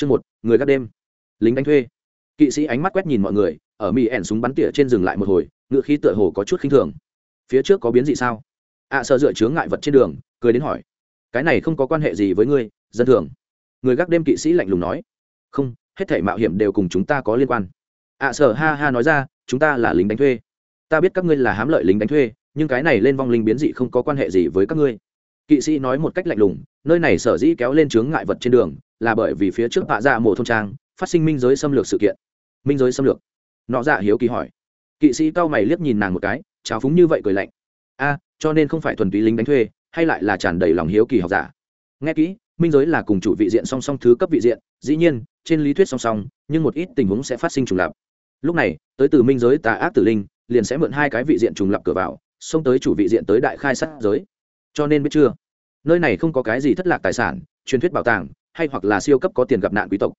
chương một người gác đêm. Lính đánh thuê. Kỵ sĩ ánh mắt quét nhìn mọi người ở mỹ ẻn súng bắn tỉa trên dừng lại một hồi ngựa khí tựa hồ có chút khinh thường. Phía trước có biến gì sao? Ạ à, sợ dựa chướng ngại vật trên đường cười đến hỏi. Cái này không có quan hệ gì với ngươi dân thường. Người gác đêm kỵ sĩ lạnh lùng nói. Không hết thể mạo hiểm đều cùng chúng ta có liên quan. Ạ à, sợ ha ha nói ra chúng ta là lính đánh thuê. Ta biết các ngươi là hám lợi lính đánh thuê nhưng cái này lên vong linh biến dị không có quan hệ gì với các ngươi. Kỵ sĩ nói một cách lạnh lùng nơi này sở dĩ kéo lên chướng ngại vật trên đường là bởi vì phía trước bạ dạ mộ thôn trang phát sinh minh giới xâm lược sự kiện. Minh giới xâm lược. Nọ dạ hiếu kỳ hỏi. Kỵ sĩ cao mày liếc nhìn nàng một cái, trào phúng như vậy cười lạnh. A, cho nên không phải thuần túy lính đánh thuê, hay lại là tràn đầy lòng hiếu kỳ học giả? Nghe kỹ, minh giới là cùng chủ vị diện song song thứ cấp vị diện, dĩ nhiên, trên lý thuyết song song, nhưng một ít tình huống sẽ phát sinh trùng lập lúc này, tới từ minh giới tà ác tử linh, liền sẽ mượn hai cái vị diện trùng lập cửa vào, xông tới chủ vị diện tới đại khai sát giới. Cho nên biết chưa? Nơi này không có cái gì thất lạc tài sản, truyền thuyết bảo tàng hay hoặc là siêu cấp có tiền gặp nạn quý tộc.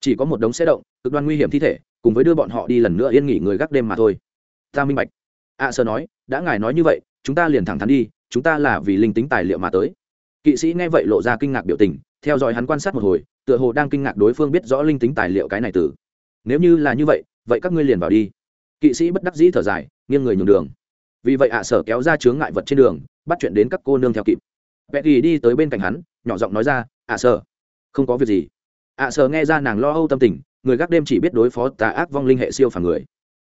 Chỉ có một đống xe động cực đoan nguy hiểm thi thể cùng với đưa bọn họ đi lần nữa yên nghỉ người gác đêm mà thôi. Ta minh bạch. Ạ à, sơ nói đã ngài nói như vậy chúng ta liền thẳng thắn đi chúng ta là vì linh tính tài liệu mà tới. Kỵ sĩ nghe vậy lộ ra kinh ngạc biểu tình theo dõi hắn quan sát một hồi tựa hồ đang kinh ngạc đối phương biết rõ linh tính tài liệu cái này từ. Nếu như là như vậy vậy các ngươi liền vào đi. Kỵ sĩ bất đắc dĩ thở dài nghiêng người nhường đường. Vì vậy ạ sở kéo ra chướng ngại vật trên đường bắt chuyện đến các cô nương theo kịp. Vẽ ghi đi tới bên cạnh hắn nhỏ giọng nói ra ạ sở không có việc gì. Ạ sờ nghe ra nàng lo âu tâm tình, người gác đêm chỉ biết đối phó tà ác vong linh hệ siêu phàm người.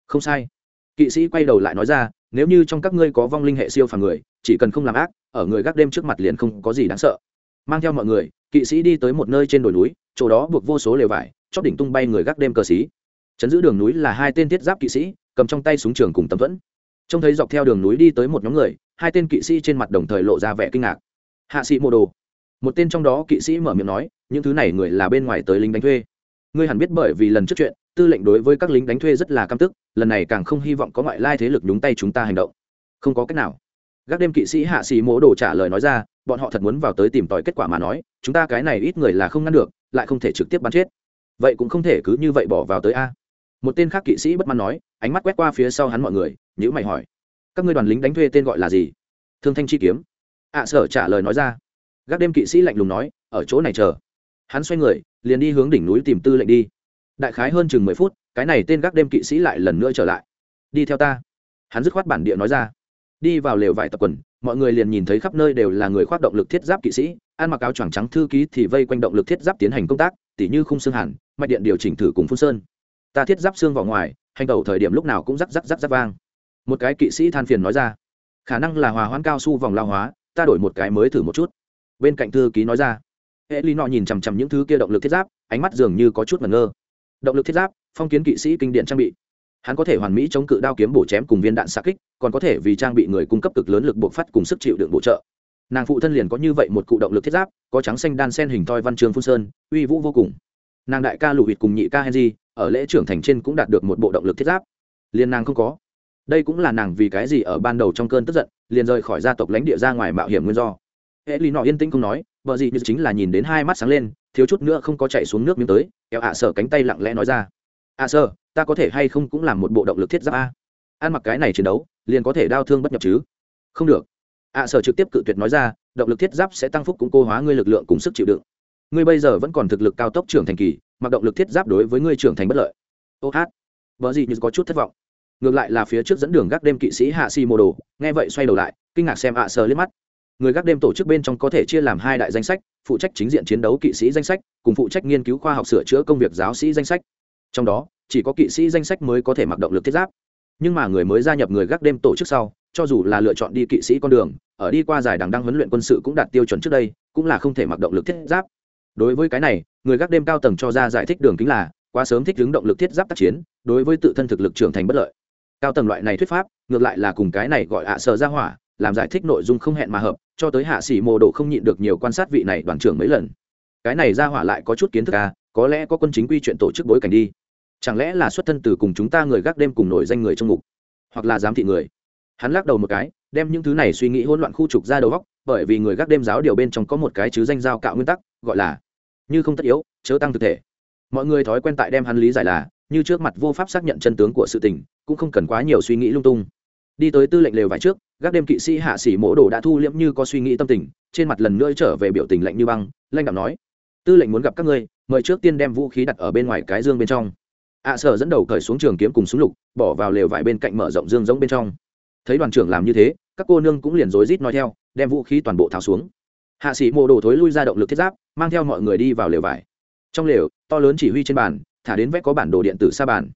Không sai. Kỵ sĩ quay đầu lại nói ra, nếu như trong các ngươi có vong linh hệ siêu phàm người, chỉ cần không làm ác, ở người gác đêm trước mặt liền không có gì đáng sợ. Mang theo mọi người, kỵ sĩ đi tới một nơi trên đồi núi, chỗ đó buộc vô số lều vải, chóp đỉnh tung bay người gác đêm cờ xí chấn giữ đường núi là hai tên thiết giáp kỵ sĩ, cầm trong tay súng trường cùng tấm thuẫn. Trông thấy dọc theo đường núi đi tới một nhóm người, hai tên kỵ sĩ trên mặt đồng thời lộ ra vẻ kinh ngạc. Hạ sĩ mô đồ một tên trong đó kỵ sĩ mở miệng nói, những thứ này người là bên ngoài tới lính đánh thuê. Ngươi hẳn biết bởi vì lần trước chuyện, tư lệnh đối với các lính đánh thuê rất là căm tức, lần này càng không hy vọng có ngoại lai thế lực nhúng tay chúng ta hành động. Không có cách nào. Gác đêm kỵ sĩ hạ sĩ mỗ đồ trả lời nói ra, bọn họ thật muốn vào tới tìm tòi kết quả mà nói, chúng ta cái này ít người là không ngăn được, lại không thể trực tiếp bắn chết. Vậy cũng không thể cứ như vậy bỏ vào tới a. Một tên khác kỵ sĩ bất mãn nói, ánh mắt quét qua phía sau hắn mọi người nhữ mày hỏi, các ngươi đoàn lính đánh thuê tên gọi là gì? Thương thanh chi kiếm. Ạ sở trả lời nói ra gác đêm kỵ sĩ lạnh lùng nói, ở chỗ này chờ. Hắn xoay người, liền đi hướng đỉnh núi tìm tư lệnh đi. Đại khái hơn chừng mười phút, cái này tên gác đêm kỵ sĩ lại lần nữa trở lại. Đi theo ta. Hắn dứt khoát bản địa nói ra. Đi vào lều vải tập quần, mọi người liền nhìn thấy khắp nơi đều là người khoác động lực thiết giáp kỵ sĩ, ăn mặc áo choàng trắng thư ký thì vây quanh động lực thiết giáp tiến hành công tác, tỉ như khung xương hẳn mạch điện điều chỉnh thử cùng phun sơn. Ta thiết giáp xương vào ngoài, hành tẩu thời điểm lúc nào cũng rắc rắc rắc rắc vang. Một cái kỵ sĩ than phiền nói ra. Khả năng là hòa hoãn cao su vòng lao hóa, ta đổi một cái mới thử một chút bên cạnh thư ký nói ra. Hệ ly nọ nhìn chằm chằm những thứ kia động lực thiết giáp, ánh mắt dường như có chút mẩn ngơ. Động lực thiết giáp, phong kiến kỵ sĩ kinh điện trang bị. Hắn có thể hoàn mỹ chống cự đao kiếm bổ chém cùng viên đạn xa kích, còn có thể vì trang bị người cung cấp cực lớn lực buộc phát cùng sức chịu đựng bổ trợ. Nàng phụ thân liền có như vậy một cụ động lực thiết giáp, có trắng xanh đan sen hình thoi văn trường phun sơn, uy vũ vô cùng. Nàng đại ca lù hịt cùng nhị ca henry, ở lễ trưởng thành trên cũng đạt được một bộ động lực thiết giáp. Liền nàng không có. Đây cũng là nàng vì cái gì ở ban đầu trong cơn tức giận, liền rời khỏi gia tộc lãnh địa ra ngoài mạo hiểm nguyên do hệ lý nọ yên tĩnh không nói vợ gì như chính là nhìn đến hai mắt sáng lên, thiếu chút nữa không có chạy xuống nước miếng tới, kéo ạ à sở cánh tay lặng lẽ nói ra. Ạ à sở, ta có thể hay không cũng làm một bộ động lực thiết giáp a? Ăn mặc cái này chiến đấu, liền có thể đau thương bất nhập chứ? Không được. Ạ à sở trực tiếp cự tuyệt nói ra, động lực thiết giáp sẽ tăng phúc cũng cô hóa ngươi lực lượng cùng sức chịu đựng. Ngươi bây giờ vẫn còn thực lực cao tốc trưởng thành kỳ, mặc động lực thiết giáp đối với ngươi trưởng thành bất lợi. Ô hát. Vợ gì như có chút thất vọng. Ngược lại là phía trước dẫn đường gác đêm kỵ sĩ hạ si mô đồ nghe vậy xoay đầu lại, kinh ngạc xem ạ sờ liếc mắt người gác đêm tổ chức bên trong có thể chia làm hai đại danh sách, phụ trách chính diện chiến đấu kỵ sĩ danh sách, cùng phụ trách nghiên cứu khoa học sửa chữa công việc giáo sĩ danh sách. Trong đó, chỉ có kỵ sĩ danh sách mới có thể mặc động lực thiết giáp. Nhưng mà người mới gia nhập người gác đêm tổ chức sau, cho dù là lựa chọn đi kỵ sĩ con đường, ở đi qua giải đằng đăng huấn luyện quân sự cũng đạt tiêu chuẩn trước đây, cũng là không thể mặc động lực thiết giáp. Đối với cái này, người gác đêm cao tầng cho ra giải thích đường kính là, quá sớm thích ứng động lực thiết giáp tác chiến, đối với tự thân thực lực trưởng thành bất lợi. Cao tầng loại này thuyết pháp, ngược lại là cùng cái này gọi ạ sợ ra hỏa làm giải thích nội dung không hẹn mà hợp, cho tới hạ sĩ mô độ không nhịn được nhiều quan sát vị này đoàn trưởng mấy lần. Cái này ra hỏa lại có chút kiến thức à có lẽ có quân chính quy chuyện tổ chức bối cảnh đi. Chẳng lẽ là xuất thân từ cùng chúng ta người gác đêm cùng nổi danh người trong ngục? Hoặc là giám thị người? Hắn lắc đầu một cái, đem những thứ này suy nghĩ hỗn loạn khu trục ra đầu góc, bởi vì người gác đêm giáo điều bên trong có một cái chứ danh giao cạo nguyên tắc, gọi là như không tất yếu, chớ tăng thực thể. Mọi người thói quen tại đem hắn lý giải là, như trước mặt vô pháp xác nhận chân tướng của sự tình, cũng không cần quá nhiều suy nghĩ lung tung. Đi tới tư lệnh lều vải trước gác đêm kỵ sĩ hạ sĩ mỗ đồ đã thu liễm như có suy nghĩ tâm tình, trên mặt lần nữa trở về biểu tình lạnh như băng lanh đạo nói, tư lệnh muốn gặp các ngươi, mời trước tiên đem vũ khí đặt ở bên ngoài cái dương bên trong. Ạ sở dẫn đầu cởi xuống trường kiếm cùng súng lục, bỏ vào lều vải bên cạnh mở rộng dương giống bên trong. Thấy đoàn trưởng làm như thế, các cô nương cũng liền rối rít nói theo, đem vũ khí toàn bộ tháo xuống. Hạ sĩ mô đồ thối lui ra động lực thiết giáp, mang theo mọi người đi vào lều vải. Trong lều, to lớn chỉ huy trên bàn, thả đến vách có bản đồ điện tử xa bàn.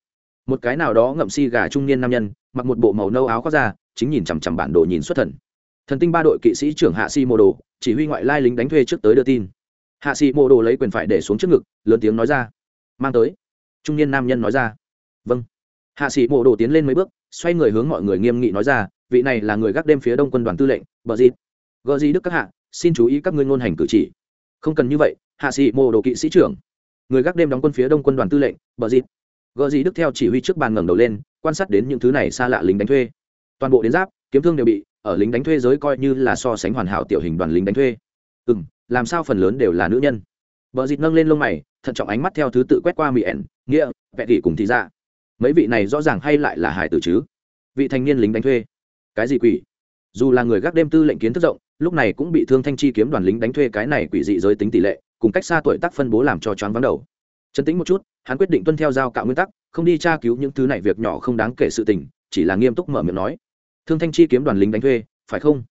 Một cái nào đó ngậm si gà trung niên nam nhân, mặc một bộ màu nâu áo khoác ra chính nhìn chằm chằm bản đồ nhìn xuất thần. Thần tinh ba đội kỵ sĩ trưởng hạ si mô đồ, chỉ huy ngoại lai lính đánh thuê trước tới đưa tin. Hạ sĩ mô đồ lấy quyền phải để xuống trước ngực, lớn tiếng nói ra. Mang tới. Trung niên nam nhân nói ra. Vâng. Hạ sĩ mô đồ tiến lên mấy bước, xoay người hướng mọi người nghiêm nghị nói ra, vị này là người gác đêm phía đông quân đoàn tư lệnh, bờ dịp gờ gì đức các hạ, xin chú ý các ngươi ngôn hành cử chỉ. Không cần như vậy, hạ sĩ mô đồ kỵ sĩ trưởng. Người gác đêm đóng quân phía đông quân đoàn tư lệnh, bờ dịp gờ gì đức theo chỉ huy trước bàn ngẩng đầu lên, quan sát đến những thứ này xa lạ lính đánh thuê toàn bộ đến giáp, kiếm thương đều bị, ở lính đánh thuê giới coi như là so sánh hoàn hảo tiểu hình đoàn lính đánh thuê. Ừ m làm sao phần lớn đều là nữ nhân? Vợ dịt nâng lên lông mày, thận trọng ánh mắt theo thứ tự quét qua mỹ ẻn, nghĩa vẹn thị cùng thị ra mấy vị này rõ ràng hay lại là hải tử chứ? Vị thanh niên lính đánh thuê. Cái gì quỷ? Dù là người gác đêm tư lệnh kiến thức rộng, lúc này cũng bị thương thanh chi kiếm đoàn lính đánh thuê cái này quỷ dị giới tính tỷ lệ, cùng cách xa tuổi tác phân bố làm cho choáng vắng đầu. Chân tính một chút, hắn quyết định tuân theo giao cạo nguyên tắc, không đi tra cứu những thứ này việc nhỏ không đáng kể sự tình, chỉ là nghiêm túc mở miệng nói thương thanh chi kiếm đoàn lính đánh thuê, phải không?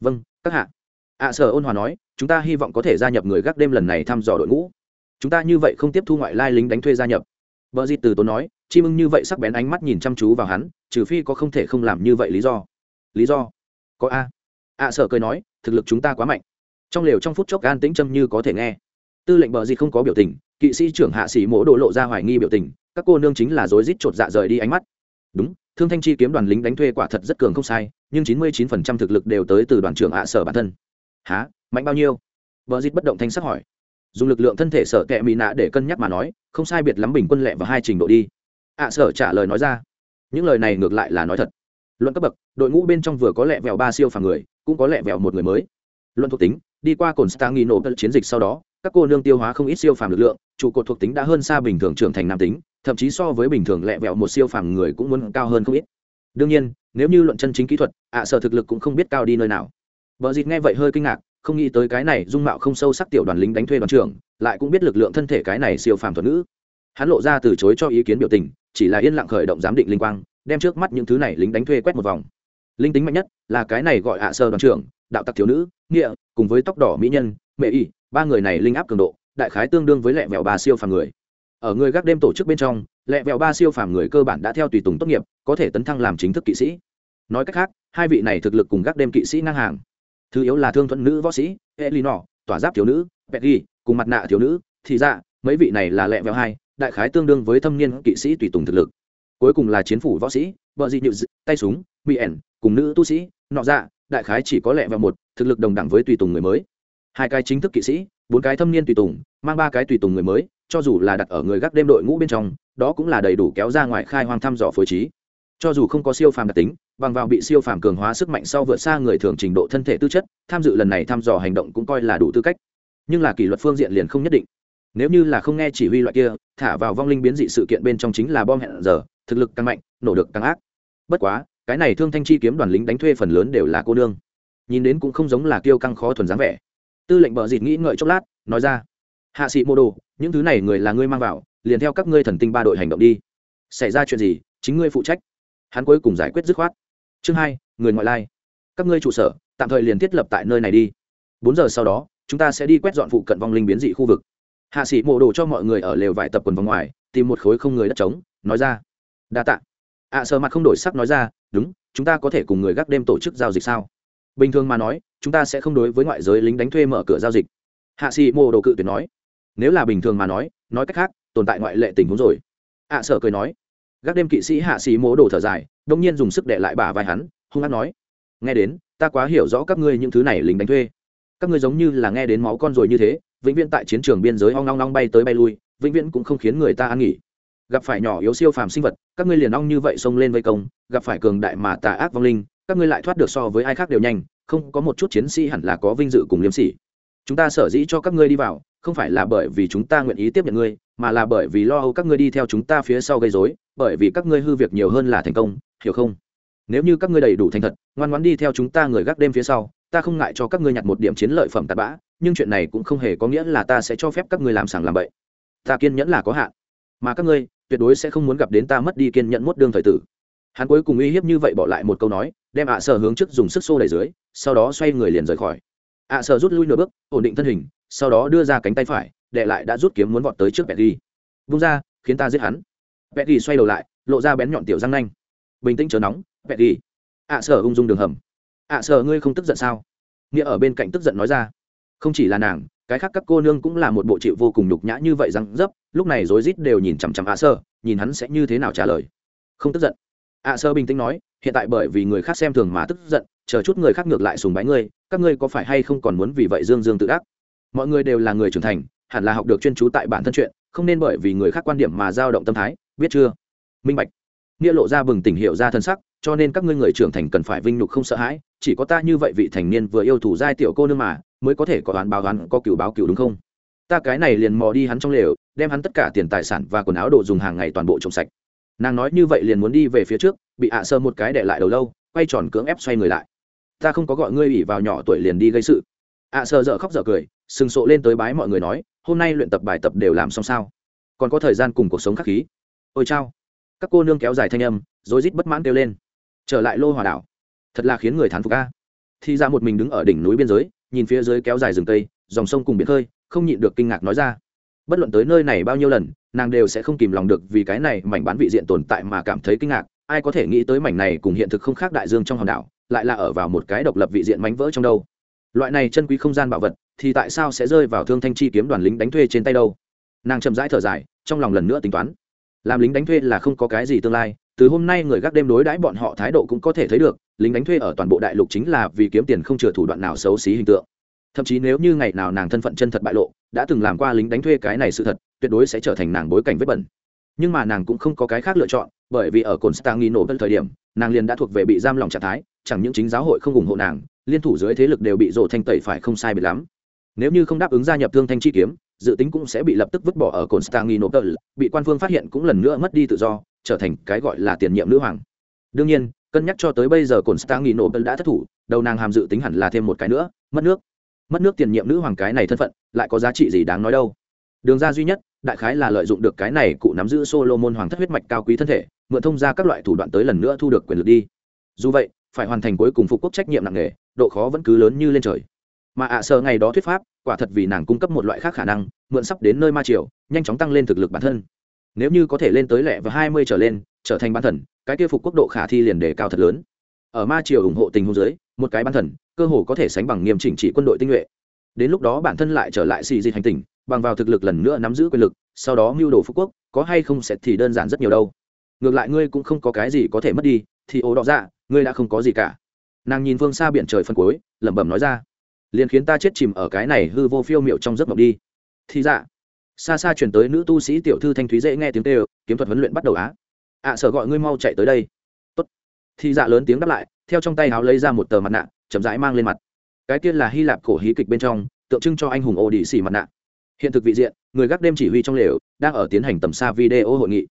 Vâng các hạ. Ạ sở ôn hòa nói, chúng ta hy vọng có thể gia nhập người gác đêm lần này thăm dò đội ngũ. Chúng ta như vậy không tiếp thu ngoại lai lính đánh thuê gia nhập. Vợ di từ tốn nói chi mưng như vậy sắc bén ánh mắt nhìn chăm chú vào hắn, trừ phi có không thể không làm như vậy lý do. Lý do? Có a. Ạ sở cười nói, thực lực chúng ta quá mạnh. Trong lều trong phút chốc gan tĩnh châm như có thể nghe. Tư lệnh bờ di không có biểu tình, kỵ sĩ trưởng hạ sĩ mỗ đổ lộ ra hoài nghi biểu tình, các cô nương chính là rối rít chột dạ rời đi ánh mắt. Đúng thương thanh chi kiếm đoàn lính đánh thuê quả thật rất cường không sai, nhưng chín mươi chín phần trăm thực lực đều tới từ đoàn trưởng ạ sở bản thân. Há mạnh bao nhiêu? Vợ dít bất động thanh sắc hỏi. Dùng lực lượng thân thể sở kẹ mỹ nạ để cân nhắc mà nói, không sai biệt lắm bình quân lẹ và hai trình độ đi. Ạ sở trả lời nói ra. Những lời này ngược lại là nói thật. Luận cấp bậc, đội ngũ bên trong vừa có lẹ vẹo ba siêu phàm người, cũng có lẹ vẹo một người mới. Luận thuộc tính, đi qua cồn stang nghi nổ chiến dịch sau đó các cô nương tiêu hóa không ít siêu phàm lực lượng, trụ cột thuộc tính đã hơn xa bình thường trưởng thành nam tính, thậm chí so với bình thường lẹ vẹo một siêu phàm người cũng muốn cao hơn không ít. Đương nhiên, nếu như luận chân chính kỹ thuật, ạ sở thực lực cũng không biết cao đi nơi nào. Vợ dịt nghe vậy hơi kinh ngạc, không nghĩ tới cái này dung mạo không sâu sắc tiểu đoàn lính đánh thuê đoàn trưởng, lại cũng biết lực lượng thân thể cái này siêu phàm thuật nữ. Hắn lộ ra từ chối cho ý kiến biểu tình, chỉ là yên lặng khởi động giám định linh quang, đem trước mắt những thứ này lính đánh thuê quét một vòng. Linh tính mạnh nhất là cái này gọi ạ sơ đoàn trưởng, đạo tặc thiếu nữ, nghĩa, cùng với tóc đỏ mỹ nhân, mẹ y ba người này linh áp cường độ, đại khái tương đương với lẹ vẹo ba siêu phàm người. Ở người gác đêm tổ chức bên trong, lẹ vẹo ba siêu phàm người cơ bản đã theo tùy tùng tốt nghiệp, có thể tấn thăng làm chính thức kỵ sĩ. Nói cách khác, hai vị này thực lực cùng gác đêm kỵ sĩ ngang hàng. Thứ yếu là thương thuận nữ võ sĩ elinor tỏa giáp thiếu nữ petty cùng mặt nạ thiếu nữ, thì ra, mấy vị này là lẹ vẹo hai, đại khái tương đương với thâm niên kỵ sĩ tùy tùng thực lực. Cuối cùng là chiến phủ võ sĩ vợ dị nhự tay súng mỹ ẻn, cùng nữ tu sĩ, nọ dạ đại khái chỉ có lẹ vẹo một, thực lực đồng đẳng với tùy tùng người mới hai cái chính thức kỵ sĩ, bốn cái thâm niên tùy tùng, mang ba cái tùy tùng người mới, cho dù là đặt ở người gác đêm đội ngũ bên trong, đó cũng là đầy đủ kéo ra ngoài khai hoang thăm dò phối trí. Cho dù không có siêu phàm đặc tính, bằng vào bị siêu phàm cường hóa sức mạnh sau vượt xa người thường trình độ thân thể tư chất, tham dự lần này thăm dò hành động cũng coi là đủ tư cách. Nhưng là kỷ luật phương diện liền không nhất định. Nếu như là không nghe chỉ huy loại kia, thả vào vong linh biến dị sự kiện bên trong chính là bom hẹn giờ, thực lực càng mạnh, nổ được càng ác. Bất quá, cái này thương thanh chi kiếm đoàn lính đánh thuê phần lớn đều là cô nương. Nhìn đến cũng không giống là kiêu căng khó thuần dáng vẻ tư lệnh bờ dịt nghĩ ngợi chốc lát, nói ra, hạ sĩ mô đồ, những thứ này người là ngươi mang vào, liền theo các ngươi thần tinh ba đội hành động đi. Xảy ra chuyện gì, chính ngươi phụ trách. Hắn cuối cùng giải quyết dứt khoát. Chương hai, người ngoại lai. Các ngươi trụ sở, tạm thời liền thiết lập tại nơi này đi. Bốn giờ sau đó, chúng ta sẽ đi quét dọn phụ cận vong linh biến dị khu vực. Hạ sĩ mộ đồ cho mọi người ở lều vải tập quần vòng ngoài, tìm một khối không người đất trống, nói ra, đa t ạ ạ mặt không đổi sắc nói ra, đúng, chúng ta có thể cùng người gác đêm tổ chức giao dịch sao? Bình thường mà nói, chúng ta sẽ không đối với ngoại giới lính đánh thuê mở cửa giao dịch. Hạ sĩ mô đồ cự tuyệt nói. Nếu là bình thường mà nói nói cách khác, tồn tại ngoại lệ tình huống rồi. Ạ sở cười nói. Gác đêm kỵ sĩ hạ sĩ mô đồ thở dài đông nhiên dùng sức đệ lại bả vai hắn, hung hát nói. Nghe đến, ta quá hiểu rõ các ngươi những thứ này lính đánh thuê. Các ngươi giống như là nghe đến máu con rồi như thế, vĩnh viễn tại chiến trường biên giới ong long long bay tới bay lui, vĩnh viễn cũng không khiến người ta ăn nghỉ. Gặp phải nhỏ yếu siêu phàm sinh vật, các ngươi liền ong như vậy xông lên vây công, gặp phải cường đại mà tà ác vong linh các ngươi lại thoát được so với ai khác đều nhanh, không có một chút chiến sĩ hẳn là có vinh dự cùng liêm sỉ. Chúng ta sở dĩ cho các ngươi đi vào, không phải là bởi vì chúng ta nguyện ý tiếp nhận ngươi, mà là bởi vì lo âu các ngươi đi theo chúng ta phía sau gây dối bởi vì các ngươi hư việc nhiều hơn là thành công, hiểu không? Nếu như các ngươi đầy đủ thành thật, ngoan ngoãn đi theo chúng ta người gác đêm phía sau, ta không ngại cho các ngươi nhặt một điểm chiến lợi phẩm tạt bã, nhưng chuyện này cũng không hề có nghĩa là ta sẽ cho phép các ngươi làm sàng làm bậy. Ta kiên nhẫn là có hạn, mà các ngươi tuyệt đối sẽ không muốn gặp đến ta mất đi kiên nhẫn mốt đương thời tử. Hắn cuối cùng uy hiếp như vậy bỏ lại một câu nói đem ạ sở hướng trước dùng sức xô đẩy dưới sau đó xoay người liền rời khỏi ạ sở rút lui nửa bước ổn định thân hình sau đó đưa ra cánh tay phải đệ lại đã rút kiếm muốn vọt tới trước Betty. Vung ra, khiến ta giết hắn. Betty xoay đầu lại, lộ ra bén nhọn tiểu răng nanh. Bình tĩnh chớ nóng, Betty. ạ sở ung dung đường hầm. ạ sở ngươi không tức giận sao? Nghĩa ở bên cạnh tức giận nói ra. Không chỉ là nàng, cái khác các cô nương cũng là một bộ chịu vô cùng nhục nhã như vậy răng dấp, lúc này rối rít đều nhìn chằm chằm ạ sở, nhìn hắn sẽ như thế nào trả lời. Không tức giận. ạ sở bình tĩnh nói, hiện tại bởi vì người khác xem thường mà tức giận, chờ chút người khác ngược lại sùng bái ngươi, các ngươi có phải hay không còn muốn vì vậy dương dương tự ác? Mọi người đều là người trưởng thành, hẳn là học được chuyên chú tại bản thân chuyện không nên bởi vì người khác quan điểm mà dao động tâm thái biết chưa? Minh bạch. Nghĩa lộ ra bừng tỉnh hiệu ra thân sắc cho nên các ngươi người trưởng thành cần phải vinh nhục không sợ hãi chỉ có ta như vậy vị thành niên vừa yêu thủ giai tiểu cô nương mà mới có thể có đoán báo đoán có cựu báo cựu đúng không? Ta cái này liền mò đi hắn trong lều đem hắn tất cả tiền tài sản và quần áo đồ dùng hàng ngày toàn bộ trồng sạch nàng nói như vậy liền muốn đi về phía trước, bị ạ sơ một cái để lại đầu lâu, quay tròn cưỡng ép xoay người lại. Ta không có gọi ngươi ủy vào nhỏ tuổi liền đi gây sự. ạ sơ dở khóc dở cười, sừng sộ lên tới bái mọi người nói, hôm nay luyện tập bài tập đều làm xong sao? Còn có thời gian cùng cuộc sống khắc khí. Ôi chao. Các cô nương kéo dài thanh âm, rối rít bất mãn kêu lên. Trở lại lô hòa đảo. Thật là khiến người thán phục ca thì ra một mình đứng ở đỉnh núi biên giới, nhìn phía dưới kéo dài rừng tây dòng sông cùng biển khơi, không nhịn được kinh ngạc nói ra bất luận tới nơi này bao nhiêu lần, nàng đều sẽ không kìm lòng được vì cái này mảnh bán vị diện tồn tại mà cảm thấy kinh ngạc. Ai có thể nghĩ tới mảnh này cùng hiện thực không khác đại dương trong hòn đảo, lại là ở vào một cái độc lập vị diện mánh vỡ trong đâu. Loại này chân quý không gian bảo vật, thì tại sao sẽ rơi vào thương thanh chi kiếm đoàn lính đánh thuê trên tay đâu? Nàng chậm rãi thở dài, trong lòng lần nữa tính toán. Làm lính đánh thuê là không có cái gì tương lai, từ hôm nay người gác đêm đối đãi bọn họ thái độ cũng có thể thấy được, lính đánh thuê ở toàn bộ đại lục chính là vì kiếm tiền không chừa thủ đoạn nào xấu xí hình tượng. Thậm chí nếu như ngày nào nàng thân phận chân thật bại lộ đã từng làm qua lính đánh thuê cái này sự thật, tuyệt đối sẽ trở thành nàng bối cảnh vết bẩn. Nhưng mà nàng cũng không có cái khác lựa chọn, bởi vì ở cồn stangino thời điểm, nàng liền đã thuộc về bị giam lòng trạng thái, chẳng những chính giáo hội không ủng hộ nàng, liên thủ dưới thế lực đều bị rộ thanh tẩy phải không sai biệt lắm. Nếu như không đáp ứng gia nhập thương thanh chi kiếm, dự tính cũng sẽ bị lập tức vứt bỏ ở constantinople bị quan phương phát hiện cũng lần nữa mất đi tự do, trở thành cái gọi là tiền nhiệm nữ hoàng. Đương nhiên, cân nhắc cho tới bây giờ constantinople đã thất thủ, đầu nàng hàm dự tính hẳn là thêm một cái nữa, mất nước mất nước tiền nhiệm nữ hoàng cái này thân phận, lại có giá trị gì đáng nói đâu? Đường ra duy nhất, đại khái là lợi dụng được cái này cụ nắm giữ Solomon hoàng thất huyết mạch cao quý thân thể, mượn thông ra các loại thủ đoạn tới lần nữa thu được quyền lực đi. Dù vậy, phải hoàn thành cuối cùng phục quốc trách nhiệm nặng nề, độ khó vẫn cứ lớn như lên trời. Mà ạ à sợ ngày đó thuyết pháp, quả thật vì nàng cung cấp một loại khác khả năng, mượn sắp đến nơi ma triều, nhanh chóng tăng lên thực lực bản thân. Nếu như có thể lên tới lẻ và hai mươi trở lên, trở thành ban thần, cái kia phục quốc độ khả thi liền đề cao thật lớn ở ma triều ủng hộ tình huống dưới một cái ban thần cơ hồ có thể sánh bằng nghiêm chỉnh trị quân đội tinh nhuệ. Đến lúc đó bản thân lại trở lại xì di hành tình bằng vào thực lực lần nữa nắm giữ quyền lực sau đó mưu đồ phú quốc có hay không sẽ thì đơn giản rất nhiều đâu. Ngược lại ngươi cũng không có cái gì có thể mất đi thì ố đỏ dạ ngươi đã không có gì cả. Nàng nhìn phương xa biển trời phân cuối lẩm bẩm nói ra. Liền khiến ta chết chìm ở cái này hư vô phiêu miệu trong giấc mộng đi. Thì dạ. Xa xa chuyển tới nữ tu sĩ tiểu thư thanh thúy dễ nghe tiếng tê kiếm thuật huấn luyện bắt đầu á. Ạ à, sợ gọi ngươi mau chạy tới đây thì dạ lớn tiếng đáp lại, theo trong tay háo lấy ra một tờ mặt nạ, chậm rãi mang lên mặt. Cái kia là hy lạp cổ hí kịch bên trong, tượng trưng cho anh hùng ô đĩ xỉ mặt nạ. Hiện thực vị diện, người gác đêm chỉ huy trong lều, đang ở tiến hành tầm xa video hội nghị.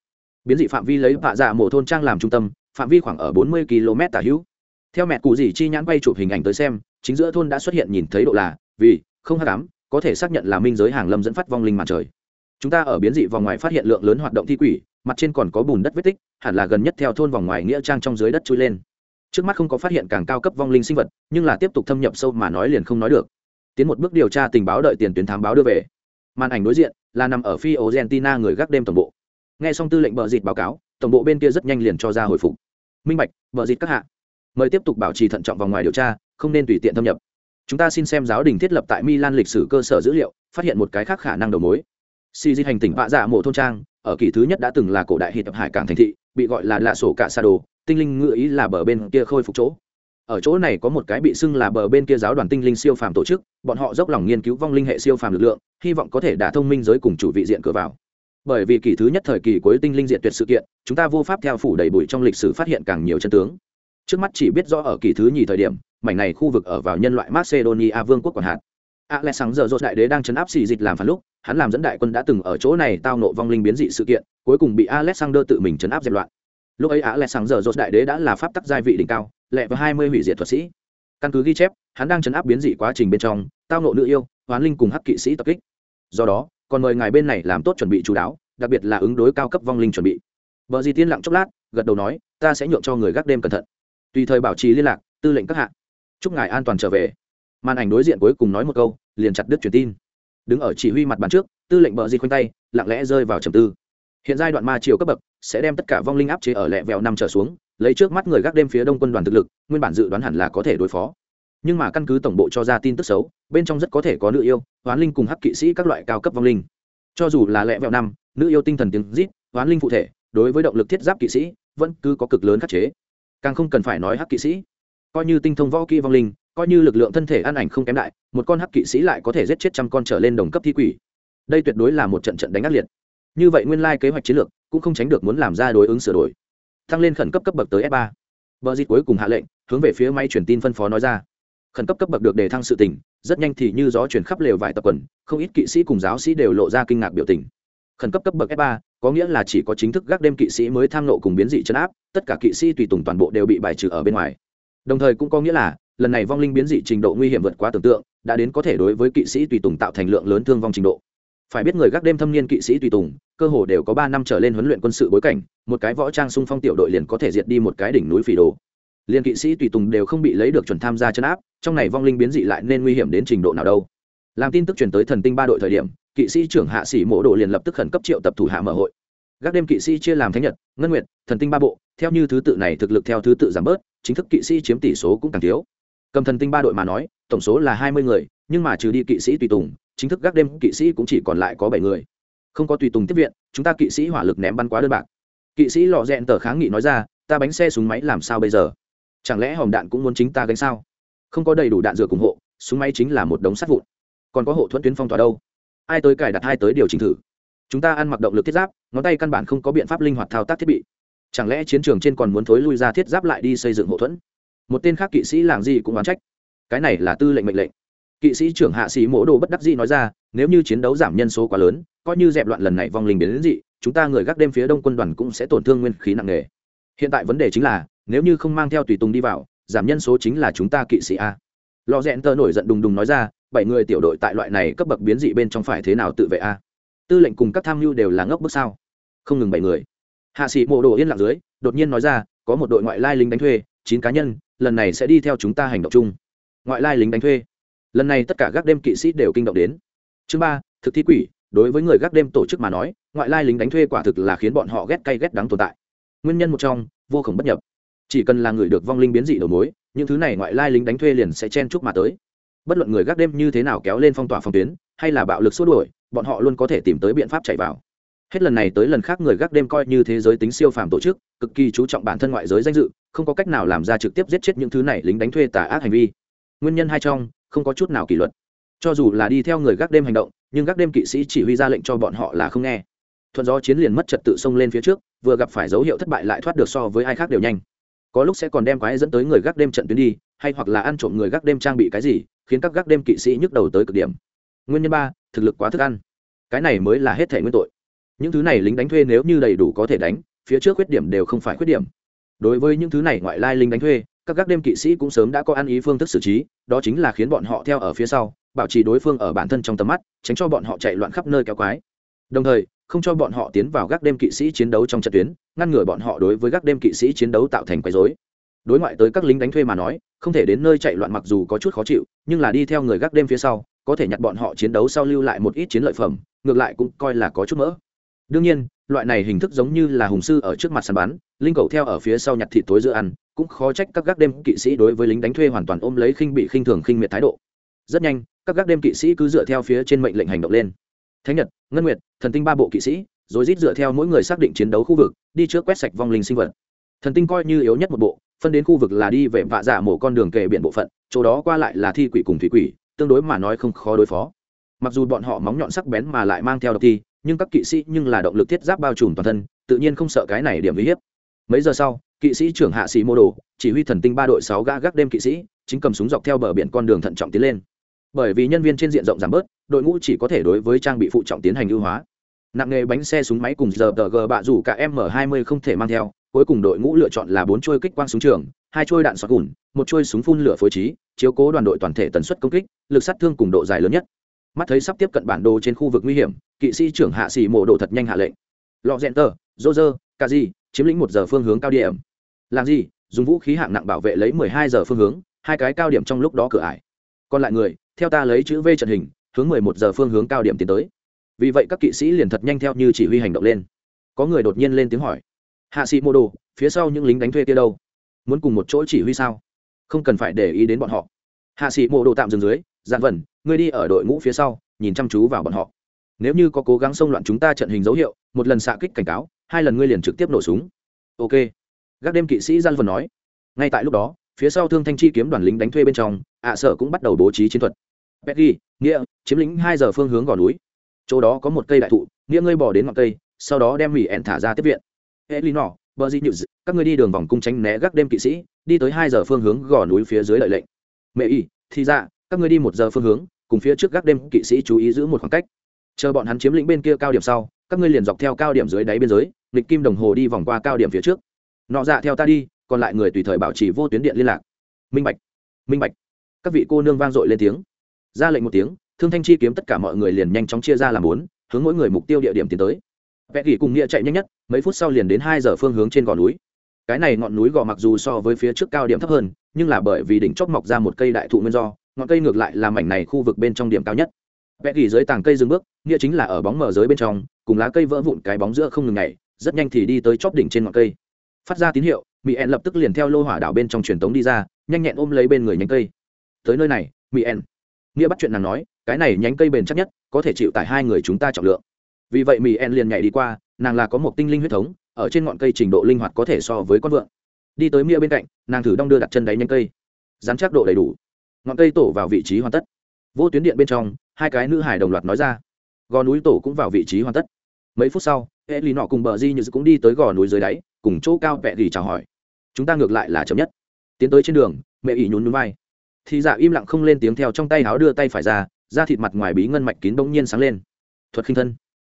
Biến dị phạm vi lấy vạ dạ mộ thôn trang làm trung tâm, phạm vi khoảng ở bốn mươi km tả hữu. Theo mẹ cụ dì chi nhãn quay chụp hình ảnh tới xem, chính giữa thôn đã xuất hiện nhìn thấy độ là, vì, không hát cám có thể xác nhận là minh giới hàng lâm dẫn phát vong linh mặt trời. Chúng ta ở biến dị vòng ngoài phát hiện lượng lớn hoạt động thi quỷ mặt trên còn có bùn đất vết tích, hẳn là gần nhất theo thôn vòng ngoài nghĩa trang trong dưới đất trôi lên. Trước mắt không có phát hiện càng cao cấp vong linh sinh vật, nhưng là tiếp tục thâm nhập sâu mà nói liền không nói được. Tiến một bước điều tra tình báo đợi tiền tuyến thám báo đưa về. Màn ảnh đối diện là nằm ở phi argentina người gác đêm tổng bộ. Nghe xong tư lệnh bờ dịt báo cáo, tổng bộ bên kia rất nhanh liền cho ra hồi phục. Minh bạch, bờ dịt các hạ. Mời tiếp tục bảo trì thận trọng vòng ngoài điều tra, không nên tùy tiện thâm nhập. Chúng ta xin xem giáo đình thiết lập tại milan lịch sử cơ sở dữ liệu, phát hiện một cái khác khả năng đầu mối si di hành tỉnh vạ dạ mộ thôn trang, ở kỷ thứ nhất đã từng là cổ đại hy tập hải cảng thành thị, bị gọi là lạ sổ cả sa đồ, tinh linh ngự ý là bờ bên kia khôi phục chỗ. Ở chỗ này có một cái bị xưng là bờ bên kia giáo đoàn tinh linh siêu phàm tổ chức, bọn họ dốc lòng nghiên cứu vong linh hệ siêu phàm lực lượng, hy vọng có thể đả thông minh giới cùng chủ vị diện cửa vào. Bởi vì kỷ thứ nhất thời kỳ cuối tinh linh diện tuyệt sự kiện, chúng ta vô pháp theo phủ đầy bụi trong lịch sử phát hiện càng nhiều chân tướng. Trước mắt chỉ biết rõ ở kỳ thứ nhì thời điểm, mảnh này khu vực ở vào nhân loại macedonia vương quốc còn hạn alexander dột đại đế đang chấn áp xì dịch làm phản lúc, hắn làm dẫn đại quân đã từng ở chỗ này tao nộ vong linh biến dị sự kiện, cuối cùng bị alexander tự mình chấn áp dẹp loạn. Lúc ấy alexander dột đại đế đã là pháp tắc giai vị đỉnh cao lẹ và hai mươi hủy diệt thuật sĩ. Căn cứ ghi chép, hắn đang chấn áp biến dị quá trình bên trong, tao nộ nữ yêu, hoán linh cùng hắc kỵ sĩ tập kích. Do đó, còn mời ngài bên này làm tốt chuẩn bị chú đáo, đặc biệt là ứng đối cao cấp vong linh chuẩn bị. Vợ di tiên lặng chốc lát, gật đầu nói, ta sẽ nhượng cho người gác đêm cẩn thận. Tùy thời bảo trì liên lạc, tư lệnh các hạ. Chúc ngài an toàn trở về màn ảnh đối diện cuối cùng nói một câu, liền chặt đứt truyền tin. Đứng ở chỉ huy mặt bàn trước, tư lệnh bờ di khoanh tay, lặng lẽ rơi vào trầm tư. Hiện giai đoạn ma chiều cấp bậc sẽ đem tất cả vong linh áp chế ở lẹ vẹo năm trở xuống, lấy trước mắt người gác đêm phía đông quân đoàn thực lực, nguyên bản dự đoán hẳn là có thể đối phó. Nhưng mà căn cứ tổng bộ cho ra tin tức xấu, bên trong rất có thể có nữ yêu, hoán linh cùng hắc kỵ sĩ các loại cao cấp vong linh. Cho dù là lẹ vẹo năm, nữ yêu tinh thần tiếng rít, hoán linh phụ thể, đối với động lực thiết giáp kỵ sĩ, vẫn cứ có cực lớn khắc chế. Càng không cần phải nói hắc kỵ sĩ. Coi như tinh thông võ kỹ vong linh coi như lực lượng thân thể an ảnh không kém đại, một con hắc kỵ sĩ lại có thể giết chết trăm con trở lên đồng cấp thi quỷ. Đây tuyệt đối là một trận trận đánh ác liệt. Như vậy nguyên lai kế hoạch chiến lược cũng không tránh được muốn làm ra đối ứng sửa đổi. Tăng lên khẩn cấp cấp bậc tới f 3 vợ dịt cuối cùng hạ lệnh, hướng về phía máy truyền tin phân phó nói ra. Khẩn cấp cấp bậc được đề thăng sự tình, rất nhanh thì như gió chuyển khắp lều vải tập quần, không ít kỵ sĩ cùng giáo sĩ đều lộ ra kinh ngạc biểu tình. Khẩn cấp cấp bậc f 3 có nghĩa là chỉ có chính thức gác đêm kỵ sĩ mới tham nộ cùng biến dị chấn áp, tất cả kỵ sĩ tùy tùng toàn bộ đều bị bài trừ ở bên ngoài. Đồng thời cũng có nghĩa là lần này vong linh biến dị trình độ nguy hiểm vượt quá tưởng tượng, đã đến có thể đối với kỵ sĩ tùy tùng tạo thành lượng lớn thương vong trình độ. Phải biết người gác đêm thâm niên kỵ sĩ tùy tùng, cơ hồ đều có ba năm trở lên huấn luyện quân sự bối cảnh, một cái võ trang xung phong tiểu đội liền có thể diệt đi một cái đỉnh núi phỉ đồ. Liền kỵ sĩ tùy tùng đều không bị lấy được chuẩn tham gia chấn áp, trong này vong linh biến dị lại nên nguy hiểm đến trình độ nào đâu. Làm tin tức truyền tới thần tinh ba đội thời điểm, kỵ sĩ trưởng hạ sĩ mộ độ liền lập tức khẩn cấp triệu tập thủ hạ mở hội. Gác đêm kỵ sĩ chia làm thánh nhật, ngân nguyệt, thần tinh ba bộ, theo như thứ tự này thực lực theo thứ tự giảm bớt, chính thức kỵ sĩ chiếm tỷ số cũng càng thiếu cầm thần tinh ba đội mà nói, tổng số là hai mươi người, nhưng mà trừ đi kỵ sĩ tùy tùng, chính thức gác đêm kỵ sĩ cũng chỉ còn lại có bảy người. Không có tùy tùng tiếp viện, chúng ta kỵ sĩ hỏa lực ném bắn quá đơn bạc. Kỵ sĩ lọ rẽn tờ kháng nghị nói ra, ta bánh xe súng máy làm sao bây giờ? Chẳng lẽ hòm đạn cũng muốn chính ta gánh sao? Không có đầy đủ đạn dược ủng hộ, súng máy chính là một đống sắt vụn. Còn có hộ thuẫn tuyến phong tỏa đâu? Ai tới cài đặt hai tới điều chỉnh thử. Chúng ta ăn mặc động lực thiết giáp, ngón tay căn bản không có biện pháp linh hoạt thao tác thiết bị. Chẳng lẽ chiến trường trên còn muốn thối lui ra thiết giáp lại đi xây dựng hộ thuẫn? Một tên khác kỵ sĩ làng gì cũng oán trách. Cái này là tư lệnh mệnh lệnh. Kỵ sĩ trưởng hạ sĩ mỗ đồ bất đắc dĩ nói ra, nếu như chiến đấu giảm nhân số quá lớn, coi như dẹp loạn lần này vong linh biến đến dị, chúng ta người gác đêm phía đông quân đoàn cũng sẽ tổn thương nguyên khí nặng nề. Hiện tại vấn đề chính là, nếu như không mang theo tùy tùng đi vào, giảm nhân số chính là chúng ta kỵ sĩ a. Lò rẽn tơ nổi giận đùng đùng nói ra, bảy người tiểu đội tại loại này cấp bậc biến dị bên trong phải thế nào tự vệ a? Tư lệnh cùng các tham mưu đều là ngốc bước sao? Không ngừng bảy người. Hạ sĩ mộ đồ yên lặng dưới, đột nhiên nói ra, có một đội ngoại lai lính đánh thuê chín cá nhân, lần này sẽ đi theo chúng ta hành động chung. Ngoại lai lính đánh thuê. Lần này tất cả gác đêm kỵ sĩ đều kinh động đến. Chương ba, thực thi quỷ. Đối với người gác đêm tổ chức mà nói, ngoại lai lính đánh thuê quả thực là khiến bọn họ ghét cay ghét đắng tồn tại. Nguyên nhân một trong, vô khổng bất nhập. Chỉ cần là người được vong linh biến dị đầu mối, những thứ này ngoại lai lính đánh thuê liền sẽ chen chúc mà tới. Bất luận người gác đêm như thế nào kéo lên phong tỏa phòng tuyến, hay là bạo lực xua đuổi, bọn họ luôn có thể tìm tới biện pháp chạy vào hết lần này tới lần khác người gác đêm coi như thế giới tính siêu phàm tổ chức, cực kỳ chú trọng bản thân ngoại giới danh dự, không có cách nào làm ra trực tiếp giết chết những thứ này lính đánh thuê tà ác hành vi. Nguyên nhân hai trong, không có chút nào kỷ luật. Cho dù là đi theo người gác đêm hành động, nhưng gác đêm kỵ sĩ chỉ huy ra lệnh cho bọn họ là không nghe. Thuận gió chiến liền mất trật tự xông lên phía trước, vừa gặp phải dấu hiệu thất bại lại thoát được so với ai khác đều nhanh. Có lúc sẽ còn đem quái dẫn tới người gác đêm trận tuyến đi, hay hoặc là ăn trộm người gác đêm trang bị cái gì, khiến các gác đêm kỵ sĩ nhức đầu tới cực điểm. Nguyên nhân ba, thực lực quá thức ăn. Cái này mới là hết thể nguyên tội những thứ này lính đánh thuê nếu như đầy đủ có thể đánh, phía trước khuyết điểm đều không phải khuyết điểm. Đối với những thứ này ngoại lai lính đánh thuê, các gác đêm kỵ sĩ cũng sớm đã có ăn ý phương thức xử trí, đó chính là khiến bọn họ theo ở phía sau, bảo trì đối phương ở bản thân trong tầm mắt, tránh cho bọn họ chạy loạn khắp nơi kéo quái. Đồng thời, không cho bọn họ tiến vào gác đêm kỵ sĩ chiến đấu trong trận tuyến, ngăn ngừa bọn họ đối với gác đêm kỵ sĩ chiến đấu tạo thành quấy dối đối ngoại tới các lính đánh thuê mà nói, không thể đến nơi chạy loạn mặc dù có chút khó chịu, nhưng là đi theo người gác đêm phía sau, có thể nhặt bọn họ chiến đấu sau lưu lại một ít chiến lợi phẩm, ngược lại cũng coi là có chút mỡ đương nhiên, loại này hình thức giống như là hùng sư ở trước mặt săn bắn, linh cầu theo ở phía sau nhặt thịt tối giữa ăn, cũng khó trách các gác đêm kỵ sĩ đối với lính đánh thuê hoàn toàn ôm lấy khinh bị khinh thường khinh miệt thái độ. Rất nhanh, các gác đêm kỵ sĩ cứ dựa theo phía trên mệnh lệnh hành động lên. Thánh nhật, ngân nguyệt, thần tinh ba bộ kỵ sĩ, rồi rít dựa theo mỗi người xác định chiến đấu khu vực, đi trước quét sạch vong linh sinh vật. Thần tinh coi như yếu nhất một bộ, phân đến khu vực là đi về vạ giả mổ con đường kề biển bộ phận, chỗ đó qua lại là thi quỷ cùng thủy quỷ, tương đối mà nói không khó đối phó. Mặc dù bọn họ móng nhọn sắc bén mà lại mang theo độc thi nhưng các kỵ sĩ nhưng là động lực thiết giáp bao trùm toàn thân, tự nhiên không sợ cái này điểm uy hiếp. Mấy giờ sau, kỵ sĩ trưởng hạ sĩ mô đồ, chỉ huy thần tinh ba đội sáu gã gác đêm kỵ sĩ, chính cầm súng dọc theo bờ biển con đường thận trọng tiến lên. Bởi vì nhân viên trên diện rộng giảm bớt, đội ngũ chỉ có thể đối với trang bị phụ trọng tiến hành ưu hóa. Nặng nghề bánh xe súng máy cùng giờ tờ g bạ rủ cả m 20 không thể mang theo, cuối cùng đội ngũ lựa chọn là bốn trôi kích quang súng trường, hai trôi đạn sọt gùn, một trôi súng phun lửa phối trí, chiếu cố đoàn đội toàn thể tần suất công kích, lực sát thương cùng độ dài lớn nhất mắt thấy sắp tiếp cận bản đồ trên khu vực nguy hiểm, kỵ sĩ trưởng hạ xỉ mộ đồ thật nhanh hạ lệnh. Lọ rẽn tờ dô dơ ca di chiếm lĩnh một giờ phương hướng cao điểm. Làm gì? Dùng vũ khí hạng nặng bảo vệ lấy mười hai giờ phương hướng, hai cái cao điểm trong lúc đó cửa ải. Còn lại người, theo ta lấy chữ v trận hình, hướng mười một giờ phương hướng cao điểm tiến tới. Vì vậy các kỵ sĩ liền thật nhanh theo như chỉ huy hành động lên. Có người đột nhiên lên tiếng hỏi. Hạ sĩ mô đồ phía sau những lính đánh thuê kia đâu? Muốn cùng một chỗ chỉ huy sao? Không cần phải để ý đến bọn họ hạ sĩ mộ đồ tạm dừng dưới dạn vần ngươi đi ở đội ngũ phía sau, nhìn chăm chú vào bọn họ. Nếu như có cố gắng xông loạn chúng ta trận hình dấu hiệu, một lần xạ kích cảnh cáo, hai lần ngươi liền trực tiếp nổ súng. Ok. Gác đêm kỵ sĩ gian vần nói. Ngay tại lúc đó, phía sau thương thanh chi kiếm đoàn lính đánh thuê bên trong, ạ sở cũng bắt đầu bố trí chiến thuật. Petty nghĩa, chiếm lĩnh hai giờ phương hướng gò núi. Chỗ đó có một cây đại thụ, nghĩa ngươi bỏ đến ngọn cây, sau đó đem mỹ ẹn thả ra tiếp viện. Elinor bờ di nhự các ngươi đi đường vòng cung tránh né gác đêm kỵ sĩ, đi tới hai giờ phương hướng gò núi phía dưới lợi lệnh mẹ y, thì ra các ngươi đi một giờ phương hướng, cùng phía trước gác đêm kỵ sĩ chú ý giữ một khoảng cách. Chờ bọn hắn chiếm lĩnh bên kia cao điểm sau, các ngươi liền dọc theo cao điểm dưới đáy biên giới, nghịch kim đồng hồ đi vòng qua cao điểm phía trước. Nọ dạ theo ta đi, còn lại người tùy thời bảo trì vô tuyến điện liên lạc. Minh bạch minh bạch. Các vị cô nương vang dội lên tiếng. Ra lệnh một tiếng, thương thanh chi kiếm tất cả mọi người liền nhanh chóng chia ra làm bốn, hướng mỗi người mục tiêu địa điểm tiến tới. Vẽ gỉ cùng nghĩa chạy nhanh nhất, mấy phút sau liền đến hai giờ phương hướng trên gò núi cái này ngọn núi gò mặc dù so với phía trước cao điểm thấp hơn, nhưng là bởi vì đỉnh chóp mọc ra một cây đại thụ nguyên do, ngọn cây ngược lại là mảnh này khu vực bên trong điểm cao nhất. Vẽ gỉ dưới tàng cây dừng bước, nghĩa chính là ở bóng mở dưới bên trong, cùng lá cây vỡ vụn cái bóng giữa không ngừng ngày rất nhanh thì đi tới chóp đỉnh trên ngọn cây. Phát ra tín hiệu mỹ en lập tức liền theo lô hỏa đảo bên trong truyền tống đi ra, nhanh nhẹn ôm lấy bên người nhánh cây. Tới nơi này mỹ en. Nghĩa bắt chuyện nàng nói, cái này nhánh cây bền chắc nhất, có thể chịu tải hai người chúng ta trọng lượng. Vì vậy mỹ en liền nhảy đi qua, nàng là có một tinh linh huyết thống ở trên ngọn cây trình độ linh hoạt có thể so với con vượn. Đi tới mia bên cạnh, nàng thử đong đưa đặt chân đáy nhánh cây. Dán chắc độ đầy đủ. Ngọn cây tổ vào vị trí hoàn tất. Vô tuyến điện bên trong, hai cái nữ hải đồng loạt nói ra. Gò núi tổ cũng vào vị trí hoàn tất. Mấy phút sau e lì nọ cùng bờ di như cũng đi tới gò núi dưới đáy, cùng chỗ cao vẹ gỉ chào hỏi. Chúng ta ngược lại là chậm nhất. Tiến tới trên đường, mẹ ỉ nhún núi vai. Thì dạ im lặng không lên tiếng theo trong tay áo đưa tay phải ra ra thịt mặt ngoài bí ngân mạch kín bỗng nhiên sáng lên. Thuật khinh thân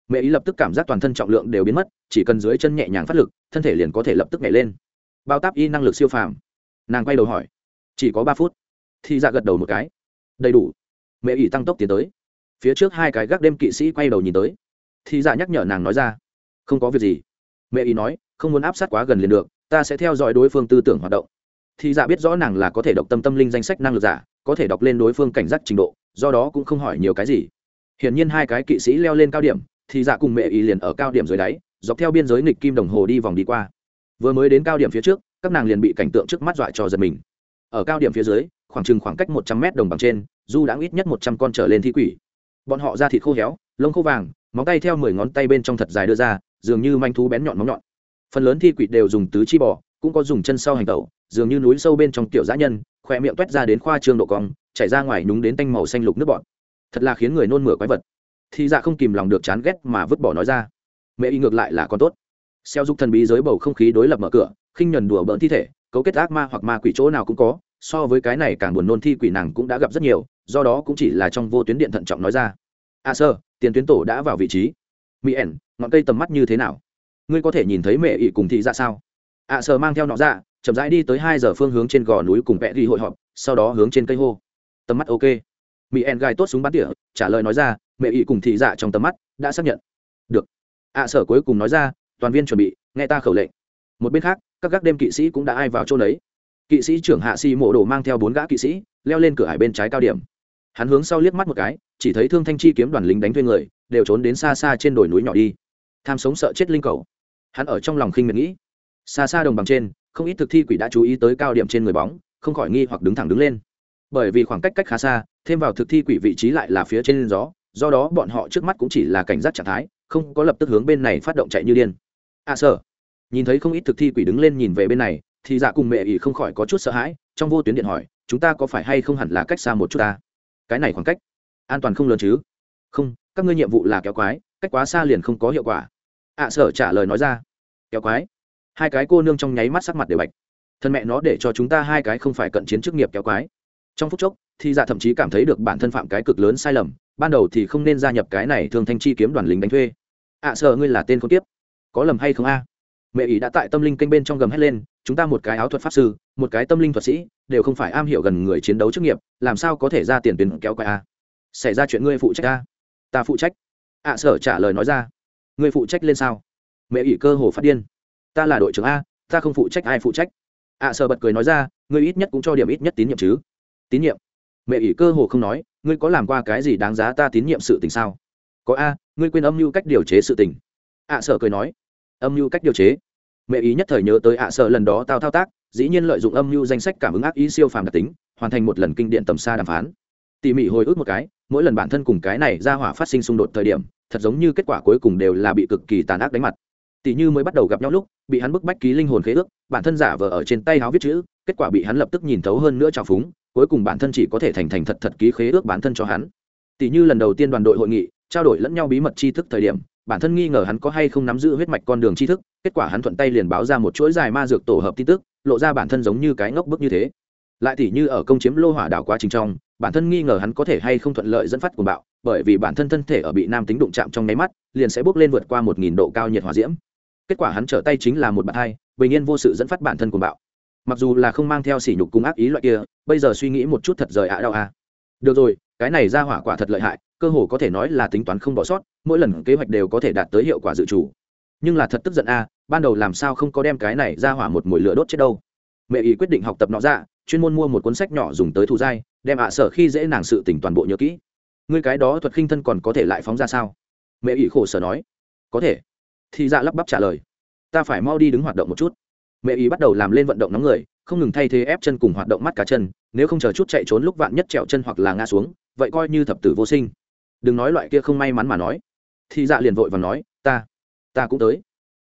mẹ ý lập tức cảm giác toàn thân trọng lượng đều biến mất, chỉ cần dưới chân nhẹ nhàng phát lực, thân thể liền có thể lập tức nhảy lên. Bao táp y năng lực siêu phàm. Nàng quay đầu hỏi, chỉ có ba phút? Thì dạ gật đầu một cái. Đầy đủ. Mẹ ý tăng tốc tiến tới. Phía trước hai cái gác đêm kỵ sĩ quay đầu nhìn tới. Thì dạ nhắc nhở nàng nói ra, không có việc gì. Mẹ ý nói, không muốn áp sát quá gần liền được, ta sẽ theo dõi đối phương tư tưởng hoạt động. Thì dạ biết rõ nàng là có thể đọc tâm tâm linh danh sách năng lực giả, có thể đọc lên đối phương cảnh giác trình độ, do đó cũng không hỏi nhiều cái gì. Hiển nhiên hai cái kỵ sĩ leo lên cao điểm thì dạ cùng mẹ ý liền ở cao điểm dưới đáy, dọc theo biên giới nghịch kim đồng hồ đi vòng đi qua. Vừa mới đến cao điểm phía trước, các nàng liền bị cảnh tượng trước mắt dọa cho giật mình. Ở cao điểm phía dưới, khoảng chừng khoảng cách một trăm mét đồng bằng trên, du đã ít nhất một trăm con trở lên thi quỷ. Bọn họ ra thịt khô héo, lông khô vàng, móng tay theo mười ngón tay bên trong thật dài đưa ra, dường như manh thú bén nhọn móng nhọn. Phần lớn thi quỷ đều dùng tứ chi bò, cũng có dùng chân sau hành tẩu, dường như núi sâu bên trong tiểu giã nhân khoe miệng toét ra đến khoa trương độ cong, chảy ra ngoài nhúng đến tanh màu xanh lục nước bọn thật là khiến người nôn mửa quái vật thì dạ không kìm lòng được chán ghét mà vứt bỏ nói ra. Mẹ y ngược lại là con tốt. Xeo giúp thần bí giới bầu không khí đối lập mở cửa, khinh nhuần đùa bỡn thi thể, cấu kết ác ma hoặc ma quỷ chỗ nào cũng có, so với cái này càng buồn nôn thi quỷ nàng cũng đã gặp rất nhiều, do đó cũng chỉ là trong vô tuyến điện thận trọng nói ra. A à sơ, tiền tuyến tổ đã vào vị trí. Mỹ ẻn, ngọn cây tầm mắt như thế nào? Ngươi có thể nhìn thấy mẹ ỉ cùng thị ra sao? A à sơ mang theo nọ ra chậm rãi đi tới hai giờ phương hướng trên gò núi cùng vẽ ghi hội họp, sau đó hướng trên cây hô. Tầm mắt ok. Mỹ ẻn gai tốt súng bắn tỉa, trả lời nói ra mẹ ỷ cùng thị dạ trong tầm mắt đã xác nhận. Được. Ạ sở cuối cùng nói ra, toàn viên chuẩn bị, nghe ta khẩu lệnh. Một bên khác, các gác đêm kỵ sĩ cũng đã ai vào chỗ đấy kỵ sĩ trưởng hạ si mộ đồ mang theo bốn gã kỵ sĩ, leo lên cửa hải bên trái cao điểm. Hắn hướng sau liếc mắt một cái, chỉ thấy thương thanh chi kiếm đoàn lính đánh thuê người, đều trốn đến xa xa trên đồi núi nhỏ đi. Tham sống sợ chết linh cầu. Hắn ở trong lòng khinh miệt nghĩ. Xa xa đồng bằng trên, không ít thực thi quỷ đã chú ý tới cao điểm trên người bóng, không khỏi nghi hoặc đứng thẳng đứng lên. Bởi vì khoảng cách cách khá xa, thêm vào thực thi quỷ vị trí lại là phía trên gió do đó bọn họ trước mắt cũng chỉ là cảnh giác trạng thái không có lập tức hướng bên này phát động chạy như điên. À sợ nhìn thấy không ít thực thi quỷ đứng lên nhìn về bên này thì dạ cùng mẹ ỉ không khỏi có chút sợ hãi trong vô tuyến điện hỏi chúng ta có phải hay không hẳn là cách xa một chút ta? Cái này khoảng cách an toàn không lớn chứ? Không các ngươi nhiệm vụ là kéo quái cách quá xa liền không có hiệu quả. Ạ à, sở trả lời nói ra. Kéo quái? Hai cái cô nương trong nháy mắt sắc mặt đều bạch. Thân mẹ nó để cho chúng ta hai cái không phải cận chiến chức nghiệp kéo quái. Trong phút chốc thì dạ thậm chí cảm thấy được bản thân phạm cái cực lớn sai lầm ban đầu thì không nên gia nhập cái này thường thanh chi kiếm đoàn lính đánh thuê. Ạ à, sợ ngươi là tên con tiếp có lầm hay không a? Mẹ ý đã tại tâm linh kênh bên trong gầm hét lên chúng ta một cái áo thuật pháp sư một cái tâm linh thuật sĩ đều không phải am hiểu gần người chiến đấu chức nghiệp làm sao có thể ra tiền tuyến kéo quay a? Xảy ra chuyện ngươi phụ trách a? Ta phụ trách. À, Ạ sở trả lời nói ra. Ngươi phụ trách lên sao? Mẹ ỷ cơ hồ phát điên. Ta là đội trưởng a ta không phụ trách ai phụ trách? Ạ sợ bật cười nói ra ngươi ít nhất cũng cho điểm ít nhất tín nhiệm chứ. Tín nhiệm? Mẹ ỷ cơ hồ không nói, ngươi có làm qua cái gì đáng giá ta tín nhiệm sự tình sao? Có a, ngươi quên âm mưu cách điều chế sự tình. Ạ sợ cười nói. Âm mưu cách điều chế? Mẹ ý nhất thời nhớ tới ạ sợ lần đó tao thao tác, dĩ nhiên lợi dụng âm mưu danh sách cảm ứng ác ý siêu phàm đặc tính, hoàn thành một lần kinh điện tầm xa đàm phán. Tỉ mỉ hồi ức một cái, mỗi lần bản thân cùng cái này ra hỏa phát sinh xung đột thời điểm, thật giống như kết quả cuối cùng đều là bị cực kỳ tàn ác đánh mặt. Tỉ như mới bắt đầu gặp nhau lúc, bị hắn bức bách ký linh hồn khế ước, bản thân giả vờ ở trên tay háo viết chữ, kết quả bị hắn lập tức nhìn thấu hơn nữa trào phúng cuối cùng bản thân chỉ có thể thành thành thật thật ký khế ước bản thân cho hắn. Tỷ như lần đầu tiên đoàn đội hội nghị, trao đổi lẫn nhau bí mật tri thức thời điểm, bản thân nghi ngờ hắn có hay không nắm giữ huyết mạch con đường tri thức, kết quả hắn thuận tay liền báo ra một chuỗi dài ma dược tổ hợp tin tức, lộ ra bản thân giống như cái ngốc bức như thế. Lại tỷ như ở công chiếm lô hỏa đảo quá trình trong, bản thân nghi ngờ hắn có thể hay không thuận lợi dẫn phát của bạo, bởi vì bản thân thân thể ở bị nam tính đụng chạm trong nháy mắt, liền sẽ bốc lên vượt qua một nghìn độ cao nhiệt hỏa diễm. Kết quả hắn trở tay chính là một bạn hai, bình yên vô sự dẫn phát bản thân của bạo mặc dù là không mang theo sỉ nhục cung ác ý loại kia, bây giờ suy nghĩ một chút thật rời ạ đau a được rồi, cái này ra hỏa quả thật lợi hại, cơ hồ có thể nói là tính toán không bỏ sót, mỗi lần kế hoạch đều có thể đạt tới hiệu quả dự trù. Nhưng là thật tức giận a ban đầu làm sao không có đem cái này ra hỏa một mồi lửa đốt chết đâu. Mẹ ý quyết định học tập nó ra dạ, chuyên môn mua một cuốn sách nhỏ dùng tới thù dai, đem ạ sở khi dễ nàng sự tỉnh toàn bộ nhớ kỹ. Ngươi cái đó thuật khinh thân còn có thể lại phóng ra sao? Mẹ ý khổ sở nói. Có thể. Thì dạ lắp bắp trả lời. Ta phải mau đi đứng hoạt động một chút mẹ ý bắt đầu làm lên vận động nóng người, không ngừng thay thế ép chân cùng hoạt động mắt cá chân, nếu không chờ chút chạy trốn lúc vạn nhất trẹo chân hoặc là ngã xuống, vậy coi như thập tử vô sinh. Đừng nói loại kia không may mắn mà nói. Thì dạ liền vội và nói, ta ta cũng tới.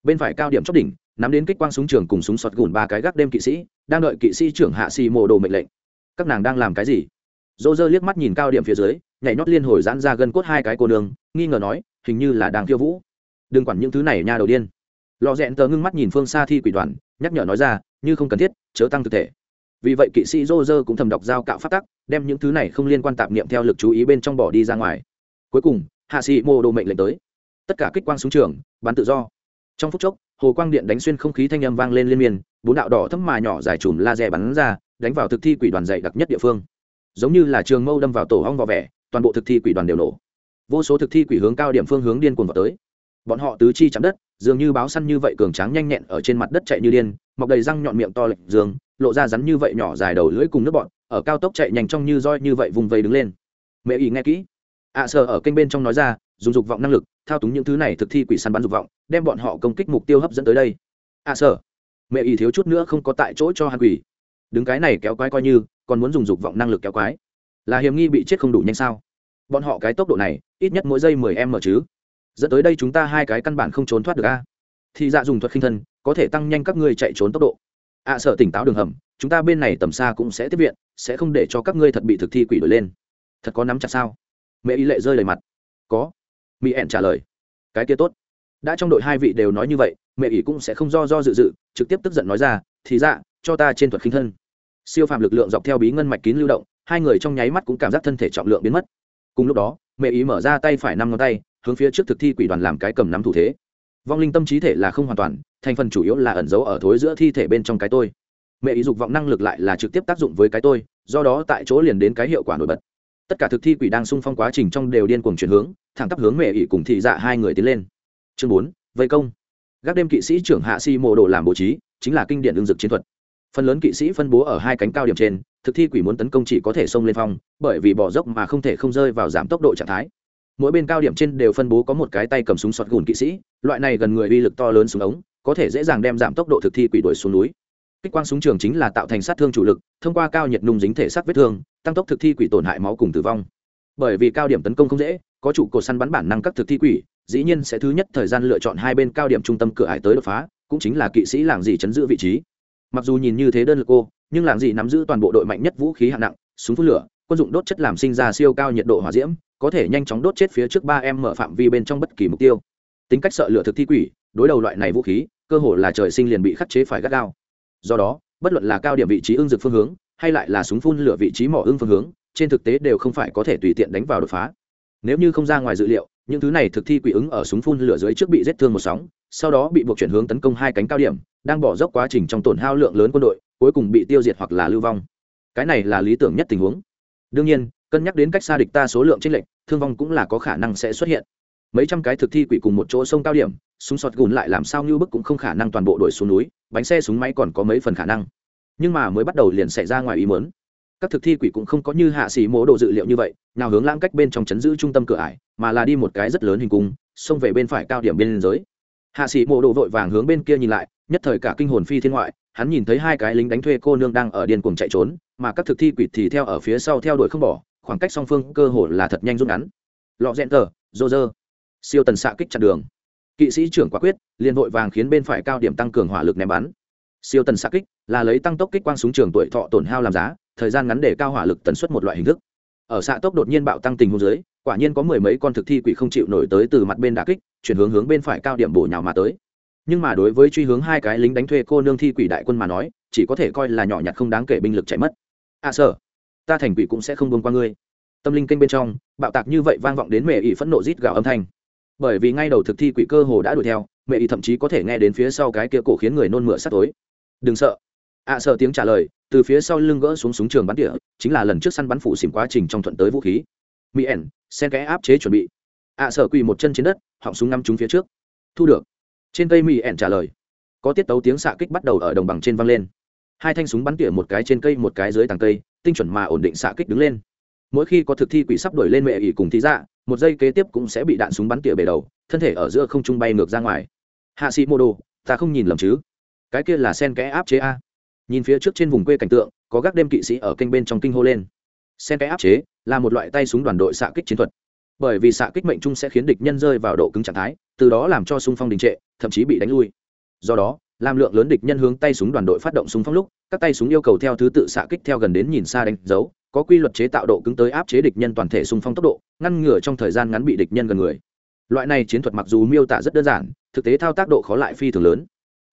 Bên phải cao điểm chót đỉnh, nắm đến kích quang súng trường cùng súng sọt gùn ba cái gác đêm kỵ sĩ, đang đợi kỵ sĩ trưởng hạ xì mộ đồ mệnh lệnh. Các nàng đang làm cái gì? Dô dơ liếc mắt nhìn cao điểm phía dưới, nhảy nhót liên hồi giãn ra gân cốt hai cái cô đường, nghi ngờ nói, hình như là đang khiêu vũ. Đừng quản những thứ này nha đầu điên. Lò rẽn tờ ngưng mắt nhìn phương xa thi quỷ đoàn nhắc nhở nói ra, như không cần thiết, chớ tăng thực thể. Vì vậy kỵ sĩ dô dơ cũng thầm đọc giao cạo phát tắc, đem những thứ này không liên quan tạp niệm theo lực chú ý bên trong bỏ đi ra ngoài. Cuối cùng, hạ sĩ mô đồ mệnh lệnh tới. Tất cả kích quang xuống trường, bắn tự do. Trong phút chốc, hồ quang điện đánh xuyên không khí thanh âm vang lên liên miên, bốn đạo đỏ thấm mà nhỏ dài chùm laser bắn ra, đánh vào thực thi quỷ đoàn dạy đặc nhất địa phương. Giống như là trường mâu đâm vào tổ hong vỏ vẻ, toàn bộ thực thi quỷ đoàn đều nổ. Vô số thực thi quỷ hướng cao điểm phương hướng điên cuồng vào tới bọn họ tứ chi chạm đất dường như báo săn như vậy cường tráng nhanh nhẹn ở trên mặt đất chạy như điên mọc đầy răng nhọn miệng to lệch dương lộ ra rắn như vậy nhỏ dài đầu lưỡi cùng nước bọn ở cao tốc chạy nhanh trong như roi như vậy vùng vây đứng lên. Mẹ ý nghe kỹ. Ạ à, sợ ở kênh bên trong nói ra dùng dục vọng năng lực thao túng những thứ này thực thi quỷ săn bắn dục vọng đem bọn họ công kích mục tiêu hấp dẫn tới đây. Ạ à, sợ mẹ ý thiếu chút nữa không có tại chỗ cho hắn quỷ. Đứng cái này kéo quái coi như còn muốn dùng dục vọng năng lực kéo quái. Là hiểm nghi bị chết không đủ nhanh sao? Bọn họ cái tốc độ này ít nhất mỗi giây mười em m chứ dẫn tới đây chúng ta hai cái căn bản không trốn thoát được a. Thì dạ dùng thuật khinh thân có thể tăng nhanh các ngươi chạy trốn tốc độ. Ạ à, sợ tỉnh táo đường hầm chúng ta bên này tầm xa cũng sẽ tiếp viện sẽ không để cho các ngươi thật bị thực thi quỷ đổi lên. Thật có nắm chặt sao? Mẹ ý lệ rơi lời mặt. Có. Mỹ ẹn trả lời. Cái kia tốt. Đã trong đội hai vị đều nói như vậy mẹ ý cũng sẽ không do do dự dự trực tiếp tức giận nói ra thì dạ cho ta trên thuật khinh thân. Siêu phàm lực lượng dọc theo bí ngân mạch kín lưu động hai người trong nháy mắt cũng cảm giác thân thể trọng lượng biến mất. Cùng lúc đó mẹ ý mở ra tay phải năm ngón tay hướng phía trước thực thi quỷ đoàn làm cái cầm nắm thủ thế. Vong linh tâm trí thể là không hoàn toàn, thành phần chủ yếu là ẩn giấu ở thối giữa thi thể bên trong cái tôi. Mẹ ý dục vọng năng lực lại là trực tiếp tác dụng với cái tôi, do đó tại chỗ liền đến cái hiệu quả nổi bật. Tất cả thực thi quỷ đang xung phong quá trình trong đều điên cuồng chuyển hướng, thẳng tắp hướng mẹ ỷ cùng thị dạ hai người tiến lên. Chương bốn, vây công. Gác đêm kỵ sĩ trưởng hạ si mộ đồ làm bố trí, chính là kinh điển ương dực chiến thuật. Phần lớn kỵ sĩ phân bố ở hai cánh cao điểm trên, thực thi quỷ muốn tấn công chỉ có thể xông lên phong, bởi vì bỏ dốc mà không thể không rơi vào giảm tốc độ trạng thái mỗi bên cao điểm trên đều phân bố có một cái tay cầm súng sọt gùn kỵ sĩ, loại này gần người uy lực to lớn súng ống, có thể dễ dàng đem giảm tốc độ thực thi quỷ đuổi xuống núi. Kích quang súng trường chính là tạo thành sát thương chủ lực, thông qua cao nhiệt nung dính thể sát vết thương, tăng tốc thực thi quỷ tổn hại máu cùng tử vong. Bởi vì cao điểm tấn công không dễ, có trụ cột săn bắn bản năng các thực thi quỷ, dĩ nhiên sẽ thứ nhất thời gian lựa chọn hai bên cao điểm trung tâm cửa hải tới đột phá, cũng chính là kỵ sĩ làng gì chấn giữ vị trí. Mặc dù nhìn như thế đơn lực cô, nhưng làng gì nắm giữ toàn bộ đội mạnh nhất vũ khí hạng nặng, súng phun lửa quân dụng đốt chất làm sinh ra siêu cao nhiệt độ hỏa diễm, có thể nhanh chóng đốt chết phía trước ba em mở phạm vi bên trong bất kỳ mục tiêu. Tính cách sợ lửa thực thi quỷ, đối đầu loại này vũ khí, cơ hồ là trời sinh liền bị khắc chế phải gắt gao. Do đó, bất luận là cao điểm vị trí ương dực phương hướng, hay lại là súng phun lửa vị trí mỏ ương phương hướng, trên thực tế đều không phải có thể tùy tiện đánh vào đột phá. Nếu như không ra ngoài dự liệu, những thứ này thực thi quỷ ứng ở súng phun lửa dưới trước bị giết thương một sóng, sau đó bị buộc chuyển hướng tấn công hai cánh cao điểm, đang bỏ dốc quá trình trong tổn hao lượng lớn quân đội, cuối cùng bị tiêu diệt hoặc là lưu vong. Cái này là lý tưởng nhất tình huống đương nhiên, cân nhắc đến cách xa địch ta số lượng tranh lệch, thương vong cũng là có khả năng sẽ xuất hiện. Mấy trăm cái thực thi quỷ cùng một chỗ sông cao điểm, súng sọt gùn lại làm sao như bức cũng không khả năng toàn bộ đội xuống núi, bánh xe súng máy còn có mấy phần khả năng. Nhưng mà mới bắt đầu liền xảy ra ngoài ý mớn các thực thi quỷ cũng không có như hạ sĩ mố đồ dự liệu như vậy, nào hướng lãng cách bên trong chấn giữ trung tâm cửa ải, mà là đi một cái rất lớn hình cung, xông về bên phải cao điểm bên giới hạ sĩ mộ đồ vội vàng hướng bên kia nhìn lại, nhất thời cả kinh hồn phi thiên ngoại, hắn nhìn thấy hai cái lính đánh thuê cô nương đang ở điên cuồng chạy trốn mà các thực thi quỷ thì theo ở phía sau theo đuổi không bỏ, khoảng cách song phương cơ hồ là thật nhanh rút ngắn. Lọ rẽn tờ, rô rơ. Siêu tần xạ kích chặn đường. Kỵ sĩ trưởng quả quyết, liền vội vàng khiến bên phải cao điểm tăng cường hỏa lực ném bắn. Siêu tần xạ kích là lấy tăng tốc kích quang súng trường tuổi thọ tổn hao làm giá, thời gian ngắn để cao hỏa lực tần suất một loại hình thức. Ở xạ tốc đột nhiên bạo tăng tình hôn dưới, quả nhiên có mười mấy con thực thi quỷ không chịu nổi tới từ mặt bên đà kích, chuyển hướng hướng bên phải cao điểm bổ nhào mà tới. Nhưng mà đối với truy hướng hai cái lính đánh thuê cô nương thi quỷ đại quân mà nói, chỉ có thể coi là nhỏ nhặt không đáng kể binh lực chạy mất à sợ ta thành quỷ cũng sẽ không buông qua ngươi. Tâm linh kênh bên trong, bạo tạc như vậy vang vọng đến mẹ ỷ phẫn nộ rít gạo âm thanh. Bởi vì ngay đầu thực thi quỷ cơ hồ đã đuổi theo, mẹ ỷ thậm chí có thể nghe đến phía sau cái kia cổ khiến người nôn mửa sắt tối. Đừng sợ. À, Ạ sợ tiếng trả lời, từ phía sau lưng gỡ xuống súng trường bắn tỉa, chính là lần trước săn bắn phủ xỉm quá trình trong thuận tới vũ khí. Mỹ ẻn, sen kẽ áp chế chuẩn bị. À, Ạ sợ quỳ một chân trên đất, họng súng ngắm trúng phía trước. Thu được. Trên cây mỹ ẻn trả lời. Có tiết tấu tiếng xạ kích bắt đầu ở đồng bằng trên văng lên hai thanh súng bắn tỉa một cái trên cây, một cái dưới tàng cây, tinh chuẩn mà ổn định xạ kích đứng lên. Mỗi khi có thực thi quỷ sắp đổi lên mẹ ỉ cùng thí dạ một giây kế tiếp cũng sẽ bị đạn súng bắn tỉa bể đầu, thân thể ở giữa không trung bay ngược ra ngoài. Hạ sĩ mô đồ, ta không nhìn lầm chứ? Cái kia là sen kẽ áp chế a. Nhìn phía trước trên vùng quê cảnh tượng, có gác đêm kỵ sĩ ở kênh bên trong kinh hô lên. Sen kẽ áp chế là một loại tay súng đoàn đội xạ kích chiến thuật. Bởi vì xạ kích mệnh trung sẽ khiến địch nhân rơi vào độ cứng trạng thái, từ đó làm cho xung phong đình trệ, thậm chí bị đánh lui. Do đó làm lượng lớn địch nhân hướng tay súng đoàn đội phát động súng phong lúc, các tay súng yêu cầu theo thứ tự xạ kích theo gần đến nhìn xa đánh dấu, có quy luật chế tạo độ cứng tới áp chế địch nhân toàn thể súng phong tốc độ, ngăn ngừa trong thời gian ngắn bị địch nhân gần người. Loại này chiến thuật mặc dù miêu tả rất đơn giản, thực tế thao tác độ khó lại phi thường lớn.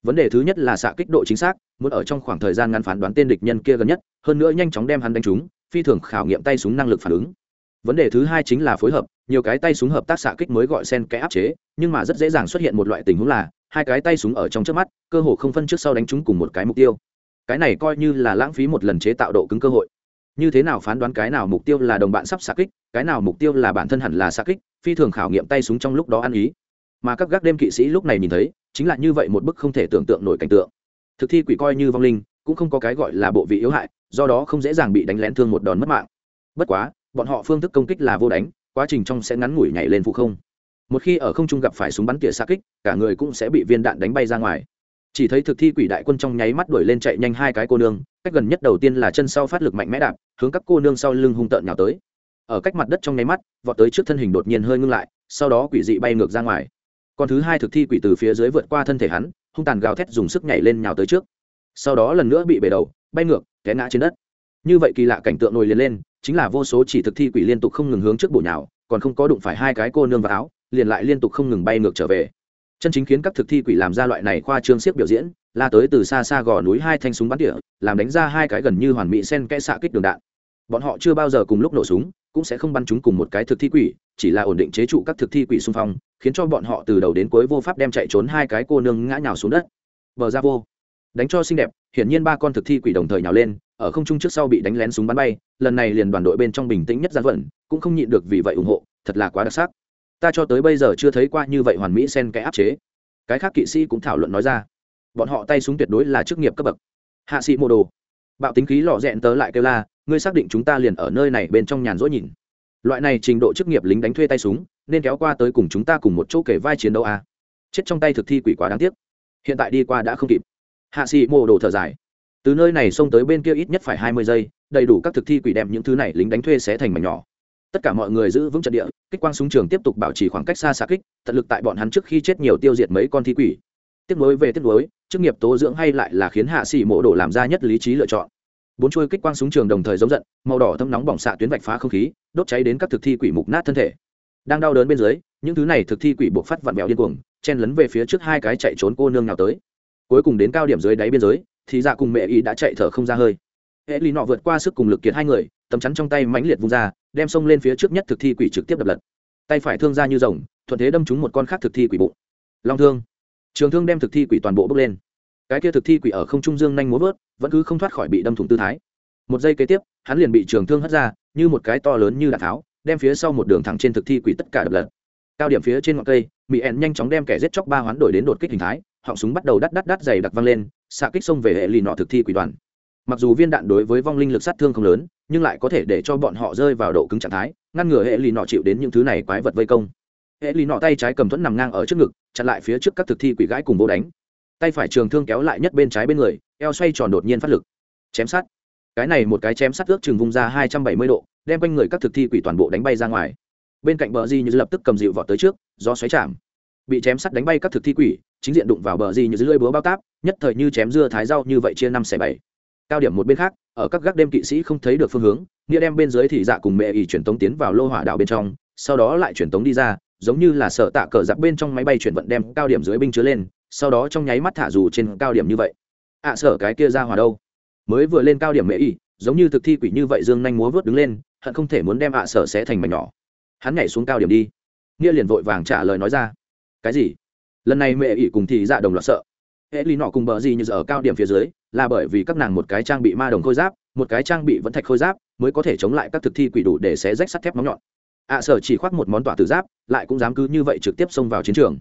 Vấn đề thứ nhất là xạ kích độ chính xác, muốn ở trong khoảng thời gian ngắn phán đoán tên địch nhân kia gần nhất, hơn nữa nhanh chóng đem hắn đánh trúng, phi thường khảo nghiệm tay súng năng lực phản ứng. Vấn đề thứ hai chính là phối hợp, nhiều cái tay súng hợp tác xạ kích mới gọi sen kẽ áp chế, nhưng mà rất dễ dàng xuất hiện một loại tình huống là hai cái tay súng ở trong trước mắt, cơ hồ không phân trước sau đánh chúng cùng một cái mục tiêu. Cái này coi như là lãng phí một lần chế tạo độ cứng cơ hội. Như thế nào phán đoán cái nào mục tiêu là đồng bạn sắp xạ kích, cái nào mục tiêu là bản thân hẳn là xạ kích, phi thường khảo nghiệm tay súng trong lúc đó ăn ý. Mà các gác đêm kỵ sĩ lúc này nhìn thấy, chính là như vậy một bức không thể tưởng tượng nổi cảnh tượng. Thực thi quỷ coi như vong linh, cũng không có cái gọi là bộ vị yếu hại, do đó không dễ dàng bị đánh lén thương một đòn mất mạng. Bất quá, bọn họ phương thức công kích là vô đánh, quá trình trong sẽ ngắn ngủi nhảy lên phụ không một khi ở không trung gặp phải súng bắn tỉa xa kích, cả người cũng sẽ bị viên đạn đánh bay ra ngoài. Chỉ thấy thực thi quỷ đại quân trong nháy mắt đuổi lên chạy nhanh hai cái cô nương, cách gần nhất đầu tiên là chân sau phát lực mạnh mẽ đạp, hướng các cô nương sau lưng hung tợn nhào tới. Ở cách mặt đất trong nháy mắt, vọt tới trước thân hình đột nhiên hơi ngưng lại, sau đó quỷ dị bay ngược ra ngoài. Còn thứ hai thực thi quỷ từ phía dưới vượt qua thân thể hắn, hung tàn gào thét dùng sức nhảy lên nhào tới trước. Sau đó lần nữa bị bể đầu, bay ngược, té ngã trên đất. Như vậy kỳ lạ cảnh tượng nổi liền lên, chính là vô số chỉ thực thi quỷ liên tục không ngừng hướng trước bổ nhào, còn không có đụng phải hai cái cô nương vào áo liền lại liên tục không ngừng bay ngược trở về. Chân chính khiến các thực thi quỷ làm ra loại này khoa trương siếc biểu diễn, la tới từ xa xa gò núi hai thanh súng bắn tỉa, làm đánh ra hai cái gần như hoàn mỹ sen kẽ xạ kích đường đạn. Bọn họ chưa bao giờ cùng lúc nổ súng, cũng sẽ không bắn chúng cùng một cái thực thi quỷ, chỉ là ổn định chế trụ các thực thi quỷ xung phong, khiến cho bọn họ từ đầu đến cuối vô pháp đem chạy trốn hai cái cô nương ngã nhào xuống đất. Bờ ra vô. Đánh cho xinh đẹp, hiển nhiên ba con thực thi quỷ đồng thời nhào lên, ở không trung trước sau bị đánh lén súng bắn bay, lần này liền đoàn đội bên trong bình tĩnh nhất gian vận, cũng không nhịn được vì vậy ủng hộ, thật là quá đặc sắc ta cho tới bây giờ chưa thấy qua như vậy hoàn mỹ sen cái áp chế. Cái khác kỵ sĩ cũng thảo luận nói ra. Bọn họ tay súng tuyệt đối là chức nghiệp cấp bậc. Hạ sĩ mô đồ. Bạo tính khí lọ rẽn tớ lại kêu la, ngươi xác định chúng ta liền ở nơi này bên trong nhàn rỗi nhìn. Loại này trình độ chức nghiệp lính đánh thuê tay súng, nên kéo qua tới cùng chúng ta cùng một chỗ kể vai chiến đấu à. chết trong tay thực thi quỷ quá đáng tiếc. Hiện tại đi qua đã không kịp. Hạ sĩ mô đồ thở dài. Từ nơi này xông tới bên kia ít nhất phải hai mươi giây, đầy đủ các thực thi quỷ đem những thứ này lính đánh thuê sẽ thành mảnh nhỏ tất cả mọi người giữ vững trận địa, kích quang súng trường tiếp tục bảo trì khoảng cách xa xa kích, tận lực tại bọn hắn trước khi chết nhiều tiêu diệt mấy con thi quỷ. Tiếp nối về tiếp nối, chức nghiệp tố dưỡng hay lại là khiến hạ sĩ mộ đổ làm ra nhất lý trí lựa chọn. Bốn chuôi kích quang súng trường đồng thời giống giận, màu đỏ thâm nóng bỏng xạ tuyến vạch phá không khí, đốt cháy đến các thực thi quỷ mục nát thân thể. Đang đau đớn bên dưới, những thứ này thực thi quỷ buộc phát vặn vẹo điên cuồng, chen lấn về phía trước hai cái chạy trốn cô nương nào tới. Cuối cùng đến cao điểm dưới đáy biên giới, thì dạ cùng mẹ y đã chạy thở không ra hơi. Hệ lý nọ vượt qua sức cùng lực kiệt hai người, tấm chắn trong tay mãnh liệt vung ra đem xông lên phía trước nhất thực thi quỷ trực tiếp đập lật. Tay phải thương ra như rồng, thuận thế đâm trúng một con khác thực thi quỷ bụng. Long thương. Trường thương đem thực thi quỷ toàn bộ bước lên. Cái kia thực thi quỷ ở không trung dương nhanh múa vớt, vẫn cứ không thoát khỏi bị đâm thủng tư thái. Một giây kế tiếp, hắn liền bị trường thương hất ra, như một cái to lớn như đạn tháo, đem phía sau một đường thẳng trên thực thi quỷ tất cả đập lật. Cao điểm phía trên ngọn cây mỹ ẹn nhanh chóng đem kẻ giết chóc ba hoán đổi đến đột kích hình thái, họng súng bắt đầu đắt đắt đắt dày đặc văng lên, xạ kích xông về hệ lì nọ thực thi quỷ đoàn. Mặc dù viên đạn đối với vong linh lực sát thương không lớn nhưng lại có thể để cho bọn họ rơi vào độ cứng trạng thái, ngăn ngừa hệ lì nọ chịu đến những thứ này quái vật vây công. Hệ lì nọ tay trái cầm thuẫn nằm ngang ở trước ngực, chặn lại phía trước các thực thi quỷ gãi cùng vô đánh. Tay phải trường thương kéo lại nhất bên trái bên người, eo xoay tròn đột nhiên phát lực. Chém sát. Cái này một cái chém sát ước chừng vung ra hai trăm bảy mươi độ, đem quanh người các thực thi quỷ toàn bộ đánh bay ra ngoài. Bên cạnh bờ di như lập tức cầm dịu vọt tới trước do xoáy chạm. Bị chém sắt đánh bay các thực thi quỷ, chính diện đụng vào bờ di như dưới lưỡi búa bao táp, nhất thời như chém dưa thái rau như vậy chia năm xẻ bảy cao điểm một bên khác ở các gác đêm kỵ sĩ không thấy được phương hướng nghĩa đem bên dưới thì dạ cùng mẹ ỉ chuyển tống tiến vào lô hỏa đạo bên trong sau đó lại chuyển tống đi ra giống như là sợ tạ cờ giặc bên trong máy bay chuyển vận đem cao điểm dưới binh chứa lên sau đó trong nháy mắt thả dù trên cao điểm như vậy. Ạ à, sợ cái kia ra hòa đâu? Mới vừa lên cao điểm mẹ ỉ giống như thực thi quỷ như vậy dương nhanh múa vớt đứng lên hận không thể muốn đem ạ à sở sẽ thành mảnh nhỏ. Hắn nhảy xuống cao điểm đi. Nghĩa liền vội vàng trả lời nói ra. Cái gì? Lần này mẹ ỉ cùng thì dạ đồng loạt sợ hệ lý nọ cùng bờ gì như giờ ở cao điểm phía dưới là bởi vì các nàng một cái trang bị ma đồng khôi giáp một cái trang bị vẫn thạch khôi giáp mới có thể chống lại các thực thi quỷ đủ để xé rách sắt thép móng nhọn. Ạ à, sở chỉ khoác một món tỏa tử giáp lại cũng dám cứ như vậy trực tiếp xông vào chiến trường.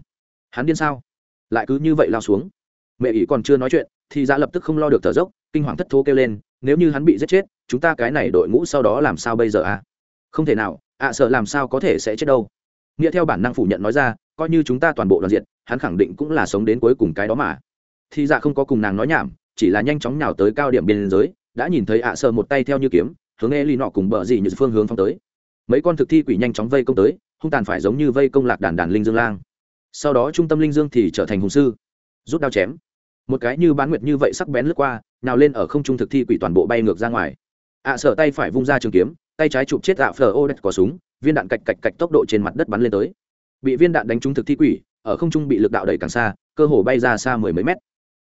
Hắn điên sao? Lại cứ như vậy lao xuống. Mẹ ỷ còn chưa nói chuyện thì ra lập tức không lo được thở dốc kinh hoàng thất thố kêu lên nếu như hắn bị giết chết chúng ta cái này đội ngũ sau đó làm sao bây giờ à? Không thể nào ạ à, sợ làm sao có thể sẽ chết đâu. Nghĩa theo bản năng phủ nhận nói ra coi như chúng ta toàn bộ đoàn diện hắn khẳng định cũng là sống đến cuối cùng cái đó mà thì dạ không có cùng nàng nói nhảm chỉ là nhanh chóng nhào tới cao điểm biên giới đã nhìn thấy ạ à một tay theo như kiếm hướng e lì nọ cùng bờ gì như phương hướng phong tới. Mấy con thực thi quỷ nhanh chóng vây công tới hung tàn phải giống như vây công lạc đàn đàn linh dương lang. Sau đó trung tâm linh dương thì trở thành hùng sư rút đao chém. Một cái như bán nguyệt như vậy sắc bén lướt qua nào lên ở không trung thực thi quỷ toàn bộ bay ngược ra ngoài. Ạ à, sở tay phải vung ra trường kiếm tay trái chụp chết ạ phờ ô đất có súng viên đạn cạch cạch cạch tốc độ trên mặt đất bắn lên tới. Bị viên đạn đánh trúng thực thi quỷ ở không trung bị lực đạo đẩy càng xa cơ hồ bay ra xa mười mấy mét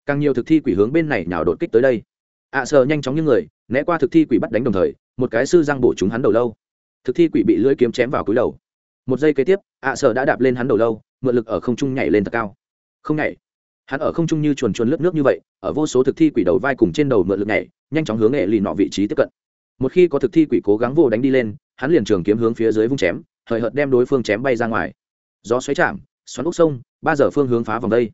càng nhiều thực thi quỷ hướng bên này nhào đột kích tới đây. Ạ à, nhanh chóng như người né qua thực thi quỷ bắt đánh đồng thời một cái sư giang bổ chúng hắn đầu lâu. Thực thi quỷ bị lưỡi kiếm chém vào cúi đầu. Một giây kế tiếp ạ à, đã đạp lên hắn đầu lâu mượn lực ở không trung nhảy lên thật cao. Không nhảy. Hắn ở không trung như chuồn chuồn lướt nước như vậy ở vô số thực thi quỷ đầu vai cùng trên đầu mượn lực nhảy nhanh chóng hướng nghệ lì nọ vị trí tiếp cận. Một khi có thực thi quỷ cố gắng vô đánh đi lên hắn liền trường kiếm hướng phía dưới vung chém hời hợt đem đối phương chém bay ra ngoài. Gió xoáy chạm xoắn úc sông ba giờ phương hướng phá vòng đây.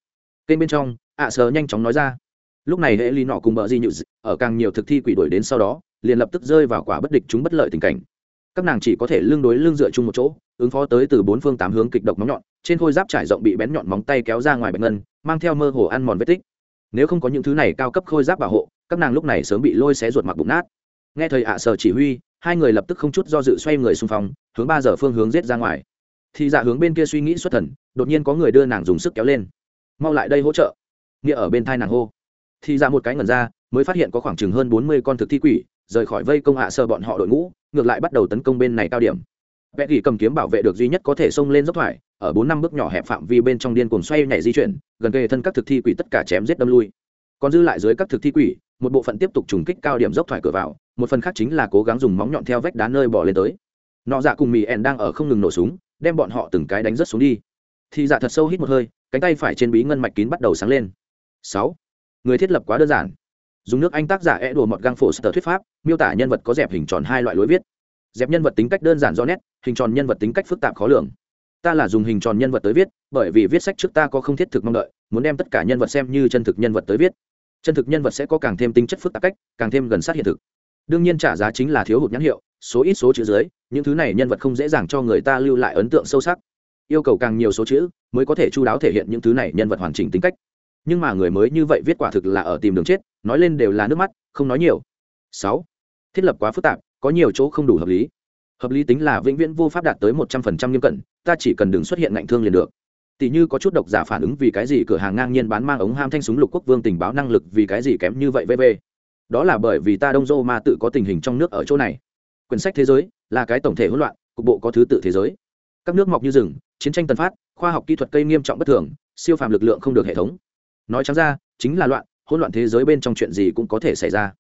Kênh bên trong ạ à sờ nhanh chóng nói ra. Lúc này hệ ly nọ cùng bờ di nhự ở càng nhiều thực thi quỷ đuổi đến sau đó, liền lập tức rơi vào quả bất địch chúng bất lợi tình cảnh. Các nàng chỉ có thể lưng đối lưng dựa chung một chỗ, ứng phó tới từ bốn phương tám hướng kịch độc móng nhọn, trên khôi giáp trải rộng bị bén nhọn móng tay kéo ra ngoài bạch ngân, mang theo mơ hồ ăn mòn vết tích. Nếu không có những thứ này cao cấp khôi giáp bảo hộ, các nàng lúc này sớm bị lôi xé ruột mặc bụng nát. Nghe thầy ạ sở chỉ huy, hai người lập tức không chút do dự xoay người xung phong, hướng ba giờ phương hướng giết ra ngoài. Thì dạ hướng bên kia suy nghĩ xuất thần, đột nhiên có người đưa nàng dùng sức kéo lên. Mau lại đây hỗ trợ nghĩa ở bên thai nàng hô. Thì ra một cái ngẩn ra, mới phát hiện có khoảng chừng hơn bốn mươi con thực thi quỷ, rời khỏi vây công hạ sơ bọn họ đội ngũ, ngược lại bắt đầu tấn công bên này cao điểm. Vẽ ghi cầm kiếm bảo vệ được duy nhất có thể xông lên dốc thoải, ở bốn năm bước nhỏ hẹp phạm vi bên trong điên cuồng xoay nhảy di chuyển, gần kề thân các thực thi quỷ tất cả chém giết đâm lui. Còn dư lại dưới các thực thi quỷ, một bộ phận tiếp tục trùng kích cao điểm dốc thoải cửa vào, một phần khác chính là cố gắng dùng móng nhọn theo vách đá nơi bỏ lên tới. Nọ dạ cùng mì ẻn đang ở không ngừng nổ súng, đem bọn họ từng cái đánh rất xuống đi. Thì dạ thật sâu hít một hơi, cánh tay phải trên bí ngân mạch kín bắt đầu sáng lên sáu. Người thiết lập quá đơn giản. Dùng nước anh tác giả e đùa một găng phổ sở thuyết pháp, miêu tả nhân vật có dẹp hình tròn hai loại lối viết. Dẹp nhân vật tính cách đơn giản rõ nét, hình tròn nhân vật tính cách phức tạp khó lường. Ta là dùng hình tròn nhân vật tới viết, bởi vì viết sách trước ta có không thiết thực mong đợi, muốn đem tất cả nhân vật xem như chân thực nhân vật tới viết. Chân thực nhân vật sẽ có càng thêm tính chất phức tạp cách, càng thêm gần sát hiện thực. Đương nhiên trả giá chính là thiếu hụt nhãn hiệu, số ít số chữ dưới, những thứ này nhân vật không dễ dàng cho người ta lưu lại ấn tượng sâu sắc. Yêu cầu càng nhiều số chữ, mới có thể chú đáo thể hiện những thứ này nhân vật hoàn chỉnh tính cách nhưng mà người mới như vậy viết quả thực là ở tìm đường chết, nói lên đều là nước mắt, không nói nhiều. Sáu, thiết lập quá phức tạp, có nhiều chỗ không đủ hợp lý. Hợp lý tính là vĩnh viễn vô pháp đạt tới một trăm phần trăm nghiêm cẩn, ta chỉ cần đừng xuất hiện ngạnh thương liền được. Tỷ như có chút độc giả phản ứng vì cái gì cửa hàng ngang nhiên bán mang ống ham thanh súng lục quốc vương tình báo năng lực vì cái gì kém như vậy vv đó là bởi vì ta đông dô ma tự có tình hình trong nước ở chỗ này. Quyển sách thế giới là cái tổng thể hỗn loạn, cục bộ có thứ tự thế giới. Các nước mọc như rừng, chiến tranh tần phát, khoa học kỹ thuật cây nghiêm trọng bất thường, siêu phàm lực lượng không được hệ thống nói trắng ra, chính là loạn, hỗn loạn thế giới bên trong chuyện gì cũng có thể xảy ra.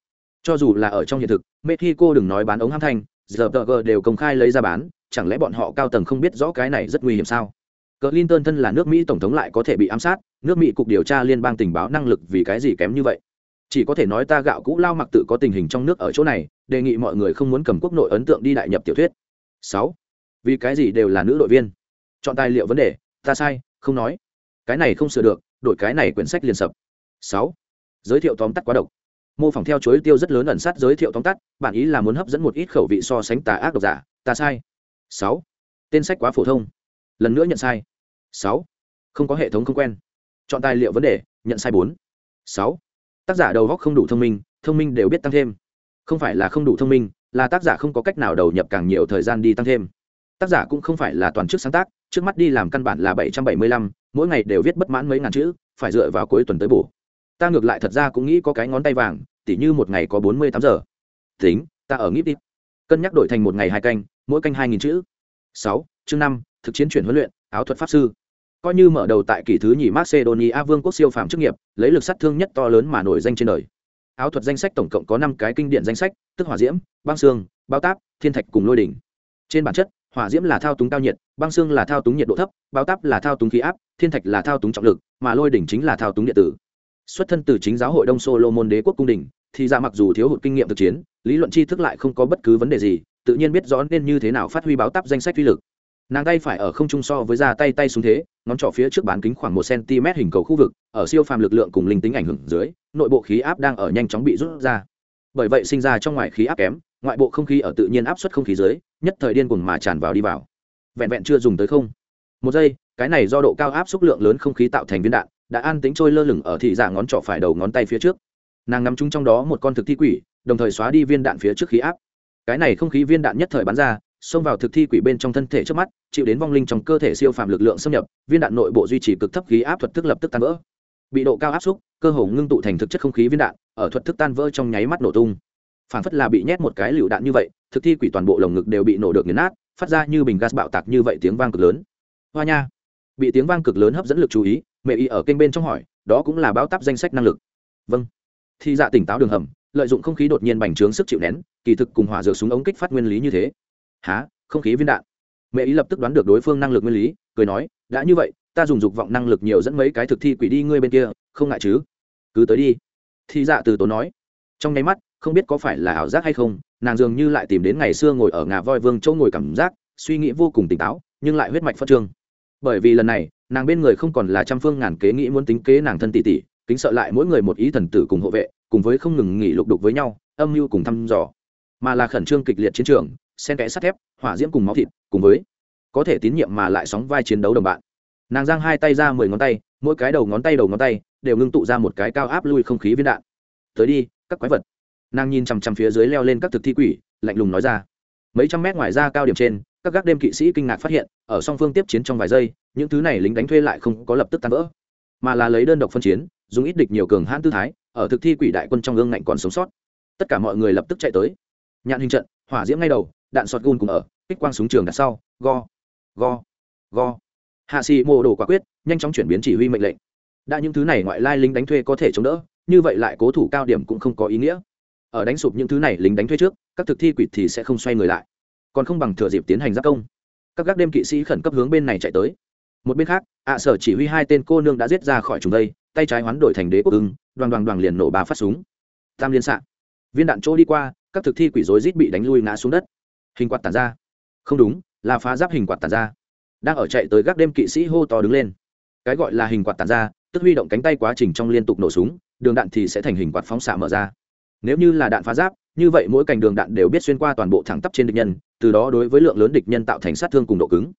Cho dù là ở trong hiện thực, mexico đừng nói bán ống hãm thanh giờ tờ đều công khai lấy ra bán, chẳng lẽ bọn họ cao tầng không biết rõ cái này rất nguy hiểm sao? Clinton thân là nước mỹ tổng thống lại có thể bị ám sát, nước mỹ cục điều tra liên bang tình báo năng lực vì cái gì kém như vậy? Chỉ có thể nói ta gạo cũ lao mặc tự có tình hình trong nước ở chỗ này, đề nghị mọi người không muốn cầm quốc nội ấn tượng đi đại nhập tiểu thuyết. Sáu. Vì cái gì đều là nữ đội viên? Chọn tài liệu vấn đề, ta sai, không nói. Cái này không sửa được đổi cái này quyển sách liền sập. Sáu. Giới thiệu tóm tắt quá độc. Mô phỏng theo chối tiêu rất lớn ẩn sát giới thiệu tóm tắt bản ý là muốn hấp dẫn một ít khẩu vị so sánh tà ác độc giả, ta sai. Sáu. Tên sách quá phổ thông. Lần nữa nhận sai. Sáu. Không có hệ thống không quen. Chọn tài liệu vấn đề, nhận sai bốn. Sáu. Tác giả đầu góc không đủ thông minh thông minh đều biết tăng thêm. Không phải là không đủ thông minh, là tác giả không có cách nào đầu nhập càng nhiều thời gian đi tăng thêm. Tác giả cũng không phải là toàn chức sáng tác, trước mắt đi làm căn bản là bảy trăm bảy mươi lăm mỗi ngày đều viết bất mãn mấy ngàn chữ, phải dựa vào cuối tuần tới bổ. Ta ngược lại thật ra cũng nghĩ có cái ngón tay vàng, tỉ như một ngày có bốn mươi tám giờ. Tính, ta ở nghĩ đi cân nhắc đổi thành một ngày hai canh, mỗi canh hai nghìn chữ. Sáu, chương năm, thực chiến chuyển huấn luyện, áo thuật pháp sư. Coi như mở đầu tại kỷ thứ nhì macedonia vương quốc siêu phàm chức nghiệp, lấy lực sát thương nhất to lớn mà nổi danh trên đời. Áo thuật danh sách tổng cộng có năm cái kinh điển danh sách, tức hỏa diễm, băng xương, bao táp, thiên thạch cùng lôi đỉnh. Trên bản chất hỏa diễm là thao túng cao nhiệt, băng xương là thao túng nhiệt độ thấp, bao táp là thao túng khí áp, thiên thạch là thao túng trọng lực, mà lôi đỉnh chính là thao túng điện tử. Xuất thân từ chính giáo hội đông solomon đế quốc cung đình, thì ra mặc dù thiếu hụt kinh nghiệm thực chiến, lý luận tri thức lại không có bất cứ vấn đề gì, tự nhiên biết rõ nên như thế nào phát huy báo táp danh sách uy lực. Nàng tay phải ở không trung so với da tay tay xuống thế, ngón trỏ phía trước bán kính khoảng một cm hình cầu khu vực, ở siêu phàm lực lượng cùng linh tính ảnh hưởng dưới, nội bộ khí áp đang ở nhanh chóng bị rút ra. Bởi vậy sinh ra trong ngoài khí áp kém ngoại bộ không khí ở tự nhiên áp suất không khí dưới, nhất thời điên cuồng mà tràn vào đi vào. Vẹn vẹn chưa dùng tới không. Một giây, cái này do độ cao áp xúc lượng lớn không khí tạo thành viên đạn, đã an tính trôi lơ lửng ở thị giả ngón trỏ phải đầu ngón tay phía trước. Nàng ngắm chúng trong đó một con thực thi quỷ, đồng thời xóa đi viên đạn phía trước khí áp. Cái này không khí viên đạn nhất thời bắn ra, xông vào thực thi quỷ bên trong thân thể trước mắt, chịu đến vong linh trong cơ thể siêu phàm lực lượng xâm nhập, viên đạn nội bộ duy trì cực thấp khí áp thuật thức lập tức tan vỡ. Bị độ cao áp xúc cơ hồ ngưng tụ thành thực chất không khí viên đạn, ở thuật thức tan vỡ trong nháy mắt nổ tung phản phất là bị nhét một cái lựu đạn như vậy, thực thi quỷ toàn bộ lồng ngực đều bị nổ được nghiền nát, phát ra như bình gas bạo tạc như vậy tiếng vang cực lớn. Hoa nha! Bị tiếng vang cực lớn hấp dẫn lực chú ý, mẹ y ở kênh bên trong hỏi, đó cũng là báo táp danh sách năng lực. Vâng. Thi dạ tỉnh táo đường hầm, lợi dụng không khí đột nhiên bành trướng sức chịu nén, kỳ thực cùng hỏa dược súng ống kích phát nguyên lý như thế. Há, không khí viên đạn. Mẹ ý lập tức đoán được đối phương năng lực nguyên lý, cười nói, đã như vậy, ta dùng dục vọng năng lực nhiều dẫn mấy cái thực thi quỷ đi ngươi bên kia, không ngại chứ? Cứ tới đi. Thi dạ từ tốn nói. Trong nháy mắt không biết có phải là ảo giác hay không, nàng dường như lại tìm đến ngày xưa ngồi ở ngà voi vương châu ngồi cảm giác, suy nghĩ vô cùng tỉnh táo, nhưng lại huyết mạch phát trương. Bởi vì lần này, nàng bên người không còn là trăm phương ngàn kế nghĩ muốn tính kế nàng thân tỷ tỷ, kính sợ lại mỗi người một ý thần tử cùng hộ vệ, cùng với không ngừng nghỉ lục đục với nhau, âm mưu cùng thăm dò. Mà là khẩn trương kịch liệt chiến trường, sen kẽ sắt thép, hỏa diễm cùng máu thịt, cùng với có thể tín nhiệm mà lại sóng vai chiến đấu đồng bạn. Nàng giang hai tay ra mười ngón tay, mỗi cái đầu ngón tay đầu ngón tay, đều ngưng tụ ra một cái cao áp lui không khí viên đạn. Tới đi, các quái vật nàng nhìn chằm chằm phía dưới leo lên các thực thi quỷ, lạnh lùng nói ra. Mấy trăm mét ngoài ra cao điểm trên, các gác đêm kỵ sĩ kinh ngạc phát hiện, ở song phương tiếp chiến trong vài giây, những thứ này lính đánh thuê lại không có lập tức tan vỡ, mà là lấy đơn độc phân chiến, dùng ít địch nhiều cường hãn tư thái, ở thực thi quỷ đại quân trong gương ngạnh còn sống sót. Tất cả mọi người lập tức chạy tới. Nhạn hình trận, hỏa diễm ngay đầu, đạn sọt gun cùng ở, kích quang súng trường đặt sau, go go go. Hạ sĩ mô đồ quả quyết, nhanh chóng chuyển biến chỉ huy mệnh lệnh. Đã những thứ này ngoại lai lính đánh thuê có thể chống đỡ, như vậy lại cố thủ cao điểm cũng không có ý nghĩa ở đánh sụp những thứ này lính đánh thuê trước, các thực thi quỷ thì sẽ không xoay người lại. Còn không bằng thừa dịp tiến hành giáp công. Các gác đêm kỵ sĩ khẩn cấp hướng bên này chạy tới. Một bên khác, ạ sở chỉ huy hai tên cô nương đã giết ra khỏi chúng đây, tay trái hoán đổi thành đế quốc ưng, đoàn đoàn đoàn liền nổ ba phát súng. Tam liên xạ. Viên đạn chỗ đi qua, các thực thi quỷ rối rít bị đánh lui ngã xuống đất. Hình quạt tàn ra. Không đúng, là phá giáp hình quạt tàn ra. Đang ở chạy tới gác đêm kỵ sĩ hô to đứng lên. Cái gọi là hình quạt tàn ra, tức huy động cánh tay quá trình trong liên tục nổ súng, đường đạn thì sẽ thành hình quạt phóng xạ mở ra nếu như là đạn phá giáp, như vậy mỗi cành đường đạn đều biết xuyên qua toàn bộ thẳng tắp trên địch nhân, từ đó đối với lượng lớn địch nhân tạo thành sát thương cùng độ cứng.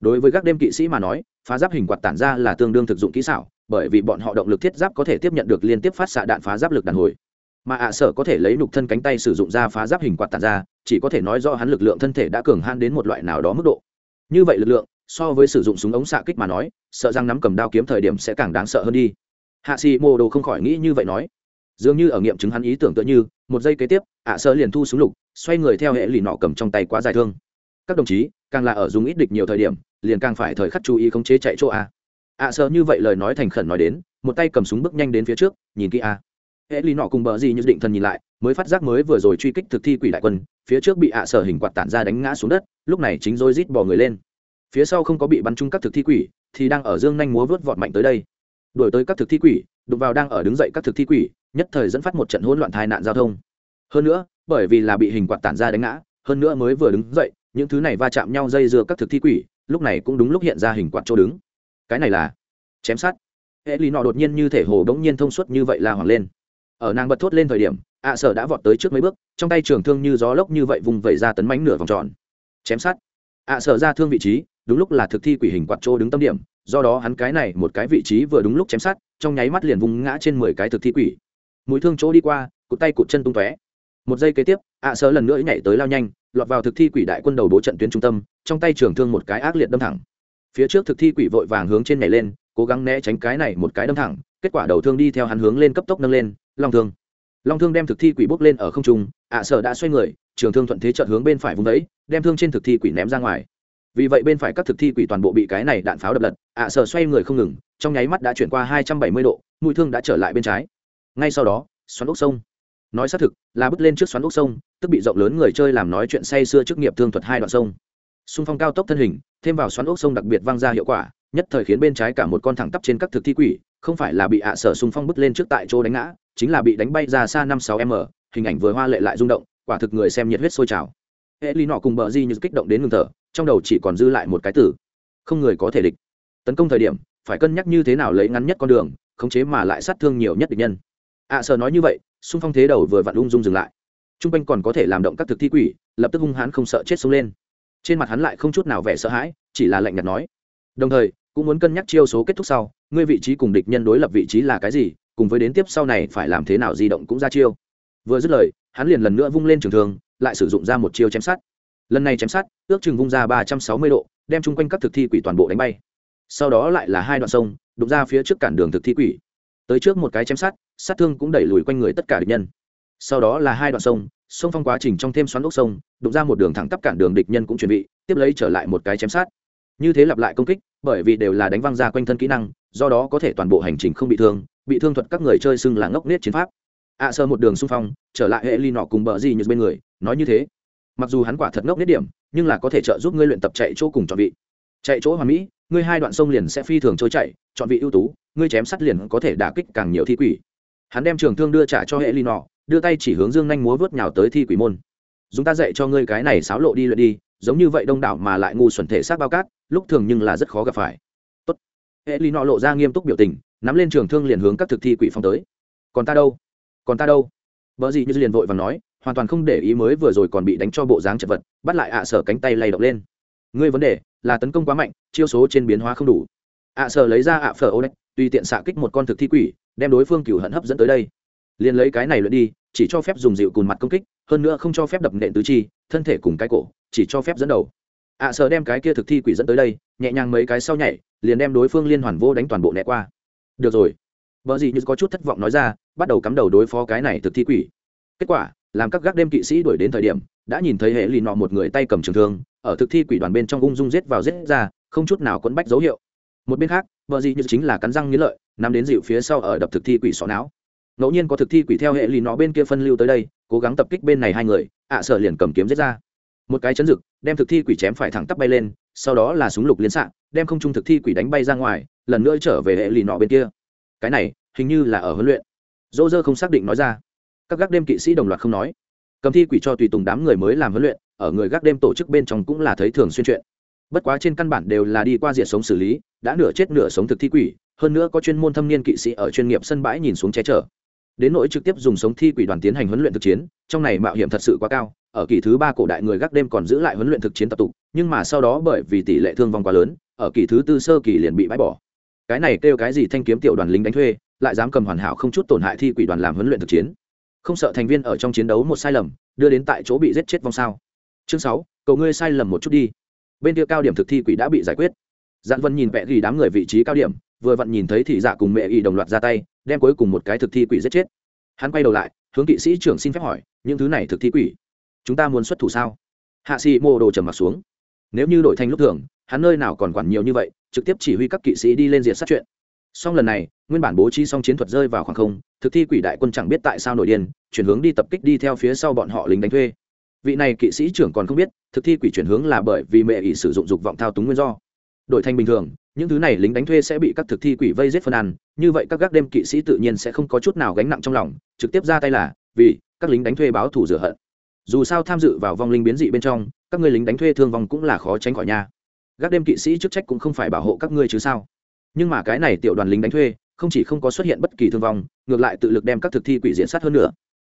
Đối với các đêm kỵ sĩ mà nói, phá giáp hình quạt tản ra là tương đương thực dụng kỹ xảo, bởi vì bọn họ động lực thiết giáp có thể tiếp nhận được liên tiếp phát xạ đạn phá giáp lực đàn hồi. Mà ạ sở có thể lấy nục thân cánh tay sử dụng ra phá giáp hình quạt tản ra, chỉ có thể nói do hắn lực lượng thân thể đã cường han đến một loại nào đó mức độ. Như vậy lực lượng, so với sử dụng súng ống xạ kích mà nói, sợ rằng nắm cầm đao kiếm thời điểm sẽ càng đáng sợ hơn đi. Hạ sĩ mô đồ không khỏi nghĩ như vậy nói dường như ở nghiệm chứng hắn ý tưởng tựa như, một giây kế tiếp, ạ sơ liền thu súng lục, xoay người theo hệ lì nọ cầm trong tay quá dài thương. Các đồng chí, càng là ở dùng ít địch nhiều thời điểm, liền càng phải thời khắc chú ý khống chế chạy chỗ a. Ạ sơ như vậy lời nói thành khẩn nói đến, một tay cầm súng bước nhanh đến phía trước, nhìn kỹ a. Hệ lì nọ cùng bờ gì như định thần nhìn lại, mới phát giác mới vừa rồi truy kích thực thi quỷ đại quân, phía trước bị ạ sở hình quạt tản ra đánh ngã xuống đất, lúc này chính rồi rít bỏ người lên. Phía sau không có bị bắn trúng các thực thi quỷ, thì đang ở dương nhanh múa vớt vọt mạnh tới đây. Đuổi tới các thực thi quỷ, đụng vào đang ở đứng dậy các thực thi quỷ nhất thời dẫn phát một trận hỗn loạn tai nạn giao thông. Hơn nữa, bởi vì là bị hình quạt tản ra đánh ngã, hơn nữa mới vừa đứng dậy, những thứ này va chạm nhau dây dưa các thực thi quỷ, lúc này cũng đúng lúc hiện ra hình quạt chỗ đứng. Cái này là chém sát. Hệ lì nọ đột nhiên như thể hồ đ ố n g nhiên thông suốt như vậy là hoàng lên. Ở nàng bật thốt lên thời điểm, ạ sở đã vọt tới trước mấy bước, trong tay trường thương như gió lốc như vậy vùng vẩy ra tấn mánh nửa vòng tròn. Chém sát. Ạ sở ra thương vị trí, đúng lúc là thực thi quỷ hình quạt chỗ đứng tâm điểm, do đó hắn cái này một cái vị trí vừa đúng lúc chém sát, trong nháy mắt liền vùng ngã trên mười cái thực thi quỷ mũi thương chỗ đi qua, cụt tay cụt chân tung tóe. Một giây kế tiếp, ạ sở lần nữa nhảy tới lao nhanh, lọt vào thực thi quỷ đại quân đầu bố trận tuyến trung tâm, trong tay trường thương một cái ác liệt đâm thẳng. Phía trước thực thi quỷ vội vàng hướng trên nhảy lên, cố gắng né tránh cái này một cái đâm thẳng, kết quả đầu thương đi theo hắn hướng lên cấp tốc nâng lên, long thương. Long thương đem thực thi quỷ bốc lên ở không trung, ạ sở đã xoay người, trường thương thuận thế chợt hướng bên phải vùng đấy, đem thương trên thực thi quỷ ném ra ngoài. Vì vậy bên phải các thực thi quỷ toàn bộ bị cái này đạn pháo đập lật, ạ sở xoay người không ngừng, trong nháy mắt đã chuyển qua hai trăm bảy mươi độ, mũi thương đã trở lại bên trái ngay sau đó, xoắn ốc sông. Nói xác thực, là bước lên trước xoắn ốc sông, tức bị rộng lớn người chơi làm nói chuyện say sưa trước nghiệp thương thuật hai đoạn sông. Xung phong cao tốc thân hình, thêm vào xoắn ốc sông đặc biệt vang ra hiệu quả, nhất thời khiến bên trái cả một con thẳng tắp trên các thực thi quỷ, không phải là bị ạ sở xung phong bước lên trước tại chỗ đánh ngã, chính là bị đánh bay ra xa năm sáu m, hình ảnh vừa hoa lệ lại rung động, quả thực người xem nhiệt huyết sôi trào. Hệ ly nọ cùng bờ di như kích động đến ngừng thở, trong đầu chỉ còn dư lại một cái tử không người có thể địch. Tấn công thời điểm, phải cân nhắc như thế nào lấy ngắn nhất con đường, khống chế mà lại sát thương nhiều nhất địch nhân ạ à, sợ nói như vậy, xung phong thế đầu vừa vặn ung dung dừng lại. T r u n g quanh còn có thể làm động các thực thi quỷ, lập tức hung hãn không sợ chết sống lên. Trên mặt hắn lại không chút nào vẻ sợ hãi, chỉ là lạnh nhạt nói. Đồng thời, cũng muốn cân nhắc chiêu số kết thúc sau, ngươi vị trí cùng địch nhân đối lập vị trí là cái gì, cùng với đến tiếp sau này phải làm thế nào di động cũng ra chiêu. Vừa dứt lời, hắn liền lần nữa vung lên trường thường lại sử dụng ra một chiêu chém sát. Lần này chém sát, ước chừng vung ra ba trăm sáu mươi độ, đem chung quanh các thực thi quỷ toàn bộ đánh bay. Sau đó lại là hai đoạn sông đục ra phía trước cản đường thực thi quỷ. Tới trước một cái chém sát sát thương cũng đẩy lùi quanh người tất cả địch nhân. Sau đó là hai đoạn sông sông phong quá trình trong thêm xoắn ốc sông, đụng ra một đường thẳng tắp cản đường địch nhân cũng chuẩn bị, tiếp lấy trở lại một cái chém sát. Như thế lặp lại công kích, bởi vì đều là đánh văng ra quanh thân kỹ năng, do đó có thể toàn bộ hành trình không bị thương bị thương thuật các người chơi xưng là ngốc nết chiến pháp. Ạ sơ một đường xung phong, trở lại hệ ly nọ cùng bờ gì như bên người, nói như thế. Mặc dù hắn quả thật ngốc nết điểm, nhưng là có thể trợ giúp ngươi luyện tập chạy chỗ cùng chọn vị. Chạy chỗ hoàn mỹ, ngươi hai đoạn sông liền sẽ phi thường trôi chạy chọn vị ưu tú, ngươi chém sắt liền có thể đả kích càng nhiều thi quỷ hắn đem trường thương đưa trả cho hệ ly nọ, đưa tay chỉ hướng dương nhanh múa vớt nhào tới thi quỷ môn. Dùng ta dạy cho ngươi cái này xáo lộ đi luyện đi, giống như vậy đông đảo mà lại ngu xuẩn thể xác bao cát, lúc thường nhưng là rất khó gặp phải. Tốt. Hệ ly nọ lộ ra nghiêm túc biểu tình, nắm lên trường thương liền hướng các thực thi quỷ phong tới. Còn ta đâu? Còn ta đâu? Vợ gì như liền vội và nói, hoàn toàn không để ý mới vừa rồi còn bị đánh cho bộ dáng chật vật, bắt lại ạ sở cánh tay lay động lên. Ngươi vấn đề là tấn công quá mạnh, chiêu số trên biến hóa không đủ. Ạ sở lấy ra ạ phở ô đếch, tùy tiện xạ kích một con thực thi quỷ đem đối phương cửu hận hấp dẫn tới đây. Liền lấy cái này luyện đi chỉ cho phép dùng dịu cùn mặt công kích hơn nữa không cho phép đập nện tứ chi thân thể cùng cái cổ chỉ cho phép dẫn đầu. Ạ à, sợ đem cái kia thực thi quỷ dẫn tới đây nhẹ nhàng mấy cái sau nhảy liền đem đối phương liên hoàn vô đánh toàn bộ né qua. Được rồi. Vợ gì như có chút thất vọng nói ra bắt đầu cắm đầu đối phó cái này thực thi quỷ. Kết quả làm các gác đêm kỵ sĩ đuổi đến thời điểm đã nhìn thấy hệ lì nọ một người tay cầm trường thương ở thực thi quỷ đoàn bên trong ung dung giết vào giết ra không chút nào quấn bách dấu hiệu một bên khác, vợ dị như chính là cắn răng nghĩ lợi nằm đến dịu phía sau ở đập thực thi quỷ sọ não. Ngẫu nhiên có thực thi quỷ theo hệ lì nó bên kia phân lưu tới đây, cố gắng tập kích bên này hai người, ạ sợ liền cầm kiếm giết ra. Một cái chấn rực đem thực thi quỷ chém phải thẳng tắp bay lên, sau đó là súng lục liên xạ, đem không trung thực thi quỷ đánh bay ra ngoài, lần nữa trở về hệ lì nọ bên kia. Cái này, hình như là ở huấn luyện. Dỗ dơ không xác định nói ra. Các gác đêm kỵ sĩ đồng loạt không nói. Cầm thi quỷ cho tùy tùng đám người mới làm huấn luyện, ở người gác đêm tổ chức bên trong cũng là thấy thường xuyên chuyện bất quá trên căn bản đều là đi qua diệt sống xử lý, đã nửa chết nửa sống thực thi quỷ, hơn nữa có chuyên môn thâm niên kỵ sĩ ở chuyên nghiệp sân bãi nhìn xuống che chở. Đến nỗi trực tiếp dùng sống thi quỷ đoàn tiến hành huấn luyện thực chiến, trong này mạo hiểm thật sự quá cao, ở kỳ thứ ba cổ đại người gác đêm còn giữ lại huấn luyện thực chiến tập tục, nhưng mà sau đó bởi vì tỷ lệ thương vong quá lớn, ở kỳ thứ tư sơ kỳ liền bị bãi bỏ. Cái này kêu cái gì thanh kiếm tiểu đoàn lính đánh thuê, lại dám cầm hoàn hảo không chút tổn hại thi quỷ đoàn làm huấn luyện thực chiến. Không sợ thành viên ở trong chiến đấu một sai lầm, đưa đến tại chỗ bị giết chết vong sao. Chương sáu, cầu ngươi sai lầm một chút đi bên kia cao điểm thực thi quỷ đã bị giải quyết. Dạn vân nhìn vẽ ghi đám người vị trí cao điểm, vừa vặn nhìn thấy thị dạ cùng mẹ y đồng loạt ra tay, đem cuối cùng một cái thực thi quỷ giết chết. Hắn quay đầu lại, hướng kỵ sĩ trưởng xin phép hỏi, những thứ này thực thi quỷ, chúng ta muốn xuất thủ sao? Hạ sĩ mô đồ trầm mặt xuống. Nếu như đổi thành lúc thường, hắn nơi nào còn quản nhiều như vậy, trực tiếp chỉ huy các kỵ sĩ đi lên diện sát chuyện. Song lần này, nguyên bản bố trí xong chiến thuật rơi vào khoảng không, thực thi quỷ đại quân chẳng biết tại sao nổi điên, chuyển hướng đi tập kích đi theo phía sau bọn họ lính đánh thuê vị này kỵ sĩ trưởng còn không biết, thực thi quỷ chuyển hướng là bởi vì mẹ ỷ sử dụng dục vọng thao túng nguyên do. Đổi thành bình thường, những thứ này lính đánh thuê sẽ bị các thực thi quỷ vây giết phân ăn, như vậy các gác đêm kỵ sĩ tự nhiên sẽ không có chút nào gánh nặng trong lòng, trực tiếp ra tay là, vì, các lính đánh thuê báo thù rửa hận. Dù sao tham dự vào vong linh biến dị bên trong, các ngươi lính đánh thuê thương vong cũng là khó tránh khỏi nha. Gác đêm kỵ sĩ chức trách cũng không phải bảo hộ các ngươi chứ sao. Nhưng mà cái này tiểu đoàn lính đánh thuê, không chỉ không có xuất hiện bất kỳ thương vong, ngược lại tự lực đem các thực thi quỷ diễn sát hơn nữa.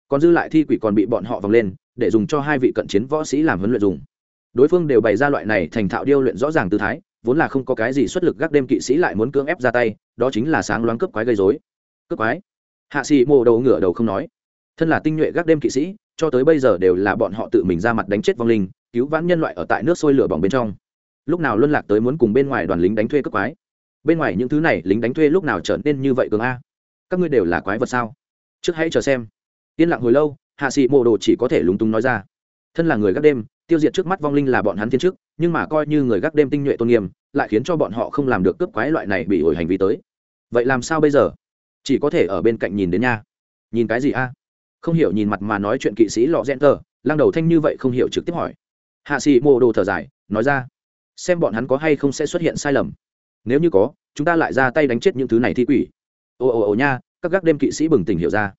Còn dư lại thi quỷ còn bị bọn họ vòng lên để dùng cho hai vị cận chiến võ sĩ làm huấn luyện dùng. Đối phương đều bày ra loại này thành thạo điêu luyện rõ ràng tư thái, vốn là không có cái gì xuất lực gác đêm kỵ sĩ lại muốn cưỡng ép ra tay, đó chính là sáng loáng cướp quái gây dối cướp quái? Hạ sĩ mô đầu ngửa đầu không nói. Thân là tinh nhuệ gác đêm kỵ sĩ, cho tới bây giờ đều là bọn họ tự mình ra mặt đánh chết vong linh, cứu vãn nhân loại ở tại nước sôi lửa bỏng bên trong. Lúc nào luân lạc tới muốn cùng bên ngoài đoàn lính đánh thuê cướp quái? Bên ngoài những thứ này lính đánh thuê lúc nào trở nên như vậy cường a? Các ngươi đều là quái vật sao? Trước hãy chờ xem. Yên lặng hồi lâu hạ sĩ mộ đồ chỉ có thể lúng túng nói ra. Thân là người gác đêm, tiêu diệt trước mắt vong linh là bọn hắn thiên chức, nhưng mà coi như người gác đêm tinh nhuệ tôn nghiêm, lại khiến cho bọn họ không làm được cướp quái loại này bị ổi hành vi tới. Vậy làm sao bây giờ? Chỉ có thể ở bên cạnh nhìn đến nha. Nhìn cái gì a? Không hiểu nhìn mặt mà nói chuyện kỵ sĩ lọ rẽn tờ, lăng đầu thanh như vậy không hiểu trực tiếp hỏi. Hạ sĩ mô đồ thở dài, nói ra. Xem bọn hắn có hay không sẽ xuất hiện sai lầm. Nếu như có, chúng ta lại ra tay đánh chết những thứ này thi quỷ. Ồ ồ ồ nha, các gác đêm kỵ sĩ bừng tỉnh hiểu ra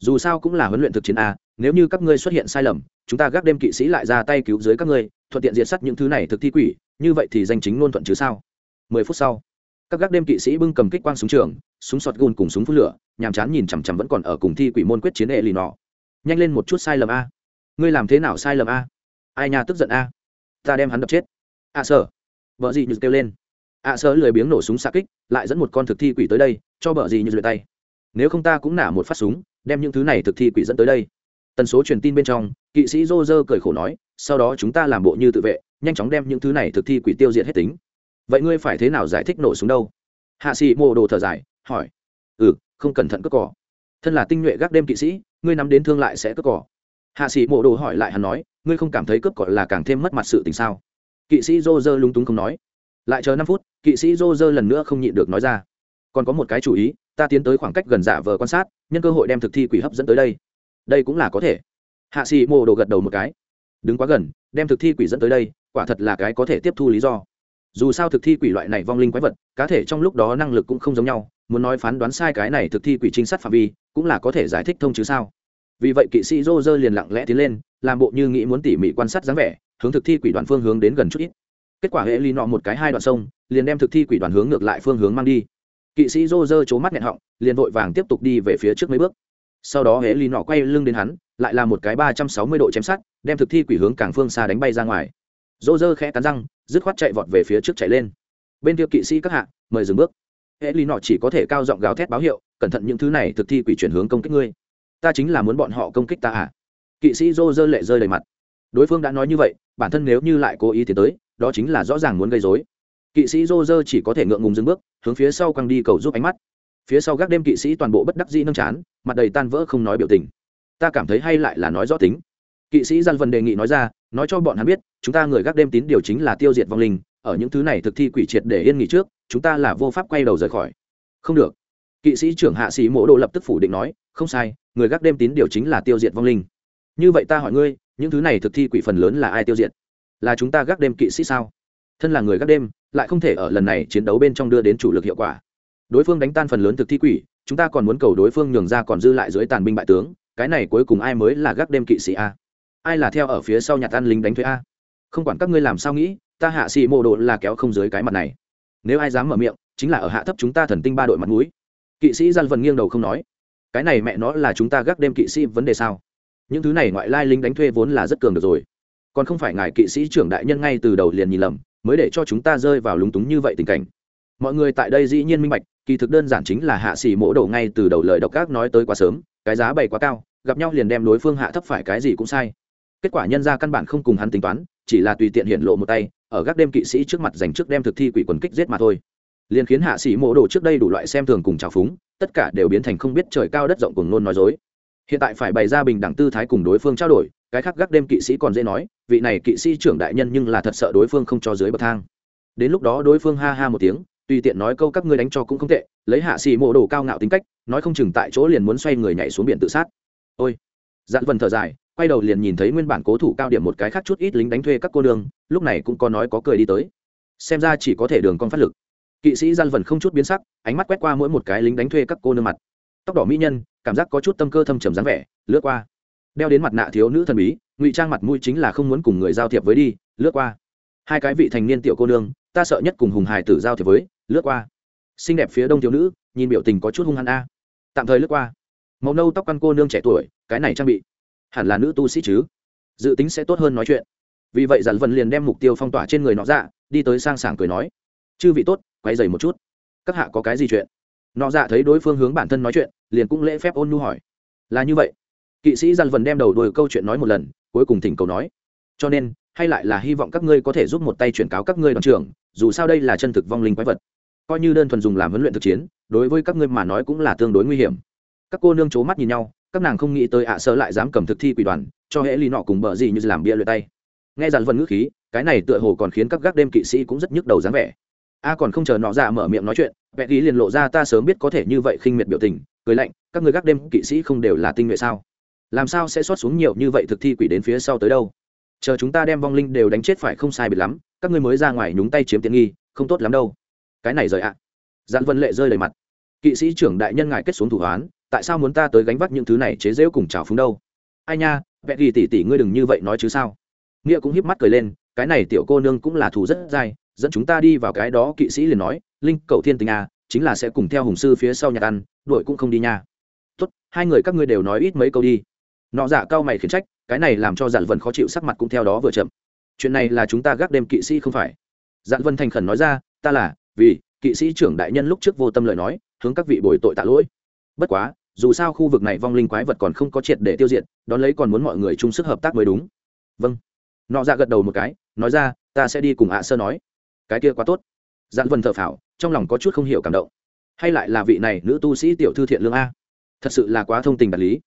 dù sao cũng là huấn luyện thực chiến a nếu như các ngươi xuất hiện sai lầm chúng ta gác đêm kỵ sĩ lại ra tay cứu dưới các ngươi thuận tiện diệt sắt những thứ này thực thi quỷ như vậy thì danh chính ngôn thuận chứ sao? Mười phút sau các gác đêm kỵ sĩ bưng cầm kích quang súng trường súng sọt gùn cùng súng phun lửa nhàm chán nhìn chằm chằm vẫn còn ở cùng thi quỷ môn quyết chiến hệ lì nọ nhanh lên một chút sai lầm a. Ngươi làm thế nào sai lầm a? Ai nhà tức giận a? Ta đem hắn đập chết. A à, sợ vợ gì như kêu lên. A à, sợ lười biếng nổ súng xa kích lại dẫn một con thực thi quỷ tới đây cho vợ gì như luyện tay. Nếu không ta cũng nả một phát súng đem những thứ này thực thi quỷ dẫn tới đây. Tần số truyền tin bên trong, kỵ sĩ dô dơ cười khổ nói, sau đó chúng ta làm bộ như tự vệ, nhanh chóng đem những thứ này thực thi quỷ tiêu diệt hết tính. Vậy ngươi phải thế nào giải thích nổ súng đâu? Hạ sĩ mô đồ thở dài, hỏi. Ừ không cẩn thận cất cỏ. Thân là tinh nhuệ gác đêm kỵ sĩ, ngươi nắm đến thương lại sẽ cất cỏ. Hạ sĩ mô đồ hỏi lại hắn nói, ngươi không cảm thấy cướp cỏ là càng thêm mất mặt sự tình sao? Kỵ sĩ dô dơ lúng túng không nói. Lại chờ năm phút, kỵ sĩ dô dơ lần nữa không nhịn được nói ra. Còn có một cái chủ ý ta tiến tới khoảng cách gần giả vờ quan sát, nhân cơ hội đem thực thi quỷ hấp dẫn tới đây. Đây cũng là có thể. Hạ sĩ mô đồ gật đầu một cái. Đứng quá gần, đem thực thi quỷ dẫn tới đây, quả thật là cái có thể tiếp thu lý do. Dù sao thực thi quỷ loại này vong linh quái vật, cá thể trong lúc đó năng lực cũng không giống nhau, muốn nói phán đoán sai cái này thực thi quỷ trinh sát phạm vi, cũng là có thể giải thích thông chứ sao. Vì vậy kỵ sĩ rô rơ liền lặng lẽ tiến lên, làm bộ như nghĩ muốn tỉ mỉ quan sát dáng vẻ, hướng thực thi quỷ đoàn phương hướng đến gần chút ít. Kết quả hệ ly nọ một cái hai đoạn sông, liền đem thực thi quỷ đoàn hướng ngược lại phương hướng mang đi kỵ sĩ rô rơ c mắt nghẹn họng, liền vội vàng tiếp tục đi về phía trước mấy bước. Sau đó hễ lì nọ quay lưng đến hắn, lại là một cái ba trăm sáu mươi độ chém sát đem thực thi quỷ hướng càng phương xa đánh bay ra ngoài. Rô rơ khẽ cắn răng, dứt khoát chạy vọt về phía trước chạy lên. Bên kia kỵ sĩ các hạ, mời dừng bước. Hễ lì nọ chỉ có thể cao giọng gào thét báo hiệu, cẩn thận những thứ này, thực thi quỷ chuyển hướng công kích ngươi. Ta chính là muốn bọn họ công kích ta à? Kỵ sĩ rô rơ lệ rơi đầy mặt. Đối phương đã nói như vậy, bản thân nếu như lại cố ý thì tới, đó chính là rõ ràng muốn gây dối kỵ sĩ rô rơ chỉ có thể ngượng ngùng dừng bước, hướng phía sau quăng đi cầu giúp ánh mắt. Phía sau gác đêm kỵ sĩ toàn bộ bất đắc dĩ nâng chán, mặt đầy tan vỡ không nói biểu tình. Ta cảm thấy hay lại là nói rõ tính. Kỵ sĩ gian vân đề nghị nói ra, nói cho bọn hắn biết, chúng ta người gác đêm tín điều chính là tiêu diệt vong linh, ở những thứ này thực thi quỷ triệt để yên nghỉ trước, chúng ta là vô pháp quay đầu rời khỏi. Không được. Kỵ sĩ trưởng hạ sĩ mỗ độ lập tức phủ định nói, không sai, người gác đêm tín điều chính là tiêu diệt vong linh. Như vậy ta hỏi ngươi, những thứ này thực thi quỷ phần lớn là ai tiêu diệt? Là chúng ta gác đêm kỵ sĩ sao? Thân là người gác đêm lại không thể ở lần này chiến đấu bên trong đưa đến chủ lực hiệu quả. Đối phương đánh tan phần lớn thực thi quỷ, chúng ta còn muốn cầu đối phương nhường ra còn dư lại dưới tàn binh bại tướng, cái này cuối cùng ai mới là gác đêm kỵ sĩ a? Ai là theo ở phía sau nhặt ăn lính đánh thuế a? Không quản các ngươi làm sao nghĩ, ta hạ sĩ mộ độ là kéo không dưới cái mặt này. Nếu ai dám mở miệng, chính là ở hạ thấp chúng ta thần tinh ba đội mặt mũi. Kỵ sĩ gian vần nghiêng đầu không nói. Cái này mẹ nó là chúng ta gác đêm kỵ sĩ vấn đề sao? Những thứ này ngoại lai lính đánh thuê vốn là rất cường được rồi. Còn không phải ngài kỵ sĩ trưởng đại nhân ngay từ đầu liền nhìn lầm mới để cho chúng ta rơi vào lúng túng như vậy tình cảnh. Mọi người tại đây dĩ nhiên minh bạch, kỳ thực đơn giản chính là hạ xỉ mỗ đổ ngay từ đầu lời độc ác nói tới quá sớm, cái giá bày quá cao, gặp nhau liền đem đối phương hạ thấp phải cái gì cũng sai. Kết quả nhân ra căn bản không cùng hắn tính toán, chỉ là tùy tiện hiện lộ một tay, ở các đêm kỵ sĩ trước mặt dành trước đem thực thi quỷ quần kích giết mà thôi. Liền khiến hạ sĩ mộ đồ trước đây đủ loại xem thường cùng trào phúng, tất cả đều biến thành không biết trời cao đất rộng cùng nôn nói dối. Hiện tại phải bày ra bình đẳng tư thái cùng đối phương trao đổi cái khác gác đêm kỵ sĩ còn dễ nói, vị này kỵ sĩ trưởng đại nhân nhưng là thật sợ đối phương không cho dưới bậc thang. Đến lúc đó đối phương ha ha một tiếng, tùy tiện nói câu các ngươi đánh cho cũng không tệ, lấy hạ xì mộ đồ cao ngạo tính cách, nói không chừng tại chỗ liền muốn xoay người nhảy xuống biển tự sát. Ôi! Dạn vần thở dài, quay đầu liền nhìn thấy nguyên bản cố thủ cao điểm một cái khác chút ít lính đánh thuê các cô đường, lúc này cũng có nói có cười đi tới. Xem ra chỉ có thể đường con phát lực. Kỵ sĩ gian vần không chút biến sắc, ánh mắt quét qua mỗi một cái lính đánh thuê các cô nương mặt. Tóc đỏ mỹ nhân, cảm giác có chút tâm cơ thâm trầm dáng vẻ, lướt qua đeo đến mặt nạ thiếu nữ thần bí, ngụy trang mặt mũi chính là không muốn cùng người giao thiệp với đi, lướt qua. Hai cái vị thành niên tiểu cô nương, ta sợ nhất cùng hùng hải tử giao thiệp với, lướt qua. Xinh đẹp phía đông thiếu nữ, nhìn biểu tình có chút hung hăng a. Tạm thời lướt qua. Màu nâu tóc căn cô nương trẻ tuổi, cái này trang bị. Hẳn là nữ tu sĩ chứ? Dự tính sẽ tốt hơn nói chuyện. Vì vậy giản vân liền đem mục tiêu phong tỏa trên người nó dạ đi tới sang sảng cười nói. Chư vị tốt, quay dày một chút. Các hạ có cái gì chuyện? Nọ dạ thấy đối phương hướng bản thân nói chuyện, liền cũng lễ phép ôn nhu hỏi. Là như vậy kỵ sĩ giản vần đem đầu đuôi câu chuyện nói một lần, cuối cùng thỉnh cầu nói, cho nên, hay lại là hy vọng các ngươi có thể giúp một tay chuyển cáo các ngươi đoàn trưởng, dù sao đây là chân thực vong linh quái vật. Coi như đơn thuần dùng làm huấn luyện thực chiến, đối với các ngươi mà nói cũng là tương đối nguy hiểm. Các cô nương c h ố mắt nhìn nhau, các nàng không nghĩ tới ạ sơ lại dám cầm thực thi quỷ đoàn, cho hễ ly nọ cùng bờ gì như làm bia luyện tay. Nghe dàn vần ngữ khí, cái này tựa hồ còn khiến các gác đêm kỵ sĩ cũng rất nhức đầu dáng vẻ. A còn không chờ nọ ra mở miệng nói chuyện vẽ ký liền lộ ra ta sớm biết có thể như vậy khinh miệt biểu tình, cười lạnh, các người gác đêm kỵ sĩ không đều là tinh nhuệ sao? Làm sao sẽ xót xuống nhiều như vậy thực thi quỷ đến phía sau tới đâu? Chờ chúng ta đem vong linh đều đánh chết phải không sai biệt lắm, các ngươi mới ra ngoài nhúng tay chiếm tiện nghi, không tốt lắm đâu. Cái này rời ạ. À. dạn vân lệ rơi đầy mặt. Kỵ sĩ trưởng đại nhân ngài kết xuống thủ hoán, tại sao muốn ta tới gánh vác những thứ này chế rễu cùng trào phúng đâu? Ai nha vẽ ghi tỉ tỉ ngươi đừng như vậy nói chứ sao? Nghĩa cũng híp mắt cười lên, cái này tiểu cô nương cũng là thù rất dai, dẫn chúng ta đi vào cái đó, kỵ sĩ liền nói, linh cầu thiên tình à chính là sẽ cùng theo hùng sư phía sau nhà ăn, đuổi cũng không đi nha. Tốt, hai người các ngươi đều nói ít mấy câu đi nọ dạ cao mày khiển trách, cái này làm cho dạn vân khó chịu sắc mặt cũng theo đó vừa chậm. Chuyện này là chúng ta gác đêm kỵ sĩ không phải. Dạn vân thành khẩn nói ra, ta là, vì, kỵ sĩ trưởng đại nhân lúc trước vô tâm lời nói, hướng các vị bồi tội tạ lỗi. Bất quá, dù sao khu vực này vong linh quái vật còn không có triệt để tiêu diệt, đón lấy còn muốn mọi người chung sức hợp tác mới đúng. Vâng. Nọ dạ gật đầu một cái, nói ra, ta sẽ đi cùng ạ sơ nói. Cái kia quá tốt. Dạn vân thở phào, trong lòng có chút không hiểu cảm động. Hay lại là vị này nữ tu sĩ tiểu thư thiện lương a? Thật sự là quá thông tình đạt lý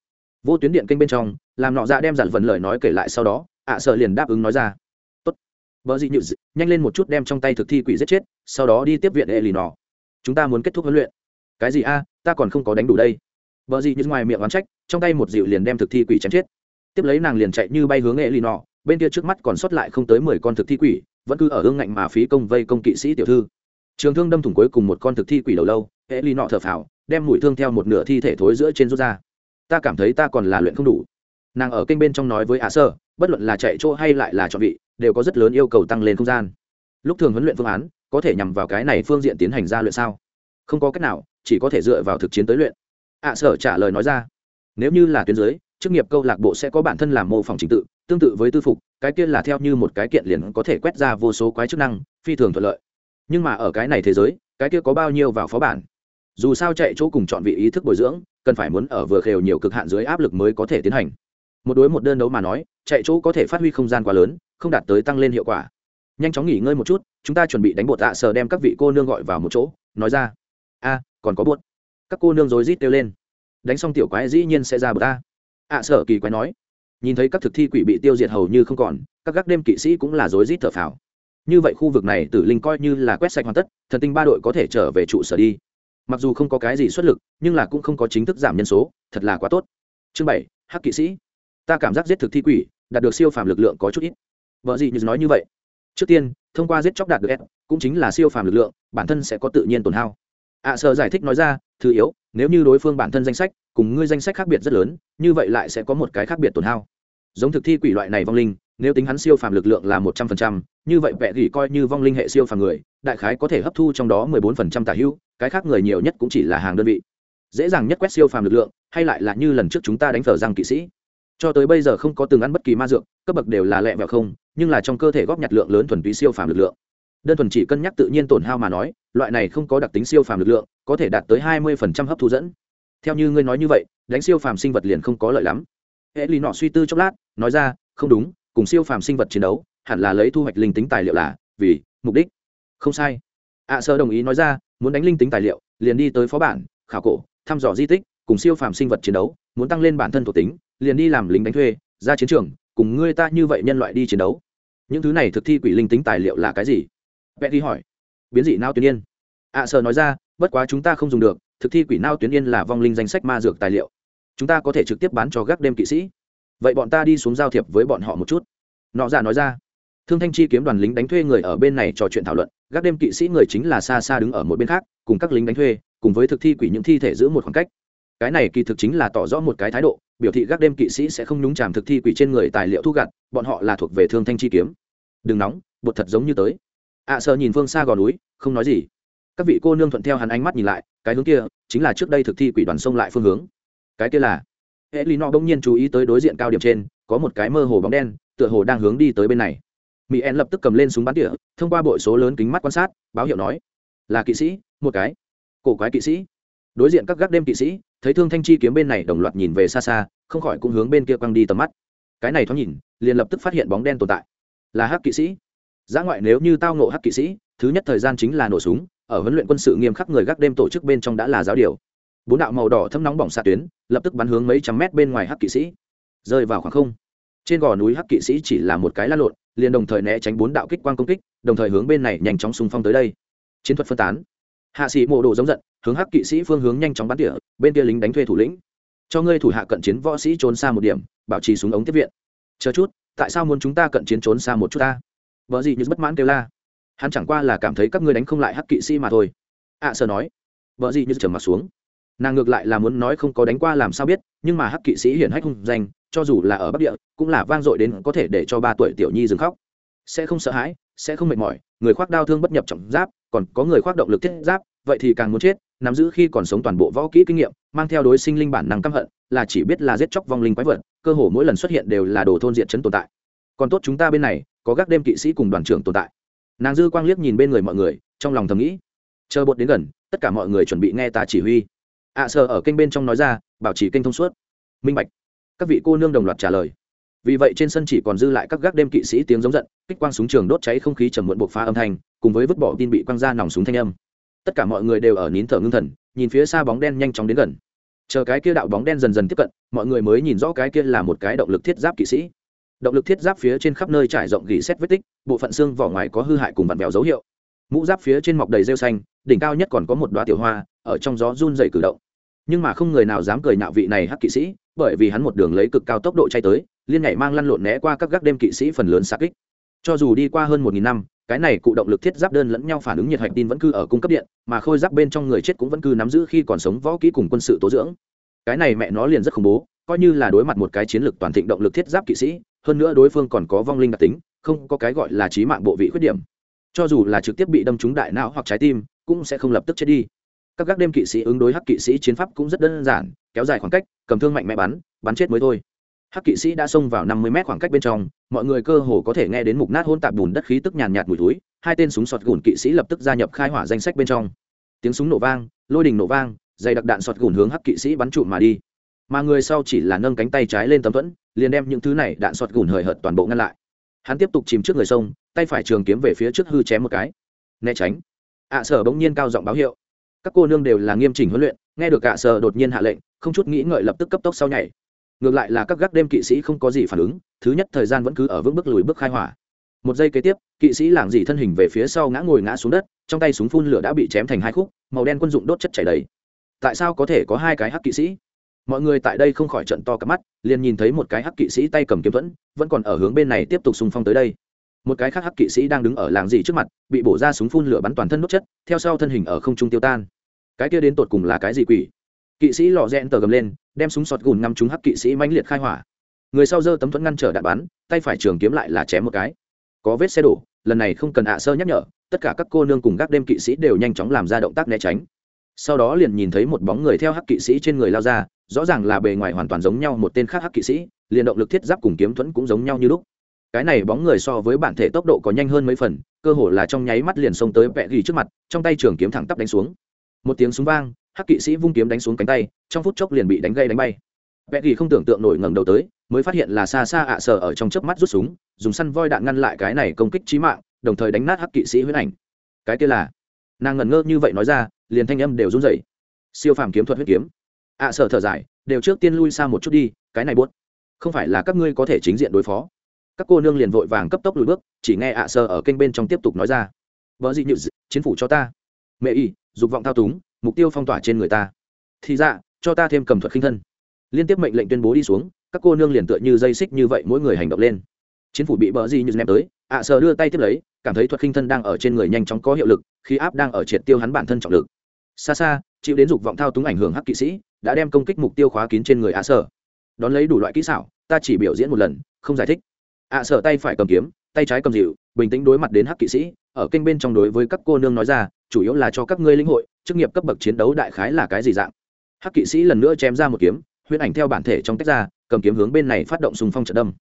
vô tuyến điện kênh bên trong làm nọ dạ đem giản vấn lời nói kể lại sau đó ạ sợ liền đáp ứng nói ra. Tốt. Vợ dị nhự dị, nhanh lên một chút đem trong tay thực thi quỷ giết chết sau đó đi tiếp viện hệ lì nọ. Chúng ta muốn kết thúc huấn luyện. Cái gì a ta còn không có đánh đủ đây. Vợ dị như ngoài miệng oán trách trong tay một dịu liền đem thực thi quỷ chém chết. Tiếp lấy nàng liền chạy như bay hướng hệ lì nọ bên kia trước mắt còn sót lại không tới mười con thực thi quỷ vẫn cứ ở hương ngạnh mà phí công vây công kỵ sĩ tiểu thư. Trường thương đâm thủng cuối cùng một con thực thi quỷ đầu lâu hệ lì nọ thở phào đem mũi thương theo một nửa thi thể thối giữa trên rút ra ta cảm thấy ta còn là luyện không đủ. Nàng ở kênh bên trong nói với ả sơ bất luận là chạy chỗ hay lại là chọn vị đều có rất lớn yêu cầu tăng lên không gian. Lúc thường huấn luyện phương án có thể nhằm vào cái này phương diện tiến hành ra luyện sao? Không có cách nào chỉ có thể dựa vào thực chiến tới luyện. Ạ sở trả lời nói ra nếu như là tuyến dưới, chức nghiệp câu lạc bộ sẽ có bản thân làm mô phỏng trình tự tương tự với tư phục cái kia là theo như một cái kiện liền có thể quét ra vô số quái chức năng phi thường thuận lợi. Nhưng mà ở cái này thế giới cái kia có bao nhiêu vào phó bản? Dù sao chạy chỗ cùng chọn vị ý thức bồi dưỡng cần phải muốn ở vừa khều nhiều cực hạn dưới áp lực mới có thể tiến hành. Một đối một đơn đấu mà nói, chạy chỗ có thể phát huy không gian quá lớn, không đạt tới tăng lên hiệu quả. Nhanh chóng nghỉ ngơi một chút, chúng ta chuẩn bị đánh bột tạ sờ đem các vị cô nương gọi vào một chỗ, nói ra. A, còn có bột. Các cô nương rối rít kêu lên. Đánh xong tiểu quái dĩ nhiên sẽ ra bột ta ạ sở kỳ quái nói. Nhìn thấy các thực thi quỷ bị tiêu diệt hầu như không còn, các gác đêm kỵ sĩ cũng là rối rít thở phào. Như vậy khu vực này tử linh coi như là quét sạch hoàn tất, thần tinh ba đội có thể trở về trụ sở đi mặc dù không có cái gì xuất lực nhưng là cũng không có chính thức giảm nhân số thật là quá tốt. Chương bảy hắc kỵ sĩ. Ta cảm giác giết thực thi quỷ đạt được siêu phàm lực lượng có chút ít. Vợ gì như nói như vậy? Trước tiên thông qua giết chóc đạt được s cũng chính là siêu phàm lực lượng bản thân sẽ có tự nhiên tổn hao. Ạ à, sợ giải thích nói ra thứ yếu nếu như đối phương bản thân danh sách cùng ngươi danh sách khác biệt rất lớn như vậy lại sẽ có một cái khác biệt tổn hao. Giống thực thi quỷ loại này vong linh nếu tính hắn siêu phàm lực lượng là một trăm phần trăm, như vậy vẽ gỉ coi như vong linh hệ siêu phàm người, đại khái có thể hấp thu trong đó mười bốn phần trăm tả hữu cái khác người nhiều nhất cũng chỉ là hàng đơn vị. Dễ dàng nhất quét siêu phàm lực lượng, hay lại là như lần trước chúng ta đánh phở răng kỵ sĩ. Cho tới bây giờ không có từng ăn bất kỳ ma dược, cấp bậc đều là lẹ vẹo không, nhưng là trong cơ thể góp nhặt lượng lớn thuần túy siêu phàm lực lượng. Đơn thuần chỉ cân nhắc tự nhiên tổn hao mà nói, loại này không có đặc tính siêu phàm lực lượng, có thể đạt tới hai mươi phần trăm hấp thu dẫn. Theo như ngươi nói như vậy, đánh siêu phàm sinh vật liền không có lợi lắm. Hệ lì nọ suy tư chốc lát, nói ra, không đúng cùng siêu phàm sinh vật chiến đấu, hẳn là lấy thu hoạch linh tính tài liệu là, vì mục đích. Không sai. Ạ sơ đồng ý nói ra, muốn đánh linh tính tài liệu, liền đi tới phó bản, khảo cổ, thăm dò di tích, cùng siêu phàm sinh vật chiến đấu, muốn tăng lên bản thân thuộc tính, liền đi làm lính đánh thuê, ra chiến trường, cùng ngươi ta như vậy nhân loại đi chiến đấu. Những thứ này thực thi quỷ linh tính tài liệu là cái gì? Vẽ đi hỏi. Biến dị nao tuyến yên. Ạ sơ nói ra, bất quá chúng ta không dùng được, thực thi quỷ nao tuyến yên là vong linh danh sách ma dược tài liệu. Chúng ta có thể trực tiếp bán cho gác đêm kỵ sĩ vậy bọn ta đi xuống giao thiệp với bọn họ một chút. Nọ giả nói ra. Thương thanh chi kiếm đoàn lính đánh thuê người ở bên này trò chuyện thảo luận gác đêm kỵ sĩ người chính là xa xa đứng ở một bên khác cùng các lính đánh thuê cùng với thực thi quỷ những thi thể giữ một khoảng cách. Cái này kỳ thực chính là tỏ rõ một cái thái độ biểu thị gác đêm kỵ sĩ sẽ không nhúng chàm thực thi quỷ trên người tài liệu thu gặt bọn họ là thuộc về thương thanh chi kiếm. Đừng nóng bột thật giống như tới. Ạ à, sợ nhìn phương xa gò núi không nói gì. Các vị cô nương thuận theo hắn ánh mắt nhìn lại cái hướng kia chính là trước đây thực thi quỷ đoàn sông lại phương hướng. Cái kia là hệ lý nọ bỗng nhiên chú ý tới đối diện cao điểm trên, có một cái mơ hồ bóng đen, tựa hồ đang hướng đi tới bên này. Mỹ en lập tức cầm lên súng bắn tỉa, thông qua bội số lớn kính mắt quan sát, báo hiệu nói, là kỵ sĩ, một cái, cổ quái kỵ sĩ. Đối diện các gác đêm kỵ sĩ, thấy thương thanh chi kiếm bên này đồng loạt nhìn về xa xa, không khỏi cũng hướng bên kia quăng đi tầm mắt. Cái này thoáng nhìn, liền lập tức phát hiện bóng đen tồn tại. Là hắc kỵ sĩ. Giá ngoại nếu như tao nộ hắc kỵ sĩ, thứ nhất thời gian chính là nổ súng, ở huấn luyện quân sự nghiêm khắc người gác đêm tổ chức bên trong đã là giáo điều bốn đạo màu đỏ thâm nóng bỏng xạ tuyến lập tức bắn hướng mấy trăm mét bên ngoài hắc kỵ sĩ rơi vào khoảng không. Trên gò núi hắc kỵ sĩ chỉ là một cái lăn lộn liền đồng thời né tránh bốn đạo kích quang công kích đồng thời hướng bên này nhanh chóng xung phong tới đây. Chiến thuật phân tán. Hạ sĩ mộ đồ giống giận hướng hắc kỵ sĩ phương hướng nhanh chóng bắn tỉa bên kia lính đánh thuê thủ lĩnh. Cho ngươi thủ hạ cận chiến võ sĩ trốn xa một điểm bảo trì súng ống tiếp viện. Chờ chút tại sao muốn chúng ta cận chiến trốn xa một chút ta? Vợ gì như bất mãn kêu la. Hắn chẳng qua là cảm thấy các ngươi đánh không lại hắc kỵ sĩ mà thôi. Ạ à, sợ nói. Vợ gì như trầm mặt xuống nàng ngược lại là muốn nói không có đánh qua làm sao biết, nhưng mà hắc kỵ sĩ hiển hách hung danh, cho dù là ở bắc địa, cũng là vang dội đến có thể để cho ba tuổi tiểu nhi dừng khóc. Sẽ không sợ hãi, sẽ không mệt mỏi, người khoác đau thương bất nhập trọng giáp, còn có người khoác động lực thiết giáp, vậy thì càng muốn chết, nắm giữ khi còn sống toàn bộ võ kỹ kinh nghiệm, mang theo đối sinh linh bản năng căm hận, là chỉ biết là giết chóc vong linh quái vật, cơ hồ mỗi lần xuất hiện đều là đồ thôn diện chấn tồn tại. Còn tốt chúng ta bên này, có gác đêm kỵ sĩ cùng đoàn trưởng tồn tại. Nàng dư quang liếc nhìn bên người mọi người, trong lòng thầm nghĩ. Chờ bột đến gần, tất cả mọi người chuẩn bị nghe ta chỉ huy ạ à, sợ ở kênh bên trong nói ra bảo trì kênh thông suốt. Minh bạch. Các vị cô nương đồng loạt trả lời. Vì vậy trên sân chỉ còn dư lại các gác đêm kỵ sĩ tiếng giống giận kích quang súng trường đốt cháy không khí trầm muộn bộc phá âm thanh cùng với vứt bỏ tin bị quăng ra nòng súng thanh âm. Tất cả mọi người đều ở nín thở ngưng thần nhìn phía xa bóng đen nhanh chóng đến gần. Chờ cái kia đạo bóng đen dần dần tiếp cận mọi người mới nhìn rõ cái kia là một cái động lực thiết giáp kỵ sĩ. Động lực thiết giáp phía trên khắp nơi trải rộng gỉ xét vết tích bộ phận xương vỏ ngoài có hư hại cùng vặn vẹo dấu hiệu. Mũ giáp phía trên mọc đầy rêu xanh đỉnh cao nhất còn có một đoá tiểu hoa ở trong gió run dày cử động nhưng mà không người nào dám cười nạo vị này hắc kỵ sĩ, bởi vì hắn một đường lấy cực cao tốc độ chạy tới, liên nhảy mang lăn lộn né qua các gác đêm kỵ sĩ phần lớn xa kích. Cho dù đi qua hơn một nghìn năm, cái này cụ động lực thiết giáp đơn lẫn nhau phản ứng nhiệt hạch tin vẫn cư ở cung cấp điện, mà khôi giáp bên trong người chết cũng vẫn cư nắm giữ khi còn sống võ kỹ cùng quân sự tố dưỡng. Cái này mẹ nó liền rất khủng bố, coi như là đối mặt một cái chiến lược toàn thịnh động lực thiết giáp kỵ sĩ, hơn nữa đối phương còn có vong linh đặc tính, không có cái gọi là trí mạng bộ vị khuyết điểm. Cho dù là trực tiếp bị đâm trúng đại não hoặc trái tim, cũng sẽ không lập tức chết đi các gác đêm kỵ sĩ ứng đối hắc kỵ sĩ chiến pháp cũng rất đơn giản, kéo dài khoảng cách, cầm thương mạnh mẽ bắn bắn chết mới thôi. Hắc kỵ sĩ đã xông vào năm mươi mét khoảng cách bên trong, mọi người cơ hồ có thể nghe đến mục nát hôn tạp bùn đất khí tức nhàn nhạt mùi túi hai tên súng sọt gùn kỵ sĩ lập tức gia nhập khai hỏa danh sách bên trong. Tiếng súng nổ vang, lôi đình nổ vang, dày đặc đạn sọt gùn hướng hắc kỵ sĩ bắn trụ mà đi. Mà người sau chỉ là nâng cánh tay trái lên tấm thuẫn, liền đem những thứ này đạn sọt gùn hời hợt toàn bộ ngăn lại. Hắn tiếp tục chìm trước người sông, tay phải trường kiếm về phía trước hư chém một cái. Né tránh. Ạ sở bỗng nhiên cao giọng báo hiệu các cô nương đều là nghiêm chỉnh huấn luyện, nghe được cả sợ đột nhiên hạ lệnh, không chút nghĩ ngợi lập tức cấp tốc sau nhảy. Ngược lại là các gác đêm kỵ sĩ không có gì phản ứng, thứ nhất thời gian vẫn cứ ở vững bước lùi bước khai hỏa. Một giây kế tiếp, kỵ sĩ làng dì thân hình về phía sau ngã ngồi ngã xuống đất, trong tay súng phun lửa đã bị chém thành hai khúc, màu đen quân dụng đốt chất chảy đầy. Tại sao có thể có hai cái hắc kỵ sĩ? Mọi người tại đây không khỏi trận to cả mắt, liền nhìn thấy một cái hắc kỵ sĩ tay cầm kiếm thuẫn, vẫn còn ở hướng bên này tiếp tục xung phong tới đây một cái khác hắc kỵ sĩ đang đứng ở làng gì trước mặt, bị bổ ra súng phun lửa bắn toàn thân nốt chất, theo sau thân hình ở không trung tiêu tan. Cái kia đến tột cùng là cái gì quỷ? Kỵ sĩ lò rẽn tờ gầm lên, đem súng sọt gùn ngắm chúng hắc kỵ sĩ mãnh liệt khai hỏa. Người sau giơ tấm thuẫn ngăn trở đạn bắn, tay phải trường kiếm lại là chém một cái. Có vết xe đổ, lần này không cần ạ sơ nhắc nhở, tất cả các cô nương cùng các đêm kỵ sĩ đều nhanh chóng làm ra động tác né tránh. Sau đó liền nhìn thấy một bóng người theo hắc kỵ sĩ trên người lao ra, rõ ràng là bề ngoài hoàn toàn giống nhau một tên khác hắc kỵ sĩ, liền động lực thiết giáp cùng kiếm thuẫn cũng giống nhau như lúc cái này bóng người so với bản thể tốc độ có nhanh hơn mấy phần, cơ hồ là trong nháy mắt liền xông tới vẹ ghi trước mặt, trong tay trường kiếm thẳng tắp đánh xuống. Một tiếng súng vang, hắc kỵ sĩ vung kiếm đánh xuống cánh tay, trong phút chốc liền bị đánh gây đánh bay. Vẽ ghi không tưởng tượng nổi ngẩng đầu tới, mới phát hiện là xa xa ạ à ở trong chớp mắt rút súng, dùng săn voi đạn ngăn lại cái này công kích trí mạng, đồng thời đánh nát hắc kỵ sĩ huyết ảnh. Cái kia là, nàng ngẩn ngơ như vậy nói ra, liền thanh âm đều run rẩy. Siêu phàm kiếm thuật huyết kiếm. Ạ à thở dài, đều trước tiên lui xa một chút đi, cái này buốt. Không phải là các ngươi có thể chính diện đối phó các cô nương liền vội vàng cấp tốc lùi bước, chỉ nghe ạ à ở kênh bên trong tiếp tục nói ra. Vợ dị nhự chiến phủ cho ta. Mẹ y dục vọng thao túng, mục tiêu phong tỏa trên người ta. Thì ra cho ta thêm cầm thuật khinh thân. Liên tiếp mệnh lệnh tuyên bố đi xuống, các cô nương liền tựa như dây xích như vậy mỗi người hành động lên. Chiến phủ bị bờ di như ném tới, ạ à sờ đưa tay tiếp lấy, cảm thấy thuật khinh thân đang ở trên người nhanh chóng có hiệu lực khi áp đang ở triệt tiêu hắn bản thân trọng lực. Xa xa, chịu đến dục vọng thao túng ảnh hưởng hắc kỵ sĩ, đã đem công kích mục tiêu khóa kín trên người ạ sơ. Đón lấy đủ loại kỹ xảo, ta chỉ biểu diễn một lần, không giải thích ạ sở tay phải cầm kiếm, tay trái cầm dịu, bình tĩnh đối mặt đến hắc kỵ sĩ, ở kênh bên trong đối với các cô nương nói ra, chủ yếu là cho các ngươi lĩnh hội, chức nghiệp cấp bậc chiến đấu đại khái là cái gì dạng. Hắc kỵ sĩ lần nữa chém ra một kiếm huyễn ảnh theo bản thể trong tách ra, cầm kiếm hướng bên này phát động xung phong trận đâm.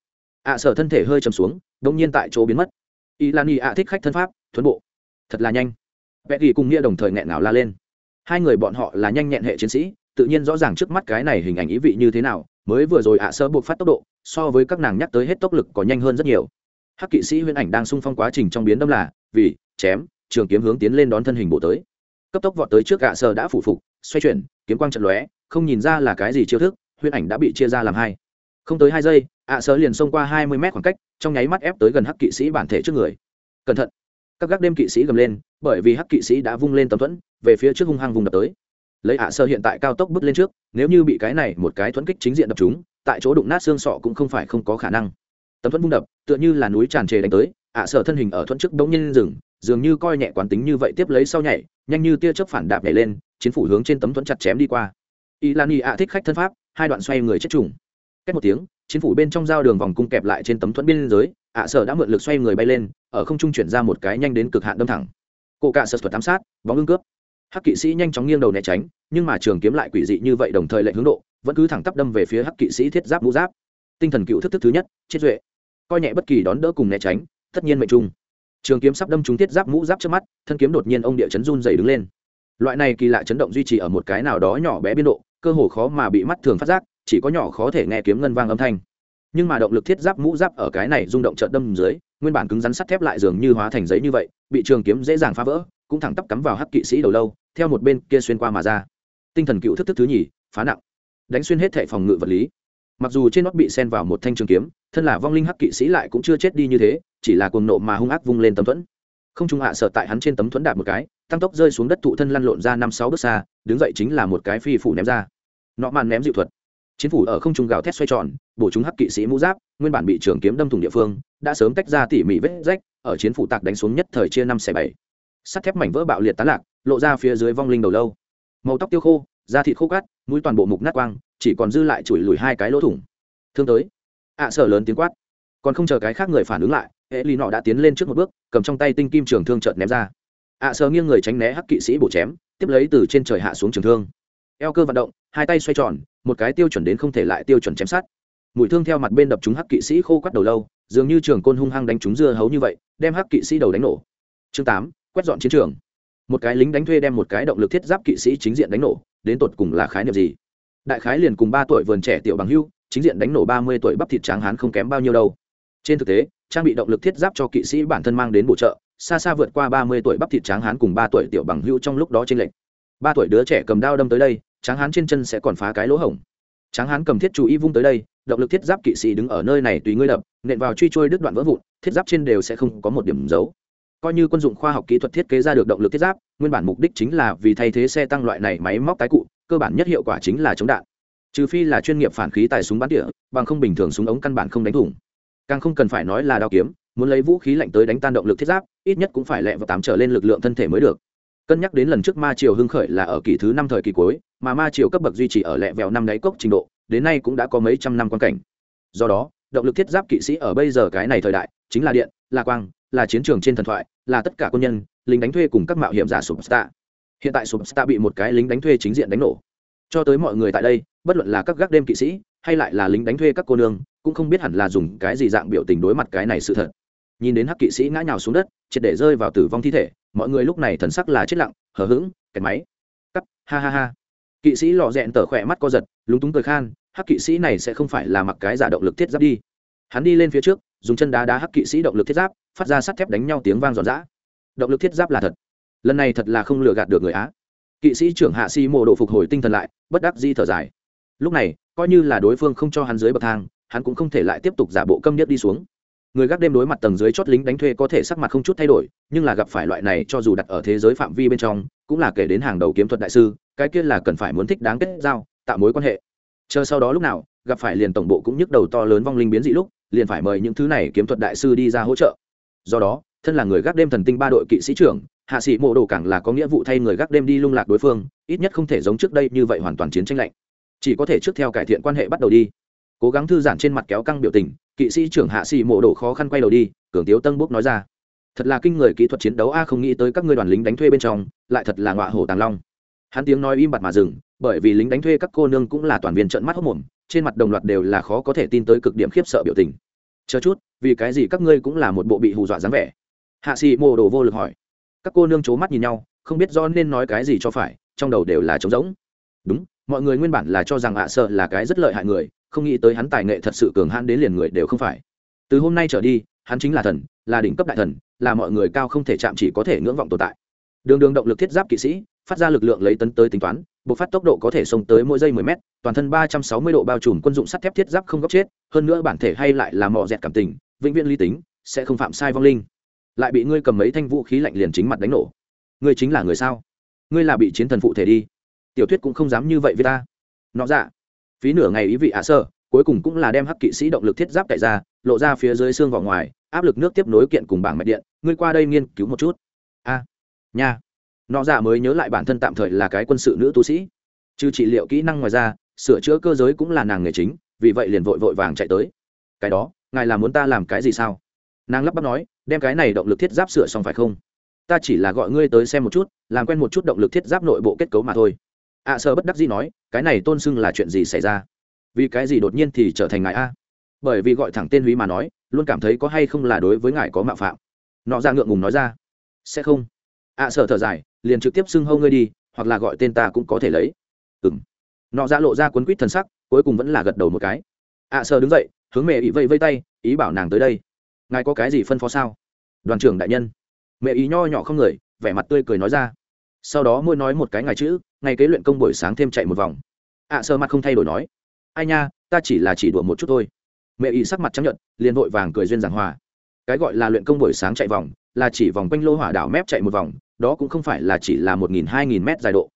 ạ sở thân thể hơi chầm xuống đông nhiên tại chỗ biến mất. Y lan y ạ thích khách thân pháp thuấn bộ. Thật là nhanh. Vẽ ghi cùng nghĩa đồng thời nghẹn ngào la lên. Hai người bọn họ là nhanh nhẹn hệ chiến sĩ, tự nhiên rõ ràng trước mắt cái này hình ảnh ý vị như thế nào mới vừa rồi ạ sơ buộc phát tốc độ, so với các nàng nhắc tới hết tốc lực có nhanh hơn rất nhiều. Hắc kỵ sĩ huyễn ảnh đang sung phong quá trình trong biến đâm là, vì, chém, trường kiếm hướng tiến lên đón thân hình bộ tới. Cấp tốc vọt tới trước ạ sơ đã phủ phục, xoay chuyển, kiếm quang trận lóe, không nhìn ra là cái gì chiêu thức, huyễn ảnh đã bị chia ra làm hai. Không tới hai giây, ạ sơ liền xông qua hai mươi mét khoảng cách, trong nháy mắt ép tới gần hắc kỵ sĩ bản thể trước người. Cẩn thận. Các gác đêm kỵ sĩ gầm lên, bởi vì hắc kỵ sĩ đã vung lên tầm thuẫn, về phía trước hung hăng vùng đập tới lấy ạ sơ hiện tại cao tốc bước lên trước, nếu như bị cái này một cái thuẫn kích chính diện đập chúng, tại chỗ đụng nát xương sọ cũng không phải không có khả năng. Tấm thuẫn vung đập, tựa như là núi tràn trề đánh tới, ạ sơ thân hình ở thuẫn trước bỗng nhiên rừng dường như coi nhẹ quán tính như vậy tiếp lấy sau nhảy, nhanh như tia chớp phản đạp nhảy lên, chiến phủ hướng trên tấm thuẫn chặt chém đi qua. Y lan y ạ thích khách thân pháp, hai đoạn xoay người chết trùng. Cách một tiếng, chiến phủ bên trong giao đường vòng cung kẹp lại trên tấm thuẫn biên giới ạ sở đã mượn lực xoay người bay lên, ở không trung chuyển ra một cái nhanh đến cực hạn đâm thẳng. Cổ cả sơ thuật ám sát, bóng ưng cướp hắc kỵ sĩ nhanh chóng nghiêng đầu né tránh, nhưng mà trường kiếm lại quỷ dị như vậy đồng thời lệnh hướng độ, vẫn cứ thẳng tắp đâm về phía hắc kỵ sĩ thiết giáp mũ giáp. Tinh thần cựu thức thức thứ nhất, chết duệ. Coi nhẹ bất kỳ đón đỡ cùng né tránh, tất nhiên mệnh trung. Trường kiếm sắp đâm trúng thiết giáp mũ giáp trước mắt, thân kiếm đột nhiên ông địa chấn run dày đứng lên. Loại này kỳ lạ chấn động duy trì ở một cái nào đó nhỏ bé biên độ, cơ hồ khó mà bị mắt thường phát giác, chỉ có nhỏ khó thể nghe kiếm ngân vang âm thanh. Nhưng mà động lực thiết giáp mũ giáp ở cái này rung động chợt đâm dưới, nguyên bản cứng rắn sắt thép lại dường như hóa thành giấy như vậy, bị trường kiếm dễ dàng phá vỡ cũng thẳng tắp cắm vào hắc kỵ sĩ đầu lâu, theo một bên kia xuyên qua mà ra. Tinh thần cựu thức thức thứ nhì, phá nặng. Đánh xuyên hết thệ phòng ngự vật lý. Mặc dù trên nót bị sen vào một thanh trường kiếm, thân là vong linh hắc kỵ sĩ lại cũng chưa chết đi như thế, chỉ là cuồng nộ mà hung ác vung lên tấm thuẫn. Không trung hạ sợ tại hắn trên tấm thuẫn đạp một cái, tăng tốc rơi xuống đất thụ thân lăn lộn ra năm sáu bước xa, đứng dậy chính là một cái phi phủ ném ra. Nọ màn ném dịu thuật. Chiến phủ ở không trung gào thét xoay tròn, bổ chúng hắc kỵ sĩ mũ giáp, nguyên bản bị trường kiếm đâm thủng địa phương, đã sớm tách ra tỉ mỉ vết rách, ở chiến phủ tạc đánh xuống nhất thời chia năm xẻ bảy sắt thép mảnh vỡ bạo liệt tán lạc lộ ra phía dưới vong linh đầu lâu. Màu tóc tiêu khô da thịt khô cát mũi toàn bộ mục nát quang chỉ còn dư lại chùi lùi hai cái lỗ thủng. Thương tới. Ạ à, lớn tiếng quát. Còn không chờ cái khác người phản ứng lại hệ ly nọ đã tiến lên trước một bước cầm trong tay tinh kim trường thương trợn ném ra. Ạ à, nghiêng người tránh né hắc kỵ sĩ bổ chém tiếp lấy từ trên trời hạ xuống trường thương. Eo cơ vận động hai tay xoay tròn một cái tiêu chuẩn đến không thể lại tiêu chuẩn chém sát mũi thương theo mặt bên đập chúng hắc kỵ sĩ khô quắt đầu lâu dường như trường côn hung hăng đánh chúng dưa hấu như vậy đem hắc kỵ sĩ đầu đánh nổ. Chương tám quét dọn chiến trường. Một cái lính đánh thuê đem một cái động lực thiết giáp kỵ sĩ chính diện đánh nổ, đến tột cùng là khái niệm gì? Đại khái liền cùng ba tuổi vườn trẻ tiểu bằng hưu, chính diện đánh nổ ba mươi tuổi bắp thịt tráng hán không kém bao nhiêu đâu. Trên thực tế, trang bị động lực thiết giáp cho kỵ sĩ bản thân mang đến bổ trợ, xa xa vượt qua ba mươi tuổi bắp thịt tráng hán cùng ba tuổi tiểu bằng hưu trong lúc đó trên lệnh ba tuổi đứa trẻ cầm đao đâm tới đây, tráng hán trên chân sẽ còn phá cái lỗ hổng. Tráng hán cầm thiết chú ý vung tới đây, động lực thiết giáp kỵ sĩ đứng ở nơi này tùy ngươi đập, nện vào truy trôi đứt đoạn vỡ vụn, thiết giáp trên đều sẽ không có một điểm giấu coi như quân dụng khoa học kỹ thuật thiết kế ra được động lực thiết giáp, nguyên bản mục đích chính là vì thay thế xe tăng loại này máy móc tái cụ, cơ bản nhất hiệu quả chính là chống đạn. Trừ phi là chuyên nghiệp phản khí tài súng bắn tỉa, bằng không bình thường súng ống căn bản không đánh thủng. Càng không cần phải nói là đao kiếm, muốn lấy vũ khí lạnh tới đánh tan động lực thiết giáp, ít nhất cũng phải lẹ vào tám trở lên lực lượng thân thể mới được. Cân nhắc đến lần trước ma triều hưng khởi là ở kỳ thứ năm thời kỳ cuối, mà ma triều cấp bậc duy trì ở lẹ vẹo năm đáy cốc trình độ, đến nay cũng đã có mấy trăm năm quan cảnh. Do đó, động lực thiết giáp kỵ sĩ ở bây giờ cái này thời đại, chính là điện, là quang là chiến trường trên thần thoại, là tất cả quân nhân, lính đánh thuê cùng các mạo hiểm giả sụp hiện tại sụp bị một cái lính đánh thuê chính diện đánh nổ. Cho tới mọi người tại đây, bất luận là các gác đêm kỵ sĩ, hay lại là lính đánh thuê các cô nương, cũng không biết hẳn là dùng cái gì dạng biểu tình đối mặt cái này sự thật. Nhìn đến hắc kỵ sĩ ngã nhào xuống đất, triệt để rơi vào tử vong thi thể, mọi người lúc này thần sắc là chết lặng, hờ hững, kẹt máy. Cắt, ha ha ha. Kỵ sĩ lò rẽn tở khỏe mắt co giật, lúng túng cười khan, hắc kỵ sĩ này sẽ không phải là mặc cái giả động lực thiết giáp đi. Hắn đi lên phía trước, dùng chân đá đá hắc kỵ sĩ động lực thiết giáp phát ra sắt thép đánh nhau tiếng vang giòn giã. Động lực thiết giáp là thật. Lần này thật là không lừa gạt được người á. Kỵ sĩ trưởng hạ si mộ độ phục hồi tinh thần lại, bất đắc di thở dài. Lúc này, coi như là đối phương không cho hắn dưới bậc thang, hắn cũng không thể lại tiếp tục giả bộ câm điếc đi xuống. Người gác đêm đối mặt tầng dưới chót lính đánh thuê có thể sắc mặt không chút thay đổi, nhưng là gặp phải loại này cho dù đặt ở thế giới phạm vi bên trong, cũng là kể đến hàng đầu kiếm thuật đại sư, cái kia là cần phải muốn thích đáng kết giao, tạo mối quan hệ. Chờ sau đó lúc nào, gặp phải liền tổng bộ cũng nhức đầu to lớn vong linh biến dị lúc, liền phải mời những thứ này kiếm thuật đại sư đi ra hỗ trợ do đó, thân là người gác đêm thần tinh ba đội kỵ sĩ trưởng, hạ sĩ mộ đồ càng là có nghĩa vụ thay người gác đêm đi lung lạc đối phương, ít nhất không thể giống trước đây như vậy hoàn toàn chiến tranh lạnh. Chỉ có thể trước theo cải thiện quan hệ bắt đầu đi. Cố gắng thư giãn trên mặt kéo căng biểu tình, kỵ sĩ trưởng hạ sĩ mộ đồ khó khăn quay đầu đi, cường tiếu tân bốc nói ra. Thật là kinh người kỹ thuật chiến đấu a, không nghĩ tới các ngươi đoàn lính đánh thuê bên trong, lại thật là ngọa hổ tàng long. Hắn tiếng nói im bặt mà dừng, bởi vì lính đánh thuê các cô nương cũng là toàn viên trận mắt hốc mồm, trên mặt đồng loạt đều là khó có thể tin tới cực điểm khiếp sợ biểu tình chờ chút, vì cái gì các ngươi cũng là một bộ bị hù dọa dáng vẻ? Hạ sĩ mô đồ vô lực hỏi. Các cô nương c h ố mắt nhìn nhau, không biết do nên nói cái gì cho phải, trong đầu đều là trống rỗng. Đúng, mọi người nguyên bản là cho rằng ạ sợ là cái rất lợi hại người, không nghĩ tới hắn tài nghệ thật sự cường hãn đến liền người đều không phải. Từ hôm nay trở đi, hắn chính là thần, là đỉnh cấp đại thần, là mọi người cao không thể chạm chỉ có thể ngưỡng vọng tồn tại. Đường đường động lực thiết giáp kỵ sĩ phát ra lực lượng lấy tấn tới tính toán, bộc phát tốc độ có thể sống tới mỗi giây 10 m toàn thân 360 độ bao trùm quân dụng sắt thép thiết giáp không góc chết, hơn nữa bản thể hay lại là mỏ dẹt cảm tình, vĩnh viễn lý tính, sẽ không phạm sai vong linh. Lại bị ngươi cầm mấy thanh vũ khí lạnh liền chính mặt đánh nổ. Ngươi chính là người sao? Ngươi là bị chiến thần phụ thể đi. Tiểu thuyết cũng không dám như vậy với ta. Nó dạ. Phí nửa ngày ý vị ạ sơ, cuối cùng cũng là đem hắc kỵ sĩ động lực thiết giáp cậy ra, lộ ra phía dưới xương vào ngoài, áp lực nước tiếp nối kiện cùng bảng mạch điện, ngươi qua đây nghiên cứu một chút. A. Nha nọ dạ mới nhớ lại bản thân tạm thời là cái quân sự nữ tu sĩ. Trừ trị liệu kỹ năng ngoài ra sửa chữa cơ giới cũng là nàng nghề chính vì vậy liền vội vội vàng chạy tới. Cái đó ngài là muốn ta làm cái gì sao? Nàng lắp bắp nói đem cái này động lực thiết giáp sửa xong phải không? Ta chỉ là gọi ngươi tới xem một chút làm quen một chút động lực thiết giáp nội bộ kết cấu mà thôi. Ạ à, sợ bất đắc gì nói cái này tôn xưng là chuyện gì xảy ra? Vì cái gì đột nhiên thì trở thành ngài a? Bởi vì gọi thẳng tên húy mà nói luôn cảm thấy có hay không là đối với ngài có mạo phạm. Nọ ra ngượng ngùng nói ra sẽ không ạ à, thở dài liền trực tiếp xưng hâu ngươi đi hoặc là gọi tên ta cũng có thể lấy. Ừng nọ ra lộ ra cuốn quýt thần sắc cuối cùng vẫn là gật đầu một cái. ạ à, đứng dậy hướng mẹ ý vây vây tay ý bảo nàng tới đây. Ngài có cái gì phân phó sao? Đoàn trưởng đại nhân. Mẹ ý nho nhỏ không người vẻ mặt tươi cười nói ra. Sau đó môi nói một cái ngài chữ ngày kế luyện công buổi sáng thêm chạy một vòng. ạ à, sơ mặt không thay đổi nói. Ai nha ta chỉ là chỉ đùa một chút thôi. Mẹ ý sắc mặt chấp nhận liền vội vàng cười duyên giảng hòa. Cái gọi là luyện công buổi sáng chạy vòng là chỉ vòng quanh lô hỏa đảo mép chạy một vòng đó cũng không phải là chỉ là một nghìn hai nghìn mét dài độ.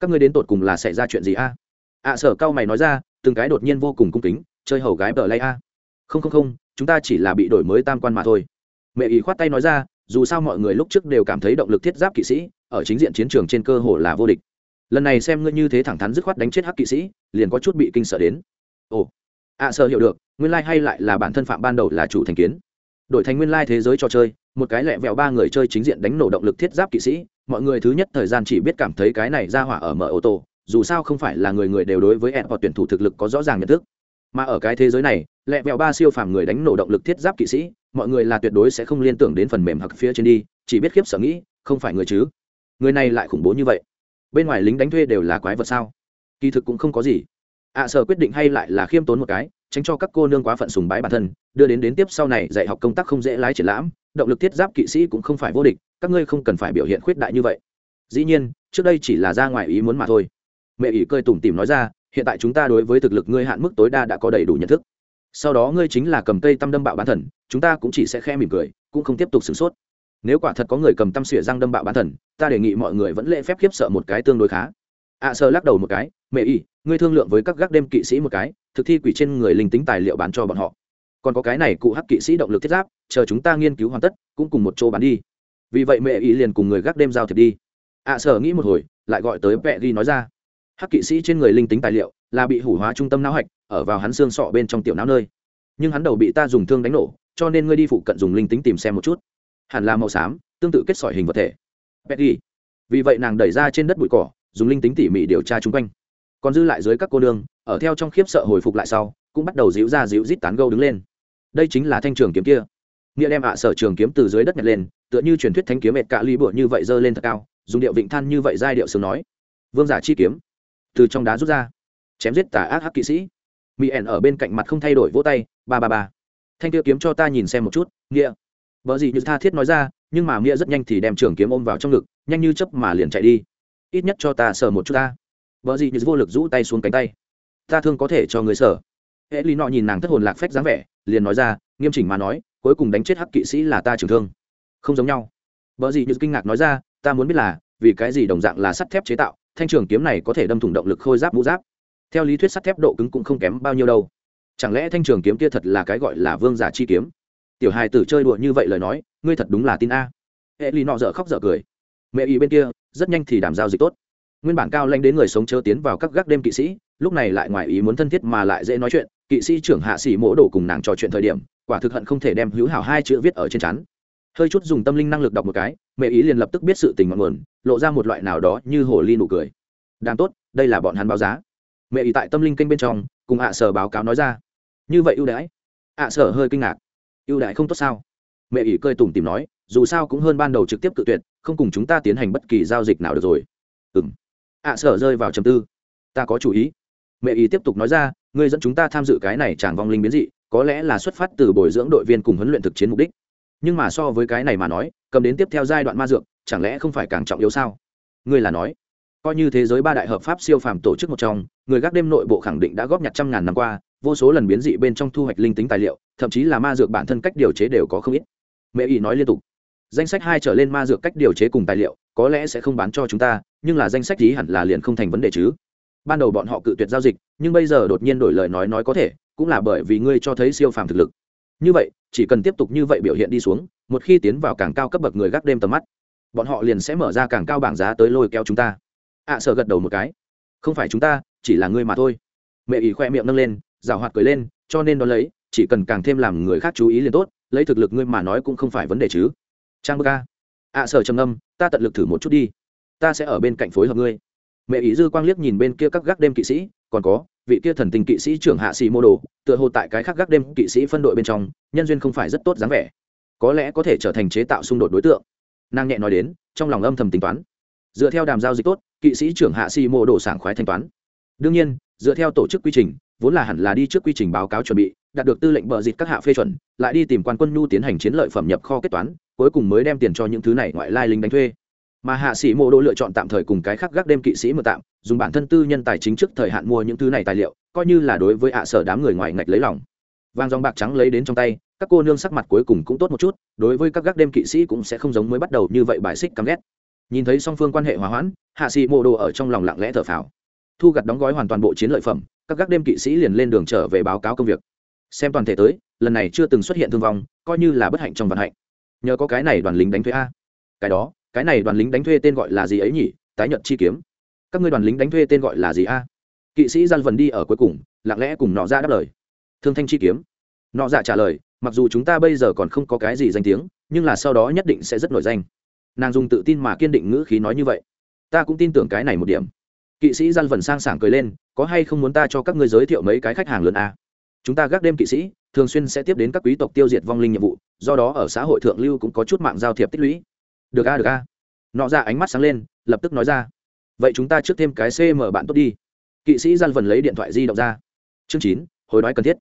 Các ngươi đến tột cùng là xảy ra chuyện gì a? Ạ à, sở cao mày nói ra từng cái đột nhiên vô cùng cung kính chơi hầu gái bờ lay a. Không không không chúng ta chỉ là bị đổi mới tam quan mà thôi. Mẹ ý khoát tay nói ra dù sao mọi người lúc trước đều cảm thấy động lực thiết giáp kỵ sĩ ở chính diện chiến trường trên cơ hồ là vô địch. Lần này xem ngươi như thế thẳng thắn dứt khoát đánh chết hắc kỵ sĩ liền có chút bị kinh sợ đến. Ồ ạ à, sợ hiểu được nguyên lai、like、hay lại là bản thân phạm ban đầu là chủ thành kiến. Đổi thành nguyên lai、like、thế giới trò chơi một cái lẹ vẹo ba người chơi chính diện đánh nổ động lực thiết giáp kỵ sĩ mọi người thứ nhất thời gian chỉ biết cảm thấy cái này ra hỏa ở mở ô tô dù sao không phải là người người đều đối với ẹn hoặc tuyển thủ thực lực có rõ ràng nhận thức. Mà ở cái thế giới này lẹ vẹo ba siêu phàm người đánh nổ động lực thiết giáp kỵ sĩ mọi người là tuyệt đối sẽ không liên tưởng đến phần mềm hoặc phía trên đi chỉ biết khiếp sở nghĩ không phải người chứ? Người này lại khủng bố như vậy. Bên ngoài lính đánh thuê đều là quái vật sao? Kỳ thực cũng không có gì. Ạ à, sở quyết định hay lại là khiêm tốn một cái tránh cho các cô nương quá phận sùng bái bản thân đưa đến đến tiếp sau này dạy học công tác không dễ lái triển lãm động lực thiết giáp kỵ sĩ cũng không phải vô địch các ngươi không cần phải biểu hiện khuyết đại như vậy. Dĩ nhiên trước đây chỉ là ra ngoài ý muốn mà thôi. Mẹ ỷ cơi tủm tỉm nói ra hiện tại chúng ta đối với thực lực ngươi hạn mức tối đa đã có đầy đủ nhận thức. Sau đó ngươi chính là cầm cây tăm đâm bạo bán thần chúng ta cũng chỉ sẽ khe mỉm cười cũng không tiếp tục sửng sốt. Nếu quả thật có người cầm tăm xỉa răng đâm bạo bán thần ta đề nghị mọi người vẫn lễ phép khiếp sợ một cái tương đối khá. Ạ à, sơ lắc đầu một cái mẹ ỷ, ngươi thương lượng với các gác đêm kỵ sĩ một cái thực thi quỷ trên người linh tính tài liệu bán cho bọn họ còn có cái này cụ hắc kỵ sĩ động lực thiết giáp chờ chúng ta nghiên cứu hoàn tất cũng cùng một chỗ bán đi. Vì vậy mẹ ý liền cùng người gác đêm giao thiệp đi. Ạ à, sở nghĩ một hồi lại gọi tới vẹ đi nói ra. Hắc kỵ sĩ trên người linh tính tài liệu là bị hủ hóa trung tâm não hạch ở vào hắn xương sọ bên trong tiểu não nơi. Nhưng hắn đầu bị ta dùng thương đánh nổ cho nên ngươi đi phụ cận dùng linh tính tìm xem một chút. Hẳn là màu xám tương tự kết sỏi hình vật thể. Petty vì vậy nàng đẩy ra trên đất bụi cỏ dùng linh tính tỉ mỉ điều tra chung quanh. Còn dư lại dưới các cô nương ở theo trong khiếp sợ hồi phục lại sau cũng bắt đầu díu ra díu rít tán gâu đứng lên đây chính là thanh trường kiếm kia. Nghĩa đem ạ sở trường kiếm từ dưới đất nhặt lên tựa như truyền thuyết thanh kiếm mệt cạ ly bựa như vậy giơ lên thật cao dùng điệu vịnh than như vậy giai điệu sướng nói. Vương giả chi kiếm từ trong đá rút ra chém giết tà ác hắc kỵ sĩ. Mỹ ẻn ở bên cạnh mặt không thay đổi vỗ tay ba ba ba. Thanh tiêu kiếm cho ta nhìn xem một chút nghĩa. Vợ gì như tha thiết nói ra nhưng mà nghĩa rất nhanh thì đem trường kiếm ôm vào trong ngực nhanh như chấp mà liền chạy đi. Ít nhất cho ta sờ một chút ta. Vợ gì như vô lực rũ tay xuống cánh tay. Ta thương có thể cho người sở, hệ lý nọ nhìn nàng thất hồn lạc phách dáng vẻ liền nói ra, nghiêm chỉnh mà nói, cuối cùng đánh chết hắc kỵ sĩ là ta trưởng thương. Không giống nhau. Vợ gì như kinh ngạc nói ra, ta muốn biết là, vì cái gì đồng dạng là sắt thép chế tạo, thanh trường kiếm này có thể đâm thủng động lực khôi giáp mũ giáp? Theo lý thuyết sắt thép độ cứng cũng không kém bao nhiêu đâu. Chẳng lẽ thanh trường kiếm kia thật là cái gọi là vương giả chi kiếm? Tiểu hài tử chơi đùa như vậy lời nói, ngươi thật đúng là tin a. Hệ lì nọ dở khóc dở cười. Mẹ ý bên kia, rất nhanh thì đảm giao dịch tốt. Nguyên bản cao lanh đến người sống chớ tiến vào các gác đêm kỵ sĩ, lúc này lại ngoài ý muốn thân thiết mà lại dễ nói chuyện kỵ sĩ trưởng hạ sĩ mỗ đổ cùng nàng trò chuyện thời điểm, quả thực hận không thể đem hữu hảo hai chữ viết ở trên chắn. Hơi chút dùng tâm linh năng lực đọc một cái, mẹ ý liền lập tức biết sự tình ngọn nguồn, lộ ra một loại nào đó như hồ ly nụ cười. Đang tốt, đây là bọn hắn báo giá. Mẹ ý tại tâm linh kênh bên trong, cùng ạ sở báo cáo nói ra. Như vậy ưu đãi? ạ sở hơi kinh ngạc. Ưu đãi không tốt sao? Mẹ ý cơi tủm tìm nói, dù sao cũng hơn ban đầu trực tiếp cự tuyệt, không cùng chúng ta tiến hành bất kỳ giao dịch nào được rồi. Ừ m ạ sở rơi vào trầm tư. Ta có chủ ý. Mẹ ý tiếp tục nói ra ngươi dẫn chúng ta tham dự cái này chẳng vong linh biến dị, có lẽ là xuất phát từ bồi dưỡng đội viên cùng huấn luyện thực chiến mục đích. Nhưng mà so với cái này mà nói, cầm đến tiếp theo giai đoạn ma dược, chẳng lẽ không phải càng trọng yếu sao? Ngươi là nói, coi như thế giới ba đại hợp pháp siêu phàm tổ chức một trong, người gác đêm nội bộ khẳng định đã góp nhặt trăm ngàn năm qua, vô số lần biến dị bên trong thu hoạch linh tính tài liệu, thậm chí là ma dược bản thân cách điều chế đều có không ít. Mẹ ý nói liên tục, danh sách hai trở lên ma dược cách điều chế cùng tài liệu, có lẽ sẽ không bán cho chúng ta, nhưng là danh sách ý hẳn là liền không thành vấn đề chứ. Ban đầu bọn họ cự tuyệt giao dịch nhưng bây giờ đột nhiên đổi lời nói nói có thể cũng là bởi vì ngươi cho thấy siêu phàm thực lực. Như vậy chỉ cần tiếp tục như vậy biểu hiện đi xuống một khi tiến vào càng cao cấp bậc người gác đêm tầm mắt bọn họ liền sẽ mở ra càng cao bảng giá tới lôi kéo chúng ta. Ạ à, sợ gật đầu một cái. Không phải chúng ta chỉ là ngươi mà thôi. Mẹ ý khoe miệng nâng lên rào hoạt cười lên cho nên đón lấy chỉ cần càng thêm làm người khác chú ý liền tốt lấy thực lực ngươi mà nói cũng không phải vấn đề chứ. Trang bơ ca ạ à, sợ sở trầm âm ta tận lực thử một chút đi. Ta sẽ ở bên cạnh phối hợp ngươi. Mẹ ý dư quang liếc nhìn bên kia các gác đêm kỵ sĩ còn có, vị kia thần tình kỵ sĩ trưởng hạ sĩ mô đồ, tựa hồ tại cái khác gác đêm kỵ sĩ phân đội bên trong, nhân duyên không phải rất tốt dáng vẻ. Có lẽ có thể trở thành chế tạo xung đột đối tượng. Nàng nhẹ nói đến, trong lòng âm thầm tính toán. Dựa theo đàm giao dịch tốt, kỵ sĩ trưởng hạ sĩ mô đồ sảng khoái thanh toán. Đương nhiên, dựa theo tổ chức quy trình, vốn là hẳn là đi trước quy trình báo cáo chuẩn bị, đạt được tư lệnh bờ dịch các hạ phê chuẩn, lại đi tìm quan quân nhu tiến hành chiến lợi phẩm nhập kho kết toán, cuối cùng mới đem tiền cho những thứ này ngoại lai lính đánh thuê mà hạ sĩ mô đô lựa chọn tạm thời cùng cái khác gác đêm kỵ sĩ mượn tạm, dùng bản thân tư nhân tài chính trước thời hạn mua những thứ này tài liệu, coi như là đối với ạ sở đám người ngoài ngạch lấy lòng. Vàng dòng bạc trắng lấy đến trong tay, các cô nương sắc mặt cuối cùng cũng tốt một chút, đối với các gác đêm kỵ sĩ cũng sẽ không giống mới bắt đầu như vậy bài xích căm ghét. Nhìn thấy song phương quan hệ hòa hoãn, hạ sĩ mô đô ở trong lòng lặng lẽ thở phào. Thu gặt đóng gói hoàn toàn bộ chiến lợi phẩm, các gác đêm kỵ sĩ liền lên đường trở về báo cáo công việc. Xem toàn thể tới, lần này chưa từng xuất hiện thương vong, coi như là bất hạnh trong vận hạnh. Nhờ có cái này đoàn lính đánh thuê a. Cái đó cái này đoàn lính đánh thuê tên gọi là gì ấy nhỉ? Tái nhật chi kiếm. Các ngươi đoàn lính đánh thuê tên gọi là gì a? Kỵ sĩ gian vần đi ở cuối cùng, lặng lẽ cùng nọ ra đáp lời. Thương thanh chi kiếm. Nọ dạ trả lời, mặc dù chúng ta bây giờ còn không có cái gì danh tiếng, nhưng là sau đó nhất định sẽ rất nổi danh. Nàng dùng tự tin mà kiên định ngữ khí nói như vậy. Ta cũng tin tưởng cái này một điểm. Kỵ sĩ gian vần sang sảng cười lên, có hay không muốn ta cho các ngươi giới thiệu mấy cái khách hàng lớn a? Chúng ta gác đêm kỵ sĩ, thường xuyên sẽ tiếp đến các quý tộc tiêu diệt vong linh nhiệm vụ, do đó ở xã hội thượng lưu cũng có chút mạng giao thiệp tích lũy được a được a. Nọ ra ánh mắt sáng lên, lập tức nói ra. Vậy chúng ta trước thêm cái cm bạn tốt đi. Kỵ sĩ gian vần lấy điện thoại di động ra. Chương chín, hồi nói cần thiết.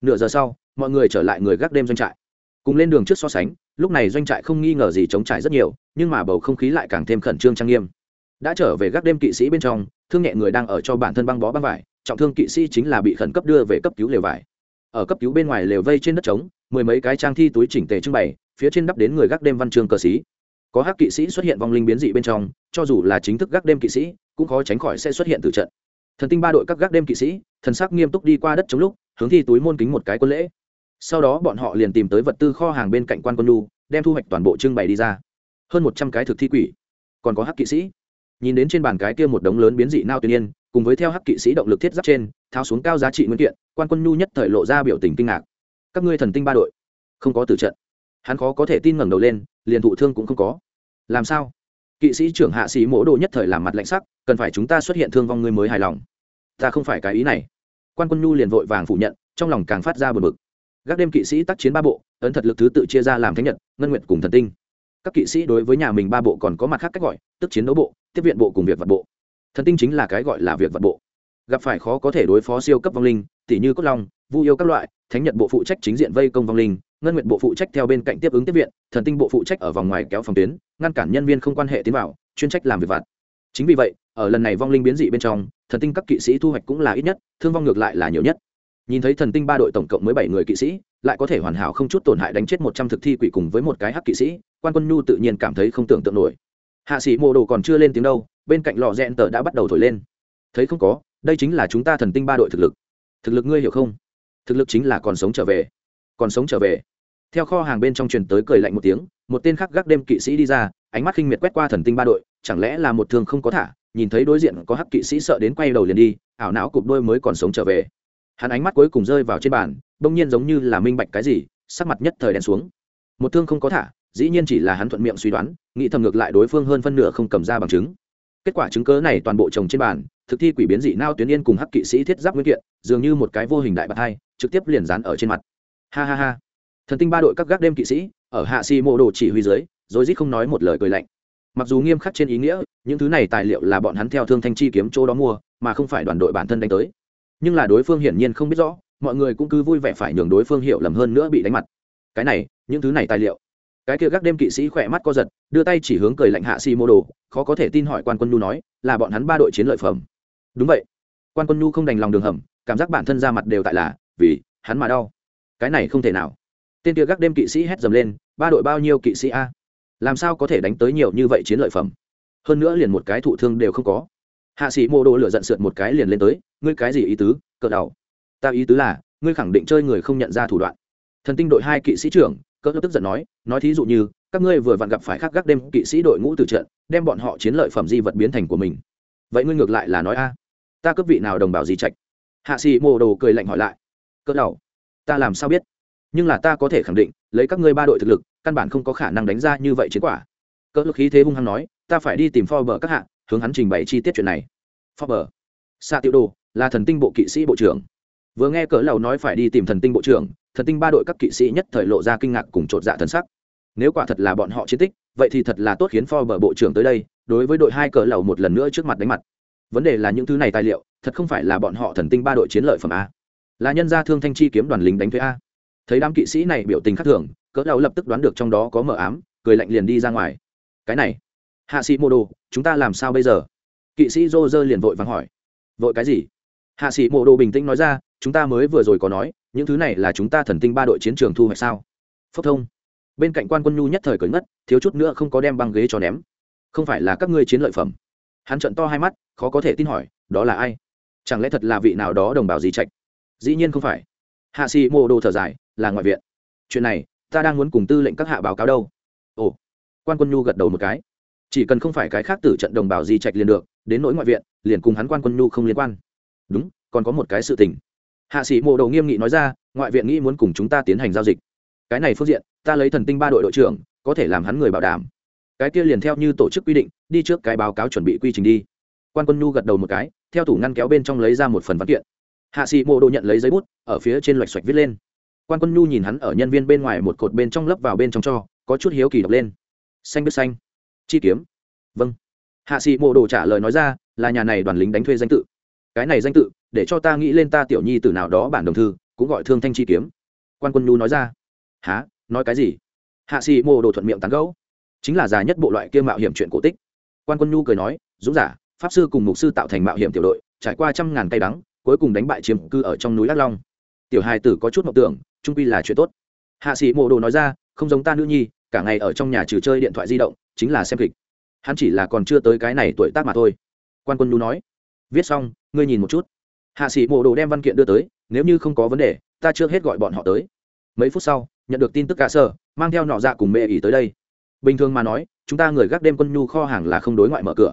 Nửa giờ sau, mọi người trở lại người gác đêm doanh trại. Cùng lên đường trước so sánh, lúc này doanh trại không nghi ngờ gì chống trải rất nhiều, nhưng mà bầu không khí lại càng thêm khẩn trương trang nghiêm. Đã trở về gác đêm kỵ sĩ bên trong, thương nhẹ người đang ở cho bản thân băng bó băng vải, trọng thương kỵ sĩ chính là bị khẩn cấp đưa về cấp cứu lều vải. Ở cấp cứu bên ngoài lều vây trên đất trống, mười mấy cái trang thi túi chỉnh tề trưng bày, phía trên đắp đến người gác đêm văn chương cờ sĩ có hắc kỵ sĩ xuất hiện vong linh biến dị bên trong, cho dù là chính thức gác đêm kỵ sĩ, cũng khó tránh khỏi sẽ xuất hiện từ trận. Thần tinh ba đội các gác đêm kỵ sĩ, thần sắc nghiêm túc đi qua đất chống lúc, hướng thi túi môn kính một cái quân lễ. Sau đó bọn họ liền tìm tới vật tư kho hàng bên cạnh quan quân lu đem thu hoạch toàn bộ trưng bày đi ra. Hơn một trăm cái thực thi quỷ. Còn có hắc kỵ sĩ. Nhìn đến trên bàn cái kia một đống lớn biến dị nao tuy nhiên cùng với theo hắc kỵ sĩ động lực thiết giáp trên, tháo xuống cao giá trị nguyên kiện, quan quân nhu nhất thời lộ ra biểu tình kinh ngạc. Các ngươi thần tinh ba đội, không có tử trận. Hắn khó có thể tin ngẩng đầu lên liền thụ thương cũng không có. Làm sao? Kỵ sĩ trưởng hạ sĩ mỗ đồ nhất thời làm mặt lạnh sắc, cần phải chúng ta xuất hiện thương vong ngươi mới hài lòng. Ta không phải cái ý này. Quan quân nhu liền vội vàng phủ nhận, trong lòng càng phát ra bờ bực. Gác đêm kỵ sĩ tác chiến ba bộ, ấn thật lực thứ tự chia ra làm thánh nhật, ngân nguyện cùng thần tinh. Các kỵ sĩ đối với nhà mình ba bộ còn có mặt khác cách gọi, tức chiến đấu bộ, tiếp viện bộ cùng việc vật bộ. Thần tinh chính là cái gọi là việc vật bộ. Gặp phải khó có thể đối phó siêu cấp vong linh tỷ như cốt long, vu yêu các loại, thánh nhật bộ phụ trách chính diện vây công vong linh ngân nguyện bộ phụ trách theo bên cạnh tiếp ứng tiếp viện, thần tinh bộ phụ trách ở vòng ngoài kéo phòng tuyến, ngăn cản nhân viên không quan hệ tiến vào, chuyên trách làm việc vặt. Chính vì vậy, ở lần này vong linh biến dị bên trong, thần tinh các kỵ sĩ thu hoạch cũng là ít nhất, thương vong ngược lại là nhiều nhất. Nhìn thấy thần tinh ba đội tổng cộng mới bảy người kỵ sĩ, lại có thể hoàn hảo không chút tổn hại đánh chết một trăm thực thi quỷ cùng với một cái hắc kỵ sĩ, quan quân nhu tự nhiên cảm thấy không tưởng tượng nổi. Hạ sĩ mô đồ còn chưa lên tiếng đâu, bên cạnh lò rẽn tờ đã bắt đầu thổi lên. Thấy không có, đây chính là chúng ta thần tinh ba đội thực lực. Thực lực ngươi hiểu không? Thực lực chính là còn sống trở về. Còn sống trở về theo kho hàng bên trong truyền tới cười lạnh một tiếng, một tên khác gác đêm kỵ sĩ đi ra, ánh mắt khinh miệt quét qua thần tinh ba đội, chẳng lẽ là một thương không có thả, nhìn thấy đối diện có hắc kỵ sĩ sợ đến quay đầu liền đi, ảo não cụp đôi mới còn sống trở về. Hắn ánh mắt cuối cùng rơi vào trên bàn, bỗng nhiên giống như là minh bạch cái gì, sắc mặt nhất thời đen xuống. Một thương không có thả, dĩ nhiên chỉ là hắn thuận miệng suy đoán, nghĩ thầm ngược lại đối phương hơn phân nửa không cầm ra bằng chứng. Kết quả chứng cớ này toàn bộ chồng trên bàn, thực thi quỷ biến dị nao tuyến yên cùng hắc kỵ sĩ thiết giáp nguyên kiện, dường như một cái vô hình đại bạc hai, trực tiếp liền dán ở trên mặt. Ha ha ha thần tinh ba đội các gác đêm kỵ sĩ, ở hạ si mô đồ chỉ huy dưới rồi rít không nói một lời cười lạnh. Mặc dù nghiêm khắc trên ý nghĩa, những thứ này tài liệu là bọn hắn theo thương thanh chi kiếm chỗ đó mua, mà không phải đoàn đội bản thân đánh tới. Nhưng là đối phương hiển nhiên không biết rõ, mọi người cũng cứ vui vẻ phải nhường đối phương hiểu lầm hơn nữa bị đánh mặt. Cái này, những thứ này tài liệu. Cái kia gác đêm kỵ sĩ khỏe mắt co giật, đưa tay chỉ hướng cười lạnh hạ si mô đồ, khó có thể tin hỏi quan quân nhu nói, là bọn hắn ba đội chiến lợi phẩm. Đúng vậy. Quan quân nhu không đành lòng đường hầm, cảm giác bản thân ra mặt đều tại là, vì hắn mà đau. Cái này không thể nào tên kia gác đêm kỵ sĩ hét dầm lên, ba đội bao nhiêu kỵ sĩ a? Làm sao có thể đánh tới nhiều như vậy chiến lợi phẩm? Hơn nữa liền một cái thụ thương đều không có. Hạ sĩ mô đồ lửa giận sượt một cái liền lên tới, ngươi cái gì ý tứ, cỡ đầu? Ta ý tứ là, ngươi khẳng định chơi người không nhận ra thủ đoạn. Thần tinh đội hai kỵ sĩ trưởng, cỡ tức giận nói nói thí dụ như, các ngươi vừa vặn gặp phải khác gác đêm kỵ sĩ đội ngũ từ trận, đem bọn họ chiến lợi phẩm di vật biến thành của mình. Vậy ngươi ngược lại là nói a? Ta cấp vị nào đồng bào gì trạch? Hạ sĩ mô đồ cười lạnh hỏi lại, cỡ đầu, ta làm sao biết? Nhưng là ta có thể khẳng định, lấy các ngươi ba đội thực lực, căn bản không có khả năng đánh ra như vậy chiến quả. Cỡ lực khí thế hung hăng nói, ta phải đi tìm Forbes các hạng hướng hắn trình bày chi tiết chuyện này. Forbes. Sa Tiểu Đồ, là thần tinh bộ kỵ sĩ bộ trưởng. Vừa nghe cỡ lầu nói phải đi tìm thần tinh bộ trưởng, thần tinh ba đội các kỵ sĩ nhất thời lộ ra kinh ngạc cùng trột dạ thần sắc. Nếu quả thật là bọn họ chiến tích, vậy thì thật là tốt khiến Forbes bộ trưởng tới đây, đối với đội hai cỡ lầu một lần nữa trước mặt đánh mặt. Vấn đề là những thứ này tài liệu, thật không phải là bọn họ thần tinh ba đội chiến lợi phẩm a. Là nhân gia thương thanh chi kiếm đoàn lính đánh thuế a thấy đám kỵ sĩ này biểu tình khác thường, cỡ đầu lập tức đoán được trong đó có mờ ám, cười lạnh liền đi ra ngoài. Cái này, hạ sĩ mô đồ, chúng ta làm sao bây giờ? Kỵ sĩ dô dơ liền vội vàng hỏi. Vội cái gì? Hạ sĩ mô đồ bình tĩnh nói ra, chúng ta mới vừa rồi có nói, những thứ này là chúng ta thần tinh ba đội chiến trường thu hoạch sao? Phốc thông. Bên cạnh quan quân nhu nhất thời cởi ngất, thiếu chút nữa không có đem băng ghế cho ném. Không phải là các ngươi chiến lợi phẩm. Hắn trận to hai mắt, khó có thể tin hỏi, đó là ai? Chẳng lẽ thật là vị nào đó đồng bào gì trạch? Dĩ nhiên không phải. Hạ sĩ mô đồ thở dài là ngoại viện. Chuyện này, ta đang muốn cùng tư lệnh các hạ báo cáo đâu? Ồ, quan quân nhu gật đầu một cái. Chỉ cần không phải cái khác tử trận đồng bào di trạch liền được, đến nỗi ngoại viện, liền cùng hắn quan quân nhu không liên quan. Đúng, còn có một cái sự tình. Hạ sĩ mộ đầu nghiêm nghị nói ra, ngoại viện nghĩ muốn cùng chúng ta tiến hành giao dịch. Cái này phương diện, ta lấy thần tinh ba đội đội trưởng, có thể làm hắn người bảo đảm. Cái kia liền theo như tổ chức quy định, đi trước cái báo cáo chuẩn bị quy trình đi. Quan quân nhu gật đầu một cái, theo tủ ngăn kéo bên trong lấy ra một phần văn kiện. Hạ sĩ mộ đồ nhận lấy giấy bút, ở phía trên loạch xoạch viết lên quan quân nhu nhìn hắn ở nhân viên bên ngoài một cột bên trong lấp vào bên trong cho, có chút hiếu kỳ đọc lên. Xanh biết xanh. Chi kiếm. Vâng. Hạ sĩ mộ đồ trả lời nói ra, là nhà này đoàn lính đánh thuê danh tự. Cái này danh tự, để cho ta nghĩ lên ta tiểu nhi từ nào đó bản đồng thư, cũng gọi thương thanh chi kiếm. Quan quân nhu nói ra. Há nói cái gì? Hạ sĩ mộ đồ thuận miệng tán gẫu. Chính là già nhất bộ loại kia mạo hiểm chuyện cổ tích. Quan quân nhu cười nói, dũng giả, pháp sư cùng mục sư tạo thành mạo hiểm tiểu đội, trải qua trăm ngàn tay đắng, cuối cùng đánh bại chiếm cư ở trong núi đắk long. Tiểu hài tử có chút mộng tưởng trung quy là chuyện tốt. Hạ sĩ mộ đồ nói ra, không giống ta nữ nhi, cả ngày ở trong nhà trừ chơi điện thoại di động, chính là xem kịch. Hắn chỉ là còn chưa tới cái này tuổi tác mà thôi. Quan quân nhu nói, viết xong, ngươi nhìn một chút. Hạ sĩ mộ đồ đem văn kiện đưa tới, nếu như không có vấn đề, ta chưa hết gọi bọn họ tới. Mấy phút sau, nhận được tin tức cả sở, mang theo nọ dạ cùng mẹ ỉ tới đây. Bình thường mà nói, chúng ta người gác đêm quân nhu kho hàng là không đối ngoại mở cửa.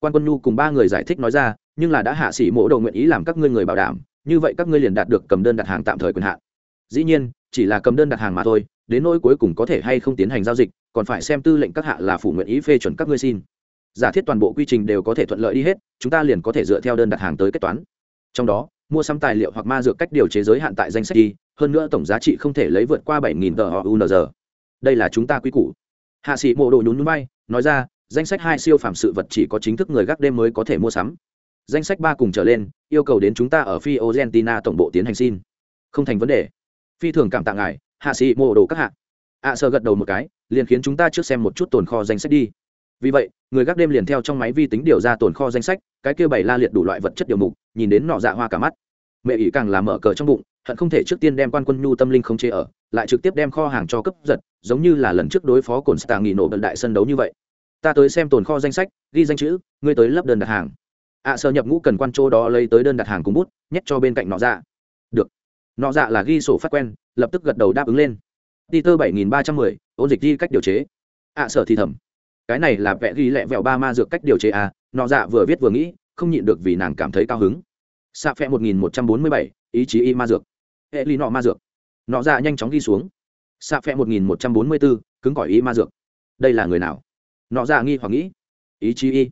Quan quân nhu cùng ba người giải thích nói ra, nhưng là đã hạ sĩ mộ đồ nguyện ý làm các ngươi người bảo đảm, như vậy các ngươi liền đạt được cầm đơn đặt hàng tạm thời quyền hạn dĩ nhiên, chỉ là cầm đơn đặt hàng mà thôi, đến nỗi cuối cùng có thể hay không tiến hành giao dịch, còn phải xem tư lệnh các hạ là phủ nguyện ý phê chuẩn các ngươi xin. Giả thiết toàn bộ quy trình đều có thể thuận lợi đi hết, chúng ta liền có thể dựa theo đơn đặt hàng tới kết toán. Trong đó, mua sắm tài liệu hoặc ma dược cách điều chế giới hạn tại danh sách đi, hơn nữa tổng giá trị không thể lấy vượt qua bảy nghìn tờ unz đây là chúng ta quy củ. Hạ sĩ mộ đồ nhún núi bay nói ra, danh sách hai siêu phạm sự vật chỉ có chính thức người gác đêm mới có thể mua sắm. Danh sách ba cùng trở lên, yêu cầu đến chúng ta ở phi argentina tổng bộ tiến hành xin. Không thành vấn đề phi thường cảm tạ ngài hạ sĩ mô đồ các hạ. Ạ à, sợ gật đầu một cái liền khiến chúng ta trước xem một chút tồn kho danh sách đi. Vì vậy người gác đêm liền theo trong máy vi tính điều ra tồn kho danh sách cái kia bày la liệt đủ loại vật chất điều mục nhìn đến nọ dạ hoa cả mắt. Mẹ ỷ càng làm mở cờ trong bụng hận không thể trước tiên đem quan quân nhu tâm linh không chế ở lại trực tiếp đem kho hàng cho cấp giật giống như là lần trước đối phó cồn stà nghỉ nổ bận đại sân đấu như vậy. Ta tới xem tồn kho danh sách ghi danh chữ ngươi tới lấp đơn đặt hàng. Ạ à, sợ nhập ngũ cần quan chỗ đó lấy tới đơn đặt hàng cùng bút nhét cho bên cạnh nọ dạ nọ dạ là ghi sổ phát quen lập tức gật đầu đáp ứng lên. Ti Tơ bảy nghìn ba trăm mười, ôn dịch ghi cách điều chế. ạ à, sở thì thầm. Cái này là vẽ ghi lẹ vẹo ba ma dược cách điều chế à, nọ dạ vừa viết vừa nghĩ không nhịn được vì nàng cảm thấy cao hứng. Xạ phẹ một nghìn một trăm bốn mươi bảy ý chí y ma dược. Hệ ly nọ ma dược. Nọ dạ nhanh chóng ghi xuống. Xạ phẹ một nghìn một trăm bốn mươi bốn cứng cỏi y ma dược. Đây là người nào? Nọ dạ nghi hoặc nghĩ. Ý chí y.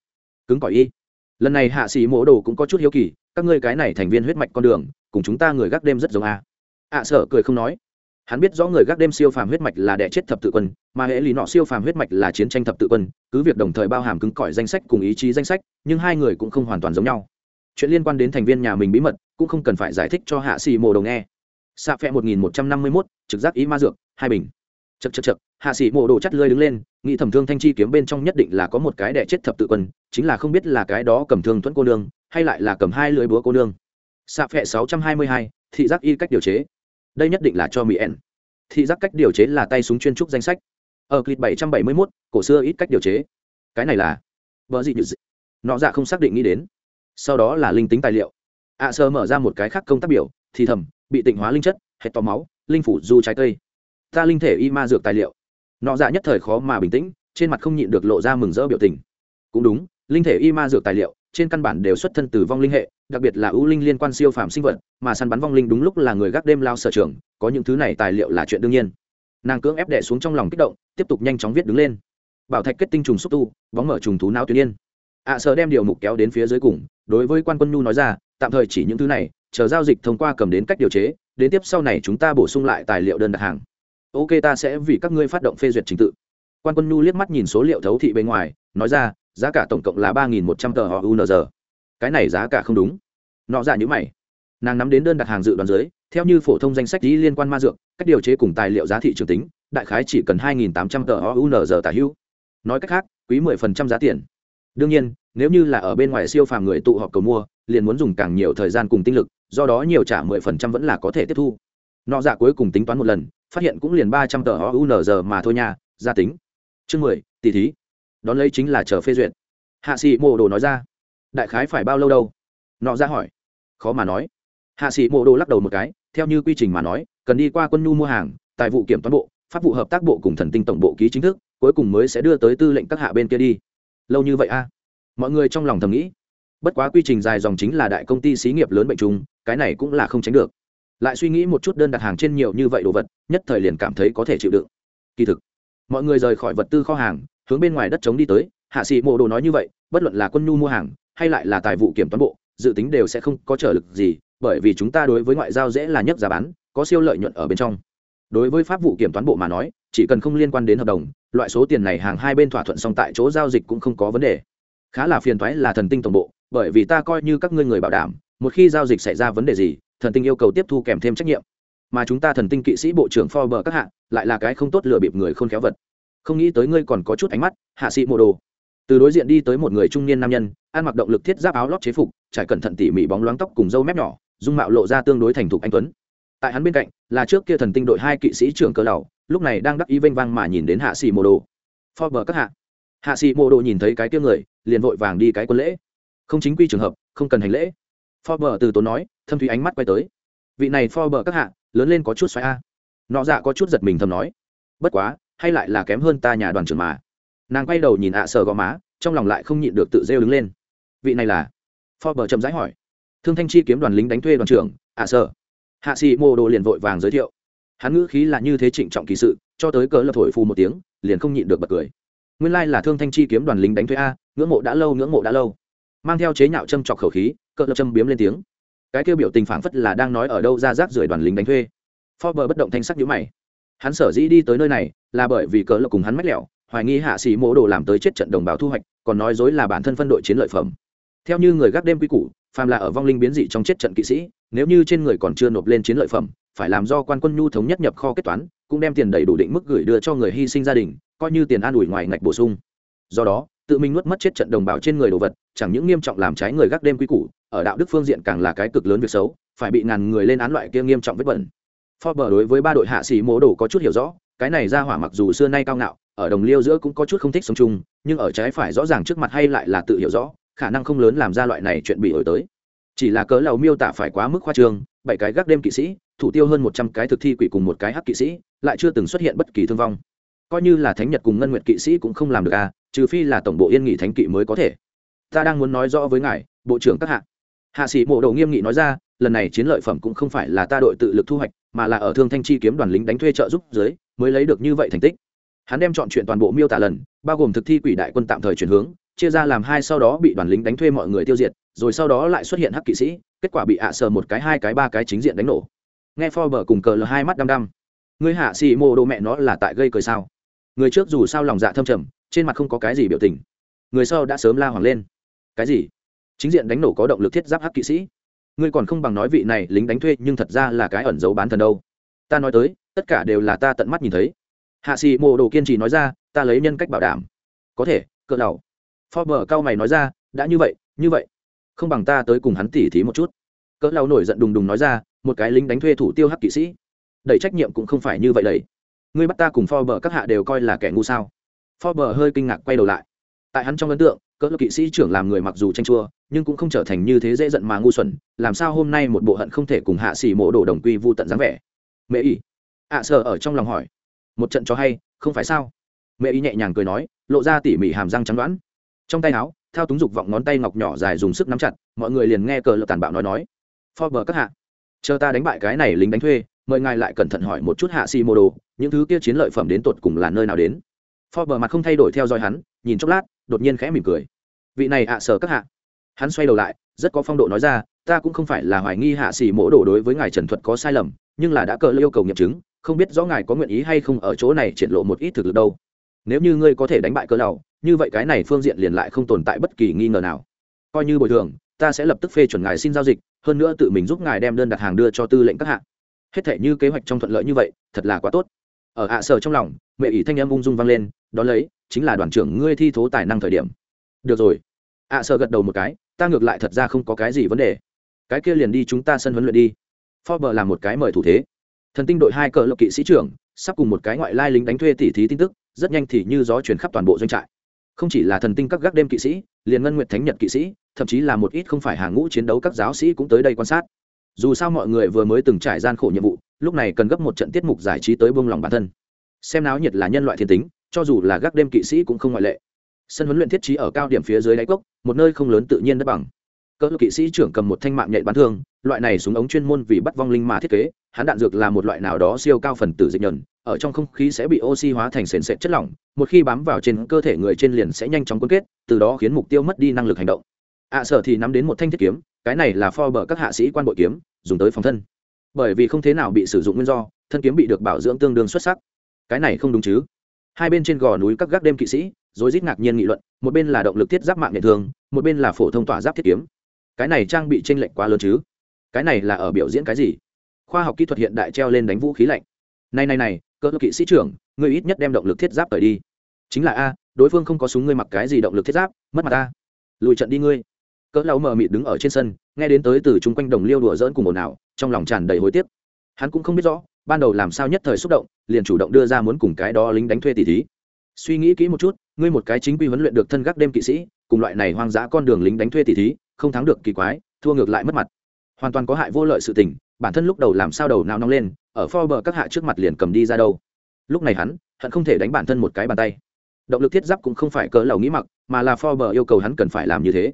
Cứng cỏi y. Lần này hạ sĩ mỗ đồ cũng có chút hiếu kỳ các ngươi cái này thành viên huyết mạch con đường, cùng chúng ta người gác đêm rất giống a. Ạ sợ cười không nói. Hắn biết rõ người gác đêm siêu phàm huyết mạch là đẻ chết thập tự quân, mà hệ lý nọ siêu phàm huyết mạch là chiến tranh thập tự quân, cứ việc đồng thời bao hàm cứng cỏi danh sách cùng ý chí danh sách, nhưng hai người cũng không hoàn toàn giống nhau. Chuyện liên quan đến thành viên nhà mình bí mật, cũng không cần phải giải thích cho hạ xì mồ đầu nghe. Xạ phẹ một nghìn một trăm năm mươi mốt, trực giác ý ma dược, hai bình. Chật chật chật hạ sĩ mộ đồ chắt lơi đứng lên, nghĩ thẩm thương thanh chi kiếm bên trong nhất định là có một cái đẻ chết thập tự quân, chính là không biết là cái đó cầm thương thuẫn cô nương hay lại là cầm hai lưỡi búa cô nương. Xạ phẹ sáu trăm hai mươi hai, thị giác y cách điều chế. Đây nhất định là cho mỹ ẩn. Thị giác cách điều chế là tay súng chuyên trúc danh sách. Ở clip bảy trăm bảy mươi mốt, cổ xưa ít cách điều chế. Cái này là vợ gì nọ dạ không xác định nghĩ đến. Sau đó là linh tính tài liệu. Ạ sơ mở ra một cái khác công tác biểu, thì thầm, bị tịnh hóa linh chất hệ tò máu, linh phủ du trái cây. Ta linh thể y ma dược tài liệu. Nọ dạ nhất thời khó mà bình tĩnh, trên mặt không nhịn được lộ ra mừng rỡ biểu tình. Cũng đúng, linh thể y ma dược tài liệu trên căn bản đều xuất thân từ vong linh hệ đặc biệt là ưu linh liên quan siêu phàm sinh vật mà săn bắn vong linh đúng lúc là người gác đêm lao sở trường có những thứ này tài liệu là chuyện đương nhiên. Nàng cưỡng ép đẻ xuống trong lòng kích động tiếp tục nhanh chóng viết đứng lên. Bảo thạch kết tinh trùng xúc tu bóng mở trùng thú não tuyến yên ạ à, sợ đem điều mục kéo đến phía dưới cùng đối với quan quân nhu nói ra tạm thời chỉ những thứ này chờ giao dịch thông qua cầm đến cách điều chế đến tiếp sau này chúng ta bổ sung lại tài liệu đơn đặt hàng. Ok ta sẽ vì các ngươi phát động phê duyệt trình tự. Quan quân nhu liếc mắt nhìn số liệu thấu thị bên ngoài nói ra giá cả tổng cộng là ba nghìn một trăm tờ họ unz cái này giá cả không đúng. Nọ dạ nhữ mày. Nàng nắm đến đơn đặt hàng dự đoán dưới, theo như phổ thông danh sách lý liên quan ma dược, cách điều chế cùng tài liệu giá thị trường tính, đại khái chỉ cần hai nghìn tám trăm tờ họ unz tả hữu. Nói cách khác, quý mười phần trăm giá tiền. Đương nhiên, nếu như là ở bên ngoài siêu phàm người tụ họp cầu mua, liền muốn dùng càng nhiều thời gian cùng tinh lực, do đó nhiều trả mười phần trăm vẫn là có thể tiếp thu. Nọ dạ cuối cùng tính toán một lần, phát hiện cũng liền ba trăm tờ họ unz mà thôi nha gia tính. Chương mười, tỷ thí đón lấy chính là chờ phê duyệt. Hạ sĩ mộ đồ nói ra, đại khái phải bao lâu đâu? Nọ ra hỏi. Khó mà nói. Hạ sĩ mộ đồ lắc đầu một cái, theo như quy trình mà nói, cần đi qua quân nhu mua hàng, tài vụ kiểm toán bộ, pháp vụ hợp tác bộ cùng thần tinh tổng bộ ký chính thức, cuối cùng mới sẽ đưa tới tư lệnh các hạ bên kia đi. Lâu như vậy a? Mọi người trong lòng thầm nghĩ. Bất quá quy trình dài dòng chính là đại công ty xí nghiệp lớn bệnh chung cái này cũng là không tránh được. Lại suy nghĩ một chút đơn đặt hàng trên nhiều như vậy đồ vật, nhất thời liền cảm thấy có thể chịu đựng. Kỳ thực, mọi người rời khỏi vật tư kho hàng hướng bên ngoài đất trống đi tới, hạ sĩ mộ đồ nói như vậy, bất luận là quân nhu mua hàng, hay lại là tài vụ kiểm toán bộ, dự tính đều sẽ không có trở lực gì, bởi vì chúng ta đối với ngoại giao dễ là nhất giá bán, có siêu lợi nhuận ở bên trong. Đối với pháp vụ kiểm toán bộ mà nói, chỉ cần không liên quan đến hợp đồng, loại số tiền này hàng hai bên thỏa thuận xong tại chỗ giao dịch cũng không có vấn đề. Khá là phiền thoái là thần tinh tổng bộ, bởi vì ta coi như các ngươi người bảo đảm, một khi giao dịch xảy ra vấn đề gì, thần tinh yêu cầu tiếp thu kèm thêm trách nhiệm. Mà chúng ta thần tinh kỵ sĩ bộ trưởng Forbes các hạng lại là cái không tốt lừa bịp người khôn khéo vật không nghĩ tới ngươi còn có chút ánh mắt, hạ sĩ mô đồ. Từ đối diện đi tới một người trung niên nam nhân, ăn mặc động lực thiết giáp áo lót chế phục, trải cẩn thận tỉ mỉ bóng loáng tóc cùng râu mép nhỏ, dung mạo lộ ra tương đối thành thục anh tuấn. Tại hắn bên cạnh, là trước kia thần tinh đội hai kỵ sĩ trưởng cờ đầu lúc này đang đắc ý vênh vang mà nhìn đến hạ sĩ mô đồ. Forbes các hạ. Hạ sĩ mô đồ nhìn thấy cái kia người, liền vội vàng đi cái quân lễ. Không chính quy trường hợp, không cần hành lễ. Forbes từ tốn nói, thâm thủy ánh mắt quay tới. Vị này Forbes các hạ, lớn lên có chút xoáy a. Nọ dạ có chút giật mình thầm nói. Bất quá hay lại là kém hơn ta nhà đoàn trưởng mà? Nàng quay đầu nhìn ạ à sờ gò má, trong lòng lại không nhịn được tự rêu đứng lên. Vị này là? Forbes chậm rãi hỏi. Thương thanh chi kiếm đoàn lính đánh thuê đoàn trưởng, ạ à sờ hạ sĩ mô đồ liền vội vàng giới thiệu. Hắn ngữ khí là như thế trịnh trọng kỳ sự, cho tới cỡ lập thổi phù một tiếng, liền không nhịn được bật cười. Nguyên lai là thương thanh chi kiếm đoàn lính đánh thuê a, ngưỡng mộ đã lâu, ngưỡng mộ đã lâu. Mang theo chế nhạo châm chọc khẩu khí, cỡ lập châm biếm lên tiếng. Cái kêu biểu tình phảng phất là đang nói ở đâu ra rác rưởi đoàn lính đánh thuê. Forbes bất động thanh sắc nhíu mày. Hắn sở dĩ đi tới nơi này, là bởi vì cớ lộc cùng hắn mách lẹo, hoài nghi hạ sĩ mỗ đồ làm tới chết trận đồng bào thu hoạch, còn nói dối là bản thân phân đội chiến lợi phẩm. Theo như người gác đêm quy củ, phàm là ở vong linh biến dị trong chết trận kỵ sĩ, nếu như trên người còn chưa nộp lên chiến lợi phẩm, phải làm do quan quân nhu thống nhất nhập kho kết toán, cũng đem tiền đầy đủ định mức gửi đưa cho người hy sinh gia đình, coi như tiền an ủi ngoài ngạch bổ sung. Do đó, tự mình nuốt mất chết trận đồng bào trên người đồ vật, chẳng những nghiêm trọng làm trái người gác đêm quy củ, ở đạo đức phương diện càng là cái cực lớn việc xấu, phải bị ngàn người lên án loại kia nghiêm trọng vết bẩn. Forbes đối với ba đội hạ sĩ mố đồ có chút hiểu rõ, cái này ra hỏa mặc dù xưa nay cao ngạo, ở đồng liêu giữa cũng có chút không thích sống chung, nhưng ở trái phải rõ ràng trước mặt hay lại là tự hiểu rõ, khả năng không lớn làm ra loại này chuyện bị ổi tới. Chỉ là cớ lầu miêu tả phải quá mức khoa trương, bảy cái gác đêm kỵ sĩ, thủ tiêu hơn một trăm cái thực thi quỷ cùng một cái hắc kỵ sĩ, lại chưa từng xuất hiện bất kỳ thương vong. Coi như là thánh nhật cùng ngân nguyệt kỵ sĩ cũng không làm được a, à, trừ phi là tổng bộ yên nghỉ thánh kỵ mới có thể. ta đang muốn nói rõ với ngài bộ trưởng các hạ hạ sĩ mộ đồ nghiêm nghị nói ra lần này chiến lợi phẩm cũng không phải là ta đội tự lực thu hoạch, mà là ở thương thanh chi kiếm đoàn lính đánh thuê trợ giúp dưới, mới lấy được như vậy thành tích. Hắn đem chọn chuyện toàn bộ miêu tả lần, bao gồm thực thi quỷ đại quân tạm thời chuyển hướng, chia ra làm hai sau đó bị đoàn lính đánh thuê mọi người tiêu diệt, rồi sau đó lại xuất hiện hắc kỵ sĩ, kết quả bị ạ sờ một cái, hai cái, ba cái chính diện đánh nổ. Nghe Forbes cùng cờ lờ hai mắt đăm đăm. Người hạ sĩ mô đồ mẹ nó là tại gây cười sao? Người trước dù sao lòng dạ thâm trầm, trên mặt không có cái gì biểu tình. Người sau đã sớm la hoàng lên. Cái gì? Chính diện đánh nổ có động lực thiết giáp hắc kỵ sĩ ngươi còn không bằng nói vị này lính đánh thuê nhưng thật ra là cái ẩn giấu bán thần đâu. Ta nói tới, tất cả đều là ta tận mắt nhìn thấy. Hạ sĩ mô đồ kiên trì nói ra, ta lấy nhân cách bảo đảm. Có thể, cỡ đầu Forbes cao mày nói ra, đã như vậy như vậy. Không bằng ta tới cùng hắn tỉ thí một chút. Cỡ lao nổi giận đùng đùng nói ra, một cái lính đánh thuê thủ tiêu hắc kỵ sĩ. Đẩy trách nhiệm cũng không phải như vậy đấy. ngươi bắt ta cùng Forbes các hạ đều coi là kẻ ngu sao? Forbes hơi kinh ngạc quay đầu lại. Tại hắn trong ấn tượng, cỡ kỵ sĩ trưởng làm người mặc dù tranh chua nhưng cũng không trở thành như thế dễ giận mà ngu xuẩn làm sao hôm nay một bộ hận không thể cùng hạ xỉ mộ đồ đồng quy vu tận dáng vẻ? Mẹ ý ạ à, sợ ở trong lòng hỏi. Một trận cho hay không phải sao? Mẹ ý nhẹ nhàng cười nói lộ ra tỉ mỉ hàm răng trắng đoán. Trong tay áo thao túng dục vọng ngón tay ngọc nhỏ dài dùng sức nắm chặt mọi người liền nghe cờ lộc tàn bạo nói nói. Forbes các hạ chờ ta đánh bại cái này lính đánh thuê mời ngài lại cẩn thận hỏi một chút hạ xì mô đồ những thứ kia chiến lợi phẩm đến tột cùng là nơi nào đến? Forbes mặt không thay đổi theo dõi hắn nhìn chốc lát đột nhiên khẽ mỉm cười. Vị này ạ sở các hạ hắn xoay đầu lại rất có phong độ nói ra ta cũng không phải là hoài nghi hạ xì mỗ đồ đối với ngài trần thuật có sai lầm nhưng là đã cờ yêu cầu nghiệm chứng không biết rõ ngài có nguyện ý hay không ở chỗ này triển lộ một ít thực lực đâu. Nếu như ngươi có thể đánh bại cỡ lầu, như vậy cái này phương diện liền lại không tồn tại bất kỳ nghi ngờ nào. Coi như bồi thường ta sẽ lập tức phê chuẩn ngài xin giao dịch hơn nữa tự mình giúp ngài đem đơn đặt hàng đưa cho tư lệnh các hạng hết thể như kế hoạch trong thuận lợi như vậy thật là quá tốt. Ở ạ sở trong lòng mẹ ỷ thanh em ung dung vang lên đón lấy chính là đoàn trưởng ngươi thi thố tài năng thời điểm. Được rồi. ạ sở gật đầu một cái ta ngược lại thật ra không có cái gì vấn đề. Cái kia liền đi chúng ta sân huấn luyện đi. Forbes làm một cái mời thủ thế. Thần tinh đội hai cờ lộc kỵ sĩ trưởng, sắp cùng một cái ngoại lai lính đánh thuê tỉ thí tin tức, rất nhanh thì như gió chuyển khắp toàn bộ doanh trại. Không chỉ là thần tinh các gác đêm kỵ sĩ, liền ngân nguyện thánh nhật kỵ sĩ, thậm chí là một ít không phải hàng ngũ chiến đấu các giáo sĩ cũng tới đây quan sát. Dù sao mọi người vừa mới từng trải gian khổ nhiệm vụ, lúc này cần gấp một trận tiết mục giải trí tới buông lòng bản thân. Xem náo nhiệt là nhân loại thiên tính, cho dù là gác đêm kỵ sĩ cũng không ngoại lệ sân huấn luyện thiết trí ở cao điểm phía dưới đáy cốc một nơi không lớn tự nhiên đất bằng. Cỡ kỵ sĩ trưởng cầm một thanh mạng nhện bắn thương loại này súng ống chuyên môn vì bắt vong linh mà thiết kế hắn đạn dược là một loại nào đó siêu cao phần tử dịch nhờn ở trong không khí sẽ bị oxy hóa thành sền sệt chất lỏng một khi bám vào trên cơ thể người trên liền sẽ nhanh chóng quân kết từ đó khiến mục tiêu mất đi năng lực hành động. Ạ à, sở thì nắm đến một thanh thiết kiếm cái này là pho bờ các hạ sĩ quan bội kiếm dùng tới phòng thân. Bởi vì không thế nào bị sử dụng nguyên do thân kiếm bị được bảo dưỡng tương đương xuất sắc. Cái này không đúng chứ? Hai bên trên gò núi các gác đêm kỵ sĩ rồi rít ngạc nhiên nghị luận, một bên là động lực thiết giáp mạng nghệ thường một bên là phổ thông tỏa giáp thiết kiếm. Cái này trang bị tranh lệch quá lớn chứ? Cái này là ở biểu diễn cái gì? Khoa học kỹ thuật hiện đại treo lên đánh vũ khí lạnh. Này này này cỡ kỵ sĩ trưởng, ngươi ít nhất đem động lực thiết giáp tới đi. Chính là a, đối phương không có súng ngươi mặc cái gì động lực thiết giáp, mất mặt ta. Lùi trận đi ngươi. Cỡ lão mờ mịt đứng ở trên sân, nghe đến tới từ chung quanh đồng liêu đùa dỡn cùng ồn ào, trong lòng tràn đầy hối tiếc. Hắn cũng không biết rõ, ban đầu làm sao nhất thời xúc động, liền chủ động đưa ra muốn cùng cái đó lính đánh thuê tỷ thí. Suy nghĩ kỹ một chút ngươi một cái chính quy huấn luyện được thân gác đêm kỵ sĩ, cùng loại này hoang dã con đường lính đánh thuê tỷ thí, không thắng được kỳ quái, thua ngược lại mất mặt. Hoàn toàn có hại vô lợi sự tình, bản thân lúc đầu làm sao đầu nào nóng lên, ở pho bờ các hạ trước mặt liền cầm đi ra đâu. Lúc này hắn, hận không thể đánh bản thân một cái bàn tay. Động lực thiết giáp cũng không phải cỡ lầu nghĩ mặc, mà là pho bờ yêu cầu hắn cần phải làm như thế.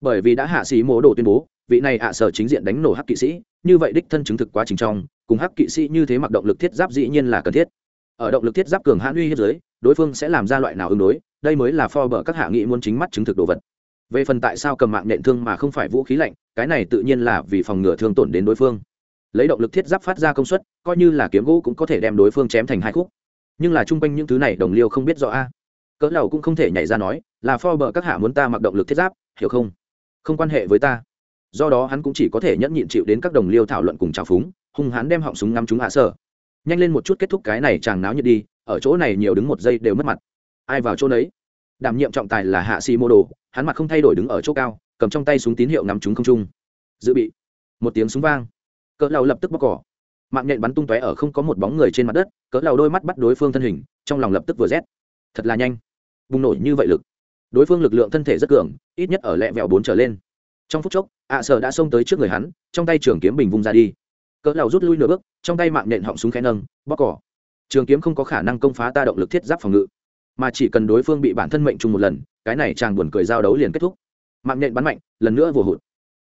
Bởi vì đã hạ sĩ mố đồ tuyên bố, vị này hạ sở chính diện đánh nổ hắc kỵ sĩ, như vậy đích thân chứng thực quá trình trong, cùng hắc kỵ sĩ như thế mặc động lực thiết giáp dĩ nhiên là cần thiết. Ở động lực thiết giáp cường hãn uy hiếp giới đối phương sẽ làm ra loại nào ứng đối đây mới là pho các hạ nghị muốn chính mắt chứng thực đồ vật. Về phần tại sao cầm mạng nện thương mà không phải vũ khí lạnh, cái này tự nhiên là vì phòng ngừa thương tổn đến đối phương. Lấy động lực thiết giáp phát ra công suất, coi như là kiếm gỗ cũng có thể đem đối phương chém thành hai khúc. Nhưng là chung quanh những thứ này đồng liêu không biết rõ a. Cỡ đầu cũng không thể nhảy ra nói, là pho các hạ muốn ta mặc động lực thiết giáp, hiểu không? Không quan hệ với ta. Do đó hắn cũng chỉ có thể nhẫn nhịn chịu đến các đồng liêu thảo luận cùng trào phúng, hung hắn đem họng súng ngắm chúng hạ sở. Nhanh lên một chút kết thúc cái này chàng náo nhiệt đi, ở chỗ này nhiều đứng một giây đều mất mặt ai vào chỗ nấy. Đảm nhiệm trọng tài là hạ sĩ mô đồ, hắn mặt không thay đổi đứng ở chỗ cao, cầm trong tay súng tín hiệu ngắm chúng không trung. Dự bị. Một tiếng súng vang. Cỡ lầu lập tức bóc cỏ. Mạng nhện bắn tung tóe ở không có một bóng người trên mặt đất, cỡ lầu đôi mắt bắt đối phương thân hình, trong lòng lập tức vừa rét. Thật là nhanh. Bùng nổ như vậy lực. Đối phương lực lượng thân thể rất cường, ít nhất ở lẹ vẹo bốn trở lên. Trong phút chốc ạ sở đã xông tới trước người hắn, trong tay trường kiếm bình vung ra đi. Cỡ lầu rút lui nửa bước, trong tay mạng nhện họng súng khẽ nâng, bóc cỏ. Trường kiếm không có khả năng công phá ta động lực thiết giáp phòng ngự mà chỉ cần đối phương bị bản thân mệnh chung một lần, cái này chàng buồn cười giao đấu liền kết thúc. Mạng nhện bắn mạnh, lần nữa vừa hụt.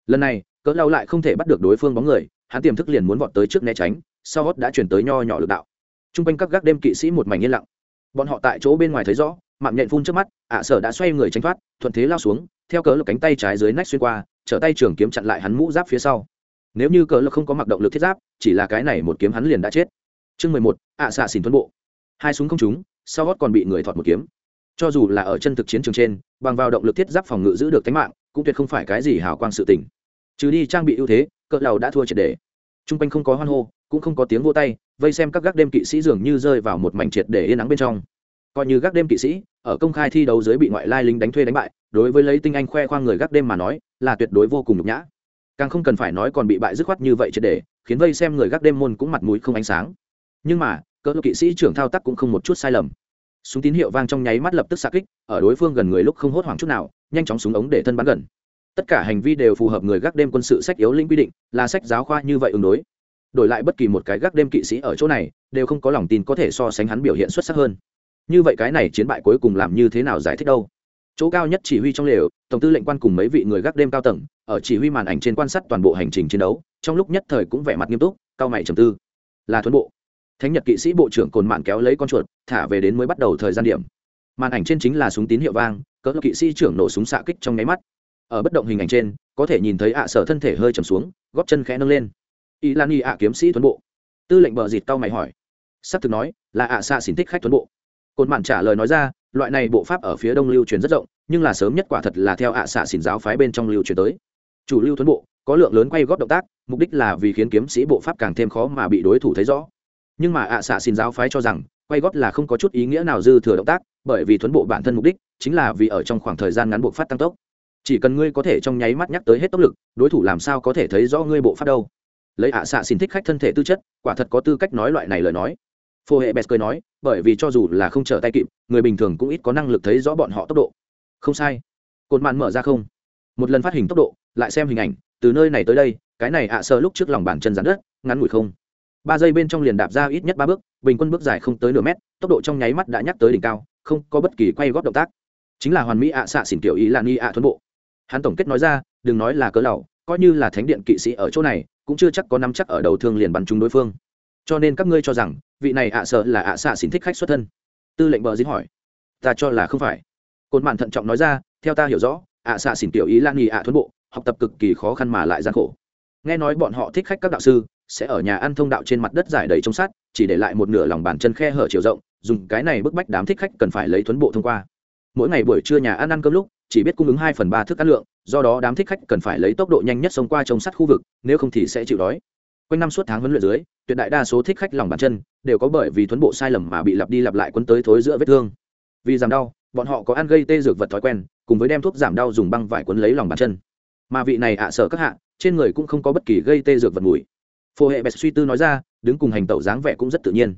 Lần này, cỡ lao lại không thể bắt được đối phương bóng người, hắn tiềm thức liền muốn vọt tới trước né tránh, sau hót đã chuyển tới nho nhỏ lực đạo. T r u n g quanh các gác đêm kỵ sĩ một mảnh yên lặng. Bọn họ tại chỗ bên ngoài thấy rõ, mạng nhện phun trước mắt, ạ sở đã xoay người tránh thoát, thuận thế lao xuống, theo cớ lực cánh tay trái dưới nách xuyên qua, trở tay trường kiếm chặn lại hắn mũ giáp phía sau. Nếu như cờ lực không có mặc động lực thiết giáp, chỉ là cái này một kiếm hắn liền đã chết. Chương mười một, ạ xạ xỉn tuấn bộ. Hai súng không trúng sau gót còn bị người thọt một kiếm. Cho dù là ở chân thực chiến trường trên, bằng vào động lực thiết giáp phòng ngự giữ được tính mạng, cũng tuyệt không phải cái gì hào quang sự tình. Trừ đi trang bị ưu thế, cỡ đầu đã thua triệt đề. T r u n g quanh không có hoan hô, cũng không có tiếng vô tay, vây xem các gác đêm kỵ sĩ dường như rơi vào một mảnh triệt để yên nắng bên trong. Coi như gác đêm kỵ sĩ, ở công khai thi đấu dưới bị ngoại lai lính đánh thuê đánh bại, đối với lấy tinh anh khoe khoang người gác đêm mà nói, là tuyệt đối vô cùng nhục nhã. Càng không cần phải nói còn bị bại dứt khoát như vậy triệt để khiến vây xem người gác đêm môn cũng mặt mũi không ánh sáng. Nhưng mà cỡ kỵ sĩ trưởng thao tác cũng không một chút sai lầm. Súng tín hiệu vang trong nháy mắt lập tức xa kích, ở đối phương gần người lúc không hốt hoảng chút nào, nhanh chóng súng ống để thân bắn gần. Tất cả hành vi đều phù hợp người gác đêm quân sự sách yếu linh quy định, là sách giáo khoa như vậy ứng đối. Đổi lại bất kỳ một cái gác đêm kỵ sĩ ở chỗ này, đều không có lòng tin có thể so sánh hắn biểu hiện xuất sắc hơn. Như vậy cái này chiến bại cuối cùng làm như thế nào giải thích đâu? Chỗ cao nhất chỉ huy trong lều, tổng tư lệnh quan cùng mấy vị người gác đêm cao tầng, ở chỉ huy màn ảnh trên quan sát toàn bộ hành trình chiến đấu, trong lúc nhất thời cũng vẻ mặt nghiêm túc, cao mày trầm tư. Là thuấn bộ thánh nhật kỵ sĩ bộ trưởng cồn mạn kéo lấy con chuột, thả về đến mới bắt đầu thời gian điểm. Màn ảnh trên chính là súng tín hiệu vang, cỡ kỵ sĩ trưởng nổ súng xạ kích trong nháy mắt. Ở bất động hình ảnh trên, có thể nhìn thấy ạ sở thân thể hơi trầm xuống góp chân khẽ nâng lên. Y lan y ạ, kiếm sĩ tuấn bộ. Tư lệnh bờ dịt tao mày hỏi. Sắp thực nói, là ạ xạ xỉn thích khách tuấn bộ. Cồn mạn trả lời nói ra, loại này bộ pháp ở phía đông lưu truyền rất rộng, nhưng là sớm nhất quả thật là theo ạ xạ xỉn giáo phái bên trong lưu truyền tới. Chủ lưu tuấn bộ, có lượng lớn quay góp động tác, mục đích là vì khiến kiếm sĩ bộ pháp càng thêm khó mà bị đối thủ thấy rõ nhưng mà ạ xạ xin giáo phái cho rằng, quay gót là không có chút ý nghĩa nào dư thừa động tác, bởi vì thuấn bộ bản thân mục đích chính là vì ở trong khoảng thời gian ngắn buộc phát tăng tốc. Chỉ cần ngươi có thể trong nháy mắt nhắc tới hết tốc lực, đối thủ làm sao có thể thấy rõ ngươi bộ phát đâu. Lấy ạ xạ xin thích khách thân thể tư chất, quả thật có tư cách nói loại này lời nói. Phô hệ bèt cười nói, bởi vì cho dù là không trở tay kịp, người bình thường cũng ít có năng lực thấy rõ bọn họ tốc độ. Không sai. Cột màn mở ra không. Một lần phát hình tốc độ, lại xem hình ảnh, từ nơi này tới đây, cái này ạ sơ lúc trước lòng bàn chân dán đất, ngắn ngủi không ba giây bên trong liền đạp ra ít nhất ba bước, bình quân bước dài không tới nửa mét, tốc độ trong nháy mắt đã nhắc tới đỉnh cao, không có bất kỳ quay góp động tác. Chính là hoàn mỹ ạ xạ xỉn kiểu ý là ni ạ thuấn bộ. Hắn tổng kết nói ra, đừng nói là cớ lầu coi như là thánh điện kỵ sĩ ở chỗ này, cũng chưa chắc có năm chắc ở đầu thương liền bắn trúng đối phương. Cho nên các ngươi cho rằng, vị này ạ sợ là ạ xạ xỉn thích khách xuất thân. Tư lệnh bờ dính hỏi. Ta cho là không phải. Côn mạn thận trọng nói ra, theo ta hiểu rõ, ạ xạ xỉn tiểu ý lan nghi ạ thuấn bộ, học tập cực kỳ khó khăn mà lại gian khổ. Nghe nói bọn họ thích khách các đạo sư sẽ ở nhà ăn thông đạo trên mặt đất giải đầy trong sát, chỉ để lại một nửa lòng bàn chân khe hở chiều rộng, dùng cái này bức bách đám thích khách cần phải lấy thuấn bộ thông qua. Mỗi ngày buổi trưa nhà ăn ăn cơm lúc, chỉ biết cung ứng hai phần ba thức ăn lượng, do đó đám thích khách cần phải lấy tốc độ nhanh nhất xông qua trông sắt khu vực, nếu không thì sẽ chịu đói. Quanh năm suốt tháng huấn luyện dưới, tuyệt đại đa số thích khách lòng bàn chân đều có bởi vì thuấn bộ sai lầm mà bị lặp đi lặp lại quấn tới thối giữa vết thương. Vì giảm đau, bọn họ có ăn gây tê dược vật thói quen, cùng với đem thuốc giảm đau dùng băng vải quấn lấy lòng bàn chân. Mà vị này ạ à sợ các hạ, trên người cũng không có bất kỳ gây tê dược vật mùi phô hệ bẹt suy tư nói ra, đứng cùng hành tẩu dáng vẻ cũng rất tự nhiên.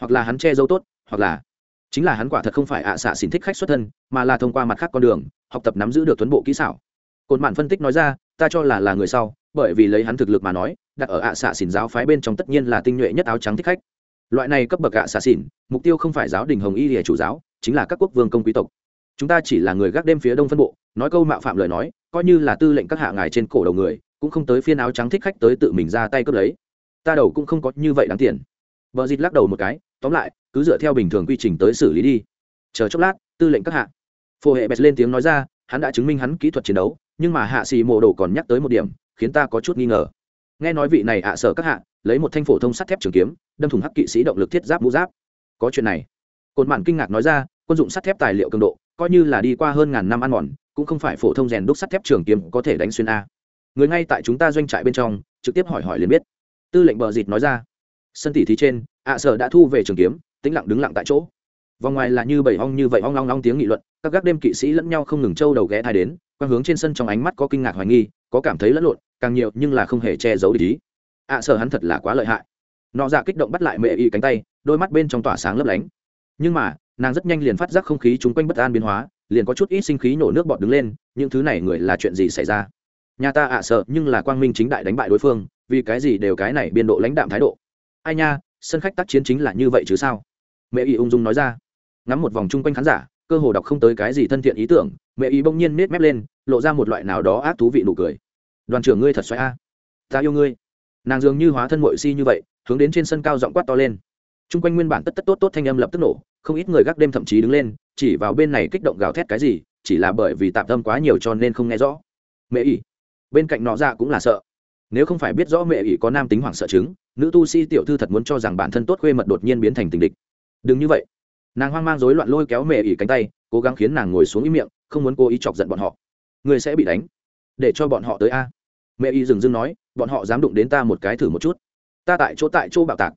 Hoặc là hắn che giấu tốt, hoặc là chính là hắn quả thật không phải ạ xạ xin thích khách xuất thân, mà là thông qua mặt khác con đường, học tập nắm giữ được tuấn bộ kỹ xảo. Cột mạn phân tích nói ra, ta cho là là người sau, bởi vì lấy hắn thực lực mà nói, đặt ở ạ xạ xỉn giáo phái bên trong tất nhiên là tinh nhuệ nhất áo trắng thích khách. Loại này cấp bậc ạ xạ xỉn, mục tiêu không phải giáo đình hồng y lìa chủ giáo, chính là các quốc vương công quý tộc. Chúng ta chỉ là người gác đêm phía đông phân bộ, nói câu mạo phạm lời nói, coi như là tư lệnh các hạ ngài trên cổ đầu người cũng không tới phiên áo trắng thích khách tới tự mình ra tay cướp lấy. Ta đầu cũng không có như vậy đáng tiền. Vợ dịt lắc đầu một cái, tóm lại, cứ dựa theo bình thường quy trình tới xử lý đi. Chờ chốc lát, tư lệnh các hạ. Phổ hệ bẹt lên tiếng nói ra, hắn đã chứng minh hắn kỹ thuật chiến đấu, nhưng mà hạ xì mộ đồ còn nhắc tới một điểm, khiến ta có chút nghi ngờ. Nghe nói vị này ạ sở các hạ, lấy một thanh phổ thông sắt thép trường kiếm, đâm thủng hắc kỵ sĩ động lực thiết giáp mũ giáp. Có chuyện này. Cột mạn kinh ngạc nói ra, quân dụng sắt thép tài liệu cường độ, coi như là đi qua hơn ngàn năm ăn mòn, cũng không phải phổ thông rèn đúc sắt thép trường kiếm có thể đánh xuyên a người ngay tại chúng ta doanh trại bên trong, trực tiếp hỏi hỏi liền biết. Tư lệnh bờ dịt nói ra. Sân tỉ thí trên, ạ sở đã thu về trường kiếm, tĩnh lặng đứng lặng tại chỗ. Vòng ngoài là như bảy ong như vậy ong long long tiếng nghị luận, các gác đêm kỵ sĩ lẫn nhau không ngừng trâu đầu ghé thai đến, quang hướng trên sân trong ánh mắt có kinh ngạc hoài nghi, có cảm thấy lẫn lộn, càng nhiều nhưng là không hề che giấu để ý. Ạ sở hắn thật là quá lợi hại. Nọ dạ kích động bắt lại mẹ y cánh tay, đôi mắt bên trong tỏa sáng lấp lánh. Nhưng mà, nàng rất nhanh liền phát giác không khí chung quanh bất an biến hóa, liền có chút ít sinh khí nổ nước bọt đứng lên, những thứ này người là chuyện gì xảy ra? Nhà ta ạ à sợ, nhưng là quang minh chính đại đánh bại đối phương, vì cái gì đều cái này biên độ lãnh đạm thái độ. Ai nha, sân khách tác chiến chính là như vậy chứ sao? Mẹ y ung dung nói ra. Ngắm một vòng chung quanh khán giả, cơ hồ đọc không tới cái gì thân thiện ý tưởng, mẹ Y bỗng nhiên nết mép lên, lộ ra một loại nào đó ác thú vị nụ cười. Đoàn trưởng ngươi thật xoáy a. Ta yêu ngươi. Nàng dường như hóa thân mội si như vậy, hướng đến trên sân cao giọng quát to lên. Chung quanh nguyên bản tất tất tốt tốt thanh âm lập tức nổ, không ít người gác đêm thậm chí đứng lên, chỉ vào bên này kích động gào thét cái gì, chỉ là bởi vì tạm tâm quá nhiều cho nên không nghe rõ. Mẹ Y bên cạnh nọ ra cũng là sợ. Nếu không phải biết rõ mẹ ỷ có nam tính hoảng sợ chứng, nữ tu sĩ tiểu thư thật muốn cho rằng bản thân tốt khuê mật đột nhiên biến thành tình địch. Đừng như vậy. Nàng hoang mang rối loạn lôi kéo mẹ ỷ cánh tay, cố gắng khiến nàng ngồi xuống ý miệng, không muốn cố ý chọc giận bọn họ. Người sẽ bị đánh. Để cho bọn họ tới a. Mẹ y dừng dưng nói, bọn họ dám đụng đến ta một cái thử một chút. Ta tại chỗ tại chỗ bạo tạc.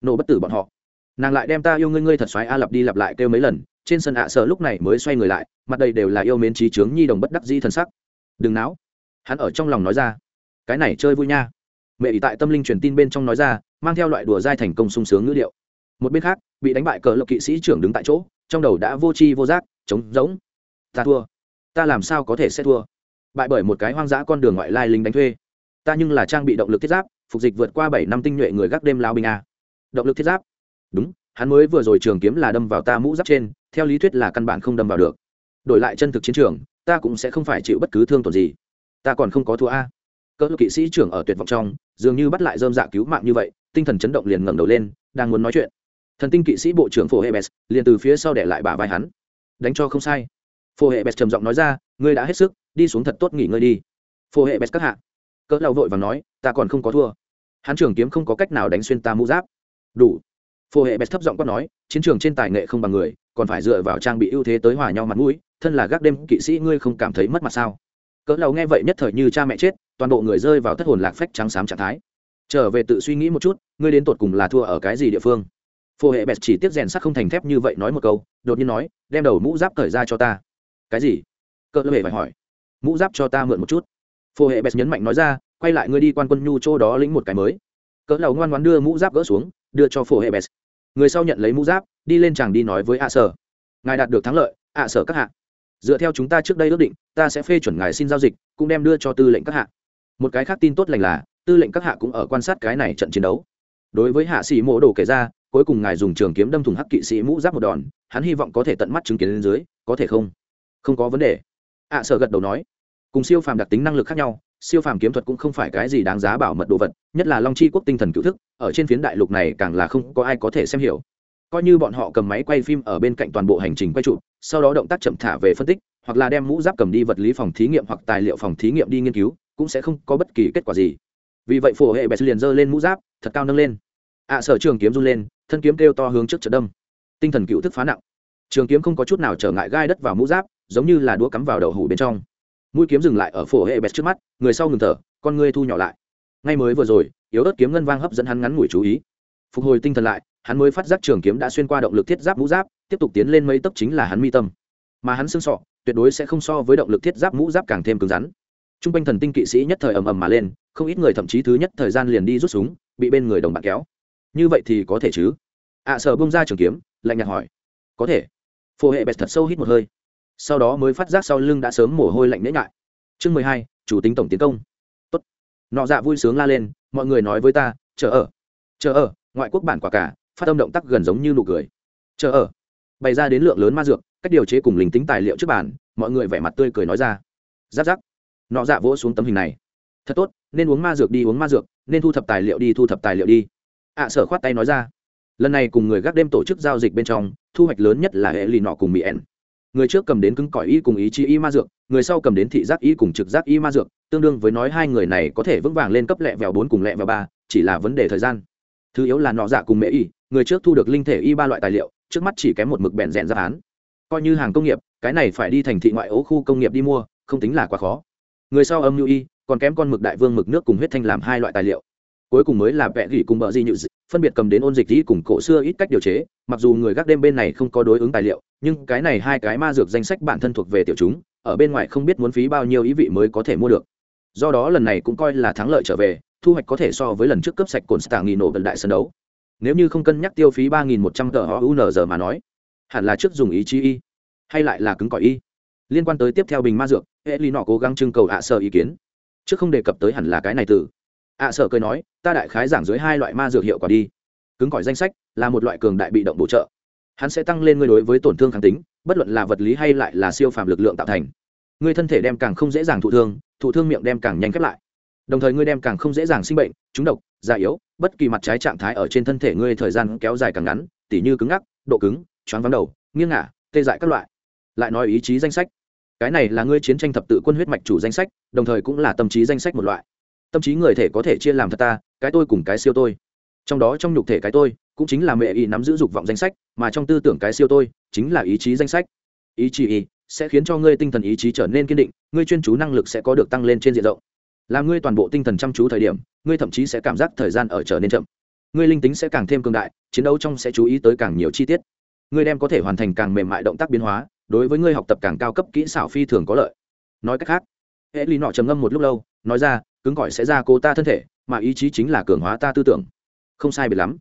Nổ bất tử bọn họ. Nàng lại đem ta yêu ngươi ngươi thật xoáy a lặp đi lặp lại kêu mấy lần, trên sân ạ à sợ lúc này mới xoay người lại, mặt đây đều là yêu mến trí trướng nhi đồng bất đắc di thần sắc. Đừng náo hắn ở trong lòng nói ra, cái này chơi vui nha. Mẹ ỷ tại tâm linh truyền tin bên trong nói ra, mang theo loại đùa dai thành công sung sướng ngữ điệu. Một bên khác, bị đánh bại cờ lộc kỵ sĩ trưởng đứng tại chỗ, trong đầu đã vô tri vô giác, trống rỗng. Ta thua. Ta làm sao có thể sẽ thua? Bại bởi một cái hoang dã con đường ngoại lai lính đánh thuê. Ta nhưng là trang bị động lực thiết giáp, phục dịch vượt qua bảy năm tinh nhuệ người gác đêm lao binh a. Động lực thiết giáp? Đúng, hắn mới vừa rồi trường kiếm là đâm vào ta mũ giáp trên, theo lý thuyết là căn bản không đâm vào được. Đổi lại chân thực chiến trường, ta cũng sẽ không phải chịu bất cứ thương tổn gì ta còn không có thua a. Cỡ kỵ sĩ trưởng ở tuyệt vọng trong, dường như bắt lại dơm dạ cứu mạng như vậy, tinh thần chấn động liền ngẩng đầu lên, đang muốn nói chuyện. Thần tinh kỵ sĩ bộ trưởng phổ hệ bès liền từ phía sau để lại bả vai hắn. Đánh cho không sai. Phổ hệ bès trầm giọng nói ra, ngươi đã hết sức, đi xuống thật tốt nghỉ ngơi đi. Phổ hệ bès các hạ. Cỡ lao vội và nói, ta còn không có thua. Hắn trưởng kiếm không có cách nào đánh xuyên ta mũ giáp. Đủ. Phổ hệ bès thấp giọng quát nói, chiến trường trên tài nghệ không bằng người, còn phải dựa vào trang bị ưu thế tới hòa nhau mặt mũi, thân là gác đêm kỵ sĩ ngươi không cảm thấy mất mặt sao? Cỡ lầu nghe vậy nhất thời như cha mẹ chết, toàn bộ người rơi vào thất hồn lạc phách trắng xám trạng thái. Trở về tự suy nghĩ một chút, ngươi đến tột cùng là thua ở cái gì địa phương? Phổ hệ bẹt chỉ tiếp rèn sắc không thành thép như vậy nói một câu, đột nhiên nói, đem đầu mũ giáp cởi ra cho ta. Cái gì? Cỡ lệ phải hỏi. Mũ giáp cho ta mượn một chút. Phổ hệ bẹt nhấn mạnh nói ra, quay lại ngươi đi quan quân nhu chỗ đó lĩnh một cái mới. Cỡ lầu ngoan ngoan đưa mũ giáp gỡ xuống, đưa cho phổ hệ bẹt. Người sau nhận lấy mũ giáp, đi lên chàng đi nói với ạ sở. Ngài đạt được thắng lợi ạ sở các hạ dựa theo chúng ta trước đây ước định, ta sẽ phê chuẩn ngài xin giao dịch, cũng đem đưa cho tư lệnh các hạ. Một cái khác tin tốt lành là, tư lệnh các hạ cũng ở quan sát cái này trận chiến đấu. Đối với hạ sĩ mộ đồ kể ra, cuối cùng ngài dùng trường kiếm đâm thùng hắc kỵ sĩ mũ giáp một đòn, hắn hy vọng có thể tận mắt chứng kiến lên dưới, có thể không? Không có vấn đề. Ạ sở gật đầu nói. Cùng siêu phàm đặc tính năng lực khác nhau, siêu phàm kiếm thuật cũng không phải cái gì đáng giá bảo mật đồ vật, nhất là long chi quốc tinh thần cựu thức, ở trên phiến đại lục này càng là không có ai có thể xem hiểu coi như bọn họ cầm máy quay phim ở bên cạnh toàn bộ hành trình quay trụ, sau đó động tác chậm thả về phân tích, hoặc là đem mũ giáp cầm đi vật lý phòng thí nghiệm hoặc tài liệu phòng thí nghiệm đi nghiên cứu, cũng sẽ không có bất kỳ kết quả gì. Vì vậy phổ hệ bè liền giơ lên mũ giáp, thật cao nâng lên. Ạ sở trường kiếm run lên, thân kiếm kêu to hướng trước trận đâm. Tinh thần cựu thức phá nặng. Trường kiếm không có chút nào trở ngại gai đất vào mũ giáp, giống như là đũa cắm vào đầu hủ bên trong. Mũi kiếm dừng lại ở phổ hệ bẹt trước mắt, người sau ngừng thở, con ngươi thu nhỏ lại. Ngay mới vừa rồi, yếu ớt kiếm ngân vang hấp dẫn hắn ngắn ngủi chú ý. Phục hồi tinh thần lại hắn mới phát giác trường kiếm đã xuyên qua động lực thiết giáp mũ giáp tiếp tục tiến lên mấy tấc chính là hắn mi tâm. Mà hắn xương sọ tuyệt đối sẽ không so với động lực thiết giáp mũ giáp càng thêm cứng rắn. T r u n g quanh thần tinh kỵ sĩ nhất thời ầm ầm mà lên không ít người thậm chí thứ nhất thời gian liền đi rút súng bị bên người đồng bạn kéo. Như vậy thì có thể chứ? Ạ à, sợ bông ra trường kiếm lạnh nhạt hỏi. Có thể. Phổ hệ bẹt thật sâu hít một hơi. Sau đó mới phát giác sau lưng đã sớm mồ hôi lạnh nhễ ngại chương mười hai chủ tính tổng tiến công. Tốt. Nọ dạ vui sướng la lên mọi người nói với ta chờ ở. Chờ ở ngoại quốc bản quả cả phát âm động tác gần giống như nụ cười. Chờ ở. Bày ra đến lượng lớn ma dược, cách điều chế cùng linh tính tài liệu trước bàn, mọi người vẻ mặt tươi cười nói ra. Giáp giáp. Nọ dạ vỗ xuống tấm hình này. Thật tốt, nên uống ma dược đi, uống ma dược, nên thu thập tài liệu đi, thu thập tài liệu đi. Ạ sở khoát tay nói ra. Lần này cùng người gác đêm tổ chức giao dịch bên trong, thu hoạch lớn nhất là hệ lì nọ cùng mỹ ẻn người trước cầm đến cứng cỏi y cùng ý chí y ma dược, người sau cầm đến thị giác y cùng trực giác y ma dược, tương đương với nói hai người này có thể vững vàng lên cấp lẹ vèo bốn cùng lẹ vèo ba, chỉ là vấn đề thời gian. Thứ yếu là nọ dạ cùng mẹ y người trước thu được linh thể y ba loại tài liệu, trước mắt chỉ kém một mực bẹn rẽn ra án. Coi như hàng công nghiệp, cái này phải đi thành thị ngoại ố khu công nghiệp đi mua, không tính là quá khó. Người sau âm nhu y, còn kém con mực đại vương mực nước cùng huyết thanh làm hai loại tài liệu. Cuối cùng mới là vẽ gỉ cùng bờ di nhự phân biệt cầm đến ôn dịch dĩ cùng cổ xưa ít cách điều chế, mặc dù người gác đêm bên này không có đối ứng tài liệu, nhưng cái này hai cái ma dược danh sách bản thân thuộc về tiểu chúng, ở bên ngoài không biết muốn phí bao nhiêu ý vị mới có thể mua được. Do đó lần này cũng coi là thắng lợi trở về, thu hoạch có thể so với lần trước cấp sạch cồn stạng nghỉ nổ gần đại sân đấu nếu như không cân nhắc tiêu phí ba nghìn một trăm tờ họ unz mà nói, hẳn là trước dùng ý chí y, hay lại là cứng cỏi y. Liên quan tới tiếp theo bình ma dược hệ lý nọ cố gắng trưng cầu ạ sợ ý kiến. Trước không đề cập tới hẳn là cái này từ. Ạ sợ cười nói, ta đại khái giảng dưới hai loại ma dược hiệu quả đi. Cứng cỏi danh sách là một loại cường đại bị động bổ trợ. Hắn sẽ tăng lên ngươi đối với tổn thương kháng tính, bất luận là vật lý hay lại là siêu phàm lực lượng tạo thành. Ngươi thân thể đem càng không dễ dàng thụ thương thụ thương miệng đem càng nhanh khép lại đồng thời ngươi đem càng không dễ dàng sinh bệnh, trúng độc già yếu, bất kỳ mặt trái trạng thái ở trên thân thể ngươi thời gian kéo dài càng ngắn, tỉ như cứng ngắc, độ cứng, choáng vắng đầu, nghiêng ngả, tê dại các loại. Lại nói ý chí danh sách. Cái này là ngươi chiến tranh thập tự quân huyết mạch chủ danh sách, đồng thời cũng là tâm trí danh sách một loại. Tâm trí người thể có thể chia làm thật ta, cái tôi cùng cái siêu tôi. Trong đó trong nhục thể cái tôi, cũng chính là mẹ y nắm giữ dục vọng danh sách, mà trong tư tưởng cái siêu tôi, chính là ý chí danh sách. Ý chí y sẽ khiến cho ngươi tinh thần ý chí trở nên kiên định, ngươi chuyên chú năng lực sẽ có được tăng lên trên diện rộng làm ngươi toàn bộ tinh thần chăm chú thời điểm, ngươi thậm chí sẽ cảm giác thời gian ở trở nên chậm. Ngươi linh tính sẽ càng thêm cường đại, chiến đấu trong sẽ chú ý tới càng nhiều chi tiết. Ngươi đem có thể hoàn thành càng mềm mại động tác biến hóa, đối với ngươi học tập càng cao cấp kỹ xảo phi thường có lợi. Nói cách khác hệ lý nọ trầm ngâm một lúc lâu, nói ra, cứng gọi sẽ ra cô ta thân thể, mà ý chí chính là cường hóa ta tư tưởng. Không sai biệt lắm.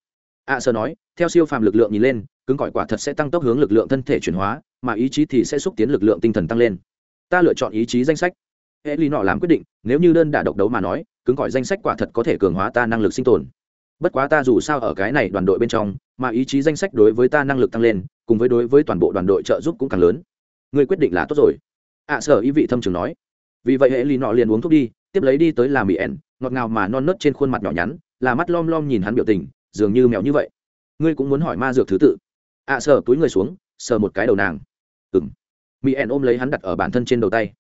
Ạ sơ nói, theo siêu phàm lực lượng nhìn lên, cứng gọi quả thật sẽ tăng tốc hướng lực lượng thân thể chuyển hóa, mà ý chí thì sẽ xúc tiến lực lượng tinh thần tăng lên. Ta lựa chọn ý chí danh sách hệ lý nọ làm quyết định, nếu như đơn đả độc đấu mà nói, cứng gọi danh sách quả thật có thể cường hóa ta năng lực sinh tồn. Bất quá ta dù sao ở cái này đoàn đội bên trong, mà ý chí danh sách đối với ta năng lực tăng lên, cùng với đối với toàn bộ đoàn đội trợ giúp cũng càng lớn. Người quyết định là tốt rồi. Ạ sở ý vị thâm trường nói. Vì vậy hệ lý nọ liền uống thuốc đi, tiếp lấy đi tới làm mỹ ẻn ngọt ngào mà non nớt trên khuôn mặt nhỏ nhắn, là mắt lom lom nhìn hắn biểu tình, dường như mèo như vậy. Ngươi cũng muốn hỏi ma dược thứ tự. Ạ sở túi người xuống, sờ một cái đầu nàng. Ừng mỹ ẻn ôm lấy hắn đặt ở bản thân trên đầu tay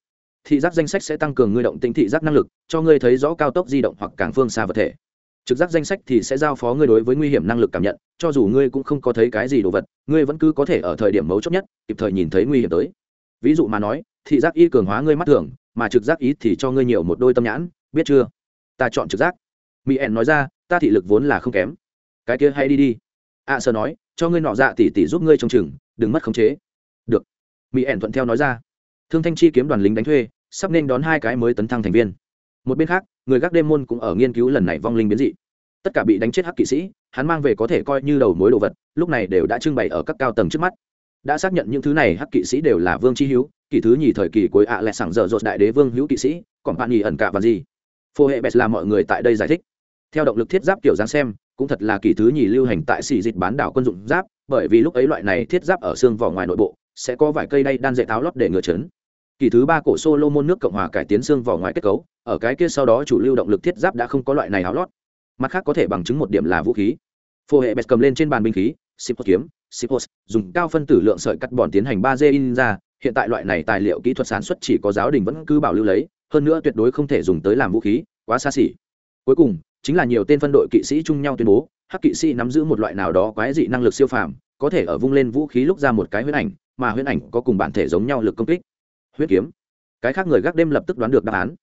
thị giác danh sách sẽ tăng cường ngươi động tính thị giác năng lực cho ngươi thấy rõ cao tốc di động hoặc càng phương xa vật thể. Trực giác danh sách thì sẽ giao phó ngươi đối với nguy hiểm năng lực cảm nhận cho dù ngươi cũng không có thấy cái gì đồ vật ngươi vẫn cứ có thể ở thời điểm mấu chốt nhất kịp thời nhìn thấy nguy hiểm tới. Ví dụ mà nói thị giác y cường hóa ngươi mắt thường mà trực giác ý thì cho ngươi nhiều một đôi tâm nhãn biết chưa? Ta chọn trực giác. Mỹ ẻn nói ra ta thị lực vốn là không kém. Cái kia hay đi đi. A à, sơ nói cho ngươi nọ dạ tỉ tỉ giúp ngươi trông chừng đừng mất khống chế. Được. Mỹ ẻn thuận theo nói ra thương thanh chi kiếm đoàn lính đánh thuê, sắp nên đón hai cái mới tấn thăng thành viên. Một bên khác, người gác đêm môn cũng ở nghiên cứu lần này vong linh biến dị. Tất cả bị đánh chết hắc kỵ sĩ, hắn mang về có thể coi như đầu mối đồ vật, lúc này đều đã trưng bày ở các cao tầng trước mắt. Đã xác nhận những thứ này hắc kỵ sĩ đều là vương chi hữu, kỷ thứ nhì thời kỳ cuối ạ à lẹ sảng dở dột đại đế vương hữu kỵ sĩ, còn bạn nhì ẩn cả và gì. Phô hệ bès là mọi người tại đây giải thích. Theo động lực thiết giáp kiểu dáng xem, cũng thật là kỷ thứ nhì lưu hành tại xì dịch bán đảo quân dụng giáp, bởi vì lúc ấy loại này thiết giáp ở xương vỏ ngoài nội bộ sẽ có vài cây đay đan dạy áo lót để ngừa chấn. Kỳ thứ ba cổ solo môn nước cộng hòa cải tiến xương vỏ ngoài kết cấu, ở cái kia sau đó chủ lưu động lực thiết giáp đã không có loại này áo lót. Mặt khác có thể bằng chứng một điểm là vũ khí. Phô hệ bẹt cầm lên trên bàn binh khí xịp kiếm xịp dùng cao phân tử lượng sợi cắt bòn tiến hành ba d in ra, hiện tại loại này tài liệu kỹ thuật sản xuất chỉ có giáo đình vẫn cứ bảo lưu lấy, hơn nữa tuyệt đối không thể dùng tới làm vũ khí, quá xa xỉ. Cuối cùng, chính là nhiều tên phân đội kỵ sĩ chung nhau tuyên bố, hắc kỵ sĩ nắm giữ một loại nào đó quái dị năng lực siêu phàm, có thể ở vung lên vũ khí lúc ra một cái huyết ảnh mà huyễn ảnh có cùng bản thể giống nhau lực công kích. Huyết kiếm. Cái khác người gác đêm lập tức đoán được đáp án.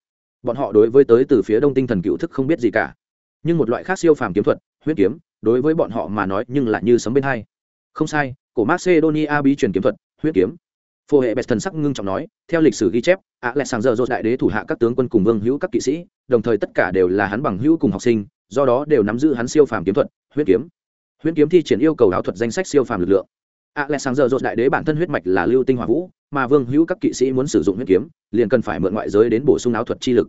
Bọn họ đối với tới từ phía đông tinh thần cựu thức không biết gì cả. Nhưng một loại khác siêu phàm kiếm thuật, huyết kiếm, đối với bọn họ mà nói nhưng lại như sấm bên hai. Không sai, cổ macedonia bí truyền kiếm thuật, huyết kiếm. Phô hệ best thần sắc ngưng trọng nói, theo lịch sử ghi chép ạ lại sàng giờ dột đại đế thủ hạ các tướng quân cùng vương hữu các kỵ sĩ, đồng thời tất cả đều là hắn bằng hữu cùng học sinh, do đó đều nắm giữ hắn siêu phàm kiếm thuật, huyết kiếm. Huyết kiếm thi triển yêu cầu áo thuật danh sách siêu phàm lực lượng. Alexander lại giờ đại đế bản thân huyết mạch là lưu tinh hỏa vũ, mà vương hữu các kỵ sĩ muốn sử dụng huyết kiếm, liền cần phải mượn ngoại giới đến bổ sung áo thuật chi lực.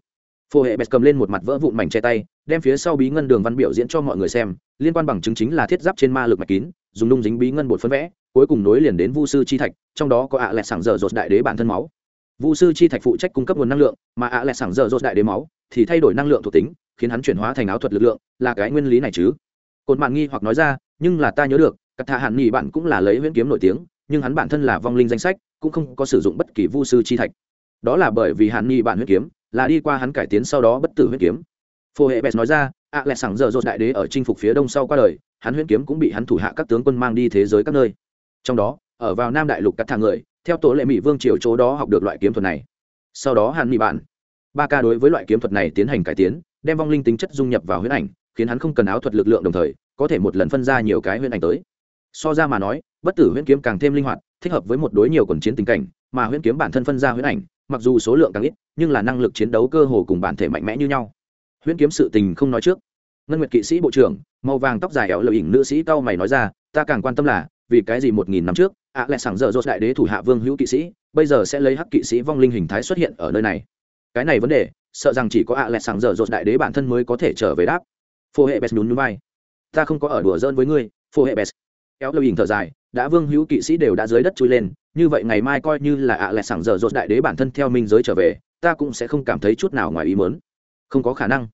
Phô hệ bẹt cầm lên một mặt vỡ vụn mảnh che tay, đem phía sau bí ngân đường văn biểu diễn cho mọi người xem, liên quan bằng chứng chính là thiết giáp trên ma lực mạch kín, dùng nung dính bí ngân bột phân vẽ, cuối cùng nối liền đến vu sư chi thạch, trong đó có Alexander à đại đế bản thân máu. Vu sư chi thạch phụ trách cung cấp nguồn năng lượng, mà Alexander à đại đế máu thì thay đổi năng lượng thuộc tính, khiến hắn chuyển hóa thành áo thuật lực lượng, là cái nguyên lý này chứ. Cột Mạn nghi hoặc nói ra, nhưng là ta nhớ được cắt thạ Hàn Nghị bạn cũng là lấy huyễn kiếm nổi tiếng, nhưng hắn bản thân là vong linh danh sách, cũng không có sử dụng bất kỳ vu sư chi thạch. Đó là bởi vì Hàn Nghị bạn huyễn kiếm, là đi qua hắn cải tiến sau đó bất tử huyễn kiếm. Phô hệ Bẹt nói ra ạ lẹt sảng giờ dột đại đế ở chinh phục phía đông sau qua đời, hắn huyễn kiếm cũng bị hắn thủ hạ các tướng quân mang đi thế giới các nơi. Trong đó, ở vào nam đại lục cắt thang người, theo tổ lệ mỹ vương triều chỗ đó học được loại kiếm thuật này. Sau đó hàn Nghị bạn, ba ca đối với loại kiếm thuật này tiến hành cải tiến, đem vong linh tính chất dung nhập vào huyễn ảnh, khiến hắn không cần áo thuật lực lượng đồng thời, có thể một lần phân ra nhiều cái huyễn ảnh tới so ra mà nói, bất tử huyễn kiếm càng thêm linh hoạt, thích hợp với một đối nhiều quần chiến tình cảnh, mà huyễn kiếm bản thân phân ra huyễn ảnh, mặc dù số lượng càng ít, nhưng là năng lực chiến đấu cơ hồ cùng bản thể mạnh mẽ như nhau. Huyễn kiếm sự tình không nói trước. Ngân nguyệt kỵ sĩ bộ trưởng, màu vàng tóc dài éo lợi ỉnh nữ sĩ cao mày nói ra, ta càng quan tâm là, vì cái gì một nghìn năm trước, ạ à lẽ sảng dở dột đại đế thủ hạ vương hữu kỵ sĩ, bây giờ sẽ lấy hắc kỵ sĩ vong linh hình thái xuất hiện ở nơi này? Cái này vấn đề, sợ rằng chỉ có ạ à lẽ sảng dở dột đại đế bản thân mới có thể trở về đáp. Phô hệ bèn nhún núi vai. Ta không có ở đùa dơn với ngươi phô hệ bèn kéo lâu hình thở dài, đã vương hữu kỵ sĩ đều đã dưới đất chui lên, như vậy ngày mai coi như là ạ à lẹ sảng giờ rột đại đế bản thân theo minh giới trở về, ta cũng sẽ không cảm thấy chút nào ngoài ý mớn không có khả năng.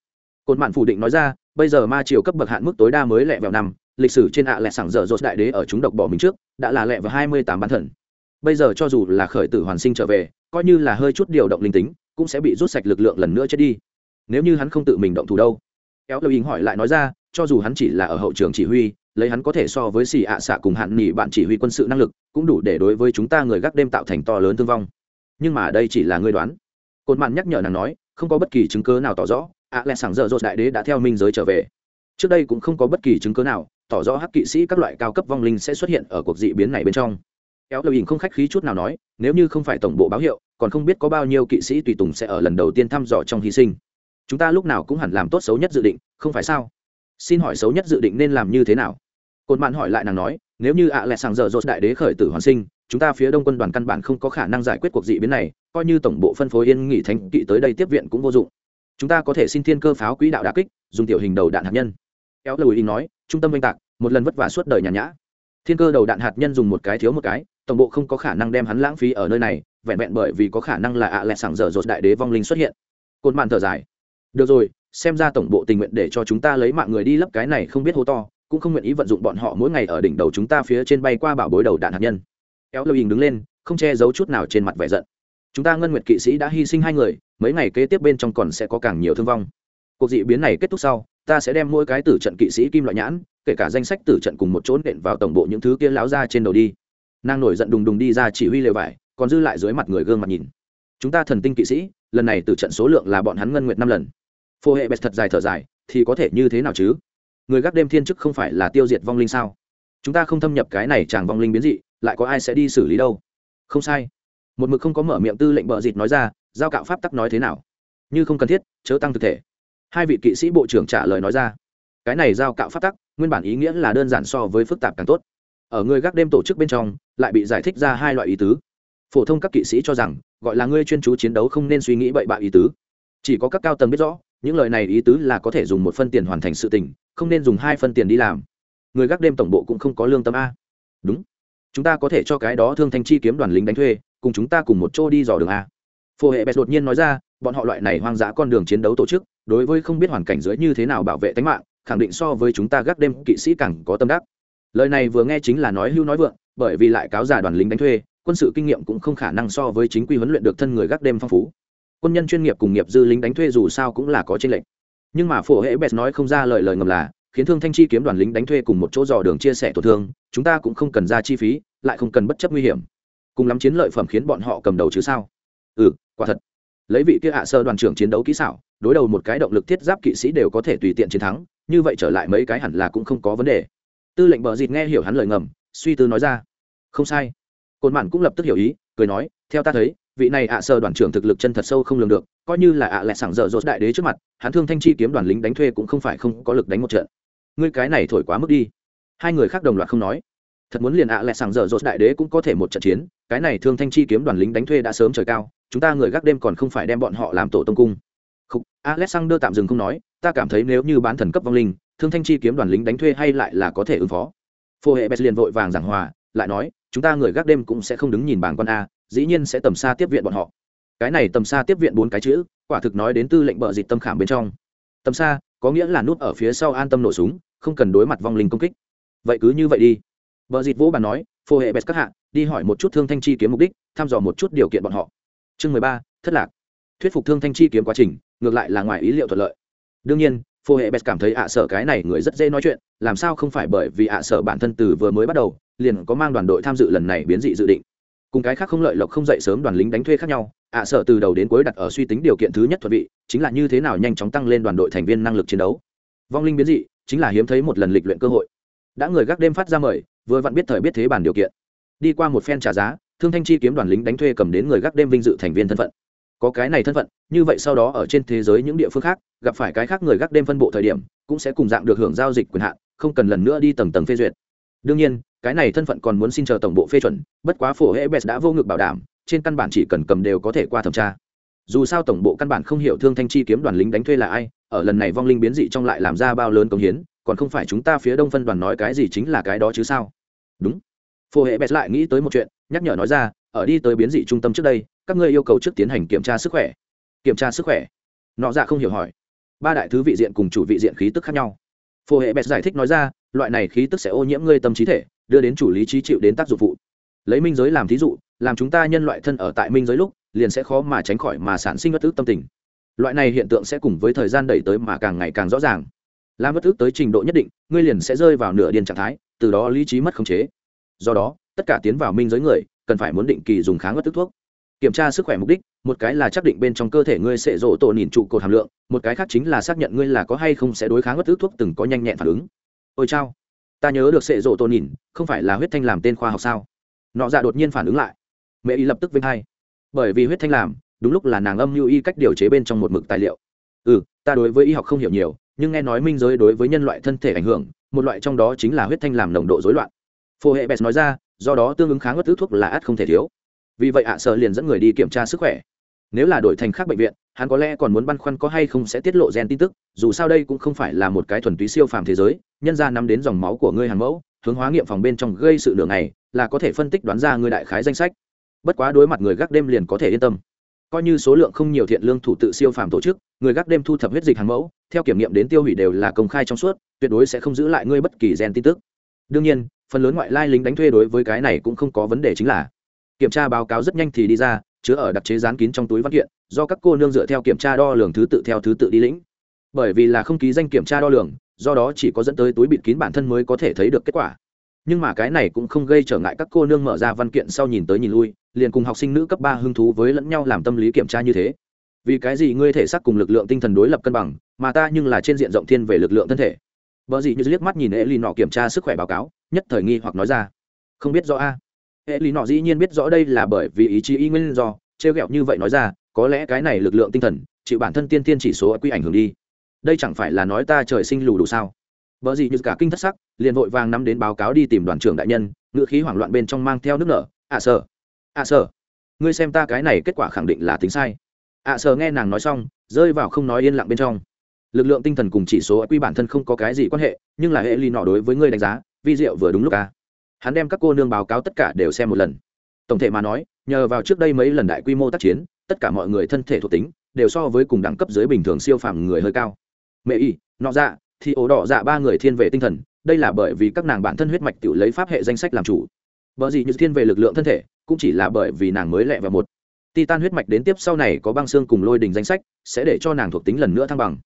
Cột mạn phủ định nói ra, bây giờ ma triều cấp bậc hạn mức tối đa mới lẹ vào năm, lịch sử trên ạ à lẹ sảng giờ rột đại đế ở chúng độc bỏ mình trước, đã là lẹ vào hai mươi tám bán thần bây giờ cho dù là khởi tử hoàn sinh trở về, coi như là hơi chút điều động linh tính, cũng sẽ bị rút sạch lực lượng lần nữa chết đi. Nếu như hắn không tự mình động thủ đâu. Kéo lâu ý hỏi lại nói ra, cho dù hắn chỉ là ở hậu trường chỉ huy lấy hắn có thể so với xì ạ xạ cùng hạn nghỉ bạn chỉ huy quân sự năng lực, cũng đủ để đối với chúng ta người gác đêm tạo thành to lớn thương vong. Nhưng mà đây chỉ là ngươi đoán. Cột mạn nhắc nhở nàng nói, không có bất kỳ chứng cớ nào tỏ rõ, ạ lẽ sảng dở dột đại đế đã theo minh giới trở về. Trước đây cũng không có bất kỳ chứng cớ nào tỏ rõ hắc kỵ sĩ các loại cao cấp vong linh sẽ xuất hiện ở cuộc dị biến này bên trong. Kéo lời hình không khách khí chút nào nói, nếu như không phải tổng bộ báo hiệu, còn không biết có bao nhiêu kỵ sĩ tùy tùng sẽ ở lần đầu tiên thăm dò trong hy sinh. Chúng ta lúc nào cũng hẳn làm tốt xấu nhất dự định, không phải sao? Xin hỏi xấu nhất dự định nên làm như thế nào? Cột mạn hỏi lại nàng nói, nếu như ạ à lẹ sàng giờ dột đại đế khởi tử hoàn sinh, chúng ta phía đông quân đoàn căn bản không có khả năng giải quyết cuộc dị biến này, coi như tổng bộ phân phối yên nghỉ thánh kỵ tới đây tiếp viện cũng vô dụng. Chúng ta có thể xin thiên cơ pháo quỹ đạo đà kích, dùng tiểu hình đầu đạn hạt nhân. Kéo lời ý nói, trung tâm oanh tạc, một lần vất vả suốt đời nhàn nhã. Thiên cơ đầu đạn hạt nhân dùng một cái thiếu một cái, tổng bộ không có khả năng đem hắn lãng phí ở nơi này, vẹn vẹn bởi vì có khả năng là ạ à lẹ sàng dở dột đại đế vong linh xuất hiện. Cột mạn thở dài, được rồi, xem ra tổng bộ tình nguyện để cho chúng ta lấy mạng người đi lấp cái này không biết hô to cũng không nguyện ý vận dụng bọn họ mỗi ngày ở đỉnh đầu chúng ta phía trên bay qua bảo bối đầu đạn hạt nhân. Kéo lâu hình đứng lên, không che giấu chút nào trên mặt vẻ giận. Chúng ta ngân nguyệt kỵ sĩ đã hy sinh hai người, mấy ngày kế tiếp bên trong còn sẽ có càng nhiều thương vong. Cuộc dị biến này kết thúc sau, ta sẽ đem mỗi cái tử trận kỵ sĩ kim loại nhãn, kể cả danh sách tử trận cùng một chỗ nện vào tổng bộ những thứ kia láo ra trên đầu đi. Nàng nổi giận đùng đùng đi ra chỉ huy lều vải, còn dư lại dưới mặt người gương mặt nhìn. Chúng ta thần tinh kỵ sĩ, lần này tử trận số lượng là bọn hắn ngân nguyệt năm lần. Phô hệ bẹt thật dài thở dài, thì có thể như thế nào chứ? Người gác đêm thiên chức không phải là tiêu diệt vong linh sao? Chúng ta không thâm nhập cái này chàng vong linh biến dị, lại có ai sẽ đi xử lý đâu? Không sai. Một mực không có mở miệng tư lệnh bợ dịt nói ra, giao cạo pháp tắc nói thế nào? Như không cần thiết, chớ tăng thực thể. Hai vị kỵ sĩ bộ trưởng trả lời nói ra. Cái này giao cạo pháp tắc, nguyên bản ý nghĩa là đơn giản so với phức tạp càng tốt. Ở người gác đêm tổ chức bên trong, lại bị giải thích ra hai loại ý tứ. Phổ thông các kỵ sĩ cho rằng, gọi là ngươi chuyên chú chiến đấu không nên suy nghĩ bậy bạ ý tứ. Chỉ có các cao tầng biết rõ những lời này ý tứ là có thể dùng một phân tiền hoàn thành sự tình, không nên dùng hai phân tiền đi làm. Người gác đêm tổng bộ cũng không có lương tâm a. Đúng. Chúng ta có thể cho cái đó thương thanh chi kiếm đoàn lính đánh thuê, cùng chúng ta cùng một chỗ đi dò đường a. Phổ hệ bẹt đột nhiên nói ra, bọn họ loại này hoang dã con đường chiến đấu tổ chức, đối với không biết hoàn cảnh dưới như thế nào bảo vệ tính mạng, khẳng định so với chúng ta gác đêm kỵ sĩ càng có tâm đắc. Lời này vừa nghe chính là nói hưu nói vượng, bởi vì lại cáo giả đoàn lính đánh thuê, quân sự kinh nghiệm cũng không khả năng so với chính quy huấn luyện được thân người gác đêm phong phú quân nhân chuyên nghiệp cùng nghiệp dư lính đánh thuê dù sao cũng là có trên lệnh nhưng mà phổ hệ bẹt nói không ra lời lời ngầm là, khiến thương thanh chi kiếm đoàn lính đánh thuê cùng một chỗ dò đường chia sẻ tổn thương, chúng ta cũng không cần ra chi phí, lại không cần bất chấp nguy hiểm. Cùng lắm chiến lợi phẩm khiến bọn họ cầm đầu chứ sao? Ừ quả thật. Lấy vị kia hạ sơ đoàn trưởng chiến đấu kỹ xảo, đối đầu một cái động lực thiết giáp kỵ sĩ đều có thể tùy tiện chiến thắng, như vậy trở lại mấy cái hẳn là cũng không có vấn đề. Tư lệnh bờ dịt nghe hiểu hắn lời ngầm, suy tư nói ra. Không sai. Cồn mạn cũng lập tức hiểu ý, cười nói, theo ta thấy vị này ạ sơ đoàn trưởng thực lực chân thật sâu không lường được, coi như là ạ lẹ sảng dở dột đại đế trước mặt, hắn thương thanh chi kiếm đoàn lính đánh thuê cũng không phải không có lực đánh một trận. Ngươi cái này thổi quá mức đi. Hai người khác đồng loạt không nói. Thật muốn liền ạ lẹ sảng dở dột đại đế cũng có thể một trận chiến, cái này thương thanh chi kiếm đoàn lính đánh thuê đã sớm trời cao, chúng ta người gác đêm còn không phải đem bọn họ làm tổ tông cung. Không alexander tạm dừng không nói, ta cảm thấy nếu như bán thần cấp vong linh, thương thanh chi kiếm đoàn lính đánh thuê hay lại là có thể ứng phó. Phô hệ bét liền vội vàng giảng hòa, lại nói, chúng ta người gác đêm cũng sẽ không đứng nhìn bảng con a dĩ nhiên sẽ tầm xa tiếp viện bọn họ. Cái này tầm xa tiếp viện bốn cái chữ, quả thực nói đến tư lệnh bợ dịch tâm khảm bên trong. Tầm xa, có nghĩa là nút ở phía sau an tâm nổ súng, không cần đối mặt vong linh công kích. Vậy cứ như vậy đi. Bợ dịch vỗ bàn nói, phô hệ bẹt các hạ, đi hỏi một chút thương thanh chi kiếm mục đích, thăm dò một chút điều kiện bọn họ. Chương mười ba, thất lạc. Thuyết phục thương thanh chi kiếm quá trình, ngược lại là ngoài ý liệu thuận lợi. Đương nhiên, phô hệ bẹt cảm thấy ạ sở cái này người rất dễ nói chuyện, làm sao không phải bởi vì ạ sở bản thân từ vừa mới bắt đầu, liền có mang đoàn đội tham dự lần này biến dị dự định cùng cái khác không lợi lộc không dậy sớm đoàn lính đánh thuê khác nhau, ạ sợ từ đầu đến cuối đặt ở suy tính điều kiện thứ nhất thuận vị, chính là như thế nào nhanh chóng tăng lên đoàn đội thành viên năng lực chiến đấu. Vong linh biến dị, chính là hiếm thấy một lần lịch luyện cơ hội. Đã người gác đêm phát ra mời, vừa vặn biết thời biết thế bản điều kiện. Đi qua một phen trả giá, thương thanh chi kiếm đoàn lính đánh thuê cầm đến người gác đêm vinh dự thành viên thân phận. Có cái này thân phận, như vậy sau đó ở trên thế giới những địa phương khác, gặp phải cái khác người gác đêm phân bộ thời điểm, cũng sẽ cùng dạng được hưởng giao dịch quyền hạn, không cần lần nữa đi tầng tầng phê duyệt. Đương nhiên cái này thân phận còn muốn xin chờ tổng bộ phê chuẩn, bất quá phổ hệ bes đã vô ngực bảo đảm, trên căn bản chỉ cần cầm đều có thể qua thẩm tra. Dù sao tổng bộ căn bản không hiểu thương thanh chi kiếm đoàn lính đánh thuê là ai, ở lần này vong linh biến dị trong lại làm ra bao lớn công hiến, còn không phải chúng ta phía đông phân đoàn nói cái gì chính là cái đó chứ sao? Đúng. Phổ hệ bẹt lại nghĩ tới một chuyện, nhắc nhở nói ra, ở đi tới biến dị trung tâm trước đây, các ngươi yêu cầu trước tiến hành kiểm tra sức khỏe. Kiểm tra sức khỏe. Nọ dạ không hiểu hỏi. Ba đại thứ vị diện cùng chủ vị diện khí tức khác nhau. Phổ hệ bẹt giải thích nói ra, loại này khí tức sẽ ô nhiễm ngươi tâm trí thể đưa đến chủ lý trí chịu đến tác dụng phụ. Lấy minh giới làm thí dụ, làm chúng ta nhân loại thân ở tại minh giới lúc, liền sẽ khó mà tránh khỏi mà sản sinh bất ức tâm tình. Loại này hiện tượng sẽ cùng với thời gian đẩy tới mà càng ngày càng rõ ràng. Làm bất ức tới trình độ nhất định, ngươi liền sẽ rơi vào nửa điên trạng thái, từ đó lý trí mất khống chế. Do đó, tất cả tiến vào minh giới người, cần phải muốn định kỳ dùng kháng bất tức thuốc. Kiểm tra sức khỏe mục đích, một cái là xác định bên trong cơ thể ngươi sẽ rộ tổ nhìn trụ cột hàm lượng, một cái khác chính là xác nhận ngươi là có hay không sẽ đối kháng bất tức thuốc từng có nhanh nhẹn phản ứng. Ôi chao! Ta nhớ được sệ rộ tôn nhìn không phải là huyết thanh làm tên khoa học sao? Nọ dạ đột nhiên phản ứng lại. Mẹ y lập tức vinh hay bởi vì huyết thanh làm đúng lúc là nàng âm lưu y cách điều chế bên trong một mực tài liệu. Ừ ta đối với y học không hiểu nhiều nhưng nghe nói minh giới đối với nhân loại thân thể ảnh hưởng một loại trong đó chính là huyết thanh làm nồng độ dối loạn. Phô hệ bèn nói ra do đó tương ứng kháng bất thứ thuốc là ắt không thể thiếu. Vì vậy ạ à, sợ liền dẫn người đi kiểm tra sức khỏe nếu là đổi thành khác bệnh viện, hắn có lẽ còn muốn băn khoăn có hay không sẽ tiết lộ gen tin tức, dù sao đây cũng không phải là một cái thuần túy siêu phàm thế giới, nhân ra nắm đến dòng máu của ngươi hàng mẫu, hướng hóa nghiệm phòng bên trong gây sự lượng này là có thể phân tích đoán ra ngươi đại khái danh sách. Bất quá đối mặt người gác đêm liền có thể yên tâm. Coi như số lượng không nhiều thiện lương thủ tự siêu phàm tổ chức, người gác đêm thu thập huyết dịch hàng mẫu, theo kiểm nghiệm đến tiêu hủy đều là công khai trong suốt, tuyệt đối sẽ không giữ lại ngươi bất kỳ gen tin tức. Đương nhiên, phần lớn ngoại lai lính đánh thuê đối với cái này cũng không có vấn đề chính là. Kiểm tra báo cáo rất nhanh thì đi ra chứa ở đặc chế dán kín trong túi văn kiện, do các cô nương dựa theo kiểm tra đo lường thứ tự theo thứ tự đi lĩnh. Bởi vì là không ký danh kiểm tra đo lường, do đó chỉ có dẫn tới túi bịt kín bản thân mới có thể thấy được kết quả. Nhưng mà cái này cũng không gây trở ngại các cô nương mở ra văn kiện sau nhìn tới nhìn lui, liền cùng học sinh nữ cấp ba hứng thú với lẫn nhau làm tâm lý kiểm tra như thế. Vì cái gì ngươi thể xác cùng lực lượng tinh thần đối lập cân bằng, mà ta nhưng là trên diện rộng thiên về lực lượng thân thể? Vợ gì như liếc mắt nhìn e lì nọ kiểm tra sức khỏe báo cáo, nhất thời nghi hoặc nói ra. Không biết rõ a. à hệ lý nọ dĩ nhiên biết rõ đây là bởi vì ý chí y nguyên do, trêu ghẹo như vậy nói ra, có lẽ cái này lực lượng tinh thần, chịu bản thân tiên tiên chỉ số quy ảnh hưởng đi. Đây chẳng phải là nói ta trời sinh lù đủ sao? Vợ gì như cả kinh thất sắc, liền vội vàng nắm đến báo cáo đi tìm đoàn trưởng đại nhân, ngữ khí hoảng loạn bên trong mang theo nước nở. Ạ à sợ ạ à sợ ngươi xem ta cái này kết quả khẳng định là tính sai. Ạ à sợ nghe nàng nói xong, rơi vào không nói yên lặng bên trong. Lực lượng tinh thần cùng chỉ số quy bản thân không có cái gì quan hệ, nhưng là hệ ly nọ đối với ngươi đánh giá, vi diệu vừa đúng lúc à hắn đem các cô nương báo cáo tất cả đều xem một lần. Tổng thể mà nói, nhờ vào trước đây mấy lần đại quy mô tác chiến, tất cả mọi người thân thể thuộc tính đều so với cùng đẳng cấp dưới bình thường siêu phàm người hơi cao. Mẹ y, nọ dạ thì ổ đỏ dạ ba người thiên về tinh thần, đây là bởi vì các nàng bản thân huyết mạch tự lấy pháp hệ danh sách làm chủ. Bởi gì như thiên về lực lượng thân thể, cũng chỉ là bởi vì nàng mới lẹ vào một. Titan huyết mạch đến tiếp sau này có băng xương cùng lôi đình danh sách, sẽ để cho nàng thuộc tính lần nữa thăng bằng.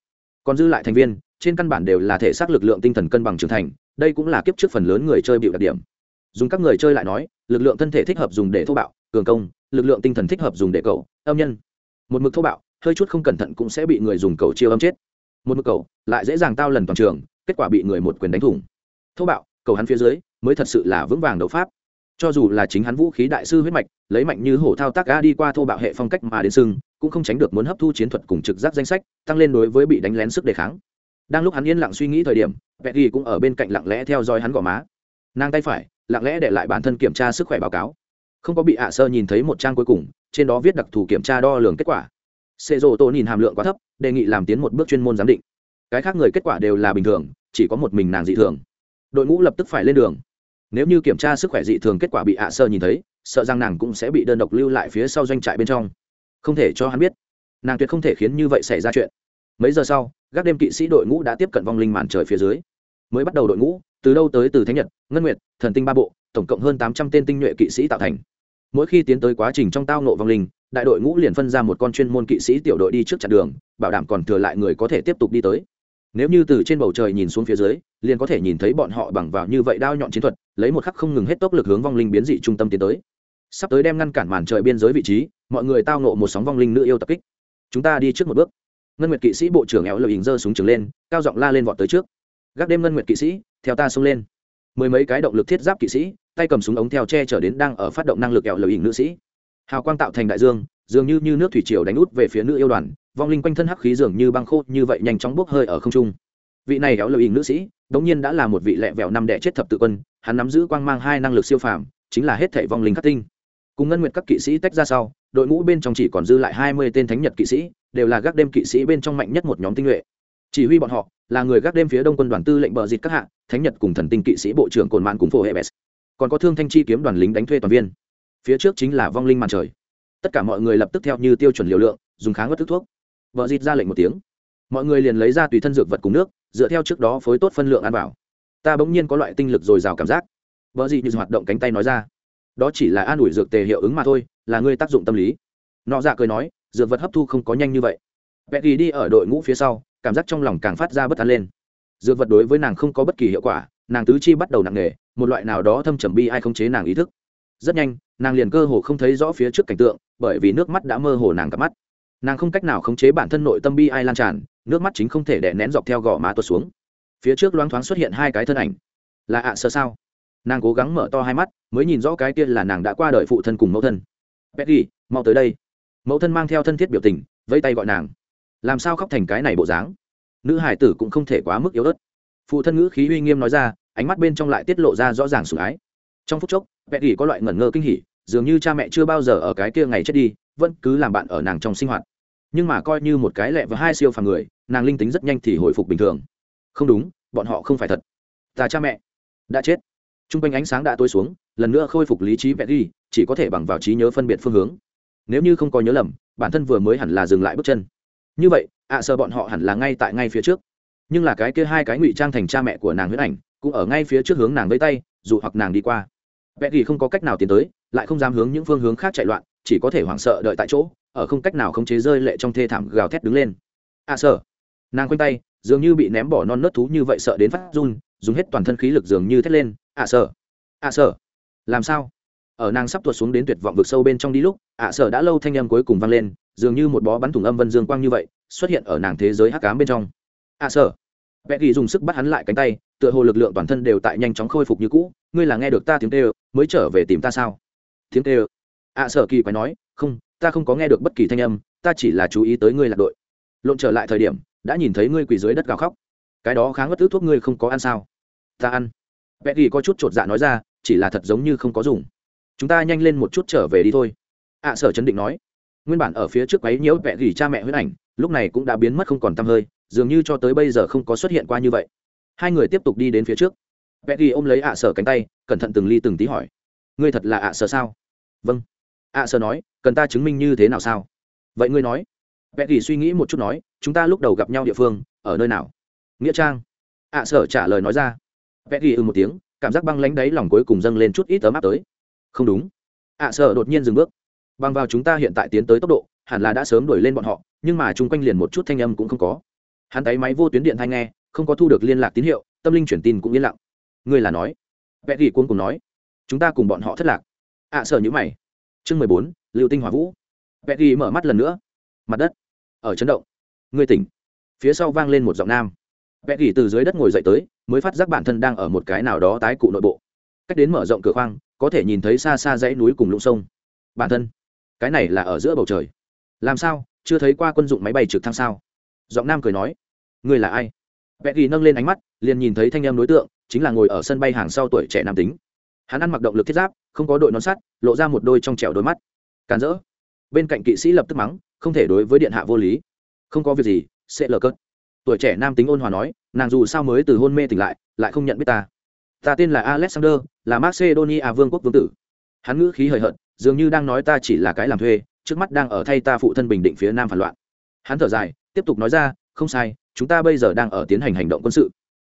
Còn dư lại thành viên, trên căn bản đều là thể xác lực lượng tinh thần cân bằng trưởng thành, đây cũng là kiếp trước phần lớn người chơi bịu đặc điểm dùng các người chơi lại nói, lực lượng thân thể thích hợp dùng để thô bạo, cường công, lực lượng tinh thần thích hợp dùng để cầu, âm nhân. Một mực thô bạo, hơi chút không cẩn thận cũng sẽ bị người dùng cầu chiêu âm chết. Một mực cầu, lại dễ dàng tao lần toàn trường, kết quả bị người một quyền đánh thủng. Thô bạo, cầu hắn phía dưới, mới thật sự là vững vàng đấu pháp. Cho dù là chính hắn vũ khí đại sư huyết mạch, lấy mạnh như hổ thao tác ga đi qua thô bạo hệ phong cách mà đến sưng cũng không tránh được muốn hấp thu chiến thuật cùng trực giác danh sách, tăng lên đối với bị đánh lén sức đề kháng. Đang lúc hắn yên lặng suy nghĩ thời điểm, vẹt ghi cũng ở bên cạnh lặng lẽ theo dõi hắn gò má. Nàng tay phải lặng lẽ để lại bản thân kiểm tra sức khỏe báo cáo. Không có bị ạ sơ nhìn thấy một trang cuối cùng, trên đó viết đặc thù kiểm tra đo lường kết quả. Xê rô tô nhìn hàm lượng quá thấp, đề nghị làm tiến một bước chuyên môn giám định. Cái khác người kết quả đều là bình thường, chỉ có một mình nàng dị thường. Đội ngũ lập tức phải lên đường. Nếu như kiểm tra sức khỏe dị thường kết quả bị ạ sơ nhìn thấy, sợ rằng nàng cũng sẽ bị đơn độc lưu lại phía sau doanh trại bên trong. Không thể cho hắn biết. Nàng tuyệt không thể khiến như vậy xảy ra chuyện. Mấy giờ sau gác đêm kỵ sĩ đội ngũ đã tiếp cận vong linh màn trời phía dưới mới bắt đầu đội ngũ, từ đâu tới từ thánh nhật, ngân nguyệt, thần tinh ba bộ, tổng cộng hơn tám trăm tên tinh nhuệ kỵ sĩ tạo thành. Mỗi khi tiến tới quá trình trong tao nộ vong linh, đại đội ngũ liền phân ra một con chuyên môn kỵ sĩ tiểu đội đi trước chặn đường, bảo đảm còn thừa lại người có thể tiếp tục đi tới. Nếu như từ trên bầu trời nhìn xuống phía dưới, liền có thể nhìn thấy bọn họ bằng vào như vậy đao nhọn chiến thuật, lấy một khắc không ngừng hết tốc lực hướng vong linh biến dị trung tâm tiến tới. Sắp tới đem ngăn cản màn trời biên giới vị trí, mọi người tao nộ một sóng vong linh nữ yêu tập kích. Chúng ta đi trước một bước. Ngân nguyệt kỵ sĩ bộ trưởng éo lợi hình giơ súng trường lên, cao giọng la lên vọt tới trước gác đêm ngân nguyệt kỵ sĩ theo ta xông lên. Mười mấy cái động lực thiết giáp kỵ sĩ tay cầm súng ống theo che trở đến đang ở phát động năng lực kẹo lợi hình nữ sĩ. Hào quang tạo thành đại dương dường như, như nước thủy triều đánh út về phía nữ yêu đoàn vong linh quanh thân hắc khí dường như băng khô như vậy nhanh chóng bốc hơi ở không trung. Vị này kéo lợi hình nữ sĩ đống nhiên đã là một vị lẹ vẹo năm đệ chết thập tự quân hắn nắm giữ quang mang hai năng lực siêu phàm chính là hết thảy vong linh khắc tinh. Cùng ngân nguyệt các kỵ sĩ tách ra sau đội ngũ bên trong chỉ còn dư lại hai mươi tên thánh nhật kỵ sĩ đều là gác đêm kỵ sĩ bên trong mạnh nhất một nhóm tinh nhuệ. Chỉ huy bọn họ là người gác đêm phía đông quân đoàn tư lệnh bờ dịt các hạ, thánh nhật cùng thần tinh kỵ sĩ bộ trưởng cồn mạn cùng phổ hệ bès còn có thương thanh chi kiếm đoàn lính đánh thuê toàn viên. Phía trước chính là vong linh màn trời. Tất cả mọi người lập tức theo như tiêu chuẩn liều lượng, dùng kháng ngất thức thuốc. Vợ dịt ra lệnh một tiếng. Mọi người liền lấy ra tùy thân dược vật cùng nước, dựa theo trước đó phối tốt phân lượng ăn vào. Ta bỗng nhiên có loại tinh lực dồi dào cảm giác. Vợ dịt như hoạt động cánh tay nói ra. Đó chỉ là an ủi dược tề hiệu ứng mà thôi, là ngươi tác dụng tâm lý. Nọ dạ cười nói, dược vật hấp thu không có nhanh như vậy. Vẽ ghi đi ở đội ngũ phía sau cảm giác trong lòng càng phát ra bất an lên. Dược vật đối với nàng không có bất kỳ hiệu quả, nàng tứ chi bắt đầu nặng nề, một loại nào đó thâm trầm bi ai không chế nàng ý thức. Rất nhanh, nàng liền cơ hồ không thấy rõ phía trước cảnh tượng, bởi vì nước mắt đã mơ hồ nàng cặp mắt. Nàng không cách nào khống chế bản thân nội tâm bi ai lan tràn, nước mắt chính không thể đè nén dọc theo gò má tuột xuống. Phía trước loáng thoáng xuất hiện hai cái thân ảnh. Là ạ à sơ sao? Nàng cố gắng mở to hai mắt, mới nhìn rõ cái kia là nàng đã qua đời phụ thân cùng mẫu thân. Petty mau tới đây. Mẫu thân mang theo thân thiết biểu tình, vẫy tay gọi nàng làm sao khóc thành cái này bộ dáng? Nữ hải tử cũng không thể quá mức yếu ớt. Phụ thân ngữ khí uy nghiêm nói ra, ánh mắt bên trong lại tiết lộ ra rõ ràng sủng ái. Trong phút chốc petty có loại ngẩn ngơ kinh hỉ, dường như cha mẹ chưa bao giờ ở cái kia ngày chết đi, vẫn cứ làm bạn ở nàng trong sinh hoạt. Nhưng mà coi như một cái lẹ và hai siêu phàm người, nàng linh tính rất nhanh thì hồi phục bình thường. Không đúng, bọn họ không phải thật. Ta cha mẹ đã chết. T r u n g quanh ánh sáng đã tối xuống, lần nữa khôi phục lý trí vẹn ghi chỉ có thể bằng vào trí nhớ phân biệt phương hướng. Nếu như không có nhớ lầm, bản thân vừa mới hẳn là dừng lại bước chân như vậy ạ sợ bọn họ hẳn là ngay tại ngay phía trước. Nhưng là cái kia hai cái ngụy trang thành cha mẹ của nàng huyết ảnh cũng ở ngay phía trước hướng nàng với tay dù hoặc nàng đi qua. Vẽ ghi không có cách nào tiến tới lại không dám hướng những phương hướng khác chạy loạn chỉ có thể hoảng sợ đợi tại chỗ ở không cách nào khống chế rơi lệ trong thê thảm gào thét đứng lên. Ạ à, sợ nàng quanh tay dường như bị ném bỏ non nớt thú như vậy sợ đến phát run dùng hết toàn thân khí lực dường như thét lên ạ à, sợ ạ à, sợ làm sao? Ở nàng sắp tuột xuống đến tuyệt vọng vực sâu bên trong đi lúc ạ sở đã lâu thanh âm cuối cùng vang lên dường như một bó bắn thủng âm vân dương quang như vậy xuất hiện ở nàng thế giới hắc ám bên trong. Ạ sở, vẽ ghi dùng sức bắt hắn lại cánh tay tựa hồ lực lượng toàn thân đều tại nhanh chóng khôi phục như cũ ngươi là nghe được ta tiếng tê mới trở về tìm ta sao? Tiếng tê ạ sở kỳ quái nói không ta không có nghe được bất kỳ thanh âm ta chỉ là chú ý tới ngươi lạc đội. Lộn trở lại thời điểm đã nhìn thấy ngươi quỳ dưới đất gào khóc. Cái đó kháng bất ước thuốc ngươi không có ăn sao? Ta ăn. Vẽ ghi có chút chột dạ nói ra chỉ là thật giống như không có dùng chúng ta nhanh lên một chút trở về đi thôi. Ạ sở chấn định nói. Nguyên bản ở phía trước ấy nhiễu vẽ gỉ cha mẹ huyết ảnh, lúc này cũng đã biến mất không còn tăm hơi, dường như cho tới bây giờ không có xuất hiện qua như vậy. Hai người tiếp tục đi đến phía trước. Vẽ gỉ ôm lấy ạ sở cánh tay, cẩn thận từng ly từng tí hỏi. Ngươi thật là ạ sở sao? Vâng. Ạ sở nói, cần ta chứng minh như thế nào sao? Vậy ngươi nói. Vẽ gỉ suy nghĩ một chút nói, chúng ta lúc đầu gặp nhau địa phương, ở nơi nào? Nghĩa trang. Ạ sở trả lời nói ra. Vẽ gỉ ừ một tiếng, cảm giác băng lánh đáy lòng cuối cùng dâng lên chút ít ấm áp tới không đúng. Ạ sợ đột nhiên dừng bước. Băng vào chúng ta hiện tại tiến tới tốc độ, hẳn là đã sớm đuổi lên bọn họ, nhưng mà chung quanh liền một chút thanh âm cũng không có. Hắn tay máy vô tuyến điện thanh nghe, không có thu được liên lạc tín hiệu, tâm linh chuyển tin cũng yên lặng. Ngươi là nói? Vẽ ghi cuốn cùng nói. Chúng ta cùng bọn họ thất lạc. Ạ sợ nhữ mày. Chương mười bốn, lưu tinh hỏa vũ. Vẽ ghi mở mắt lần nữa. Mặt đất. Ở chấn động. Ngươi tỉnh. Phía sau vang lên một giọng nam. Vẽ ghi từ dưới đất ngồi dậy tới, mới phát giác bản thân đang ở một cái nào đó tái cụ nội bộ. Cách đến mở rộng cửa khoang có thể nhìn thấy xa xa dãy núi cùng lũng sông. Bản thân, cái này là ở giữa bầu trời. Làm sao? Chưa thấy qua quân dụng máy bay trực thăng sao? Giọng nam cười nói người là ai? Vẽ ghi nâng lên ánh mắt, liền nhìn thấy thanh em đối tượng, chính là ngồi ở sân bay hàng sau tuổi trẻ nam tính. Hắn ăn mặc động lực thiết giáp, không có đội nón sắt, lộ ra một đôi trong trẻo đôi mắt. Càn rỡ. Bên cạnh kỵ sĩ lập tức mắng, không thể đối với điện hạ vô lý. Không có việc gì, sẽ lờ cớt tuổi trẻ nam tính ôn hòa nói, nàng dù sao mới từ hôn mê tỉnh lại lại không nhận biết ta ta tên là alexander, là macedonia vương quốc vương tử. Hắn ngữ khí hời hợt, dường như đang nói ta chỉ là cái làm thuê, trước mắt đang ở thay ta phụ thân bình định phía nam phản loạn. Hắn thở dài, tiếp tục nói ra, không sai, chúng ta bây giờ đang ở tiến hành hành động quân sự.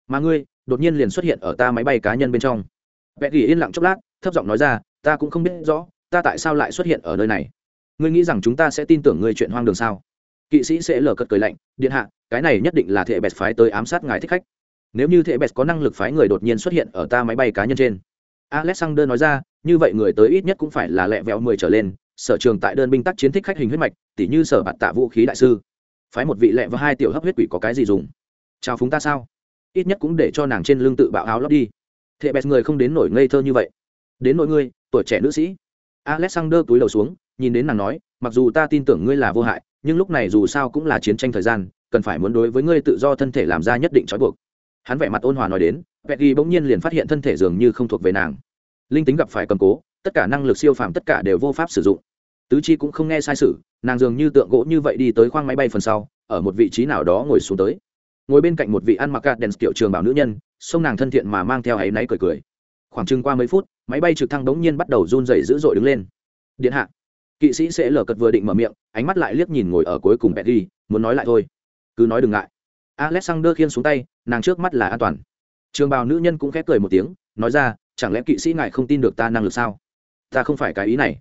Mà ngươi, đột nhiên liền xuất hiện ở ta máy bay cá nhân bên trong. Vẽ ghi yên lặng chốc lát, thấp giọng nói ra, ta cũng không biết rõ, ta tại sao lại xuất hiện ở nơi này? Ngươi nghĩ rằng chúng ta sẽ tin tưởng ngươi chuyện hoang đường sao? Kỵ sĩ sẽ lờ cật cười lạnh, điện hạ, cái này nhất định là thệ bẹt phái tới ám sát ngài thích khách nếu như thệ bẹt có năng lực phái người đột nhiên xuất hiện ở ta máy bay cá nhân trên. Alexander nói ra, như vậy người tới ít nhất cũng phải là lẹ vẹo mười trở lên, sở trường tại đơn binh tác chiến thích khách hình huyết mạch, tỉ như sở bạt tạ vũ khí đại sư. Phái một vị lẹ và hai tiểu hấp huyết quỷ có cái gì dùng? Chào phúng ta sao? Ít nhất cũng để cho nàng trên lưng tự bạo áo lót đi. Thệ bẹt người không đến nổi ngây thơ như vậy. Đến nỗi ngươi, tuổi trẻ nữ sĩ. Alexander túi đầu xuống, nhìn đến nàng nói, mặc dù ta tin tưởng ngươi là vô hại, nhưng lúc này dù sao cũng là chiến tranh thời gian, cần phải muốn đối với ngươi tự do thân thể làm ra nhất định trói buộc hắn vẻ mặt ôn hòa nói đến vẹt ghi bỗng nhiên liền phát hiện thân thể dường như không thuộc về nàng. Linh tính gặp phải cầm cố, tất cả năng lực siêu phàm tất cả đều vô pháp sử dụng. Tứ chi cũng không nghe sai sự, nàng dường như tượng gỗ như vậy đi tới khoang máy bay phần sau, ở một vị trí nào đó ngồi xuống tới. Ngồi bên cạnh một vị ăn mặc gạt đèn kiểu trường bảo nữ nhân, sông nàng thân thiện mà mang theo áy náy cười cười. Khoảng chừng qua mấy phút, máy bay trực thăng đống nhiên bắt đầu run rẩy dữ dội đứng lên. Điện hạ. Kỵ sĩ sẽ lờ cật vừa định mở miệng, ánh mắt lại liếc nhìn ngồi ở cuối cùng petty muốn nói lại thôi. Cứ nói đừng ngại alexander khiên xuống tay, nàng trước mắt là an toàn. Trường bào nữ nhân cũng khép cười một tiếng, nói ra, chẳng lẽ kỵ sĩ ngài không tin được ta năng lực sao? Ta không phải cái ý này.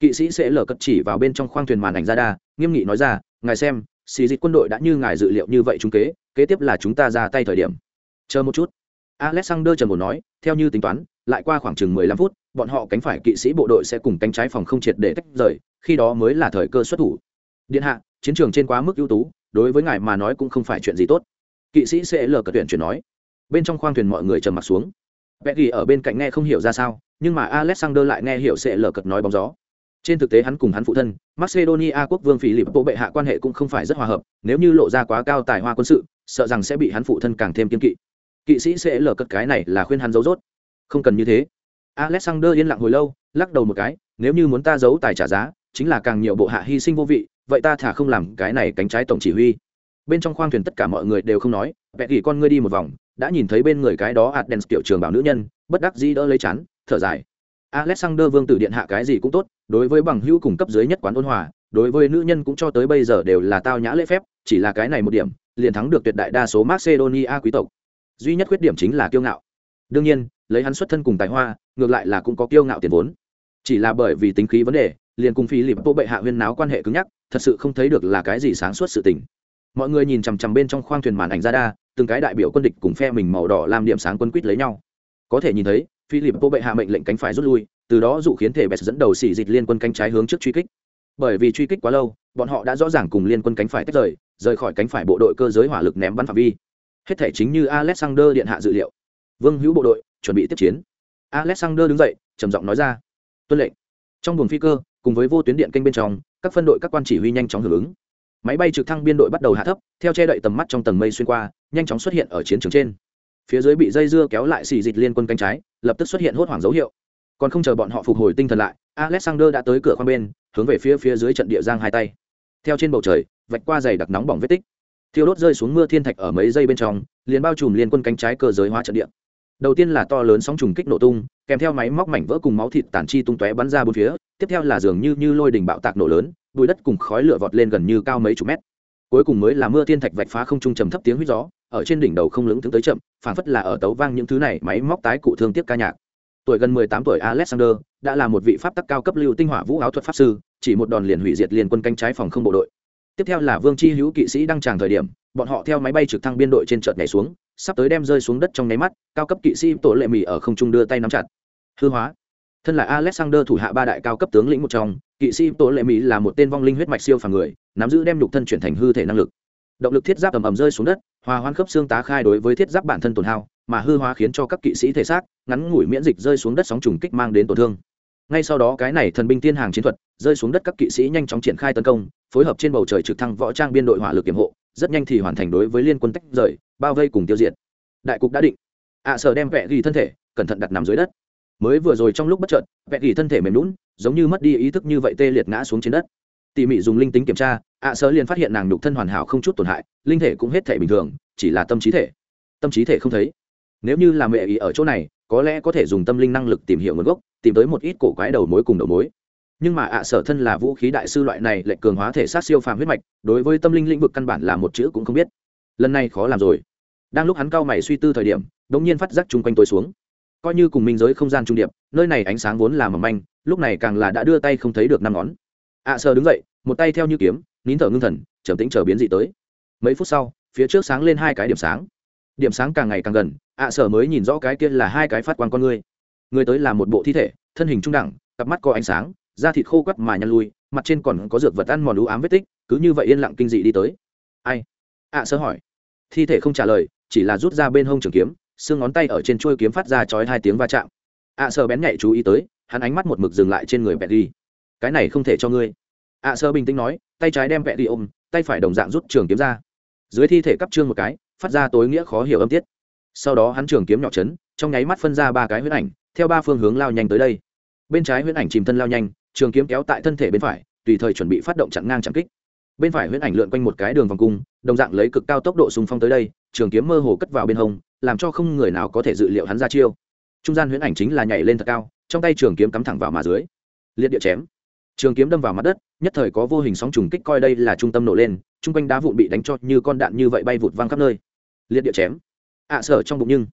Kỵ sĩ sẽ lờ cật chỉ vào bên trong khoang thuyền màn ảnh ra đa, nghiêm nghị nói ra, ngài xem, xì dịch quân đội đã như ngài dự liệu như vậy chúng kế kế tiếp là chúng ta ra tay thời điểm. Chờ một chút. Alexander trần một nói, theo như tính toán, lại qua khoảng chừng mười lăm phút, bọn họ cánh phải kỵ sĩ bộ đội sẽ cùng cánh trái phòng không triệt để tách rời, khi đó mới là thời cơ xuất thủ. Điện hạ, chiến trường trên quá mức ưu tú đối với ngài mà nói cũng không phải chuyện gì tốt. Kỵ sĩ sẽ lờ cật tuyển chuyển nói. Bên trong khoang thuyền mọi người trầm mặt xuống. Peggy ở bên cạnh nghe không hiểu ra sao, nhưng mà alexander lại nghe hiểu sẽ lờ cật nói bóng gió. Trên thực tế hắn cùng hắn phụ thân, macedonia quốc vương philip bộ bệ hạ quan hệ cũng không phải rất hòa hợp, nếu như lộ ra quá cao tài hoa quân sự, sợ rằng sẽ bị hắn phụ thân càng thêm kiên kỵ. Kỵ sĩ sẽ lờ cật cái này là khuyên hắn giấu rốt. Không cần như thế. Alexander yên lặng hồi lâu, lắc đầu một cái, nếu như muốn ta giấu tài trả giá, chính là càng nhiều bộ hạ hy sinh vô vị vậy ta thả không làm cái này cánh trái tổng chỉ huy. Bên trong khoang thuyền tất cả mọi người đều không nói vẽ gỉ con ngươi đi một vòng, đã nhìn thấy bên người cái đó adens tiểu trường bảo nữ nhân, bất đắc dĩ đỡ lấy chắn thở dài. Alexander vương tử điện hạ cái gì cũng tốt, đối với bằng hữu cùng cấp dưới nhất quán ôn hòa, đối với nữ nhân cũng cho tới bây giờ đều là tao nhã lễ phép, chỉ là cái này một điểm, liền thắng được tuyệt đại đa số macedonia quý tộc. Duy nhất khuyết điểm chính là kiêu ngạo. Đương nhiên, lấy hắn xuất thân cùng tài hoa, ngược lại là cũng có kiêu ngạo tiền vốn. Chỉ là bởi vì tính khí vấn đề liền cùng phi lịp bộ bệ hạ huyên náo quan hệ cứng nhắc, thật sự không thấy được là cái gì sáng suốt sự tình. Mọi người nhìn chằm chằm bên trong khoang thuyền màn ảnh ra đa, từng cái đại biểu quân địch cùng phe mình màu đỏ làm điểm sáng quân quýt lấy nhau. Có thể nhìn thấy phi philip bộ bệ hạ mệnh lệnh cánh phải rút lui, từ đó dụ khiến thể bẹt dẫn đầu xỉ dịch liên quân cánh trái hướng trước truy kích. Bởi vì truy kích quá lâu, bọn họ đã rõ ràng cùng liên quân cánh phải tách rời rời khỏi cánh phải bộ đội cơ giới hỏa lực ném bắn phạm vi. Hết thể chính như alexander điện hạ dự liệu. Vương hữu bộ đội chuẩn bị tiếp chiến. Alexander đứng dậy, trầm giọng nói ra, tuân lệnh. Trong buồng phi cơ cùng với vô tuyến điện kênh bên trong, các phân đội các quan chỉ huy nhanh chóng hưởng ứng. Máy bay trực thăng biên đội bắt đầu hạ thấp, theo che đậy tầm mắt trong tầng mây xuyên qua, nhanh chóng xuất hiện ở chiến trường trên. Phía dưới bị dây dưa kéo lại xì dịch liên quân cánh trái, lập tức xuất hiện hốt hoảng dấu hiệu. Còn không chờ bọn họ phục hồi tinh thần lại, alexander đã tới cửa khoang bên, hướng về phía phía dưới trận địa giang hai tay. Theo trên bầu trời, vạch qua dày đặc nóng bỏng vết tích. Thiêu đốt rơi xuống mưa thiên thạch ở mấy giây bên trong, liền bao trùm liên quân cánh trái cơ giới hóa trận địa đầu tiên là to lớn sóng trùng kích nổ tung, kèm theo máy móc mảnh vỡ cùng máu thịt tàn chi tung tóe bắn ra bốn phía, tiếp theo là dường như như lôi đình bạo tạc nổ lớn, bụi đất cùng khói lửa vọt lên gần như cao mấy chục mét. Cuối cùng mới là mưa thiên thạch vạch phá không trung trầm thấp tiếng huýt gió, ở trên đỉnh đầu không lững thứ tới chậm, phản phất là ở tấu vang những thứ này, máy móc tái cụ thương tiếc ca nhạc. Tuổi gần mười tám tuổi alexander, đã là một vị pháp tắc cao cấp lưu tinh hỏa vũ áo thuật pháp sư, chỉ một đòn liền hủy diệt liền quân canh trái phòng không bộ đội tiếp theo là vương chi hữu kỵ sĩ đăng tràng thời điểm, bọn họ theo máy bay trực thăng biên đội trên trợt nhảy xuống, sắp tới đem rơi xuống đất trong nháy mắt, cao cấp kỵ sĩ tổ lệ mì ở không trung đưa tay nắm chặt. Hư hóa. Thân là alexander thủ hạ ba đại cao cấp tướng lĩnh một trong, kỵ sĩ tổ lệ mỹ là một tên vong linh huyết mạch siêu phàm người, nắm giữ đem nhục thân chuyển thành hư thể năng lực. Động lực thiết giáp ầm ầm rơi xuống đất, hòa hoan khớp xương tá khai đối với thiết giáp bản thân tổn hao, mà hư hóa khiến cho các kỵ sĩ thể xác, ngắn ngủi miễn dịch rơi xuống đất sóng trùng kích mang đến tổn thương ngay sau đó cái này thần binh tiên hàng chiến thuật rơi xuống đất các kỵ sĩ nhanh chóng triển khai tấn công, phối hợp trên bầu trời trực thăng võ trang biên đội hỏa lực kiểm hộ, rất nhanh thì hoàn thành đối với liên quân tách rời, bao vây cùng tiêu diệt. Đại cục đã định. Ạ sở đem vẹ ghi thân thể, cẩn thận đặt nằm dưới đất. Mới vừa rồi trong lúc bất chợt vẹ ghi thân thể mềm lún giống như mất đi ý thức như vậy tê liệt ngã xuống trên đất. Tỉ mỉ dùng linh tính kiểm tra, ạ sở liền phát hiện nàng nhục thân hoàn hảo không chút tổn hại, linh thể cũng hết thể bình thường, chỉ là tâm trí thể. Tâm trí thể không thấy. Nếu như là mẹ ý ở chỗ này, có lẽ có thể dùng tâm linh năng lực tìm hiểu nguồn gốc tìm tới một ít cổ quái đầu mối cùng đầu mối. Nhưng mà ạ sở thân là vũ khí đại sư loại này lệnh cường hóa thể sát siêu phàm huyết mạch, đối với tâm linh lĩnh vực căn bản là một chữ cũng không biết. Lần này khó làm rồi. Đang lúc hắn cao mày suy tư thời điểm đống nhiên phát giác chung quanh tôi xuống. Coi như cùng minh giới không gian trung điệp, nơi này ánh sáng vốn là mầm manh, lúc này càng là đã đưa tay không thấy được năm ngón. Ạ sở đứng dậy, một tay theo như kiếm, nín thở ngưng thần, trầm tĩnh chờ biến dị tới. Mấy phút sau, phía trước sáng lên hai cái điểm sáng. Điểm sáng càng ngày càng gần, ạ sở mới nhìn rõ cái kia là hai cái phát quang con người người tới là một bộ thi thể, thân hình trung đẳng, cặp mắt có ánh sáng, da thịt khô quắt mà nhăn lui, mặt trên còn có dược vật ăn mòn lũ ám vết tích, cứ như vậy yên lặng kinh dị đi tới. Ai? Ạ à, sơ hỏi. Thi thể không trả lời, chỉ là rút ra bên hông trường kiếm, xương ngón tay ở trên chuôi kiếm phát ra chói hai tiếng va chạm. Ạ à, sơ bén nhạy chú ý tới, hắn ánh mắt một mực dừng lại trên người bẹt đi cái này không thể cho ngươi. Ạ à, sơ bình tĩnh nói, tay trái đem bẹt đi ôm, tay phải đồng dạng rút trường kiếm ra. Dưới thi thể cắp trương một cái, phát ra tối nghĩa khó hiểu âm tiết. Sau đó hắn trường kiếm nhỏ chấn, trong nháy mắt phân ra ba cái huyết ảnh theo ba phương hướng lao nhanh tới đây. Bên trái huyễn ảnh chìm thân lao nhanh trường kiếm kéo tại thân thể bên phải tùy thời chuẩn bị phát động chặn ngang chặn kích. Bên phải huyễn ảnh lượn quanh một cái đường vòng cung đồng dạng lấy cực cao tốc độ xung phong tới đây trường kiếm mơ hồ cất vào bên hông làm cho không người nào có thể dự liệu hắn ra chiêu. Trung gian huyễn ảnh chính là nhảy lên thật cao trong tay trường kiếm cắm thẳng vào mà dưới. Liệt địa chém. Trường kiếm đâm vào mặt đất nhất thời có vô hình sóng trùng kích coi đây là trung tâm nổ lên chung quanh đá vụn bị đánh cho như con đạn như vậy bay vụt văng khắp nơi. Liệt địa chém. Ạ à, sở trong bụng nhưng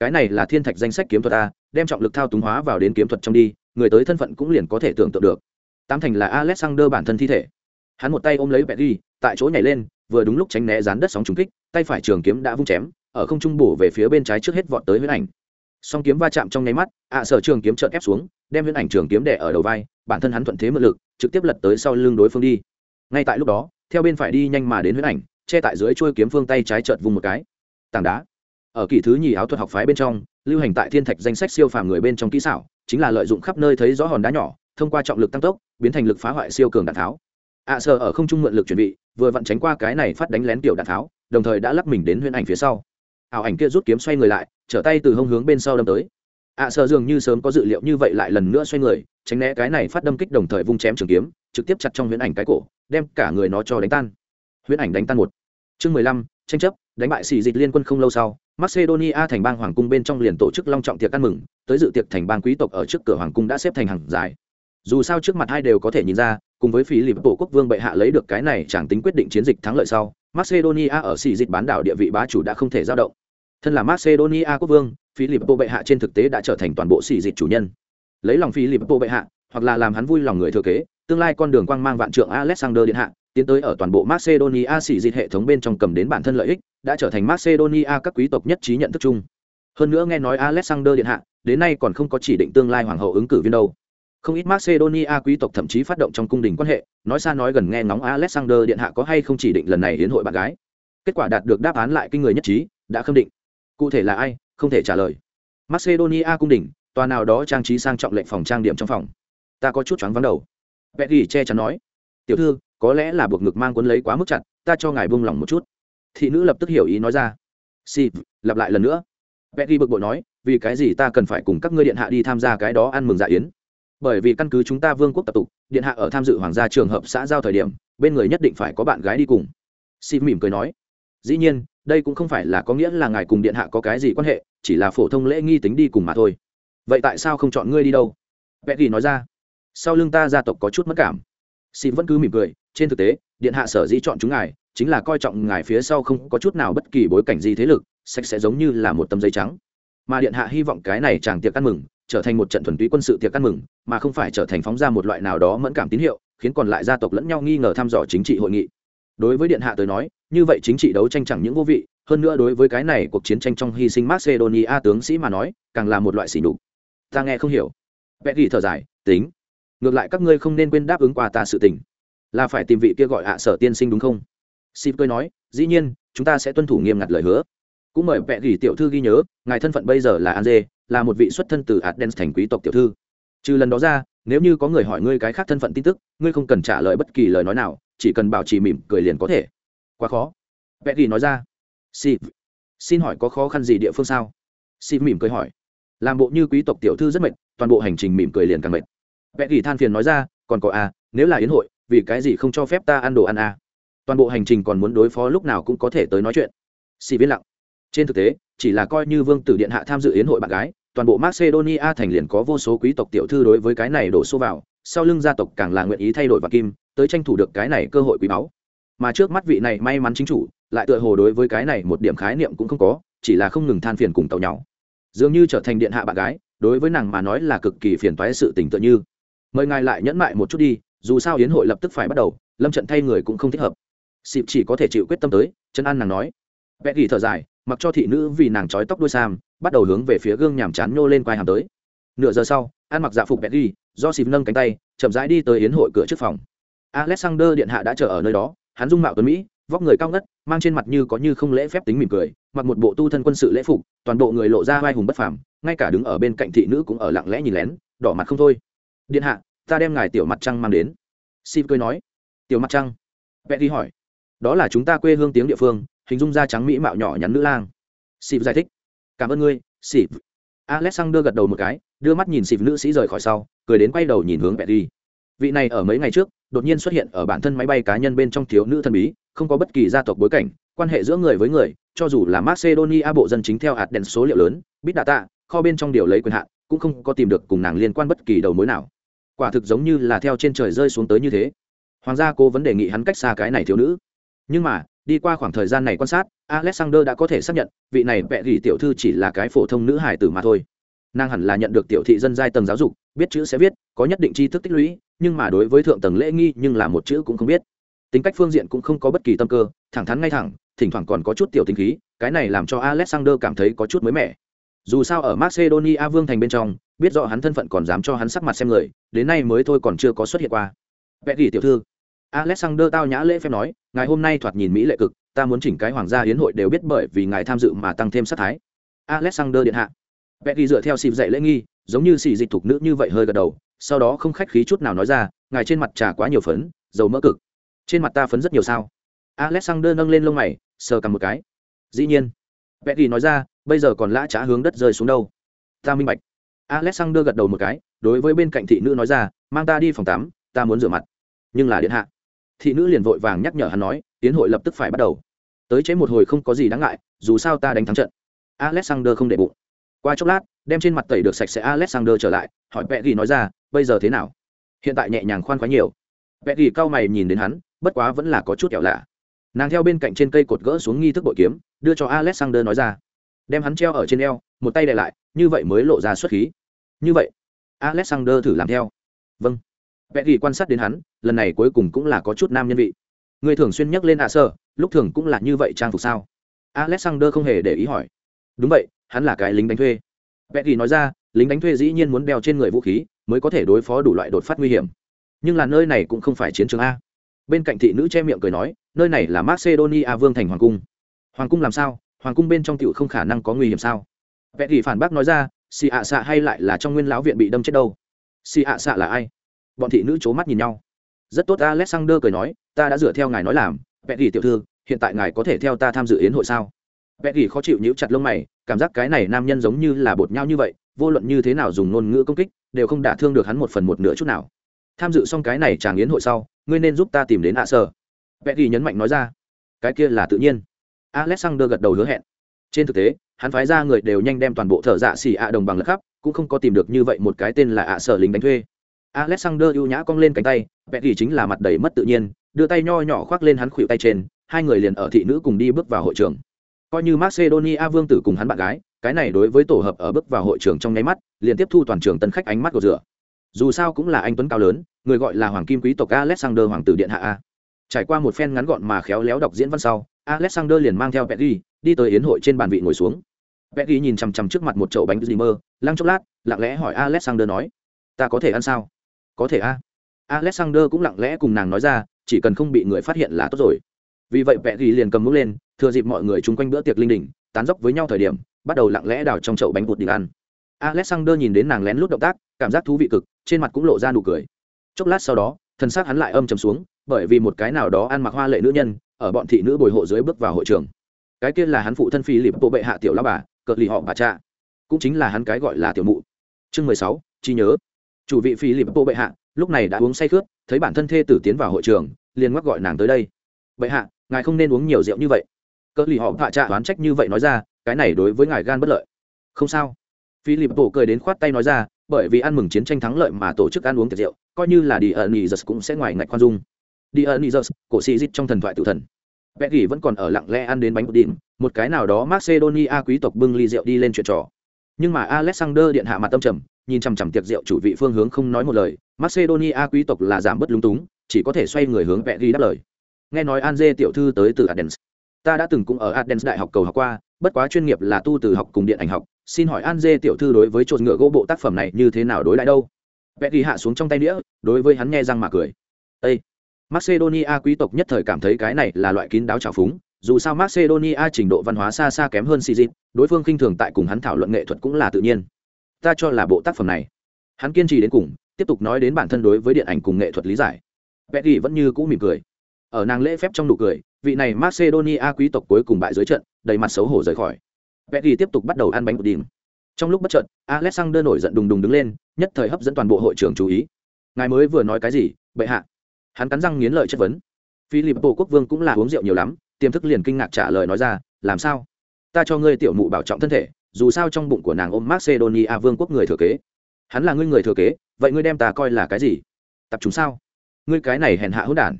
cái này là thiên thạch danh sách kiếm thuật a, đem trọng lực thao túng hóa vào đến kiếm thuật trong đi, người tới thân phận cũng liền có thể tưởng tượng được. Tám thành là alexander bản thân thi thể. Hắn một tay ôm lấy petri, tại chỗ nhảy lên, vừa đúng lúc tránh né dán đất sóng trùng kích, tay phải trường kiếm đã vung chém, ở không trung bổ về phía bên trái trước hết vọt tới huyễn ảnh. Song kiếm va chạm trong nháy mắt, ạ sở trường kiếm trợn ép xuống, đem huyễn ảnh trường kiếm đẻ ở đầu vai, bản thân hắn thuận thế mượn lực, trực tiếp lật tới sau lưng đối phương đi. Ngay tại lúc đó, theo bên phải đi nhanh mà đến huyễn ảnh, che tại dưới chuôi kiếm phương tay trái trợt vùng một cái. Tảng đá ở kỳ thứ nhì áo thuật học phái bên trong lưu hành tại thiên thạch danh sách siêu phàm người bên trong kỹ xảo chính là lợi dụng khắp nơi thấy rõ hòn đá nhỏ thông qua trọng lực tăng tốc biến thành lực phá hoại siêu cường đạn tháo. Ạ à, ở không trung mượn lực chuẩn bị vừa vặn tránh qua cái này phát đánh lén tiểu đạn tháo đồng thời đã lắp mình đến huyễn ảnh phía sau. Ảo ảnh kia rút kiếm xoay người lại trở tay từ hông hướng bên sau đâm tới. Ạ à, sợ dường như sớm có dự liệu như vậy lại lần nữa xoay người tránh né cái này phát đâm kích đồng thời vung chém trường kiếm trực tiếp chặt trong huyễn ảnh cái cổ đem cả người nó cho đánh tan. Huyễn ảnh đánh tan một. Chương mười lăm tranh chấp đánh bại xì dịch liên quân không lâu sau macedonia thành bang hoàng cung bên trong liền tổ chức long trọng tiệc ăn mừng, tới dự tiệc thành bang quý tộc ở trước cửa hoàng cung đã xếp thành hàng dài. Dù sao trước mặt hai đều có thể nhìn ra, cùng với phí lịp tổ quốc vương bệ hạ lấy được cái này chẳng tính quyết định chiến dịch thắng lợi sau, macedonia ở xì dịch bán đảo địa vị bá chủ đã không thể giao động. Thân là macedonia quốc vương philippo bệ hạ trên thực tế đã trở thành toàn bộ xì dịch chủ nhân. Lấy lòng philippo bệ hạ, hoặc là làm hắn vui lòng người thừa kế, tương lai con đường quang mang vạn trượng alexander điện hạ tiến tới ở toàn bộ macedonia xì dịch hệ thống bên trong cầm đến bản thân lợi ích, đã trở thành macedonia các quý tộc nhất trí nhận thức chung. Hơn nữa nghe nói alexander điện hạ, đến nay còn không có chỉ định tương lai hoàng hậu ứng cử viên đâu. Không ít macedonia quý tộc thậm chí phát động trong cung đình quan hệ, nói xa nói gần nghe ngóng alexander điện hạ có hay không chỉ định lần này hiến hội bạn gái. Kết quả đạt được đáp án lại kinh người nhất trí, đã khâm định. Cụ thể là ai, không thể trả lời. Macedonia cung đình, tòa nào đó trang trí sang trọng lệnh phòng trang điểm trong phòng. Ta có chút choáng vắng đầu. Vẽ ghi che chắn nói. Tiểu thư có lẽ là buộc ngực mang quấn lấy quá mức chặt, ta cho ngài buông lỏng một chút. Thị nữ lập tức hiểu ý nói ra. Si lặp lại lần nữa. Vẽ ghi bực bội nói, vì cái gì ta cần phải cùng các ngươi điện hạ đi tham gia cái đó ăn mừng dạ yến? Bởi vì căn cứ chúng ta vương quốc tập tục, điện hạ ở tham dự hoàng gia trường hợp xã giao thời điểm, bên người nhất định phải có bạn gái đi cùng. Si mỉm cười nói, dĩ nhiên, đây cũng không phải là có nghĩa là ngài cùng điện hạ có cái gì quan hệ, chỉ là phổ thông lễ nghi tính đi cùng mà thôi. Vậy tại sao không chọn ngươi đi đâu? Vẽ ghi nói ra, sau lưng ta gia tộc có chút mất cảm. Xin vẫn cứ mỉm cười trên thực tế, điện hạ sở dĩ chọn chúng ngài, chính là coi trọng ngài phía sau không có chút nào bất kỳ bối cảnh gì thế lực, sạch sẽ giống như là một tấm giấy trắng. Mà điện hạ hy vọng cái này chàng tiệc ăn mừng, trở thành một trận thuần túy quân sự tiệc ăn mừng, mà không phải trở thành phóng ra một loại nào đó mẫn cảm tín hiệu, khiến còn lại gia tộc lẫn nhau nghi ngờ thăm dò chính trị hội nghị. Đối với điện hạ tới nói, như vậy chính trị đấu tranh chẳng những vô vị, hơn nữa đối với cái này cuộc chiến tranh trong hy sinh macedonia tướng sĩ mà nói, càng là một loại xỉ nhục. Ta nghe không hiểu. Vẽ ghi thở dài, tính. Ngược lại các ngươi không nên quên đáp ứng qua ta sự tình là phải tìm vị kia gọi hạ sở tiên sinh đúng không? Sip cười nói dĩ nhiên chúng ta sẽ tuân thủ nghiêm ngặt lời hứa. Cũng mời vẽ gỉ tiểu thư ghi nhớ ngài thân phận bây giờ là an dê là một vị xuất thân từ adens thành quý tộc tiểu thư. Trừ lần đó ra nếu như có người hỏi ngươi cái khác thân phận tin tức ngươi không cần trả lời bất kỳ lời nói nào chỉ cần bảo trì mỉm cười liền có thể. Quá khó. Vẽ gỉ nói ra. Sip, xin hỏi có khó khăn gì địa phương sao? Sip mỉm cười hỏi. Làm bộ như quý tộc tiểu thư rất mệt toàn bộ hành trình mỉm cười liền càng mệt. Vẽ gỉ than phiền nói ra còn có a à, nếu là yến hội vì cái gì không cho phép ta ăn đồ ăn a à? toàn bộ hành trình còn muốn đối phó lúc nào cũng có thể tới nói chuyện. Xì viết lặng. Trên thực tế, chỉ là coi như vương tử điện hạ tham dự yến hội bạn gái, toàn bộ macedonia thành liền có vô số quý tộc tiểu thư đối với cái này đổ xô vào, sau lưng gia tộc càng là nguyện ý thay đổi và kim, tới tranh thủ được cái này cơ hội quý báu. Mà trước mắt vị này may mắn chính chủ, lại tựa hồ đối với cái này một điểm khái niệm cũng không có, chỉ là không ngừng than phiền cùng tàu nhau dường như trở thành điện hạ bạn gái, đối với nàng mà nói là cực kỳ phiền toái sự tình tự như. Mời ngài lại nhẫn mại một chút đi dù sao yến hội lập tức phải bắt đầu, lâm trận thay người cũng không thích hợp. Xịp chỉ có thể chịu quyết tâm tới, chân an nàng nói. Vẽ ghi thở dài, mặc cho thị nữ vì nàng trói tóc đuôi sam, bắt đầu hướng về phía gương nhàm chán nhô lên quai hàm tới. Nửa giờ sau, ăn mặc dạ phục vẽ ghi do xịp nâng cánh tay, chậm rãi đi tới yến hội cửa trước phòng. Alexander điện hạ đã chờ ở nơi đó, hắn dung mạo tuấn mỹ, vóc người cao ngất, mang trên mặt như có như không lễ phép tính mỉm cười, mặc một bộ tu thân quân sự lễ phục, toàn bộ người lộ ra vai hùng bất phàm, ngay cả đứng ở bên cạnh thị nữ cũng ở lặng lẽ nhìn lén, đỏ mặt không thôi. Điện hạ ta đem ngài tiểu mặt trăng mang đến. Xin cười nói, tiểu mặt trăng? Vẽ đi hỏi, đó là chúng ta quê hương tiếng địa phương, hình dung da trắng mỹ mạo nhỏ nhắn nữ lang. Xịp giải thích, cảm ơn ngươi xịp alexander gật đầu một cái, đưa mắt nhìn xịp nữ sĩ rời khỏi sau, cười đến quay đầu nhìn hướng vẽ đi vị này ở mấy ngày trước, đột nhiên xuất hiện ở bản thân máy bay cá nhân bên trong thiếu nữ thần bí, không có bất kỳ gia tộc bối cảnh, quan hệ giữa người với người, cho dù là macedonia bộ dân chính theo hạt đèn số liệu lớn bít đà tạ kho bên trong điều lấy quyền hạn, cũng không có tìm được cùng nàng liên quan bất kỳ đầu mối nào quả thực giống như là theo trên trời rơi xuống tới như thế. Hoàng gia cố vấn đề nghị hắn cách xa cái này thiếu nữ. Nhưng mà, đi qua khoảng thời gian này quan sát, alexander đã có thể xác nhận, vị này vẹ gỉ tiểu thư chỉ là cái phổ thông nữ hải tử mà thôi. Nàng hẳn là nhận được tiểu thị dân giai tầng giáo dục, biết chữ sẽ viết, có nhất định tri thức tích lũy, nhưng mà đối với thượng tầng lễ nghi nhưng là một chữ cũng không biết. Tính cách phương diện cũng không có bất kỳ tâm cơ, thẳng thắn ngay thẳng, thỉnh thoảng còn có chút tiểu tính khí, cái này làm cho alexander cảm thấy có chút mới mẻ. Dù sao ở macedonia vương thành bên trong biết rõ hắn thân phận còn dám cho hắn sắc mặt xem người, đến nay mới thôi còn chưa có xuất hiện qua. Vẽ gỉ tiểu thư. Alexander tao nhã lễ phép nói, ngài hôm nay thoạt nhìn mỹ lệ cực, ta muốn chỉnh cái hoàng gia hiến hội đều biết bởi vì ngài tham dự mà tăng thêm sát thái. Alexander điện hạ. Vẽ gỉ dựa theo xịp dạy lễ nghi, giống như xì dịch thục nữ như vậy hơi gật đầu, sau đó không khách khí chút nào nói ra, ngài trên mặt trà quá nhiều phấn, dầu mỡ cực. Trên mặt ta phấn rất nhiều sao? Alexander nâng lên lông mày, sờ cầm một cái. Dĩ nhiên. Vẽ gỉ nói ra, bây giờ còn lã trá hướng đất rơi xuống đâu? Ta minh bạch alexander gật đầu một cái, đối với bên cạnh thị nữ nói ra, mang ta đi phòng tắm, ta muốn rửa mặt. Nhưng là điện hạ. Thị nữ liền vội vàng nhắc nhở hắn nói, tiến hội lập tức phải bắt đầu. Tới chế một hồi không có gì đáng ngại, dù sao ta đánh thắng trận. Alexander không để bụng. Qua chốc lát, đem trên mặt tẩy được sạch sẽ alexander trở lại, hỏi vẽ ghi nói ra, bây giờ thế nào? Hiện tại nhẹ nhàng khoan khoái nhiều. Vẽ ghi cau mày nhìn đến hắn, bất quá vẫn là có chút kẹo lạ. Nàng theo bên cạnh trên cây cột gỡ xuống nghi thức bội kiếm, đưa cho alexander nói ra. Đem hắn treo ở trên eo, một tay đè lại, như vậy mới lộ ra xuất khí như vậy, alexander thử làm theo. Vâng. Vẽ ghi quan sát đến hắn, lần này cuối cùng cũng là có chút nam nhân vị. Người thường xuyên nhắc lên ạ sơ, lúc thường cũng là như vậy trang phục sao? Alexander không hề để ý hỏi. Đúng vậy, hắn là cái lính đánh thuê. Vẽ ghi nói ra, lính đánh thuê dĩ nhiên muốn đeo trên người vũ khí, mới có thể đối phó đủ loại đột phát nguy hiểm. Nhưng là nơi này cũng không phải chiến trường a. Bên cạnh thị nữ che miệng cười nói, nơi này là macedonia vương thành hoàng cung. Hoàng cung làm sao? Hoàng cung bên trong tiểu không khả năng có nguy hiểm sao? Vẽ ghi phản bác nói ra xì ạ xạ hay lại là trong nguyên lão viện bị đâm chết đâu? Xì ạ xạ là ai? Bọn thị nữ c h ố mắt nhìn nhau. Rất tốt, alexander cười nói, ta đã dựa theo ngài nói làm. Vẹn gỉ tiểu thư, hiện tại ngài có thể theo ta tham dự yến hội sao? Vẹn gỉ khó chịu nhíu chặt lông mày, cảm giác cái này nam nhân giống như là bột nhau như vậy, vô luận như thế nào dùng ngôn ngữ công kích, đều không đả thương được hắn một phần một nửa chút nào. Tham dự xong cái này chàng yến hội sau, ngươi nên giúp ta tìm đến ạ sơ vẹn gỉ nhấn mạnh nói ra, cái kia là tự nhiên. Alexander gật đầu hứa hẹn. Trên thực tế hắn phái ra người đều nhanh đem toàn bộ thợ dạ xỉ ạ đồng bằng lật khắp, cũng không có tìm được như vậy một cái tên là ạ sở lính đánh thuê. Alexander ưu nhã cong lên cánh tay vẽ ghi chính là mặt đầy mất tự nhiên, đưa tay nho nhỏ khoác lên hắn khuỵu tay trên, hai người liền ở thị nữ cùng đi bước vào hội trường. Coi như macedonia vương tử cùng hắn bạn gái, cái này đối với tổ hợp ở bước vào hội trường trong nháy mắt, liền tiếp thu toàn trường tân khách ánh mắt của rửa dù sao cũng là anh tuấn cao lớn, người gọi là hoàng kim quý tộc alexander hoàng tử điện hạ a. Trải qua một phen ngắn gọn mà khéo léo đọc diễn văn sau, alexander liền mang theo petri đi tới yến hội trên bàn vị ngồi xuống petty nhìn chằm chằm trước mặt một chậu bánh gì mơ lăng chốc lát, lặng lẽ hỏi alexander nói, ta có thể ăn sao? Có thể a. Alexander cũng lặng lẽ cùng nàng nói ra, chỉ cần không bị người phát hiện là tốt rồi. Vì vậy petty liền cầm muỗng lên, thừa dịp mọi người chung quanh bữa tiệc linh đình, tán dốc với nhau thời điểm, bắt đầu lặng lẽ đào trong chậu bánh bột đi ăn. Alexander nhìn đến nàng lén lút động tác, cảm giác thú vị cực, trên mặt cũng lộ ra nụ cười. Chốc lát sau đó thân xác hắn lại âm trầm xuống, bởi vì một cái nào đó ăn mặc hoa lệ nữ nhân, ở bọn thị nữ bồi hộ dưới bước vào hội trường. Cái kia là hắn phụ thân phi lịp bộ bệ hạ tiểu lão bà cợt lì họ bà cha. Cũng chính là hắn cái gọi là tiểu mụ. Chương mười sáu, chi nhớ. Chủ vị phi lịp bộ bệ hạ, lúc này đã uống say khướt, thấy bản thân thê tử tiến vào hội trường, liền ngoắc gọi nàng tới đây. Bệ hạ, ngài không nên uống nhiều rượu như vậy. Cợt lì họ bà cha oán trách như vậy nói ra, cái này đối với ngài gan bất lợi. Không sao. Phi lịp bộ cười đến khoát tay nói ra, bởi vì ăn mừng chiến tranh thắng lợi mà tổ chức ăn uống tiệc rượu, coi như là đi ẩn nỉ giật cũng sẽ ngoài ngạch khoan dung. Đi ẩn nỉ giật cổ sĩ dít trong thần thoại tự thần vẽ gỉ vẫn còn ở lặng lẽ ăn đến bánh bột đỉnh, một cái nào đó macedonia quý tộc bưng ly rượu đi lên chuyện trò. Nhưng mà alexander điện hạ mặt tâm trầm, nhìn chằm chằm tiệc rượu chủ vị phương hướng không nói một lời, macedonia quý tộc là giảm bất lúng túng, chỉ có thể xoay người hướng vẽ ghi đáp lời. Nghe nói an dê tiểu thư tới từ adens ta đã từng cũng ở adens đại học cầu học qua, bất quá chuyên nghiệp là tu từ học cùng điện ảnh học. Xin hỏi an dê tiểu thư đối với chột ngựa gỗ bộ tác phẩm này như thế nào đối lại đâu? Vẽ ghi hạ xuống trong tay đĩa, đối với hắn nghe răng mà cười. Â macedonia quý tộc nhất thời cảm thấy cái này là loại kín đáo trào phúng, dù sao macedonia trình độ văn hóa xa xa kém hơn sĩ đối phương khinh thường tại cùng hắn thảo luận nghệ thuật cũng là tự nhiên. Ta cho là bộ tác phẩm này. Hắn kiên trì đến cùng, tiếp tục nói đến bản thân đối với điện ảnh cùng nghệ thuật lý giải. Vẽ vẫn như cũ mỉm cười. Ở nàng lễ phép trong nụ cười, vị này macedonia quý tộc cuối cùng bại dưới trận, đầy mặt xấu hổ rời khỏi. Vẽ tiếp tục bắt đầu ăn bánh bột đìm. Trong lúc bất chợt, alexander nổi giận đùng đùng đứng lên, nhất thời hấp dẫn toàn bộ hội trưởng chú ý. Ngài mới vừa nói cái gì, bệ hạ? Hắn cắn răng nghiến lợi chất vấn. Philip bộ quốc vương cũng là uống rượu nhiều lắm, tiềm thức liền kinh ngạc trả lời nói ra, làm sao? Ta cho ngươi tiểu mụ bảo trọng thân thể, dù sao trong bụng của nàng ôm macedonia vương quốc người thừa kế. Hắn là ngươi người thừa kế, vậy ngươi đem ta coi là cái gì? Tập trung sao? Ngươi cái này hèn hạ hỗn đản.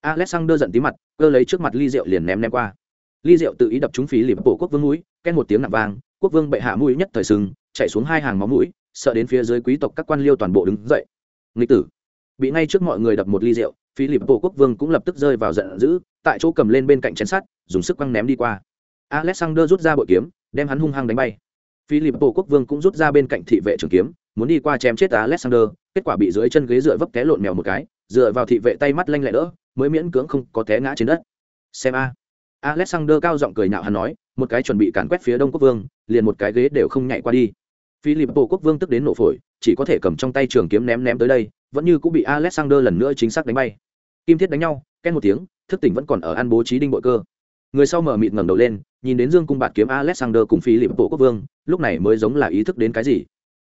Alexander giận tí mặt, cơ lấy trước mặt ly rượu liền ném ném qua. Ly rượu tự ý đập trúng phí lịp bộ quốc vương mũi ken một tiếng nặng vang, quốc vương bệ hạ mũi nhất thời sừng, chạy xuống hai hàng máu mũi, sợ đến phía dưới quý tộc các quan liêu toàn bộ đứng dậy. Nghịch tử! Bị ngay trước mọi người đập một ly rượu phí lịp bộ quốc vương cũng lập tức rơi vào giận dữ, tại chỗ cầm lên bên cạnh chén sắt, dùng sức quăng ném đi qua. Alexander rút ra bội kiếm, đem hắn hung hăng đánh bay. Philip bộ quốc vương cũng rút ra bên cạnh thị vệ trường kiếm, muốn đi qua chém chết alexander, kết quả bị dưới chân ghế dựa vấp té lộn mèo một cái, dựa vào thị vệ tay mắt lanh lẹ đỡ, mới miễn cưỡng không có té ngã trên đất. Xem a. Alexander cao giọng cười nhạo hắn nói, một cái chuẩn bị càn quét phía đông quốc vương, liền một cái ghế đều không nhảy qua đi. Philip bộ quốc vương tức đến nổ phổi, chỉ có thể cầm trong tay trường kiếm ném ném tới đây vẫn như cũng bị alexander lần nữa chính xác đánh bay. Kim thiết đánh nhau ken một tiếng, thức tỉnh vẫn còn ở an bố trí đinh bội cơ. Người sau mở mịt ngẩng đầu lên, nhìn đến dương cung bạt kiếm alexander cùng phi lịp bộ quốc vương, lúc này mới giống là ý thức đến cái gì.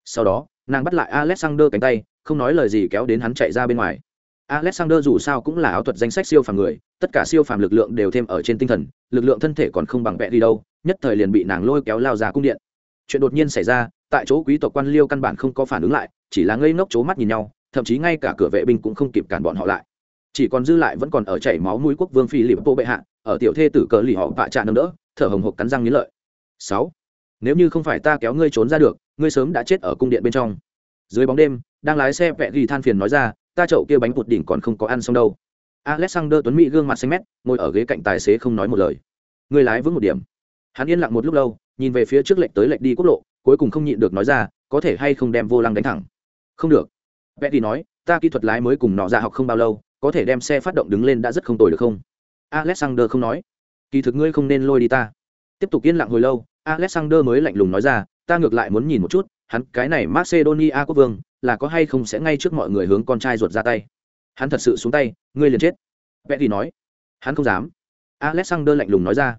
Sau đó, nàng bắt lại alexander cánh tay, không nói lời gì kéo đến hắn chạy ra bên ngoài. Alexander dù sao cũng là áo thuật danh sách siêu phàm người, tất cả siêu phàm lực lượng đều thêm ở trên tinh thần, lực lượng thân thể còn không bằng vẽ đi đâu, nhất thời liền bị nàng lôi kéo lao ra cung điện. Chuyện đột nhiên xảy ra, tại chỗ quý tộc quan liêu căn bản không có phản ứng lại, chỉ là ngây ngốc c mắt nhìn nhau thậm chí ngay cả cửa vệ binh cũng không kịp cản bọn họ lại. Chỉ còn dư lại vẫn còn ở chảy máu mũi quốc vương phi lịp bộ bệ hạ, ở tiểu thê tử cờ lì họ vạ trạ nâng đỡ, thở hồng hộc cắn răng nghiến lợi. Sáu, nếu như không phải ta kéo ngươi trốn ra được, ngươi sớm đã chết ở cung điện bên trong. Dưới bóng đêm, đang lái xe vẽ ghi than phiền nói ra, ta chậu kia bánh bột đỉnh còn không có ăn xong đâu. Alexander tuấn mỹ gương mặt xanh mét, ngồi ở ghế cạnh tài xế không nói một lời. Ngươi lái vững một điểm. Hắn yên lặng một lúc lâu, nhìn về phía trước lệnh tới lệnh đi quốc lộ, cuối cùng không nhịn được nói ra, có thể hay không đem vô lăng đánh thẳng? Không được vẽ đi nói, ta kỹ thuật lái mới cùng nọ ra học không bao lâu, có thể đem xe phát động đứng lên đã rất không tồi được không? Alexander không nói, kỳ thực ngươi không nên lôi đi ta. Tiếp tục yên lặng hồi lâu, alexander mới lạnh lùng nói ra, ta ngược lại muốn nhìn một chút, hắn cái này macedonia quốc vương, là có hay không sẽ ngay trước mọi người hướng con trai ruột ra tay? Hắn thật sự xuống tay, ngươi liền chết. Vẽ thì nói, hắn không dám. Alexander lạnh lùng nói ra,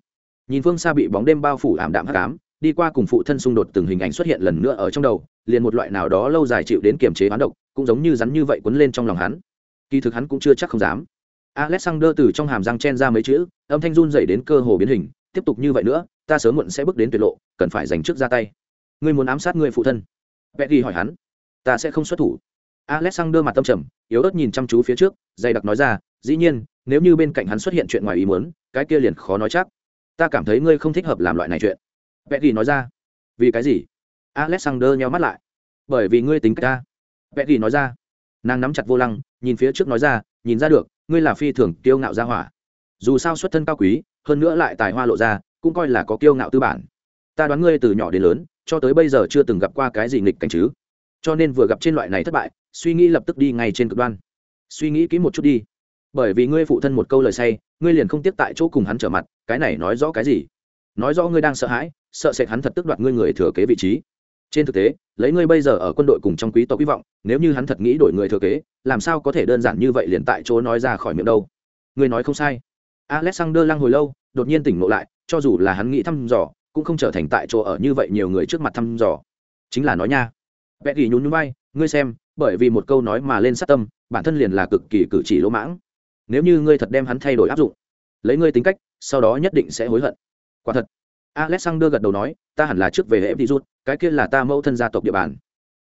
nhìn phương xa bị bóng đêm bao phủ ảm đạm hắc ám đi qua cùng phụ thân xung đột từng hình ảnh xuất hiện lần nữa ở trong đầu, liền một loại nào đó lâu dài chịu đến kiềm chế hoán độc, cũng giống như rắn như vậy quấn lên trong lòng hắn. Kỳ thực hắn cũng chưa chắc không dám. Alexander từ trong hàm răng chen ra mấy chữ, âm thanh run dày đến cơ hồ biến hình, tiếp tục như vậy nữa, ta sớm muộn sẽ bước đến tuyệt lộ, cần phải dành trước ra tay. Ngươi muốn ám sát người phụ thân? Vẽ ghi hỏi hắn. Ta sẽ không xuất thủ. Alexander mặt tâm trầm, yếu ớt nhìn chăm chú phía trước, dày đặc nói ra, dĩ nhiên, nếu như bên cạnh hắn xuất hiện chuyện ngoài ý muốn, cái kia liền khó nói chắc. Ta cảm thấy ngươi không thích hợp làm loại này chuyện vẽ ghi nói ra. Vì cái gì? Alexander nheo mắt lại. Bởi vì ngươi tính cách ta. Vẽ ghi nói ra. Nàng nắm chặt vô lăng, nhìn phía trước nói ra, nhìn ra được, ngươi là phi thường kiêu ngạo ra hỏa. Dù sao xuất thân cao quý, hơn nữa lại tài hoa lộ ra, cũng coi là có kiêu ngạo tư bản. Ta đoán ngươi từ nhỏ đến lớn, cho tới bây giờ chưa từng gặp qua cái gì nghịch cảnh chứ. Cho nên vừa gặp trên loại này thất bại, suy nghĩ lập tức đi ngay trên cực đoan. Suy nghĩ kỹ một chút đi. Bởi vì ngươi phụ thân một câu lời say, ngươi liền không tiếp tại chỗ cùng hắn trở mặt, cái này nói rõ cái gì? Nói rõ ngươi đang sợ hãi sợ sệt hắn thật tức đoạt ngươi người thừa kế vị trí. Trên thực tế, lấy ngươi bây giờ ở quân đội cùng trong quý tộc hy vọng, nếu như hắn thật nghĩ đổi người thừa kế, làm sao có thể đơn giản như vậy liền tại chỗ nói ra khỏi miệng đâu? Ngươi nói không sai. Alexander lăng hồi lâu, đột nhiên tỉnh ngộ lại, cho dù là hắn nghĩ thăm dò, cũng không trở thành tại chỗ ở như vậy nhiều người trước mặt thăm dò. Chính là nói nha. Vẽ ghi nhún nhún bay ngươi xem, bởi vì một câu nói mà lên sát tâm, bản thân liền là cực kỳ cử chỉ lỗ mãng. Nếu như ngươi thật đem hắn thay đổi áp dụng, lấy ngươi tính cách, sau đó nhất định sẽ hối hận. Quả thật alexander gật đầu nói, ta hẳn là trước về hệ đi rút, cái kia là ta mẫu thân gia tộc địa bàn.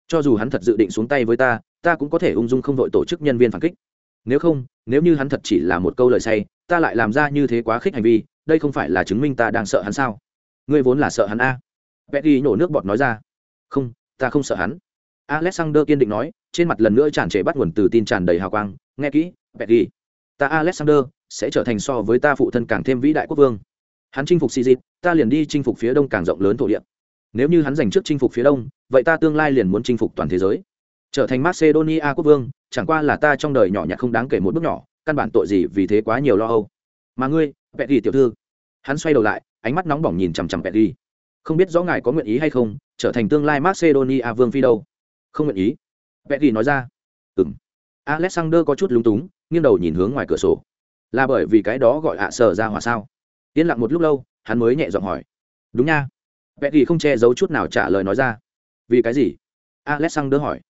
Cho dù hắn thật dự định xuống tay với ta ta cũng có thể ung dung không đội tổ chức nhân viên phản kích. Nếu không, nếu như hắn thật chỉ là một câu lời say, ta lại làm ra như thế quá khích hành vi, đây không phải là chứng minh ta đang sợ hắn sao? Ngươi vốn là sợ hắn a. Petty nhổ nước bọt nói ra. Không, ta không sợ hắn. Alexander kiên định nói, trên mặt lần nữa tràn trề bắt nguồn từ tin tràn đầy hào quang. Nghe kỹ, petty. Ta, alexander, sẽ trở thành so với ta phụ thân càng thêm vĩ đại quốc vương hắn chinh phục Sizit, ta liền đi chinh phục phía đông càng rộng lớn thổ địa. Nếu như hắn giành trước chinh phục phía đông vậy ta tương lai liền muốn chinh phục toàn thế giới. Trở thành macedonia quốc vương chẳng qua là ta trong đời nhỏ nhặt không đáng kể một bước nhỏ căn bản tội gì vì thế quá nhiều lo âu. Mà ngươi vẹn đi tiểu thư. Hắn xoay đầu lại ánh mắt nóng bỏng nhìn chằm chằm vẹn đi không biết rõ ngài có nguyện ý hay không trở thành tương lai macedonia vương phi đâu? Không nguyện ý. Vẹn đi nói ra. Ừ m alexander có chút lúng túng nghiêng đầu nhìn hướng ngoài cửa sổ. Là bởi vì cái đó gọi ạ sở ra hỏa sao? Yên lặng một lúc lâu, hắn mới nhẹ giọng hỏi. Đúng nha. Vẽ ghi không che giấu chút nào trả lời nói ra. Vì cái gì? Alexander hỏi.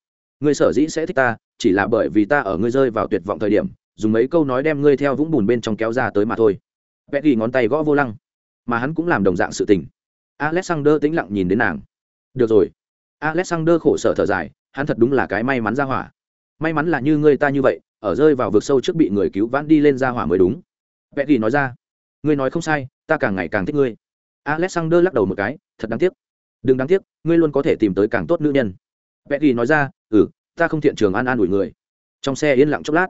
Ngươi sở dĩ sẽ thích ta, chỉ là bởi vì ta ở ngươi rơi vào tuyệt vọng thời điểm, dùng mấy câu nói đem ngươi theo vũng bùn bên trong kéo ra tới mà thôi. Vẽ ghi ngón tay gõ vô lăng. Mà hắn cũng làm đồng dạng sự tình. Alexander tĩnh lặng nhìn đến nàng. Được rồi. Alexander khổ sở thở dài, hắn thật đúng là cái may mắn ra hỏa. May mắn là như ngươi ta như vậy, ở rơi vào vực sâu trước bị người cứu vãn đi lên ra hỏa mới đúng. Vẽ ghi nói ra ngươi nói không sai, ta càng ngày càng thích ngươi. Alexander lắc đầu một cái, thật đáng tiếc. Đừng đáng tiếc, ngươi luôn có thể tìm tới càng tốt nữ nhân. Vẽ gì nói ra ừ ta không thiện trường an an ủi người. Trong xe yên lặng chốc lát.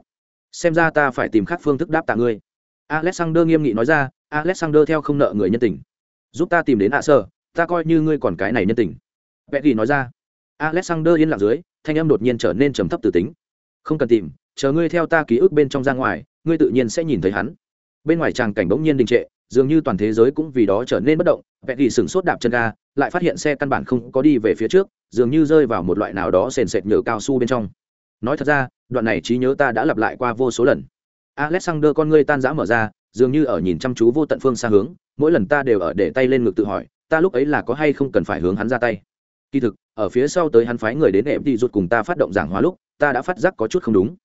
Xem ra ta phải tìm khác phương thức đáp tạ ngươi. Alexander nghiêm nghị nói ra, alexander theo không nợ người nhân tình. Giúp ta tìm đến hạ sơ, ta coi như ngươi còn cái này nhân tình. Vẽ gì nói ra. Alexander yên lặng dưới, thanh em đột nhiên trở nên trầm thấp từ tính. Không cần tìm, chờ ngươi theo ta ký ức bên trong ra ngoài, ngươi tự nhiên sẽ nhìn thấy hắn bên ngoài tràng cảnh bỗng nhiên đình trệ, dường như toàn thế giới cũng vì đó trở nên bất động vẹn ghi sửng sốt đạp chân ga, lại phát hiện xe căn bản không có đi về phía trước, dường như rơi vào một loại nào đó sền sệt nhựa cao su bên trong. Nói thật ra, đoạn này trí nhớ ta đã lặp lại qua vô số lần. Alexander, con ngươi tan rã mở ra, dường như ở nhìn chăm chú vô tận phương xa hướng, mỗi lần ta đều ở để tay lên ngực tự hỏi, ta lúc ấy là có hay không cần phải hướng hắn ra tay. Kỳ thực, ở phía sau tới hắn phái người đến em đi rụt cùng ta phát động giảng hóa lúc, ta đã phát giác có chút không đúng.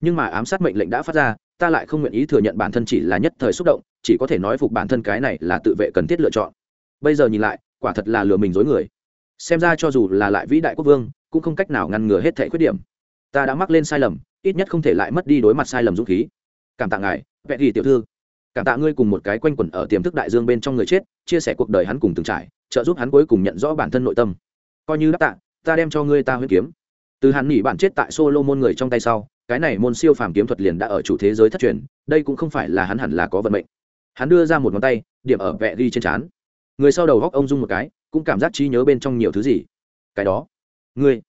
Nhưng mà ám sát mệnh lệnh đã phát ra ta lại không nguyện ý thừa nhận bản thân chỉ là nhất thời xúc động, chỉ có thể nói phục bản thân cái này là tự vệ cần thiết lựa chọn. Bây giờ nhìn lại, quả thật là lừa mình dối người. Xem ra cho dù là lại vĩ đại quốc vương, cũng không cách nào ngăn ngừa hết thẻ khuyết điểm. Ta đã mắc lên sai lầm, ít nhất không thể lại mất đi đối mặt sai lầm dũng khí. Cảm tạ ngài vẽ ghi tiểu thư. Cảm tạ ngươi cùng một cái quanh quẩn ở tiềm thức đại dương bên trong người chết, chia sẻ cuộc đời hắn cùng từng trải, trợ giúp hắn cuối cùng nhận rõ bản thân nội tâm. Coi như đáp tạ, ta đem cho ngươi ta huyết kiếm. Từ hắn nghỉ bản chết tại solo môn người trong tay sau cái này môn siêu phàm kiếm thuật liền đã ở chủ thế giới thất truyền, đây cũng không phải là hắn hẳn là có vận mệnh. Hắn đưa ra một ngón tay, điểm ở vẹ ghi trên trán. Người sau đầu góc ông dung một cái, cũng cảm giác trí nhớ bên trong nhiều thứ gì. Cái đó. Ngươi.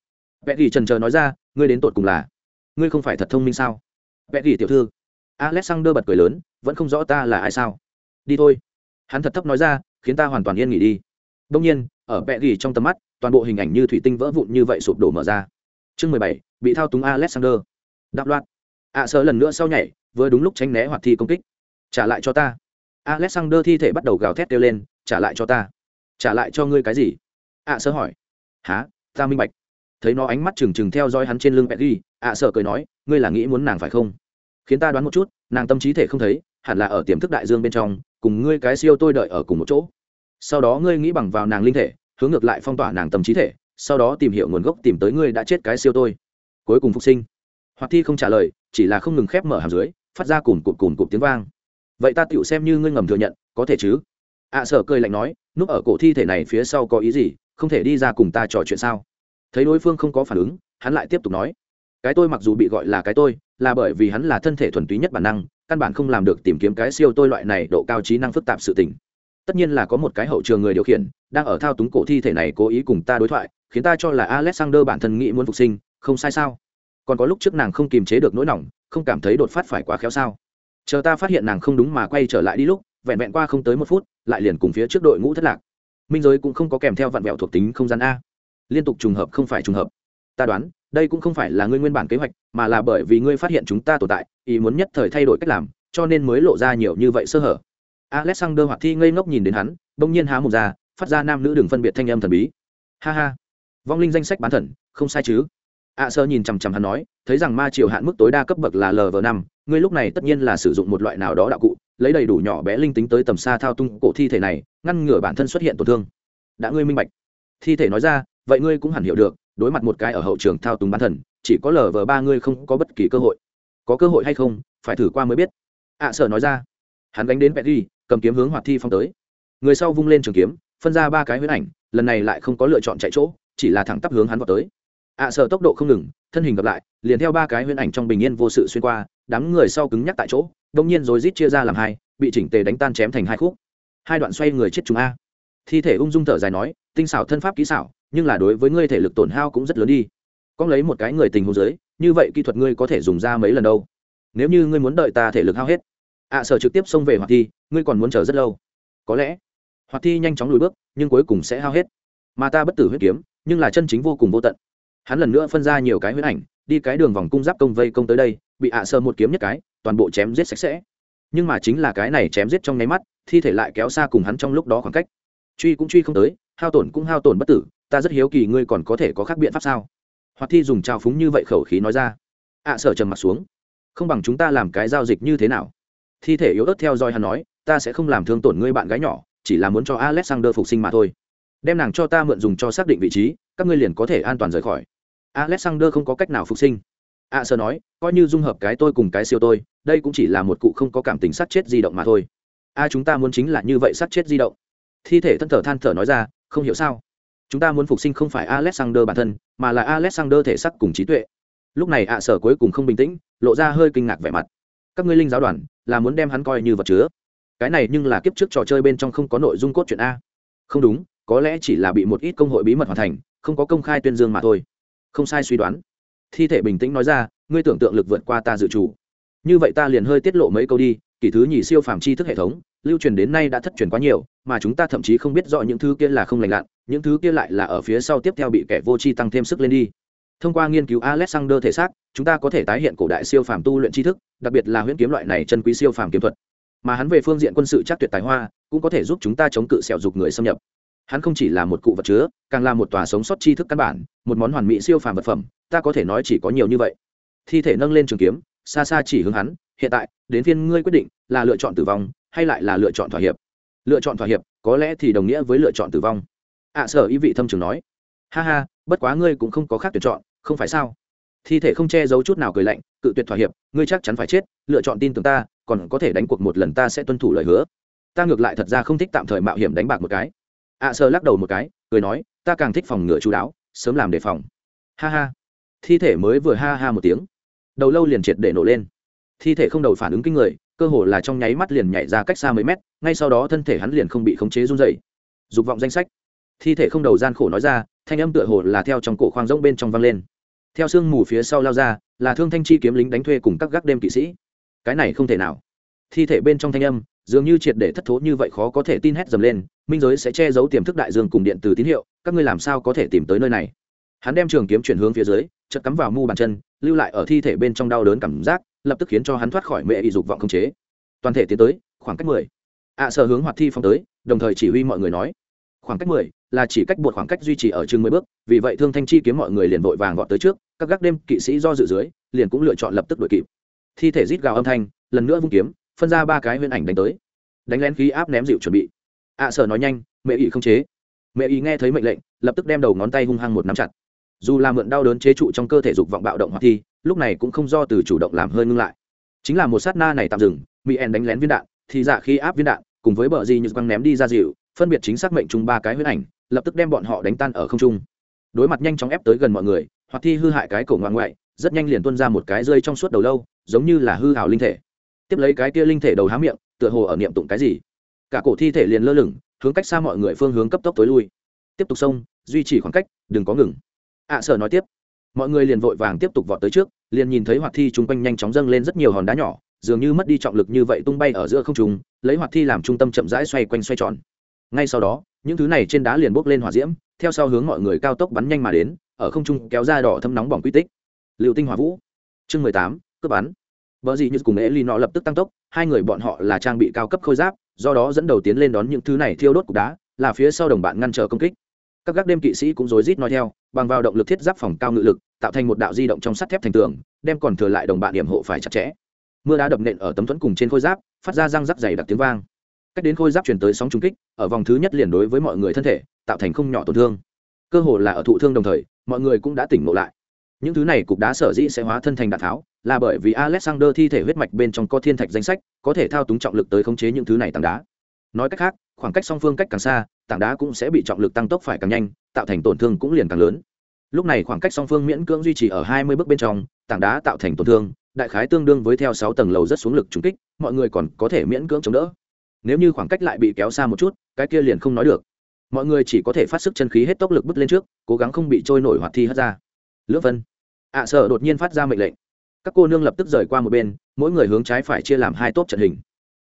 Vẹ ghi trần trờ nói ra, ngươi đến tột cùng là. Ngươi không phải thật thông minh sao? Vẽ ghi tiểu thư. Alexander bật cười lớn, vẫn không rõ ta là ai sao? Đi thôi. Hắn thật thấp nói ra, khiến ta hoàn toàn yên nghỉ đi. Đông nhiên, ở vẽ ghi trong tầm mắt, toàn bộ hình ảnh như thủy tinh vỡ vụn như vậy sụp đổ mở ra. Chương mười bảy, bị thao túng alexander đáp loạt ạ à, sợ lần nữa sau nhảy vừa đúng lúc tránh né hoạt thi công kích. Trả lại cho ta. Alexander thi thể bắt đầu gào thét kêu lên trả lại cho ta. Trả lại cho ngươi cái gì? Ạ à, sợ hỏi. Há ta minh bạch. Thấy nó ánh mắt trừng trừng theo dõi hắn trên lưng petty ạ sợ cười nói ngươi là nghĩ muốn nàng phải không? Khiến ta đoán một chút nàng tâm trí thể không thấy hẳn là ở tiềm thức đại dương bên trong cùng ngươi cái siêu tôi đợi ở cùng một chỗ. Sau đó ngươi nghĩ bằng vào nàng linh thể hướng ngược lại phong tỏa nàng tâm trí thể sau đó tìm hiểu nguồn gốc tìm tới ngươi đã chết cái siêu tôi. Cuối cùng phục sinh. Hoạt thi không trả lời chỉ là không ngừng khép mở hàm dưới phát ra cùn cụt cùn cụt tiếng vang. Vậy ta tựu xem như ngươi ngầm thừa nhận có thể chứ? Ạ à, sở cười lạnh nói núp ở cổ thi thể này phía sau có ý gì không thể đi ra cùng ta trò chuyện sao? Thấy đối phương không có phản ứng hắn lại tiếp tục nói cái tôi mặc dù bị gọi là cái tôi là bởi vì hắn là thân thể thuần túy nhất bản năng căn bản không làm được tìm kiếm cái siêu tôi loại này độ cao trí năng phức tạp sự tình. Tất nhiên là có một cái hậu trường người điều khiển đang ở thao túng cổ thi thể này cố ý cùng ta đối thoại khiến ta cho là alexander bản thân nghĩ muốn phục sinh không sai sao? Còn có lúc trước nàng không kiềm chế được nỗi lòng không cảm thấy đột phát phải quá khéo sao. Chờ ta phát hiện nàng không đúng mà quay trở lại đi lúc, vẹn vẹn qua không tới một phút, lại liền cùng phía trước đội ngũ thất lạc. Minh giới cũng không có kèm theo vạn vẹo thuộc tính không gian a. Liên tục trùng hợp không phải trùng hợp. Ta đoán, đây cũng không phải là ngươi nguyên bản kế hoạch, mà là bởi vì ngươi phát hiện chúng ta tồn tại, ý muốn nhất thời thay đổi cách làm, cho nên mới lộ ra nhiều như vậy sơ hở. Alexander hoạt thi ngây ngốc nhìn đến hắn, bỗng nhiên há một ra, phát ra nam nữ đừng phân biệt thanh âm thần bí. Ha ha. Vong linh danh sách bán thần, không sai chứ? Ạ sơ nhìn chằm chằm hắn nói thấy rằng ma triều hạn mức tối đa cấp bậc là lv năm ngươi lúc này tất nhiên là sử dụng một loại nào đó đạo cụ lấy đầy đủ nhỏ bé linh tính tới tầm xa thao tung cổ thi thể này ngăn ngừa bản thân xuất hiện tổn thương. Đã ngươi minh bạch. Thi thể nói ra vậy ngươi cũng hẳn hiểu được đối mặt một cái ở hậu trường thao túng bán thần chỉ có lv ba ngươi không có bất kỳ cơ hội. Có cơ hội hay không phải thử qua mới biết. Ạ à, sở nói ra. Hắn đánh đến petty cầm kiếm hướng hoạt thi phong tới. Người sau vung lên trường kiếm phân ra ba cái huyết ảnh lần này lại không có lựa chọn chạy chỗ chỉ là thẳng tắp hướng hắn vào tới ạ à, tốc độ không ngừng thân hình gặp lại liền theo ba cái huyễn ảnh trong bình yên vô sự xuyên qua đám người sau cứng nhắc tại chỗ đông nhiên rồi rít chia ra làm hai bị chỉnh tề đánh tan chém thành hai khúc. Hai đoạn xoay người chết chúng a. Thi thể ung dung thở dài nói tinh xảo thân pháp kỹ xảo nhưng là đối với ngươi thể lực tổn hao cũng rất lớn đi. Có lấy một cái người tình hồ dưới như vậy kỹ thuật ngươi có thể dùng ra mấy lần đâu? Nếu như ngươi muốn đợi ta thể lực hao hết ạ sở trực tiếp xông về hoạt thi ngươi còn muốn chờ rất lâu. Có lẽ hoạt thi nhanh chóng lùi bước nhưng cuối cùng sẽ hao hết. Mà ta bất tử huyết kiếm nhưng là chân chính vô cùng vô tận hắn lần nữa phân ra nhiều cái huyết ảnh, đi cái đường vòng cung giáp công vây công tới đây, bị ạ sơ một kiếm nhất cái, toàn bộ chém giết sạch sẽ. Nhưng mà chính là cái này chém giết trong nháy mắt, thi thể lại kéo xa cùng hắn trong lúc đó khoảng cách. Truy cũng truy không tới, hao tổn cũng hao tổn bất tử, ta rất hiếu kỳ ngươi còn có thể có khác biện pháp sao? Hoặc thi dùng trào phúng như vậy khẩu khí nói ra. Ạ sở trầm mặt xuống. Không bằng chúng ta làm cái giao dịch như thế nào? Thi thể yếu ớt theo dõi hắn nói, ta sẽ không làm thương tổn ngươi bạn gái nhỏ, chỉ là muốn cho alexander phục sinh mà thôi. Đem nàng cho ta mượn dùng cho xác định vị trí, các ngươi liền có thể an toàn rời khỏi alexander không có cách nào phục sinh. A sơ nói, coi như dung hợp cái tôi cùng cái siêu tôi, đây cũng chỉ là một cụ không có cảm tình sát chết di động mà thôi. A, chúng ta muốn chính là như vậy sát chết di động. Thi thể thân thở than thở nói ra, không hiểu sao. Chúng ta muốn phục sinh không phải alexander bản thân, mà là alexander thể sắc cùng trí tuệ. Lúc này ạ sở cuối cùng không bình tĩnh, lộ ra hơi kinh ngạc vẻ mặt. Các ngươi linh giáo đoàn, là muốn đem hắn coi như vật chứa. Cái này nhưng là kiếp trước trò chơi bên trong không có nội dung cốt truyện a. Không đúng, có lẽ chỉ là bị một ít công hội bí mật hoàn thành, không có công khai tuyên dương mà thôi không sai suy đoán. Thi thể bình tĩnh nói ra, ngươi tưởng tượng lực vượt qua ta dự chủ như vậy ta liền hơi tiết lộ mấy câu đi, kỷ thứ nhì siêu phàm tri thức hệ thống, lưu truyền đến nay đã thất truyền quá nhiều, mà chúng ta thậm chí không biết rõ những thứ kia là không lành lặn, những thứ kia lại là ở phía sau tiếp theo bị kẻ vô tri tăng thêm sức lên đi. Thông qua nghiên cứu alexander thể xác, chúng ta có thể tái hiện cổ đại siêu phàm tu luyện tri thức, đặc biệt là huyễn kiếm loại này chân quý siêu phàm kiếm thuật. Mà hắn về phương diện quân sự chắc tuyệt tài hoa, cũng có thể giúp chúng ta chống cự sẹo dục người xâm nhập hắn không chỉ là một cụ vật chứa, càng là một tòa sống sót tri thức căn bản, một món hoàn mỹ siêu phàm vật phẩm, ta có thể nói chỉ có nhiều như vậy. Thi thể nâng lên trường kiếm, xa xa chỉ hướng hắn, hiện tại, đến phiên ngươi quyết định, là lựa chọn tử vong, hay lại là lựa chọn thỏa hiệp? Lựa chọn thỏa hiệp, có lẽ thì đồng nghĩa với lựa chọn tử vong. Ạ sở ý vị thâm trường nói. Ha ha, bất quá ngươi cũng không có khác tuyển chọn, không phải sao? Thi thể không che giấu chút nào cười lạnh, cự tuyệt thỏa hiệp, ngươi chắc chắn phải chết, lựa chọn tin tưởng ta, còn có thể đánh cuộc một lần ta sẽ tuân thủ lời hứa. Ta ngược lại thật ra không thích tạm thời mạo hiểm đánh bạc một cái ạ sơ lắc đầu một cái, cười nói, ta càng thích phòng ngựa chú đáo, sớm làm đề phòng. Ha ha. Thi thể mới vừa ha ha một tiếng, đầu lâu liền triệt để nổ lên. Thi thể không đầu phản ứng kinh người, cơ hồ là trong nháy mắt liền nhảy ra cách xa mấy mét, ngay sau đó thân thể hắn liền không bị khống chế run dày dục vọng danh sách. Thi thể không đầu gian khổ nói ra, thanh âm tựa hồ là theo trong cổ khoang rỗng bên trong văng lên. Theo sương mù phía sau lao ra, là thương thanh chi kiếm lính đánh thuê cùng các gác đêm kỵ sĩ. Cái này không thể nào. Thi thể bên trong thanh âm dường như triệt để thất thố như vậy khó có thể tin hét dầm lên minh giới sẽ che giấu tiềm thức đại dương cùng điện từ tín hiệu các ngươi làm sao có thể tìm tới nơi này? Hắn đem trường kiếm chuyển hướng phía dưới chật cắm vào mu bàn chân lưu lại ở thi thể bên trong đau đớn cảm giác lập tức khiến cho hắn thoát khỏi mẹ bị dục vọng không chế. Toàn thể tiến tới khoảng cách mười. Ạ à, sợ hướng hoạt thi phong tới đồng thời chỉ huy mọi người nói. Khoảng cách mười là chỉ cách một khoảng cách duy trì ở chừng mười bước vì vậy thương thanh chi kiếm mọi người liền vội vàng gọn tới trước các gác đêm kỵ sĩ do dự dưới liền cũng lựa chọn lập tức đuổi kịp. Thi thể rít gào âm thanh lần nữa vung kiếm phân ra ba cái huyễn ảnh đánh tới. Đánh lén khí áp ném dịu chuẩn bị. Ạ à, sợ nói nhanh mẹ ý không chế. Mẹ ý nghe thấy mệnh lệnh lập tức đem đầu ngón tay hung hăng một nắm chặt. Dù là mượn đau đớn chế trụ trong cơ thể dục vọng bạo động hoặc thi lúc này cũng không do từ chủ động làm hơi ngưng lại. Chính là một sát na này tạm dừng mỹ en đánh lén viên đạn thì dạ khi áp viên đạn cùng với bờ di như quăng ném đi ra dịu phân biệt chính xác mệnh chung ba cái huyết ảnh lập tức đem bọn họ đánh tan ở không trung. Đối mặt nhanh chóng ép tới gần mọi người hoặc thi hư hại cái cổ ngoan ngoại rất nhanh liền tuôn ra một cái rơi trong suốt đầu lâu giống như là hư hào linh thể tiếp lấy cái kia linh thể đầu há miệng tựa hồ ở niệm tụng cái gì. Cả cổ thi thể liền lơ lửng hướng cách xa mọi người phương hướng cấp tốc tối lui. Tiếp tục xông duy trì khoảng cách đừng có ngừng. Ạ à, sở nói tiếp. Mọi người liền vội vàng tiếp tục vọt tới trước liền nhìn thấy hoạt thi chung quanh nhanh chóng dâng lên rất nhiều hòn đá nhỏ dường như mất đi trọng lực như vậy tung bay ở giữa không trung lấy hoạt thi làm trung tâm chậm rãi xoay quanh xoay tròn. Ngay sau đó những thứ này trên đá liền bốc lên hỏa diễm theo sau hướng mọi người cao tốc bắn nhanh mà đến ở không trung kéo ra đỏ thâm nóng bỏng quy tích. Liệu tinh hỏa vũ chương mười tám cướp bắn bởi gì như cùng ế ly nọ lập tức tăng tốc, hai người bọn họ là trang bị cao cấp khôi giáp, do đó dẫn đầu tiến lên đón những thứ này thiêu đốt cục đá, là phía sau đồng bạn ngăn trở công kích. Các gác đêm kỵ sĩ cũng rối rít nói theo, bằng vào động lực thiết giáp phòng cao ngự lực, tạo thành một đạo di động trong sắt thép thành tường, đem còn thừa lại đồng bạn điểm hộ phải chặt chẽ. Mưa đá đập nện ở tấm thuẫn cùng trên khôi giáp, phát ra răng rắc dày đặc tiếng vang. Cách đến khôi giáp truyền tới sóng trùng kích, ở vòng thứ nhất liền đối với mọi người thân thể, tạo thành không nhỏ tổn thương. Cơ hồ là ở thụ thương đồng thời, mọi người cũng đã tỉnh ngộ lại. Những thứ này cục đá sở dĩ sẽ hóa thân thành đạn tháo là bởi vì alexander thi thể huyết mạch bên trong có thiên thạch danh sách, có thể thao túng trọng lực tới khống chế những thứ này tảng đá. Nói cách khác, khoảng cách song phương cách càng xa, tảng đá cũng sẽ bị trọng lực tăng tốc phải càng nhanh, tạo thành tổn thương cũng liền càng lớn. Lúc này khoảng cách song phương miễn cưỡng duy trì ở hai mươi bước bên trong, tảng đá tạo thành tổn thương, đại khái tương đương với theo sáu tầng lầu rất xuống lực trúng kích, mọi người còn có thể miễn cưỡng chống đỡ. Nếu như khoảng cách lại bị kéo xa một chút, cái kia liền không nói được. Mọi người chỉ có thể phát sức chân khí hết tốc lực bước lên trước, cố gắng không bị trôi nổi hoạt thi hất ra. Lưỡng vân ạ à, sợ đột nhiên phát ra mệnh lệnh các cô nương lập tức rời qua một bên, mỗi người hướng trái phải chia làm hai tốp trận hình.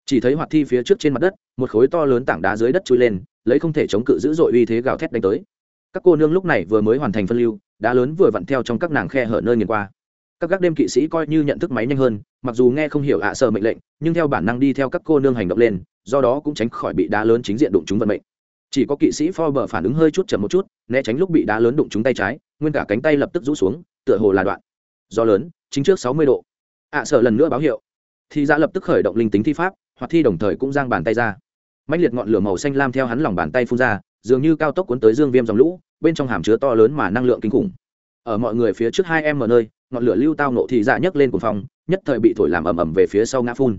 Chỉ thấy hoạt thi phía trước trên mặt đất, một khối to lớn tảng đá dưới đất trôi lên, lấy không thể chống cự dữ dội uy thế gào thét đánh tới. Các cô nương lúc này vừa mới hoàn thành phân lưu, đá lớn vừa vặn theo trong các nàng khe hở nơi nghiền qua. Các gác đêm kỵ sĩ coi như nhận thức máy nhanh hơn, mặc dù nghe không hiểu ạ sợ mệnh lệnh, nhưng theo bản năng đi theo các cô nương hành động lên, do đó cũng tránh khỏi bị đá lớn chính diện đụng chúng vận mệnh. Chỉ có kỵ sĩ pho bờ phản ứng hơi chút chậm một chút, né tránh lúc bị đá lớn đụng chúng tay trái, nguyên cả cánh tay lập tức rũ xuống, tựa hồ là đoạn. Do lớn chính trước sáu mươi độ. Ạ, sợ lần nữa báo hiệu. Thì ra lập tức khởi động linh tính thi pháp hoặc thi đồng thời cũng giang bàn tay ra. Mạnh liệt ngọn lửa màu xanh lam theo hắn lòng bàn tay phun ra, dường như cao tốc cuốn tới dương viêm dòng lũ, bên trong hàm chứa to lớn mà năng lượng kinh khủng. Ở mọi người phía trước hai em ở nơi, ngọn lửa lưu tao nộ thì dạ nhấc lên cuồng phong, nhất thời bị thổi làm ầm ầm về phía sau ngã phun.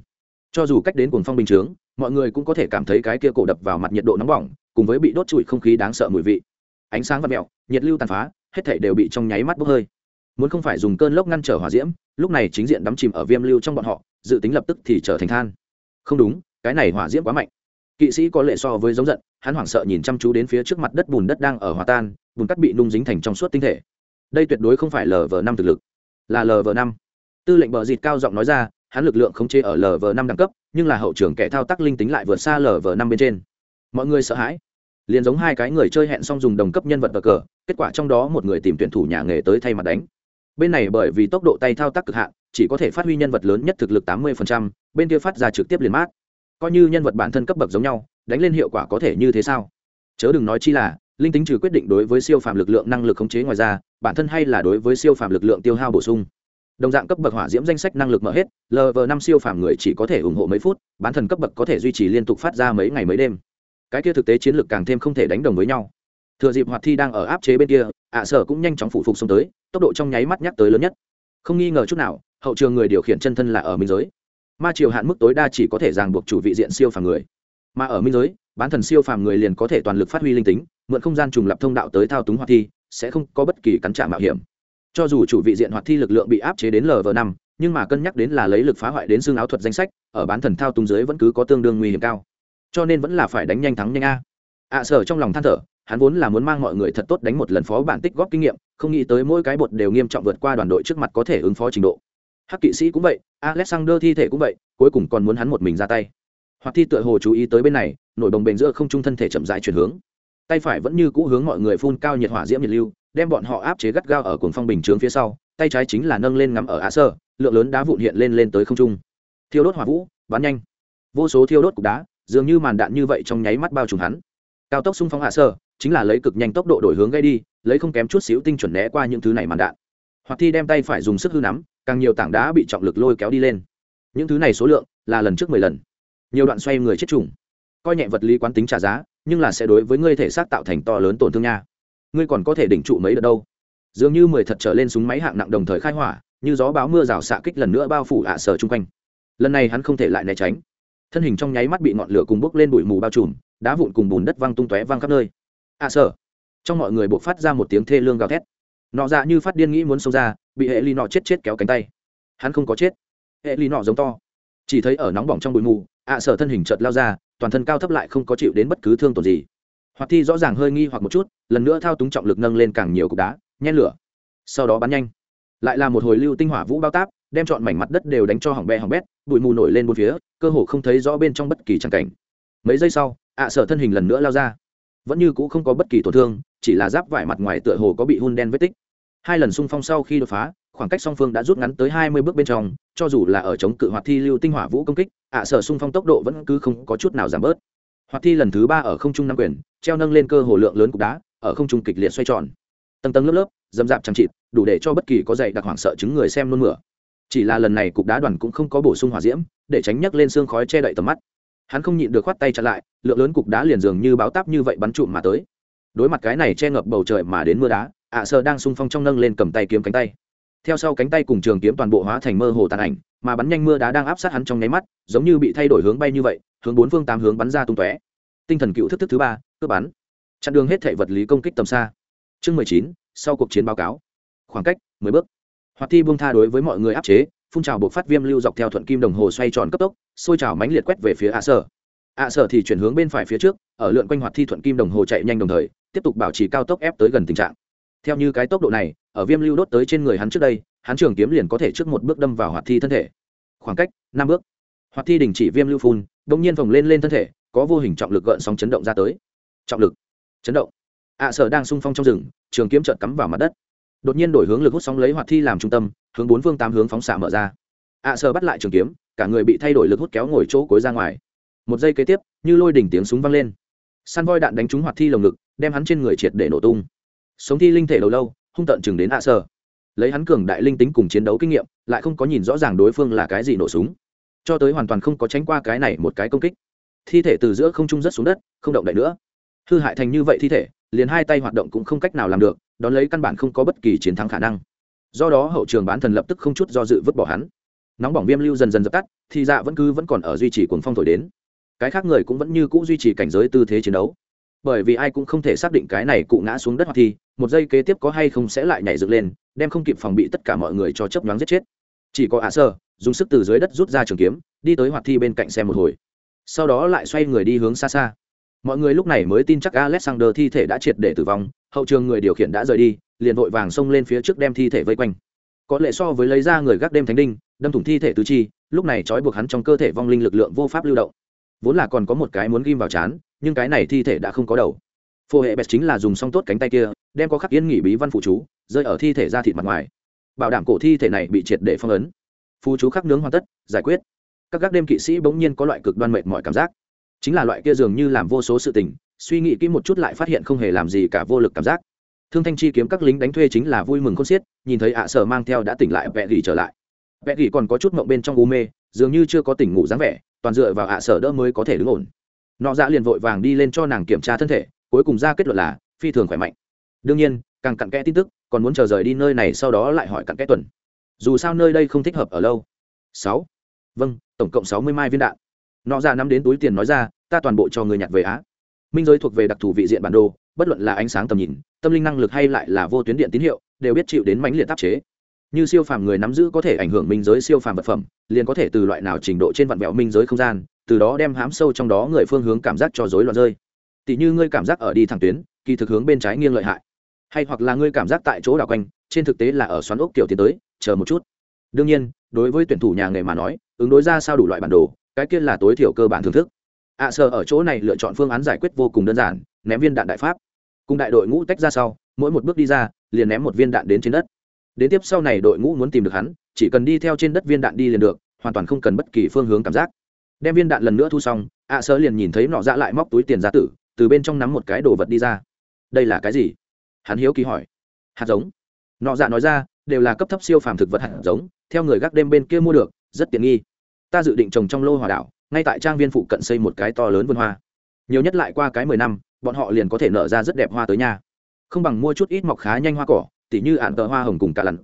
Cho dù cách đến cuồng phong bình chướng, mọi người cũng có thể cảm thấy cái kia cổ đập vào mặt nhiệt độ nóng bỏng, cùng với bị đốt trụi không khí đáng sợ mùi vị. Ánh sáng và mẹo, nhiệt lưu tàn phá, hết thảy đều bị trong nháy mắt bốc hơi muốn không phải dùng cơn lốc ngăn trở hỏa diễm, lúc này chính diện đắm chìm ở viêm lưu trong bọn họ, dự tính lập tức thì trở thành than. Không đúng, cái này hỏa diễm quá mạnh. Kỵ sĩ có lệ so với giống giận, hắn hoảng sợ nhìn chăm chú đến phía trước mặt đất bùn đất đang ở hòa tan, bùn cắt bị nung dính thành trong suốt tinh thể. Đây tuyệt đối không phải lv năm thực lực, là lv năm. Tư lệnh bờ dịt cao giọng nói ra, hắn lực lượng không chê ở lv năm đẳng cấp, nhưng là hậu trưởng kẻ thao tác linh tính lại vượt xa lv năm bên trên. Mọi người sợ hãi. Liền giống hai cái người chơi hẹn xong dùng đồng cấp nhân vật cờ cờ, kết quả trong đó một người tìm tuyển thủ nhà nghề tới thay mặt đánh bên này bởi vì tốc độ tay thao tác cực hạn, chỉ có thể phát huy nhân vật lớn nhất thực lực tám mươi bên kia phát ra trực tiếp liền mát. Coi như nhân vật bản thân cấp bậc giống nhau, đánh lên hiệu quả có thể như thế sao? Chớ đừng nói chi là, linh tính trừ quyết định đối với siêu phàm lực lượng năng lực khống chế ngoài ra, bản thân hay là đối với siêu phàm lực lượng tiêu hao bổ sung. Đồng dạng cấp bậc hỏa diễm danh sách năng lực mở hết lv năm siêu phàm người chỉ có thể ủng hộ mấy phút, bản thân cấp bậc có thể duy trì liên tục phát ra mấy ngày mấy đêm. Cái kia thực tế chiến lược càng thêm không thể đánh đồng với nhau thừa dịp hoạt thi đang ở áp chế bên kia, ạ sở cũng nhanh chóng phụ phục xông tới, tốc độ trong nháy mắt nhắc tới lớn nhất. Không nghi ngờ chút nào, hậu trường người điều khiển chân thân là ở minh giới. Ma triều hạn mức tối đa chỉ có thể ràng buộc chủ vị diện siêu phàm người. Mà ở minh giới, bán thần siêu phàm người liền có thể toàn lực phát huy linh tính, mượn không gian trùng lập thông đạo tới thao túng hoạt thi, sẽ không có bất kỳ cắn trả mạo hiểm. Cho dù chủ vị diện hoạt thi lực lượng bị áp chế đến lv năm, nhưng mà cân nhắc đến là lấy lực phá hoại đến xương áo thuật danh sách, ở bán thần thao túng dưới vẫn cứ có tương đương nguy hiểm cao. Cho nên vẫn là phải đánh nhanh thắng nhanh a. Ạ sở trong lòng than thở hắn vốn là muốn mang mọi người thật tốt đánh một lần phó bản tích góp kinh nghiệm, không nghĩ tới mỗi cái bột đều nghiêm trọng vượt qua đoàn đội trước mặt có thể ứng phó trình độ. Hắc kỵ sĩ cũng vậy, alexander thi thể cũng vậy, cuối cùng còn muốn hắn một mình ra tay. Hoặc thi tựa hồ chú ý tới bên này, nổi đồng bền giữa không trung thân thể chậm rãi chuyển hướng. Tay phải vẫn như cũ hướng mọi người phun cao nhiệt hỏa diễm nhiệt lưu, đem bọn họ áp chế gắt gao ở cuồng phong bình chướng phía sau, tay trái chính là nâng lên ngắm ở á sơ, lượng lớn đá vụn hiện lên lên tới không trung. Thiêu đốt hỏa vũ, bắn nhanh. Vô số thiêu đốt cục đá, dường như màn đạn như vậy trong nháy mắt bao trùm hắn. Cao tốc xung phong hạ sơ chính là lấy cực nhanh tốc độ đổi hướng gây đi, lấy không kém chút xíu tinh chuẩn né qua những thứ này màn đạn. Hoặc thi đem tay phải dùng sức hư nắm, càng nhiều tảng đá bị trọng lực lôi kéo đi lên. Những thứ này số lượng là lần trước mười lần. Nhiều đoạn xoay người chết trùng. Coi nhẹ vật lý quán tính trả giá, nhưng là sẽ đối với ngươi thể xác tạo thành to lớn tổn thương nha. Ngươi còn có thể đỉnh trụ mấy đợt đâu? Dường như mười thật trở lên súng máy hạng nặng đồng thời khai hỏa, như gió báo mưa rào xạ kích lần nữa bao phủ ạ sở chung quanh. Lần này hắn không thể lại né tránh. Thân hình trong nháy mắt bị ngọn lửa cùng bốc lên bụi mù bao trùm, đá vụn cùng bùn đất văng tung tóe văng khắp nơi. À, ạ sở trong mọi người buộc phát ra một tiếng thê lương gào thét. Nọ dạ như phát điên nghĩ muốn xông ra, bị hệ ly nọ chết chết kéo cánh tay. Hắn không có chết. Hệ ly nọ giống to. Chỉ thấy ở nóng bỏng trong bụi mù, ạ sở thân hình chợt lao ra, toàn thân cao thấp lại không có chịu đến bất cứ thương tổn gì. Hoạt thi rõ ràng hơi nghi hoặc một chút, lần nữa thao túng trọng lực nâng lên càng nhiều cục đá, nhen lửa. Sau đó bắn nhanh. Lại là một hồi lưu tinh hỏa vũ bao táp, đem chọn mảnh mặt đất đều đánh cho hỏng bẹ hỏng bét, bụi mù nổi lên bốn phía, cơ hồ không thấy rõ bên trong bất kỳ trang cảnh. Mấy giây sau, ạ sở thân hình lần nữa lao ra vẫn như c ũ không có bất kỳ tổn thương, chỉ là giáp vải mặt ngoài tựa hồ có bị hun đen vết tích. Hai lần xung phong sau khi đột phá, khoảng cách song phương đã rút ngắn tới hai mươi bước bên trong, cho dù là ở chống cự hoạt thi lưu tinh hỏa vũ công kích, ạ sở xung phong tốc độ vẫn cứ không có chút nào giảm bớt. Hoạt thi lần thứ ba ở không trung năm quyền, treo nâng lên cơ hồ lượng lớn cục đá, ở không trung kịch liệt xoay tròn. Tầng tầng lớp lớp, dầm dạp chẳng chịt, đủ để cho bất kỳ có dạy đặc hoảng sợ chứng người xem nôn mửa. Chỉ là lần này cục đá đoàn cũng không có bổ sung hỏa diễm, để tránh nhấc lên xương khói che đậy tầm mắt hắn không nhịn được khoát tay chặn lại, lượng lớn cục đá liền dường như báo táp như vậy bắn trụm mà tới. Đối mặt cái này che ngập bầu trời mà đến mưa đá, ạ à đang sung phong trong nâng lên cầm tay kiếm cánh tay. Theo sau cánh tay cùng trường kiếm toàn bộ hóa thành mơ hồ tàn ảnh, mà bắn nhanh mưa đá đang áp sát hắn trong nháy mắt, giống như bị thay đổi hướng bay như vậy, hướng bốn phương tám hướng bắn ra tung tóe. Tinh thần cựu thức thức thứ ba, cướp bắn. Chặn đường hết thể vật lý công kích tầm xa. Chương mười chín, sau cuộc chiến báo cáo. Khoảng cách mười bước. Hoạt thi buông tha đối với mọi người áp chế phun trào buộc phát viêm lưu dọc theo thuận kim đồng hồ xoay tròn cấp tốc xôi trào mánh liệt quét về phía ạ sở. Ạ sở thì chuyển hướng bên phải phía trước, ở lượn quanh hoạt thi thuận kim đồng hồ chạy nhanh đồng thời, tiếp tục bảo trì cao tốc ép tới gần tình trạng. Theo như cái tốc độ này, ở viêm lưu đốt tới trên người hắn trước đây, hắn trường kiếm liền có thể trước một bước đâm vào hoạt thi thân thể. Khoảng cách, năm bước. Hoạt thi đình chỉ viêm lưu phun đông nhiên vòng lên lên thân thể, có vô hình trọng lực gợn sóng chấn động ra tới. Trọng lực chấn động. Ạ sở đang sung phong trong rừng, trường kiếm trợn cắm vào mặt đất đột nhiên đổi hướng lực hút sóng lấy hoạt thi làm trung tâm hướng bốn phương tám hướng phóng xạ mở ra. Ạ Sơ bắt lại trường kiếm cả người bị thay đổi lực hút kéo ngồi chỗ cối ra ngoài. Một giây kế tiếp như lôi đỉnh tiếng súng vang lên. Săn voi đạn đánh trúng hoạt thi lồng ngực đem hắn trên người triệt để nổ tung. Sống thi linh thể đầu lâu hung tận chừng đến ạ Sơ, lấy hắn cường đại linh tính cùng chiến đấu kinh nghiệm lại không có nhìn rõ ràng đối phương là cái gì nổ súng. Cho tới hoàn toàn không có tránh qua cái này một cái công kích. Thi thể từ giữa không trung rất xuống đất không động đậy nữa. Hư hại thành như vậy thi thể liền hai tay hoạt động cũng không cách nào làm được, đón lấy căn bản không có bất kỳ chiến thắng khả năng. Do đó hậu trường bán thần lập tức không chút do dự vứt bỏ hắn. Nóng bỏng viêm lưu dần dần dập tắt, thì dạ vẫn cứ vẫn còn ở duy trì cuồng phong thổi đến. Cái khác người cũng vẫn như cũ duy trì cảnh giới tư thế chiến đấu. Bởi vì ai cũng không thể xác định cái này cụ ngã xuống đất hoặc thì một giây kế tiếp có hay không sẽ lại nhảy dựng lên, đem không kịp phòng bị tất cả mọi người cho chấp nhoáng giết chết. Chỉ có ả sơ, dùng sức từ dưới đất rút ra trường kiếm, đi tới hoạt thi bên cạnh xem một hồi. Sau đó lại xoay người đi hướng xa xa mọi người lúc này mới tin chắc alexander thi thể đã triệt để tử vong, hậu trường người điều khiển đã rời đi, liền vội vàng xông lên phía trước đem thi thể vây quanh. Có lẽ so với lấy ra người gác đêm thánh đinh, đâm thủng thi thể tứ chi, lúc này trói buộc hắn trong cơ thể vong linh lực lượng vô pháp lưu động. Vốn là còn có một cái muốn ghim vào chán, nhưng cái này thi thể đã không có đầu. Phô hệ bẹt chính là dùng xong tốt cánh tay kia, đem có khắc yên nghỉ bí văn phụ chú, rơi ở thi thể ra thịt mặt ngoài. Bảo đảm cổ thi thể này bị triệt để phong ấn. Phụ chú khắc nướng hoàn tất, giải quyết. Các gác đêm kỵ sĩ bỗng nhiên có loại cực đoan mệt mọi cảm giác chính là loại kia dường như làm vô số sự tình, suy nghĩ kỹ một chút lại phát hiện không hề làm gì cả vô lực cảm giác. Thương thanh chi kiếm các lính đánh thuê chính là vui mừng khôn xiết, nhìn thấy ạ sở mang theo đã tỉnh lại vẹ gỉ trở lại. Vẹ gỉ còn có chút mộng bên trong u mê, dường như chưa có tỉnh ngủ dáng vẻ, toàn dựa vào ạ sở đỡ mới có thể đứng ổn. Nọ dạ liền vội vàng đi lên cho nàng kiểm tra thân thể, cuối cùng ra kết luận là, phi thường khỏe mạnh. Đương nhiên, càng cặn kẽ tin tức, còn muốn chờ rời đi nơi này sau đó lại hỏi cặn kẽ tuần. Dù sao nơi đây không thích hợp ở lâu. Sáu. Vâng tổng cộng sáu mươi mai viên đạn nọ ra nắm đến túi tiền nói ra, ta toàn bộ cho người nhặt về á. Minh giới thuộc về đặc thù vị diện bản đồ, bất luận là ánh sáng tầm nhìn, tâm linh năng lực hay lại là vô tuyến điện tín hiệu, đều biết chịu đến mãnh liệt tác chế. Như siêu phàm người nắm giữ có thể ảnh hưởng minh giới siêu phàm vật phẩm, liền có thể từ loại nào trình độ trên vạn vẹo minh giới không gian, từ đó đem hám sâu trong đó người phương hướng cảm giác cho rối loạn rơi. Tỷ như ngươi cảm giác ở đi thẳng tuyến, kỳ thực hướng bên trái nghiêng lợi hại. Hay hoặc là ngươi cảm giác tại chỗ đảo quanh, trên thực tế là ở xoắn ốc kiểu tiến tới, chờ một chút. Đương nhiên, đối với tuyển thủ nhà nghề mà nói, ứng đối ra sao đủ loại bản đồ cái kia là tối thiểu cơ bản thưởng thức. Ạ à, sở ở chỗ này lựa chọn phương án giải quyết vô cùng đơn giản ném viên đạn đại pháp. Cùng đại đội ngũ tách ra sau mỗi một bước đi ra liền ném một viên đạn đến trên đất. Đến tiếp sau này đội ngũ muốn tìm được hắn chỉ cần đi theo trên đất viên đạn đi liền được hoàn toàn không cần bất kỳ phương hướng cảm giác. Đem viên đạn lần nữa thu xong ạ à sơ liền nhìn thấy nọ dạ lại móc túi tiền giá tử từ bên trong nắm một cái đồ vật đi ra. Đây là cái gì? Hắn hiếu kỳ hỏi. Hạt giống. Nọ dạ nói ra đều là cấp thấp siêu phàm thực vật hạt giống theo người gác đêm bên kia mua được rất tiện nghi ta dự định trồng trong lô hòa đảo ngay tại trang viên phụ cận xây một cái to lớn vườn hoa. Nhiều nhất lại qua cái mười năm bọn họ liền có thể nở ra rất đẹp hoa tới nhà. Không bằng mua chút ít mọc khá nhanh hoa cỏ tỉ như ạn tờ hoa hồng cùng cả lặn.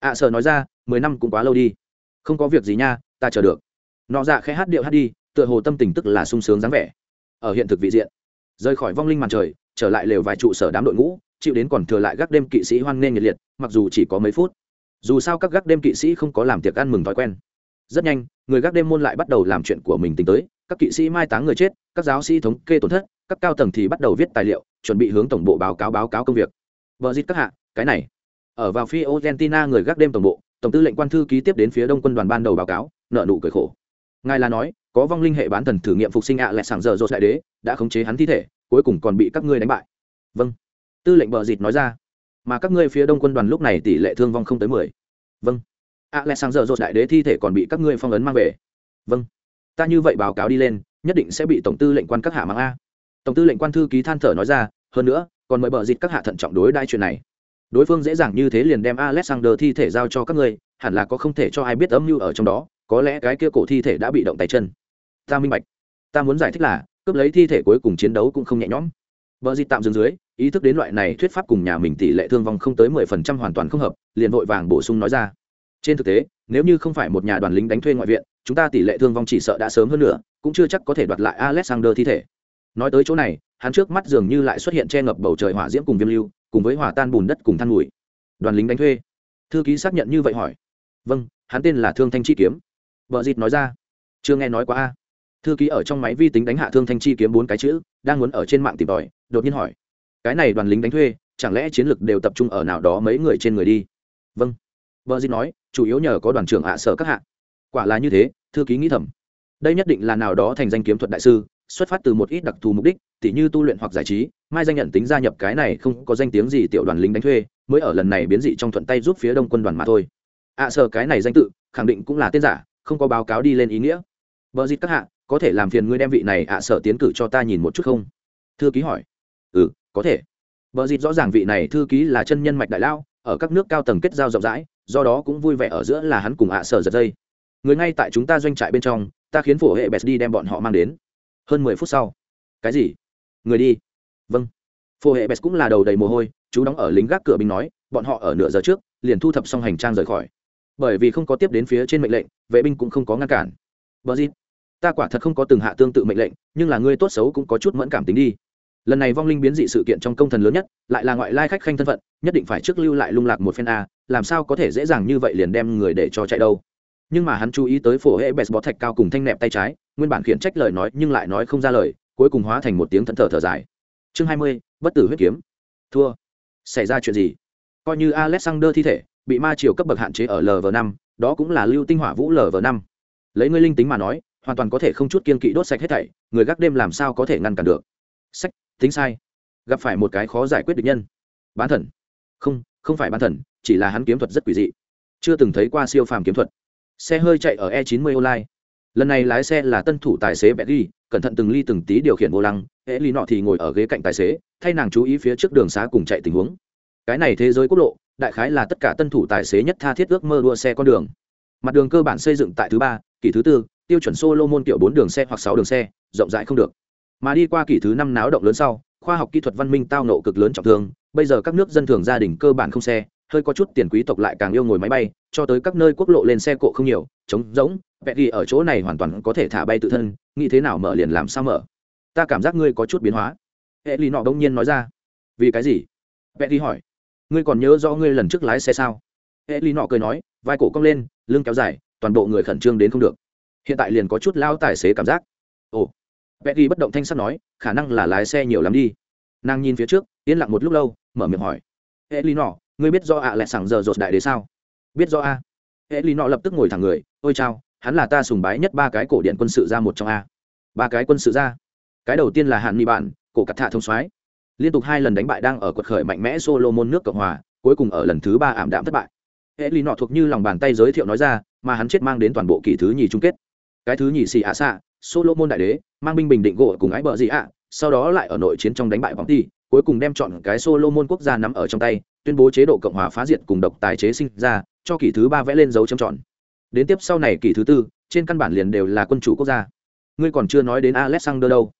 Ạ à, sợ nói ra mười năm cũng quá lâu đi. Không có việc gì nha ta chờ được. Nọ dạ khẽ hát điệu hát đi tựa hồ tâm tình tức là sung sướng dáng vẻ. Ở hiện thực vị diện rời khỏi vong linh màn trời trở lại lều vài trụ sở đám đội ngũ chịu đến còn thừa lại gác đêm kỵ sĩ hoan nghênh nhiệt liệt mặc dù chỉ có mấy phút. Dù sao các gác đêm kỵ sĩ không có làm tiệc ăn mừng thói quen rất nhanh, người gác đêm môn lại bắt đầu làm chuyện của mình tính tới. Các kỵ sĩ mai táng người chết, các giáo sĩ thống kê tổn thất, các cao tầng thì bắt đầu viết tài liệu, chuẩn bị hướng tổng bộ báo cáo báo cáo công việc. Vợ dịt các hạ, cái này. Ở vào phi argentina, người gác đêm tổng bộ, tổng tư lệnh quan thư ký tiếp đến phía đông quân đoàn ban đầu báo cáo, nợ nụ cười khổ. Ngài là nói, có vong linh hệ bán thần thử nghiệm phục sinh ạ à lại sảng giờ dột đại đế, đã khống chế hắn thi thể, cuối cùng còn bị các ngươi đánh bại. Vâng. Tư lệnh bờ dịt nói ra. Mà các ngươi phía đông quân đoàn lúc này tỷ lệ thương vong không tới mười. Vâng ạ à lại giờ dột đại đế thi thể còn bị các ngươi phong ấn mang về. Vâng. Ta như vậy báo cáo đi lên, nhất định sẽ bị tổng tư lệnh quan các hạ mang a. Tổng tư lệnh quan thư ký than thở nói ra, hơn nữa, còn mời bờ dịt các hạ thận trọng đối đai chuyện này. Đối phương dễ dàng như thế liền đem alexander thi thể giao cho các ngươi, hẳn là có không thể cho ai biết âm mưu ở trong đó, có lẽ cái kia cổ thi thể đã bị động tay chân. Ta minh bạch. Ta muốn giải thích là, cướp lấy thi thể cuối cùng chiến đấu cũng không nhẹ nhõm. Bợ dịt tạm dừng dưới, ý thức đến loại này thuyết pháp cùng nhà mình tỷ lệ thương vong không tới mười phần trăm hoàn toàn không hợp, liền vội vàng bổ sung nói ra trên thực tế, nếu như không phải một nhà đoàn lính đánh thuê ngoại viện, chúng ta tỷ lệ thương vong chỉ sợ đã sớm hơn nữa cũng chưa chắc có thể đoạt lại alexander thi thể. Nói tới chỗ này, hắn trước mắt dường như lại xuất hiện che ngập bầu trời hỏa diễm cùng viêm lưu, cùng với hỏa tan bùn đất cùng than mùi đoàn lính đánh thuê. Thư ký xác nhận như vậy hỏi. Vâng hắn tên là thương thanh chi kiếm. Vợ dịt nói ra. Chưa nghe nói quá a. Thư ký ở trong máy vi tính đánh hạ thương thanh chi kiếm bốn cái chữ, đang muốn ở trên mạng tìm tòi, đột nhiên hỏi. Cái này đoàn lính đánh thuê, chẳng lẽ chiến lược đều tập trung ở nào đó mấy người trên người đi? Vâng. Vợ dịt nói chủ yếu nhờ có đoàn trưởng hạ sở các hạ. Quả là như thế thư ký nghĩ thầm. Đây nhất định là nào đó thành danh kiếm thuật đại sư xuất phát từ một ít đặc thù mục đích tỉ như tu luyện hoặc giải trí mai danh nhận tính gia nhập cái này không có danh tiếng gì tiểu đoàn lính đánh thuê mới ở lần này biến dị trong thuận tay giúp phía đông quân đoàn mà thôi. Ạ à, sợ cái này danh tự khẳng định cũng là tên giả không có báo cáo đi lên ý nghĩa. Vợ dịt các hạ có thể làm phiền ngươi đem vị này ạ à sợ tiến cử cho ta nhìn một chút không? Thư ký hỏi. Ừ có thể. Vợ dịt rõ ràng vị này thư ký là chân nhân mạch đại lao ở các nước cao tầng kết giao rộng rãi do đó cũng vui vẻ ở giữa là hắn cùng ạ à giật dây. Người ngay tại chúng ta doanh trại bên trong, ta khiến phổ hệ bẹt đi đem bọn họ mang đến. Hơn mười phút sau. Cái gì? Người đi. Vâng. Phổ hệ bès cũng là đầu đầy mồ hôi, chú đóng ở lính gác cửa binh nói, bọn họ ở nửa giờ trước, liền thu thập xong hành trang rời khỏi. Bởi vì không có tiếp đến phía trên mệnh lệnh, vệ binh cũng không có ngăn cản. Bờ gì ta quả thật không có từng hạ tương tự mệnh lệnh, nhưng là ngươi tốt xấu cũng có chút mẫn cảm tính đi lần này vong linh biến dị sự kiện trong công thần lớn nhất, lại là ngoại lai khách khanh thân phận, nhất định phải trước lưu lại lung lạc một phen a, làm sao có thể dễ dàng như vậy liền đem người để cho chạy đâu. Nhưng mà hắn chú ý tới phổ hệ bẹt bó thạch cao cùng thanh nẹp tay trái, nguyên bản khiển trách lời nói nhưng lại nói không ra lời, cuối cùng hóa thành một tiếng thẫn thờ thở dài. Chương hai mươi, bất tử huyết kiếm. Thua. Xảy ra chuyện gì? Coi như alexander thi thể, bị ma triều cấp bậc hạn chế ở lv năm, đó cũng là lưu tinh hỏa vũ lv năm. Lấy ngươi linh tính mà nói, hoàn toàn có thể không chút kiên kỵ đốt sạch hết thảy, người gác đêm làm sao có thể ngăn cản được? Sách tính sai. Gặp phải một cái khó giải quyết được nhân. Bán thần. Không không phải bán thần, chỉ là hắn kiếm thuật rất quỷ dị. Chưa từng thấy qua siêu phàm kiếm thuật. Xe hơi chạy ở e 90 online. Lần này lái xe là tân thủ tài xế betty, cẩn thận từng ly từng tí điều khiển vô lăng. Hệ ly nọ thì ngồi ở ghế cạnh tài xế, thay nàng chú ý phía trước đường xá cùng chạy tình huống. Cái này thế giới quốc lộ, đại khái là tất cả tân thủ tài xế nhất tha thiết ước mơ đua xe con đường. Mặt đường cơ bản xây dựng tại thứ ba kỳ thứ tư, tiêu chuẩn solo môn kiểu bốn đường xe hoặc sáu đường xe, rộng rãi không được mà đi qua kỷ thứ năm náo động lớn sau, khoa học kỹ thuật văn minh tao nộ cực lớn trọng thương, bây giờ các nước dân thường gia đình cơ bản không xe, hơi có chút tiền quý tộc lại càng yêu ngồi máy bay, cho tới các nơi quốc lộ lên xe cộ không nhiều, trống rỗng vẹn ghi ở chỗ này hoàn toàn có thể thả bay tự thân, nghĩ thế nào mở liền làm sao mở. Ta cảm giác ngươi có chút biến hóa. Hệ lì nọ đông nhiên nói ra. Vì cái gì? Vẹn ghi hỏi. Ngươi còn nhớ rõ ngươi lần trước lái xe sao? Hệ lì nọ cười nói, vai cổ cong lên, lưng kéo dài, toàn bộ người khẩn trương đến không được. Hiện tại liền có chút lao tài xế cảm giác. Ồ vẹn ghi bất động thanh sắt nói, khả năng là lái xe nhiều lắm đi. Nàng nhìn phía trước, yên lặng một lúc lâu, mở miệng hỏi hệ nọ ngươi biết do ạ lại sảng giờ rột đại đế sao? Biết do a. Hệ nọ lập tức ngồi thẳng người, ôi chao, hắn là ta sùng bái nhất ba cái cổ điện quân sự ra một trong a. Ba cái quân sự ra? Cái đầu tiên là hạn mi bạn, cổ cắt thạ thông soái. Liên tục hai lần đánh bại đang ở quật khởi mạnh mẽ Solomon nước cộng hòa, cuối cùng ở lần thứ ba ảm đạm thất bại. Hệ nọ thuộc như lòng bàn tay giới thiệu nói ra, mà hắn chết mang đến toàn bộ kỳ thứ nhì chung kết. Cái thứ nhì xì ạ xạ Solomon đại đế, mang binh bình định gỗ cùng ái bờ gì ạ, sau đó lại ở nội chiến trong đánh bại bóng ti, cuối cùng đem chọn cái Solomon quốc gia nắm ở trong tay, tuyên bố chế độ cộng hòa phá diệt cùng độc tài chế sinh ra, cho kỳ thứ ba vẽ lên dấu chấm tròn. Đến tiếp sau này kỳ thứ tư, trên căn bản liền đều là quân chủ quốc gia. Ngươi còn chưa nói đến alexander đâu.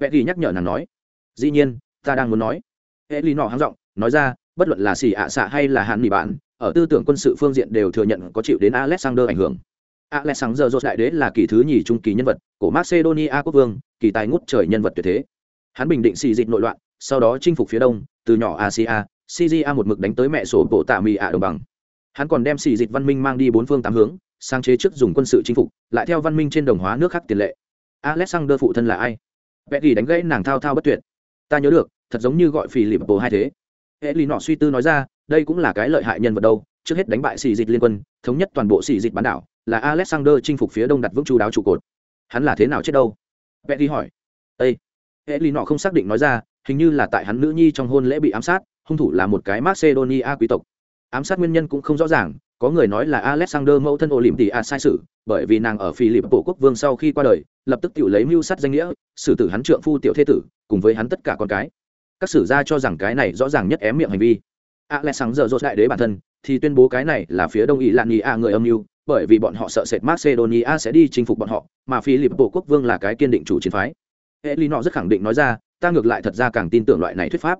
Vẽ ghi nhắc nhở nàng nói. Dĩ nhiên, ta đang muốn nói. Ellie lý nọ hắng giọng, nói ra, bất luận là xỉ ạ xạ hay là hạn mỹ bạn, ở tư tưởng quân sự phương diện đều thừa nhận có chịu đến alexander ảnh hưởng alexander Rhodes đại đế là kỳ thứ nhì trung kỳ nhân vật của macedonia quốc vương kỳ tài ngút trời nhân vật tuyệt thế hắn bình định xì dịch nội loạn sau đó chinh phục phía đông từ nhỏ asia Syria một mực đánh tới mẹ sổ bộ tạ mì ạ đồng bằng. Hắn còn đem xì dịch văn minh mang đi bốn phương tám hướng, sang chế trước dùng quân sự chinh phục, lại theo văn minh trên đồng hóa nước khác tiền lệ. Alexander phụ thân là ai? Betty đánh gãy nàng thao thao bất tuyệt. Ta nhớ được, thật giống như gọi phì lịp bồ hai thế. Ellie nọ suy tư nói ra, đây cũng là cái lợi hại nhân vật đâu, trước hết đánh bại xì dịch liên quân, thống nhất toàn bộ xì dịch bán đảo, là Alexander chinh phục phía đông đặt vững chú đáo trụ cột. Hắn là thế nào chết đâu? Betty hỏi. Ê! Ellie nọ không xác định nói ra, hình như là tại hắn nữ nhi trong hôn lễ bị ám sát, hung thủ là một cái macedonia quý tộc ám sát nguyên nhân cũng không rõ ràng có người nói là alexander mẫu thân olim tỷ a sai sự bởi vì nàng ở phi lip bộ quốc vương sau khi qua đời lập tức tự lấy mưu sát danh nghĩa xử tử hắn trượng phu tiểu thế tử cùng với hắn tất cả con cái các sử gia cho rằng cái này rõ ràng nhất ém miệng hành vi alexander dột đại đế bản thân thì tuyên bố cái này là phía đông ý lạn a người âm mưu bởi vì bọn họ sợ sệt macedonia sẽ đi chinh phục bọn họ mà phi bộ quốc vương là cái kiên định chủ chiến phái. Elino rất khẳng định nói ra, ta ngược lại thật ra càng tin tưởng loại này thuyết pháp.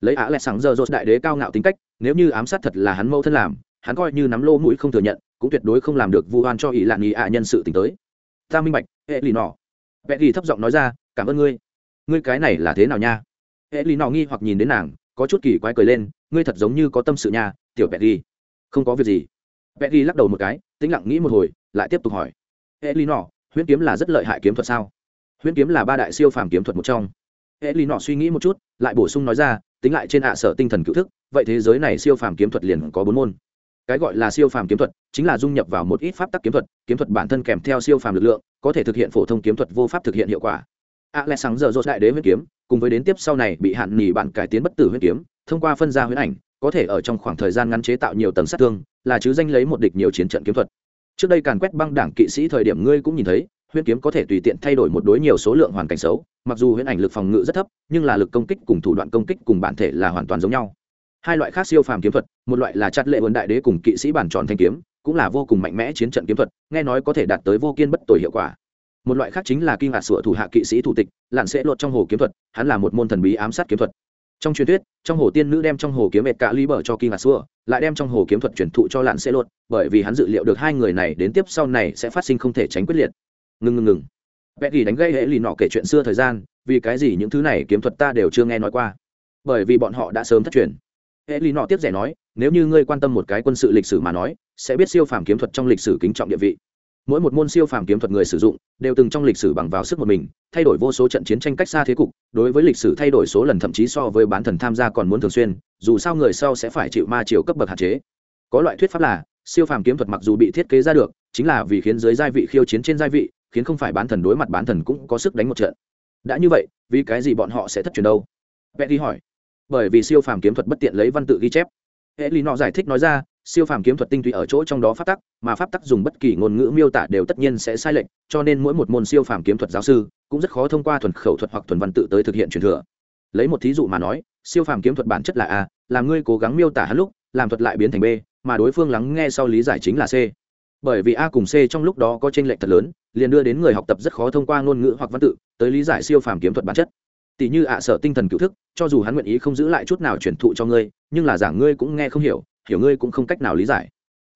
Lấy á lẹ sáng giờ đại đế cao ngạo tính cách nếu như ám sát thật là hắn mâu thân làm hắn coi như nắm lô mũi không thừa nhận cũng tuyệt đối không làm được vu oan cho ý lạn ý ạ nhân sự tình tới. Ta minh bạch hệ lì nọ vẽ ghi thấp giọng nói ra cảm ơn ngươi. Ngươi cái này là thế nào nha? Hệ lì nọ nghi hoặc nhìn đến nàng có chút kỳ quái cười lên ngươi thật giống như có tâm sự nha tiểu vẽ ghi không có việc gì vẽ ghi lắc đầu một cái, tĩnh lặng nghĩ một hồi, lại tiếp tục hỏi. Hệ huyễn kiếm là rất lợi hại kiếm thuật sao? Huyễn kiếm là ba đại siêu phàm kiếm thuật một trong. Hệ suy nghĩ một chút, lại bổ sung nói ra, tính lại trên hạ sở tinh thần cựu thức, vậy thế giới này siêu phàm kiếm thuật liền có bốn môn. Cái gọi là siêu phàm kiếm thuật chính là dung nhập vào một ít pháp tắc kiếm thuật kiếm thuật bản thân kèm theo siêu phàm lực lượng, có thể thực hiện phổ thông kiếm thuật vô pháp thực hiện hiệu quả. A lẽ sáng giờ dốt đại đế huyết kiếm, cùng với đến tiếp sau này bị hạn nghỉ bạn cải tiến bất tử huyết kiếm, thông qua phân ra huyết ảnh, có thể ở trong khoảng thời gian ngắn chế tạo nhiều tầng sát thương là chứ danh lấy một địch nhiều chiến trận kiếm thuật. Trước đây càn quét băng đảng kỵ sĩ thời điểm ngươi cũng nhìn thấy, huyễn kiếm có thể tùy tiện thay đổi một đối nhiều số lượng hoàn cảnh xấu, mặc dù huyễn ảnh lực phòng ngự rất thấp, nhưng là lực công kích cùng thủ đoạn công kích cùng bản thể là hoàn toàn giống nhau. Hai loại khác siêu phàm kiếm thuật, một loại là chặt lệ vườn đại đế cùng kỵ sĩ bản tròn thanh kiếm, cũng là vô cùng mạnh mẽ chiến trận kiếm thuật, nghe nói có thể đạt tới vô kiên bất tồi hiệu quả. Một loại khác chính là kinh ngạc sửa thủ hạ kỵ sĩ thủ tịch, lặn sẽ lột trong hồ kiếm thuật, hắn là một môn thần bí ám sát kiếm thuật trong truyền thuyết, trong hồ tiên nữ đem trong hồ kiếm mệt cả ly bở cho kinh ngạc xua lại đem trong hồ kiếm thuật truyền thụ cho lặn sẽ luật bởi vì hắn dự liệu được hai người này đến tiếp sau này sẽ phát sinh không thể tránh quyết liệt. Ngừng ngừng ngừng vẽ ghi đánh gây hệ lì nọ kể chuyện xưa thời gian, vì cái gì những thứ này kiếm thuật ta đều chưa nghe nói qua? Bởi vì bọn họ đã sớm thất truyền. Hệ lì nọ tiếp rẻ nói, nếu như ngươi quan tâm một cái quân sự lịch sử mà nói, sẽ biết siêu phàm kiếm thuật trong lịch sử kính trọng địa vị mỗi một môn siêu phàm kiếm thuật người sử dụng đều từng trong lịch sử bằng vào sức một mình, thay đổi vô số trận chiến tranh cách xa thế cục, đối với lịch sử thay đổi số lần thậm chí so với bán thần tham gia còn muốn thường xuyên, dù sao người sau sẽ phải chịu ma chiều cấp bậc hạn chế. Có loại thuyết pháp là, siêu phàm kiếm thuật mặc dù bị thiết kế ra được, chính là vì khiến giới gia vị khiêu chiến trên gia vị, khiến không phải bán thần đối mặt bán thần cũng có sức đánh một trận. Đã như vậy, vì cái gì bọn họ sẽ thất truyền đâu? Vẽ đi hỏi. Bởi vì siêu phàm kiếm thuật bất tiện lấy văn tự ghi chép. Hệ lý nọ giải thích nói ra siêu phàm kiếm thuật tinh túy ở chỗ trong đó pháp tắc, mà pháp tắc dùng bất kỳ ngôn ngữ miêu tả đều tất nhiên sẽ sai lệch, cho nên mỗi một môn siêu phàm kiếm thuật giáo sư cũng rất khó thông qua thuần khẩu thuật hoặc thuần văn tự tới thực hiện truyền thừa. Lấy một thí dụ mà nói, siêu phàm kiếm thuật bản chất là a làm ngươi cố gắng miêu tả hắn lúc, làm thuật lại biến thành b, mà đối phương lắng nghe sau lý giải chính là c. Bởi vì a cùng c trong lúc đó có tranh lệch thật lớn, liền đưa đến người học tập rất khó thông qua ngôn ngữ hoặc văn tự tới lý giải siêu phàm kiếm thuật bản chất. Tỷ như ạ sợ tinh thần cựu thức, cho dù hắn nguyện ý không giữ lại chút nào truyền thụ cho ngươi, nhưng là giảng ngươi cũng nghe không hiểu hiểu ngươi cũng không cách nào lý giải.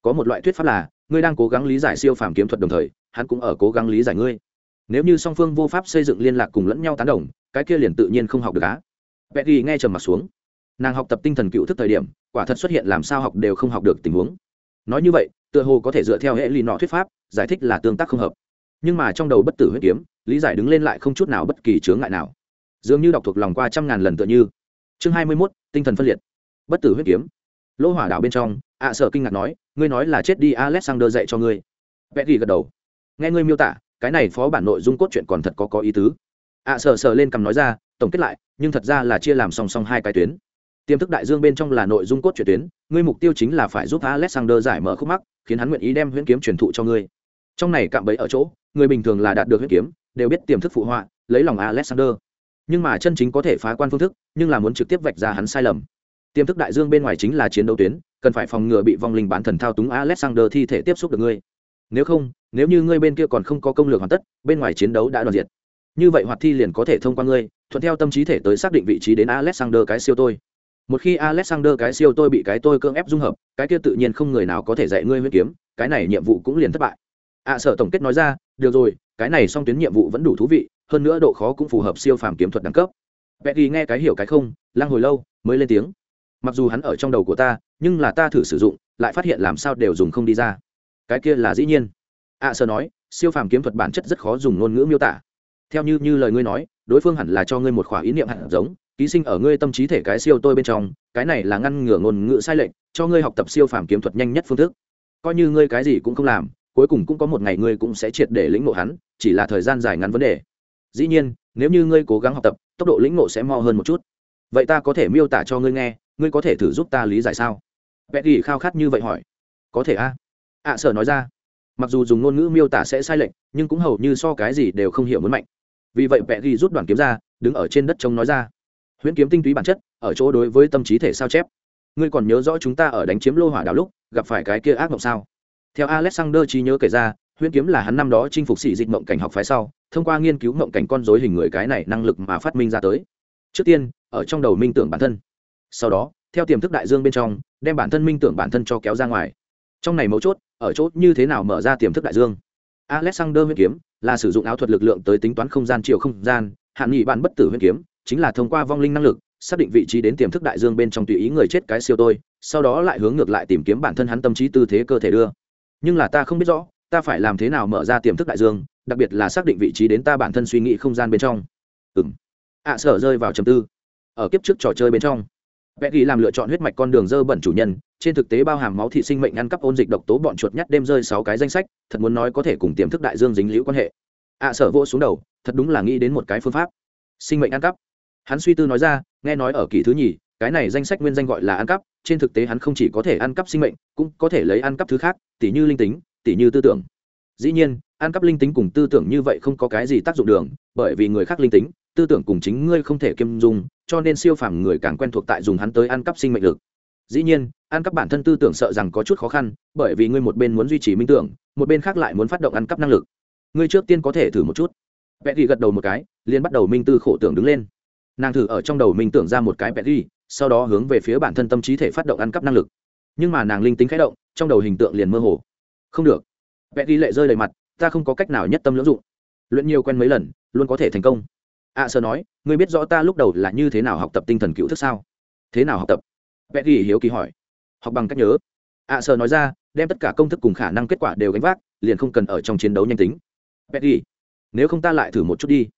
Có một loại thuyết pháp là, ngươi đang cố gắng lý giải siêu phàm kiếm thuật đồng thời, hắn cũng ở cố gắng lý giải ngươi. Nếu như song phương vô pháp xây dựng liên lạc cùng lẫn nhau tán đồng, cái kia liền tự nhiên không học được á. Vẽ ghi nghe trầm mặt xuống. Nàng học tập tinh thần cựu thức thời điểm, quả thật xuất hiện làm sao học đều không học được tình huống. Nói như vậy, tựa hồ có thể dựa theo hệ lì nọ thuyết pháp, giải thích là tương tác không hợp. Nhưng mà trong đầu bất tử huyết kiếm, lý giải đứng lên lại không chút nào bất kỳ chướng ngại nào. Dường như đọc thuộc lòng qua trăm ngàn lần tựa như. Chương hai mươi mốt, tinh thần phân liệt. Bất tử huyết kiếm lỗ hỏa đảo bên trong, ạ sợ kinh ngạc nói, ngươi nói là chết đi alexander dạy cho ngươi. Vẽ ghi gật đầu. Nghe ngươi miêu tả, cái này phó bản nội dung cốt truyện còn thật có có ý tứ. ạ sợ sợ lên cầm nói ra, tổng kết lại, nhưng thật ra là chia làm song song hai cái tuyến. Tiềm thức đại dương bên trong là nội dung cốt truyện tuyến, ngươi mục tiêu chính là phải giúp alexander giải mở khúc mắc, khiến hắn nguyện ý đem huyễn kiếm truyền thụ cho ngươi. Trong này cạm bẫy ở chỗ, người bình thường là đạt được huyễn kiếm, đều biết tiềm thức phụ họa, lấy lòng alexander. Nhưng mà chân chính có thể phá quan phương thức, nhưng là muốn trực tiếp vạch ra hắn sai lầm tiềm thức đại dương bên ngoài chính là chiến đấu tuyến cần phải phòng ngừa bị vong linh bán thần thao túng alexander thi thể tiếp xúc được ngươi. Nếu không nếu như ngươi bên kia còn không có công lược hoàn tất bên ngoài chiến đấu đã đoàn diệt. Như vậy hoạt thi liền có thể thông qua ngươi thuận theo tâm trí thể tới xác định vị trí đến alexander cái siêu tôi. Một khi alexander cái siêu tôi bị cái tôi cưỡng ép dung hợp cái kia tự nhiên không người nào có thể dạy ngươi huyết kiếm cái này nhiệm vụ cũng liền thất bại. Ạ à, sở tổng kết nói ra được rồi cái này song tuyến nhiệm vụ vẫn đủ thú vị hơn nữa độ khó cũng phù hợp siêu phàm kiếm thuật đẳng cấp. Vẽ ghi nghe cái hiểu cái không lăng hồi lâu mới lên tiếng mặc dù hắn ở trong đầu của ta nhưng là ta thử sử dụng lại phát hiện làm sao đều dùng không đi ra. Cái kia là dĩ nhiên. Ạ à, sơ nói siêu phàm kiếm thuật bản chất rất khó dùng ngôn ngữ miêu tả. Theo như như lời ngươi nói đối phương hẳn là cho ngươi một khỏa ý niệm hạt giống ký sinh ở ngươi tâm trí thể cái siêu tôi bên trong cái này là ngăn ngừa ngôn ngữ sai lệch cho ngươi học tập siêu phàm kiếm thuật nhanh nhất phương thức. Coi như ngươi cái gì cũng không làm cuối cùng cũng có một ngày ngươi cũng sẽ triệt để lĩnh ngộ hắn chỉ là thời gian dài ngắn vấn đề. Dĩ nhiên nếu như ngươi cố gắng học tập tốc độ lĩnh ngộ sẽ mo hơn một chút. Vậy ta có thể miêu tả cho ngươi nghe ngươi có thể thử giúp ta lý giải sao? Vẽ ghi khao khát như vậy hỏi. Có thể a. À? ạ à, sở nói ra. Mặc dù dùng ngôn ngữ miêu tả sẽ sai lệch nhưng cũng hầu như so cái gì đều không hiểu muốn mạnh. Vì vậy vẽ ghi rút đoàn kiếm ra đứng ở trên đất trông nói ra. Huyễn kiếm tinh túy bản chất ở chỗ đối với tâm trí thể sao chép. Ngươi còn nhớ rõ chúng ta ở đánh chiếm lô hỏa đảo lúc gặp phải cái kia ác mộng sao? Theo alexander trí nhớ kể ra huyễn kiếm là hắn năm đó chinh phục sĩ dịch mộng cảnh học phái sau thông qua nghiên cứu mộng cảnh con dối hình người cái này năng lực mà phát minh ra tới. Trước tiên ở trong đầu minh tưởng bản thân sau đó theo tiềm thức đại dương bên trong đem bản thân minh tưởng bản thân cho kéo ra ngoài. Trong này mấu chốt ở chốt như thế nào mở ra tiềm thức đại dương? Alexander huyết kiếm là sử dụng áo thuật lực lượng tới tính toán không gian chiều không gian. Hạn nghị bạn bất tử huyết kiếm chính là thông qua vong linh năng lực xác định vị trí đến tiềm thức đại dương bên trong tùy ý người chết cái siêu tôi sau đó lại hướng ngược lại tìm kiếm bản thân hắn tâm trí tư thế cơ thể đưa. Nhưng là ta không biết rõ ta phải làm thế nào mở ra tiềm thức đại dương đặc biệt là xác định vị trí đến ta bản thân suy nghĩ không gian bên trong. Ừ m ạ à, sở rơi vào trầm tư. Ở kiếp trước trò chơi bên trong vẽ ghi làm lựa chọn huyết mạch con đường dơ bẩn chủ nhân trên thực tế bao hàm máu thị sinh mệnh ăn cắp ôn dịch độc tố bọn chuột nhắt đêm rơi sáu cái danh sách thật muốn nói có thể cùng tiềm thức đại dương dính liễu quan hệ. Ạ à, sở vỗ xuống đầu thật đúng là nghĩ đến một cái phương pháp. Sinh mệnh ăn cắp. Hắn suy tư nói ra nghe nói ở kỳ thứ nhì cái này danh sách nguyên danh gọi là ăn cắp trên thực tế hắn không chỉ có thể ăn cắp sinh mệnh cũng có thể lấy ăn cắp thứ khác tỉ như linh tính tỉ như tư tưởng. Dĩ nhiên ăn cắp linh tính cùng tư tưởng như vậy không có cái gì tác dụng đường bởi vì người khác linh tính tư tưởng cùng chính ngươi không thể kiêm dung, cho nên siêu phàm người càng quen thuộc tại dùng hắn tới ăn cắp sinh mệnh lực. Dĩ nhiên, ăn cắp bản thân tư tưởng sợ rằng có chút khó khăn, bởi vì ngươi một bên muốn duy trì minh tưởng, một bên khác lại muốn phát động ăn cắp năng lực. Ngươi trước tiên có thể thử một chút. Vẽ ghi gật đầu một cái, liền bắt đầu minh tư khổ tưởng đứng lên. Nàng thử ở trong đầu minh tưởng ra một cái vẽ ghi sau đó hướng về phía bản thân tâm trí thể phát động ăn cắp năng lực. Nhưng mà nàng linh tính khẽ động, trong đầu hình tượng liền mơ hồ. Không được. Vẽ ghi lệ rơi đầy mặt, ta không có cách nào nhất tâm lưỡng dụng. Luyện nhiều quen mấy lần, luôn có thể thành công ạ à, sơ nói ngươi biết rõ ta lúc đầu là như thế nào học tập tinh thần cựu thức sao? Thế nào học tập? Vẽ ghi hiếu kỳ hỏi. Học bằng cách nhớ. Ạ à, sơ nói ra đem tất cả công thức cùng khả năng kết quả đều gánh vác liền không cần ở trong chiến đấu nhanh tính. Vẽ ghi nếu không ta lại thử một chút đi.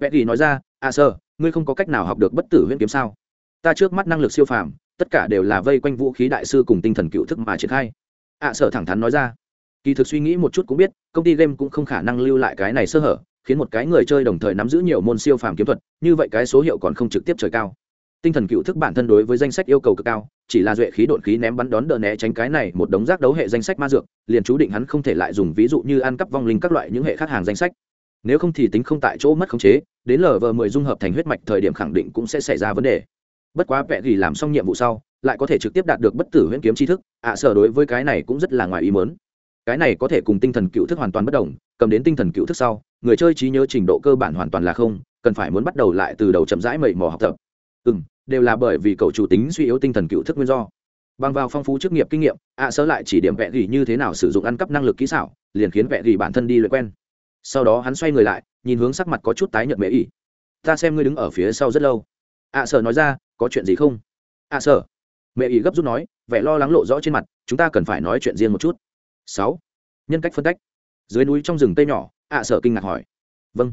Vẽ ghi nói ra ạ à, sơ ngươi không có cách nào học được bất tử huyễn kiếm sao? Ta trước mắt năng lực siêu phàm tất cả đều là vây quanh vũ khí đại sư cùng tinh thần cựu thức mà triển khai. Ạ sở thẳng thắn nói ra. Kỳ thực suy nghĩ một chút cũng biết công ty game cũng không khả năng lưu lại cái này sơ hở khiến một cái người chơi đồng thời nắm giữ nhiều môn siêu phàm kiếm thuật như vậy cái số hiệu còn không trực tiếp trời cao. Tinh thần cựu thức bản thân đối với danh sách yêu cầu cực cao chỉ là duệ khí độn khí ném bắn đón đỡ né tránh cái này một đống rác đấu hệ danh sách ma dược liền chú định hắn không thể lại dùng ví dụ như ăn cắp vong linh các loại những hệ khác hàng danh sách. Nếu không thì tính không tại chỗ mất khống chế đến lờ vờ mười dung hợp thành huyết mạch thời điểm khẳng định cũng sẽ xảy ra vấn đề. Bất quá vẽ gỉ làm xong nhiệm vụ sau lại có thể trực tiếp đạt được bất tử huyễn kiếm tri thức ạ à, sở đối với cái này cũng rất là ngoài ý mớn cái này có thể cùng tinh thần cựu thức hoàn toàn bất đồng cầm đến tinh thần cựu thức sau người chơi trí nhớ trình độ cơ bản hoàn toàn là không cần phải muốn bắt đầu lại từ đầu chậm rãi mầy mò học tập. Ừ m đều là bởi vì cậu chủ tính suy yếu tinh thần cựu thức nguyên do. Bằng vào phong phú chức nghiệp kinh nghiệm ạ à, sơ lại chỉ điểm vẽ gỉ như thế nào sử dụng ăn cắp năng lực kỹ xảo liền khiến vẽ gỉ bản thân đi luyện quen. Sau đó hắn xoay người lại nhìn hướng sắc mặt có chút tái nhợt mễ ỉ. Ta xem ngươi đứng ở phía sau rất lâu. Ạ à, sở nói ra có chuyện gì không? Ạ à, sở mẹ ỉ gấp rút nói vẻ lo lắng lộ rõ trên mặt chúng ta cần phải nói chuyện riêng một chút. Sáu nhân cách phân cách dưới núi trong rừng tây nhỏ ạ à, sở kinh ngạc hỏi. Vâng.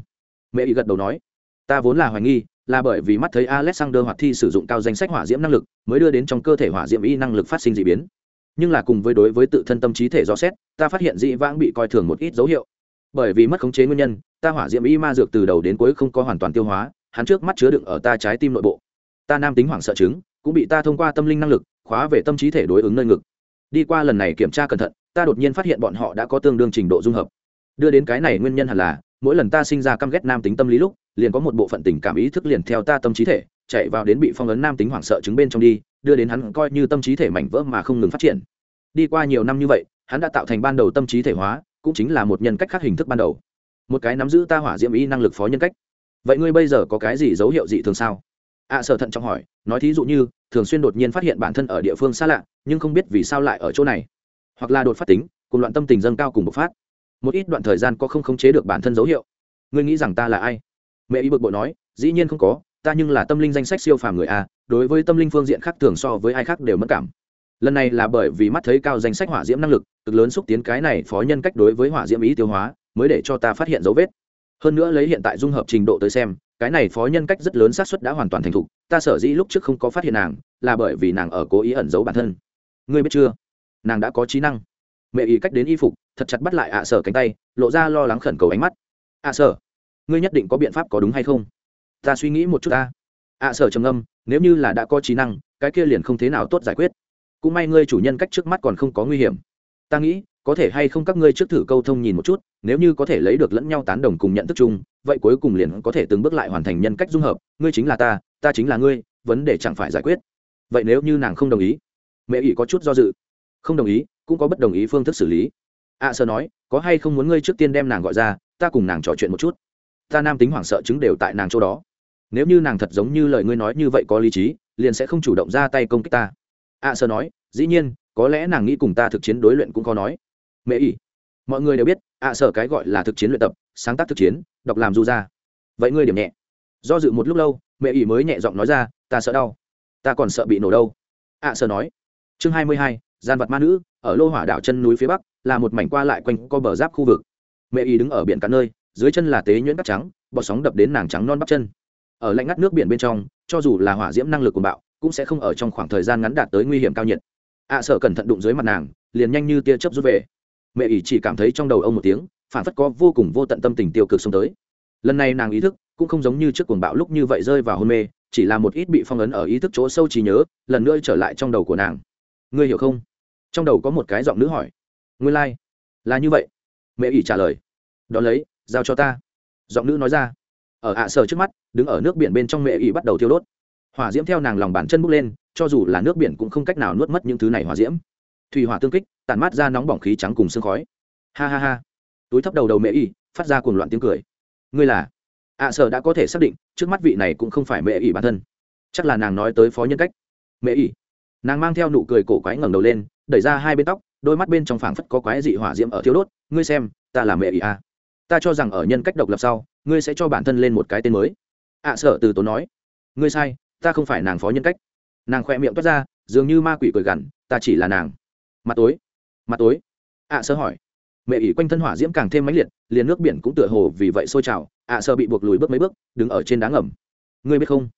Mẹ ý gật đầu nói. Ta vốn là hoài nghi là bởi vì mắt thấy alexander hoạt thi sử dụng cao danh sách hỏa diễm năng lực mới đưa đến trong cơ thể hỏa diễm y năng lực phát sinh d ị biến. Nhưng là cùng với đối với tự thân tâm trí thể rõ xét ta phát hiện dị vãng bị coi thường một ít dấu hiệu. Bởi vì mất khống chế nguyên nhân ta hỏa diễm y ma dược từ đầu đến cuối không có hoàn toàn tiêu hóa hắn trước mắt chứa đựng ở ta trái tim nội bộ. Ta nam tính hoảng sợ chứng cũng bị ta thông qua tâm linh năng lực khóa về tâm trí thể đối ứng nơi ngực. Đi qua lần này kiểm tra cẩn thận ta đột nhiên phát hiện bọn họ đã có tương đương trình độ dung hợp đưa đến cái này nguyên nhân hẳn là mỗi lần ta sinh ra căm ghét nam tính tâm lý lúc liền có một bộ phận tình cảm ý thức liền theo ta tâm trí thể chạy vào đến bị phong ấn nam tính hoảng sợ chứng bên trong đi đưa đến hắn coi như tâm trí thể mảnh vỡ mà không ngừng phát triển. Đi qua nhiều năm như vậy hắn đã tạo thành ban đầu tâm trí thể hóa cũng chính là một nhân cách khác hình thức ban đầu. Một cái nắm giữ ta hỏa diễm ý năng lực phó nhân cách. Vậy ngươi bây giờ có cái gì dấu hiệu dị thường sao? Ạ à, sở thận trọng hỏi nói thí dụ như thường xuyên đột nhiên phát hiện bản thân ở địa phương xa lạ nhưng không biết vì sao lại ở chỗ này. Hoặc là đột phát tính cùng loạn tâm tình dâng cao cùng bộc phát một ít đoạn thời gian có không khống chế được bản thân dấu hiệu. Ngươi nghĩ rằng ta là ai? Mẹ ý bực bội nói, dĩ nhiên không có, ta nhưng là tâm linh danh sách siêu phàm người a, đối với tâm linh phương diện khác thường so với ai khác đều mất cảm. Lần này là bởi vì mắt thấy cao danh sách hỏa diễm năng lực, cực lớn xúc tiến cái này phó nhân cách đối với hỏa diễm ý tiêu hóa, mới để cho ta phát hiện dấu vết. Hơn nữa lấy hiện tại dung hợp trình độ tới xem, cái này phó nhân cách rất lớn xác suất đã hoàn toàn thành thục, ta sở dĩ lúc trước không có phát hiện nàng, là bởi vì nàng ở cố ý ẩn giấu bản thân. Ngươi biết chưa? Nàng đã có trí năng. Mẹ ý cách đến y phục thật chặt bắt lại ạ sở cánh tay, lộ ra lo lắng khẩn cầu ánh mắt. Ạ sở, ngươi nhất định có biện pháp có đúng hay không? Ta suy nghĩ một chút ta. Ạ sở trầm âm nếu như là đã có trí năng, cái kia liền không thế nào tốt giải quyết. Cũng may ngươi chủ nhân cách trước mắt còn không có nguy hiểm. Ta nghĩ, có thể hay không các ngươi trước thử câu thông nhìn một chút, nếu như có thể lấy được lẫn nhau tán đồng cùng nhận thức chung, vậy cuối cùng liền có thể từng bước lại hoàn thành nhân cách dung hợp. Ngươi chính là ta ta chính là ngươi, vấn đề chẳng phải giải quyết. Vậy nếu như nàng không đồng ý, mẹ ỷ có chút do dự. Không đồng ý, cũng có bất đồng ý phương thức xử lý ạ à, sơ nói có hay không muốn ngươi trước tiên đem nàng gọi ra ta cùng nàng trò chuyện một chút. Ta nam tính hoảng sợ chứng đều tại nàng chỗ đó. Nếu như nàng thật giống như lời ngươi nói như vậy có lý trí liền sẽ không chủ động ra tay công kích ta. Ạ à, sơ nói dĩ nhiên có lẽ nàng nghĩ cùng ta thực chiến đối luyện cũng có nói. Mẹ ỉ, mọi người đều biết ạ à, cái gọi là thực chiến luyện tập sáng tác thực chiến đọc làm du ra. Vậy ngươi điểm nhẹ. Do dự một lúc lâu mẹ ỉ mới nhẹ giọng nói ra ta sợ đau. Ta còn sợ bị nổ đâu. Ạ à, nói. Chương hai mươi hai gian vật ma nữ ở lô hỏa đảo chân núi phía bắc là một mảnh qua lại quanh co bờ giáp khu vực. Mẹ y đứng ở biển cả nơi dưới chân là tế nhuyễn cắt trắng bọt sóng đập đến nàng trắng non bắp chân. Ở lạnh ngắt nước biển bên trong cho dù là hỏa diễm năng lực của bạo cũng sẽ không ở trong khoảng thời gian ngắn đạt tới nguy hiểm cao nhiệt. Ạ à, sợ cẩn thận đụng dưới mặt nàng liền nhanh như tia chớp rút về. Mẹ ỷ chỉ cảm thấy trong đầu ông một tiếng phản phất có vô cùng vô tận tâm tình tiêu cực xông tới. Lần này nàng ý thức cũng không giống như trước cuồng bạo lúc như vậy rơi vào hôn mê chỉ là một ít bị phong ấn ở ý thức chỗ sâu trí nhớ lần nữa trở lại trong đầu của nàng. Ngươi hiểu không? Trong đầu có một cái giọng nữ hỏi ngươi lai、like. là như vậy. Mẹ ỷ trả lời đ ó lấy, giao cho ta. Giọng nữ nói ra, ở ạ sở trước mắt, đứng ở nước biển bên trong mẹ ỷ bắt đầu thiêu đốt. Hỏa diễm theo nàng lòng bàn chân bốc lên, cho dù là nước biển cũng không cách nào nuốt mất những thứ này hỏa diễm. Thủy hỏa tương kích tàn mát ra nóng bỏng khí trắng cùng sương khói. Ha ha ha. Túi thấp đầu đầu mẹ ỉ phát ra cuồng loạn tiếng cười. Ngươi là? Ạ sở đã có thể xác định, trước mắt vị này cũng không phải mẹ ỷ bản thân. Chắc là nàng nói tới phó nhân cách. Mẹ ỷ. Nàng mang theo nụ cười cổ quái ngẩng đầu lên đẩy ra hai bên tóc, đôi mắt bên trong phảng phất có quái dị hỏa diễm ở thiếu đốt, ngươi xem, ta là mẹ ý a. Ta cho rằng ở nhân cách độc lập sau, ngươi sẽ cho bản thân lên một cái tên mới. Ạ sở từ tốn nói, ngươi sai, ta không phải nàng phó nhân cách. Nàng khoe miệng toát ra, dường như ma quỷ cười gằn, ta chỉ là nàng. Mặt tối mặt tối? Ạ sơ hỏi. Mẹ ỉ quanh thân hỏa diễm càng thêm mãnh liệt, liền nước biển cũng tựa hồ vì vậy sôi trào ạ sơ bị buộc lùi bước mấy bước, đứng ở trên đá ngầm. Ngươi biết không?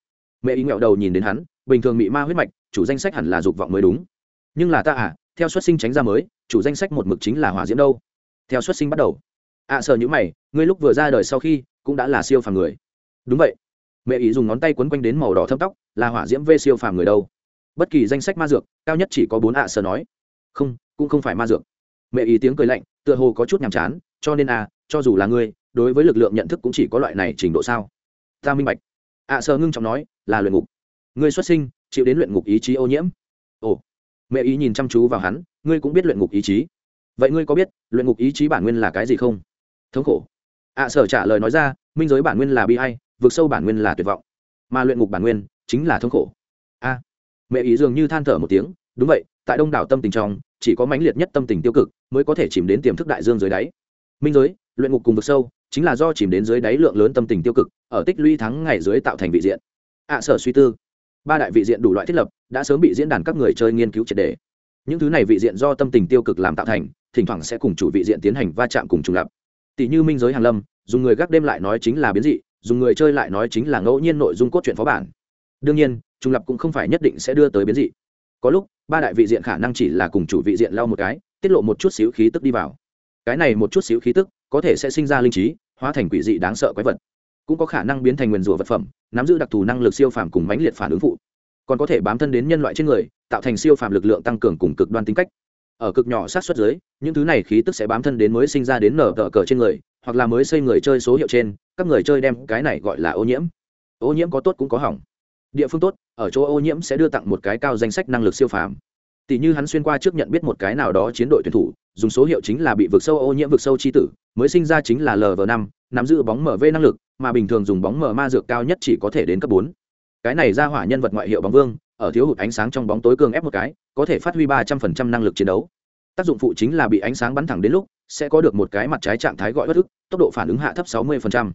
Mẹ ý nghẹo đầu nhìn đến hắn, bình thường bị ma huyết mạch, chủ danh sách hẳn là dục vọng mới đúng. Nhưng là ta à theo xuất sinh tránh ra mới, chủ danh sách một mực chính là hỏa diễm đâu. Theo xuất sinh bắt đầu. À, ạ sợ những mày, ngươi lúc vừa ra đời sau khi, cũng đã là siêu phàm người. Đúng vậy. Mẹ ý dùng ngón tay quấn quanh đến màu đỏ thâm tóc, là hỏa diễm vê siêu phàm người đâu. Bất kỳ danh sách ma dược, cao nhất chỉ có bốn ạ sợ nói. Không, cũng không phải ma dược. Mẹ ý tiếng cười lạnh, tựa hồ có chút nhàm chán, cho nên à cho dù là ngươi, đối với lực lượng nhận thức cũng chỉ có loại này trình độ sao. Ta minh bạch. À, ạ sợ ngưng trọng nói, là luyện ngục. Ngươi xuất sinh, chịu đến luyện ngục ý chí ô nhiễm. Ồ mẹ ý nhìn chăm chú vào hắn, ngươi cũng biết luyện ngục ý chí. Vậy ngươi có biết, luyện ngục ý chí bản nguyên là cái gì không? Thống khổ. Ạ sở trả lời nói ra, minh giới bản nguyên là bi hay vượt sâu bản nguyên là tuyệt vọng. Mà luyện ngục bản nguyên chính là thống khổ. A mẹ ý dường như than thở một tiếng, đúng vậy, tại đông đảo tâm tình trong, chỉ có mãnh liệt nhất tâm tình tiêu cực mới có thể chìm đến tiềm thức đại dương dưới đáy. Minh giới, luyện ngục cùng vực sâu chính là do chìm đến dưới đáy lượng lớn tâm tình tiêu cực, ở tích lũy thắng ngày dưới tạo thành vị diện. Ạ sở suy tư ba đại vị diện đủ loại thiết lập đã sớm bị diễn đàn các người chơi nghiên cứu triệt đề những thứ này vị diện do tâm tình tiêu cực làm tạo thành thỉnh thoảng sẽ cùng chủ vị diện tiến hành va chạm cùng trùng lập tỷ như minh giới hàn lâm dùng người gác đêm lại nói chính là biến dị dùng người chơi lại nói chính là ngẫu nhiên nội dung cốt truyện phó bản đương nhiên trùng lập cũng không phải nhất định sẽ đưa tới biến dị có lúc ba đại vị diện khả năng chỉ là cùng chủ vị diện lau một cái tiết lộ một chút xíu khí tức đi vào cái này một chút xíu khí tức có thể sẽ sinh ra linh trí hóa thành quỷ dị đáng sợ quái vật cũng có khả năng biến thành nguyền rủa vật phẩm, nắm giữ đặc thù năng lực siêu phàm cùng mãnh liệt phản ứng phụ. Còn có thể bám thân đến nhân loại trên người, tạo thành siêu phàm lực lượng tăng cường cùng cực đoan tính cách. Ở cực nhỏ sát xuất dưới, những thứ này khí tức sẽ bám thân đến mới sinh ra đến nở tờ cờ trên người, hoặc là mới xây người chơi số hiệu trên, các người chơi đem cái này gọi là ô nhiễm. Ô nhiễm có tốt cũng có hỏng. Địa phương tốt, ở chỗ ô nhiễm sẽ đưa tặng một cái cao danh sách năng lực siêu phàm. Tỷ như hắn xuyên qua trước nhận biết một cái nào đó chiến đội tuyển thủ, dùng số hiệu chính là bị vực sâu ô nhiễm vực sâu chi tử, mới sinh ra chính là lv năm nắm giữ bóng mở v năng lực, mà bình thường dùng bóng mở ma dược cao nhất chỉ có thể đến cấp bốn. Cái này ra hỏa nhân vật ngoại hiệu bóng vương, ở thiếu hụt ánh sáng trong bóng tối cường ép một cái, có thể phát huy ba trăm phần trăm năng lực chiến đấu. Tác dụng phụ chính là bị ánh sáng bắn thẳng đến lúc, sẽ có được một cái mặt trái trạng thái gọi bất ức, tốc độ phản ứng hạ thấp sáu mươi phần trăm.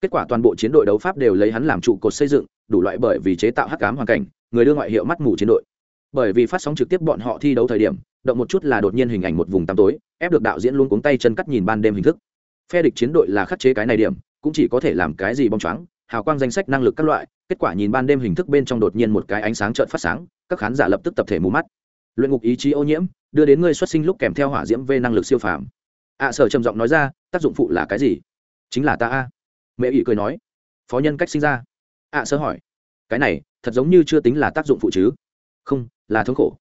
Kết quả toàn bộ chiến đội đấu pháp đều lấy hắn làm trụ cột xây dựng, đủ loại bởi vì chế tạo hắc cám hoàn cảnh, người đưa ngoại hiệu mắt mù chiến đội. Bởi vì phát sóng trực tiếp bọn họ thi đấu thời điểm, động một chút là đột nhiên hình ảnh một vùng tăm tối, ép được đạo diễn luôn cuống tay chân cắt nhìn ban đêm hình thức phe địch chiến đội là khắc chế cái này điểm, cũng chỉ có thể làm cái gì bong choáng, hào quang danh sách năng lực các loại, kết quả nhìn ban đêm hình thức bên trong đột nhiên một cái ánh sáng trợn phát sáng, các khán giả lập tức tập thể mù mắt. Luyện ngục ý chí ô nhiễm, đưa đến ngươi xuất sinh lúc kèm theo hỏa diễm v năng lực siêu phàm. Ạ sở trầm giọng nói ra, tác dụng phụ là cái gì? Chính là ta a. Mẹ ỷ cười nói. Phó nhân cách sinh ra. À, Ạ sở hỏi. Cái này, thật giống như chưa tính là tác dụng phụ chứ? Không, là thống khổ.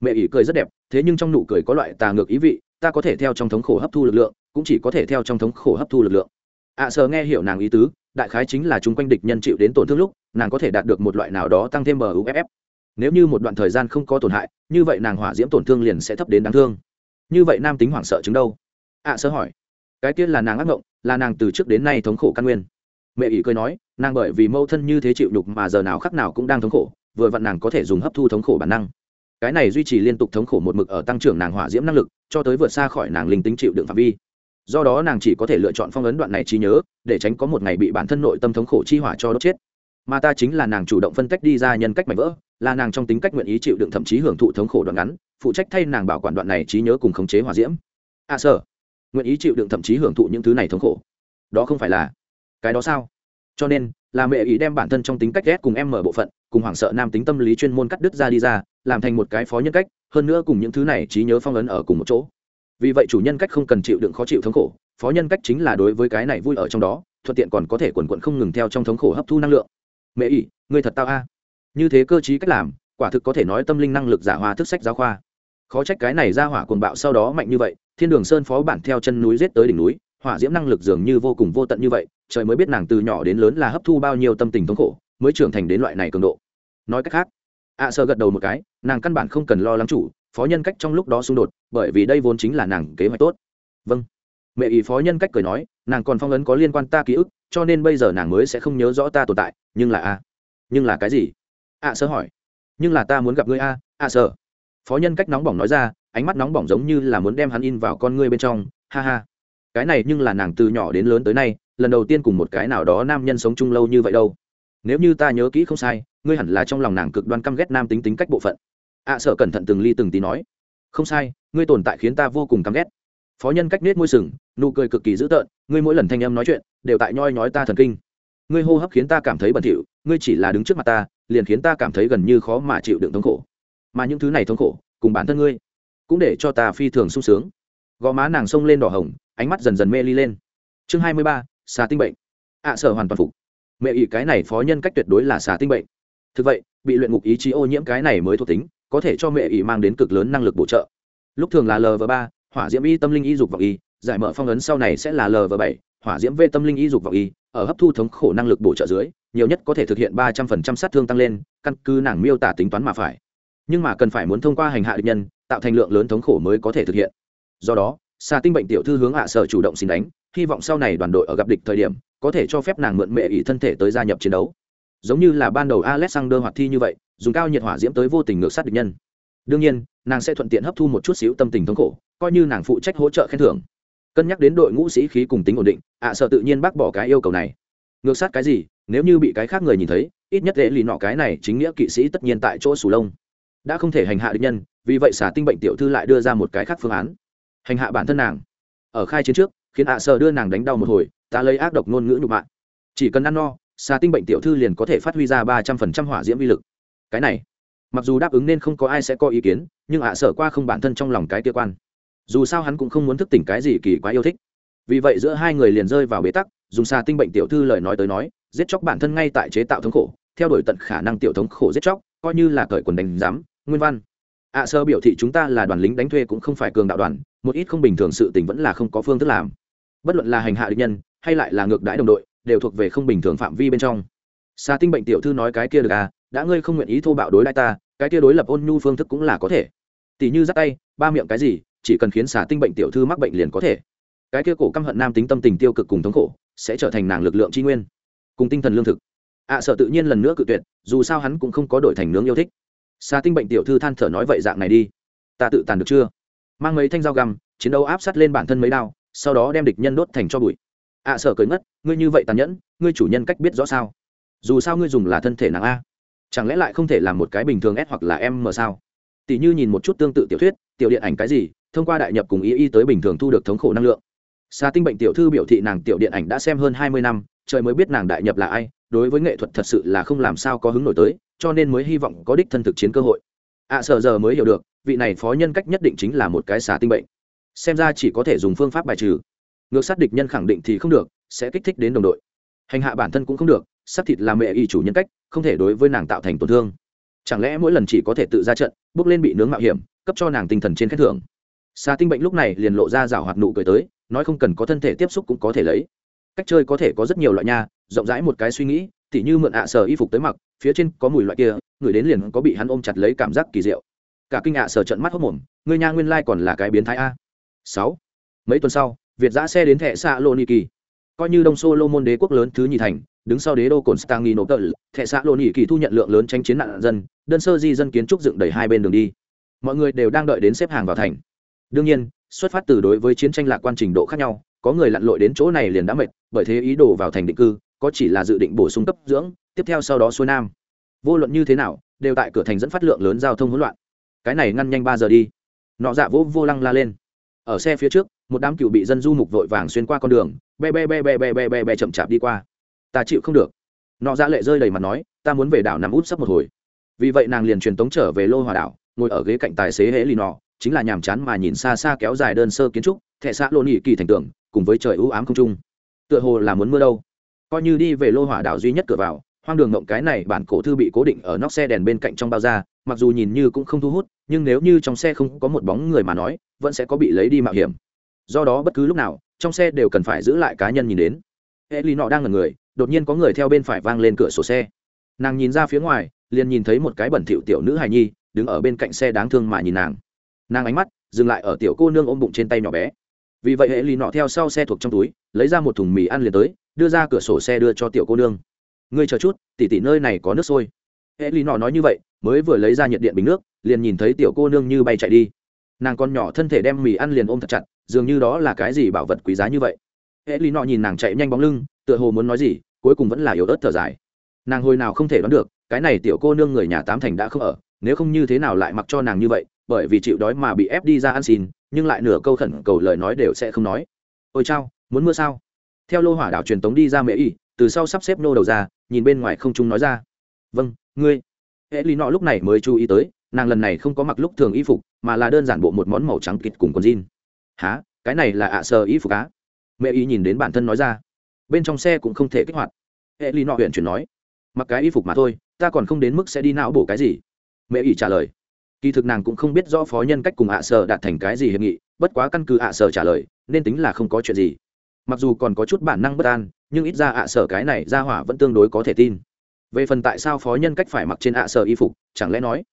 Mẹ ỷ cười rất đẹp, thế nhưng trong nụ cười có loại tà ngược ý vị, ta có thể theo trong thống khổ hấp thu lực lượng cũng chỉ có thể theo trong thống khổ hấp thu lực lượng. Ạ sờ nghe hiểu nàng ý tứ, đại khái chính là chung quanh địch nhân chịu đến tổn thương lúc, nàng có thể đạt được một loại nào đó tăng thêm muff. nếu như một đoạn thời gian không có tổn hại, như vậy nàng hỏa diễm tổn thương liền sẽ thấp đến đáng thương. Như vậy nam tính hoảng sợ chứng đâu? À, Ạ sơ hỏi. Cái tiên là nàng ác mộng, là nàng từ trước đến nay thống khổ căn nguyên. Mẹ ỷ cười nói, nàng bởi vì mâu thân như thế chịu nhục mà giờ nào khắc nào cũng đang thống khổ, vừa vặn nàng có thể dùng hấp thu thống khổ bản năng. Cái này duy trì liên tục thống khổ một mực ở tăng trưởng nàng hỏa diễm năng lực, cho tới vượt xa khỏi nàng linh tính chịu đựng phạm vi do đó nàng chỉ có thể lựa chọn phong ấn đoạn này trí nhớ để tránh có một ngày bị bản thân nội tâm thống khổ chi hỏa cho đốt chết. Mà ta chính là nàng chủ động phân cách đi ra nhân cách mạnh vỡ là nàng trong tính cách nguyện ý chịu đựng thậm chí hưởng thụ thống khổ đoạn ngắn phụ trách thay nàng bảo quản đoạn này trí nhớ cùng khống chế hòa diễm. À, sở nguyện ý chịu đựng thậm chí hưởng thụ những thứ này thống khổ. Đó không phải là cái đó sao? Cho nên là mẹ ý đem bản thân trong tính cách ghét cùng em mở bộ phận cùng hoảng sợ nam tính tâm lý chuyên môn cắt đứt ra đi ra làm thành một cái phó nhân cách hơn nữa cùng những thứ này trí nhớ phong ấn ở cùng một chỗ vì vậy chủ nhân cách không cần chịu đựng khó chịu thống khổ phó nhân cách chính là đối với cái này vui ở trong đó thuận tiện còn có thể quần quận không ngừng theo trong thống khổ hấp thu năng lượng. Mẹ ỷ ngươi thật tao a. Như thế cơ chí cách làm quả thực có thể nói tâm linh năng lực giả hoa thức sách giáo khoa. Khó trách cái này ra hỏa cuồng bạo sau đó mạnh như vậy thiên đường sơn phó bản theo chân núi giết tới đỉnh núi hỏa diễm năng lực dường như vô cùng vô tận như vậy trời mới biết nàng từ nhỏ đến lớn là hấp thu bao nhiêu tâm tình thống khổ mới trưởng thành đến loại này cường độ. Nói cách khác ạ à, sợ gật đầu một cái nàng căn bản không cần lo lắng chủ phó nhân cách trong lúc đó xung đột bởi vì đây vốn chính là nàng kế hoạch tốt. Vâng. Mẹ ý phó nhân cách cười nói nàng còn phong ấn có liên quan ta ký ức cho nên bây giờ nàng mới sẽ không nhớ rõ ta tồn tại nhưng là a. Nhưng là cái gì? Ạ à, sơ hỏi. Nhưng là ta muốn gặp ngươi a ạ sơ. Phó nhân cách nóng bỏng nói ra ánh mắt nóng bỏng giống như là muốn đem hắn in vào con ngươi bên trong ha ha. Cái này nhưng là nàng từ nhỏ đến lớn tới nay lần đầu tiên cùng một cái nào đó nam nhân sống chung lâu như vậy đâu. Nếu như ta nhớ kỹ không sai ngươi hẳn là trong lòng nàng cực đoan căm ghét nam tính tính cách bộ phận ạ à, sợ cẩn thận từng ly từng tí nói. Không sai ngươi tồn tại khiến ta vô cùng căm ghét. Phó nhân cách nết môi sừng nụ cười cực kỳ dữ tợn ngươi mỗi lần thanh em nói chuyện đều tại nhoi nhói ta thần kinh. Ngươi hô hấp khiến ta cảm thấy bẩn thỉu ngươi chỉ là đứng trước mặt ta liền khiến ta cảm thấy gần như khó mà chịu đựng thống khổ. Mà những thứ này thống khổ cùng bản thân ngươi cũng để cho ta phi thường sung sướng. Gò má nàng xông lên đỏ hồng ánh mắt dần dần mê ly lên. Chương hai mươi ba xà tinh bệnh. Ạ à, sở hoàn toàn phục. Mẹ ý cái này phó nhân cách tuyệt đối là xà tinh bệnh. Thực vậy bị luyện ngục ý chí ô nhiễm cái này mới thuộc tính có thể cho mẹ ý mang đến cực lớn năng lực bổ trợ. Lúc thường là lv ba, hỏa diễm y, tâm linh y, dục vọng y, giải mở phong ấn sau này sẽ là lv bảy, hỏa diễm v, tâm linh y, dục vọng y, ở hấp thu thống khổ năng lực bổ trợ dưới, nhiều nhất có thể thực hiện ba trăm phần trăm sát thương tăng lên, căn cứ nàng miêu tả tính toán mà phải. Nhưng mà cần phải muốn thông qua hành hạ địch nhân, tạo thành lượng lớn thống khổ mới có thể thực hiện. Do đó, xà tinh bệnh tiểu thư hướng hạ sở chủ động xin đánh, hy vọng sau này đoàn đội ở gặp địch thời điểm, có thể cho phép nàng mượn mẹ ỷ thân thể tới gia nhập chiến đấu. Giống như là ban đầu alexander hoạt thi như vậy dùng cao nhiệt hỏa diễm tới vô tình ngược sát địch nhân. Đương nhiên, nàng sẽ thuận tiện hấp thu một chút xíu tâm tình thống khổ, coi như nàng phụ trách hỗ trợ khen thưởng. Cân nhắc đến đội ngũ sĩ khí cùng tính ổn định, ạ sợ tự nhiên bác bỏ cái yêu cầu này. Ngược sát cái gì? Nếu như bị cái khác người nhìn thấy, ít nhất dễ lì nọ cái này chính nghĩa kỵ sĩ tất nhiên tại chỗ sù lông. Đã không thể hành hạ địch nhân, vì vậy xả tinh bệnh tiểu thư lại đưa ra một cái khác phương án. Hành hạ bản thân nàng. Ở khai chiến trước, khiến ạ sợ đưa nàng đánh đau một hồi, ta lấy ác độc ngôn ngữ nhục mạ. Chỉ cần ăn no xà tinh bệnh tiểu thư liền có thể phát huy ra ba trăm phần trăm hỏa diễm vi lực cái này. Mặc dù đáp ứng nên không có ai sẽ có ý kiến, nhưng ạ sở qua không bản thân trong lòng cái kia quan. Dù sao hắn cũng không muốn thức tỉnh cái gì kỳ quá yêu thích. Vì vậy giữa hai người liền rơi vào bế tắc, dùng xà tinh bệnh tiểu thư lời nói tới nói, giết chóc bản thân ngay tại chế tạo thống khổ, theo đuổi tận khả năng tiểu thống khổ giết chóc, coi như là cởi quần đánh giám, nguyên văn. Ạ sơ biểu thị chúng ta là đoàn lính đánh thuê cũng không phải cường đạo đoàn, một ít không bình thường sự tình vẫn là không có phương thức làm. Bất luận là hành hạ địch nhân, hay lại là ngược đãi đồng đội, đều thuộc về không bình thường phạm vi bên trong. Xà tinh bệnh tiểu thư nói cái kia được à đã ngươi không nguyện ý thô bạo đối lại ta cái kia đối lập ôn nhu phương thức cũng là có thể. Tỷ như dắt tay ba miệng cái gì chỉ cần khiến xà tinh bệnh tiểu thư mắc bệnh liền có thể. Cái kia cổ căm hận nam tính tâm tình tiêu cực cùng thống khổ sẽ trở thành nàng lực lượng tri nguyên cùng tinh thần lương thực. Ạ à, sợ tự nhiên lần nữa cự tuyệt dù sao hắn cũng không có đổi thành nướng yêu thích. Xà tinh bệnh tiểu thư than thở nói vậy dạng này đi. Ta tự tàn được chưa? Mang mấy thanh dao găm chiến đấu áp sát lên bản thân mấy đao sau đó đem địch nhân đốt thành cho bụi. Ạ à, sợ cười ngất ngươi như vậy tàn nhẫn ngươi chủ nhân cách biết rõ sao? Dù sao ngươi dùng là thân thể nàng a chẳng lẽ lại không thể làm một cái bình thường s hoặc là m sao? Tỷ như nhìn một chút tương tự tiểu thuyết tiểu điện ảnh cái gì thông qua đại nhập cùng ý y tới bình thường thu được thống khổ năng lượng. Xà tinh bệnh tiểu thư biểu thị nàng tiểu điện ảnh đã xem hơn hai mươi năm trời mới biết nàng đại nhập là ai đối với nghệ thuật thật sự là không làm sao có hứng nổi tới cho nên mới hy vọng có đích thân thực chiến cơ hội. Ạ à, sợ giờ mới hiểu được vị này phó nhân cách nhất định chính là một cái xà tinh bệnh. Xem ra chỉ có thể dùng phương pháp bài trừ. Ngược sát địch nhân khẳng định thì không được sẽ kích thích đến đồng đội. Hành hạ bản thân cũng không được xác thịt là mẹ y chủ nhân cách, không thể đối với nàng tạo thành tổn thương. Chẳng lẽ mỗi lần chỉ có thể tự ra trận, bước lên bị nướng mạo hiểm, cấp cho nàng tinh thần trên khen thưởng? Xà tinh bệnh lúc này liền lộ ra rào hoạt nụ cười tới, nói không cần có thân thể tiếp xúc cũng có thể lấy. Cách chơi có thể có rất nhiều loại nha, rộng rãi một cái suy nghĩ, tỉ như mượn ạ à sờ y phục tới mặc, phía trên có mùi loại kia, người đến liền có bị hắn ôm chặt lấy cảm giác kỳ diệu. Cả kinh ạ à sờ trận mắt hốc mồm người nha nguyên lai còn là cái biến thái a. Sáu. Mấy tuần sau, việt giã xe đến thẻ xa lô kỳ coi như đông sô lô môn đế quốc lớn thứ nhì thành đứng sau đế đô Constantinople, thẻ xã Lôn Nghị kỳ thu nhận lượng lớn tranh chiến nạn dân, đơn sơ di dân kiến trúc dựng đầy hai bên đường đi. Mọi người đều đang đợi đến xếp hàng vào thành. Đương nhiên, xuất phát từ đối với chiến tranh lạc quan trình độ khác nhau, có người lặn lội đến chỗ này liền đã mệt, bởi thế ý đồ vào thành định cư, có chỉ là dự định bổ sung cấp dưỡng, tiếp theo sau đó xuôi nam. Vô luận như thế nào, đều tại cửa thành dẫn phát lượng lớn giao thông hỗn loạn. Cái này ngăn nhanh ba giờ đi. Nọ dạ vô vô lăng la lên. Ở xe phía trước, một đám cựu bị dân du mục vội vàng xuyên qua con đường, be be be be be be be, chậm chạp đi qua ta chịu không được. Nọ ra lệ rơi đầy mặt nói, ta muốn về đảo nằm út sắp một hồi. Vì vậy nàng liền truyền tống trở về lô hòa đảo, ngồi ở ghế cạnh tài xế hễ lì nọ, chính là nhàm chán mà nhìn xa xa kéo dài đơn sơ kiến trúc thệ xã lô nhị kỳ thành tượng cùng với trời ưu ám không trung. Tựa hồ là muốn mưa đâu. Coi như đi về lô hỏa đảo duy nhất cửa vào, hoang đường ngộng cái này bản cổ thư bị cố định ở nóc xe đèn bên cạnh trong bao da, mặc dù nhìn như cũng không thu hút, nhưng nếu như trong xe không có một bóng người mà nói, vẫn sẽ có bị lấy đi mạo hiểm. Do đó bất cứ lúc nào, trong xe đều cần phải giữ lại cá nhân nhìn đến. Hệ lý nọ đang là người đột nhiên có người theo bên phải vang lên cửa sổ xe. Nàng nhìn ra phía ngoài, liền nhìn thấy một cái bẩn thỉu tiểu nữ hài nhi, đứng ở bên cạnh xe đáng thương mà nhìn nàng. Nàng ánh mắt, dừng lại ở tiểu cô nương ôm bụng trên tay nhỏ bé. Vì vậy hệ lì nọ theo sau xe thuộc trong túi, lấy ra một thùng mì ăn liền tới, đưa ra cửa sổ xe đưa cho tiểu cô nương. Ngươi chờ chút, tỉ tỉ nơi này có nước sôi. Hệ lì nọ nói như vậy, mới vừa lấy ra nhiệt điện bình nước, liền nhìn thấy tiểu cô nương như bay chạy đi. Nàng con nhỏ thân thể đem mì ăn liền ôm thật chặt, dường như đó là cái gì bảo vật quý giá như vậy. Hệ lì nọ nhìn nàng chạy nhanh bóng lưng tựa hồ muốn nói gì, cuối cùng vẫn là yếu ớt thở dài. Nàng hồi nào không thể đoán được, cái này tiểu cô nương người nhà tám thành đã không ở, nếu không như thế nào lại mặc cho nàng như vậy, bởi vì chịu đói mà bị ép đi ra ăn xin, nhưng lại nửa câu khẩn cầu lời nói đều sẽ không nói. Ôi chao, muốn mưa sao? Theo lô hỏa đảo truyền tống đi ra mễ y từ sau sắp xếp nô đầu ra, nhìn bên ngoài không trung nói ra. Vâng ngươi. Hệ lý nọ lúc này mới chú ý tới, nàng lần này không có mặc lúc thường y phục, mà là đơn giản bộ một món màu trắng kịt cùng con jean. Há cái này là ạ sờ y phục á? Mẹ y nhìn đến bản thân nói ra bên trong xe cũng không thể kích hoạt. Hệ lý nọ huyện chuyển nói, mặc cái y phục mà thôi, ta còn không đến mức sẽ đi não bổ cái gì. Mẹ ỷ trả lời, kỳ thực nàng cũng không biết rõ phó nhân cách cùng ạ sở đạt thành cái gì hiệp nghị, bất quá căn cứ ạ sở trả lời, nên tính là không có chuyện gì. Mặc dù còn có chút bản năng bất an, nhưng ít ra ạ sở cái này ra hỏa vẫn tương đối có thể tin. Về phần tại sao phó nhân cách phải mặc trên ạ sở y phục, chẳng lẽ nói,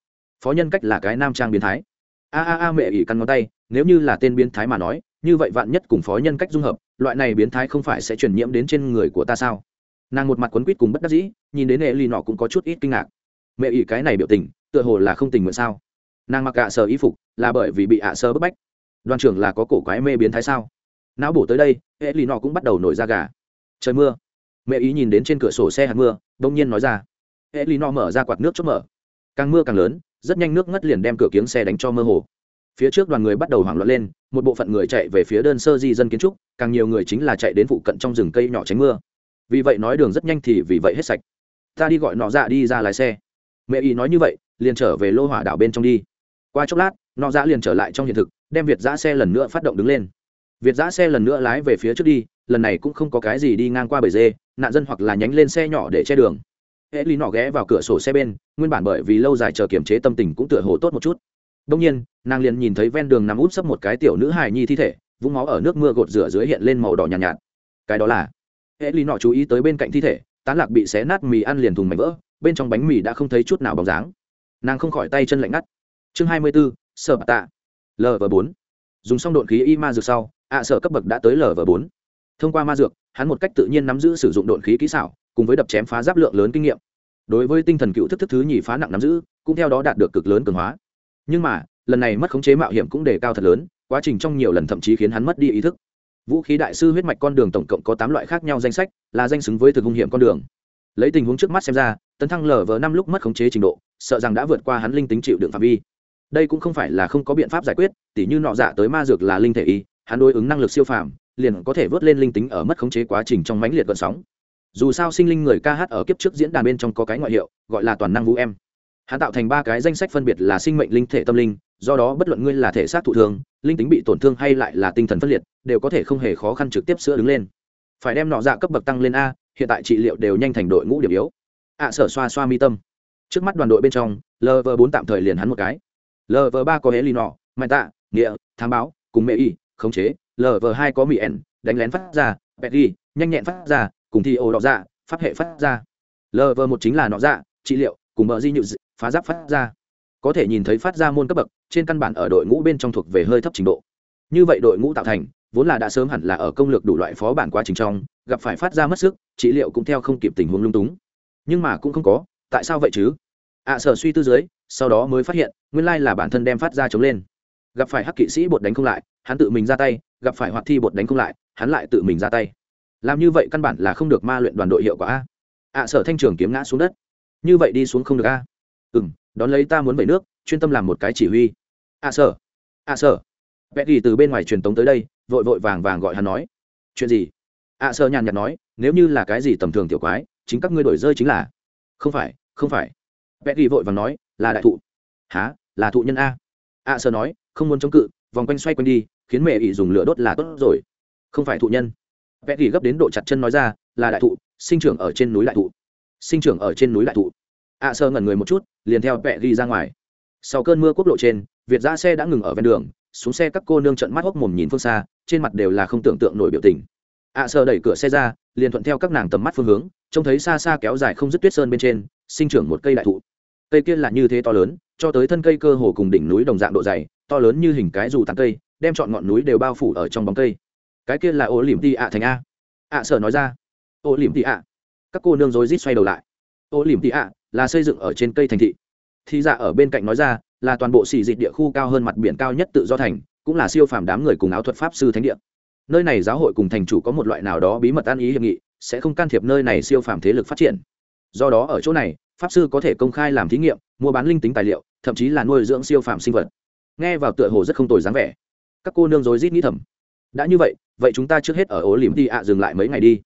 phó nhân cách là cái nam trang biến thái? A a a, mẹ ỉ căn ngón tay, nếu như là tên biến thái mà nói như vậy vạn nhất cùng phó nhân cách dung hợp, loại này biến thái không phải sẽ truyền nhiễm đến trên người của ta sao? Nàng một mặt quấn quýt cùng bất đắc dĩ, nhìn đến hệ ly nọ cũng có chút ít kinh ngạc. Mẹ ỷ cái này biểu tình, tựa hồ là không tình nguyện sao? Nàng mặc ạ sơ y phục, là bởi vì bị ạ sơ bức bách. Đoàn trưởng là có cổ quái mê biến thái sao? Não bổ tới đây hệ lì nọ cũng bắt đầu nổi ra gà. Trời mưa. Mẹ ý nhìn đến trên cửa sổ xe hạt mưa đông nhiên nói ra. Hệ lì nọ mở ra quạt nước chốt mở. Càng mưa càng lớn, rất nhanh nước ngất liền đem cửa kiếng xe đánh cho mơ hồ phía trước đoàn người bắt đầu hoảng loạn lên, một bộ phận người chạy về phía đơn sơ di dân kiến trúc, càng nhiều người chính là chạy đến phụ cận trong rừng cây nhỏ tránh mưa. Vì vậy nói đường rất nhanh thì vì vậy hết sạch. Ta đi gọi nọ dạ đi ra lái xe. Mẹ ý nói như vậy, liền trở về lô hỏa đảo bên trong đi. Qua chốc lát, nọ dạ liền trở lại trong hiện thực, đem việt giã xe lần nữa phát động đứng lên. Việt giã xe lần nữa lái về phía trước đi, lần này cũng không có cái gì đi ngang qua bể dê, nạn dân hoặc là nhánh lên xe nhỏ để che đường. Hệ lý nọ ghé vào cửa sổ xe bên, nguyên bản bởi vì lâu dài chờ kiềm chế tâm tình cũng tựa hồ tốt một chút đông nhiên nàng liền nhìn thấy ven đường nằm út sấp một cái tiểu nữ hài nhi thi thể vũng máu ở nước mưa gột rửa dưới hiện lên màu đỏ nhàn nhạt, nhạt. Cái đó là hệ lý nọ chú ý tới bên cạnh thi thể tán lạc bị xé nát mì ăn liền thùng mảnh vỡ bên trong bánh mì đã không thấy chút nào bóng dáng. Nàng không khỏi tay chân lạnh ngắt. Chương hai mươi bốn sở bạc tạ. Lv bốn. Dùng xong độn khí y ma dược sau ạ sở cấp bậc đã tới lv bốn. Thông qua ma dược hắn một cách tự nhiên nắm giữ sử dụng độn khí kỹ xảo cùng với đập chém phá giáp lượng lớn kinh nghiệm. Đối với tinh thần cựu thức thức thứ nhì phá nặng nắm giữ cũng theo đó đạt được cực lớn cường hóa nhưng mà, lần này mất khống chế mạo hiểm cũng đề cao thật lớn, quá trình trong nhiều lần thậm chí khiến hắn mất đi ý thức. Vũ khí đại sư huyết mạch con đường tổng cộng có tám loại khác nhau danh sách, là danh xứng với thực hung hiểm con đường. Lấy tình huống trước mắt xem ra, tấn thăng lở vờ năm lúc mất khống chế trình độ, sợ rằng đã vượt qua hắn linh tính chịu đựng phạm vi. Đây cũng không phải là không có biện pháp giải quyết, tỉ như nọ dạ tới ma dược là linh thể y, hắn đối ứng năng lực siêu phàm, liền có thể vớt lên linh tính ở mất khống chế quá trình trong mãnh liệt gợn sóng. Dù sao sinh linh người ca hát ở kiếp trước diễn đàn bên trong có cái ngoại hiệu, gọi là toàn năng vũ em hắn tạo thành ba cái danh sách phân biệt là sinh mệnh, linh thể, tâm linh, do đó bất luận ngươi là thể xác thụ thương, linh tính bị tổn thương hay lại là tinh thần phân liệt, đều có thể không hề khó khăn trực tiếp sữa đứng lên. Phải đem nọ dạ cấp bậc tăng lên a, hiện tại trị liệu đều nhanh thành đội ngũ điểm yếu. Ạ sở xoa xoa mi tâm. Trước mắt đoàn đội bên trong lv bốn tạm thời liền hắn một cái. Lv ba có hễ lì nọ, mạnh tạ, nghĩa thám báo, cùng mẹ y, khống chế. Lv hai có mỹ ẩn đánh lén phát ra. Bẹt ghi, nhanh nhẹn phát ra. Cùng thi ô đọ dạ pháp hệ phát ra. Lv một chính là nọ dạ trị liệu, cùng bờ di nhự phá giáp phát ra. Có thể nhìn thấy phát ra môn cấp bậc trên căn bản ở đội ngũ bên trong thuộc về hơi thấp trình độ. Như vậy đội ngũ tạo thành vốn là đã sớm hẳn là ở công lược đủ loại phó bản quá trình trong gặp phải phát ra mất sức trị liệu cũng theo không kịp tình huống lung túng. Nhưng mà cũng không có tại sao vậy chứ? Ạ à, sở suy tư dưới sau đó mới phát hiện nguyên lai là bản thân đem phát ra chống lên. Gặp phải hắc kỵ sĩ bột đánh không lại hắn tự mình ra tay gặp phải hoạt thi bột đánh không lại hắn lại tự mình ra tay. Làm như vậy căn bản là không được ma luyện đoàn đội hiệu quả a. Ạ sở thanh trường kiếm ngã xuống đất. Như vậy đi xuống không được a? Ừ m đón lấy ta muốn vẩy nước chuyên tâm làm một cái chỉ huy. À, sở à sở vẽ ghi từ bên ngoài truyền tống tới đây vội vội vàng vàng gọi hắn nói. Chuyện gì? À sở nhàn nhạt nói nếu như là cái gì tầm thường tiểu quái chính các ngươi đổi rơi chính là. Không phải không phải. Vẽ ghi vội vàng nói là đại thụ. Há là thụ nhân a. À sở nói không muốn chống cự vòng quanh xoay quanh đi khiến mẹ ỉ dùng lửa đốt là tốt rồi. Không phải thụ nhân. Vẽ ghi gấp đến độ chặt chân nói ra là đại thụ sinh trưởng ở trên núi đại thụ. Sinh trưởng ở trên núi đại thụ. À, Ạ sơ ngẩn người một chút liền theo vẽ ghi ra ngoài. Sau cơn mưa quốc lộ trên, việt giã xe đã ngừng ở ven đường, xuống xe các cô nương trận mắt hốc mồm nhìn phương xa, trên mặt đều là không tưởng tượng nổi biểu tình. À, ạ sơ đẩy cửa xe ra, liền thuận theo các nàng tầm mắt phương hướng, trông thấy xa xa kéo dài không dứt tuyết sơn bên trên, sinh trưởng một cây đại thụ. Cây kia là như thế to lớn, cho tới thân cây cơ hồ cùng đỉnh núi đồng dạng độ dày, to lớn như hình cái dù tàn cây, đem chọn ngọn núi đều bao phủ ở trong bóng cây. Cái kia là ô liềm tị ạ thành a. Ạ sợ nói ra. Ô liềm tị ạ. Các cô nương rối rít xoay đầu lại. Ô liềm tị ạ là xây dựng ở trên cây thành thị. Thì dạ ở bên cạnh nói ra, là toàn bộ xì dịch địa khu cao hơn mặt biển cao nhất tự do thành, cũng là siêu phàm đám người cùng áo thuật pháp sư thánh địa. Nơi này giáo hội cùng thành chủ có một loại nào đó bí mật an ý hiệp nghị, sẽ không can thiệp nơi này siêu phàm thế lực phát triển. Do đó ở chỗ này, pháp sư có thể công khai làm thí nghiệm, mua bán linh tính tài liệu, thậm chí là nuôi dưỡng siêu phàm sinh vật. Nghe vào tựa hồ rất không tồi dáng vẻ. Các cô nương rối rít nghĩ thầm. Đã như vậy vậy chúng ta trước hết ở ố liềm đi ạ, dừng lại mấy ngày đi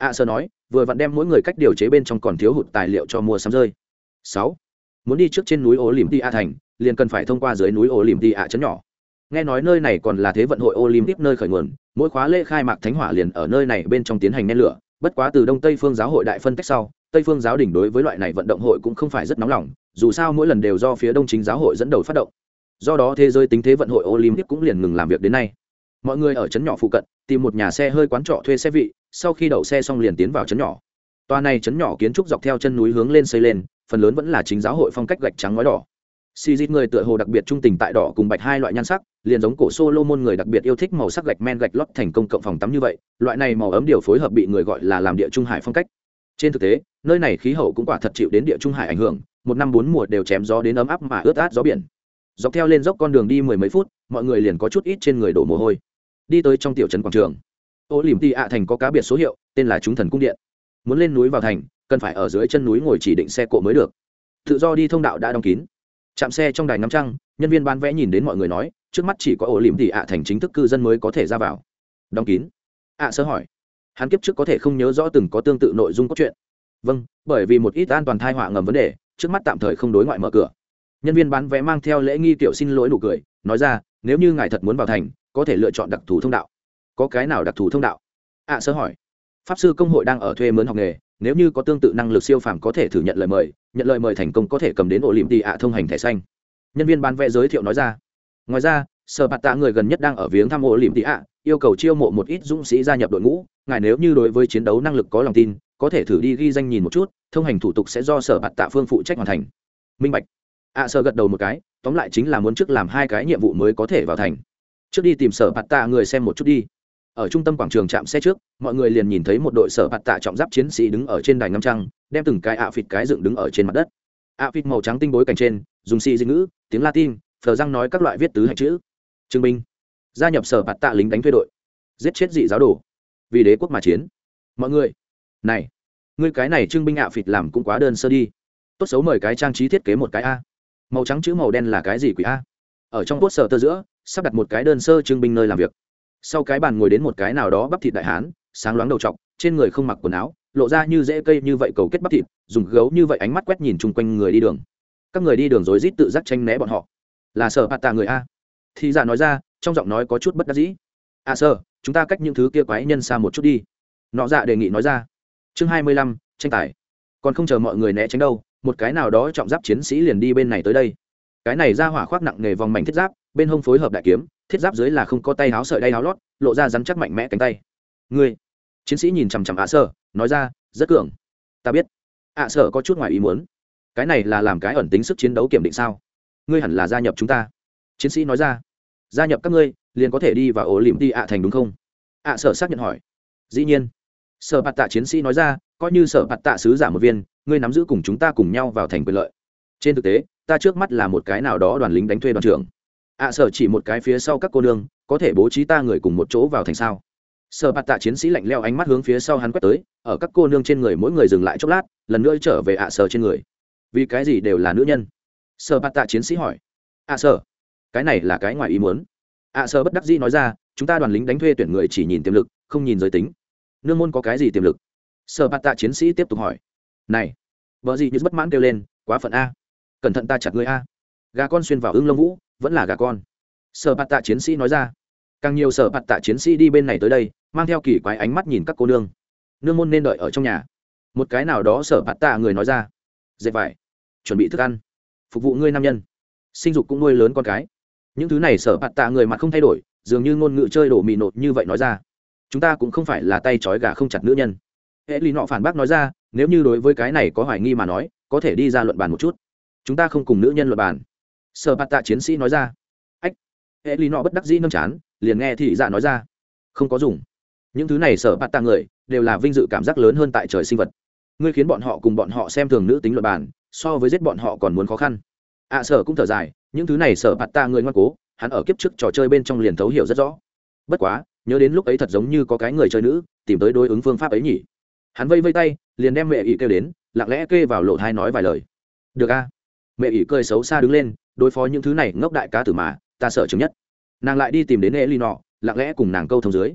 ạ sơ nói, vừa vặn đem mỗi người cách điều chế bên trong còn thiếu hụt tài liệu cho mua sắm rơi. Sáu, muốn đi trước trên núi ô lim ti a thành, liền cần phải thông qua dưới núi ô lim ti a chấn nhỏ. Nghe nói nơi này còn là thế vận hội olympic nơi khởi nguồn, mỗi khóa lễ khai mạc thánh hỏa liền ở nơi này bên trong tiến hành nhen lửa. Bất quá từ đông tây phương giáo hội đại phân tách sau, tây phương giáo đỉnh đối với loại này vận động hội cũng không phải rất nóng lòng, dù sao mỗi lần đều do phía đông chính giáo hội dẫn đầu phát động. Do đó thế giới tính thế vận hội olympic cũng liền ngừng làm việc đến nay mọi người ở trấn nhỏ phụ cận, tìm một nhà xe hơi quán trọ thuê xe vị, sau khi đậu xe xong liền tiến vào trấn nhỏ. Tòa này trấn nhỏ kiến trúc dọc theo chân núi hướng lên xây lên, phần lớn vẫn là chính giáo hội phong cách gạch trắng ngói đỏ. Xì dít người tựa hồ đặc biệt trung tình tại đỏ cùng bạch hai loại nhan sắc, liền giống cổ solo môn người đặc biệt yêu thích màu sắc gạch men gạch lót thành công cộng phòng tắm như vậy, loại này màu ấm điều phối hợp bị người gọi là làm địa trung hải phong cách. Trên thực tế, nơi này khí hậu cũng quả thật chịu đến địa trung hải ảnh hưởng, một năm bốn mùa đều chém gió đến ấm áp mà ướt át gió biển. Dọc theo lên dốc con đường đi mười mấy phút, mọi người liền có chút ít trên người đổ mồ hôi đi tới trong tiểu trấn quảng trường. Ô liềm tị ạ thành có cá biệt số hiệu, tên là chúng thần cung điện. Muốn lên núi vào thành, cần phải ở dưới chân núi ngồi chỉ định xe cộ mới được. Tự do đi thông đạo đã đóng kín. Chạm xe trong đài ngắm trăng, nhân viên bán vẽ nhìn đến mọi người nói, trước mắt chỉ có ổ liềm tị ạ thành chính thức cư dân mới có thể ra vào. Đóng kín. Ạ sơ hỏi. Hắn kiếp trước có thể không nhớ rõ từng có tương tự nội dung cốt truyện. Vâng bởi vì một ít an toàn thai họa ngầm vấn đề, trước mắt tạm thời không đối ngoại mở cửa. Nhân viên bán vé mang theo lễ nghi kiểu xin lỗi nụ cười, nói ra, nếu như ngài thật muốn vào thành có thể lựa chọn đặc thù thông đạo. Có cái nào đặc thù thông đạo? Ạ à, sơ hỏi. Pháp sư công hội đang ở thuê mướn học nghề nếu như có tương tự năng lực siêu phàm có thể thử nhận lời mời nhận lời mời thành công có thể cầm đến ổ liệm tị ạ thông hành thẻ xanh. Nhân viên bán vé giới thiệu nói ra. Ngoài ra sở bạt tạ người gần nhất đang ở viếng thăm ổ liệm tị ạ yêu cầu chiêu mộ một ít dũng sĩ gia nhập đội ngũ. Ngài nếu như đối với chiến đấu năng lực có lòng tin có thể thử đi ghi danh nhìn một chút thông hành thủ tục sẽ do sở bạt tạ phương phụ trách hoàn thành. Minh bạch. Ạ à, gật đầu một cái tóm lại chính là muốn trước làm hai cái nhiệm vụ mới có thể vào thành trước đi tìm sở bạt tạ người xem một chút đi. Ở trung tâm quảng trường chạm xe trước, mọi người liền nhìn thấy một đội sở bạt tạ trọng giáp chiến sĩ đứng ở trên đài ngâm trăng, đem từng cái ạ phịt cái dựng đứng ở trên mặt đất. Ạ phịt màu trắng tinh bối cảnh trên, dùng xì dịch ngữ, tiếng latin, phờ răng nói các loại viết tứ hạch chữ. Chứng minh, gia nhập sở bạt tạ lính đánh thuê đội. Giết chết dị giáo đồ. Vì đế quốc mà chiến. Mọi người, này, ngươi cái này trưng binh ạ phịt làm cũng quá đơn sơ đi. Tốt xấu mời cái trang trí thiết kế một cái a. Màu trắng chữ màu đen là cái gì quỷ a? Ở trong quốc sở tơ giữa sắp đặt một cái đơn sơ trưng binh nơi làm việc. Sau cái bàn ngồi đến một cái nào đó bắp thịt đại hán, sáng loáng đầu t trên người không mặc quần áo, lộ ra như dễ cây như vậy cầu kết bắp thịt, dùng gấu như vậy ánh mắt quét nhìn chung quanh người đi đường. Các người đi đường rối rít tự giác tranh né bọn họ. Là sở bạt tà người a. Thì giả nói ra, trong giọng nói có chút bất đắc dĩ. À sơ, chúng ta cách những thứ kia quái nhân xa một chút đi. Nọ dạ đề nghị nói ra. Chương hai mươi lăm, tranh tài. Còn không chờ mọi người né tránh đâu, một cái nào đó trọng giáp chiến sĩ liền đi bên này tới đây. Cái này ra hỏa khoác nặng nghề vòng mảnh thiết giáp bên hông phối hợp đại kiếm, thiết giáp dưới là không có tay áo sợi đay áo lót, lộ ra rắn chắc mạnh mẽ cánh tay. Ngươi, chiến sĩ nhìn chằm chằm ạ sơ, nói ra, rất cường. Ta biết. ạ sơ có chút ngoài ý muốn. Cái này là làm cái ẩn tính sức chiến đấu kiểm định sao? Ngươi hẳn là gia nhập chúng ta. Chiến sĩ nói ra, gia nhập các ngươi, liền có thể đi vào ổ lìm đi ạ thành đúng không? ạ sở xác nhận hỏi. Dĩ nhiên. Sở bạt tạ chiến sĩ nói ra, coi như sở bạt tạ sứ giả một viên, ngươi nắm giữ cùng chúng ta cùng nhau vào thành quyền lợi. Trên thực tế, ta trước mắt là một cái nào đó đoàn lính đánh thuê đoàn trưởng ạ sở chỉ một cái phía sau các cô nương, có thể bố trí ta người cùng một chỗ vào thành sao? Sở bạt tạ chiến sĩ lạnh leo ánh mắt hướng phía sau hắn quét tới, ở các cô nương trên người mỗi người dừng lại chốc lát, lần nữa trở về ạ sở trên người. Vì cái gì đều là nữ nhân? Sở bạt tạ chiến sĩ hỏi. Ạ sở, cái này là cái ngoài ý muốn. Ạ sở bất đắc dĩ nói ra, chúng ta đoàn lính đánh thuê tuyển người chỉ nhìn tiềm lực, không nhìn giới tính. Nương môn có cái gì tiềm lực? Sở bạt tạ chiến sĩ tiếp tục hỏi. Này, vợ gì như bất mãn kêu lên, quá phận a. Cẩn thận ta chặt người a. Gà con xuyên vào ưng lông vũ vẫn là gà con. Sở bạt tạ chiến sĩ nói ra. Càng nhiều sở bạt tạ chiến sĩ đi bên này tới đây, mang theo kỳ quái ánh mắt nhìn các cô nương. Nương môn nên đợi ở trong nhà. Một cái nào đó sở bạt tạ người nói ra. Dệt vải. Chuẩn bị thức ăn. Phục vụ ngươi nam nhân. Sinh dục cũng nuôi lớn con cái. Những thứ này sở bạt tạ người mặt không thay đổi, dường như ngôn ngữ chơi đổ mì nột như vậy nói ra. Chúng ta cũng không phải là tay trói gà không chặt nữ nhân. Hệ lì nọ phản bác nói ra, nếu như đối với cái này có hoài nghi mà nói, có thể đi ra luận bàn một chút. Chúng ta không cùng nữ nhân luận bàn sở bạt tạ chiến sĩ nói ra. Ách hệ lý nọ bất đắc dĩ nâm chán liền nghe thị dạ nói ra. Không có dùng. Những thứ này sở bạt tạ người đều là vinh dự cảm giác lớn hơn tại trời sinh vật. Ngươi khiến bọn họ cùng bọn họ xem thường nữ tính luật bản so với giết bọn họ còn muốn khó khăn. Ạ à, sở cũng thở dài những thứ này sở bạt tạ người ngoan cố hắn ở kiếp trước trò chơi bên trong liền thấu hiểu rất rõ. Bất quá nhớ đến lúc ấy thật giống như có cái người chơi nữ tìm tới đối ứng phương pháp ấy nhỉ. Hắn vây vây tay liền đem mẹ ỵ kêu đến lặng lẽ kê vào lộ thai nói vài lời. Được a mẹ ỷ cười xấu xa đứng lên, đối phó những thứ này ngốc đại cá tử mà, ta sợ chứng nhất. Nàng lại đi tìm đến e l nọ lặng lẽ cùng nàng câu thông dưới.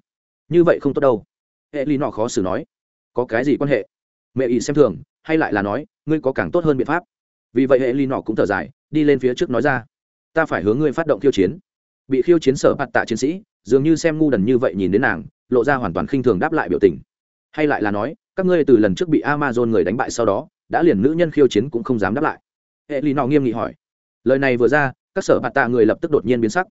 Như vậy không tốt đâu. E l nọ khó xử nói. Có cái gì quan hệ? Mẹ ỷ xem thường, hay lại là nói, ngươi có càng tốt hơn biện pháp. Vì vậy hệ ly nọ cũng thở dài, đi lên phía trước nói ra. Ta phải hướng ngươi phát động khiêu chiến. Bị khiêu chiến sở bạt tạ chiến sĩ, dường như xem ngu đần như vậy nhìn đến nàng, lộ ra hoàn toàn khinh thường đáp lại biểu tình. Hay lại là nói, các ngươi từ lần trước bị amazon người đánh bại sau đó, đã liền nữ nhân khiêu chiến cũng không dám đáp lại hệ lì nọ nghiêm nghị hỏi. Lời này vừa ra, các sở bạt tạ người lập tức đột nhiên biến sắc.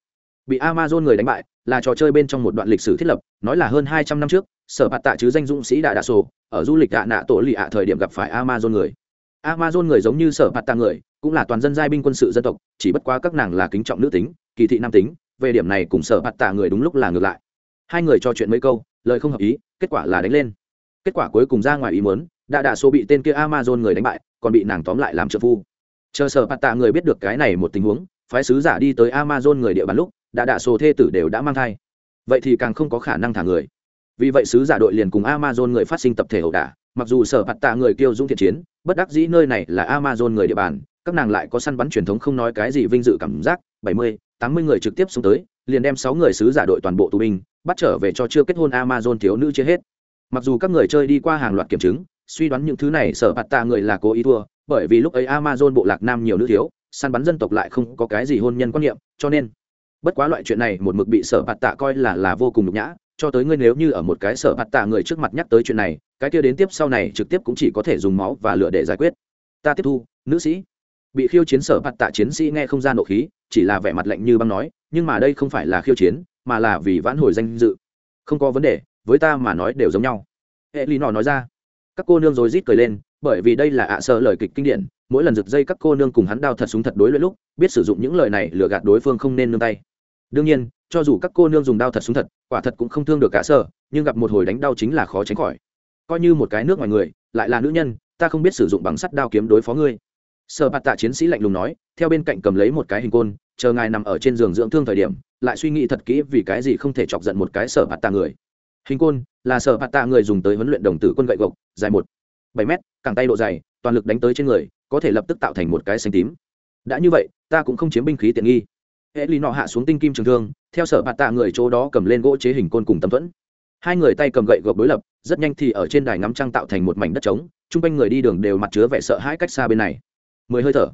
Bị amazon người đánh bại là trò chơi bên trong một đoạn lịch sử thiết lập, nói là hơn hai trăm năm trước, sở bạt tạ chứ danh dũng sĩ đạ đạ sổ, ở du lịch đạ nạ tổ lì ạ thời điểm gặp phải amazon người. Amazon người giống như sở bạt tạ người, cũng là toàn dân giai binh quân sự dân tộc, chỉ bất quá các nàng là kính trọng nữ tính, kỳ thị nam tính, về điểm này cùng sở bạt tạ người đúng lúc là ngược lại. Hai người trò chuyện mấy câu, lời không hợp ý, kết quả là đánh lên. Kết quả cuối cùng ra ngoài ý muốn đã đạ số bị tên kia amazon người đánh bại, còn bị nàng tóm lại làm trợ phu chờ sở bạt tạ người biết được cái này một tình huống, phái sứ giả đi tới amazon người địa bàn lúc, đã đạ số thê tử đều đã mang thai. Vậy thì càng không có khả năng thả người. Vì vậy sứ giả đội liền cùng amazon người phát sinh tập thể ẩu đả, mặc dù sở bạt tạ người kêu dũng thiện chiến, bất đắc dĩ nơi này là amazon người địa bàn, các nàng lại có săn bắn truyền thống không nói cái gì vinh dự cảm giác, bảy mươi, tám mươi người trực tiếp xuống tới, liền đem sáu người sứ giả đội toàn bộ tù binh, bắt trở về cho chưa kết hôn amazon thiếu nữ chưa hết. Mặc dù các người chơi đi qua hàng loạt kiểm chứng, suy đoán những thứ này sở bạt tạ người là cố ý thua bởi vì lúc ấy amazon bộ lạc nam nhiều nữ thiếu, săn bắn dân tộc lại không có cái gì hôn nhân quan niệm, cho nên bất quá loại chuyện này một mực bị sở bạt tạ coi là là vô cùng nhục nhã, cho tới ngươi nếu như ở một cái sở bạt tạ người trước mặt nhắc tới chuyện này, cái kia đến tiếp sau này trực tiếp cũng chỉ có thể dùng máu và lửa để giải quyết. Ta tiếp thu, nữ sĩ. Bị khiêu chiến sở bạt tạ chiến sĩ nghe không ra nộ khí, chỉ là vẻ mặt lạnh như băng nói, nhưng mà đây không phải là khiêu chiến, mà là vì vãn hồi danh dự. Không có vấn đề, với ta mà nói đều giống nhau. Hệ lý nọ nói ra. Các cô nương rồi rít cười lên bởi vì đây là ạ sợ lời kịch kinh điển, mỗi lần giật dây các cô nương cùng hắn đao thật súng thật đối lẫn lúc, biết sử dụng những lời này lừa gạt đối phương không nên nương tay. Đương nhiên, cho dù các cô nương dùng đao thật súng thật, quả thật cũng không thương được cả sợ nhưng gặp một hồi đánh đau chính là khó tránh khỏi. Coi như một cái nước ngoài người, lại là nữ nhân, ta không biết sử dụng bằng sắt đao kiếm đối phó ngươi. Sợ bạt tạ chiến sĩ lạnh lùng nói, theo bên cạnh cầm lấy một cái hình côn, chờ ngài nằm ở trên giường dưỡng thương thời điểm, lại suy nghĩ thật kỹ vì cái gì không thể chọc giận một cái sợ bạt tạ người. Hình côn là sợ bạt tạ người dùng tới huấn luyện đồng tử quân gậy gộc, dài một bảy mét, càng tay độ dày, toàn lực đánh tới trên người, có thể lập tức tạo thành một cái xanh tím. Đã như vậy, ta cũng không chiếm binh khí tiện nghi. Hệ lý nọ hạ xuống tinh kim trường thương, theo sở bạt tạ người chỗ đó cầm lên gỗ chế hình côn cùng tấm thuẫn. Hai người tay cầm gậy gộc đối lập, rất nhanh thì ở trên đài ngắm trăng tạo thành một mảnh đất trống, chung quanh người đi đường đều mặt chứa vẻ sợ hãi cách xa bên này. Mười hơi thở.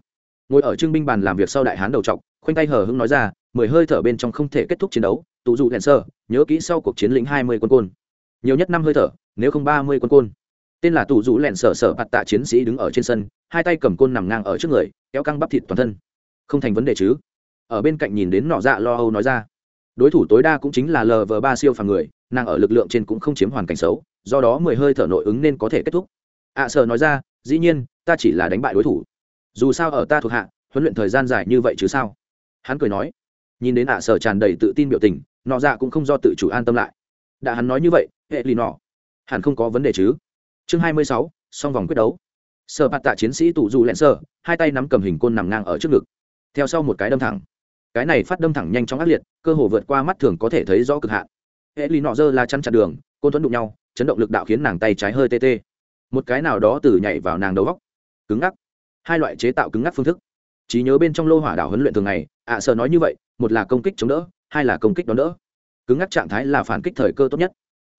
Ngồi ở trưng binh bàn làm việc sau đại hán đầu trọc, khoanh tay hờ hưng nói ra, mười hơi thở bên trong không thể kết thúc chiến đấu, tụ dụ hẹn sơ, nhớ kỹ sau cuộc chiến lĩnh hai mươi quân côn. Nhiều nhất năm hơi thở, nếu không ba mươi quân côn tên là tù rũ lẹn sở sở bạt tạ chiến sĩ đứng ở trên sân hai tay cầm côn nằm ngang ở trước người kéo căng bắp thịt toàn thân. Không thành vấn đề chứ? Ở bên cạnh nhìn đến nọ dạ lo âu nói ra. Đối thủ tối đa cũng chính là lv ba siêu phàm người nàng ở lực lượng trên cũng không chiếm hoàn cảnh xấu do đó mười hơi thở nội ứng nên có thể kết thúc. Ạ à, sở nói ra dĩ nhiên ta chỉ là đánh bại đối thủ. Dù sao ở ta thuộc hạ huấn luyện thời gian dài như vậy chứ sao? Hắn cười nói. Nhìn đến ạ à sở tràn đầy tự tin biểu tình nọ dạ cũng không do tự chủ an tâm lại. Đã hắn nói như vậy hệ lì nọ hẳn không có vấn đề chứ? Chương hai mươi sáu song vòng quyết đấu. Sở bạt tạ chiến sĩ tụ dù lẹn sơ hai tay nắm cầm hình côn nằm ngang ở trước ngực. Theo sau một cái đâm thẳng. Cái này phát đâm thẳng nhanh chóng ác liệt cơ hồ vượt qua mắt thường có thể thấy rõ cực hạn. Hệ lì nọ dơ là chăn chặn đường côn thuẫn đụng nhau chấn động lực đạo khiến nàng tay trái hơi tê tê. Một cái nào đó từ nhảy vào nàng đầu góc. Cứng ngắc. Hai loại chế tạo cứng ngắc phương thức. Trí nhớ bên trong lô hỏa đảo huấn luyện thường ngày ạ à, sợ nói như vậy một là công kích chống đỡ hai là công kích đón đỡ. Cứng ngắc trạng thái là phản kích thời cơ tốt nhất.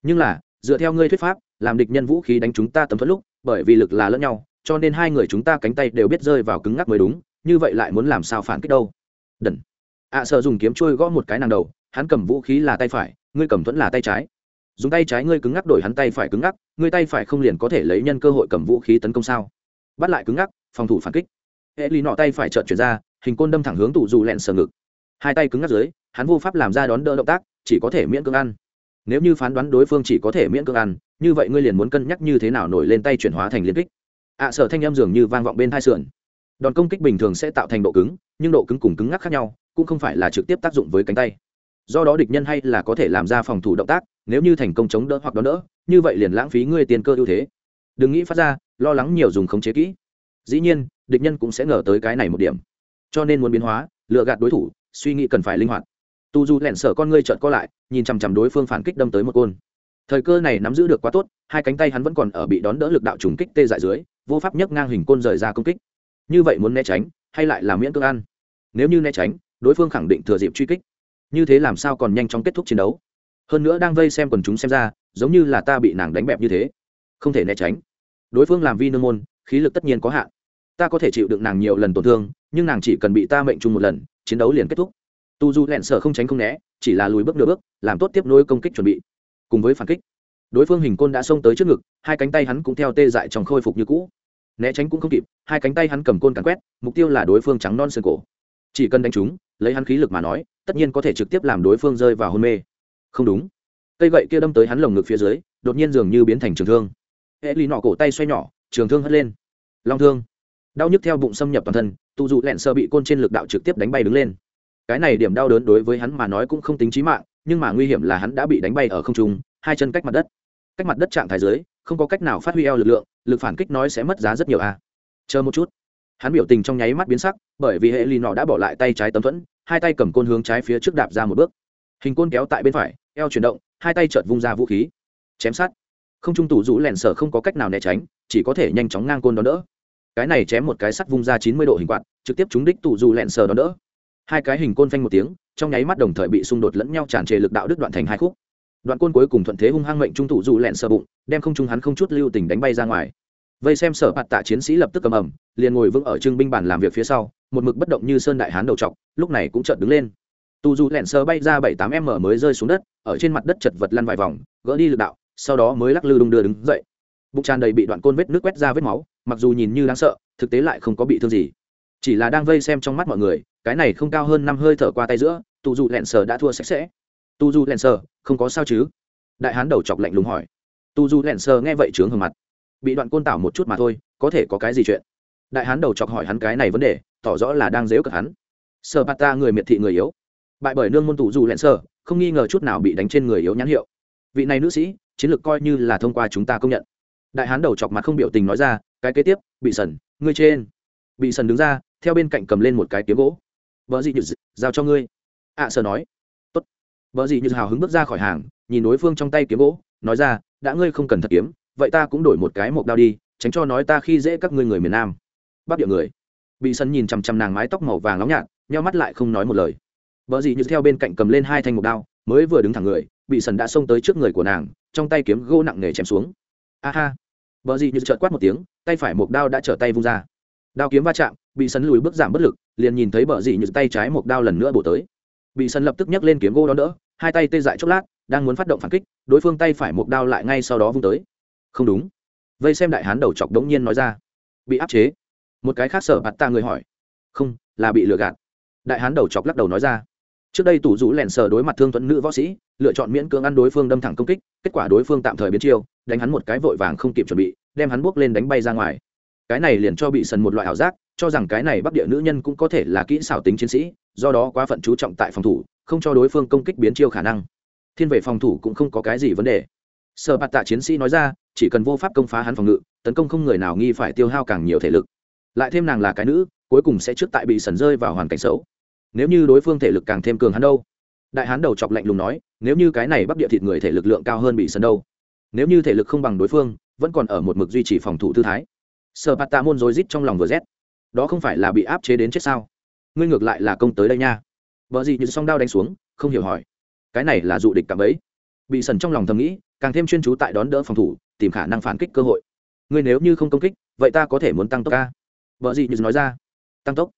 Nhưng là dựa theo ngươi thuyết pháp làm địch nhân vũ khí đánh chúng ta tấm thuẫn lúc bởi vì lực là lẫn nhau cho nên hai người chúng ta cánh tay đều biết rơi vào cứng ngắc mới đúng như vậy lại muốn làm sao phản kích đâu? Đần. Ạ à, sợ dùng kiếm trôi gõ một cái nàng đầu hắn cầm vũ khí là tay phải ngươi cầm thuẫn là tay trái. Dùng tay trái ngươi cứng ngắc đổi hắn tay phải cứng ngắc ngươi tay phải không liền có thể lấy nhân cơ hội cầm vũ khí tấn công sao? Bắt lại cứng ngắc phòng thủ phản kích. Hệ lì nọ tay phải trợn chuyển ra hình côn đâm thẳng hướng tụ dù lẹn sờ ngực. Hai tay cứng ngắc dưới hắn vô pháp làm ra đón đỡ động tác chỉ có thể miễn cưỡng ăn. Nếu như phán đoán đối phương chỉ có thể miễn cưỡng ăn như vậy ngươi liền muốn cân nhắc như thế nào nổi lên tay chuyển hóa thành liên kích? Ạ à, sở thanh em dường như vang vọng bên hai sườn. Đòn công kích bình thường sẽ tạo thành độ cứng nhưng độ cứng cùng cứng ngắc khác nhau cũng không phải là trực tiếp tác dụng với cánh tay. Do đó địch nhân hay là có thể làm ra phòng thủ động tác nếu như thành công chống đỡ hoặc đón đỡ như vậy liền lãng phí ngươi tiền cơ ưu thế. Đừng nghĩ phát ra lo lắng nhiều dùng khống chế kỹ. Dĩ nhiên địch nhân cũng sẽ ngờ tới cái này một điểm. Cho nên muốn biến hóa lựa gạt đối thủ suy nghĩ cần phải linh hoạt. Tu du lẻn sở con ngươi trợn co lại nhìn chằm chằm đối phương phản kích đâm tới một côn thời cơ này nắm giữ được quá tốt, hai cánh tay hắn vẫn còn ở bị đón đỡ lực đạo trùng kích tê dại dưới, vô pháp nhấc ngang hình côn rời ra công kích. Như vậy muốn né tránh, hay lại là miễn cưỡng ăn? Nếu như né tránh, đối phương khẳng định thừa dịp truy kích. Như thế làm sao còn nhanh chóng kết thúc chiến đấu? Hơn nữa đang vây xem quần chúng xem ra, giống như là ta bị nàng đánh bẹp như thế. Không thể né tránh. Đối phương làm vi nương môn, khí lực tất nhiên có hạn. Ta có thể chịu đựng nàng nhiều lần tổn thương, nhưng nàng chỉ cần bị ta mệnh chung một lần, chiến đấu liền kết thúc. Tu du lẹn sợ không tránh không né, chỉ là lùi bước nửa bước, làm tốt tiếp nối công kích chuẩn bị cùng với phản kích. Đối phương hình côn đã xông tới trước ngực, hai cánh tay hắn cũng theo tê dại trong khôi phục như cũ. Né tránh cũng không kịp, hai cánh tay hắn cầm côn càn quét, mục tiêu là đối phương trắng non sườn cổ. Chỉ cần đánh chúng lấy hắn khí lực mà nói, tất nhiên có thể trực tiếp làm đối phương rơi vào hôn mê. Không đúng. Cây gậy kia đâm tới hắn lồng ngực phía dưới, đột nhiên dường như biến thành trường thương. Hệ lì nọ cổ tay xoay nhỏ, trường thương hất lên. Long thương. Đau nhức theo bụng xâm nhập toàn thân, tụ dụ lẹn sơ bị côn trên lực đạo trực tiếp đánh bay đứng lên. Cái này điểm đau đớn đối với hắn mà nói cũng không tính chí mạng nhưng mà nguy hiểm là hắn đã bị đánh bay ở không trung, hai chân cách mặt đất. Cách mặt đất trạng thái dưới, không có cách nào phát huy eo lực lượng, lực phản kích nói sẽ mất giá rất nhiều a. Chờ một chút. Hắn biểu tình trong nháy mắt biến sắc, bởi vì hệ lì nọ đã bỏ lại tay trái tấm thuẫn, hai tay cầm côn hướng trái phía trước đạp ra một bước. Hình côn kéo tại bên phải, eo chuyển động, hai tay chợt vung ra vũ khí. Chém sát. Không trung tủ rũ lẻn sở không có cách nào né tránh, chỉ có thể nhanh chóng ngang côn đón đỡ. Cái này chém một cái sắt vung ra chín mươi độ hình quạt, trực tiếp trúng đích tủ rũ lẻn sở đón đỡ. Hai cái hình côn phanh một tiếng trong nháy mắt đồng thời bị xung đột lẫn nhau tràn trề lực đạo đứt đoạn thành hai khúc. Đoạn côn cuối cùng thuận thế hung hăng mệnh trung thủ dù lẹn sờ bụng, đem không trung hắn không chút lưu tình đánh bay ra ngoài. Vây xem sở bạt tạ chiến sĩ lập tức cầm ẩm, liền ngồi vững ở trưng binh bản làm việc phía sau, một mực bất động như sơn đại hán đầu trọc, lúc này cũng chợt đứng lên. Tu dù lẹn sơ bay ra bảy tám m mới rơi xuống đất, ở trên mặt đất chật vật lăn vài vòng, gỡ đi lực đạo, sau đó mới lắc lư đung đưa đứng dậy. Bụng tràn đầy bị đoạn côn vết nước quét ra vết máu, mặc dù nhìn như đáng sợ, thực tế lại không có bị thương gì chỉ là đang vây xem trong mắt mọi người, cái này không cao hơn năm hơi thở qua tay giữa tu dù lẹn sơ đã thua sạch sẽ. Tu dù lẹn sơ không có sao chứ? Đại hán đầu chọc lạnh lùng hỏi. Tu dù lẹn sơ nghe vậy trướng hờ mặt. Bị đoạn côn tảo một chút mà thôi, có thể có cái gì chuyện? Đại hán đầu chọc hỏi hắn cái này vấn đề, tỏ rõ là đang dếu cực hắn. Sờ bát ta người miệt thị người yếu. Bại bởi nương môn tù dù lẹn sơ không nghi ngờ chút nào bị đánh trên người yếu nhãn hiệu. Vị này nữ sĩ, chiến lược coi như là thông qua chúng ta công nhận. Đại hán đầu chọc mặt không biểu tình nói ra, cái kế tiếp, bị sần, ngươi trên. Bị sần đứng ra theo bên cạnh cầm lên một cái kiếm gỗ. Vợ dị như giao cho ngươi. Ạ à, sơ nói. Tốt. Vợ dị như hào hứng bước ra khỏi hàng nhìn đối phương trong tay kiếm gỗ nói ra đã ngươi không cần thật kiếm vậy ta cũng đổi một cái mộc đao đi tránh cho nói ta khi dễ các ngươi người miền nam. Bắc địa người. Bị sân nhìn chằm chằm nàng mái tóc màu vàng nóng nhạt nhau mắt lại không nói một lời. Vợ dị như theo bên cạnh cầm lên hai thanh mộc đao mới vừa đứng thẳng người bị sần đã xông tới trước người của nàng trong tay kiếm gỗ nặng nề chém xuống. A ha. Vợ dị như trợt quát một tiếng tay phải mộc đao đã trở tay vung ra. Đao kiếm va chạm bị sân lùi bước giảm bất lực, liền nhìn thấy bờ dị như tay trái một đao lần nữa bổ tới. Bị sân lập tức nhấc lên kiếm gỗ đó đỡ, hai tay tê dại chốc lát, đang muốn phát động phản kích, đối phương tay phải một đao lại ngay sau đó vung tới. Không đúng. Vây xem đại hán đầu chọc đống nhiên nói ra. Bị áp chế. Một cái khác sở bạt ta người hỏi. Không, là bị lừa gạt. Đại hán đầu chọc lắc đầu nói ra. Trước đây tủ rũ lẻn sờ đối mặt thương thuận nữ võ sĩ, lựa chọn miễn cưỡng ăn đối phương đâm thẳng công kích, kết quả đối phương tạm thời biến chiêu, đánh hắn một cái vội vàng không kịp chuẩn bị, đem hắn buốc lên đánh bay ra ngoài. Cái này liền cho bị sần một loại ảo giác cho rằng cái này bắc địa nữ nhân cũng có thể là kỹ xảo tính chiến sĩ, do đó quá phận chú trọng tại phòng thủ, không cho đối phương công kích biến chiêu khả năng. Thiên về phòng thủ cũng không có cái gì vấn đề. Sở bạt tạ chiến sĩ nói ra, chỉ cần vô pháp công phá hắn phòng ngự, tấn công không người nào nghi phải tiêu hao càng nhiều thể lực. Lại thêm nàng là cái nữ, cuối cùng sẽ trước tại bị sần rơi vào hoàn cảnh xấu. Nếu như đối phương thể lực càng thêm cường hắn đâu? Đại hán đầu chọc lạnh lùng nói, nếu như cái này bắc địa thịt người thể lực lượng cao hơn bị sần đâu? Nếu như thể lực không bằng đối phương, vẫn còn ở một mực duy trì phòng thủ tư thái. Sở bạt tạ môn rối rít trong lòng vừa rét đó không phải là bị áp chế đến chết sao? Ngươi ngược lại là công tới đây nha. Vợ gì như song đao đánh xuống, không hiểu hỏi. Cái này là dụ địch cảm ấy bị sần trong lòng thầm nghĩ, càng thêm chuyên chú tại đón đỡ phòng thủ, tìm khả năng phản kích cơ hội. Ngươi nếu như không công kích, vậy ta có thể muốn tăng tốc ca? Vợ gì như nói ra. Tăng tốc?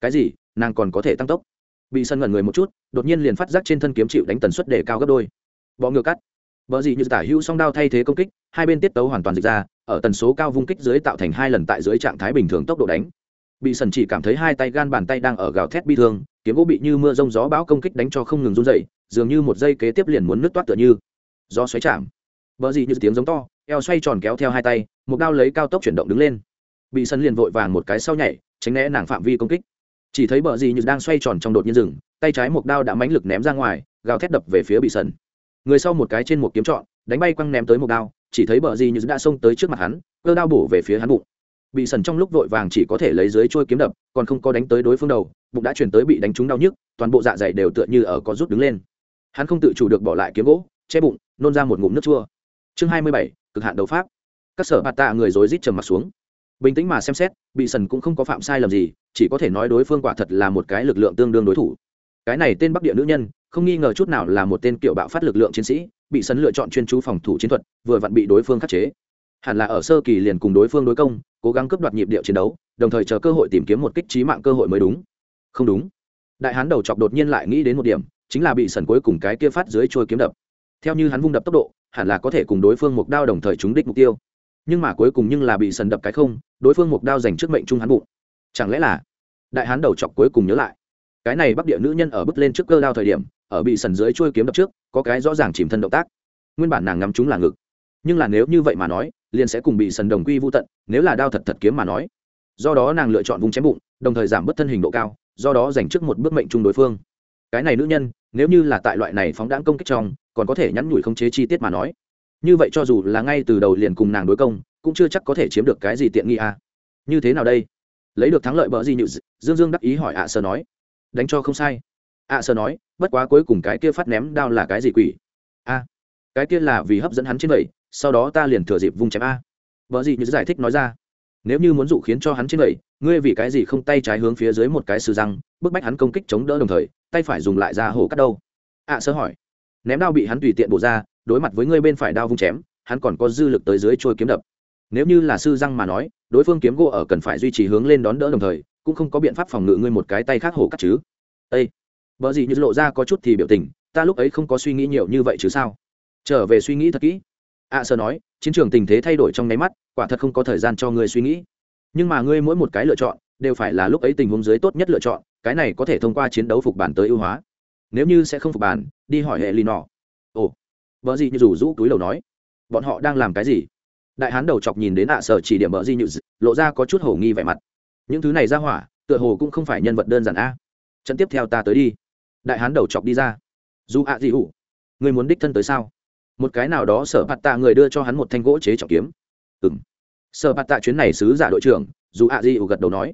Cái gì? Nàng còn có thể tăng tốc? Bị sân ngẩn người một chút, đột nhiên liền phát giác trên thân kiếm chịu đánh tần suất để cao gấp đôi. Bọ ngựa cắt. Vợ gì như tả hữu song đao thay thế công kích, hai bên tiết tấu hoàn toàn dịch ra, ở tần số cao vung kích dưới tạo thành hai lần tại dưới trạng thái bình thường tốc độ đánh bị sần chỉ cảm thấy hai tay gan bàn tay đang ở gào thét bi thương, kiếm gỗ bị như mưa rông gió bão công kích đánh cho không ngừng run dậy dường như một giây kế tiếp liền muốn nứt toát tựa như. Gió xoáy chạm. Vợ gì như tiếng giống to, eo xoay tròn kéo theo hai tay, một đao lấy cao tốc chuyển động đứng lên. Bị sân liền vội vàng một cái sau nhảy, tránh né nàng phạm vi công kích. Chỉ thấy bờ gì như đang xoay tròn trong đột nhiên rừng tay trái một đao đã mãnh lực ném ra ngoài, gào thét đập về phía bị sần. Người sau một cái trên một kiếm trọn, đánh bay quăng ném tới một đao, chỉ thấy bờ gì như đã xông tới trước mặt hắn, cơ đao bổ về phía hắn bụng bị sần trong lúc vội vàng chỉ có thể lấy dưới trôi kiếm đập, còn không có đánh tới đối phương đầu, bụng đã chuyển tới bị đánh trúng đau nhức, toàn bộ dạ dày đều tựa như ở có rút đứng lên. Hắn không tự chủ được bỏ lại kiếm gỗ, che bụng, nôn ra một ngụm nước chua. Chương hai mươi bảy, cực hạn đấu pháp. Các sở bạt tạ người dối rít trầm mặt xuống. Bình tĩnh mà xem xét, bị sần cũng không có phạm sai lầm gì, chỉ có thể nói đối phương quả thật là một cái lực lượng tương đương đối thủ. Cái này tên bắc địa nữ nhân, không nghi ngờ chút nào là một tên kiểu bạo phát lực lượng chiến sĩ, bị sấn lựa chọn chuyên chú phòng thủ chiến thuật, vừa vặn bị đối phương khắc chế hẳn là ở sơ kỳ liền cùng đối phương đối công, cố gắng cướp đoạt nhịp điệu chiến đấu, đồng thời chờ cơ hội tìm kiếm một kích trí mạng cơ hội mới đúng. Không đúng. Đại hán đầu chọc đột nhiên lại nghĩ đến một điểm, chính là bị sần cuối cùng cái kia phát dưới trôi kiếm đập. Theo như hắn vung đập tốc độ, hẳn là có thể cùng đối phương một đao đồng thời trúng đích mục tiêu. Nhưng mà cuối cùng nhưng là bị sần đập cái không, đối phương một đao dành trước mệnh trung hắn bụng. Chẳng lẽ là? Đại hán đầu chọc cuối cùng nhớ lại. Cái này bắc địa nữ nhân ở bước lên trước cơ đao thời điểm, ở bị sần dưới trôi kiếm đập trước, có cái rõ ràng chìm thân động tác. Nguyên bản nàng ngắm chúng là ngực. Nhưng là nếu như vậy mà nói liền sẽ cùng bị sần đồng quy vô tận, nếu là đao thật thật kiếm mà nói. Do đó nàng lựa chọn vùng chém bụng, đồng thời giảm bớt thân hình độ cao, do đó dành trước một bước mệnh chung đối phương. Cái này nữ nhân, nếu như là tại loại này phóng đãng công kích trong, còn có thể nhắn nhủi không chế chi tiết mà nói. Như vậy cho dù là ngay từ đầu liền cùng nàng đối công, cũng chưa chắc có thể chiếm được cái gì tiện nghi à. như thế nào đây? Lấy được thắng lợi bỡ gì nhự dương dương đắc ý hỏi ạ à sơ nói. Đánh cho không sai. Ạ à sơ nói, bất quá cuối cùng cái kia phát ném đao là cái gì quỷ? A cái kia là vì hấp dẫn hắn trên vậy sau đó ta liền thừa dịp vung chém a. Vợ gì như giải thích nói ra, nếu như muốn dụ khiến cho hắn trên vậy ngươi vì cái gì không tay trái hướng phía dưới một cái sư răng, bức bách hắn công kích chống đỡ đồng thời, tay phải dùng lại ra hổ cắt đâu? Ạ sơ hỏi, ném đao bị hắn tùy tiện bổ ra, đối mặt với ngươi bên phải đao vung chém, hắn còn có dư lực tới dưới trôi kiếm đập. Nếu như là sư răng mà nói, đối phương kiếm gỗ ở cần phải duy trì hướng lên đón đỡ đồng thời, cũng không có biện pháp phòng ngự ngươi một cái tay khác hổ cắt chứ. Ây vợ gì như lộ ra có chút thì biểu tình, ta lúc ấy không có suy nghĩ nhiều như vậy chứ sao? Trở về suy nghĩ thật kỹ ạ sơ nói, chiến trường tình thế thay đổi trong nháy mắt, quả thật không có thời gian cho ngươi suy nghĩ. Nhưng mà ngươi mỗi một cái lựa chọn, đều phải là lúc ấy tình huống dưới tốt nhất lựa chọn, cái này có thể thông qua chiến đấu phục bản tới ưu hóa. Nếu như sẽ không phục bản, đi hỏi hệ lì nọ. Ồ, vợ gì như rủ rũ túi đầu nói. Bọn họ đang làm cái gì? Đại hán đầu chọc nhìn đến ạ sở chỉ điểm vợ gì như lộ ra có chút hổ nghi vẻ mặt. Những thứ này ra hỏa, tựa hồ cũng không phải nhân vật đơn giản a. Trận tiếp theo ta tới đi. Đại hán đầu chọc đi ra. Dù ạ gì ủ người muốn đích thân tới sao? Một cái nào đó sở bạt tạ người đưa cho hắn một thanh gỗ chế trọng kiếm. Ừng sở bạt tạ chuyến này sứ giả đội trưởng, dù ạ di ủ gật đầu nói.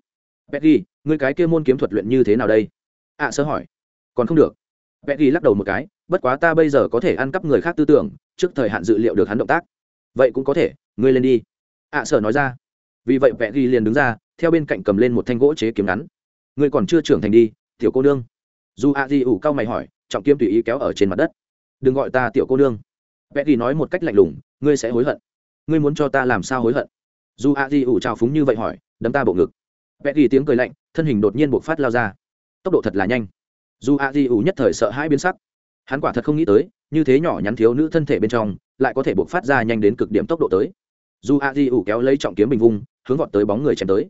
Petty người cái kia môn kiếm thuật luyện như thế nào đây? Ạ sơ hỏi. Còn không được. Petty lắc đầu một cái, bất quá ta bây giờ có thể ăn cắp người khác tư tưởng, trước thời hạn dự liệu được hắn động tác. Vậy cũng có thể, ngươi lên đi. Ạ sở nói ra. Vì vậy petty liền đứng ra, theo bên cạnh cầm lên một thanh gỗ chế kiếm ngắn. Ngươi còn chưa trưởng thành đi, tiểu cô nương. Dù a di ủ cao mày hỏi, trọng kiếm tùy ý kéo ở trên mặt đất. Đừng gọi ta tiểu cô nương vẽ thì nói một cách lạnh lùng, ngươi sẽ hối hận. Ngươi muốn cho ta làm sao hối hận? Dù a di ủ trào phúng như vậy hỏi, đấm ta bộ ngực. Vẽ thì tiếng cười lạnh, thân hình đột nhiên buộc phát lao ra. Tốc độ thật là nhanh. Dù a di ủ nhất thời sợ hãi biến sắc. Hắn quả thật không nghĩ tới, như thế nhỏ nhắn thiếu nữ thân thể bên trong, lại có thể buộc phát ra nhanh đến cực điểm tốc độ tới. Dù a di ủ kéo lấy trọng kiếm bình vung, hướng vọt tới bóng người chém tới.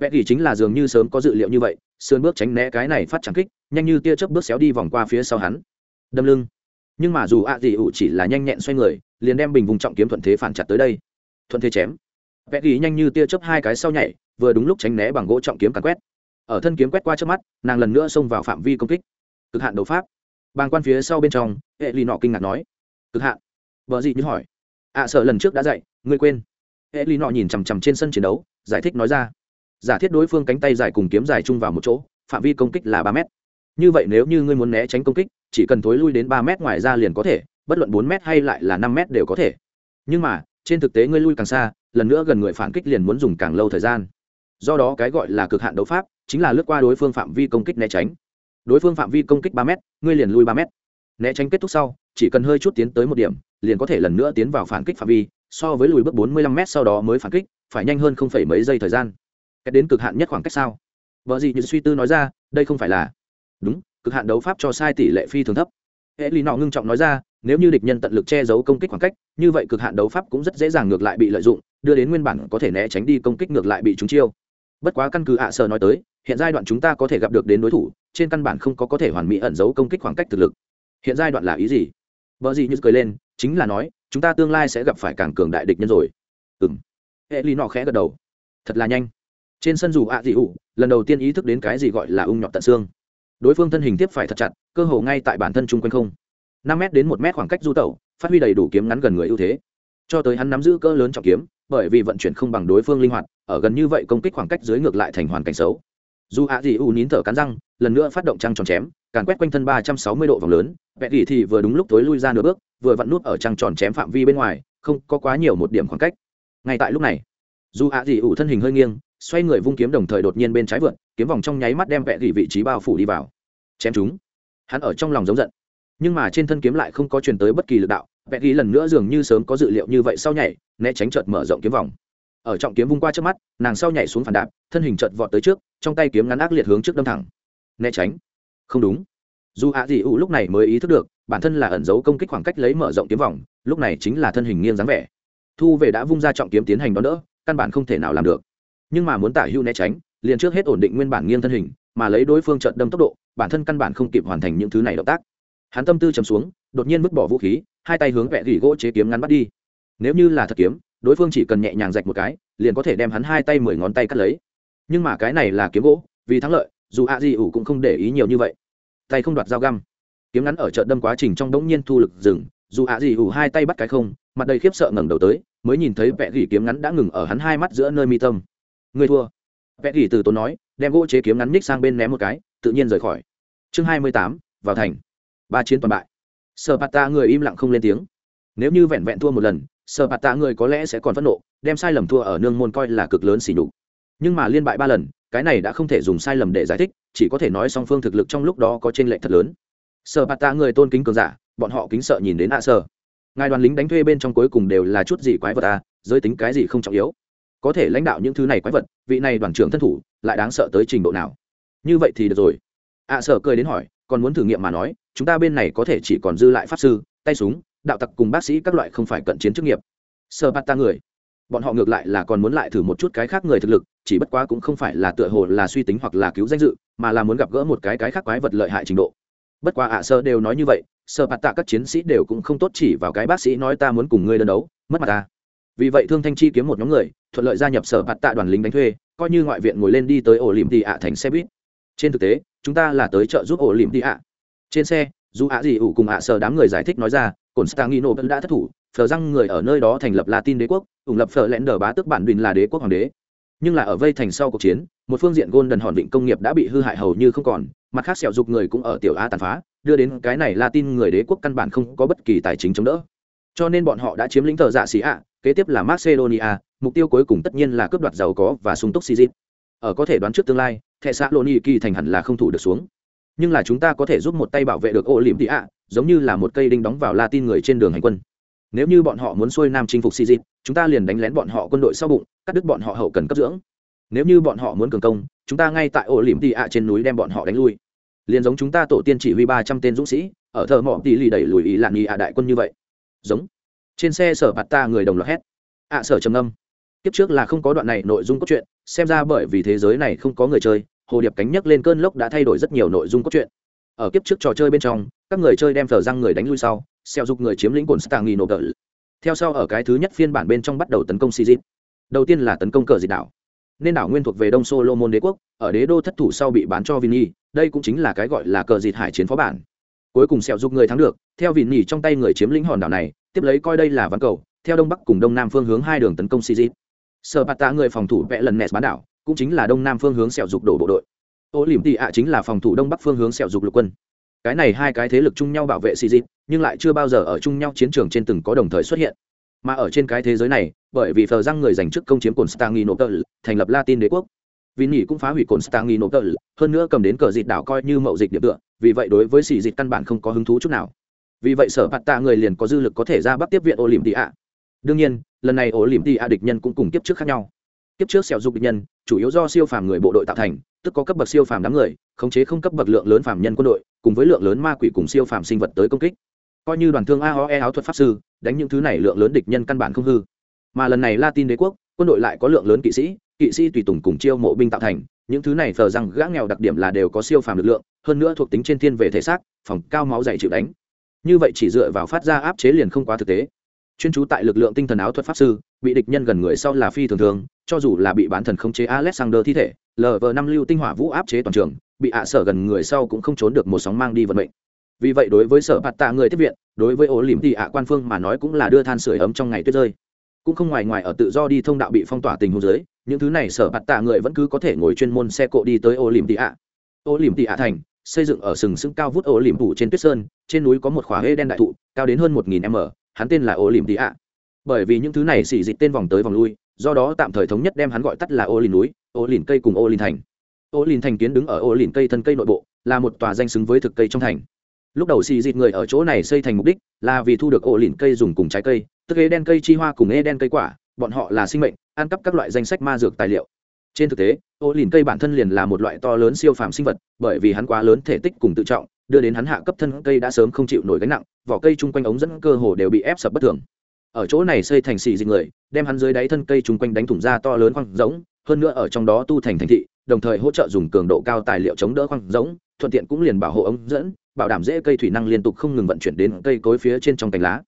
Vẽ thì chính là dường như sớm có dự liệu như vậy, sườn bước tránh né cái này phát trắng kích, nhanh như tia chớp bước xéo đi vòng qua phía sau hắn. Đâm lưng nhưng mà dù ạ dị ủ chỉ là nhanh nhẹn xoay người, liền đem bình vùng trọng kiếm thuận thế phản chặt tới đây. Thuận thế chém. Vẽ ghi nhanh như tia chớp hai cái sau nhảy, vừa đúng lúc tránh né bằng gỗ trọng kiếm càn quét. Ở thân kiếm quét qua trước mắt, nàng lần nữa xông vào phạm vi công kích. Cực hạn đấu pháp. Bàng quan phía sau bên trong, hệ lì nọ kinh ngạc nói. Cực hạn. Vợ dị như hỏi. Ạ sợ lần trước đã dạy, ngươi quên. Hệ lì nọ nhìn chằm chằm trên sân chiến đấu, giải thích nói ra. Giả thiết đối phương cánh tay dài cùng kiếm dài chung vào một chỗ, phạm vi công kích là ba mét như vậy nếu như ngươi muốn né tránh công kích, chỉ cần thối lui đến ba mét ngoài ra liền có thể, bất luận bốn mét hay lại là năm mét đều có thể. Nhưng mà, trên thực tế ngươi lui càng xa, lần nữa gần người phản kích liền muốn dùng càng lâu thời gian. Do đó cái gọi là cực hạn đấu pháp, chính là lướt qua đối phương phạm vi công kích né tránh. Đối phương phạm vi công kích ba m ngươi liền lui ba m né tránh kết thúc sau, chỉ cần hơi chút tiến tới một điểm, liền có thể lần nữa tiến vào phản kích phạm vi, so với lùi bước bốn mươi lăm m sau đó mới phản kích, phải nhanh hơn không phải mấy giây thời gian. Cách đến cực hạn nhất khoảng cách sao? Vợ gì như suy tư nói ra, đây không phải là đúng, cực hạn đấu pháp cho sai tỷ lệ phi thường thấp. Hệ lý nọ ngưng trọng nói ra, nếu như địch nhân tận lực che giấu công kích khoảng cách, như vậy cực hạn đấu pháp cũng rất dễ dàng ngược lại bị lợi dụng, đưa đến nguyên bản có thể né tránh đi công kích ngược lại bị trúng chiêu. Bất quá căn cứ ạ à sở nói tới, hiện giai đoạn chúng ta có thể gặp được đến đối thủ, trên căn bản không có có thể hoàn mỹ ẩn giấu công kích khoảng cách thực lực. Hiện giai đoạn là ý gì? Vợ gì như cười lên, chính là nói, chúng ta tương lai sẽ gặp phải càng cường đại địch nhân rồi. Ừ m hệ lý nọ khẽ gật đầu. Thật là nhanh. Trên sân dù ạ dị ủ lần đầu tiên ý thức đến cái gì gọi là ung nhọt tận xương đối phương thân hình tiếp phải thật chặt, cơ hồ ngay tại bản thân chung quanh không. năm m đến một m khoảng cách du tẩu, phát huy đầy đủ kiếm ngắn gần người ưu thế. Cho tới hắn nắm giữ cỡ lớn trọng kiếm, bởi vì vận chuyển không bằng đối phương linh hoạt, ở gần như vậy công kích khoảng cách dưới ngược lại thành hoàn cảnh xấu. Dù ạ dị u nín thở cắn răng, lần nữa phát động trăng tròn chém, càn quét quanh thân ba trăm sáu mươi độ vòng lớn vẹn gỉ thì vừa đúng lúc tối lui ra nửa bước, vừa vặn nút ở trăng tròn chém phạm vi bên ngoài, không có quá nhiều một điểm khoảng cách. Ngay tại lúc này, dù ạ dị u thân hình hơi nghiêng xoay người vung kiếm đồng thời đột nhiên bên trái vượt kiếm vòng trong nháy mắt đem vẹ gỉ vị trí bao phủ đi vào. Chém chúng. Hắn ở trong lòng giống giận. Nhưng mà trên thân kiếm lại không có truyền tới bất kỳ lực đạo vẹ gỉ lần nữa dường như sớm có dự liệu như vậy sau nhảy, né tránh chợt mở rộng kiếm vòng. Ở trọng kiếm vung qua trước mắt, nàng sau nhảy xuống phản đạp, thân hình chợt vọt tới trước, trong tay kiếm ngắn ác liệt hướng trước đâm thẳng. Né tránh. Không đúng. Dù ạ dị ủ lúc này mới ý thức được, bản thân là ẩn giấu công kích khoảng cách lấy mở rộng kiếm vòng, lúc này chính là thân hình nghiêng dáng vẻ. Thu về đã vung ra trọng kiếm tiến hành đón đỡ, căn bản không thể nào làm được nhưng mà muốn tả hưu né tránh, liền trước hết ổn định nguyên bản nghiêng thân hình, mà lấy đối phương trận đâm tốc độ, bản thân căn bản không kịp hoàn thành những thứ này động tác. Hắn tâm tư chầm xuống, đột nhiên vứt bỏ vũ khí, hai tay hướng vẽ gỉ gỗ chế kiếm ngắn bắt đi. Nếu như là thật kiếm, đối phương chỉ cần nhẹ nhàng rạch một cái, liền có thể đem hắn hai tay mười ngón tay cắt lấy. Nhưng mà cái này là kiếm gỗ, vì thắng lợi, dù a di ủ cũng không để ý nhiều như vậy. Tay không đoạt dao găm. Kiếm ngắn ở trận đâm quá trình trong đống nhiên thu lực dừng, dù a di ủ hai tay bắt cái không, mặt đầy khiếp sợ ngẩng đầu tới, mới nhìn thấy vẽ gỉ kiếm ngắn đã ngừng ở hắn hai mắt giữa nơi mi tâm ngươi thua. Vẽ gỉ từ tốn nói, đem gỗ chế kiếm ngắn ních sang bên ném một cái, tự nhiên rời khỏi. Chương hai mươi tám, vào thành. Ba chiến toàn bại. Sợ bạt ta người im lặng không lên tiếng. Nếu như vẹn vẹn thua một lần sợ bạt tạ người có lẽ sẽ còn phẫn nộ, đem sai lầm thua ở nương môn coi là cực lớn xỉ nhục. Nhưng mà liên bại ba lần, cái này đã không thể dùng sai lầm để giải thích, chỉ có thể nói song phương thực lực trong lúc đó có t r ê n lệch thật lớn. Sợ bạt tạ người tôn kính cường giả, bọn họ kính sợ nhìn đến ạ à sơ ngài đoàn lính đánh thuê bên trong cuối cùng đều là chút gì quái vật à giới tính cái gì không trọng yếu có thể lãnh đạo những thứ này quái vật, vị này đoàn trưởng thân thủ, lại đáng sợ tới trình độ nào? Như vậy thì được rồi. Ạ à sở cười đến hỏi, còn muốn thử nghiệm mà nói, chúng ta bên này có thể chỉ còn dư lại pháp sư, tay súng, đạo tặc cùng bác sĩ các loại không phải cận chiến chức nghiệp. Sơ bát ta người. Bọn họ ngược lại là còn muốn lại thử một chút cái khác người thực lực, chỉ bất quá cũng không phải là tựa hồ là suy tính hoặc là cứu danh dự, mà là muốn gặp gỡ một cái cái khác quái vật lợi hại trình độ. Bất quá ạ sơ đều nói như vậy sơ bát tạ các chiến sĩ đều cũng không tốt chỉ vào cái bác sĩ nói ta muốn cùng ngươi đơn đấu, mất mặt ta vì vậy thương thanh chi kiếm một nhóm người, thuận lợi gia nhập sở bạt tạ đoàn lính đánh thuê, coi như ngoại viện ngồi lên đi tới ổ lìm tị ạ thành xe buýt. Trên thực tế, chúng ta là tới chợ giúp ổ lìm tị ạ. Trên xe, dù ạ gì ủ cùng ạ sở đám người giải thích nói ra cồn stagino vẫn đã thất thủ, phờ răng người ở nơi đó thành lập latin đế quốc, ủng lập phờ lẽn đờ bá tước bản đùn là đế quốc hoàng đế. Nhưng là ở vây thành sau cuộc chiến, một phương diện gôn đần hòn vịnh công nghiệp đã bị hư hại hầu như không còn, mặt khác sẹo dục người cũng ở tiểu a tàn phá, đưa đến cái này latin người đế quốc căn bản không có bất kỳ tài chính chống đỡ. Cho nên bọn họ đã chiếm lĩnh thờ dạ xì ạ kế tiếp là macedonia, mục tiêu cuối cùng tất nhiên là cướp đoạt giàu có và sung túc xì ở có thể đoán trước tương lai, thẻ xã Loni kỳ thành hẳn là không thủ được xuống. Nhưng là chúng ta có thể giúp một tay bảo vệ được ô liềm tị ạ, giống như là một cây đinh đóng vào latin người trên đường hành quân. Nếu như bọn họ muốn xuôi nam chinh phục si chúng ta liền đánh lén bọn họ quân đội sau bụng, cắt đứt bọn họ hậu cần cấp dưỡng. Nếu như bọn họ muốn cường công, chúng ta ngay tại ổ liềm tị ạ trên núi đem bọn họ đánh lui. Liền giống chúng ta tổ tiên chỉ huy ba trăm tên dũng sĩ, ở thờ mỏ tỷ lì đẩy lùi ý lạn ạ đại quân như vậy. Giống trên xe sở bạt ta người đồng loạt hét. Ạ sở trầm âm kiếp trước là không có đoạn này nội dung cốt truyện, xem ra bởi vì thế giới này không có người chơi, hồ điệp cánh nhấc lên cơn lốc đã thay đổi rất nhiều nội dung cốt truyện. Ở kiếp trước trò chơi bên trong, các người chơi đem thờ răng người đánh lui sau xeo dục người chiếm lĩnh cồn stang nghi nổ cỡ theo sau ở cái thứ nhất phiên bản bên trong bắt đầu tấn công sizit đầu tiên là tấn công cờ dịch đảo. Nên đảo nguyên thuộc về đông solomon đế quốc, ở đế đô thất thủ sau bị bán cho vini đây cũng chính là cái gọi là cờ dịt hải chiến phó bản cuối cùng sẹo giúp người thắng được, theo vịn nhỉ trong tay người chiếm lĩnh hòn đảo này, tiếp lấy coi đây là ván cầu, theo đông bắc cùng đông nam phương hướng hai đường tấn công sizit sở bạt tạ người phòng thủ vẽ lần nes bán đảo, cũng chính là đông nam phương hướng sẹo dục đổ bộ đội. Ô liềm tị ạ chính là phòng thủ đông bắc phương hướng sẹo dục lục quân. Cái này hai cái thế lực chung nhau bảo vệ xì nhưng lại chưa bao giờ ở chung nhau chiến trường trên từng có đồng thời xuất hiện. Mà ở trên cái thế giới này, bởi vì phờ răng người giành chức công chiếm cồn stanginopel thành lập latin đế quốc vì nhỉ cũng phá hủy cồn stanginopel hơn nữa cầm đến cờ dịt đảo coi như mậu dịch điểm tựa, vì vậy đối với xì dịt căn bản không có hứng thú chút nào. Vì vậy sở bạt tạ người liền có dư lực có thể ra bắt tiếp viện ô liềm tị ạ đương nhiên, lần này ô liềm tị ạ địch nhân cũng cùng kiếp trước khác nhau. Kiếp trước sẹo dục địch nhân, chủ yếu do siêu phàm người bộ đội tạo thành, tức có cấp bậc siêu phàm đám người, khống chế không cấp bậc lượng lớn phàm nhân quân đội, cùng với lượng lớn ma quỷ cùng siêu phàm sinh vật tới công kích. Coi như đoàn thương aoe áo thuật pháp sư, đánh những thứ này lượng lớn địch nhân căn bản không hư. Mà lần này latin đế quốc, quân đội lại có lượng lớn kỵ sĩ kỵ sĩ tùy tùng cùng chiêu mộ binh tạo thành, những thứ này phờ rằng gã nghèo đặc điểm là đều có siêu phàm lực lượng, hơn nữa thuộc tính trên thiên về thể xác, phòng cao máu dày chịu đánh. Như vậy chỉ dựa vào phát ra áp chế liền không quá thực tế. Chuyên trú tại lực lượng tinh thần áo thuật pháp sư, bị địch nhân gần người sau là phi thường thường, cho dù là bị bán thần khống chế alexander thi thể lv năm lưu tinh hỏa vũ áp chế toàn trường, bị ạ sở gần người sau cũng không trốn được một sóng mang đi vận mệnh. Vì vậy đối với sở bạt tạ người tiếp viện, đối với ổ lỉm thì ạ quan phương mà nói cũng là đưa than sửa ấm trong ngày tuyết rơi. Cũng không ngoài ngoài ở tự do đi thông đạo bị phong tỏa tình huống dưới những thứ này sở bạt tạ người vẫn cứ có thể ngồi chuyên môn xe cộ đi tới Ô lỉm tị ạ. Ô lỉm tị ạ thành, xây dựng ở sừng sững cao vút Ô lỉm phủ trên tuyết sơn, trên núi có một khóa hê đen đại thụ, cao đến hơn một nghìn m, hắn tên là Ô lỉm tị ạ. Bởi vì những thứ này xỉ dịch tên vòng tới vòng lui, do đó tạm thời thống nhất đem hắn gọi tắt là ô lìn núi ô lìn cây cùng ô lìn thành. Ô lìn thành kiến đứng ở ô lìn cây thân cây nội bộ, là một tòa danh xứng với thực cây trong thành. Lúc đầu xì dịt người ở chỗ này xây thành mục đích là vì thu được ổ lìn cây dùng cùng trái cây, tức ế đen cây chi hoa cùng ế đen cây quả, bọn họ là sinh mệnh ăn cắp các loại danh sách ma dược tài liệu. Trên thực tế, ô lìn cây bản thân liền là một loại to lớn siêu phàm sinh vật, bởi vì hắn quá lớn thể tích cùng tự trọng, đưa đến hắn hạ cấp thân cây đã sớm không chịu nổi gánh nặng, vỏ cây chung quanh ống dẫn cơ hồ đều bị ép sập bất thường. Ở chỗ này xây thành xì dịch người, đem hắn dưới đáy thân cây chung quanh đánh thủng ra to lớn khoang rỗng, hơn nữa ở trong đó tu thành thành thị, đồng thời hỗ trợ dùng cường độ cao tài liệu chống đỡ khoang rỗng, thuận tiện cũng liền bảo hộ ống dẫn, bảo đảm dễ cây thủy năng liên tục không ngừng vận chuyển đến cây cối phía trên trong cành lá.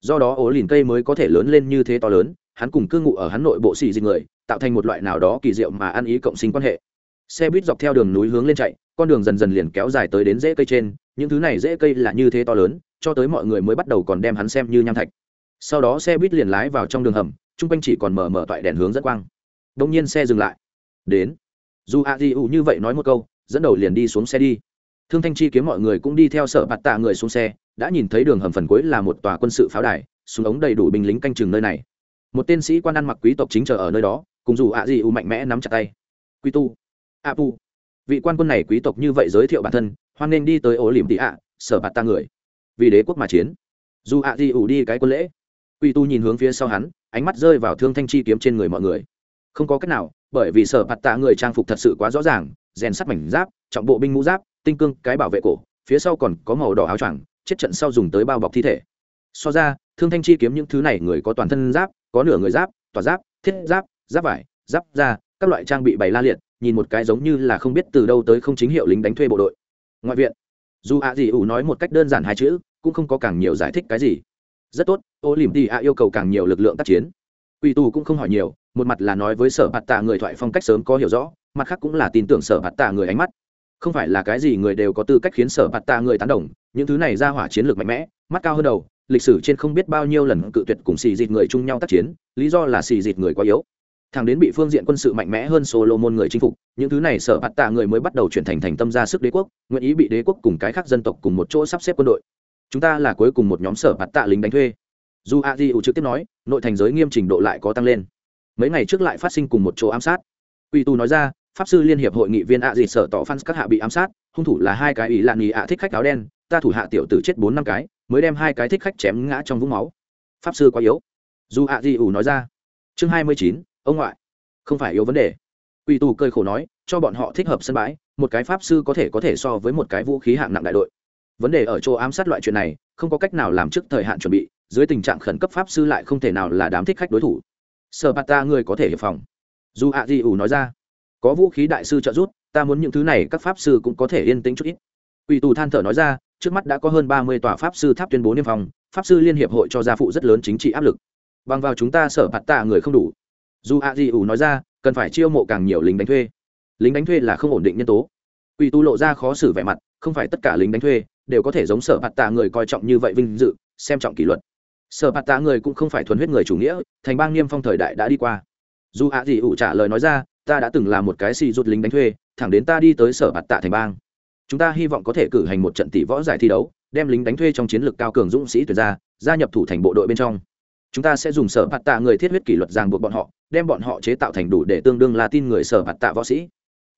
Do đó ố lìn cây mới có thể lớn lên như thế to lớn hắn cùng cư ngụ ở hắn nội bộ xì dịch người, tạo thành một loại nào đó kỳ diệu mà ăn ý cộng sinh quan hệ. Xe buýt dọc theo đường núi hướng lên chạy, con đường dần dần liền kéo dài tới đến rễ cây trên, những thứ này rễ cây là như thế to lớn, cho tới mọi người mới bắt đầu còn đem hắn xem như nham thạch. Sau đó xe buýt liền lái vào trong đường hầm, chung quanh chỉ còn mở mở toại đèn hướng dẫn quang. Đông nhiên xe dừng lại. Đến. Dù a di U như vậy nói một câu, dẫn đầu liền đi xuống xe đi. Thương thanh chi kiếm mọi người cũng đi theo sở bạt tạ người xuống xe, đã nhìn thấy đường hầm phần cuối là một tòa quân sự pháo đài, súng ống đầy đủ binh lính canh chừng nơi này một tên sĩ quan ăn mặc quý tộc chính chờ ở nơi đó, cùng dù ạ gì ủ mạnh mẽ nắm chặt tay. Quy tu a pu. Vị quan quân này quý tộc như vậy giới thiệu bản thân, hoan nghênh đi tới ổ liềm tị ạ, sở bạt ta người. Vì đế quốc mà chiến. Dù ạ gì ủ đi cái quân lễ. Quy tu nhìn hướng phía sau hắn, ánh mắt rơi vào thương thanh chi kiếm trên người mọi người. Không có cách nào, bởi vì sở bạt tạ người trang phục thật sự quá rõ ràng, rèn sắt mảnh giáp, trọng bộ binh mũ giáp, tinh cương, cái bảo vệ cổ, phía sau còn có màu đỏ áo choàng, chết trận sau dùng tới bao bọc thi thể. So ra, thương thanh chi kiếm những thứ này người có toàn thân giáp có nửa người giáp tỏa giáp, thiết giáp giáp vải, giáp da, các loại trang bị bày la liệt, nhìn một cái giống như là không biết từ đâu tới không chính hiệu lính đánh thuê bộ đội. Ngoại viện, dù ạ gì ủ nói một cách đơn giản hai chữ, cũng không có càng nhiều giải thích cái gì. Rất tốt, ô lìm đi ạ yêu cầu càng nhiều lực lượng tác chiến. Quỷ tù cũng không hỏi nhiều, một mặt là nói với sở bạt tạ người thoại phong cách sớm có hiểu rõ, mặt khác cũng là tin tưởng sở bạt tạ người ánh mắt. Không phải là cái gì người đều có tư cách khiến sở bạt tạ người tán đồng, những thứ này ra hỏa chiến lược mạnh mẽ, mắt cao hơn đầu lịch sử trên không biết bao nhiêu lần cự tuyệt cùng xì dịt người chung nhau tác chiến lý do là xì dịt người quá yếu thằng đến bị phương diện quân sự mạnh mẽ hơn Solomon người chinh phục, những thứ này sở bạt tạ người mới bắt đầu chuyển thành thành tâm ra sức đế quốc, nguyện ý bị đế quốc cùng cái khác dân tộc cùng một chỗ sắp xếp quân đội. Chúng ta là cuối cùng một nhóm sở bạt tạ lính đánh thuê. Dù A Di trực tiếp nói, nội thành giới nghiêm trình độ lại có tăng lên. Mấy ngày trước lại phát sinh cùng một chỗ ám sát. Quỷ tu nói ra, pháp sư liên hiệp hội nghị viên A Di sở tỏ fans các hạ bị ám sát, hung thủ là hai cái ý lạn nghị ạ thích khách áo đen, ta thủ hạ tiểu tử chết bốn năm cái, mới đem hai cái thích khách chém ngã trong vũng máu. Pháp sư quá yếu. Dù ạ Di nói ra. Chương hai mươi chín, ông ngoại. Không phải yếu vấn đề. Quỷ tù cơi khổ nói, cho bọn họ thích hợp sân bãi, một cái pháp sư có thể có thể so với một cái vũ khí hạng nặng đại đội. Vấn đề ở chỗ ám sát loại chuyện này, không có cách nào làm trước thời hạn chuẩn bị, dưới tình trạng khẩn cấp pháp sư lại không thể nào là đám thích khách đối thủ. Sở bạt ta người có thể hiệp phòng. Dù ạ di ủ nói ra. Có vũ khí đại sư trợ giúp, ta muốn những thứ này các pháp sư cũng có thể yên tĩnh chút ít. Quỷ tù than thở nói ra trước mắt đã có hơn ba mươi tòa pháp sư tháp tuyên bố niêm phong, pháp sư liên hiệp hội cho gia phụ rất lớn chính trị áp lực. Bằng vào chúng ta sở bạt tạ người không đủ. Dù a di ủ nói ra, cần phải chiêu mộ càng nhiều lính đánh thuê. Lính đánh thuê là không ổn định nhân tố. Quỷ tu lộ ra khó xử vẻ mặt, không phải tất cả lính đánh thuê đều có thể giống sở bạt tạ người coi trọng như vậy vinh dự, xem trọng kỷ luật. Sở bạt tạ người cũng không phải thuần huyết người chủ nghĩa, thành bang niêm phong thời đại đã đi qua. Dù a di ủ trả lời nói ra, ta đã từng là một cái xì rút lính đánh thuê, thẳng đến ta đi tới sở bạt tạ thành bang chúng ta hy vọng có thể cử hành một trận tỷ võ giải thi đấu, đem lính đánh thuê trong chiến lược cao cường dũng sĩ tuyệt ra, gia nhập thủ thành bộ đội bên trong. Chúng ta sẽ dùng sở bạt tạ người thiết huyết kỷ luật ràng buộc bọn họ, đem bọn họ chế tạo thành đủ để tương đương là tin người sở bạt tạ võ sĩ.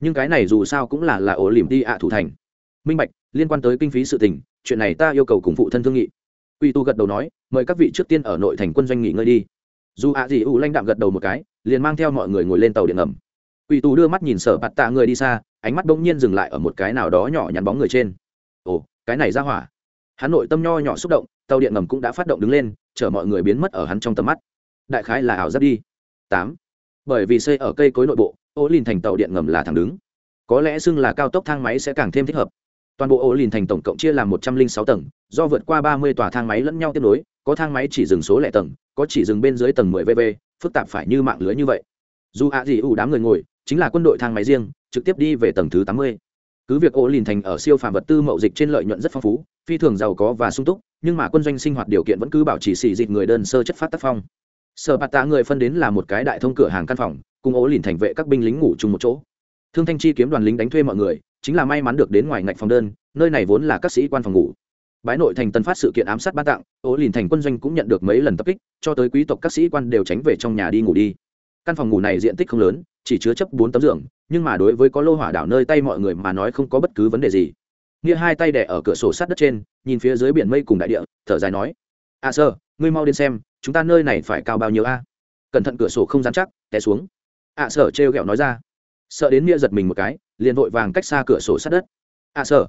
Nhưng cái này dù sao cũng là là ổ liềm đi ạ thủ thành. Minh bạch, liên quan tới kinh phí sự tình, chuyện này ta yêu cầu cùng phụ thân thương nghị. Quy tu gật đầu nói, mời các vị trước tiên ở nội thành quân doanh nghỉ ngơi đi. Dù ạ gì u lanh đạm gật đầu một cái, liền mang theo mọi người ngồi lên tàu điện ngầm. Quy tu đưa mắt nhìn sở bạt tạ người đi xa ánh mắt bỗng nhiên dừng lại ở một cái nào đó nhỏ nhắn bóng người trên. Ồ, cái này ra hỏa. Hắn nội tâm nho nhỏ xúc động, tàu điện ngầm cũng đã phát động đứng lên chở mọi người biến mất ở hắn trong tầm mắt. Đại khái là ảo giác đi. Tám. Bởi vì xây ở cây cối nội bộ, ô lìn thành tàu điện ngầm là thẳng đứng. Có lẽ xưng là cao tốc thang máy sẽ càng thêm thích hợp. Toàn bộ ô lìn thành tổng cộng chia làm một trăm linh sáu tầng, do vượt qua ba mươi tòa thang máy lẫn nhau tiếp nối, có thang máy chỉ dừng số lẻ tầng, có chỉ dừng bên dưới tầng mười vv phức tạp phải như mạng lưới như vậy. Dù ạ gì ủ đám người ngồi chính là quân đội thang máy riêng, trực tiếp đi về tầng thứ tám mươi. Cứ việc ô lìn thành ở siêu phàm vật tư mậu dịch trên lợi nhuận rất phong phú, phi thường giàu có và sung túc, nhưng mà quân doanh sinh hoạt điều kiện vẫn cứ bảo trì xì dịch người đơn sơ chất phát tác phong. Sở bạt tạ người phân đến là một cái đại thông cửa hàng căn phòng, cùng ố lìn thành vệ các binh lính ngủ chung một chỗ. Thương thanh chi kiếm đoàn lính đánh thuê mọi người, chính là may mắn được đến ngoài ngạch phòng đơn, nơi này vốn là các sĩ quan phòng ngủ. Bái nội thành tân phát sự kiện ám sát ban tặng ố lìn thành quân doanh cũng nhận được mấy lần tập kích, cho tới quý tộc các sĩ quan đều tránh về trong nhà đi ngủ đi căn phòng ngủ này diện tích không lớn, chỉ chứa chấp bốn tấm giường, nhưng mà đối với có lô hỏa đảo nơi tay mọi người mà nói không có bất cứ vấn đề gì. Nghĩa hai tay đẻ ở cửa sổ sát đất trên, nhìn phía dưới biển mây cùng đại địa, thở dài nói a à sơ, ngươi mau đến xem, chúng ta nơi này phải cao bao nhiêu a? Cẩn thận cửa sổ không dán chắc, té xuống. A à sở trêu ghẹo nói ra. Sợ đến nghĩa giật mình một cái, liền vội vàng cách xa cửa sổ sát đất. A à sở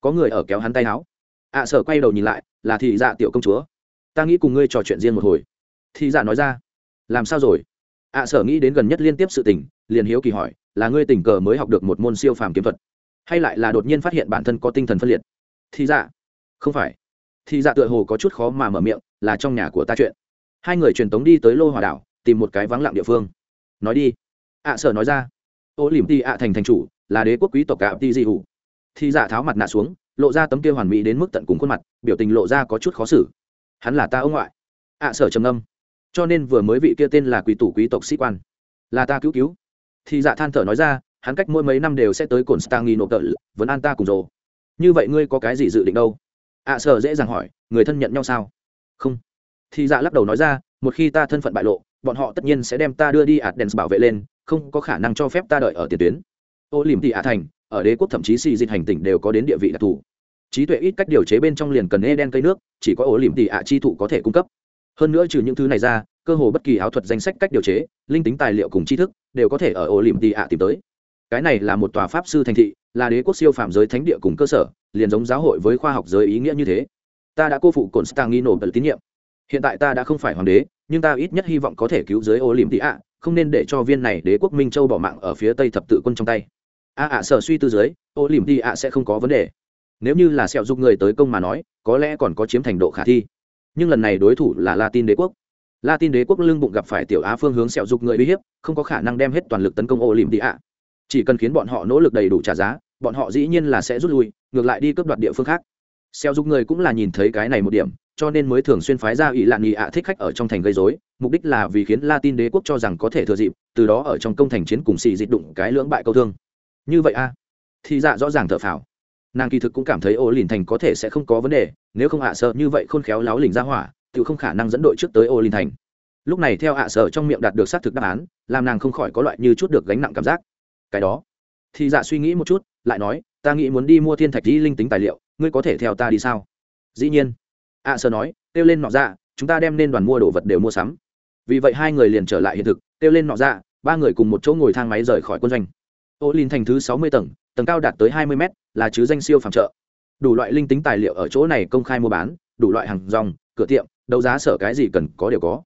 có người ở kéo hắn tay áo. À, a sở quay đầu nhìn lại, là thị dạ tiểu công chúa. Ta nghĩ cùng ngươi trò chuyện riêng một hồi. Thị dạ nói ra. Làm sao rồi? Ạ sở nghĩ đến gần nhất liên tiếp sự tình, liền hiếu kỳ hỏi, là ngươi tình cờ mới học được một môn siêu phàm kiếm thuật, hay lại là đột nhiên phát hiện bản thân có tinh thần phân liệt? Thì dạ. Không phải. Thì dạ tựa hồ có chút khó mà mở miệng, là trong nhà của ta chuyện. Hai người truyền tống đi tới lô hòa đảo, tìm một cái vắng lặng địa phương. Nói đi. Ạ sở nói ra. Ô lìm ti ạ thành thành chủ, là đế quốc quý tộc gạo ti di hủ. Thì dạ tháo mặt nạ xuống, lộ ra tấm kia hoàn mỹ đến mức tận cùng khuôn mặt, biểu tình lộ ra có chút khó xử. Hắn là ta ông ngoại. Ạ sở trầm âm cho nên vừa mới vị kia tên là quý tủ quý tộc sĩ quan. Là ta cứu cứu. Thì dạ than thở nói ra, hắn cách mỗi mấy năm đều sẽ tới cồn stang nghi nộp tợ vẫn an ta cùng rồ như vậy ngươi có cái gì dự định đâu? À, ạ sở dễ dàng hỏi, người thân nhận nhau sao? Không. Thì dạ lắc đầu nói ra, một khi ta thân phận bại lộ, bọn họ tất nhiên sẽ đem ta đưa đi ạt đèn bảo vệ lên, không có khả năng cho phép ta đợi ở tiền tuyến. Ô lìm thị ạ thành, ở đế quốc thậm chí xì dịch hành tỉnh đều có đến địa vị đặc thù. Trí tuệ ít cách điều chế bên trong liền cần e đen cây nước, chỉ có ô lìm thị ạ chi thụ có thể cung cấp hơn nữa trừ những thứ này ra, cơ hồ bất kỳ áo thuật danh sách cách điều chế, linh tính tài liệu cùng tri thức đều có thể ở ổ lìm tị ạ tìm tới. Cái này là một tòa pháp sư thành thị, là đế quốc siêu phạm giới thánh địa cùng cơ sở, liền giống giáo hội với khoa học giới ý nghĩa như thế. Ta đã cô phụ cồn stangino bật tín nhiệm. Hiện tại ta đã không phải hoàng đế, nhưng ta ít nhất hy vọng có thể cứu giới ô liềm tị ạ không nên để cho viên này đế quốc minh châu bỏ mạng ở phía tây thập tự quân trong tay. A ạ sở suy tư giới ô liềm tị ạ sẽ không có vấn đề. Nếu như là sẹo giúp người tới công mà nói, có lẽ còn có chiếm thành độ khả thi nhưng lần này đối thủ là latin đế quốc. Latin đế quốc lưng bụng gặp phải tiểu á phương hướng sẹo dục người uy hiếp, không có khả năng đem hết toàn lực tấn công ô liềm đi ạ chỉ cần khiến bọn họ nỗ lực đầy đủ trả giá, bọn họ dĩ nhiên là sẽ rút lui, ngược lại đi cướp đoạt địa phương khác. Sẹo dục người cũng là nhìn thấy cái này một điểm, cho nên mới thường xuyên phái ra ỷ lạn nghị ạ thích khách ở trong thành gây dối mục đích là vì khiến latin đế quốc cho rằng có thể thừa dịp, từ đó ở trong công thành chiến cùng xì dịch đụng cái lưỡng bại câu thương. Như vậy a? Thì dạ rõ ràng thở phào. Nàng kỳ thực cũng cảm thấy ô lìn thành có thể sẽ không có vấn đề nếu không ạ sợ như vậy khôn khéo láo lỉnh ra hỏa tự không khả năng dẫn đội trước tới ô linh thành. Lúc này theo ạ sợ trong miệng đạt được xác thực đáp án làm nàng không khỏi có loại như chút được gánh nặng cảm giác. Cái đó. Thì dạ suy nghĩ một chút lại nói ta nghĩ muốn đi mua thiên thạch di linh tính tài liệu ngươi có thể theo ta đi sao? Dĩ nhiên. ạ à, sơ nói kêu lên nọ dạ, chúng ta đem nên đoàn mua đồ vật đều mua sắm. Vì vậy hai người liền trở lại hiện thực kêu lên nọ dạ, ba người cùng một chỗ ngồi thang máy rời khỏi quân doanh. Ô linh thành thứ sáu mươi tầng tầng cao đạt tới hai mươi mét là chứ danh siêu phàm trợ đủ loại linh tính tài liệu ở chỗ này công khai mua bán, đủ loại hàng rong, cửa tiệm, đấu giá sở cái gì cần có đều có.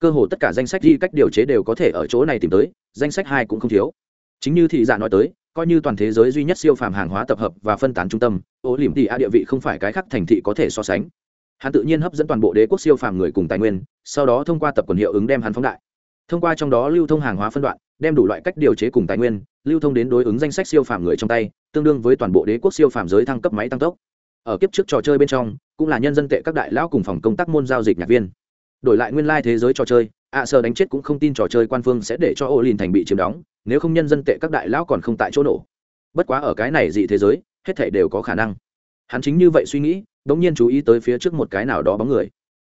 Cơ hồ tất cả danh sách di cách điều chế đều có thể ở chỗ này tìm tới, danh sách hai cũng không thiếu. Chính như thị giả nói tới, coi như toàn thế giới duy nhất siêu phàm hàng hóa tập hợp và phân tán trung tâm, ô liềm thị a địa vị không phải cái khác thành thị có thể so sánh. Hắn tự nhiên hấp dẫn toàn bộ đế quốc siêu phàm người cùng tài nguyên, sau đó thông qua tập quần hiệu ứng đem hắn phóng đại. Thông qua trong đó lưu thông hàng hóa phân đoạn đem đủ loại cách điều chế cùng tài nguyên lưu thông đến đối ứng danh sách siêu phàm người trong tay tương đương với toàn bộ đế quốc siêu phàm giới thăng cấp máy tăng tốc. Ở kiếp trước trò chơi bên trong cũng là nhân dân tệ các đại lão cùng phòng công tác môn giao dịch nhạc viên. Đổi lại nguyên lai thế giới trò chơi ạ à, sơ đánh chết cũng không tin trò chơi quan phương sẽ để cho ô lìn thành bị chiếm đóng nếu không nhân dân tệ các đại lão còn không tại chỗ nổ. Bất quá ở cái này dị thế giới hết thể đều có khả năng. Hắn chính như vậy suy nghĩ đ ỗ n g nhiên chú ý tới phía trước một cái nào đó bóng người.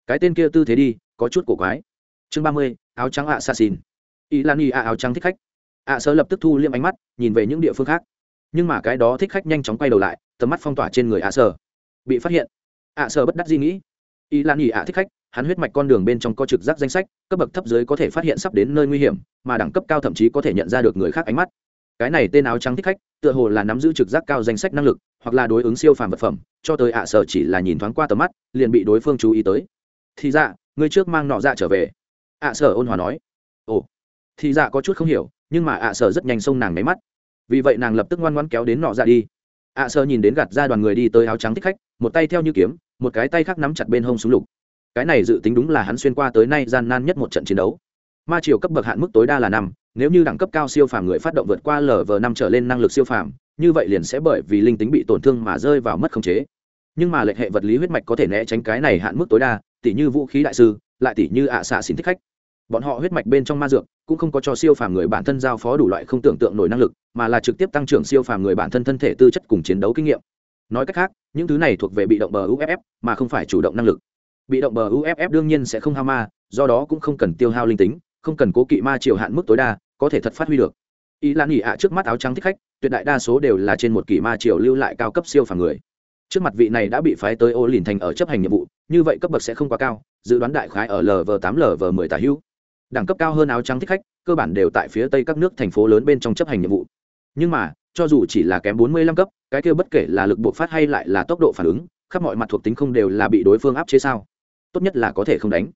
Cái tên kia tư thế đi có chút cổ quái. Chương ba mươi áo trắng ạ xa xin y lan y a áo trắng thích khách. Ạ sơ lập tức thu liêm ánh mắt, nhìn về những địa phương khác. Nhưng mà cái đó thích khách nhanh chóng quay đầu lại, tầm mắt phong tỏa trên người ạ sơ. Bị phát hiện. Ạ sơ bất đắc gì nghĩ. Y lan y ạ thích khách, hắn huyết mạch con đường bên trong có trực giác danh sách, cấp bậc thấp dưới có thể phát hiện sắp đến nơi nguy hiểm, mà đẳng cấp cao thậm chí có thể nhận ra được người khác ánh mắt. Cái này tên áo trắng thích khách, tựa hồ là nắm giữ trực giác cao danh sách năng lực, hoặc là đối ứng siêu phàm vật phẩm, cho tới ạ sở chỉ là nhìn thoáng qua tầm mắt, liền bị đối phương chú ý tới. Thì ra, người trước mang nọ ra trở về. Ạ sở ôn hòa nói thì dạ có chút không hiểu, nhưng mà ạ sở rất nhanh xông nàng máy mắt. Vì vậy nàng lập tức ngoan ngoan kéo đến nọ ra đi. Ạ sở nhìn đến gạt ra đoàn người đi tới áo trắng thích khách, một tay theo như kiếm, một cái tay khác nắm chặt bên hông súng lục. Cái này dự tính đúng là hắn xuyên qua tới nay gian nan nhất một trận chiến đấu. Ma triều cấp bậc hạn mức tối đa là năm, nếu như đẳng cấp cao siêu phàm người phát động vượt qua lv năm trở lên năng lực siêu phàm, như vậy liền sẽ bởi vì linh tính bị tổn thương mà rơi vào mất khống chế. Nhưng mà lệch hệ vật lý huyết mạch có thể né tránh cái này hạn mức tối đa tỷ như vũ khí đại sư, lại tỷ như ạ xạ xin thích khách bọn họ huyết mạch bên trong ma dược cũng không có cho siêu phàm người bản thân giao phó đủ loại không tưởng tượng nổi năng lực, mà là trực tiếp tăng trưởng siêu phàm người bản thân thân thể tư chất cùng chiến đấu kinh nghiệm. Nói cách khác, những thứ này thuộc về bị động bờ uff mà không phải chủ động năng lực. Bị động bờ uff đương nhiên sẽ không hao ma, do đó cũng không cần tiêu hao linh tính, không cần cố kỵ ma chiều hạn mức tối đa, có thể thật phát huy được. Ý lan ỉ ạ, trước mắt áo trắng thích khách, tuyệt đại đa số đều là trên một kỷ ma chiều lưu lại cao cấp siêu phàm người. Trước mặt vị này đã bị phái tới ô lìn thành ở chấp hành nhiệm vụ, như vậy cấp bậc sẽ không quá cao, dự đoán đại khái ở lv tám lv mười tả hữu đẳng cấp cao hơn áo trắng thích khách cơ bản đều tại phía tây các nước thành phố lớn bên trong chấp hành nhiệm vụ. Nhưng mà cho dù chỉ là kém bốn mươi lăm cấp cái kia bất kể là lực bộ phát hay lại là tốc độ phản ứng khắp mọi mặt thuộc tính không đều là bị đối phương áp chế sao? Tốt nhất là có thể không đánh.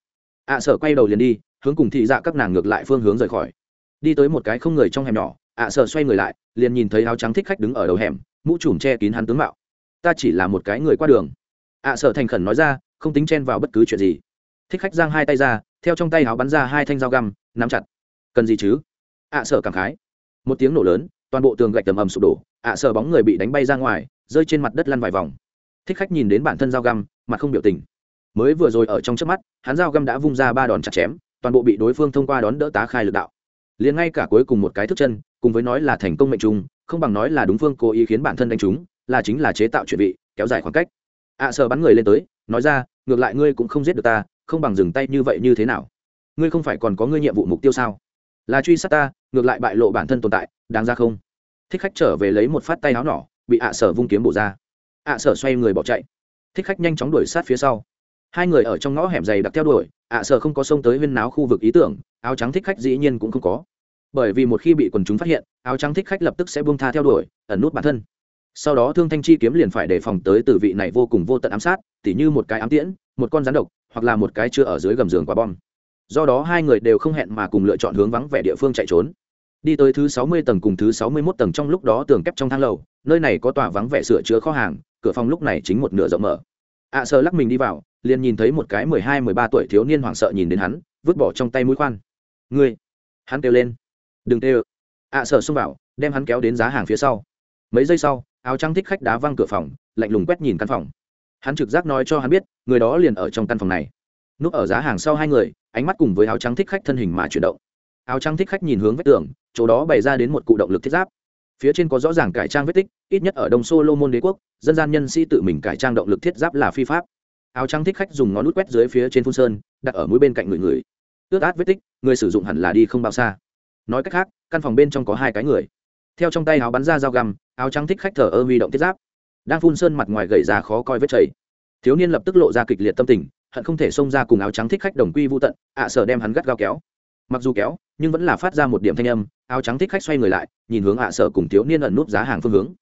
Ạ à, sở quay đầu liền đi hướng cùng thị dạ các nàng ngược lại phương hướng rời khỏi. Đi tới một cái không người trong hẻm nhỏ ạ à, sở xoay người lại liền nhìn thấy áo trắng thích khách đứng ở đầu hẻm mũ trùm che kín hắn tướng mạo. Ta chỉ là một cái người qua đường. Ạ à, sở thành khẩn nói ra không tính chen vào bất cứ chuyện gì. Thích khách giang hai tay ra theo trong tay áo bắn ra hai thanh dao găm, nắm chặt. Cần gì chứ? Ạ sở cảm khái. Một tiếng nổ lớn, toàn bộ tường gạch tầm ầm sụp đổ, ạ sở bóng người bị đánh bay ra ngoài, rơi trên mặt đất lăn vài vòng. Thích khách nhìn đến bản thân dao găm, mặt không biểu tình. Mới vừa rồi ở trong trước mắt, hắn dao găm đã vung ra ba đòn chặt chém, toàn bộ bị đối phương thông qua đón đỡ tá khai lực đạo. Liền ngay cả cuối cùng một cái thức chân, cùng với nói là thành công mệnh trung không bằng nói là đúng phương cố ý khiến bản thân đánh chúng là chính là chế tạo chuẩn bị kéo dài khoảng cách. Ạ sở bắn người lên tới, nói ra, ngược lại ngươi cũng không giết được ta không bằng dừng tay như vậy như thế nào? Ngươi không phải còn có ngươi nhiệm vụ mục tiêu sao? Là truy sát ta, ngược lại bại lộ bản thân tồn tại, đáng ra không? Thích khách trở về lấy một phát tay áo nỏ bị ạ sở vung kiếm bổ ra. Ạ sở xoay người bỏ chạy. Thích khách nhanh chóng đuổi sát phía sau. Hai người ở trong ngõ hẻm dày đặc theo đuổi, ạ sở không có xông tới huyên náo khu vực ý tưởng, áo trắng thích khách dĩ nhiên cũng không có. Bởi vì một khi bị quần chúng phát hiện, áo trắng thích khách lập tức sẽ buông tha theo đuổi, ẩn nút bản thân. Sau đó thương thanh chi kiếm liền phải đề phòng tới từ vị này vô cùng vô tận ám sát, tỉ như một cái ám tiễn, một con rắn độc hoặc là một cái chưa ở dưới gầm giường quả bom. Do đó hai người đều không hẹn mà cùng lựa chọn hướng vắng vẻ địa phương chạy trốn. Đi tới thứ sáu mươi tầng cùng thứ sáu mươi 61 tầng trong lúc đó tường kép trong thang lầu nơi này có tòa vắng vẻ sửa chữa kho hàng cửa phòng lúc này chính một nửa rộng mở. Ạ à, sơ lắc mình đi vào liền nhìn thấy một cái mười hai mười ba tuổi thiếu niên hoảng sợ nhìn đến hắn vứt bỏ trong tay mũi khoan. Ngươi! Hắn kêu lên. Đừng kêu ạ à, sợ xông vào đem hắn kéo đến giá hàng phía sau. Mấy giây sau áo trắng thích khách đá văng cửa phòng lạnh lùng quét nhìn căn phòng hắn trực giác nói cho hắn biết, người đó liền ở trong căn phòng này. Núp ở giá hàng sau hai người, ánh mắt cùng với áo trắng thích khách thân hình mà chuyển động. Áo trắng thích khách nhìn hướng vết tường, chỗ đó bày ra đến một cụ động lực thiết giáp. Phía trên có rõ ràng cải trang vết tích, ít nhất ở đông solomon đế quốc, dân gian nhân sĩ tự mình cải trang động lực thiết giáp là phi pháp. Áo trắng thích khách dùng ngón nút quét dưới phía trên phun sơn, đặt ở mũi bên cạnh người người. Ướt át vết tích, người sử dụng hẳn là đi không bao xa. Nói cách khác, căn phòng bên trong có hai cái người. Theo trong tay áo bắn ra dao găm, áo trắng thích khách thở ơ huy động thiết giáp đang phun sơn mặt ngoài gầy ra khó coi vết chảy. Thiếu niên lập tức lộ ra kịch liệt tâm tình, hận không thể xông ra cùng áo trắng thích khách đồng quy vô tận, ạ à sở đem hắn gắt gao kéo. Mặc dù kéo, nhưng vẫn là phát ra một điểm thanh âm, áo trắng thích khách xoay người lại, nhìn hướng ạ à sở cùng thiếu niên ẩn nút giá hàng phương hướng.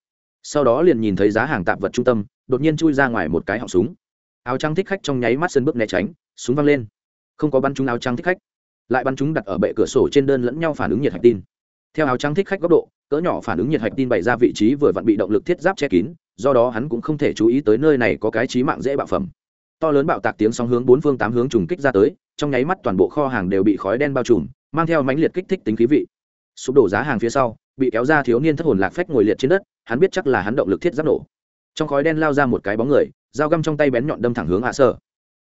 Sau đó liền nhìn thấy giá hàng tạp vật trung tâm, đột nhiên chui ra ngoài một cái họng súng. Áo trắng thích khách trong nháy mắt sân bước né tránh, súng văng lên. Không có bắn trúng áo trắng thích khách, lại bắn chúng đặt ở bệ cửa sổ trên đơn lẫn nhau phản ứng nhiệt hạch tin. Theo áo trắng thích khách góc độ, cỡ nhỏ phản ứng nhiệt hạch tin bày ra vị trí vừa vặn bị động lực thiết giáp che kín do đó hắn cũng không thể chú ý tới nơi này có cái trí mạng dễ bạo phẩm. To lớn bạo tạc tiếng sóng hướng bốn phương tám hướng trùng kích ra tới, trong nháy mắt toàn bộ kho hàng đều bị khói đen bao trùm, mang theo mãnh liệt kích thích tính khí vị. Sụp đổ giá hàng phía sau, bị kéo ra thiếu niên thất hồn lạc phách ngồi liệt trên đất, hắn biết chắc là hắn động lực thiết giáp nổ. Trong khói đen lao ra một cái bóng người, dao găm trong tay bén nhọn đâm thẳng hướng ạ sở.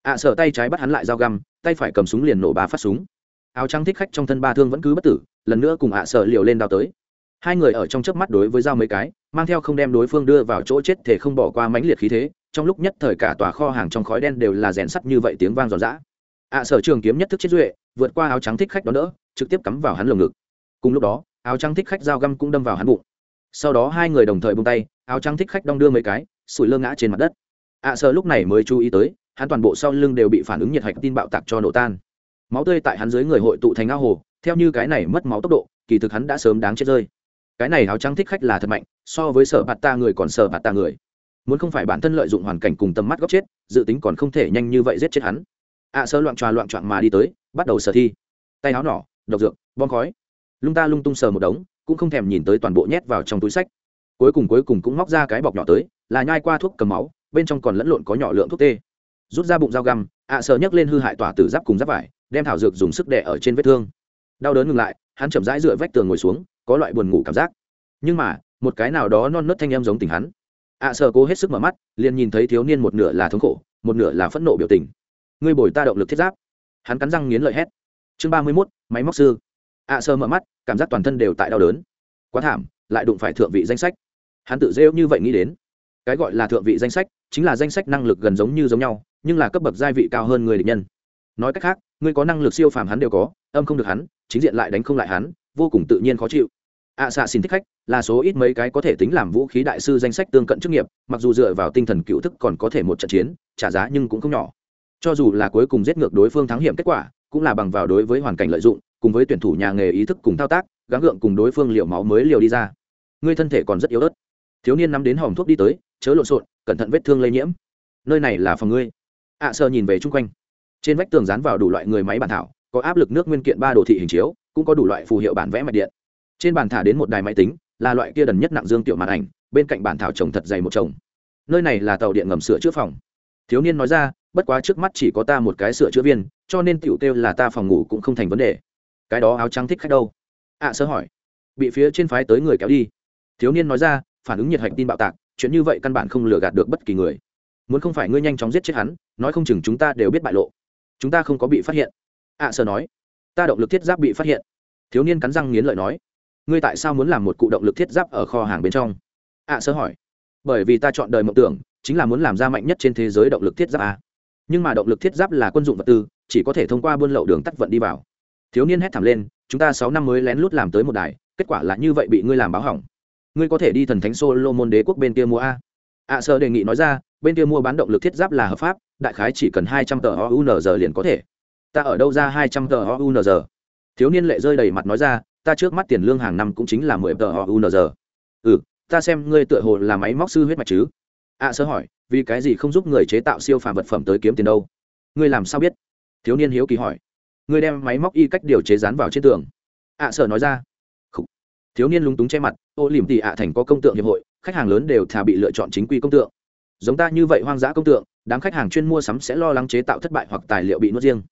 ạ sở tay trái bắt hắn lại dao găm, tay phải cầm súng liền nổ ba phát súng. Áo trắng thích khách trong thân ba thương vẫn cứ bất tử, lần nữa cùng ạ sở liều lên đao tới hai người ở trong chớp mắt đối với dao mấy cái, mang theo không đem đối phương đưa vào chỗ chết thể không bỏ qua mãnh liệt khí thế, trong lúc nhất thời cả tòa kho hàng trong khói đen đều là rèn sắt như vậy tiếng vang giòn giã. Ạ sở trường kiếm nhất thức chết duệ, vượt qua áo trắng thích khách đó đỡ, trực tiếp cắm vào hắn lồng ngực. Cùng lúc đó, áo trắng thích khách dao găm cũng đâm vào hắn bụng. Sau đó hai người đồng thời bung tay, áo trắng thích khách đong đưa mấy cái, sủi lơ ngã trên mặt đất. Ạ sở lúc này mới chú ý tới, hắn toàn bộ sau lưng đều bị phản ứng nhiệt hạch tin bạo tạc cho nổ tan. Máu tươi tại hắn dưới người hội tụ thành ao hồ, theo như cái này mất máu tốc độ, kỳ thực hắn đã sớm đáng chết rơi cái này áo trắng thích khách là thật mạnh, so với sở bạt ta người còn sở bạt ta người. Muốn không phải bản thân lợi dụng hoàn cảnh cùng tầm mắt góc chết, dự tính còn không thể nhanh như vậy giết chết hắn. Ạ sơ loạn tròa loạn trọn mà đi tới, bắt đầu sở thi. Tay áo nỏ, độc dược, bom khói. Lung ta lung tung sờ một đống, cũng không thèm nhìn tới toàn bộ nhét vào trong túi sách. Cuối cùng cuối cùng cũng móc ra cái bọc nhỏ tới, là nhai qua thuốc cầm máu, bên trong còn lẫn lộn có nhỏ lượng thuốc tê. Rút ra bụng dao găm ạ sơ nhấc lên hư hại tỏa từ giáp cùng giáp vải, đem thảo dược dùng sức đẻ ở trên vết thương. Đau đớn ngừng lại, hắn chậm rãi dựa vách tường ngồi xuống có loại buồn ngủ cảm giác. Nhưng mà một cái nào đó non nớt thanh em giống tình hắn. Ạ à, sợ cố hết sức mở mắt liền nhìn thấy thiếu niên một nửa là thống khổ một nửa là phẫn nộ biểu tình. Ngươi bồi ta động lực thiết giáp. Hắn cắn răng nghiến lợi hét. Chương ba mươi mốt máy móc sư. Ạ à, sợ mở mắt cảm giác toàn thân đều tại đau đớn. Quá thảm lại đụng phải thượng vị danh sách. Hắn tự rêu như vậy nghĩ đến. Cái gọi là thượng vị danh sách chính là danh sách năng lực gần giống như giống nhau nhưng là cấp bậc gia vị cao hơn người địch nhân. Nói cách khác ngươi có năng lực siêu phàm hắn đều có âm không được hắn chính diện lại đánh không lại hắn vô cùng tự nhiên khó chịu. Ạ xạ xin thích khách là số ít mấy cái có thể tính làm vũ khí đại sư danh sách tương cận chức nghiệp mặc dù dựa vào tinh thần cựu thức còn có thể một trận chiến trả giá nhưng cũng không nhỏ. Cho dù là cuối cùng giết ngược đối phương thắng hiểm kết quả cũng là bằng vào đối với hoàn cảnh lợi dụng cùng với tuyển thủ nhà nghề ý thức cùng thao tác gắng gượng cùng đối phương liệu máu mới liều đi ra. Ngươi thân thể còn rất yếu ớt. Thiếu niên nắm đến hòm thuốc đi tới chớ lộn xộn cẩn thận vết thương lây nhiễm. Nơi này là phòng ngươi. Ạ à, nhìn về chung quanh. Trên vách tường dán vào đủ loại người máy bản thảo có áp lực nước nguyên kiện ba đồ thị hình chiếu cũng có đủ loại phù hiệu bản vẽ mạch điện. Trên bàn thả đến một đài máy tính là loại kia đần nhất nặng dương tiểu màn ảnh bên cạnh bản thảo trồng thật dày một chồng. Nơi này là tàu điện ngầm sửa chữa phòng. Thiếu niên nói ra bất quá trước mắt chỉ có ta một cái sửa chữa viên cho nên tiểu kêu là ta phòng ngủ cũng không thành vấn đề. Cái đó áo trắng thích khách đâu? Ạ à, sơ hỏi. Bị phía trên phái tới người kéo đi. Thiếu niên nói ra phản ứng nhiệt hạch tin bạo tạc chuyện như vậy căn bản không lừa gạt được bất kỳ người. Muốn không phải ngươi nhanh chóng giết chết hắn nói không chừng chúng ta đều biết bại lộ. Chúng ta không có bị phát hiện. Ạ à, sơ nói ta động lực thiết giáp bị phát hiện. Thiếu niên cắn răng nghiến lợi nói ngươi tại sao muốn làm một cụ động lực thiết giáp ở kho hàng bên trong? Ạ à, sơ hỏi bởi vì ta chọn đời mộng tưởng chính là muốn làm ra mạnh nhất trên thế giới động lực thiết giáp a. Nhưng mà động lực thiết giáp là quân dụng vật tư chỉ có thể thông qua buôn lậu đường tắt vận đi vào. Thiếu niên hét thảm lên chúng ta sáu năm mới lén lút làm tới một đài kết quả là như vậy bị ngươi làm báo hỏng. Ngươi có thể đi thần thánh solo môn đế quốc bên kia mua a. Ạ sơ đề nghị nói ra bên kia mua bán động lực thiết giáp là hợp pháp đại khái chỉ cần hai trăm tờ ounz liền có thể ta ở đâu ra hai trăm tờ ounz thiếu niên lệ rơi đầy mặt nói ra, ta trước mắt tiền lương hàng năm cũng chính là mười tờ ounz ừ ta xem ngươi tựa hồ là máy móc sư huyết mạch chứ? Ạ sơ hỏi, vì cái gì không giúp người chế tạo siêu phàm vật phẩm tới kiếm tiền đâu? Ngươi làm sao biết? Thiếu niên hiếu kỳ hỏi. Ngươi đem máy móc y cách điều chế dán vào trên tường. À, ạ sở nói ra. Thiếu niên lúng túng che mặt, ô liềm tị ạ, thành có công tượng hiệp hội, khách hàng lớn đều thà bị lựa chọn chính quy công tượng. Giống ta như vậy hoang dã công tượng, đám khách hàng chuyên mua sắm sẽ lo lắng chế tạo thất bại hoặc tài liệu bị nuốt riêng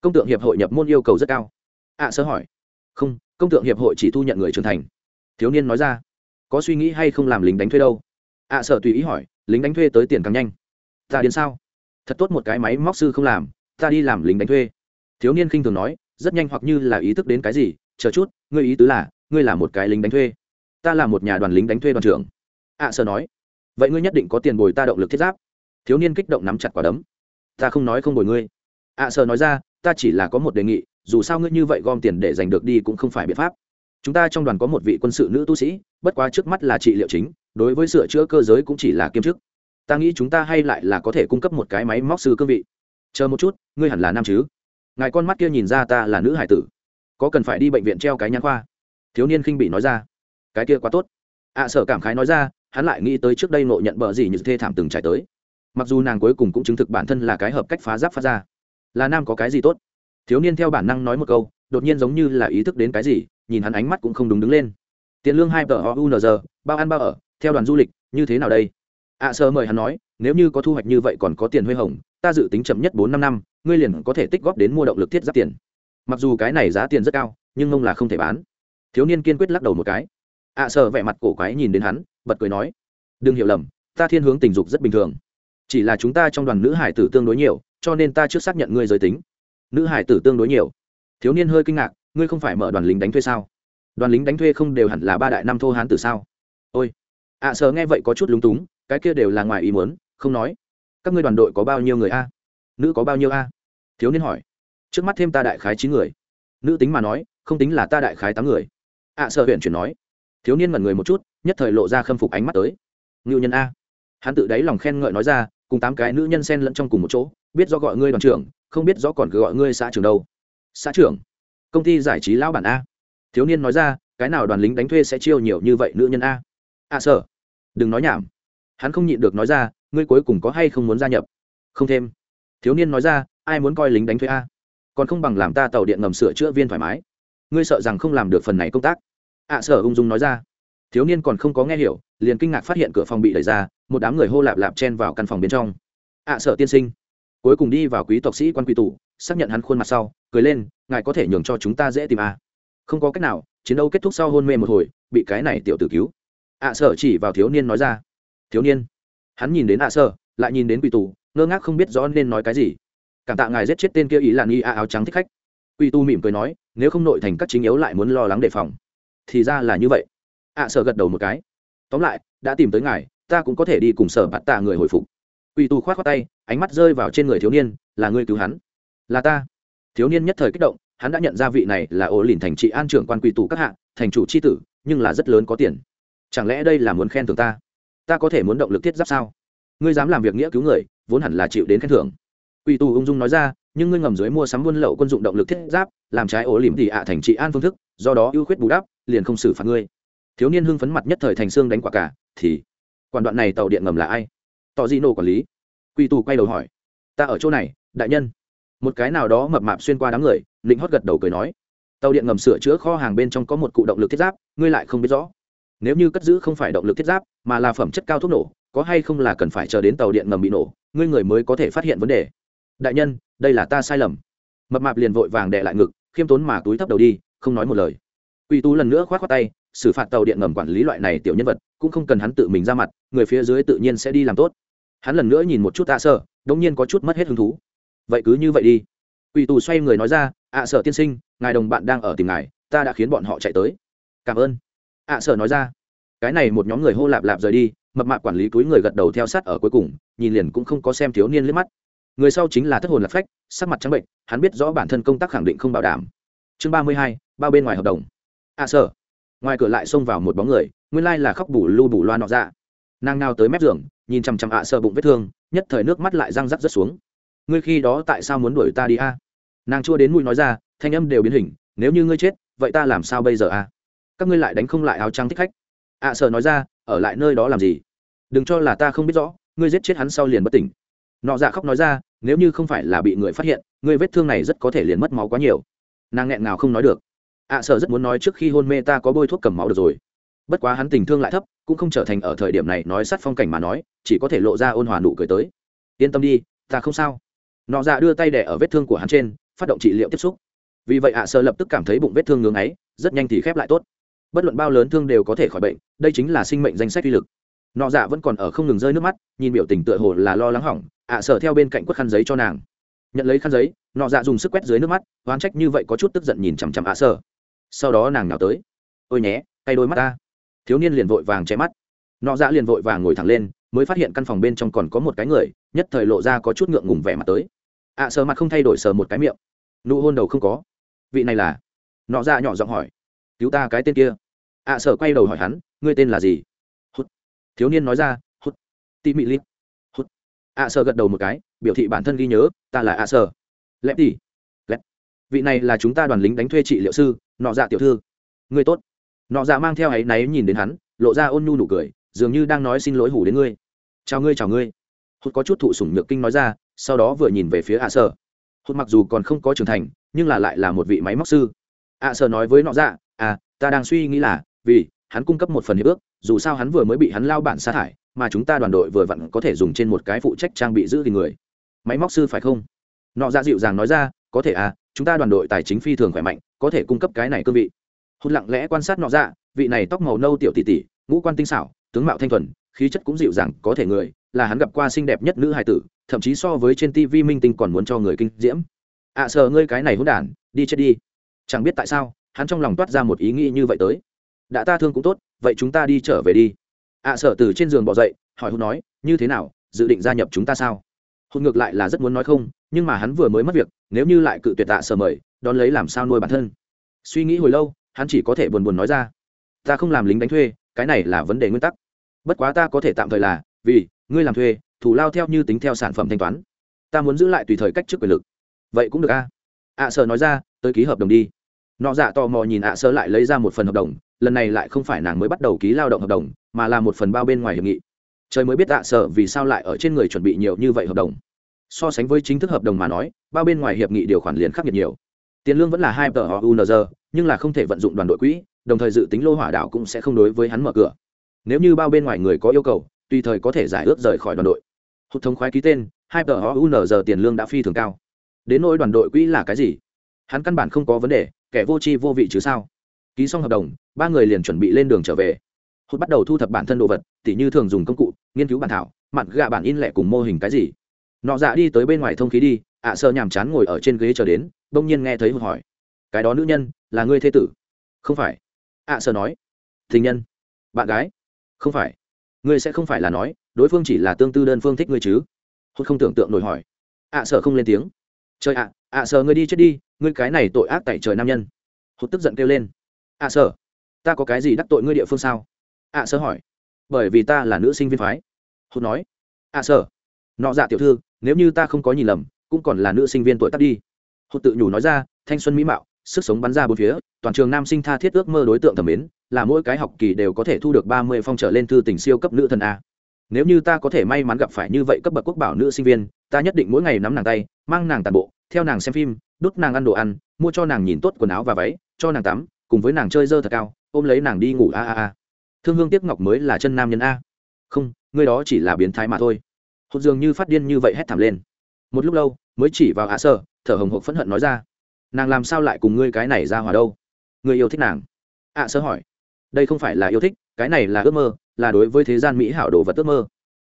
công tượng hiệp hội nhập môn yêu cầu rất cao. Ạ à, sơ hỏi. Không công tượng hiệp hội chỉ thu nhận người trưởng thành. Thiếu niên nói ra. Có suy nghĩ hay không làm lính đánh thuê đâu? Ạ à, sợ tùy ý hỏi lính đánh thuê tới tiền càng nhanh. Ta đến sao? Thật tốt một cái máy móc sư không làm ta đi làm lính đánh thuê. Thiếu niên khinh thường nói rất nhanh hoặc như là ý thức đến cái gì chờ chút ngươi ý tứ là ngươi là một cái lính đánh thuê. Ta là một nhà đoàn lính đánh thuê đoàn trưởng. Ạ à, sợ nói. Vậy ngươi nhất định có tiền bồi ta động lực thiết giáp. Thiếu niên kích động nắm chặt quả đấm. Ta không nói không bồi ngươi. Ạ à, sợ nói ra ta chỉ là có một đề nghị dù sao ngươi như vậy gom tiền để giành được đi cũng không phải biện pháp. Chúng ta trong đoàn có một vị quân sự nữ tu sĩ bất quá trước mắt là trị liệu chính đối với sửa chữa cơ giới cũng chỉ là kiêm chức. Ta nghĩ chúng ta hay lại là có thể cung cấp một cái máy móc sư cương vị. Chờ một chút ngươi hẳn là nam chứ? Ngài con mắt kia nhìn ra ta là nữ hải tử. Có cần phải đi bệnh viện treo cái nhãn khoa? Thiếu niên khinh bị nói ra. Cái kia quá tốt. Ạ à, sở cảm khái nói ra hắn lại nghĩ tới trước đây nộ nhận bờ gì như thê thảm từng trải tới. Mặc dù nàng cuối cùng cũng chứng thực bản thân là cái hợp cách phá giáp phát ra là nam có cái gì tốt? Thiếu niên theo bản năng nói một câu đột nhiên giống như là ý thức đến cái gì nhìn hắn ánh mắt cũng không đúng đứng lên. Tiền lương hai tờ unr, bao ăn bao ở theo đoàn du lịch như thế nào đây? Ạ à, sơ mời hắn nói nếu như có thu hoạch như vậy còn có tiền huê hồng ta dự tính chậm nhất bốn năm năm ngươi liền có thể tích góp đến mua động lực thiết giáp tiền. Mặc dù cái này giá tiền rất cao nhưng mông là không thể bán. Thiếu niên kiên quyết lắc đầu một cái. Ạ à, sơ vẻ mặt cổ quái nhìn đến hắn bật cười nói đừng hiểu lầm ta thiên hướng tình dục rất bình thường. Chỉ là chúng ta trong đoàn nữ hải tử tương đối nhiều cho nên ta trước xác nhận ngươi giới tính. Nữ hải tử tương đối nhiều. Thiếu niên hơi kinh ngạc ngươi không phải mở đoàn lính đánh thuê sao? Đoàn lính đánh thuê không đều hẳn là ba đại năm thô hán tử sao? Ôi. Ạ à, sờ nghe vậy có chút lúng túng cái kia đều là ngoài ý muốn không nói. Các ngươi đoàn đội có bao nhiêu người a? Nữ có bao nhiêu a? Thiếu niên hỏi. Trước mắt thêm ta đại khái chín người. Nữ tính mà nói không tính là ta đại khái tám người. Ạ à, sợ huyện chuyển nói. Thiếu niên mật người một chút nhất thời lộ ra khâm phục ánh mắt tới. Ngưu nhân a. Hắn tự đáy lòng khen ngợi nói ra cùng tám cái nữ nhân xen lẫn trong cùng một chỗ biết do gọi ngươi đoàn trưởng không biết rõ còn cứ gọi ngươi xã trưởng đâu. Xã trưởng? Công ty giải trí lão bản a. Thiếu niên nói ra cái nào đoàn lính đánh thuê sẽ chiêu nhiều như vậy nữ nhân a? A à, sợ. Đừng nói nhảm. Hắn không nhịn được nói ra ngươi cuối cùng có hay không muốn gia nhập? Không thêm. Thiếu niên nói ra ai muốn coi lính đánh thuê a? Còn không bằng làm ta tàu điện ngầm sửa chữa viên thoải mái. Ngươi sợ rằng không làm được phần này công tác. Ạ à, sở ung dung nói ra thiếu niên còn không có nghe hiểu liền kinh ngạc phát hiện cửa phòng bị đẩy ra một đám người hô lạp lạp chen vào căn phòng bên trong. Ạ à, sở tiên sinh. Cuối cùng đi vào quý tộc sĩ quan quy tụ, xác nhận hắn khuôn mặt sau cười lên ngài có thể nhường cho chúng ta dễ tìm à? không có cách nào chiến đấu kết thúc sau hôn mê một hồi bị cái này tiểu tử cứu. Ạ sở chỉ vào thiếu niên nói ra. Thiếu niên. Hắn nhìn đến ạ sở lại nhìn đến quy tù ngơ ngác không biết rõ nên nói cái gì. Cảm tạ ngài giết chết tên kia ý là nghi a áo trắng thích khách. Quy tu mỉm cười nói nếu không nội thành các chính yếu lại muốn lo lắng đề phòng. Thì ra là như vậy ạ sở gật đầu một cái. Tóm lại, đã tìm tới ngài, ta cũng có thể đi cùng sở bạt tạ người hồi phục. Quỷ tu khoát khoát tay, ánh mắt rơi vào trên người thiếu niên, là ngươi cứu hắn. Là ta. Thiếu niên nhất thời kích động, hắn đã nhận ra vị này là ổ lìn thành trị an trưởng quan quỷ tù các hạ, thành chủ c h i tử, nhưng là rất lớn có tiền. Chẳng lẽ đây là muốn khen thưởng ta? Ta có thể muốn động lực thiết giáp sao? Ngươi dám làm việc nghĩa cứu người, vốn hẳn là chịu đến khen thưởng. Quỷ tù ung dung nói ra, nhưng ngươi ngầm dưới mua sắm buôn lậu quân dụng động lực thiết giáp, làm trái ổ lìm thì ạ thành trị an phương thức, do đó ưu khuyết bù đắp, liền không xử phạt ngươi thiếu niên hưng phấn mặt nhất thời thành xương đánh quả cả, thì, quản đoạn này tàu điện ngầm là ai? Tỏ Di nổ quản lý? Quy tù quay đầu hỏi. Ta ở chỗ này, đại nhân. Một cái nào đó mập mạp xuyên qua đám người lĩnh hót gật đầu cười nói. Tàu điện ngầm sửa chữa kho hàng bên trong có một cụ động lực thiết giáp, ngươi lại không biết rõ. Nếu như cất giữ không phải động lực thiết giáp, mà là phẩm chất cao thuốc nổ, có hay không là cần phải chờ đến tàu điện ngầm bị nổ, ngươi người mới có thể phát hiện vấn đề. Đại nhân, đây là ta sai lầm. Mập mạp liền vội vàng đệ lại ngực, khiêm tốn mà túi thấp đầu đi, không nói một lời. Quỷ tú lần nữa k h o á t khoác tay xử phạt tàu điện ngầm quản lý loại này tiểu nhân vật, cũng không cần hắn tự mình ra mặt, người phía dưới tự nhiên sẽ đi làm tốt. Hắn lần nữa nhìn một chút ạ sợ đ nhiên có chút mất hết hứng thú. Vậy cứ như vậy đi. Quỷ tù xoay người nói ra ạ sợ tiên sinh, ngài đồng bạn đang ở tìm ngài, ta đã khiến bọn họ chạy tới. Cảm ơn. Ạ sợ nói ra. Cái này một nhóm người hô lạp lạp rời đi, mập mạp quản lý túi người gật đầu theo sát ở cuối cùng, nhìn liền cũng không có xem thiếu niên liếc mắt. Người sau chính là thất hồn lạc phách, sắc mặt trắng bệnh, hắn biết rõ bản thân công tác khẳng định không bảo đảm. Chương ba mươi hai, bao bên ngoài hợp đồng. A sở ngoài cửa lại xông vào một bóng người, nguyên lai là khóc bù lu bù loa nọ ra nàng nào tới mép giường, nhìn chằm chằm ạ à sợ bụng vết thương, nhất thời nước mắt lại răng rắc rất xuống. Ngươi khi đó tại sao muốn đuổi ta đi a? Nàng chua đến mũi nói ra, thanh âm đều biến hình, nếu như ngươi chết, vậy ta làm sao bây giờ a? Các ngươi lại đánh không lại áo trắng thích khách. Ạ sợ nói ra, ở lại nơi đó làm gì? Đừng cho là ta không biết rõ, ngươi giết chết hắn sau liền bất tỉnh. Nọ dạ khóc nói ra, nếu như không phải là bị người phát hiện, ngươi vết thương này rất có thể liền mất máu quá nhiều. Nàng nghẹn nào không nói được ạ à, sợ rất muốn nói trước khi hôn mê ta có bôi thuốc cầm máu được rồi. Bất quá hắn tình thương lại thấp cũng không trở thành ở thời điểm này nói sát phong cảnh mà nói chỉ có thể lộ ra ôn hòa nụ cười tới. Yên tâm đi ta không sao. Nọ dạ đưa tay đẻ ở vết thương của hắn trên phát động trị liệu tiếp xúc. Vì vậy ạ à, sợ lập tức cảm thấy bụng vết thương ngưng ấy rất nhanh thì khép lại tốt. Bất luận bao lớn thương đều có thể khỏi bệnh đây chính là sinh mệnh danh sách uy lực. Nọ dạ vẫn còn ở không ngừng rơi nước mắt nhìn biểu tình tựa hồ là lo lắng hỏng ạ à, sợ theo bên cạnh quất khăn giấy cho nàng. Nhận lấy khăn giấy nọ dạ dùng sức quét dưới nước mắt oán trách như vậy có chút tức giận nhìn chằm chằm ạ à sợ sau đó nàng nào tới. Ôi nhé tay đôi mắt ta. Thiếu niên liền vội vàng che mắt. Nọ dạ liền vội vàng ngồi thẳng lên mới phát hiện căn phòng bên trong còn có một cái người nhất thời lộ ra có chút ngượng ngùng vẻ mặt tới. Ạ à, sờ mặt không thay đổi sờ một cái miệng. Nụ hôn đầu không có. Vị này là? Nọ dạ nhỏ giọng hỏi. Cứu ta cái tên kia. Ạ à, sở quay đầu hỏi hắn ngươi tên là gì? Hút. Thiếu niên nói ra hút. Tị mị lip hút. Ạ à, sở gật đầu một cái biểu thị bản thân ghi nhớ ta là à, ạ sở lẹp tỉ vị này là chúng ta đoàn lính đánh thuê trị liệu sư, nọ dạ tiểu thư. Người tốt. Nọ dạ mang theo áy náy nhìn đến hắn, lộ ra ôn nhu nụ cười, dường như đang nói xin lỗi hủ đến ngươi. Chào ngươi chào ngươi. Hút có chút thụ sủng nhược kinh nói ra, sau đó vừa nhìn về phía ạ sở hút mặc dù còn không có trưởng thành, nhưng là lại là một vị máy móc sư. Ạ sở nói với nọ dạ à ta đang suy nghĩ là, vì hắn cung cấp một phần hiệp ước, dù sao hắn vừa mới bị hắn lao bản sa thải, mà chúng ta đoàn đội vừa vặn có thể dùng trên một cái phụ trách trang bị giữ thì người. Máy móc sư phải không? Nọ dạ dịu dàng nói ra, có thể à chúng ta đoàn đội tài chính phi thường khỏe mạnh có thể cung cấp cái này cương vị. Hôn lặng lẽ quan sát nọ ra vị này tóc màu nâu tiểu tỷ tỷ ngũ quan tinh xảo tướng mạo thanh thuần khí chất cũng dịu dàng có thể người là hắn gặp qua xinh đẹp nhất nữ hài tử thậm chí so với trên tv minh tinh còn muốn cho người kinh diễm. Ạ à, sờ ngươi cái này hôn đản đi chết đi. Chẳng biết tại sao hắn trong lòng toát ra một ý nghĩ như vậy tới. Đã ta thương cũng tốt vậy chúng ta đi trở về đi. Ạ à, sở từ trên giường bỏ dậy hỏi hôn nói như thế nào dự định gia nhập chúng ta sao? Hôn ngược lại là rất muốn nói không, nhưng mà hắn vừa mới mất việc, nếu như lại cự tuyệt tạ sở mời, đón lấy làm sao nuôi bản thân? Suy nghĩ hồi lâu, hắn chỉ có thể buồn buồn nói ra. Ta không làm lính đánh thuê, cái này là vấn đề nguyên tắc. Bất quá ta có thể tạm thời là, vì, ngươi làm thuê, thủ lao theo như tính theo sản phẩm thanh toán. Ta muốn giữ lại tùy thời cách trước quyền lực. Vậy cũng được a. Ạ sở nói ra, tới ký hợp đồng đi. Nọ dạ tò mò nhìn ạ sở lại lấy ra một phần hợp đồng, lần này lại không phải nàng mới bắt đầu ký lao động hợp đồng, mà là một phần bao bên ngoài hiệp nghị trời mới biết ạ sở vì sao lại ở trên người chuẩn bị nhiều như vậy hợp đồng. So sánh với chính thức hợp đồng mà nói, bao bên ngoài hiệp nghị điều khoản liền khắc nghiệt nhiều. Tiền lương vẫn là hai tờ họ unz nhưng là không thể vận dụng đoàn đội quỹ, đồng thời dự tính lô hỏa đảo cũng sẽ không đối với hắn mở cửa. Nếu như bao bên ngoài người có yêu cầu, tùy thời có thể giải ước rời khỏi đoàn đội. Hụt thống khoái ký tên, hai tờ họ unz tiền lương đã phi thường cao. Đến nỗi đoàn đội quỹ là cái gì? Hắn căn bản không có vấn đề, kẻ vô tri vô vị chứ sao? Ký xong hợp đồng, ba người liền chuẩn bị lên đường trở về hốt bắt đầu thu thập bản thân đồ vật, tỉ như thường dùng công cụ, nghiên cứu bản thảo mặn gạ bản in lẻ cùng mô hình cái gì. Nọ dạ đi tới bên ngoài thông khí đi, ạ à sợ nhàm chán ngồi ở trên ghế chờ đến, bỗng nhiên nghe thấy hụt hỏi. Cái đó nữ nhân, là ngươi thế tử? Không phải. Ạ à sợ nói. Tình nhân. Bạn gái. Không phải. Ngươi sẽ không phải là nói, đối phương chỉ là tương tư đơn phương thích ngươi chứ. Hốt không tưởng tượng nổi hỏi. Ạ à sợ không lên tiếng. Trời ạ ạ sợ ngươi đi chết đi, ngươi cái này tội ác tại trời nam nhân. Hốt tức giận kêu lên. Ạ sợ, ta có cái gì đắc tội ngươi địa phương sao? Ạ sơ hỏi. Bởi vì ta là nữ sinh viên phái. Hốt nói. Ạ sơ, nọ dạ tiểu thư nếu như ta không có nhìn lầm cũng còn là nữ sinh viên tuổi tác đi. Hốt tự nhủ nói ra thanh xuân mỹ mạo sức sống bắn ra bốn phía toàn trường nam sinh tha thiết ước mơ đối tượng thẩm mến là mỗi cái học kỳ đều có thể thu được ba mươi phong trở lên thư tình siêu cấp nữ thần a. Nếu như ta có thể may mắn gặp phải như vậy cấp bậc quốc bảo nữ sinh viên ta nhất định mỗi ngày nắm nàng tay mang nàng tàn bộ theo nàng xem phim đút nàng ăn đồ ăn mua cho nàng nhìn tốt quần áo và váy cho nàng tắm cùng với nàng chơi dơ thật cao ôm lấy nàng đi ngủ a a a thương hương tiếc ngọc mới là chân nam nhân a. Không ngươi đó chỉ là biến thái mà thôi. Hột dường như phát điên như vậy hét thảm lên. Một lúc lâu, mới chỉ vào hạ sơ thở hồng hộc phẫn hận nói ra. Nàng làm sao lại cùng ngươi cái này ra hòa đâu? Ngươi yêu thích nàng. Ạ sơ hỏi. Đây không phải là yêu thích, cái này là ước mơ, là đối với thế gian mỹ hảo đồ vật ước mơ.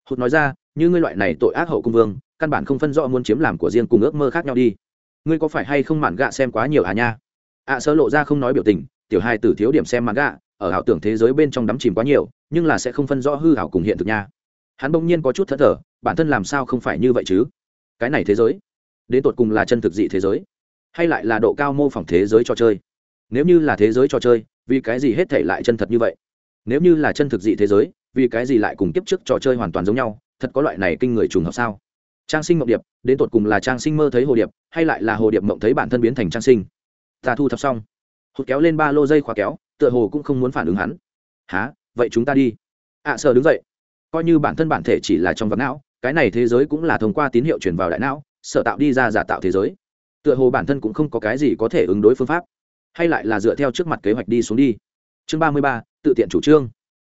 Hụt nói ra, như ngươi loại này tội ác hậu cung vương, căn bản không phân rõ muốn chiếm làm của riêng cùng ước mơ khác nhau đi. Ngươi có phải hay không mạn gạ xem quá nhiều à nha? Ạ sơ lộ ra không nói biểu tình, tiểu hai tử thiếu điểm xem mạn gạ ở ảo tưởng thế giới bên trong đắm chìm quá nhiều, nhưng là sẽ không phân rõ hư hảo cùng hiện thực nha. Hắn bỗng nhiên có chút thất thở bản thân làm sao không phải như vậy chứ? Cái này thế giới, đến tột cùng là chân thực dị thế giới, hay lại là độ cao mô phỏng thế giới trò chơi? Nếu như là thế giới trò chơi, vì cái gì hết thể lại chân thật như vậy? Nếu như là chân thực dị thế giới, vì cái gì lại cùng kiếp trước trò chơi hoàn toàn giống nhau, thật có loại này kinh người trùng hợp sao? Trang sinh mộng điệp, đến tột cùng là trang sinh mơ thấy hồ điệp, hay lại là hồ điệp mộng thấy bản thân biến thành trang sinh? Ta thu thập xong. Hụt kéo lên ba lô dây khóa kéo tựa hồ cũng không muốn phản ứng hắn. Há vậy chúng ta đi. Ạ à, sợ đứng dậy. Coi như bản thân bản thể chỉ là trong vật não cái này thế giới cũng là thông qua tín hiệu truyền vào đại não sở tạo đi ra giả tạo thế giới. Tựa hồ bản thân cũng không có cái gì có thể ứng đối phương pháp. Hay lại là dựa theo trước mặt kế hoạch đi xuống đi. Chương ba mươi ba tự tiện chủ trương.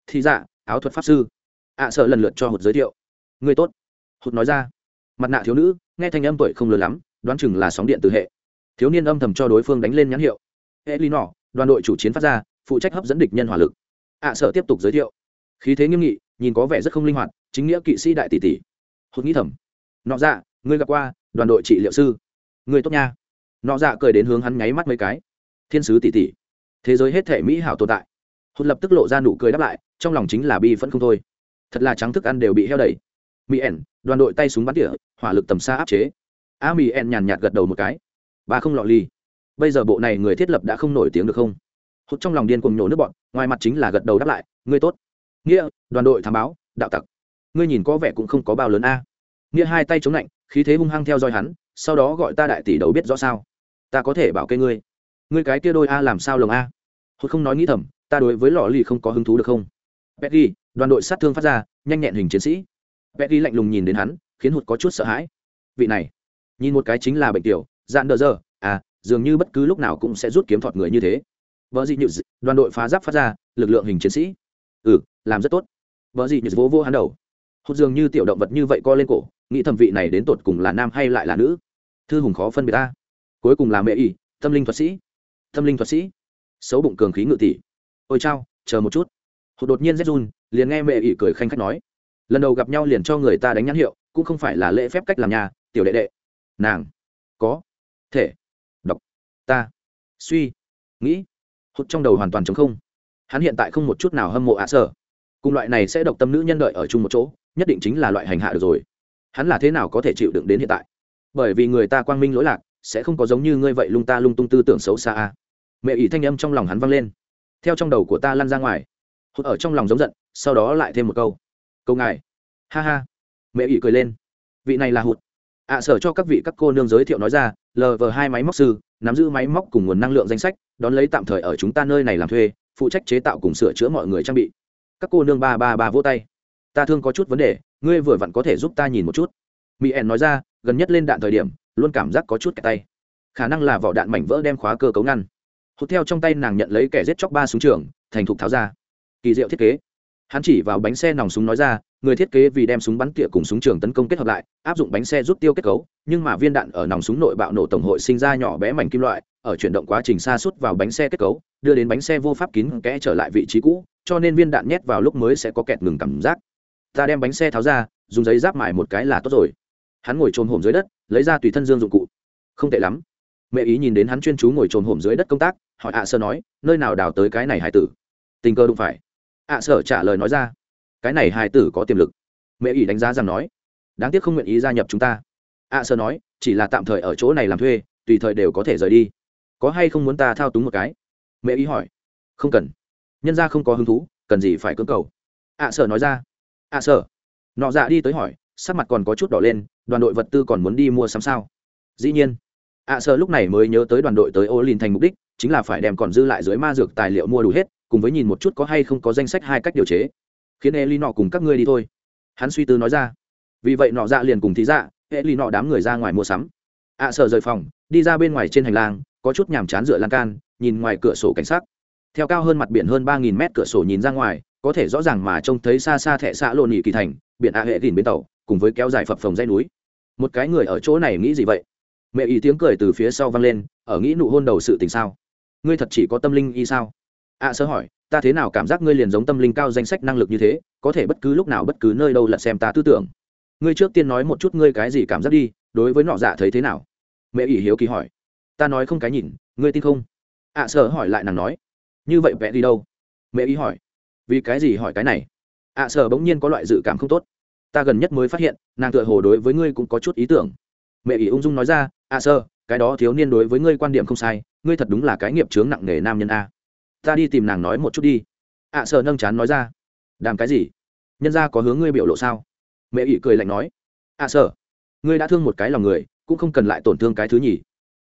Thì dạ áo thuật pháp sư. À, Ạ sợ lần lượt cho hụt giới thiệu. Người tốt. Hụt nói ra. Mặt nạ thiếu nữ nghe thanh âm tuổi không lớn lắm đoán chừng là sóng điện từ hệ. Thiếu niên âm thầm cho đối phương đánh lên nhãn hiệu. E ly nọ đoàn đội chủ chiến phát ra phụ trách hấp dẫn địch nhân hỏa lực. Ạ sở tiếp tục giới thiệu. Khí thế nghiêm nghị, nhìn có vẻ rất không linh hoạt, chính nghĩa kỵ sĩ đại tỷ tỷ. Hốt nghĩ thầm. Nọ dạ ngươi gặp qua đoàn đội trị liệu sư. Ngươi tốt nha. Nọ dạ cười đến hướng hắn nháy mắt mấy cái. Thiên sứ tỷ tỷ. Thế giới hết thể mỹ hảo tồn tại. Hốt lập tức lộ ra nụ cười đáp lại, trong lòng chính là bi phẫn không thôi. Thật là trắng thức ăn đều bị heo đầy. Mỹ ẻn, đoàn đội tay súng bắn tỉa, hỏa lực tầm xa áp chế. A mỹ ẻn nhàn nhạt gật đầu một cái. Ba không lọ ly. Bây giờ bộ này người thiết lập đã không nổi tiếng được không? Hụt trong lòng điên cùng nhổ nước bọn, ngoài mặt chính là gật đầu đáp lại, ngươi tốt. Nghĩa, đoàn đội thám báo, đạo tặc. Ngươi nhìn có vẻ cũng không có bao lớn a. Nghĩa hai tay chống lạnh, khí thế hung hăng theo dõi hắn, sau đó gọi ta đại tỷ đầu biết rõ sao. Ta có thể bảo kê ngươi. Ngươi cái kia đôi a làm sao lồng a? Hụt không nói nghĩ thầm, ta đối với lò lì không có hứng thú được không? Petty đoàn đội sát thương phát ra, nhanh nhẹn hình chiến sĩ. Petty lạnh lùng nhìn đến hắn, khiến hụt có chút sợ hãi. Vị này, nhìn một cái chính là bệnh tiểu, dạn đờ giờ à dường như bất cứ lúc nào cũng sẽ rút kiếm thọt người như thế vợ dị nhự đoàn đội phá giáp phát ra, lực lượng hình chiến sĩ. Ừ làm rất tốt. Vợ dị nhự vỗ vô hắn đầu. Hụt dường như tiểu động vật như vậy co lên cổ, nghĩ thẩm vị này đến tột cùng là nam hay lại là nữ. Thư hùng khó phân biệt ta. Cuối cùng là mẹ ỷ, tâm linh thuật sĩ. Tâm linh thuật sĩ. Xấu bụng cường khí ngự tỷ. Ôi chao, chờ một chút. Hụt đột nhiên rét run, liền nghe mẹ ỷ cười khanh khách nói. Lần đầu gặp nhau liền cho người ta đánh nhãn hiệu, cũng không phải là lễ phép cách làm nhà, tiểu đệ đệ. Nàng. Có. Thể. Đọc. Ta. Suy. Nghĩ hụt trong đầu hoàn toàn chống không. Hắn hiện tại không một chút nào hâm mộ ạ sở. Cùng loại này sẽ độc tâm nữ nhân đợi ở chung một chỗ nhất định chính là loại hành hạ được rồi. Hắn là thế nào có thể chịu đựng đến hiện tại? Bởi vì người ta quang minh lỗi lạc sẽ không có giống như ngươi vậy lung ta lung tung tư tưởng xấu xa a mẹ ỷ thanh âm trong lòng hắn vang lên. Theo trong đầu của ta lăn ra ngoài. Hụt ở trong lòng giống giận sau đó lại thêm một câu. Câu ngài. Ha ha. Mẹ ỷ cười lên. Vị này là hụt. Ạ à, sở cho các vị các cô nương giới thiệu nói ra lờ vờ hai máy móc sư nắm giữ máy móc cùng nguồn năng lượng danh sách, đón lấy tạm thời ở chúng ta nơi này làm thuê, phụ trách chế tạo cùng sửa chữa mọi người trang bị. Các cô nương ba ba ba vỗ tay. Ta thương có chút vấn đề, ngươi vừa vặn có thể giúp ta nhìn một chút. Mỹ ẻn nói ra, gần nhất lên đạn thời điểm, luôn cảm giác có chút kẹt tay. Khả năng là vỏ đạn mảnh vỡ đem khóa cơ cấu ngăn. Hụt theo trong tay nàng nhận lấy kẻ giết chóc ba súng trường, thành thục tháo ra. Kỳ diệu thiết kế. Hắn chỉ vào bánh xe nòng súng nói ra người thiết kế vì đem súng bắn tỉa cùng súng trường tấn công kết hợp lại, áp dụng bánh xe rút tiêu kết cấu, nhưng mà viên đạn ở nòng súng nội bạo nổ tổng hội sinh ra nhỏ bé mảnh kim loại, ở chuyển động quá trình xa suốt vào bánh xe kết cấu, đưa đến bánh xe vô pháp kín kẽ trở lại vị trí cũ, cho nên viên đạn nhét vào lúc mới sẽ có kẹt ngừng cảm giác. Ta đem bánh xe tháo ra, dùng giấy giáp mài một cái là tốt rồi. Hắn ngồi trồm hổm dưới đất, lấy ra tùy thân dương dụng cụ. Không tệ lắm. Mẹ ý nhìn đến hắn chuyên chú ngồi trồm hổm dưới đất công tác, hỏi ạ à sơ nói, nơi nào đào tới cái này hải tử? Tình cơ đụng phải. ạ à sở trả lời nói ra cái này hai tử có tiềm lực. Mẹ ý đánh giá rằng nói, đáng tiếc không nguyện ý gia nhập chúng ta. Ạ à sơ nói, chỉ là tạm thời ở chỗ này làm thuê, tùy thời đều có thể rời đi. Có hay không muốn ta thao túng một cái? Mẹ ý hỏi, không cần. Nhân ra không có hứng thú, cần gì phải cưỡng cầu? Ạ sở nói ra ạ sở nọ dạ đi tới hỏi, sắc mặt còn có chút đỏ lên, đoàn đội vật tư còn muốn đi mua sắm sao? Dĩ nhiên. Ạ sở lúc này mới nhớ tới đoàn đội tới ô lìn thành mục đích, chính là phải đem còn dư lại dưới ma dược tài liệu mua đủ hết, cùng với nhìn một chút có hay không có danh sách hai cách điều chế khiến e l nọ cùng các ngươi đi thôi. Hắn suy tư nói ra. Vì vậy nọ dạ liền cùng thí dạ e l nọ đám người ra ngoài mua sắm. À, ạ sở rời phòng đi ra bên ngoài trên hành lang có chút nhàm chán dựa lan can nhìn ngoài cửa sổ cảnh sát theo cao hơn mặt biển hơn ba nghìn mét cửa sổ nhìn ra ngoài có thể rõ ràng mà trông thấy xa xa thẹ xã lộn nhị kỳ thành biển ạ hệ gìn bến tàu cùng với kéo dài phập phồng dây núi. Một cái người ở chỗ này nghĩ gì vậy? Mẹ ý tiếng cười từ phía sau vang lên ở nghĩ nụ hôn đầu sự tình sao? Ngươi thật chỉ có tâm linh y sao? Ạ à, sơ hỏi ta thế nào cảm giác ngươi liền giống tâm linh cao danh sách năng lực như thế có thể bất cứ lúc nào bất cứ nơi đâu là xem ta tư tưởng. Ngươi trước tiên nói một chút ngươi cái gì cảm giác đi đối với nọ dạ thấy thế nào? Mẹ ỷ hiếu kỳ hỏi. Ta nói không cái nhìn ngươi tin không? Ạ à, sợ hỏi lại nàng nói. Như vậy vẽ đi đâu? Mẹ ý hỏi. Vì cái gì hỏi cái này? Ạ à, sợ bỗng nhiên có loại dự cảm không tốt. Ta gần nhất mới phát hiện nàng tựa hồ đối với ngươi cũng có chút ý tưởng. Mẹ ý ung dung nói ra ạ à, sơ cái đó thiếu niên đối với ngươi quan điểm không sai ngươi thật đúng là cái nghiệp chướng nặng nề nam nhân a ta đi tìm nàng nói một chút đi. Ạ sợ nâng chán nói ra. Đàm cái gì? Nhân ra có hướng ngươi biểu lộ sao? Mẹ ỷ cười lạnh nói. Ạ sợ. Ngươi đã thương một cái lòng người cũng không cần lại tổn thương cái thứ nhì.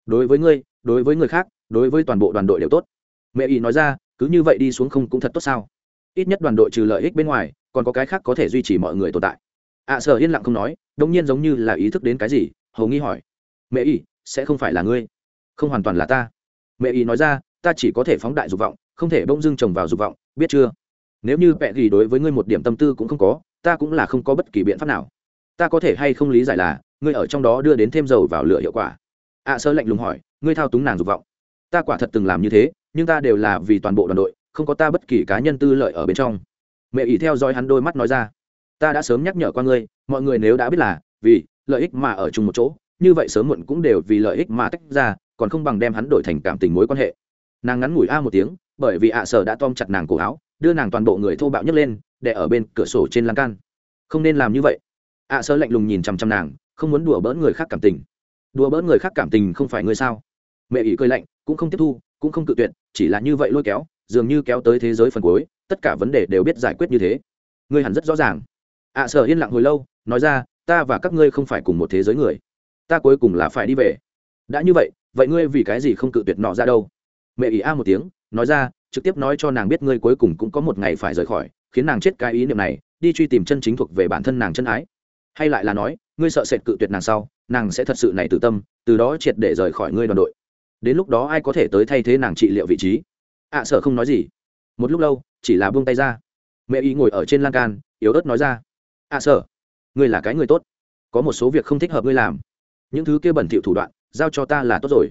Đối với ngươi đối với người khác đối với toàn bộ đoàn đội đều tốt. Mẹ ý nói ra cứ như vậy đi xuống không cũng thật tốt sao? Ít nhất đoàn đội trừ lợi ích bên ngoài còn có cái khác có thể duy trì mọi người tồn tại. Ạ à, yên lặng không nói đông nhiên giống như là ý thức đến cái gì hầu nghi hỏi. Mẹ ý sẽ không phải là ngươi. Không hoàn toàn là ta. Mẹ ý nói ra ta chỉ có thể phóng đại dục vọng không thể bỗng dưng trồng vào dục vọng biết chưa? Nếu như vẹ gì đối với ngươi một điểm tâm tư cũng không có ta cũng là không có bất kỳ biện pháp nào. Ta có thể hay không lý giải là ngươi ở trong đó đưa đến thêm dầu vào lửa hiệu quả? Ạ à, sơ lạnh lùng hỏi ngươi thao túng nàng dục vọng. Ta quả thật từng làm như thế nhưng ta đều là vì toàn bộ đoàn đội không có ta bất kỳ cá nhân tư lợi ở bên trong. Mẹ ỷ theo dõi hắn đôi mắt nói ra ta đã sớm nhắc nhở qua ngươi mọi người nếu đã biết là vì lợi ích mà ở chung một chỗ như vậy sớm muộn cũng đều vì lợi ích mà tách ra còn không bằng đem hắn đổi thành cảm tình mối quan hệ. Nàng ngắn ngủi a một tiếng bởi vì ạ sở đã tom chặt nàng cổ áo đưa nàng toàn bộ người thô bạo nhấc lên để ở bên cửa sổ trên lan can. Không nên làm như vậy. ạ sở lạnh lùng nhìn chằm chằm nàng không muốn đùa bỡn người khác cảm tình. Đùa bỡn người khác cảm tình không phải ngươi sao? Mẹ ỷ cười lạnh cũng không tiếp thu cũng không cự tuyệt chỉ là như vậy lôi kéo dường như kéo tới thế giới phần cuối tất cả vấn đề đều biết giải quyết như thế. Ngươi hẳn rất rõ ràng. ạ à, sở yên lặng hồi lâu nói ra ta và các ngươi không phải cùng một thế giới người. Ta cuối cùng là phải đi về. Đã như vậy vậy ngươi vì cái gì không cự tuyệt nọ ra đâu? Mẹ ỷ a một tiếng nói ra trực tiếp nói cho nàng biết ngươi cuối cùng cũng có một ngày phải rời khỏi khiến nàng chết cái ý niệm này đi truy tìm chân chính thuộc về bản thân nàng chân ái. Hay lại là nói ngươi sợ sệt cự tuyệt nàng sau nàng sẽ thật sự này tự tâm từ đó triệt để rời khỏi ngươi đoàn đội. Đến lúc đó ai có thể tới thay thế nàng trị liệu vị trí? Ạ à, sợ không nói gì. Một lúc lâu chỉ là buông tay ra. Mẹ ý ngồi ở trên lan can yếu ớt nói ra. Ạ à, sợ ngươi là cái người tốt. Có một số việc không thích hợp ngươi làm. Những thứ kia bẩn thỉu thủ đoạn giao cho ta là tốt rồi.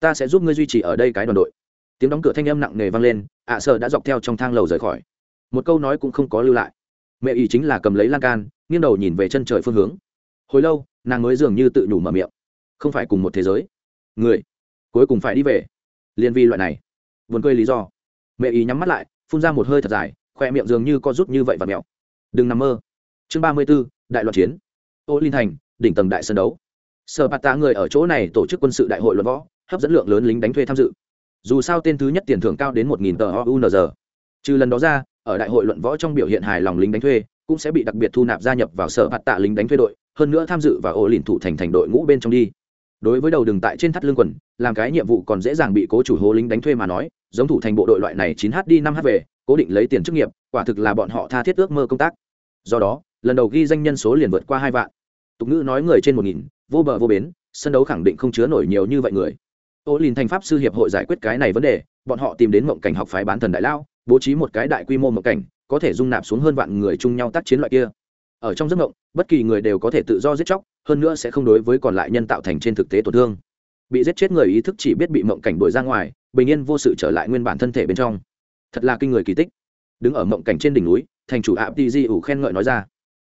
Ta sẽ giúp ngươi duy trì ở đây cái đoàn đội tiếng đóng cửa thanh âm nặng nề vang lên ạ à, sợ đã dọc theo trong thang lầu rời khỏi. Một câu nói cũng không có lưu lại. Mẹ ý chính là cầm lấy lan can nghiêng đầu nhìn về chân trời phương hướng. Hồi lâu nàng mới dường như tự nhủ mở miệng. Không phải cùng một thế giới. Người cuối cùng phải đi về. Liên vi loại này. Vườn cười lý do. Mẹ ý nhắm mắt lại phun ra một hơi thật dài khoe miệng dường như co rút như vậy và mẹo. Đừng nằm mơ. Chương ba mươi b ố đại loạt chiến. Ô linh thành đỉnh tầng đại sân đấu. Sở bạt tạ người ở chỗ này tổ chức quân sự đại hội luận võ hấp dẫn lượng lớn lính đánh thuê tham dự dù sao tên thứ nhất tiền thưởng cao đến một nghìn tờ ounz trừ lần đó ra, ở đại hội luận võ trong biểu hiện hài lòng lính đánh thuê, cũng sẽ bị đặc biệt thu nạp gia nhập vào sở hạt tạ lính đánh thuê đội, hơn nữa tham dự và ổ lìn thủ thành thành đội ngũ bên trong đi. Đối với đầu đường tại trên thắt lưng quần, làm cái nhiệm vụ còn dễ dàng bị cố chủ hố lính đánh thuê mà nói, giống thủ thành bộ đội loại này chín h đi năm h về, cố định lấy tiền chức nghiệp, quả thực là bọn họ tha thiết ước mơ công tác. Do đó, lần đầu ghi danh nhân số liền vượt qua hai vạn. Tục ngữ nói người trên một nghìn, vô bờ vô bến, sân đấu khẳng định không chứa nổi nhiều như vậy người ô lìn thành pháp sư hiệp hội giải quyết cái này vấn đề, bọn họ tìm đến mộng cảnh học phái bán thần đại lao, bố trí một cái đại quy mô mộng cảnh, có thể dung nạp xuống hơn vạn người chung nhau tác chiến loại kia. Ở trong giấc mộng, bất kỳ người đều có thể tự do giết chóc, hơn nữa sẽ không đối với còn lại nhân tạo thành trên thực tế tổn thương. Bị giết chết người ý thức chỉ biết bị mộng cảnh đuổi ra ngoài, bình yên vô sự trở lại nguyên bản thân thể bên trong. Thật là kinh người kỳ tích. Đứng ở mộng cảnh trên đỉnh núi, thành chủ áp đi di ủ khen ngợi nói ra.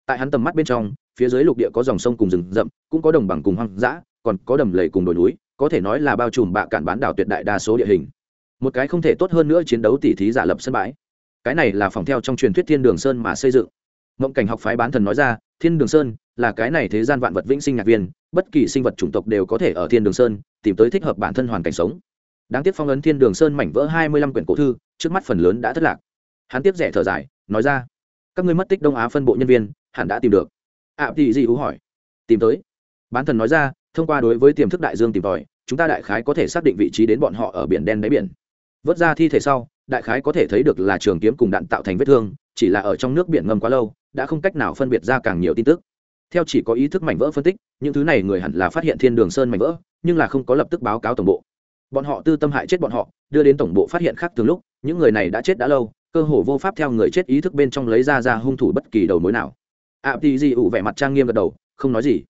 Tại hắn tầm mắt bên trong, phía dưới lục địa có dòng sông cùng rừng rậm, cũng có đồng bằng cùng hoang dã, còn có đầm lầy cùng đồi núi có thể nói là bao trùm bạ cản bán đảo tuyệt đại đa số địa hình. Một cái không thể tốt hơn nữa chiến đấu tỉ thí giả lập sân bãi. Cái này là phòng theo trong truyền thuyết thiên đường sơn mà xây dựng. Mộng cảnh học phái bán thần nói ra thiên đường sơn là cái này thế gian vạn vật vĩnh sinh nhạc viên bất kỳ sinh vật chủng tộc đều có thể ở thiên đường sơn tìm tới thích hợp bản thân hoàn cảnh sống. Đáng tiếc phong ấn thiên đường sơn mảnh vỡ hai mươi lăm quyển cổ thư trước mắt phần lớn đã thất lạc. Hắn tiếp rẻ thở dài nói ra các ngươi mất tích đông á phân bộ nhân viên hẳn đã tìm được. Ạ à, thì gì hú hỏi tìm tới. Bán thần nói ra thông qua đối với tiềm thức đại dương tìm tòi, chúng ta đại khái có thể xác định vị trí đến bọn họ ở biển đen đáy biển. Vớt ra thi thể sau, đại khái có thể thấy được là trường kiếm cùng đạn tạo thành vết thương, chỉ là ở trong nước biển ngâm quá lâu, đã không cách nào phân biệt ra càng nhiều tin tức. Theo chỉ có ý thức mảnh vỡ phân tích, những thứ này người hẳn là phát hiện thiên đường sơn mảnh vỡ, nhưng là không có lập tức báo cáo tổng bộ. Bọn họ tư tâm hại chết bọn họ, đưa đến tổng bộ phát hiện khác từ lúc, những người này đã chết đã lâu, cơ hồ vô pháp theo người chết ý thức bên trong lấy ra ra hung thủ bất kỳ đầu mối nào. Ạ tì di ủ vẻ mặt trang nghiêm gật đầu, không nói gì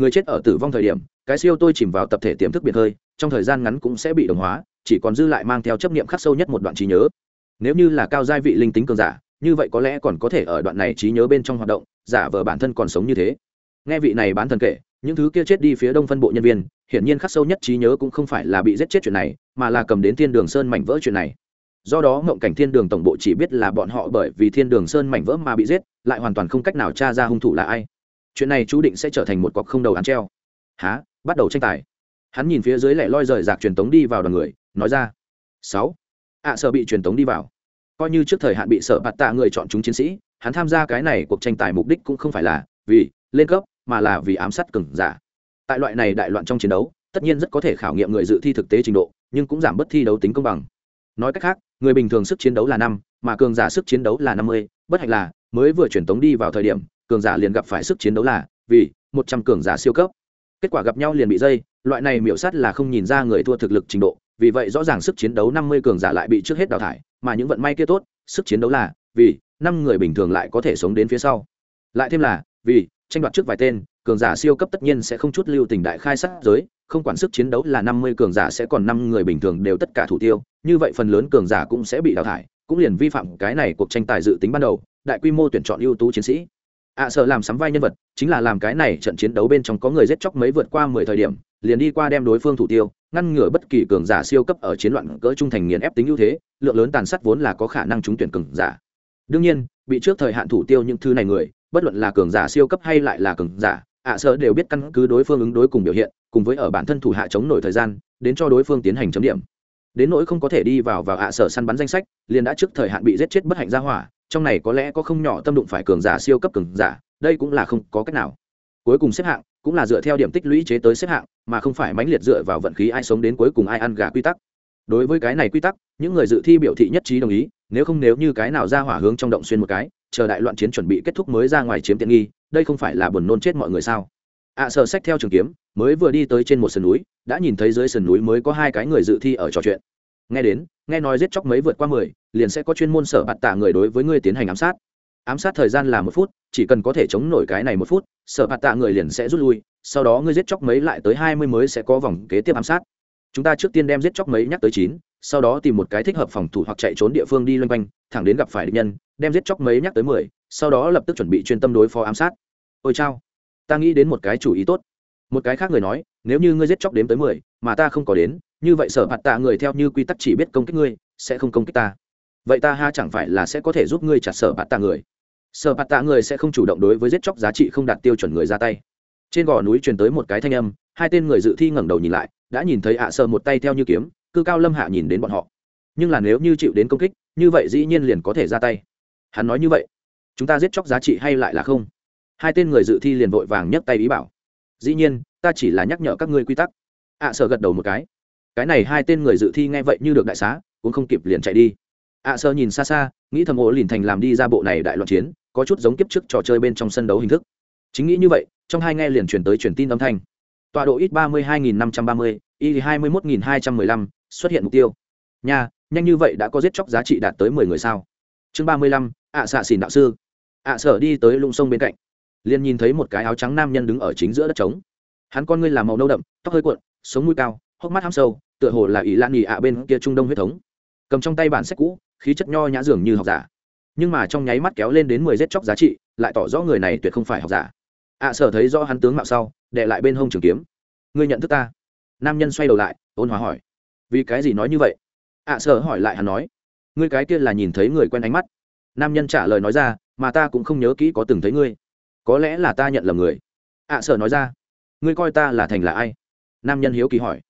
người chết ở tử vong thời điểm, cái siêu tôi chìm vào tập thể tiềm thức biệt hơi, trong thời gian ngắn cũng sẽ bị đồng hóa, chỉ còn dư lại mang theo chấp niệm khắc sâu nhất một đoạn trí nhớ. Nếu như là cao giai vị linh tính cường giả, như vậy có lẽ còn có thể ở đoạn này trí nhớ bên trong hoạt động, giả vờ bản thân còn sống như thế. Nghe vị này bán thần kể, những thứ kia chết đi phía đông phân bộ nhân viên, hiển nhiên khắc sâu nhất trí nhớ cũng không phải là bị giết chết chuyện này, mà là cầm đến thiên đường sơn mảnh vỡ chuyện này. Do đó mộng cảnh thiên đường tổng bộ chỉ biết là bọn họ bởi vì thiên đường sơn mảnh vỡ mà bị giết, lại hoàn toàn không cách nào tra ra hung thủ là ai chuyện này chú định sẽ trở thành một cọc không đầu án treo. Há bắt đầu tranh tài. Hắn nhìn phía dưới lẻ loi rời rạc truyền tống đi vào đoàn người, nói ra. Sáu. Ạ sợ bị truyền tống đi vào. Coi như trước thời hạn bị sợ bạt tạ người chọn chúng chiến sĩ, hắn tham gia cái này cuộc tranh tài mục đích cũng không phải là vì lên cấp, mà là vì ám sát cừng giả. Tại loại này đại loạn trong chiến đấu, tất nhiên rất có thể khảo nghiệm người dự thi thực tế trình độ, nhưng cũng giảm bớt thi đấu tính công bằng. Nói cách khác, người bình thường sức chiến đấu là năm, mà cường giả sức chiến đấu là năm mươi, bất hạnh là, mới vừa truyền tống đi vào thời điểm cường giả liền gặp phải sức chiến đấu là, vì một trăm cường giả siêu cấp. Kết quả gặp nhau liền bị dây, loại này miểu sát là không nhìn ra người thua thực lực trình độ, vì vậy rõ ràng sức chiến đấu năm mươi cường giả lại bị trước hết đào thải, mà những vận may kia tốt, sức chiến đấu là, vì năm người bình thường lại có thể sống đến phía sau. Lại thêm là, vì tranh đoạt trước vài tên, cường giả siêu cấp tất nhiên sẽ không chút lưu tình đại khai sát giới, không quản sức chiến đấu là năm mươi cường giả sẽ còn năm người bình thường đều tất cả thủ tiêu, như vậy phần lớn cường giả cũng sẽ bị đào thải, cũng liền vi phạm cái này cuộc tranh tài dự tính ban đầu, đại quy mô tuyển chọn ưu tú chiến sĩ ạ à, sợ làm sắm vai nhân vật chính là làm cái này trận chiến đấu bên trong có người giết chóc mấy vượt qua mười thời điểm liền đi qua đem đối phương thủ tiêu ngăn ngừa bất kỳ cường giả siêu cấp ở chiến loạn cỡ trung thành nghiền ép tính ưu thế lượng lớn tàn sát vốn là có khả năng trúng tuyển cường giả. Đương nhiên bị trước thời hạn thủ tiêu những thứ này người bất luận là cường giả siêu cấp hay lại là cường giả ạ à sợ đều biết căn cứ đối phương ứng đối cùng biểu hiện cùng với ở bản thân thủ hạ chống nổi thời gian đến cho đối phương tiến hành chấm điểm. Đến nỗi không có thể đi vào vào ạ à sở săn bắn danh sách liền đã trước thời hạn bị giết chết bất hạnh ra hỏa trong này có lẽ có không nhỏ tâm đụng phải cường giả siêu cấp cường giả đây cũng là không có cách nào. Cuối cùng xếp hạng cũng là dựa theo điểm tích lũy chế tới xếp hạng mà không phải mãnh liệt dựa vào vận khí ai sống đến cuối cùng ai ăn gà quy tắc. Đối với cái này quy tắc những người dự thi biểu thị nhất trí đồng ý nếu không nếu như cái nào ra hỏa hướng trong động xuyên một cái chờ đại loạn chiến chuẩn bị kết thúc mới ra ngoài chiếm tiện nghi đây không phải là buồn nôn chết mọi người sao? Ạ à, sợ sách theo trường kiếm mới vừa đi tới trên một sườn núi đã nhìn thấy dưới sườn núi mới có hai cái người dự thi ở trò chuyện nghe đến, nghe nói giết chóc mấy vượt qua mười, liền sẽ có chuyên môn sở bạt tạ người đối với ngươi tiến hành ám sát. Ám sát thời gian là một phút, chỉ cần có thể chống nổi cái này một phút, sở bạt tạ người liền sẽ rút lui, sau đó ngươi giết chóc mấy lại tới hai mươi mới sẽ có vòng kế tiếp ám sát. Chúng ta trước tiên đem giết chóc mấy nhắc tới chín, sau đó tìm một cái thích hợp phòng thủ hoặc chạy trốn địa phương đi loanh quanh, thẳng đến gặp phải địch nhân, đem giết chóc mấy nhắc tới mười, sau đó lập tức chuẩn bị chuyên tâm đối phó ám sát. Ôi chao, ta nghĩ đến một cái chủ ý tốt. Một cái khác người nói, nếu như ngươi giết chóc đếm tới mười, mà ta không có đến như vậy sở bạt tạ người theo như quy tắc chỉ biết công kích ngươi sẽ không công kích ta. Vậy ta ha chẳng phải là sẽ có thể giúp ngươi chặt sở bạt tạ người? Sở bạt tạ người sẽ không chủ động đối với giết chóc giá trị không đạt tiêu chuẩn người ra tay. Trên gò núi truyền tới một cái thanh âm hai tên người dự thi ngẩng đầu nhìn lại đã nhìn thấy ạ à sơ một tay theo như kiếm cư cao lâm hạ nhìn đến bọn họ. Nhưng là nếu như chịu đến công kích như vậy dĩ nhiên liền có thể ra tay. Hắn nói như vậy chúng ta giết chóc giá trị hay lại là không? Hai tên người dự thi liền vội vàng nhấc tay ý bảo dĩ nhiên ta chỉ là nhắc nhở các ngươi quy tắc. ạ à, sợ gật đầu một cái cái này hai tên người dự thi nghe vậy như được đại xá cũng không kịp liền chạy đi. Ạ à, nhìn xa xa nghĩ thầm ổ lìn thành làm đi ra bộ này đại loạn chiến có chút giống kiếp trước trò chơi bên trong sân đấu hình thức. Chính nghĩ như vậy trong hai nghe liền truyền tới truyền tin âm thanh. Tọa độ ít ba mươi hai nghìn năm trăm ba mươi y hai mươi một nghìn hai trăm mười lăm xuất hiện mục tiêu. Nha nhanh như vậy đã có giết chóc giá trị đạt tới mười người sao? Chương ba mươi lăm ạ xạ xỉn đạo sư. Ạ sở đi tới lũng sông bên cạnh liền nhìn thấy một cái áo trắng nam nhân đứng ở chính giữa đất trống. Hắn con ngươi làm màu nâu đậm tóc hơi cuộn sống mũi cao hốc mắt ham sâu, tựa hồ là ỷ lan ỉ ạ bên kia trung đông huyết thống. Cầm trong tay bản sách cũ, khí chất nho nhã dường như học giả. Nhưng mà trong nháy mắt kéo lên đến mười rết chóc giá trị, lại tỏ rõ người này tuyệt không phải học giả. Ạ sở thấy rõ hắn tướng mạo sau, đệ lại bên hông trường kiếm. Ngươi nhận thức ta? Nam nhân xoay đầu lại, ôn hòa hỏi. Vì cái gì nói như vậy? Ạ sở hỏi lại hắn nói. Ngươi cái kia là nhìn thấy người quen ánh mắt. Nam nhân trả lời nói ra, mà ta cũng không nhớ kỹ có từng thấy ngươi. Có lẽ là ta nhận lầm người. Ạ sở nói ra. Ngươi coi ta là thành là ai? Nam nhân hiếu kỳ hỏi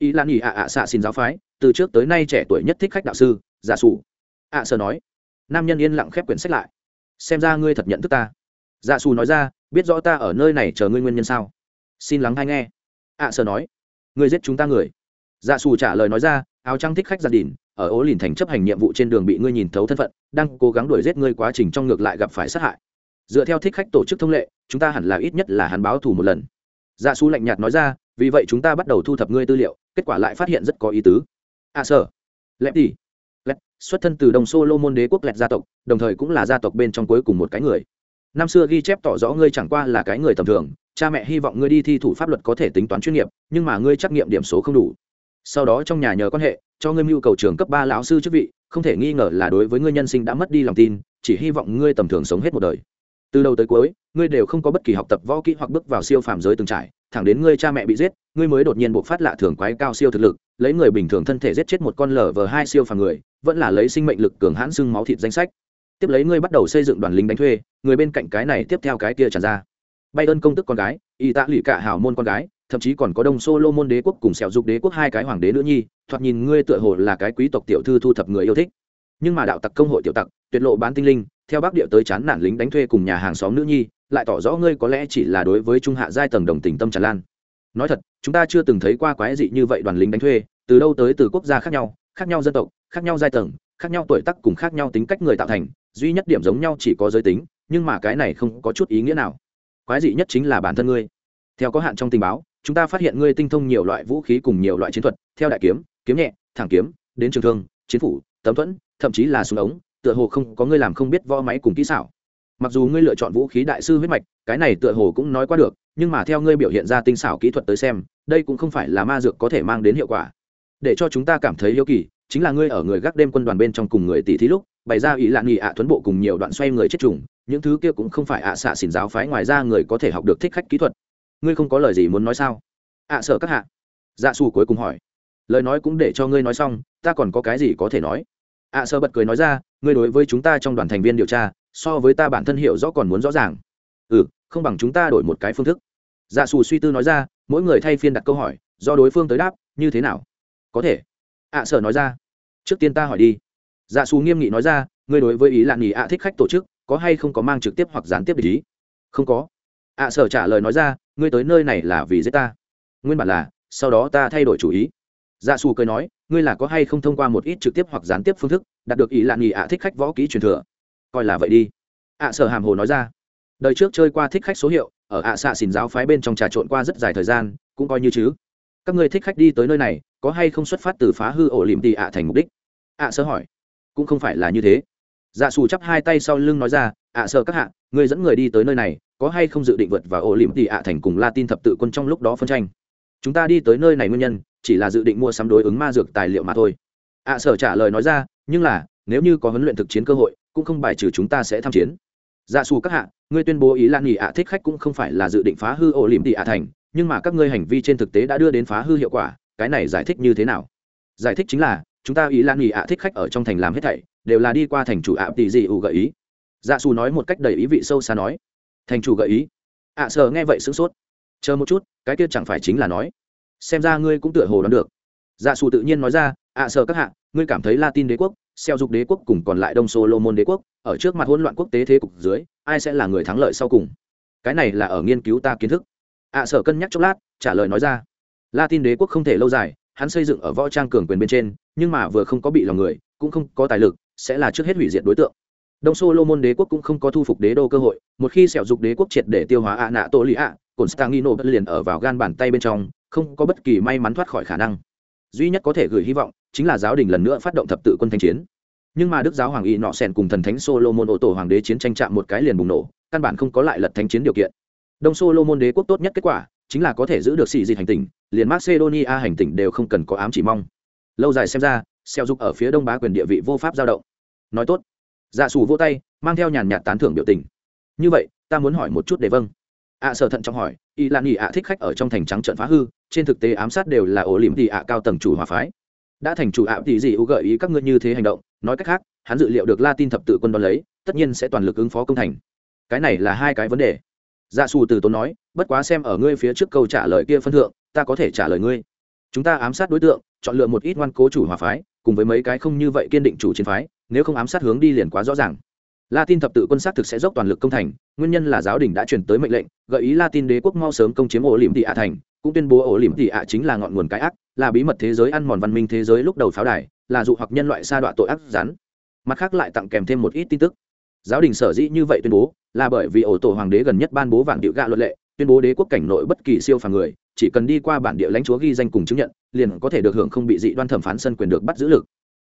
ý lan nghỉ ạ ạ xạ xin giáo phái, từ trước tới nay trẻ tuổi nhất thích khách đạo sư, giả sủ. Ạ sơ nói. Nam nhân yên lặng khép quyển sách lại. Xem ra ngươi thật nhận thức ta. Dạ xù nói ra, biết rõ ta ở nơi này chờ ngươi nguyên nhân sao? Xin lắng hay nghe. Ạ sơ nói. Ngươi giết chúng ta người. Dạ xù trả lời nói ra, áo trăng thích khách gia đình ở ố lìn thành chấp hành nhiệm vụ trên đường bị ngươi nhìn thấu thân phận, đang cố gắng đuổi giết ngươi quá trình trong ngược lại gặp phải sát hại. Dựa theo thích khách tổ chức thông lệ, chúng ta hẳn là ít nhất là hắn báo thù một lần. Dạ xù lạnh nhạt nói ra, vì vậy chúng ta bắt đầu thu thập ngươi tư liệu kết quả lại phát hiện rất có ý tứ. À sở lẹp đi. Lẹp xuất thân từ đồng solo môn đế quốc lẹt gia tộc, đồng thời cũng là gia tộc bên trong cuối cùng một cái người. Năm xưa ghi chép tỏ rõ ngươi chẳng qua là cái người tầm thường, cha mẹ hy vọng ngươi đi thi thủ pháp luật có thể tính toán chuyên nghiệp, nhưng mà ngươi trắc nghiệm điểm số không đủ. Sau đó trong nhà nhờ quan hệ, cho ngươi mưu cầu trường cấp ba lão sư chức vị, không thể nghi ngờ là đối với ngươi nhân sinh đã mất đi lòng tin, chỉ hy vọng ngươi tầm thường sống hết một đời. Từ đầu tới cuối, ngươi đều không có bất kỳ học tập võ kỹ hoặc bước vào siêu phàm giới từng trải thẳng đến ngươi cha mẹ bị giết, ngươi mới đột nhiên buộc phát lạ thường quái cao siêu thực lực, lấy người bình thường thân thể giết chết một con lở vờ hai siêu phàm người, vẫn là lấy sinh mệnh lực cường hãn xương máu thịt danh sách. Tiếp lấy ngươi bắt đầu xây dựng đoàn lính đánh thuê, người bên cạnh cái này tiếp theo cái kia tràn ra. Bay ơn công tức con gái y tạ lụy cả hảo môn con gái, thậm chí còn có đông solo môn đế quốc cùng sẹo dục đế quốc hai cái hoàng đế nữ nhi, thoạt nhìn ngươi tựa hồ là cái quý tộc tiểu thư thu thập người yêu thích. Nhưng mà đạo tặc công hội tiểu tặc, tuyệt lộ bán tinh linh, theo bác địa tới chán nản lính đánh thuê cùng nhà hàng xóm nữ nhi lại tỏ rõ ngươi có lẽ chỉ là đối với trung hạ giai tầng đồng tình tâm tràn lan. Nói thật, chúng ta chưa từng thấy qua quái dị như vậy đoàn lính đánh thuê, từ đâu tới từ quốc gia khác nhau khác nhau dân tộc, khác nhau giai tầng, khác nhau tuổi tác cùng khác nhau tính cách người tạo thành, duy nhất điểm giống nhau chỉ có giới tính, nhưng mà cái này không có chút ý nghĩa nào. Quái dị nhất chính là bản thân ngươi. Theo có hạn trong tình báo, chúng ta phát hiện ngươi tinh thông nhiều loại vũ khí cùng nhiều loại chiến thuật, theo đại kiếm kiếm nhẹ, thẳng kiếm, đến trường thương, chiến phủ, tấm thuẫn, thậm chí là súng ống, tựa hồ không có ngươi làm không biết võ máy cùng kỹ xảo mặc dù ngươi lựa chọn vũ khí đại sư huyết mạch, cái này tựa hồ cũng nói qua được, nhưng mà theo ngươi biểu hiện ra tinh xảo kỹ thuật tới xem, đây cũng không phải là ma dược có thể mang đến hiệu quả. Để cho chúng ta cảm thấy yêu kỳ, chính là ngươi ở người gác đêm quân đoàn bên trong cùng người tỷ thí lúc, bày ra ý lạng nghị ạ à thuấn bộ cùng nhiều đoạn xoay người chết trùng, những thứ kia cũng không phải ạ xạ xỉn giáo phái ngoài ra người có thể học được thích khách kỹ thuật. Ngươi không có lời gì muốn nói sao? Ạ sợ các hạ. Dạ xù cuối cùng hỏi. Lời nói cũng để cho ngươi nói xong, ta còn có cái gì có thể nói? Ạ sợ bật cười nói ra, ngươi đối với chúng ta trong đoàn thành viên điều tra so với ta bản thân hiểu rõ còn muốn rõ ràng. Ừ không bằng chúng ta đổi một cái phương thức. Dạ xù suy tư nói ra, mỗi người thay phiên đặt câu hỏi, do đối phương tới đáp, như thế nào? Có thể. Ạ sở nói ra. Trước tiên ta hỏi đi. Dạ xù nghiêm nghị nói ra, ngươi đối với ý lạn nghỉ ạ thích khách tổ chức, có hay không có mang trực tiếp hoặc gián tiếp để ý? Không có. Ạ sở trả lời nói ra, ngươi tới nơi này là vì giết ta. Nguyên bản là, sau đó ta thay đổi chủ ý. Dạ xù cười nói, ngươi là có hay không thông qua một ít trực tiếp hoặc gián tiếp phương thức, đạt được ý lạn nghỉ ạ thích khách võ kỹ truyền thừa? Coi là vậy đi. Ạ sở hàm hồ nói ra. Đời trước chơi qua thích khách số hiệu, ở ạ xạ xìn giáo phái bên trong trà trộn qua rất dài thời gian, cũng coi như chứ. Các ngươi thích khách đi tới nơi này, có hay không xuất phát từ phá hư ổ lìm tì ạ thành mục đích? Ạ sở hỏi. Cũng không phải là như thế. Dạ xù chắp hai tay sau lưng nói ra, ạ sở các hạ người dẫn người đi tới nơi này, có hay không dự định vượt vào ổ lìm tì ạ thành cùng la tin thập tự quân trong lúc đó phân tranh? Chúng ta đi tới nơi này nguyên nhân, chỉ là dự định mua sắm đối ứng ma dược tài liệu mà thôi. Ạ sở trả lời nói ra, nhưng là, nếu như có huấn luyện thực chiến cơ hội cũng không bài trừ chúng ta sẽ tham chiến. Dạ xù các hạ, ngươi tuyên bố ý lan nghỉ ạ thích khách cũng không phải là dự định phá hư ổ lỉm tị ạ thành, nhưng mà các ngươi hành vi trên thực tế đã đưa đến phá hư hiệu quả, cái này giải thích như thế nào? Giải thích chính là, chúng ta ý lan nghỉ ạ thích khách ở trong thành làm hết thảy, đều là đi qua thành chủ ạ tỷ dị ủ gợi ý. Dạ xù nói một cách đầy ý vị sâu xa nói. Thành chủ gợi ý. Ạ sờ nghe vậy sửng sốt. Chờ một chút, cái kia chẳng phải chính là nói. Xem ra ngươi cũng tựa hồ đoán được. Dạ xù tự nhiên nói ra, ạ sờ các hạ, ngươi cảm thấy latin đế quốc xeo dục đế quốc cùng còn lại đông solomon đế quốc ở trước mặt hỗn loạn quốc tế thế cục dưới ai sẽ là người thắng lợi sau cùng? Cái này là ở nghiên cứu ta kiến thức. Ạ à, sở cân nhắc chốc lát trả lời nói ra. Latin đế quốc không thể lâu dài hắn xây dựng ở võ trang cường quyền bên trên nhưng mà vừa không có bị lòng người cũng không có tài lực sẽ là trước hết hủy diệt đối tượng. Đông solomon đế quốc cũng không có thu phục đế đô cơ hội một khi sẹo dục đế quốc triệt để tiêu hóa ạ nạ tô lì ạ cồn stangino liền ở vào gan bàn tay bên trong không có bất kỳ may mắn thoát khỏi khả năng duy nhất có thể gửi hy vọng chính là giáo đình lần nữa phát động thập tự quân thanh chiến. Nhưng mà đức giáo hoàng y nọ sèn cùng thần thánh solomon ô tổ hoàng đế chiến tranh chạm một cái liền bùng nổ, căn bản không có lại lật thánh chiến điều kiện. Đông solomon đế quốc tốt nhất kết quả chính là có thể giữ được xì dịch hành tình liền macedonia hành tỉnh đều không cần có ám chỉ mong. Lâu dài xem ra, xeo dục ở phía đông bá quyền địa vị vô pháp giao động. Nói tốt. Dạ xù vô tay, mang theo nhàn nhạt tán thưởng biểu tình. Như vậy, ta muốn hỏi một chút để vâng ạ sở thận trọng hỏi y lan y ạ thích khách ở trong thành trắng trận phá hư, trên thực tế ám sát đều là ổ liềm thì ạ cao tầng chủ hòa phái. Đã thành chủ ạ thì gì u gợi ý các ngươi như thế hành động, nói cách khác, hắn dự liệu được la tin thập tự quân đón lấy, tất nhiên sẽ toàn lực ứng phó công thành. Cái này là hai cái vấn đề. Dạ xù từ tốn nói, bất quá xem ở ngươi phía trước câu trả lời kia phân thượng, ta có thể trả lời ngươi. Chúng ta ám sát đối tượng, chọn lựa một ít ngoan cố chủ hòa phái, cùng với mấy cái không như vậy kiên định chủ chiến phái, nếu không ám sát hướng đi liền quá rõ ràng. Latin thập tự quân sát thực sẽ dốc toàn lực công thành, nguyên nhân là giáo đình đã truyền tới mệnh lệnh, gợi ý Latin đế quốc mau sớm công chiếm ổ liềm thị ạ thành, cũng tuyên bố ổ liềm thị ạ chính là ngọn nguồn cái ác, là bí mật thế giới ăn mòn văn minh thế giới lúc đầu pháo đài, là dụ hoặc nhân loại sa đọa tội ác rắn. Mặt khác lại tặng kèm thêm một ít tin tức. Giáo đình sở dĩ như vậy tuyên bố, là bởi vì ổ tổ hoàng đế gần nhất ban bố vạn điệu gạ luật lệ, tuyên bố đế quốc cảnh nội bất kỳ siêu phàm người, chỉ cần đi qua bản địa lãnh chúa ghi danh cùng chứng nhận, liền có thể được hưởng không bị dị đoan thẩm phán sân quyền được bắt giữ lực.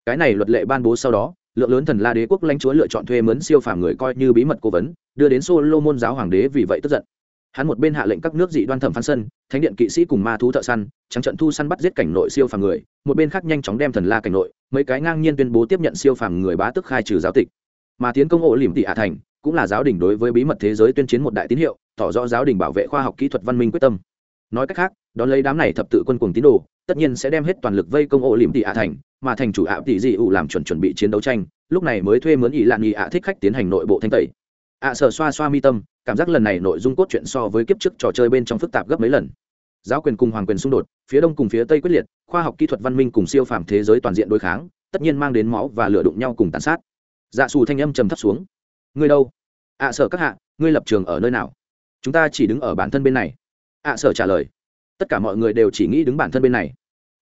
Cái này luật lệ ban bố sau đó lượng lớn thần la đế quốc lãnh chúa lựa chọn thuê mướn siêu phàm người coi như bí mật cố vấn, đưa đến solomon giáo hoàng đế vì vậy tức giận. Hắn một bên hạ lệnh các nước dị đoan thẩm phán sân, thánh điện kỵ sĩ cùng ma thú thợ săn, trắng trận thu săn bắt giết cảnh nội siêu phàm người, một bên khác nhanh chóng đem thần la cảnh nội, mấy cái ngang nhiên tuyên bố tiếp nhận siêu phàm người bá tức khai trừ giáo tịch. Mà tiến công ổ liềm tị hạ thành, cũng là giáo đình đối với bí mật thế giới tuyên chiến một đại tín hiệu, tỏ rõ giáo đình bảo vệ khoa học kỹ thuật văn minh quyết tâm nói cách khác, đón lấy đám này thập tự quân cùng tín đồ, tất nhiên sẽ đem hết toàn lực vây công ổ liềm tị hạ thành, mà thành chủ ạ tỷ dị ủ làm chuẩn chuẩn bị chiến đấu tranh, lúc này mới thuê mướn ỷ lạn nghị ạ thích khách tiến hành nội bộ thanh tẩy. Ạ sở xoa xoa mi tâm, cảm giác lần này nội dung cốt truyện so với kiếp trước trò chơi bên trong phức tạp gấp mấy lần. Giáo quyền cùng hoàng quyền xung đột, phía đông cùng phía tây quyết liệt, khoa học kỹ thuật văn minh cùng siêu phàm thế giới toàn diện đối kháng, tất nhiên mang đến máu và lửa đụng nhau cùng tàn sát. Dạ xù thanh âm trầm thấp xuống. Ngươi đâu? Ạ sở các hạ, ngươi lập trường ở nơi nào? Chúng ta chỉ đứng ở bản thân bên này ạ sở trả lời. Tất cả mọi người đều chỉ nghĩ đứng bản thân bên này.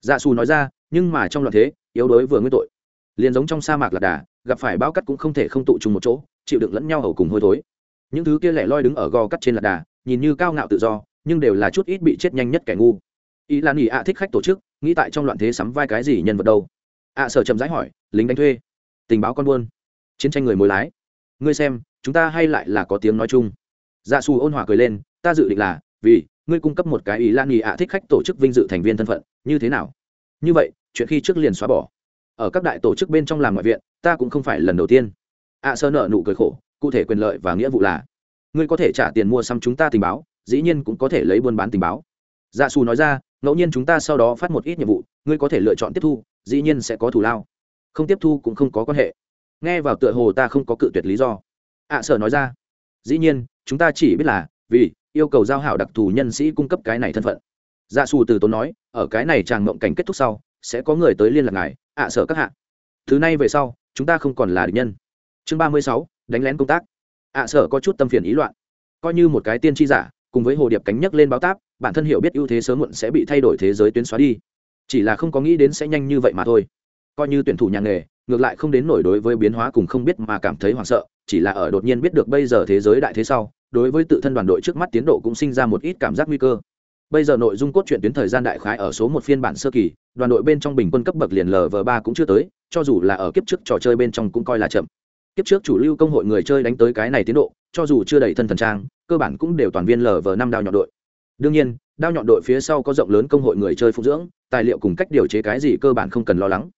Dạ xù nói ra, nhưng mà trong loạn thế, yếu đuối vừa nguyên tội. Liền giống trong sa mạc lạc đà, gặp phải bao cắt cũng không thể không tụ trùng một chỗ, chịu đựng lẫn nhau hầu cùng hôi thối. Những thứ kia lẻ loi đứng ở gò cắt trên lạc đà, nhìn như cao ngạo tự do, nhưng đều là chút ít bị chết nhanh nhất kẻ ngu. Ý là nghỉ ạ thích khách tổ chức, nghĩ tại trong loạn thế sắm vai cái gì nhân vật đâu? Ạ sở chậm rãi hỏi, lính đánh thuê. Tình báo con buôn. Chiến tranh người mối lái. Ngươi xem, chúng ta hay lại là có tiếng nói chung. Dạ xù ôn hòa cười lên, ta dự định là, vì ngươi cung cấp một cái ý lan nghị ạ, thích khách tổ chức vinh dự thành viên thân phận, như thế nào? Như vậy, chuyện khi trước liền xóa bỏ. Ở các đại tổ chức bên trong làm ngoại viện, ta cũng không phải lần đầu tiên. Ạ sơ nợ nụ cười khổ, cụ thể quyền lợi và nghĩa vụ là, ngươi có thể trả tiền mua xăm chúng ta tình báo, dĩ nhiên cũng có thể lấy buôn bán tình báo. Dạ xù nói ra, ngẫu nhiên chúng ta sau đó phát một ít nhiệm vụ, ngươi có thể lựa chọn tiếp thu, dĩ nhiên sẽ có thù lao. Không tiếp thu cũng không có quan hệ. Nghe vào tựa hồ ta không có cự tuyệt lý do. Ạ sở nói ra, dĩ nhiên, chúng ta chỉ biết là vì yêu cầu giao hảo đặc thù nhân sĩ cung cấp cái này thân phận. Dạ xù từ tốn nói, ở cái này chàng mộng cảnh kết thúc sau, sẽ có người tới liên lạc ngài, ạ sở các hạ. Thứ này về sau, chúng ta không còn là địch nhân. Chương ba mươi sáu, đánh lén công tác. Ạ sở có chút tâm phiền ý loạn. Coi như một cái tiên tri giả, cùng với hồ điệp cánh nhấc lên báo táp, bản thân hiểu biết ưu thế sớm muộn sẽ bị thay đổi thế giới tuyến xóa đi. Chỉ là không có nghĩ đến sẽ nhanh như vậy mà thôi. Coi như tuyển thủ nhà nghề, ngược lại không đến nổi đối với biến hóa cùng không biết mà cảm thấy hoảng sợ, chỉ là ở đột nhiên biết được bây giờ thế giới đại thế sau đối với tự thân đoàn đội trước mắt tiến độ cũng sinh ra một ít cảm giác nguy cơ. Bây giờ nội dung cốt truyện tuyến thời gian đại khái ở số một phiên bản sơ kỳ, đoàn đội bên trong bình quân cấp bậc liền lv ba cũng chưa tới, cho dù là ở kiếp trước trò chơi bên trong cũng coi là chậm. Kiếp trước chủ lưu công hội người chơi đánh tới cái này tiến độ, cho dù chưa đầy thân thần trang, cơ bản cũng đều toàn viên lv năm đao nhọn đội. Đương nhiên, đao nhọn đội phía sau có rộng lớn công hội người chơi phụ dưỡng, tài liệu cùng cách điều chế cái gì cơ bản không cần lo lắng.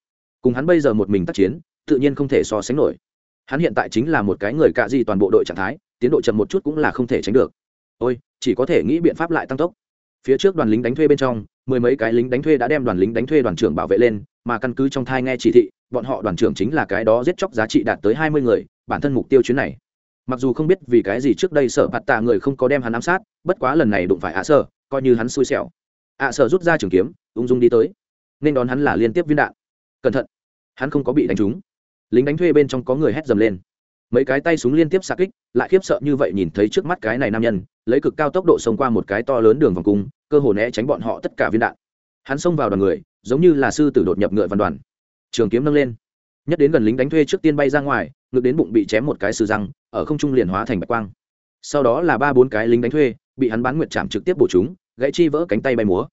Cùng hắn bây giờ một mình tác chiến, tự nhiên không thể so sánh nổi. Hắn hiện tại chính là một cái người cạ gì toàn bộ đội trạng thái tiến độ chậm một chút cũng là không thể tránh được. Ôi, chỉ có thể nghĩ biện pháp lại tăng tốc. Phía trước đoàn lính đánh thuê bên trong, mười mấy cái lính đánh thuê đã đem đoàn lính đánh thuê đoàn trưởng bảo vệ lên, mà căn cứ trong thai nghe chỉ thị, bọn họ đoàn trưởng chính là cái đó giết chóc giá trị đạt tới hai mươi người, bản thân mục tiêu chuyến này. Mặc dù không biết vì cái gì trước đây sở bạt tạ người không có đem hắn ám sát, bất quá lần này đụng phải ạ à sở coi như hắn xui xẻo. Ạ à sở rút ra trường kiếm, ung dung đi tới. Nên đón hắn là liên tiếp viên đạn. Cẩn thận. Hắn không có bị đánh trúng. Lính đánh thuê bên trong có người hét dầm lên mấy cái tay súng liên tiếp xa kích, lại khiếp sợ như vậy nhìn thấy trước mắt cái này nam nhân, lấy cực cao tốc độ xông qua một cái to lớn đường vòng cung, cơ hồ né tránh bọn họ tất cả viên đạn. Hắn xông vào đoàn người, giống như là sư tử đột nhập ngựa văn đoàn. Trường kiếm nâng lên. Nhất đến gần lính đánh thuê trước tiên bay ra ngoài ngược đến bụng bị chém một cái sư răng, ở không trung liền hóa thành bạch quang. Sau đó là ba bốn cái lính đánh thuê, bị hắn bán nguyệt chạm trực tiếp bổ chúng, gãy chi vỡ cánh tay bay múa.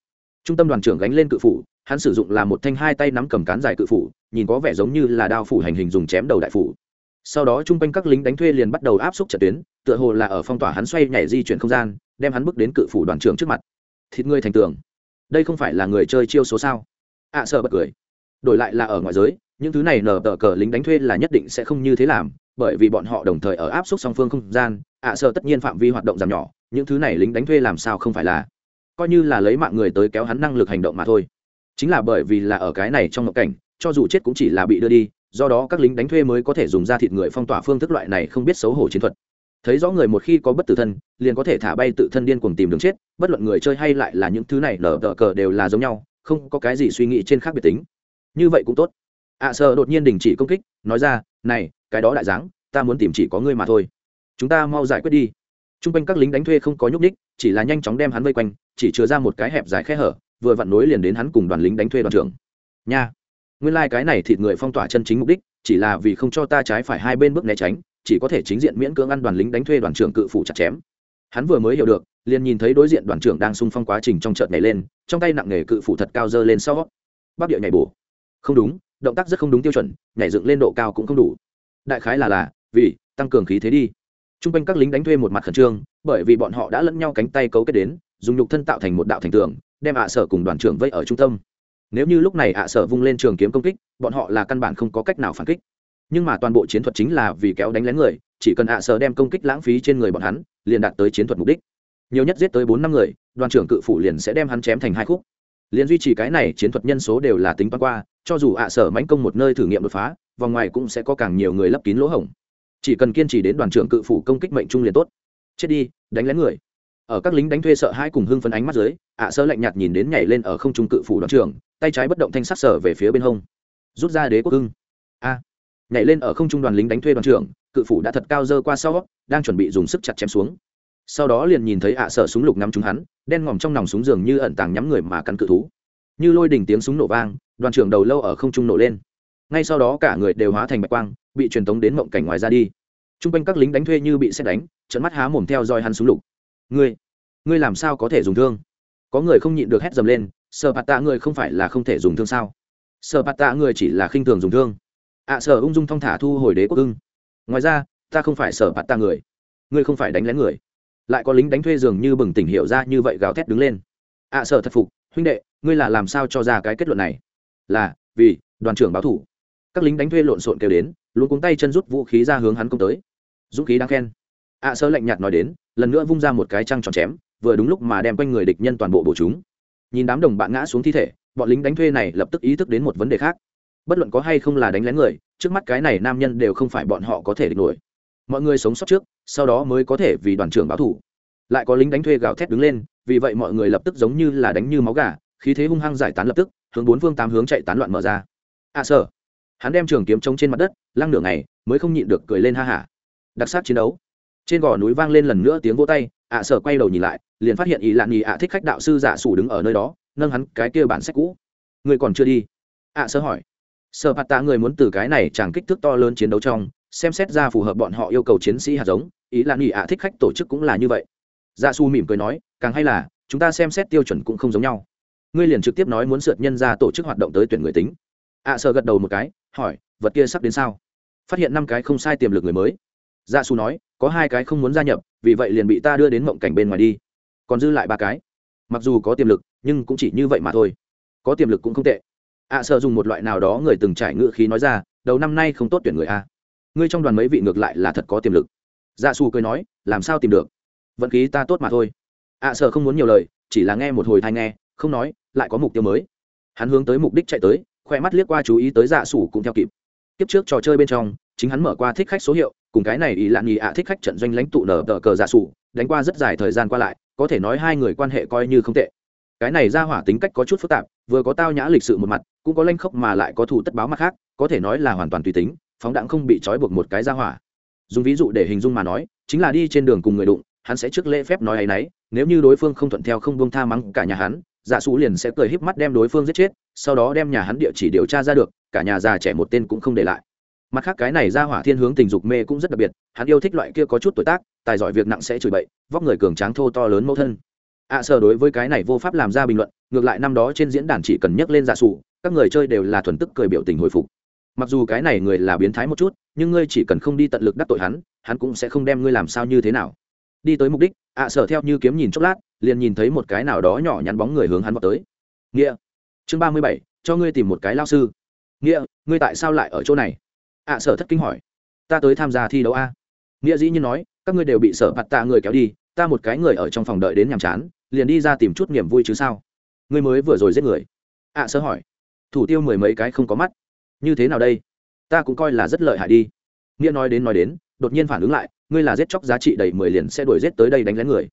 Trung tâm đoàn trưởng gánh lên cự phủ, hắn sử dụng là một thanh hai tay nắm cầm cán dài cự phủ, nhìn có vẻ giống như là đao phủ hành hình dùng chém đầu đại phủ sau đó chung quanh các lính đánh thuê liền bắt đầu áp xúc trận tuyến, tựa hồ là ở phong tỏa hắn xoay nhảy di chuyển không gian, đem hắn bước đến cự phủ đoàn trưởng trước mặt. Thịt ngươi thành tường. Đây không phải là người chơi chiêu số sao? Ạ sợ bật cười. Đổi lại là ở ngoài giới, những thứ này nở tờ cờ lính đánh thuê là nhất định sẽ không như thế làm, bởi vì bọn họ đồng thời ở áp suất song phương không gian ạ sợ tất nhiên phạm vi hoạt động giảm nhỏ, những thứ này lính đánh thuê làm sao không phải là? Coi như là lấy mạng người tới kéo hắn năng lực hành động mà thôi. Chính là bởi vì là ở cái này trong ngộ cảnh, cho dù chết cũng chỉ là bị đưa đi do đó các lính đánh thuê mới có thể dùng ra thịt người phong tỏa phương thức loại này không biết xấu hổ chiến thuật. Thấy rõ người một khi có bất tử thân liền có thể thả bay tự thân điên cuồng tìm đường chết bất luận người chơi hay lại là những thứ này lở đỡ cờ đều là giống nhau không có cái gì suy nghĩ trên khác biệt tính. Như vậy cũng tốt. Ạ à, sợ đột nhiên đình chỉ công kích nói ra này cái đó đại dáng ta muốn tìm chỉ có ngươi mà thôi. Chúng ta mau giải quyết đi. T r u n g quanh các lính đánh thuê không có nhúc ních chỉ là nhanh chóng đem hắn vây quanh chỉ chứa ra một cái hẹp dài khe hở vừa vặn nối liền đến hắn cùng đoàn lính đánh thuê đoàn trưởng. Nha nguyên lai、like、cái này thịt người phong tỏa chân chính mục đích, chỉ là vì không cho ta trái phải hai bên bước né tránh, chỉ có thể chính diện miễn cưỡng ăn đoàn lính đánh thuê đoàn trưởng cự phủ chặt chém. Hắn vừa mới hiểu được, liền nhìn thấy đối diện đoàn trưởng đang sung phong quá trình trong trận nhảy lên, trong tay nặng nề cự phủ thật cao dơ lên sau. Bắc địa nhảy bổ. Không đúng, động tác rất không đúng tiêu chuẩn, nhảy dựng lên độ cao cũng không đủ. Đại khái là là, vì, tăng cường khí thế đi. T r u n g quanh các lính đánh thuê một mặt khẩn trương, bởi vì bọn họ đã lẫn nhau cánh tay cấu kết đến, dùng nhục thân tạo thành một đạo thành tường, đem ạ sở cùng đoàn trưởng vây ở trung tâm nếu như lúc này ạ sở vung lên trường kiếm công kích, bọn họ là căn bản không có cách nào phản kích. Nhưng mà toàn bộ chiến thuật chính là vì kéo đánh lén người, chỉ cần ạ sở đem công kích lãng phí trên người bọn hắn, liền đạt tới chiến thuật mục đích. Nhiều nhất giết tới bốn năm người, đoàn trưởng cự phủ liền sẽ đem hắn chém thành hai khúc. Liền duy trì cái này chiến thuật nhân số đều là tính toán qua, cho dù ạ sở mãnh công một nơi thử nghiệm đột phá, vòng ngoài cũng sẽ có càng nhiều người lấp kín lỗ hổng. Chỉ cần kiên trì đến đoàn trưởng cự phủ công kích mệnh trung liền tốt. Chết đi, đánh lén người. Ở các lính đánh thuê sợ hai cùng hưng phấn ánh mắt dưới, ạ sơ lạnh nhạt nhìn đến nhảy lên ở không trung cự phủ đoàn trưởng tay trái bất động thanh sắc sở về phía bên hông, rút ra đế quốc hưng a, nhảy lên ở không trung đoàn lính đánh thuê đoàn trưởng, cự phủ đã thật cao dơ qua sau, đang chuẩn bị dùng sức chặt chém xuống. Sau đó liền nhìn thấy ạ sở súng lục ngắm chúng hắn, đen ngòm trong nòng súng giường như ẩn tàng nhắm người mà cắn cự thú. Như lôi đỉnh tiếng súng nổ vang, đoàn trưởng đầu lâu ở không trung nổ lên. Ngay sau đó cả người đều hóa thành bạch quang, bị truyền tống đến mộng cảnh ngoài ra đi. T r u n g quanh các lính đánh thuê như bị xét đánh trận mắt há mồm theo dõi hắn súng lục. Ngươi ngươi làm sao có thể dùng thương? Có người không nhịn được hét dầm lên Sở bạt tạ người không phải là không thể dùng thương sao? Sở bạt tạ người chỉ là khinh thường dùng thương. Ạ à, ung dung thong thả thu hồi đế quốc ưng. Ngoài ra ta không phải Sở bạt tạ người. Ngươi không phải đánh lén người. Lại có lính đánh thuê dường như bừng tỉnh hiểu ra như vậy gào thét đứng lên. Ạ à, sợ thật phục huynh đệ ngươi là làm sao cho ra cái kết luận này? Là vì đoàn trưởng báo thủ. Các lính đánh thuê lộn xộn kêu đến luôn cuống tay chân rút vũ khí ra hướng hắn công tới. Dũng khí đáng khen. Ạ à, sơ lạnh nhạt nói đến lần nữa vung ra một cái trăng tròn chém vừa đúng lúc mà đem quanh người địch nhân toàn bộ bổ chúng nhìn đám đồng bạn ngã xuống thi thể bọn lính đánh thuê này lập tức ý thức đến một vấn đề khác. Bất luận có hay không là đánh lén người trước mắt cái này nam nhân đều không phải bọn họ có thể địch nổi. Mọi người sống sót trước sau đó mới có thể vì đoàn trưởng báo thủ. Lại có lính đánh thuê gào thét đứng lên vì vậy mọi người lập tức giống như là đánh như máu gà khí thế hung hăng giải tán lập tức hướng bốn phương tám hướng chạy tán loạn mở ra. A à, sở hắn đem trường kiếm trống trên mặt đất lăng nửa ngày mới không nhịn được cười lên ha hả. Đặc sắc chiến đấu. Trên gò núi vang lên lần nữa tiếng vỗ tay à, ạ sở quay đầu nhìn lại liền phát hiện ý lạn nhì ạ thích khách đạo sư giả sủ đứng ở nơi đó, nâng hắn cái kia bản sách cũ. Người còn chưa đi? Ạ sơ hỏi. Sơ phạt tạ người muốn từ cái này chẳng kích thước to lớn chiến đấu trong, xem xét ra phù hợp bọn họ yêu cầu chiến sĩ hạt giống, ý lạn nhì ạ thích khách tổ chức cũng là như vậy. Dạ giả su mỉm cười nói, càng hay là, chúng ta xem xét tiêu chuẩn cũng không giống nhau. Ngươi liền trực tiếp nói muốn sượt nhân ra tổ chức hoạt động tới tuyển người tính. Ạ sơ gật đầu một cái, hỏi, vật kia sắp đến sao? Phát hiện năm cái không sai tiềm lực người mới. Dạ su nói, có hai cái không muốn gia nhập, vì vậy liền bị ta đưa đến mộng cảnh bên ngoài đi còn dư lại ba cái. Mặc dù có tiềm lực nhưng cũng chỉ như vậy mà thôi. Có tiềm lực cũng không tệ. Ạ à, sợ dùng một loại nào đó người từng trải ngự khí nói ra đầu năm nay không tốt tuyển người a. Ngươi trong đoàn mấy vị ngược lại là thật có tiềm lực. Dạ su cười nói làm sao tìm được? Vận khí ta tốt mà thôi. Ạ à, sợ không muốn nhiều lời chỉ là nghe một hồi thai nghe không nói lại có mục tiêu mới. Hắn hướng tới mục đích chạy tới khoe mắt liếc qua chú ý tới dạ sủ cũng theo kịp. Tiếp trước trò chơi bên trong chính hắn mở qua thích khách số hiệu cùng cái này ý lạn nhì ạ thích khách trận doanh lãnh tụ nở tờ cờ dạ sủ đánh qua rất dài thời gian qua lại có thể nói hai người quan hệ coi như không tệ. Cái này ra hỏa tính cách có chút phức tạp, vừa có tao nhã lịch sự một mặt, cũng có lanh khốc mà lại có thủ tất báo mặt khác, có thể nói là hoàn toàn tùy tính, phóng đạn không bị trói buộc một cái ra hỏa. Dùng ví dụ để hình dung mà nói, chính là đi trên đường cùng người đụng, hắn sẽ trước lễ phép nói ấ y n ấ y nếu như đối phương không thuận theo không buông tha mắng cả nhà hắn dạ xú liền sẽ cười híp mắt đem đối phương giết chết, sau đó đem nhà hắn địa chỉ điều tra ra được, cả nhà già trẻ một tên cũng không để lại mặt khác cái này ra hỏa thiên hướng tình dục mê cũng rất đặc biệt hắn yêu thích loại kia có chút tuổi tác tài giỏi việc nặng sẽ chửi bậy vóc người cường tráng thô to lớn mẫu thân. Ạ à, đối với cái này vô pháp làm ra bình luận ngược lại năm đó trên diễn đàn chỉ cần nhắc lên giả sụ các người chơi đều là thuần tức cười biểu tình hồi phục. Mặc dù cái này người là biến thái một chút nhưng ngươi chỉ cần không đi tận lực đắc tội hắn hắn cũng sẽ không đem ngươi làm sao như thế nào. Đi tới mục đích ạ à, sở theo như kiếm nhìn chốc lát liền nhìn thấy một cái nào đó nhỏ nhắn bóng người hướng hắn vào tới. Nghĩa chương ba mươi bảy cho ngươi tìm một cái lao sư. Nghĩa ngươi tại sao lại ở chỗ này? Ạ, sở thất kinh hỏi. Ta tới tham gia thi đấu a. Nghĩa dĩ như nói, các ngươi đều bị sở bạt tạ người kéo đi, ta một cái người ở trong phòng đợi đến nhàm chán, liền đi ra tìm chút niềm vui chứ sao? Ngươi mới vừa rồi giết người. Ạ, sở hỏi. Thủ tiêu mười mấy cái không có mắt. Như thế nào đây? Ta cũng coi là rất lợi hại đi. Nghĩa nói đến nói đến, đột nhiên phản ứng lại, ngươi là giết chóc giá trị đầy mười liền sẽ đuổi giết tới đây đánh lén người.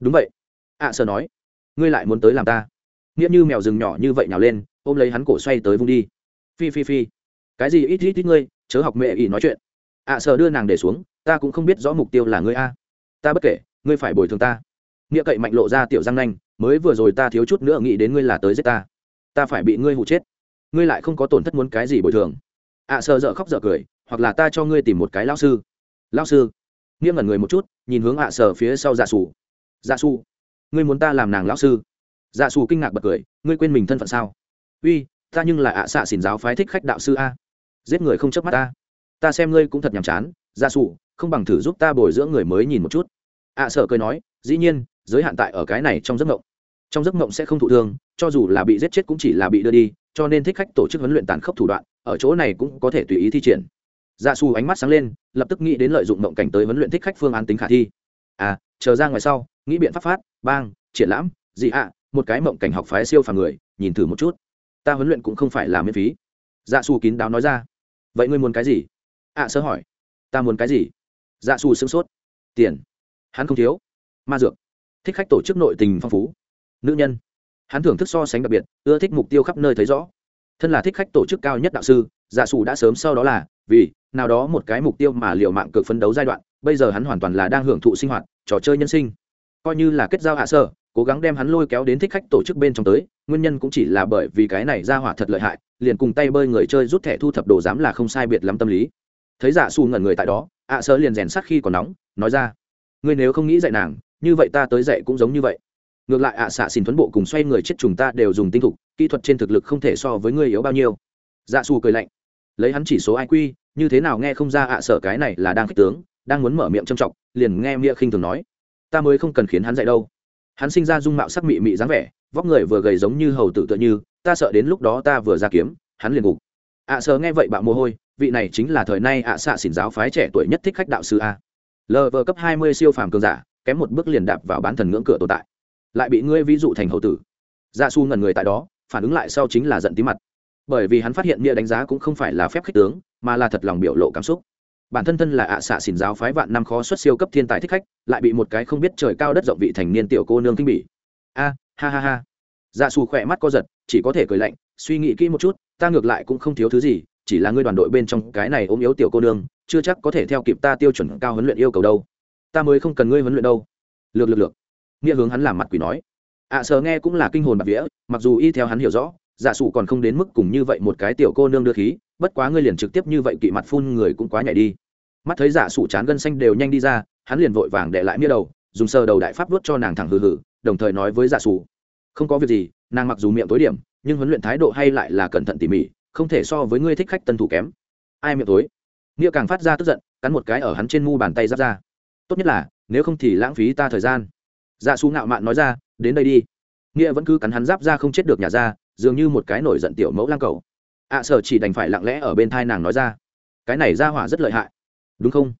Đúng vậy. Ạ, sở nói. Ngươi lại muốn tới làm ta. Nghĩa như mèo rừng nhỏ như vậy nhào lên, ôm lấy hắn cổ xoay tới vung đi. Phi phi phi. Cái gì ít ít ít ngươi chớ học mẹ ý nói chuyện. À, ạ sở đưa nàng để xuống, ta cũng không biết rõ mục tiêu là ngươi a. Ta bất kể, ngươi phải bồi thường ta. Nghĩa cậy mạnh lộ ra tiểu răng nanh, mới vừa rồi ta thiếu chút nữa nghĩ đến ngươi là tới giết ta. Ta phải bị ngươi hụ chết. Ngươi lại không có tổn thất muốn cái gì bồi thường. Ạ sợ dở khóc dở cười, hoặc là ta cho ngươi tìm một cái lao sư. Lao sư. Nghĩa ngẩn người một chút, nhìn hướng ạ sợ phía sau dạ xù. Dạ xù, ngươi muốn ta làm nàng lão sư? Dạ xù kinh ngạc bật cười, ngươi quên mình thân phận sao? Uy, ta nhưng là ạ xạ xỉn giáo phái thích khách đạo sư a giết người không chớp mắt ta. Ta xem ngươi cũng thật nhàm chán, gia xù không bằng thử giúp ta bồi dưỡng người mới nhìn một chút. Ạ sợ cười nói, dĩ nhiên, giới hạn tại ở cái này trong giấc mộng. Trong giấc mộng sẽ không thụ thương, cho dù là bị giết chết cũng chỉ là bị đưa đi, cho nên thích khách tổ chức huấn luyện tàn khốc thủ đoạn, ở chỗ này cũng có thể tùy ý thi triển. Dạ xù ánh mắt sáng lên, lập tức nghĩ đến lợi dụng mộng cảnh tới huấn luyện thích khách phương án tính khả thi. À chờ ra ngoài sau, nghĩ biện pháp phát, bang, triển lãm, dị ạ, một cái mộng cảnh học phái siêu phàm người, nhìn thử một chút. Ta huấn luyện cũng không phải là miễn phí dạ xù kín đáo nói ra. Vậy ngươi muốn cái gì? Ạ sơ hỏi. Ta muốn cái gì? Dạ xù sửng sốt. Tiền. Hắn không thiếu. Ma dược. Thích khách tổ chức nội tình phong phú. Nữ nhân. Hắn thưởng thức so sánh đặc biệt, ưa thích mục tiêu khắp nơi thấy rõ. Thân là thích khách tổ chức cao nhất đạo sư dạ xù đã sớm sau đó là, vì, nào đó một cái mục tiêu mà liệu mạng cực phấn đấu giai đoạn, bây giờ hắn hoàn toàn là đang hưởng thụ sinh hoạt, trò chơi nhân sinh. Coi như là kết giao hạ sơ cố gắng đem hắn lôi kéo đến thích khách tổ chức bên trong tới, nguyên nhân cũng chỉ là bởi vì cái này ra hỏa thật lợi hại liền cùng tay bơi người chơi rút thẻ thu thập đồ dám là không sai biệt lắm tâm lý. Thấy dạ xù ngẩn người tại đó, ạ sơ liền rèn sắt khi còn nóng, nói ra, ngươi nếu không nghĩ dạy nàng, như vậy ta tới dạy cũng giống như vậy. Ngược lại ạ xạ xin tuấn bộ cùng xoay người chết chúng ta đều dùng tinh thục, kỹ thuật trên thực lực không thể so với ngươi yếu bao nhiêu. Dạ xù cười lạnh, lấy hắn chỉ số iq như thế nào nghe không ra ạ sợ cái này là đang khích tướng, đang muốn mở miệng trầm trọng liền nghe mia khinh thường nói, ta mới không cần khiến hắn dạy đâu. Hắn sinh ra dung mạo sắc mị mị dáng vẻ vóc người vừa gầy giống như hầu tử tựa như, ta sợ đến lúc đó ta vừa ra kiếm, hắn liền gục. Ạ sờ nghe vậy bạo mồ hôi, vị này chính là thời nay ạ xạ xỉn giáo phái trẻ tuổi nhất thích khách đạo sư a. Lv cấp hai mươi siêu phàm cường giả, kém một bước liền đạp vào bán thần ngưỡng cửa tồn tại. Lại bị ngươi ví dụ thành hầu tử. Dạ Gia su ngần người tại đó, phản ứng lại sau chính là giận tí mặt. Bởi vì hắn phát hiện nghĩa đánh giá cũng không phải là phép khích tướng, mà là thật lòng biểu lộ cảm xúc. Bản thân thân là ạ xạ xỉn giáo phái vạn năm khó xuất siêu cấp thiên tài thích khách, lại bị một cái không biết trời cao đất rộng vị thành niên tiểu cô nương kinh bỉ. A ha ha ha. Dạ xù khỏe mắt co giật chỉ có thể cười lạnh suy nghĩ kỹ một chút ta ngược lại cũng không thiếu thứ gì chỉ là ngươi đoàn đội bên trong cái này ốm yếu tiểu cô nương chưa chắc có thể theo kịp ta tiêu chuẩn cao huấn luyện yêu cầu đâu. Ta mới không cần ngươi huấn luyện đâu. Lược lược lược. Nghĩa hướng hắn làm mặt quỷ nói. Ạ à, sờ nghe cũng là kinh hồn bạc vía mặc dù y theo hắn hiểu rõ dạ giả sụ còn không đến mức cùng như vậy một cái tiểu cô nương đưa khí bất quá ngươi liền trực tiếp như vậy kỵ mặt phun người cũng quá nhảy đi. Mắt thấy dạ giả sụ chán gân xanh đều nhanh đi ra hắn liền vội vàng để lại mía đầu dùng sờ đầu đại pháp vuốt cho nàng thẳng hừ hừ đồng thời nói với giả sủ không có việc gì nàng mặc dù miệng tối điểm nhưng huấn luyện thái độ hay lại là cẩn thận tỉ mỉ không thể so với ngươi thích khách tân thủ kém. Ai miệng tối? Nghĩa càng phát ra tức giận cắn một cái ở hắn trên mu bàn tay giáp ra. Tốt nhất là nếu không thì lãng phí ta thời gian. Dạ su ngạo mạn nói ra đến đây đi. Nghĩa vẫn cứ cắn hắn giáp ra không chết được nhà ra dường như một cái nổi giận tiểu mẫu lang cầu. Ạ à, sở chỉ đành phải lặng lẽ ở bên thai nàng nói ra. Cái này ra hỏa rất lợi hại. Đúng không?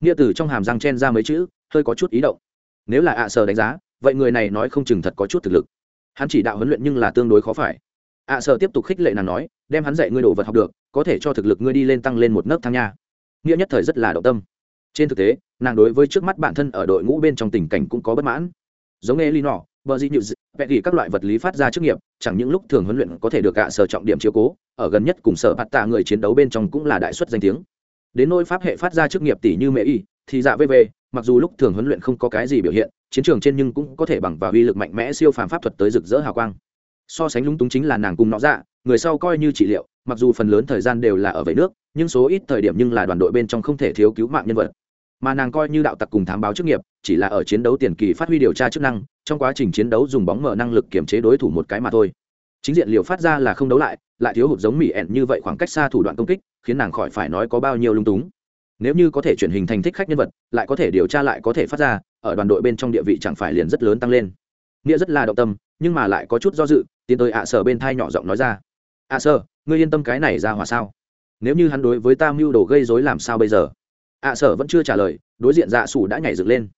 Nghĩa từ trong hàm răng chen ra mấy chữ hơi có chút ý động. Nếu là ạ à sở đánh giá vậy người này nói không chừng thật có chút thực lực. Hắn chỉ đạo huấn luyện nhưng là tương đối khó phải. Ạ à sở tiếp tục khích lệ nàng nói, đem hắn dạy ngươi đồ vật học được, có thể cho thực lực ngươi đi lên tăng lên một nấc thang nha. Nghĩa nhất thời rất là động tâm. Trên thực tế, nàng đối với trước mắt bản thân ở đội ngũ bên trong tình cảnh cũng có bất mãn. Giống nghe lino bờ di nhự vẽ ghi các loại vật lý phát ra chức nghiệp, chẳng những lúc thường huấn luyện có thể được ạ à, sở trọng điểm chiếu cố, ở gần nhất cùng sở bạt tạ người chiến đấu bên trong cũng là đại xuất danh tiếng. Đến nỗi pháp hệ phát ra chức nghiệp tỷ như mẹ y, thì dạ vv mặc dù lúc thường huấn luyện không có cái gì biểu hiện chiến trường trên nhưng cũng có thể bằng vào uy lực mạnh mẽ siêu phàm pháp thuật tới rực rỡ hào quang. So sánh lúng túng chính là nàng cùng nó dạ người sau coi như trị liệu, mặc dù phần lớn thời gian đều là ở vệ nước, nhưng số ít thời điểm nhưng là đoàn đội bên trong không thể thiếu cứu mạng nhân vật. Mà nàng coi như đạo tặc cùng thám báo chức nghiệp, chỉ là ở chiến đấu tiền kỳ phát huy điều tra chức năng, trong quá trình chiến đấu dùng bóng mở năng lực kiểm chế đối thủ một cái mà thôi. Chính diện liều phát ra là không đấu lại lại thiếu hụt giống mỹ ẹn như vậy khoảng cách xa thủ đoạn công kích, khiến nàng khỏi phải nói có bao nhiêu lung túng nếu như có thể chuyển hình thành thích khách nhân vật, lại có thể điều tra lại có thể phát ra, ở đoàn đội bên trong địa vị chẳng phải liền rất lớn tăng lên. Nghĩa rất là động tâm, nhưng mà lại có chút do dự, tiến tới ạ sở bên thai nhỏ giọng nói ra. Ạ sở, ngươi yên tâm cái này ra hòa sao? Nếu như hắn đối với ta mưu đồ gây dối làm sao bây giờ? Ạ sở vẫn chưa trả lời, đối diện dạ sủ đã nhảy dựng lên.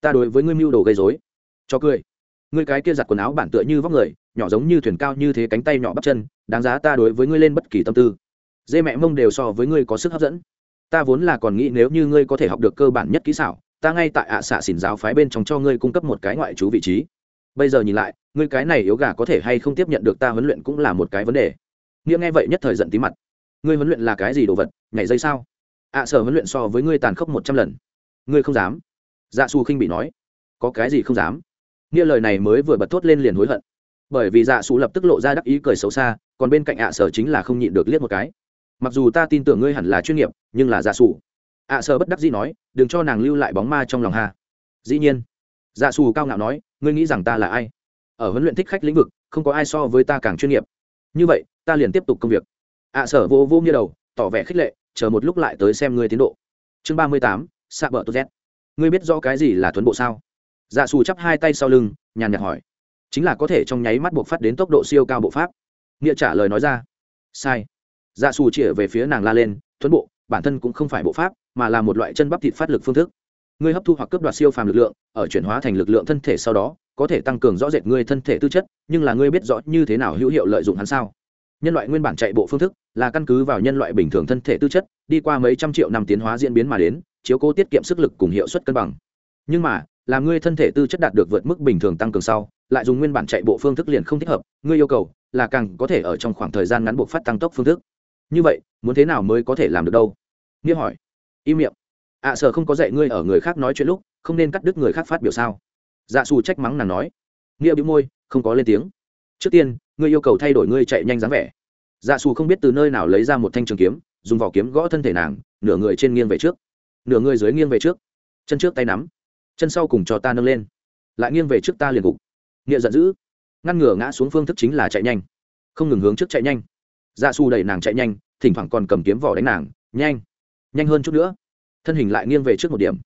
Ta đối với ngươi mưu đồ gây dối cho cười. Ngươi cái kia giặt quần áo bản tựa như vóc người, nhỏ giống như thuyền cao như thế cánh tay nhỏ bắp chân, đáng giá ta đối với ngươi lên bất kỳ tâm tư. Dê mẹ mông đều so với ngươi có sức hấp dẫn ta vốn là còn nghĩ nếu như ngươi có thể học được cơ bản nhất kỹ xảo, ta ngay tại ạ xạ xỉn giáo phái bên trong cho ngươi cung cấp một cái ngoại trú vị trí. Bây giờ nhìn lại, ngươi cái này yếu gà có thể hay không tiếp nhận được ta huấn luyện cũng là một cái vấn đề. Nghĩa nghe vậy nhất thời giận tí mặt. Ngươi huấn luyện là cái gì đồ vật, nhảy dây sao? Ạ sở huấn luyện so với ngươi tàn khốc một trăm lần. Ngươi không dám. Dạ xù khinh bị nói. Có cái gì không dám? Nghĩa lời này mới vừa bật thốt lên liền hối hận. Bởi vì dạ xù lập tức lộ ra đắc ý cười xấu xa, còn bên cạnh ạ sở chính là không nhịn được liếc một cái mặc dù ta tin tưởng ngươi hẳn là chuyên nghiệp, nhưng là giả sủ. Ạ sở bất đắc dĩ nói, đừng cho nàng lưu lại bóng ma trong lòng hà dĩ nhiên. Giả sủ cao ngạo nói, ngươi nghĩ rằng ta là ai? Ở huấn luyện thích khách lĩnh vực, không có ai so với ta càng chuyên nghiệp. Như vậy, ta liền tiếp tục công việc. Ạ sở vô vô như đầu, tỏ vẻ khích lệ, chờ một lúc lại tới xem ngươi tiến độ. Chương ba mươi tám xạ bờ tốt z. Ngươi biết rõ cái gì là tuấn bộ sao? Dạ xù chắp hai tay sau lưng, nhàn nhạt hỏi. Chính là có thể trong nháy mắt buộc phát đến tốc độ siêu cao bộ pháp. Nghĩa trả lời nói ra. Sai dạ xù chĩa về phía nàng la lên tuấn bộ, bản thân cũng không phải bộ pháp, mà là một loại chân bắp thịt phát lực phương thức. Ngươi hấp thu hoặc cướp đoạt siêu phàm lực lượng, ở chuyển hóa thành lực lượng thân thể sau đó, có thể tăng cường rõ rệt ngươi thân thể tư chất, nhưng là ngươi biết rõ như thế nào hữu hiệu lợi dụng hắn sao? Nhân loại nguyên bản chạy bộ phương thức là căn cứ vào nhân loại bình thường thân thể tư chất, đi qua mấy trăm triệu năm tiến hóa diễn biến mà đến, chiếu cố tiết kiệm sức lực cùng hiệu suất cân bằng. Nhưng mà làm ngươi thân thể tư chất đạt được vượt mức bình thường tăng cường sau, lại dùng nguyên bản chạy bộ phương thức liền không thích hợp, ngươi yêu cầu là càng có thể ở trong khoảng thời gian ngắn buộc phát tăng tốc phương thức như vậy muốn thế nào mới có thể làm được đâu? Nghĩa hỏi. Im miệng. Ạ à, sợ không có dạy ngươi ở người khác nói chuyện lúc không nên cắt đứt người khác phát biểu sao? Dạ xù trách mắng nàng nói. Nghĩa bị môi không có lên tiếng. Trước tiên ngươi yêu cầu thay đổi ngươi chạy nhanh dáng vẻ. Dạ xù không biết từ nơi nào lấy ra một thanh trường kiếm dùng vỏ kiếm gõ thân thể nàng nửa người trên nghiêng về trước. Nửa người dưới nghiêng về trước. Chân trước tay nắm. Chân sau cùng cho ta nâng lên. Lại nghiêng về trước ta liền gục. Nghĩa giận dữ. Ngăn ngừa ngã xuống phương thức chính là chạy nhanh. Không ngừng hướng trước chạy nhanh dạ xù đẩy nàng chạy nhanh, thỉnh thoảng còn cầm kiếm vỏ đánh nàng, nhanh nhanh hơn chút nữa. Thân hình lại nghiêng về trước một điểm.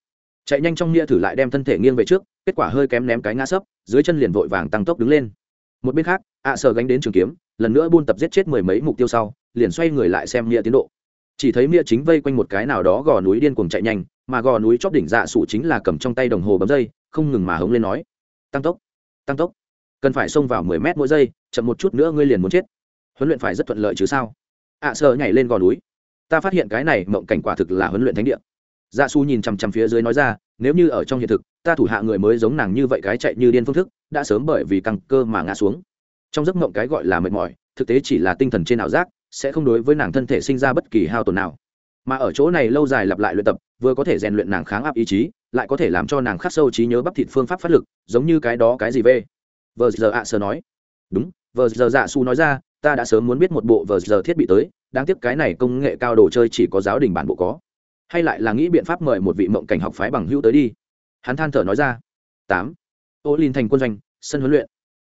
Chạy nhanh trong nghĩa thử lại đem thân thể nghiêng về trước, kết quả hơi kém ném cái ngã sấp, dưới chân liền vội vàng tăng tốc đứng lên. Một bên khác, ạ à sờ gánh đến trường kiếm, lần nữa buôn tập giết chết mười mấy mục tiêu sau, liền xoay người lại xem nghĩa tiến độ. Chỉ thấy nghĩa chính vây quanh một cái nào đó gò núi điên cuồng chạy nhanh, mà gò núi chóp đỉnh dạ sủ chính là cầm trong tay đồng hồ bấm dây, không ngừng mà hống lên nói, tăng tốc tăng tốc, cần phải xông vào mười mét mỗi giây, chậm một chút nữa ngươi liền muốn chết huấn luyện phải rất thuận lợi chứ sao? Ạ à nhảy lên gò núi. Ta phát hiện cái này mộng cảnh quả thực là huấn luyện thánh địa. Dạ su nhìn chằm chằm phía dưới nói ra, nếu như ở trong hiện thực, ta thủ hạ người mới giống nàng như vậy cái chạy như điên phương thức, đã sớm bởi vì căng cơ mà ngã xuống. Trong giấc mộng cái gọi là mệt mỏi, thực tế chỉ là tinh thần trên ảo giác, sẽ không đối với nàng thân thể sinh ra bất kỳ hao tổn nào. Mà ở chỗ này lâu dài lặp lại luyện tập, vừa có thể rèn luyện nàng kháng áp ý chí, lại có thể làm cho nàng khắc sâu trí nhớ bắp thịt phương pháp phát lực, giống như cái đó cái gì về vờ giờ dạ ạ sơ nói. Đúng, vờ giờ dạ su nói ra ta đã sớm muốn biết một bộ vờ giờ thiết bị tới, đáng tiếc cái này công nghệ cao đồ chơi chỉ có giáo đình bản bộ có. Hay lại là nghĩ biện pháp mời một vị mộng cảnh học phái bằng hữu tới đi. Hắn than thở nói ra. Tám. Ô linh thành quân doanh, sân huấn luyện.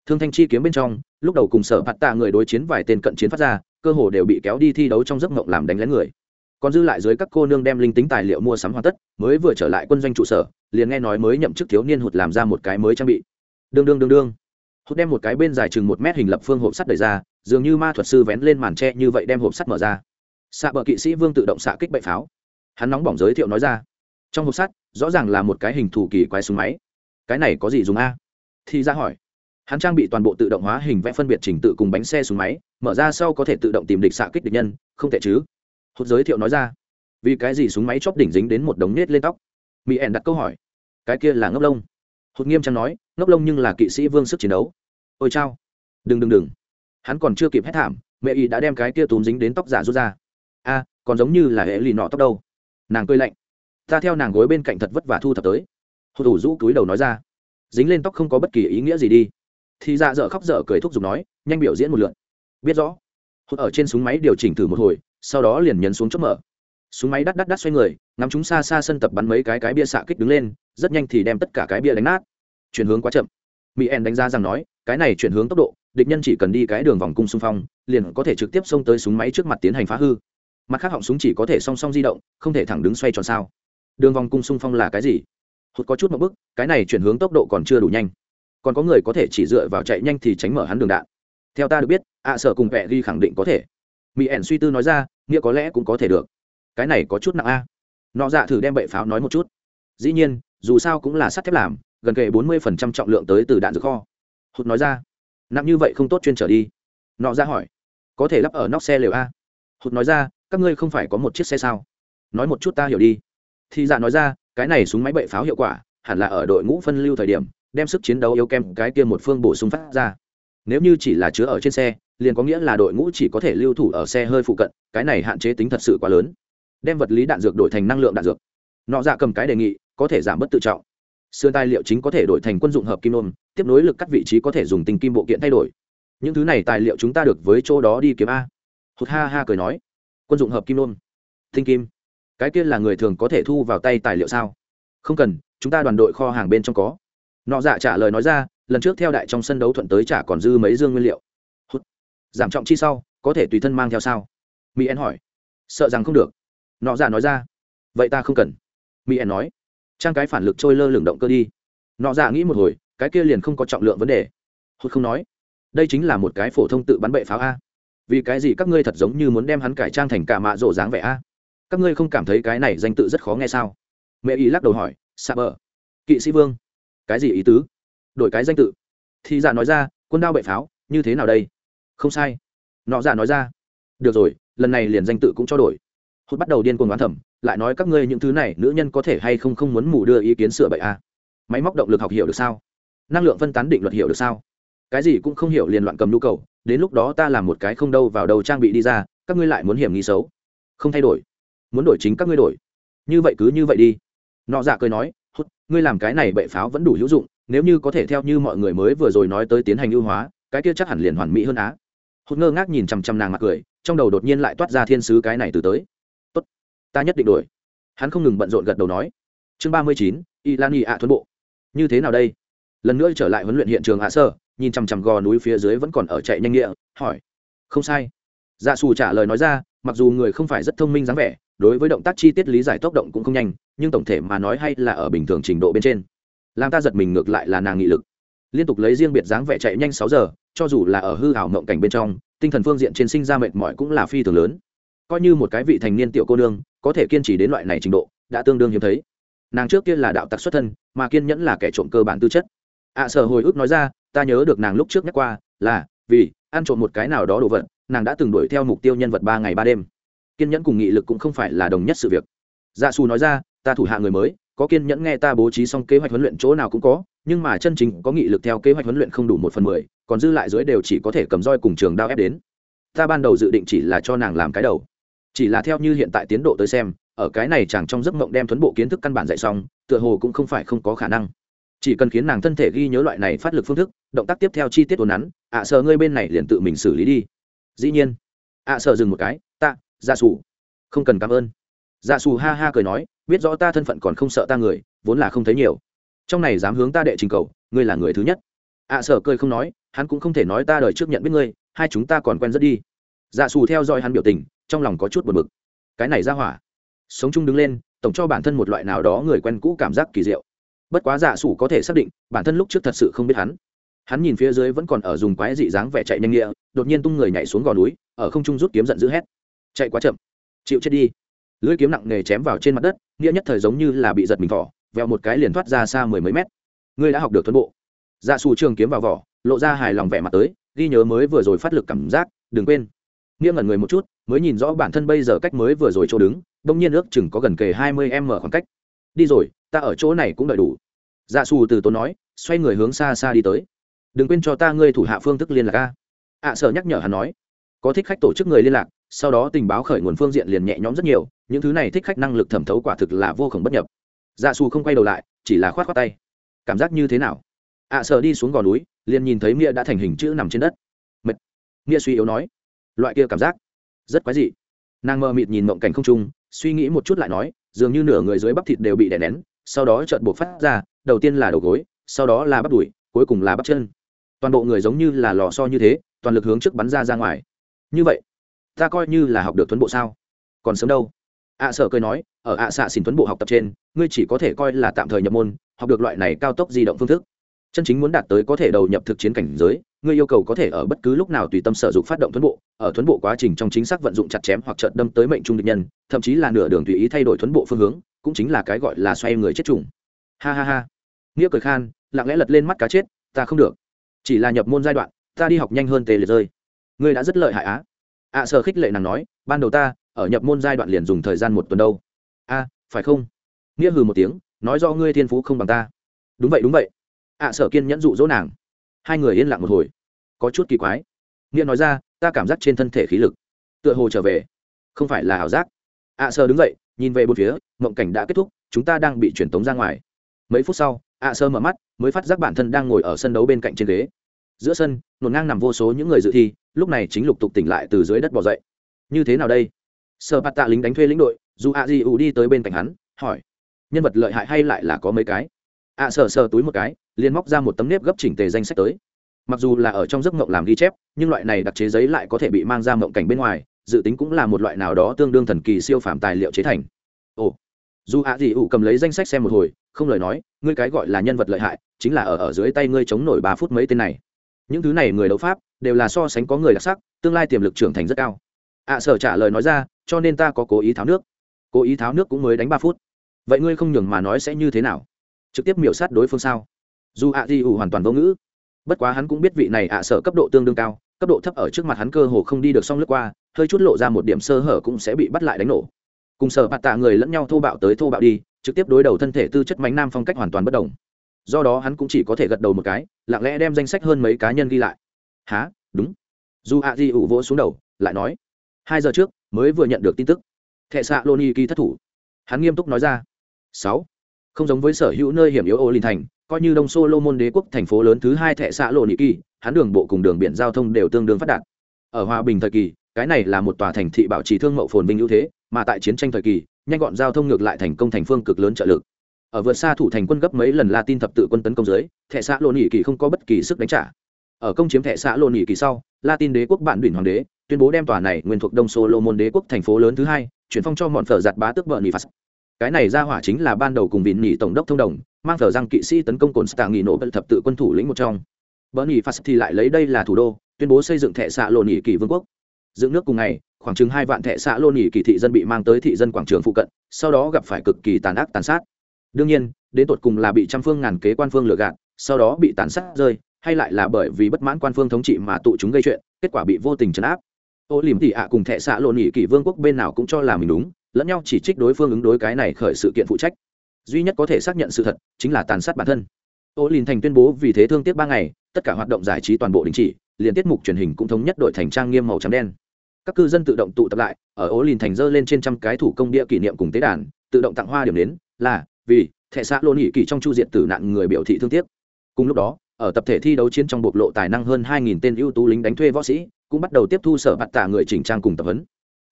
Thương thanh chi kiếm bên trong, lúc đầu cùng sở bạt tạ người đối chiến vài tên cận chiến phát ra, cơ hồ đều bị kéo đi thi đấu trong giấc mộng làm đánh lén người. Còn dư lại dưới các cô nương đem linh tính tài liệu mua sắm hoàn tất, mới vừa trở lại quân doanh trụ sở, liền nghe nói mới nhậm chức thiếu niên hụt làm ra một cái mới trang bị. Đương đương đương đương hút đem một cái bên dài chừng một mét hình lập phương hộp sắt đẩy ra, dường như ma thuật sư vén lên màn tre như vậy đem hộp sắt mở ra. Xạ bờ kỵ sĩ vương tự động xạ kích bậy pháo. Hắn nóng bỏng giới thiệu nói ra, trong hộp sắt, rõ ràng là một cái hình thủ kỳ quái súng máy. Cái này có gì dùng a? Thì ra hỏi. Hắn trang bị toàn bộ tự động hóa hình vẽ phân biệt trình tự cùng bánh xe súng máy, mở ra sau có thể tự động tìm địch xạ kích địch nhân, không thể chứ? Hốt giới thiệu nói ra, vì cái gì súng máy chóp đỉnh dính đến một đống nết lên tóc? Mỹ ẻn đặt câu hỏi, cái kia là ngốc lông hốt nghiêm trang nói, ngốc lông nhưng là kỵ sĩ vương sức chiến đấu. Ôi chao. Đừng đừng đừng. Hắn còn chưa kịp hét thảm, mẹ y đã đem cái kia túm dính đến tóc giả rút ra. A, còn giống như là hệ lì nọ tóc đâu. Nàng cười lạnh. Ta theo nàng gối bên cạnh thật vất vả thu thập tới. Hô thủ rũ túi đầu nói ra. Dính lên tóc không có bất kỳ ý nghĩa gì đi. Thì ra dở khóc dở cười thúc giục nói, nhanh biểu diễn một lượn biết rõ. Hút ở trên súng máy điều chỉnh thử một hồi, sau đó liền nhấn xuống chốt mở. Súng máy đắt đắt đắt xoay người, ngắm chúng xa xa sân tập bắn mấy cái cái bia xạ kích đứng lên rất nhanh thì đem tất cả cái bia đánh nát. Chuyển hướng quá chậm. Mỹ en đánh giá rằng nói, cái này chuyển hướng tốc độ, địch nhân chỉ cần đi cái đường vòng cung xung phong, liền có thể trực tiếp xông tới súng máy trước mặt tiến hành phá hư. Mặt khác họng súng chỉ có thể song song di động, không thể thẳng đứng xoay tròn sao. Đường vòng cung xung phong là cái gì? Hụt có chút một bức cái này chuyển hướng tốc độ còn chưa đủ nhanh. Còn có người có thể chỉ dựa vào chạy nhanh thì tránh mở hắn đường đạn. Theo ta được biết, ạ sở cùng vẹ ghi khẳng định có thể. Mỹ ẻn suy tư nói ra, nghĩa có lẽ cũng có thể được. Cái này có chút nặng a. Nọ dạ thử đem bệ pháo nói một chút dĩ nhiên, dù sao cũng là sắt thép làm, gần kề bốn mươi phần trăm trọng lượng tới từ đạn dược kho. Hụt nói ra, nặng như vậy không tốt chuyên trở đi. Nọ ra hỏi, có thể lắp ở nóc xe lều a? Hụt nói ra, các ngươi không phải có một chiếc xe sao? Nói một chút ta hiểu đi. Thì dạ nói ra, cái này súng máy bậy pháo hiệu quả, hẳn là ở đội ngũ phân lưu thời điểm, đem sức chiến đấu yếu kém cái kia một phương bổ sung phát ra. Nếu như chỉ là chứa ở trên xe, liền có nghĩa là đội ngũ chỉ có thể lưu thủ ở xe hơi phụ cận, cái này hạn chế tính thật sự quá lớn. Đem vật lý đạn dược đổi thành năng lượng đạn dược. Nọ dạ cầm cái đề nghị có thể giảm bớt tự trọng. Sườn tài liệu chính có thể đổi thành quân dụng hợp kim nôm, tiếp nối lực cắt vị trí có thể dùng tinh kim bộ kiện thay đổi. Những thứ này tài liệu chúng ta được với chỗ đó đi kiếm a. Hụt ha ha cười nói. Quân dụng hợp kim nôm, tinh kim. Cái kia là người thường có thể thu vào tay tài liệu sao? Không cần chúng ta đoàn đội kho hàng bên trong có. Nọ dạ trả lời nói ra lần trước theo đại trong sân đấu thuận tới trả còn dư mấy dương nguyên liệu. Hút giảm trọng chi sau có thể tùy thân mang theo sao? Mỹ en hỏi. Sợ rằng không được. Nọ dạ nói ra. Vậy ta không cần. Mỹ en nói trang cái phản lực trôi lơ lửng động cơ đi. Nọ dạ nghĩ một hồi, cái kia liền không có trọng lượng vấn đề. Hốt không nói, đây chính là một cái phổ thông tự bắn bệ pháo a. Vì cái gì các ngươi thật giống như muốn đem hắn cải trang thành cả mạ rổ dáng vẻ a? Các ngươi không cảm thấy cái này danh tự rất khó nghe sao? Mẹ ý lắc đầu hỏi sa bờ, kỵ sĩ vương, cái gì ý tứ? Đổi cái danh tự. Thì dạ nói ra, quân đao bệ pháo, như thế nào đây? Không sai. Nọ dạ nói ra, được rồi, lần này liền danh tự cũng cho đổi. Hốt bắt đầu điên cuồng đoán thẩm lại nói các ngươi những thứ này nữ nhân có thể hay không không muốn mù đưa ý kiến sửa bậy a máy móc động lực học hiểu được sao? Năng lượng phân tán định luật hiểu được sao? Cái gì cũng không hiểu liền loạn cầm nhu cầu, đến lúc đó ta làm một cái không đâu vào đầu trang bị đi ra, các ngươi lại muốn hiểm nghi xấu. Không thay đổi. Muốn đổi chính các ngươi đổi. Như vậy cứ như vậy đi. Nọ dạ cười nói, hút, ngươi làm cái này bậy pháo vẫn đủ hữu dụng, nếu như có thể theo như mọi người mới vừa rồi nói tới tiến hành ưu hóa, cái kia chắc hẳn liền hoàn mỹ hơn á. Hút ngơ ngác nhìn chằm chằm nàng mặt cười, trong đầu đột nhiên lại toát ra thiên sứ cái này từ tới ta nhất định đổi. Hắn không ngừng bận rộn gật đầu nói. Chương ba mươi chín y lan y ạ thuấn bộ. Như thế nào đây? Lần nữa trở lại huấn luyện hiện trường hạ sơ, nhìn chằm chằm gò núi phía dưới vẫn còn ở chạy nhanh nghĩa hỏi. Không sai. Dạ xù trả lời nói ra, mặc dù người không phải rất thông minh dáng vẻ, đối với động tác chi tiết lý giải tốc động cũng không nhanh, nhưng tổng thể mà nói hay là ở bình thường trình độ bên trên. Làm ta giật mình ngược lại là nàng nghị lực. Liên tục lấy riêng biệt dáng vẻ chạy nhanh sáu giờ, cho dù là ở hư hảo mộng cảnh bên trong, tinh thần phương diện trên sinh ra mệt mỏi cũng là phi thường lớn. Coi như một cái vị thành niên tiểu cô nương có thể kiên trì đến loại này trình độ, đã tương đương hiếm thấy. Nàng trước kia là đạo tặc xuất thân, mà kiên nhẫn là kẻ trộm cơ bản tư chất. Ạ sở hồi ức nói ra, ta nhớ được nàng lúc trước nhắc qua, là, vì, ăn trộm một cái nào đó đồ vật, nàng đã từng đuổi theo mục tiêu nhân vật ba ngày ba đêm. Kiên nhẫn cùng nghị lực cũng không phải là đồng nhất sự việc. Dạ xù nói ra, ta thủ hạ người mới, có kiên nhẫn nghe ta bố trí xong kế hoạch huấn luyện chỗ nào cũng có, nhưng mà chân chính có nghị lực theo kế hoạch huấn luyện không đủ một phần mười, còn dư lại dưới đều chỉ có thể cầm roi cùng trường đao ép đến. Ta ban đầu dự định chỉ là cho nàng làm cái đầu chỉ là theo như hiện tại tiến độ tới xem ở cái này chẳng trong giấc mộng đem thuấn bộ kiến thức căn bản dạy xong tựa hồ cũng không phải không có khả năng. Chỉ cần khiến nàng thân thể ghi nhớ loại này phát lực phương thức động tác tiếp theo chi tiết tồn nắn ạ à sợ ngươi bên này liền tự mình xử lý đi. Dĩ nhiên. Ạ à sợ dừng một cái ta ra dạ xù không cần cảm ơn. Dạ xù ha ha cười nói biết rõ ta thân phận còn không sợ ta người vốn là không thấy nhiều. Trong này dám hướng ta đệ trình cầu ngươi là người thứ nhất. Ạ à, cười không nói hắn cũng không thể nói ta đời trước nhận biết ngươi hai chúng ta còn quen rất đi. Dạ xù theo dõi hắn biểu tình trong lòng có chút buồn bực. Cái này ra hỏa. Sống chung đứng lên, tổng cho bản thân một loại nào đó người quen cũ cảm giác kỳ diệu. Bất quá dạ Sủ có thể xác định, bản thân lúc trước thật sự không biết hắn. Hắn nhìn phía dưới vẫn còn ở dùng quái dị dáng vẻ chạy nhanh nghĩa, đột nhiên tung người nhảy xuống gò núi, ở không trung rút kiếm giận dữ hét. Chạy quá chậm. Chịu chết đi. Lưỡi kiếm nặng nề chém vào trên mặt đất, nghĩa nhất thời giống như là bị giật mình thỏ, vẹo một cái liền thoát ra xa mười mấy mét. Ngươi đã học được thuần bộ. Dạ xù trường kiếm vào vỏ, lộ ra hài lòng vẻ mặt tới, ghi nhớ mới vừa rồi phát lực cảm giác, đừng quên. Nghĩa ngẩn người một chút mới nhìn rõ bản thân bây giờ cách mới vừa rồi chỗ đứng đông nhiên ước chừng có gần kề hai mươi m khoảng cách. Đi rồi ta ở chỗ này cũng đợi đủ. Dạ xù từ tốn nói xoay người hướng xa xa đi tới. Đừng quên cho ta ngươi thủ hạ phương thức liên lạc a. Ạ à, sợ nhắc nhở hắn nói có thích khách tổ chức người liên lạc sau đó tình báo khởi nguồn phương diện liền nhẹ nhõm rất nhiều những thứ này thích khách năng lực thẩm thấu quả thực là vô khổng bất nhập. Dạ xù không quay đầu lại chỉ là khoát khoát tay. Cảm giác như thế nào? Ạ à, sợ đi xuống gò núi liền nhìn thấy nghĩa đã thành hình chữ nằm trên đất. Mệt. Nghĩa suy yếu nói loại kia cảm giác rất quái dị. Nàng mơ mịt nhìn mộng cảnh không trung suy nghĩ một chút lại nói dường như nửa người dưới bắp thịt đều bị đè nén sau đó trợn buộc phát ra đầu tiên là đầu gối sau đó là bắp đùi cuối cùng là bắp chân. Toàn bộ người giống như là lò so như thế toàn lực hướng trước bắn ra ra ngoài. Như vậy ta coi như là học được tuấn bộ sao? Còn sớm đâu? Ạ à, sợ cười nói ở ạ xạ xin tuấn bộ học tập trên ngươi chỉ có thể coi là tạm thời nhập môn học được loại này cao tốc di động phương thức chân chính muốn đạt tới có thể đầu nhập thực chiến cảnh giới ngươi yêu cầu có thể ở bất cứ lúc nào tùy tâm sử dụng phát động thuấn bộ ở thuấn bộ quá trình trong chính xác vận dụng chặt chém hoặc trợt đâm tới mệnh trung địch nhân thậm chí là nửa đường tùy ý thay đổi thuấn bộ phương hướng cũng chính là cái gọi là xoay người chết trùng ha ha ha. Nghĩa cười khan lặng lẽ lật lên mắt cá chết ta không được. Chỉ là nhập môn giai đoạn ta đi học nhanh hơn tề liệt rơi. Ngươi đã rất lợi hại á. Ạ à, sở khích lệ nàng nói ban đầu ta ở nhập môn giai đoạn liền dùng thời gian một tuần đâu. A phải không? Nghĩa hừ một tiếng nói do ngươi thiên phú không bằng ta. Đúng vậy đúng vậy ạ à, sở kiên nhẫn dụ dỗ nàng. Hai người yên lặng một hồi. Có chút kỳ quái. Nghĩa nói ra ta cảm giác trên thân thể khí lực. Tựa hồ trở về. Không phải là ảo giác. Ạ à, sở đứng dậy nhìn về bốn phía mộng cảnh đã kết thúc chúng ta đang bị truyền tống ra ngoài. Mấy phút sau ạ à, sơ mở mắt mới phát giác bản thân đang ngồi ở sân đấu bên cạnh trên ghế. Giữa sân nổn ngang nằm vô số những người dự thi lúc này chính lục tục tỉnh lại từ dưới đất bỏ dậy. Như thế nào đây? Sơ bạt tạ lính đánh thuê lĩnh đội dù ạ di ủ đi tới bên cạnh hắn hỏi. Nhân vật lợi hại hay lại là có mấy cái? Ạ à, sờ sờ túi một cái liền móc ra một tấm nếp gấp chỉnh tề danh sách tới. Mặc dù là ở trong giấc mộng làm ghi chép nhưng loại này đặc chế giấy lại có thể bị mang ra mộng cảnh bên ngoài dự tính cũng là một loại nào đó tương đương thần kỳ siêu phàm tài liệu chế thành. Ồ. Dù ạ gì ủ cầm lấy danh sách xem một hồi không lời nói ngươi cái gọi là nhân vật lợi hại chính là ở ở dưới tay ngươi chống nổi ba phút mấy tên này. Những thứ này người đấu pháp đều là so sánh có người đặc sắc tương lai tiềm lực trưởng thành rất cao. Ạ sở trả lời nói ra cho nên ta có cố ý tháo nước. Cố ý tháo nước cũng mới đánh ba phút. Vậy ngươi không nhường mà nói sẽ như thế nào? Trực tiếp miểu sát đối phương sao? Dù ạ di ủ hoàn toàn vô ngữ. Bất quá hắn cũng biết vị này ạ sở cấp độ tương đương cao, cấp độ thấp ở trước mặt hắn cơ hồ không đi được xong lướt qua, hơi chút lộ ra một điểm sơ hở cũng sẽ bị bắt lại đánh nổ. Cùng sở bạt tạ người lẫn nhau thô bạo tới thô bạo đi, trực tiếp đối đầu thân thể tư chất mánh nam phong cách hoàn toàn bất đồng. Do đó hắn cũng chỉ có thể gật đầu một cái, lặng lẽ đem danh sách hơn mấy cá nhân ghi lại. Há đúng. Dù ạ di ủ vỗ xuống đầu, lại nói, hai giờ trước mới vừa nhận được tin tức. Thệ xạ lô ni kỳ thất thủ. Hắn nghiêm túc nói ra. Sáu không giống với sở hữu nơi hiểm yếu ô linh thành coi như đông sô lô môn đế quốc thành phố lớn thứ hai thệ xã lộ ni kỳ, hắn đường bộ cùng đường biển giao thông đều tương đương phát đạt. Ở hòa bình thời kỳ, cái này là một tòa thành thị bảo trì thương mậu phồn vinh ưu thế, mà tại chiến tranh thời kỳ, nhanh gọn giao thông ngược lại thành công thành phương cực lớn trợ lực. Ở vượt xa thủ thành quân gấp mấy lần La tin thập tự quân tấn công dưới thệ xã lộ nhị kỳ không có bất kỳ sức đánh trả. Ở công chiếm thệ xã lộ nhị kỳ sau La tin đế quốc bạn đỉnh hoàng đế tuyên bố đem tòa này nguyên thuộc đông solomon đế quốc thành phố lớn thứ hai, chuyển phong cho mọn phở giặt bá tước vợ nhị phạt cái này ra hỏa chính là ban đầu cùng vịn nhị tổng đốc thông đồng, mang thờ răng kỵ sĩ tấn công cồn stạng nghỉ nổ bật thập tự quân thủ lĩnh một trong. Vợ nhị phát thì lại lấy đây là thủ đô, tuyên bố xây dựng thệ xã lô nhị kỳ vương quốc. Dựng nước cùng ngày, khoảng chừng hai vạn thệ xã lô nhị kỳ thị dân bị mang tới thị dân quảng trường phụ cận, sau đó gặp phải cực kỳ tàn ác tàn sát. Đương nhiên, đến tột cùng là bị trăm phương ngàn kế quan phương lừa gạt, sau đó bị tàn sát rơi, hay lại là bởi vì bất mãn quan phương thống trị mà tụ chúng gây chuyện, kết quả bị vô tình trấn áp. Ô liềm tỉ ạ cùng thệ xã lộn nhị kỳ vương quốc bên nào cũng cho là mình đúng lẫn nhau chỉ trích đối phương ứng đối cái này khởi sự kiện phụ trách. Duy nhất có thể xác nhận sự thật chính là tàn sát bản thân. Ô lìn thành tuyên bố vì thế thương tiếc ba ngày, tất cả hoạt động giải trí toàn bộ đình chỉ, liền tiết mục truyền hình cũng thống nhất đội thành trang nghiêm màu trắng đen. Các cư dân tự động tụ tập lại, ở ố lìn thành dơ lên trên trăm cái thủ công địa kỷ niệm cùng tế đàn, tự động tặng hoa điểm đến, là, vì thệ xã lô nghị kỳ trong chu diện tử nạn người biểu thị thương tiếc. Cùng lúc đó, ở tập thể thi đấu chiến trong bộc lộ tài năng hơn 2.000 tên ưu tú lính đánh thuê võ sĩ, cũng bắt đầu tiếp thu sở bạt tạ người chỉnh trang cùng tập huấn.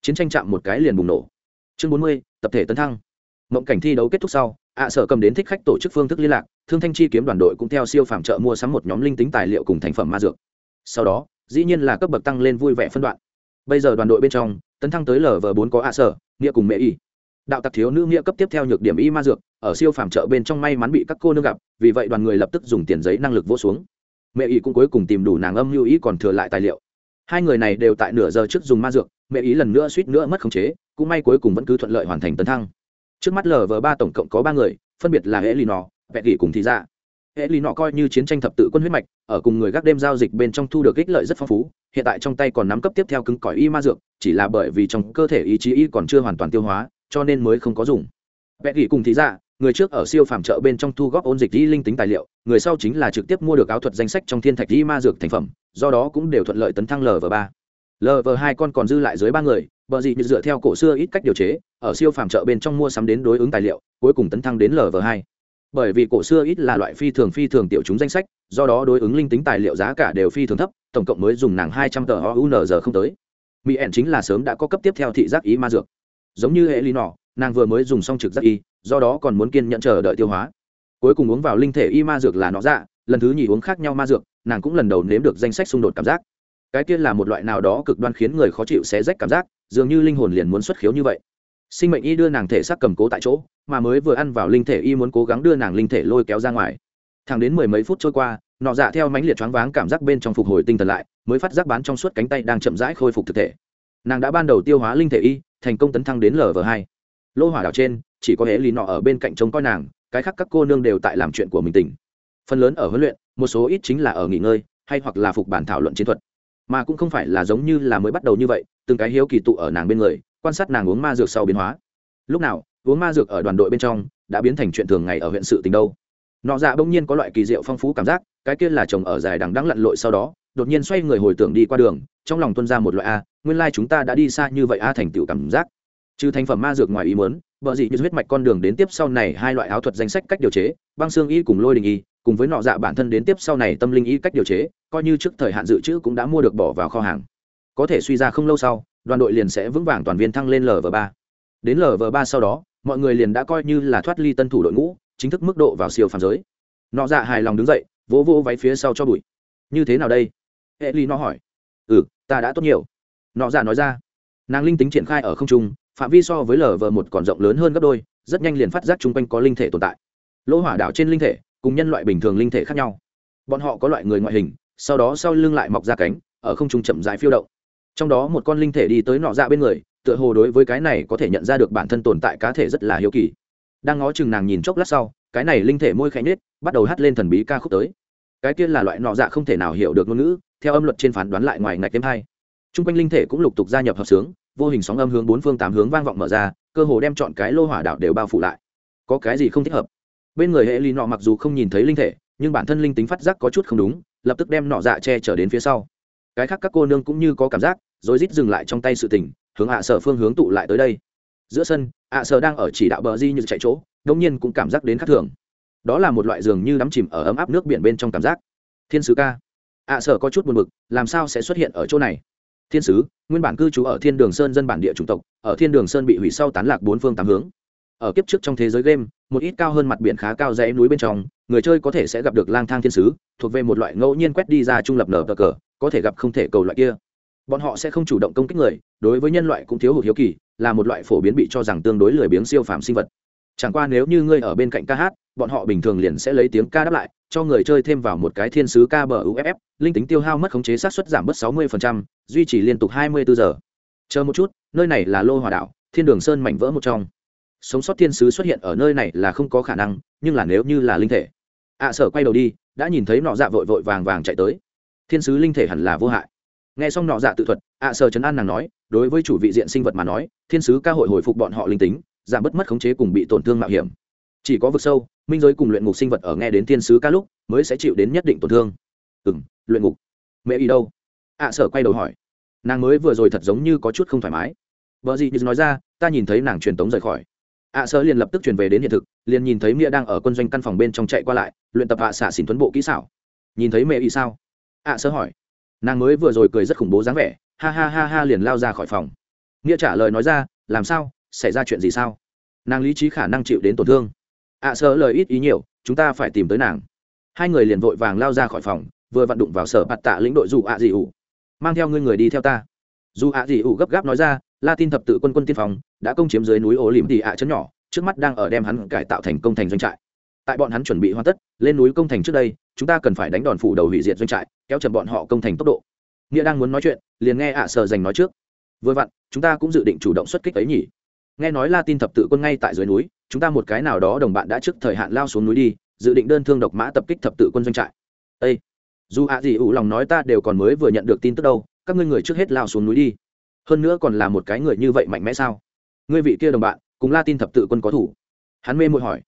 Chiến tranh chạm một cái liền bùng nổ chương 40, tập thể tấn thăng. Mộng cảnh thi đấu kết thúc sau ạ sở cầm đến thích khách tổ chức phương thức liên lạc thương thanh chi kiếm đoàn đội cũng theo siêu phàm trợ mua sắm một nhóm linh tính tài liệu cùng thành phẩm ma dược. Sau đó dĩ nhiên là cấp bậc tăng lên vui vẻ phân đoạn. Bây giờ đoàn đội bên trong tấn thăng tới lv bốn có ạ sở nghĩa cùng mẹ y. Đạo tặc thiếu nữ nghĩa cấp tiếp theo nhược điểm y ma dược ở siêu phàm chợ bên trong may mắn bị các cô nương gặp vì vậy đoàn người lập tức dùng tiền giấy năng lực vô xuống. Mẹ y cũng cuối cùng tìm đủ nàng âm lưu ý còn thừa lại tài liệu. Hai người này đều tại nửa giờ trước dùng ma dược mẹ ý lần nữa suýt nữa mất khống chế, cũng may cuối cùng vẫn cứ thuận lợi hoàn thành tấn thăng. Trước mắt lv ba tổng cộng có ba người, phân biệt là hệ lì nọ vẹn gỉ cùng thị ra hệ lì nọ coi như chiến tranh thập tự quân huyết mạch, ở cùng người gác đêm giao dịch bên trong thu được ích lợi rất phong phú, hiện tại trong tay còn nắm cấp tiếp theo cứng cỏi y ma dược, chỉ là bởi vì trong cơ thể ý chí y còn chưa hoàn toàn tiêu hóa, cho nên mới không có dùng. Vẹn gỉ cùng thị ra người trước ở siêu phàm chợ bên trong thu góp ôn dịch y linh tính tài liệu, người sau chính là trực tiếp mua được áo thuật danh sách trong thiên thạch Y ma dược thành phẩm, do đó cũng đều thuận lợi tấn thăng lv ba lv hai con còn dư lại dưới ba người, bờ dị như dựa theo cổ xưa ít cách điều chế, ở siêu phàm chợ bên trong mua sắm đến đối ứng tài liệu, cuối cùng tấn thăng đến lv hai. Bởi vì cổ xưa ít là loại phi thường phi thường tiểu chúng danh sách, do đó đối ứng linh tính tài liệu giá cả đều phi thường thấp, tổng cộng mới dùng nàng hai trăm tờ ounz không tới. Mỹ ẻn chính là sớm đã có cấp tiếp theo thị giác ý ma dược. Giống như hệ ly nọ nàng vừa mới dùng xong trực giác y, do đó còn muốn kiên nhận chờ đợi tiêu hóa. Cuối cùng uống vào linh thể y ma dược là nó dạ lần thứ nhì uống khác nhau ma dược, nàng cũng lần đầu nếm được danh sách xung đột cảm giác cái kia là một loại nào đó cực đoan khiến người khó chịu xé rách cảm giác, dường như linh hồn liền muốn xuất khiếu như vậy. Sinh mệnh y đưa nàng thể xác cầm cố tại chỗ, mà mới vừa ăn vào linh thể y muốn cố gắng đưa nàng linh thể lôi kéo ra ngoài. Thẳng đến mười mấy phút trôi qua, nọ dạ theo mãnh liệt choáng váng cảm giác bên trong phục hồi tinh thần lại, mới phát giác bán trong suốt cánh tay đang chậm rãi khôi phục thực thể. Nàng đã ban đầu tiêu hóa linh thể y, thành công tấn thăng đến lv hai. Lô hỏa đảo trên, chỉ có hễ lý nọ ở bên cạnh trông coi nàng, cái khác các cô nương đều tại làm chuyện của mình tỉnh. Phần lớn ở huấn luyện, một số ít chính là ở nghỉ ngơi, hay hoặc là phục bản thảo luận chiến thuật mà cũng không phải là giống như là mới bắt đầu như vậy, từng cái hiếu kỳ tụ ở nàng bên người, quan sát nàng uống ma dược sau biến hóa. Lúc nào, uống ma dược ở đoàn đội bên trong, đã biến thành chuyện thường ngày ở huyện sự tình đâu. Nọ dạ bỗng nhiên có loại kỳ diệu phong phú cảm giác, cái kia là chồng ở dài đằng đang lặn lội sau đó, đột nhiên xoay người hồi tưởng đi qua đường, trong lòng tuân ra một loại a, nguyên lai chúng ta đã đi xa như vậy a thành tựu cảm giác. Trừ thành phẩm ma dược ngoài ý muốn vợ dị như huyết mạch con đường đến tiếp sau này hai loại áo thuật danh sách cách điều chế, băng xương y cùng lôi đình y cùng với nọ dạ bản thân đến tiếp sau này tâm linh y cách điều chế, coi như trước thời hạn dự trữ cũng đã mua được bỏ vào kho hàng. Có thể suy ra không lâu sau, đoàn đội liền sẽ vững vàng toàn viên thăng lên lv ba. Đến lv ba sau đó, mọi người liền đã coi như là thoát ly tân thủ đội ngũ, chính thức mức độ vào siêu phàm giới. Nọ dạ hài lòng đứng dậy, vỗ vỗ váy phía sau cho bụi. Như thế nào đây? Hệ ly nó hỏi. Ừ ta đã tốt nhiều. Nọ dạ nói ra. Nàng linh tính triển khai ở không trung, phạm vi so với lv một còn rộng lớn hơn gấp đôi, rất nhanh liền phát giác chung quanh có linh thể tồn tại. Lỗ hỏa đảo trên linh thể cùng nhân loại bình thường linh thể khác nhau. Bọn họ có loại người ngoại hình, sau đó sau lưng lại mọc ra cánh, ở không trung chậm dài phiêu động. Trong đó một con linh thể đi tới nọ dạ bên người, tựa hồ đối với cái này có thể nhận ra được bản thân tồn tại cá thể rất là hiếu kỳ. Đang ngó chừng nàng nhìn chốc lát sau, cái này linh thể môi khẽ nhết bắt đầu hát lên thần bí ca khúc tới. Cái kia là loại nọ dạ không thể nào hiểu được ngôn ngữ, theo âm luật trên phán đoán lại ngoài ngạch thêm hai. T r u n g quanh linh thể cũng lục tục gia nhập hợp sướng, vô hình sóng âm hướng bốn phương tám hướng vang vọng mở ra, cơ hồ đem chọn cái lô hỏa đạo đều bao phủ lại. Có cái gì không thích hợp? Bên người hệ lì nọ mặc dù không nhìn thấy linh thể nhưng bản thân linh tính phát giác có chút không đúng lập tức đem nọ dạ che trở đến phía sau. Cái khác các cô nương cũng như có cảm giác rồi rít dừng lại trong tay sự tình hướng hạ sở phương hướng tụ lại tới đây. Giữa sân hạ sở đang ở chỉ đạo bờ di như chạy chỗ đông nhiên cũng cảm giác đến khác thường. Đó là một loại giường như đắm chìm ở ấm áp nước biển bên trong cảm giác. Thiên sứ ca. Ạ sở có chút buồn bực, làm sao sẽ xuất hiện ở chỗ này? Thiên sứ nguyên bản cư trú ở thiên đường sơn dân bản địa chủng tộc ở thiên đường sơn bị hủy sau tán lạc bốn phương tám hướng ở kiếp trước trong thế giới game một ít cao hơn mặt biển khá cao dãy núi bên trong người chơi có thể sẽ gặp được lang thang thiên sứ thuộc về một loại ngẫu nhiên quét đi ra trung lập nở cờ cờ có thể gặp không thể cầu loại kia. Bọn họ sẽ không chủ động công kích người đối với nhân loại cũng thiếu hụt hiếu kỳ là một loại phổ biến bị cho rằng tương đối lười biếng siêu phàm sinh vật. Chẳng qua nếu như ngươi ở bên cạnh ca hát bọn họ bình thường liền sẽ lấy tiếng ca đáp lại cho người chơi thêm vào một cái thiên sứ ca bờ uff linh tính tiêu hao mất khống chế sát xuất giảm bớt 60%, duy trì liên tục 24 giờ. Chờ một chút nơi này là lô hòa đảo thiên đường sơn mảnh vỡ một trong sống sót thiên sứ xuất hiện ở nơi này là không có khả năng nhưng là nếu như là linh thể. Ạ à, sở quay đầu đi đã nhìn thấy nọ dạ vội vội vàng vàng chạy tới. Thiên sứ linh thể hẳn là vô hại. Nghe xong nọ dạ tự thuật ạ à, sở chấn an nàng nói đối với chủ vị diện sinh vật mà nói thiên sứ ca hội hồi phục bọn họ linh tính giảm bất mất khống chế cùng bị tổn thương mạo hiểm. Chỉ có vực sâu minh giới cùng luyện ngục sinh vật ở nghe đến thiên sứ ca lúc mới sẽ chịu đến nhất định tổn thương. Ừ m luyện ngục. Mẹ y đâu? Ạ à, sở quay đầu hỏi. Nàng mới vừa rồi thật giống như có chút không thoải mái. Vợ gì như nói ra ta nhìn thấy nàng truyền tống rời khỏi ạ à, liền lập tức truyền về đến hiện thực liền nhìn thấy mia đang ở quân doanh căn phòng bên trong chạy qua lại luyện tập hạ xạ xỉn tuấn bộ kỹ xảo. Nhìn thấy mẹ ý sao? ạ à, hỏi. Nàng mới vừa rồi cười rất khủng bố dáng vẻ ha ha ha ha liền lao ra khỏi phòng. Nghĩa trả lời nói ra làm sao? Xảy ra chuyện gì sao? Nàng lý trí khả năng chịu đến tổn thương. Ạ sơ lời ít ý nhiều chúng ta phải tìm tới nàng. Hai người liền vội vàng lao ra khỏi phòng vừa vặn đụng vào sở bạt tạ lĩnh đội dù ạ dị ủ. Mang theo ngươi người đi theo ta. Dù ạ dị ủ gấp gáp nói ra la tin thập tự quân quân tiên phòng đã công chiếm dưới núi ô lìm tị ạ chấn nhỏ, trước mắt đang ở đem hắn cải tạo thành công thành doanh trại. Tại bọn hắn chuẩn bị hoàn tất, lên núi công thành trước đây, chúng ta cần phải đánh đòn phủ đầu hủy diệt doanh trại, kéo chậm bọn họ công thành tốc độ. Nghĩa đang muốn nói chuyện, liền nghe ạ sợ dành nói trước. Vừa vặn, chúng ta cũng dự định chủ động xuất kích ấy nhỉ. Nghe nói la tin thập tự quân ngay tại dưới núi, chúng ta một cái nào đó đồng bạn đã trước thời hạn lao xuống núi đi, dự định đơn thương độc mã tập kích thập tự quân doanh trại. Ây dù ạ gì ủ lòng nói ta đều còn mới vừa nhận được tin tức đâu, các ngươi người trước hết lao xuống núi đi. Hơn nữa còn là một cái người như vậy mạnh mẽ sao? Ngươi vị kia đồng bạn cùng la tin thập tự quân có thủ. Hắn mê mội hỏi.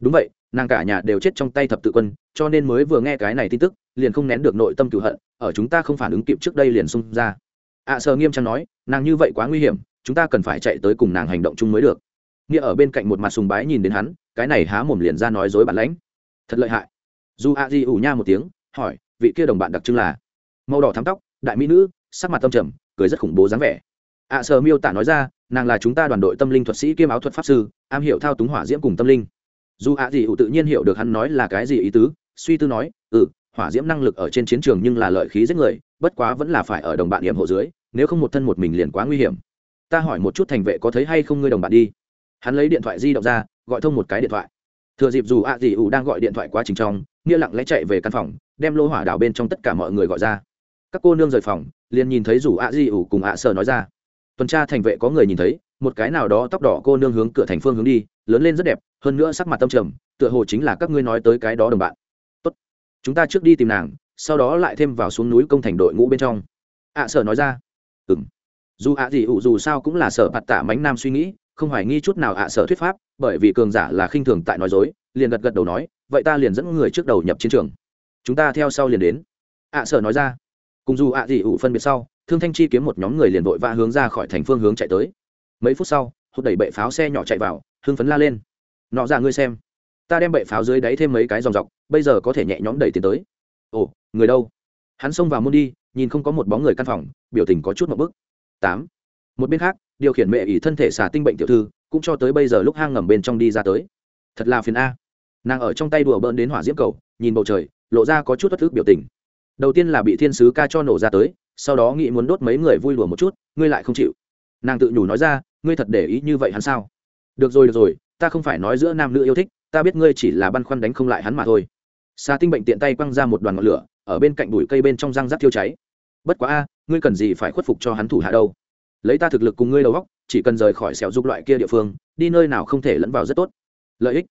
Đúng vậy nàng cả nhà đều chết trong tay thập tự quân cho nên mới vừa nghe cái này tin tức liền không nén được nội tâm cửu hận ở chúng ta không phản ứng kịp trước đây liền xung ra. Ạ à, sờ nghiêm trang nói nàng như vậy quá nguy hiểm chúng ta cần phải chạy tới cùng nàng hành động chung mới được. Nghĩa ở bên cạnh một mặt sùng bái nhìn đến hắn cái này há mồm liền ra nói dối bản lãnh. Thật lợi hại. Dù a di ủ nha một tiếng hỏi vị kia đồng bạn đặc trưng là? Màu đỏ thắm tóc đại mỹ nữ sắc mặt tâm trầm cười rất khủng bố dáng vẻ. Ạ à, sờ miêu tả nói ra nàng là chúng ta đoàn đội tâm linh thuật sĩ kiêm áo thuật pháp sư, am hiểu thao túng hỏa diễm cùng tâm linh. Dù ạ di ủ tự nhiên hiểu được hắn nói là cái gì ý tứ, suy tư nói ừ hỏa diễm năng lực ở trên chiến trường nhưng là lợi khí giết người, bất quá vẫn là phải ở đồng bạn hiểm hộ dưới, nếu không một thân một mình liền quá nguy hiểm. Ta hỏi một chút thành vệ có thấy hay không ngươi đồng bạn đi. Hắn lấy điện thoại di động ra, gọi thông một cái điện thoại. Thừa dịp dù ạ à dị ủ đang gọi điện thoại quá trình trong, nghĩa lặng lẽ chạy về căn phòng, đem lô hỏa đảo bên trong tất cả mọi người gọi ra. Các cô nương rời phòng, liền nhìn thấy dù ạ di ủ cùng ạ sợ nói ra tuần tra thành vệ có người nhìn thấy, một cái nào đó tóc đỏ cô nương hướng cửa thành phương hướng đi, lớn lên rất đẹp, hơn nữa sắc mặt tâm trầm, tựa hồ chính là các ngươi nói tới cái đó đồng bạn. Tốt, chúng ta trước đi tìm nàng, sau đó lại thêm vào xuống núi công thành đội ngũ bên trong. Ạ sợ nói ra. Ừng dù ạ gì ủ dù sao cũng là sở bạt tạ mánh nam suy nghĩ, không hoài nghi chút nào ạ sở thuyết pháp, bởi vì cường giả là khinh thường tại nói dối, liền gật gật đầu nói, vậy ta liền dẫn người trước đầu nhập chiến trường. Chúng ta theo sau liền đến. Ạ sở nói ra. Cùng dù ạ gì ủ phân biệt sau thương thanh chi kiếm một nhóm người liền vội vã hướng ra khỏi thành phương hướng chạy tới. Mấy phút sau hút đẩy bệ pháo xe nhỏ chạy vào, hưng phấn la lên. Nọ ra ngươi xem, ta đem bệ pháo dưới đáy thêm mấy cái dòng dọc, bây giờ có thể nhẹ nhõm đẩy tiến tới. Ồ, người đâu? Hắn xông vào môn đi, nhìn không có một bóng người căn phòng, biểu tình có chút một bức. Tám. Một bên khác, điều khiển mẹ ỷ thân thể xả tinh bệnh tiểu thư, cũng cho tới bây giờ lúc hang ngầm bên trong đi ra tới. Thật là phiền a. Nàng ở trong tay đùa bỡn đến hỏa diễm cầu, nhìn bầu trời, lộ ra có chút thất thức biểu tình. Đầu tiên là bị thiên sứ ca cho nổ ra tới sau đó nghĩ muốn đốt mấy người vui đùa một chút, ngươi lại không chịu. Nàng tự nhủ nói ra, ngươi thật để ý như vậy hắn sao? Được rồi được rồi, ta không phải nói giữa nam nữ yêu thích, ta biết ngươi chỉ là băn khoăn đánh không lại hắn mà thôi. Xà tinh bệnh tiện tay quăng ra một đoàn ngọn lửa, ở bên cạnh bụi cây bên trong răng rác thiêu cháy. Bất quá a, ngươi cần gì phải khuất phục cho hắn thủ hạ đâu? Lấy ta thực lực cùng ngươi đầu góc chỉ cần rời khỏi sẹo dục loại kia địa phương, đi nơi nào không thể lẫn vào rất tốt. Lợi ích.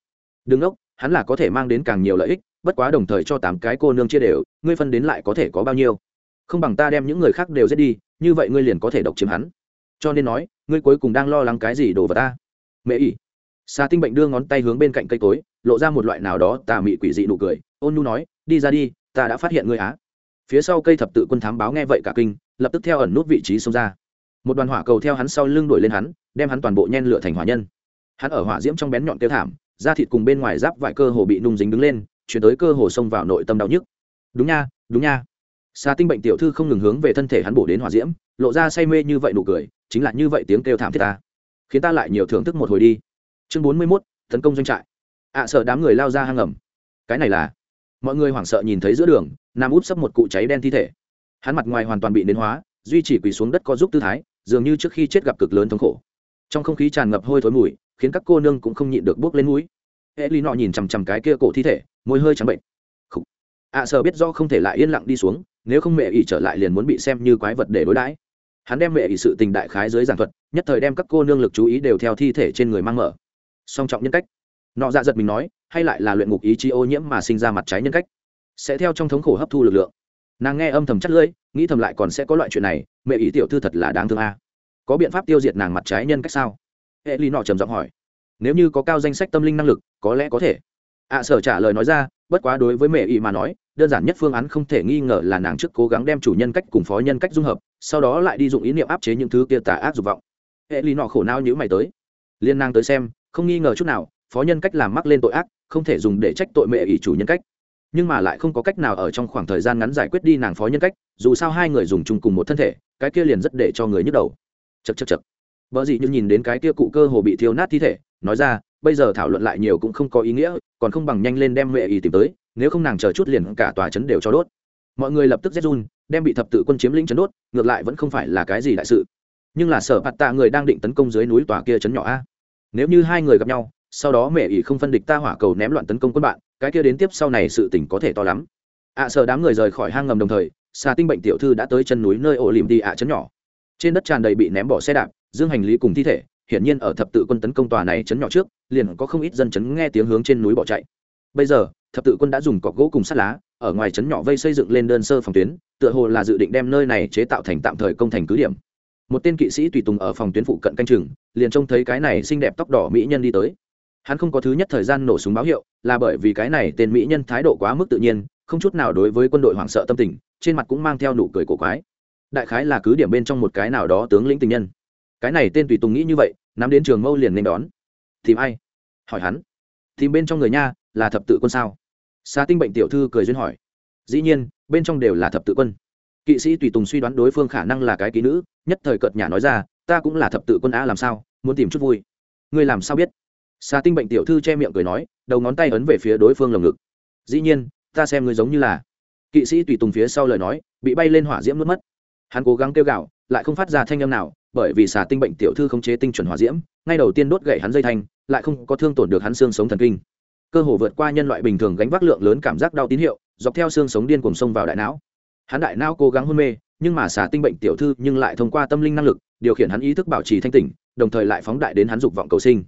Đừng ốc hắn là có thể mang đến càng nhiều lợi ích, bất quá đồng thời cho tám cái cô nương chia đều, ngươi phân đến lại có thể có bao nhiêu? Không bằng ta đem những người khác đều giết đi, như vậy ngươi liền có thể độc chiếm hắn. Cho nên nói, ngươi cuối cùng đang lo lắng cái gì đồ vào ta? Mẹ ỉ. Xà tinh bệnh đưa ngón tay hướng bên cạnh cây cối, lộ ra một loại nào đó tà mị quỷ dị nụ cười. Ôn nhu nói, đi ra đi, ta đã phát hiện ngươi á. Phía sau cây thập tự quân thám báo nghe vậy cả kinh, lập tức theo ẩn nút vị trí xông ra. Một đoàn hỏa cầu theo hắn sau lưng đuổi lên hắn, đem hắn toàn bộ nhen lửa thành hỏa nhân. Hắn ở hỏa diễm trong bén nhọn tiêu thảm, da thịt cùng bên ngoài giáp vải cơ hồ bị nung dính đứng lên, chuyển tới cơ hồ xông vào nội tâm đau nhức. Đúng nha đúng nha xà tinh bệnh tiểu thư không ngừng hướng về thân thể hắn bổ đến hỏa diễm, lộ ra say mê như vậy nụ cười, chính là như vậy tiếng kêu thảm thiết ta. Khiến ta lại nhiều thưởng thức một hồi đi. Chương bốn mươi mốt, tấn công doanh trại. Ạ sợ đám người lao ra hang ngầm cái này là, mọi người hoảng sợ nhìn thấy giữa đường, nam út sấp một cụ cháy đen thi thể. Hắn mặt ngoài hoàn toàn bị nến hóa, duy chỉ quỳ xuống đất có giúp tư thái, dường như trước khi chết gặp cực lớn thống khổ. Trong không khí tràn ngập hôi thối mùi, khiến các cô nương cũng không nhịn được bước lên mũi hệ lý nọ nhìn chằm chằm cái kia cổ thi thể, môi hơi trắng bệnh. Ạ sợ biết do không thể lại yên lặng đi xuống nếu không mẹ ỷ trở lại liền muốn bị xem như quái vật để đối đãi. Hắn đem mẹ ỷ sự tình đại khái dưới giảng thuật, nhất thời đem các cô nương lực chú ý đều theo thi thể trên người mang mở. Song trọng nhân cách. Nọ dạ giật mình nói, hay lại là luyện ngục ý chí ô nhiễm mà sinh ra mặt trái nhân cách. Sẽ theo trong thống khổ hấp thu lực lượng. Nàng nghe âm thầm chắc lưỡi, nghĩ thầm lại còn sẽ có loại chuyện này, mẹ ý tiểu thư thật là đáng thương a. Có biện pháp tiêu diệt nàng mặt trái nhân cách sao? Hệ ly nọ trầm giọng hỏi. Nếu như có cao danh sách tâm linh năng lực, có lẽ có thể. Ạ sở trả lời nói ra bất quá đối với mẹ ý mà nói, đơn giản nhất phương án không thể nghi ngờ là nàng trước cố gắng đem chủ nhân cách cùng phó nhân cách dung hợp, sau đó lại đi dụng ý niệm áp chế những thứ kia tà ác dục vọng. Hệ lý nọ khổ não nhữ mày tới. Liên nàng tới xem, không nghi ngờ chút nào, phó nhân cách làm mắc lên tội ác, không thể dùng để trách tội mẹ ỷ chủ nhân cách. Nhưng mà lại không có cách nào ở trong khoảng thời gian ngắn giải quyết đi nàng phó nhân cách, dù sao hai người dùng chung cùng một thân thể, cái kia liền rất để cho người nhức đầu. Chật chật chật vợ gì như nhìn đến cái kia cụ cơ hồ bị thiêu nát thi thể, nói ra bây giờ thảo luận lại nhiều cũng không có ý nghĩa còn không bằng nhanh lên đem mẹ ý tìm tới nếu không nàng chờ chút liền cả tòa chấn đều cho đốt. Mọi người lập tức rét run đem bị thập tự quân chiếm lĩnh chấn đốt ngược lại vẫn không phải là cái gì đại sự. Nhưng là sở bạt tạ người đang định tấn công dưới núi tòa kia chấn nhỏ a. Nếu như hai người gặp nhau sau đó mẹ ỷ không phân địch ta hỏa cầu ném loạn tấn công quân bạn cái kia đến tiếp sau này sự tình có thể to lắm. Ạ à, sợ đám người rời khỏi hang ngầm đồng thời xà tinh bệnh tiểu thư đã tới chân núi nơi ổ lìm đi ạ chấn nhỏ. Trên đất tràn đầy bị ném bỏ xe đạp dương hành lý cùng thi thể hiển nhiên ở thập tự quân tấn công tòa này chấn nhỏ trước, liền có không ít dân chấn nghe tiếng hướng trên núi bỏ chạy. Bây giờ, thập tự quân đã dùng cọc gỗ cùng sắt lá, ở ngoài chấn nhỏ vây xây dựng lên đơn sơ phòng tuyến, tựa hồ là dự định đem nơi này chế tạo thành tạm thời công thành cứ điểm. Một tên kỵ sĩ tùy tùng ở phòng tuyến phụ cận canh chừng, liền trông thấy cái này xinh đẹp tóc đỏ mỹ nhân đi tới. Hắn không có thứ nhất thời gian nổ súng báo hiệu, là bởi vì cái này tên mỹ nhân thái độ quá mức tự nhiên, không chút nào đối với quân đội hoảng sợ tâm tình, trên mặt cũng mang theo nụ cười cổ quái. Đại khái là cứ điểm bên trong một cái nào đó tướng lĩnh tình nhân cái này tên tùy tùng nghĩ như vậy, nắm đến trường mâu liền nên đón. Tìm ai? Hỏi hắn. Tìm bên trong người nha, là thập tự quân sao? Xá tinh bệnh tiểu thư cười duyên hỏi. Dĩ nhiên, bên trong đều là thập tự quân. Kỵ sĩ tùy tùng suy đoán đối phương khả năng là cái ký nữ, nhất thời cợt nhà nói ra, ta cũng là thập tự quân á làm sao, muốn tìm chút vui. Ngươi làm sao biết? Xà tinh bệnh tiểu thư che miệng cười nói, đầu ngón tay ấn về phía đối phương lồng ngực. Dĩ nhiên, ta xem ngươi giống như là. Kỵ sĩ tùy tùng phía sau lời nói, bị bay lên hỏa diễm mất mất. Hắn cố gắng kêu gạo lại không phát ra thanh âm nào bởi vì xà tinh bệnh tiểu thư không chế tinh chuẩn hòa diễm, ngay đầu tiên đốt gậy hắn dây thanh, lại không có thương tổn được hắn xương sống thần kinh. Cơ hồ vượt qua nhân loại bình thường gánh vác lượng lớn cảm giác đau tín hiệu, dọc theo xương sống điên cùng sông vào đại não. Hắn đại não cố gắng hôn mê, nhưng mà xả tinh bệnh tiểu thư nhưng lại thông qua tâm linh năng lực, điều khiển hắn ý thức bảo trì thanh tỉnh, đồng thời lại phóng đại đến hắn dục vọng cầu sinh.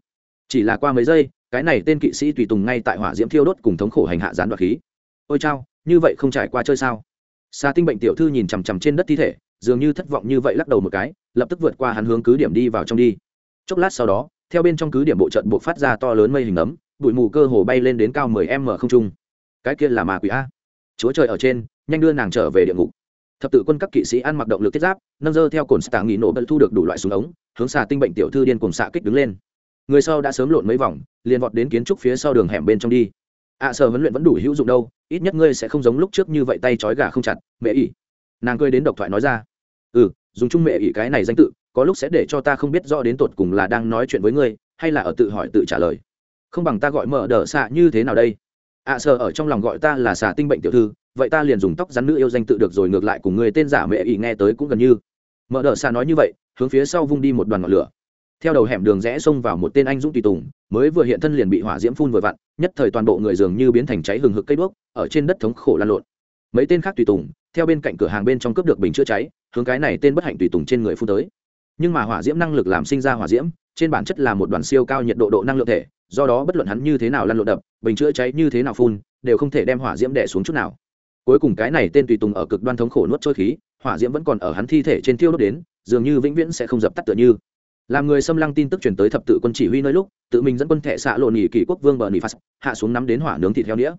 Chỉ là qua mấy giây, cái này tên kỵ sĩ tùy tùng ngay tại hỏa diễm thiêu đốt cùng thống khổ hành hạ gián đoạt khí. Ôi chao, như vậy không trải qua chơi sao? Xà tinh bệnh tiểu thư nhìn chằm chằm trên đất thi thể, dường như thất vọng như vậy lắc đầu một cái lập tức vượt qua hắn hướng cứ điểm đi vào trong đi. Chốc lát sau đó theo bên trong cứ điểm bộ trận bộ phát ra to lớn mây hình ấm bụi mù cơ hồ bay lên đến cao mười m không trung. Cái kia là ma quỷ a. Chúa trời ở trên nhanh đưa nàng trở về địa ngục. Thập tự quân các kỵ sĩ ăn mặc động lực thiết giáp nâng dơ theo cồn stạng nghỉ nổ bật thu được đủ loại súng ống hướng xà tinh bệnh tiểu thư điên cùng xạ kích đứng lên. Người sau đã sớm lộn mấy vòng liền vọt đến kiến trúc phía sau đường hẻm bên trong đi. Ạ à, sở huấn luyện vẫn đủ hữu dụng đâu ít nhất ngươi sẽ không giống lúc trước như vậy tay trói gà không chặt mẹ ỉ. Nàng cười đến độc thoại nói ra. Ừ dùng trung mẹ ỉ cái này danh tự có lúc sẽ để cho ta không biết rõ đến tột cùng là đang nói chuyện với ngươi hay là ở tự hỏi tự trả lời. Không bằng ta gọi mở đờ xạ như thế nào đây? Ạ à, ở trong lòng gọi ta là xà tinh bệnh tiểu thư vậy ta liền dùng tóc rắn nữ yêu danh tự được rồi ngược lại cùng người tên giả mẹ ỉ nghe tới cũng gần như. Mở đờ xạ nói như vậy hướng phía sau vung đi một đoàn ngọn lửa. Theo đầu hẻm đường rẽ xông vào một tên anh dũng tùy tùng mới vừa hiện thân liền bị hỏa diễm phun vừa vặn nhất thời toàn bộ người dường như biến thành cháy hừng hực cây đuốc ở trên đất thống khổ lan lộn. Mấy tên khác tùy tùng theo bên cạnh cửa hàng bên trong cướp được bình chữa cháy hướng cái này tên bất hạnh tùy tùng trên người phun tới. Nhưng mà hỏa diễm năng lực làm sinh ra hỏa diễm, trên bản chất là một đoàn siêu cao nhiệt độ độ năng lượng thể, do đó bất luận hắn như thế nào lăn lộn đập, bình chữa cháy như thế nào phun, đều không thể đem hỏa diễm đẻ xuống chút nào. Cuối cùng cái này tên tùy tùng ở cực đoan thống khổ nuốt trôi khí, hỏa diễm vẫn còn ở hắn thi thể trên thiêu đốt đến, dường như vĩnh viễn sẽ không dập tắt tựa như. Làm người xâm lăng tin tức truyền tới thập tự quân chỉ huy nơi lúc, tự mình dẫn quân thệ xạ lộ nhị kỷ quốc vương bờ nỉ phạt, hạ xuống nắm đến hỏa nướng thịt heo đĩa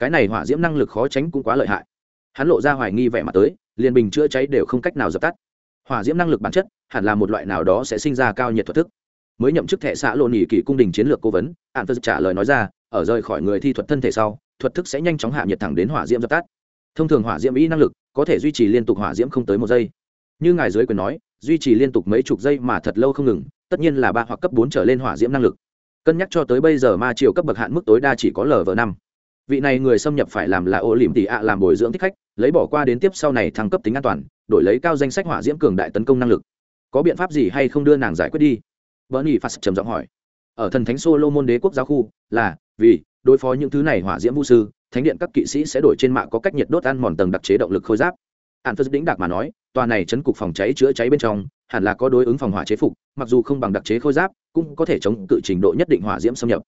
cái này hỏa diễm năng lực khó tránh cũng quá lợi hại. Hắn lộ ra hoài nghi vẻ mặt tới liền bình chữa cháy đều không cách nào dập tắt. Hỏa diễm năng lực bản chất, hẳn là một loại nào đó sẽ sinh ra cao nhiệt thuật thức. Mới nhậm chức thệ xã lộ nhị kỷ cung đình chiến lược cố vấn ạn phật trả lời nói ra, ở rời khỏi người thi thuật thân thể sau, thuật thức sẽ nhanh chóng hạ nhiệt thẳng đến hỏa diễm dập tắt. Thông thường hỏa diễm ý năng lực có thể duy trì liên tục hỏa diễm không tới một giây. Như ngài dưới quyền nói, duy trì liên tục mấy chục giây mà thật lâu không ngừng, tất nhiên là ba hoặc cấp bốn trở lên hỏa diễm năng lực. Cân nhắc cho tới bây giờ ma triều cấp bậc hạn mức tối đa chỉ có lv năm vị này người xâm nhập phải làm là ô liềm tỉ ạ, làm bồi dưỡng thích khách, lấy bỏ qua đến tiếp sau này thăng cấp tính an toàn, đổi lấy cao danh sách hỏa diễm cường đại tấn công năng lực. Có biện pháp gì hay không đưa nàng giải quyết đi? Vợ nhị phát trầm giọng hỏi. Ở thần thánh solo môn đế quốc giáo khu, là, vì, đối phó những thứ này hỏa diễm vũ sư, thánh điện các kỵ sĩ sẽ đổi trên mạng có cách nhiệt đốt ăn mòn tầng đặc chế động lực khôi giáp. An phật đĩnh đạc mà nói, tòa này chấn cục phòng cháy chữa cháy bên trong, hẳn là có đối ứng phòng hỏa chế phục, mặc dù không bằng đặc chế khôi giáp, cũng có thể chống cự trình độ nhất định hỏa diễm xâm nhập.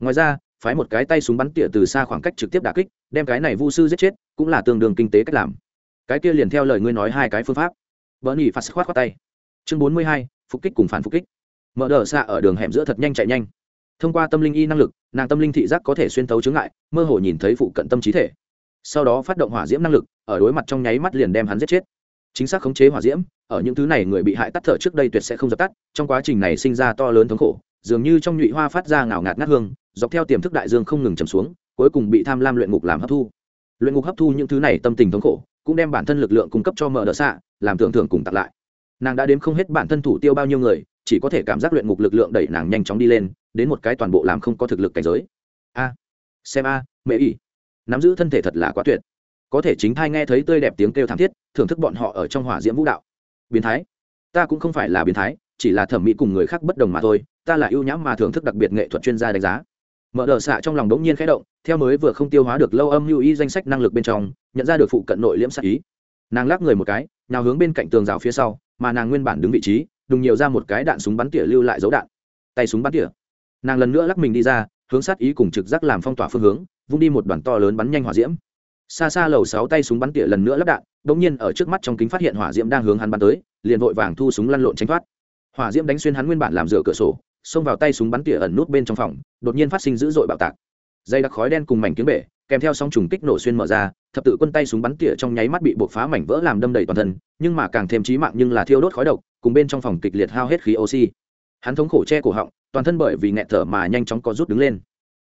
Ngoài ra phái một cái tay súng bắn tỉa từ xa khoảng cách trực tiếp đà kích, đem cái này vu sư giết chết, cũng là tương đương kinh tế cách làm. Cái kia liền theo lời ngươi nói hai cái phương pháp. Vợ nhị phạt khoát khoát tay. Chương bốn mươi hai, phục kích cùng phản phục kích. Mở đờ xạ ở đường hẻm giữa thật nhanh chạy nhanh. Thông qua tâm linh y năng lực, nàng tâm linh thị giác có thể xuyên thấu chướng ngại, mơ hồ nhìn thấy phụ cận tâm trí thể. Sau đó phát động hỏa diễm năng lực, ở đối mặt trong nháy mắt liền đem hắn giết chết. Chính xác khống chế hỏa diễm, ở những thứ này người bị hại tắt thở trước đây tuyệt sẽ không dập tắt, trong quá trình này sinh ra to lớn thống khổ, dường như trong nhụy hoa phát ra ngào ngạt ngát hương dọc theo tiềm thức đại dương không ngừng chầm xuống, cuối cùng bị tham lam luyện ngục làm hấp thu. Luyện ngục hấp thu những thứ này tâm tình thống khổ, cũng đem bản thân lực lượng cung cấp cho mở đỡ xạ, làm tưởng thưởng cùng tặng lại. Nàng đã đếm không hết bản thân thủ tiêu bao nhiêu người, chỉ có thể cảm giác luyện ngục lực lượng đẩy nàng nhanh chóng đi lên, đến một cái toàn bộ làm không có thực lực cảnh giới. A, xem a, mẹ ỉ. Nắm giữ thân thể thật là quá tuyệt. Có thể chính thai nghe thấy tươi đẹp tiếng kêu thảm thiết, thưởng thức bọn họ ở trong hỏa diễm vũ đạo. Biến thái. Ta cũng không phải là biến thái, chỉ là thẩm mỹ cùng người khác bất đồng mà thôi, ta là ưu nhãm mà thưởng thức đặc biệt nghệ thuật chuyên gia đánh giá mở đờ xạ trong lòng đống nhiên khẽ động, theo mới vừa không tiêu hóa được lâu âm lưu ý danh sách năng lực bên trong, nhận ra được phụ cận nội liễm sắc ý. Nàng lắc người một cái nào hướng bên cạnh tường rào phía sau, mà nàng nguyên bản đứng vị trí, đùng nhiều ra một cái đạn súng bắn tỉa lưu lại dấu đạn. Tay súng bắn tỉa. Nàng lần nữa lắc mình đi ra, hướng sát ý cùng trực giác làm phong tỏa phương hướng, vung đi một đoàn to lớn bắn nhanh hỏa diễm. Xa xa lầu sáu tay súng bắn tỉa lần nữa lắp đạn đ ỗ n g nhiên ở trước mắt trong kính phát hiện hỏa diễm đang hướng hắn bắn tới, liền vội vàng thu súng lăn lộn tránh thoát. Hỏa diễm đánh xuyên hắn nguyên bản làm rửa cửa sổ xông vào tay súng bắn tỉa ẩn nút bên trong phòng, đột nhiên phát sinh dữ dội bạo tạc. Dây đặc khói đen cùng mảnh kiếm bể, kèm theo song trùng kích nổ xuyên mở ra, thập tự quân tay súng bắn tỉa trong nháy mắt bị buộc phá mảnh vỡ làm đâm đầy toàn thân, nhưng mà càng thêm trí mạng nhưng là thiêu đốt khói độc, cùng bên trong phòng kịch liệt hao hết khí oxy. Hắn thống khổ che cổ họng, toàn thân bởi vì nghẹt thở mà nhanh chóng có rút đứng lên.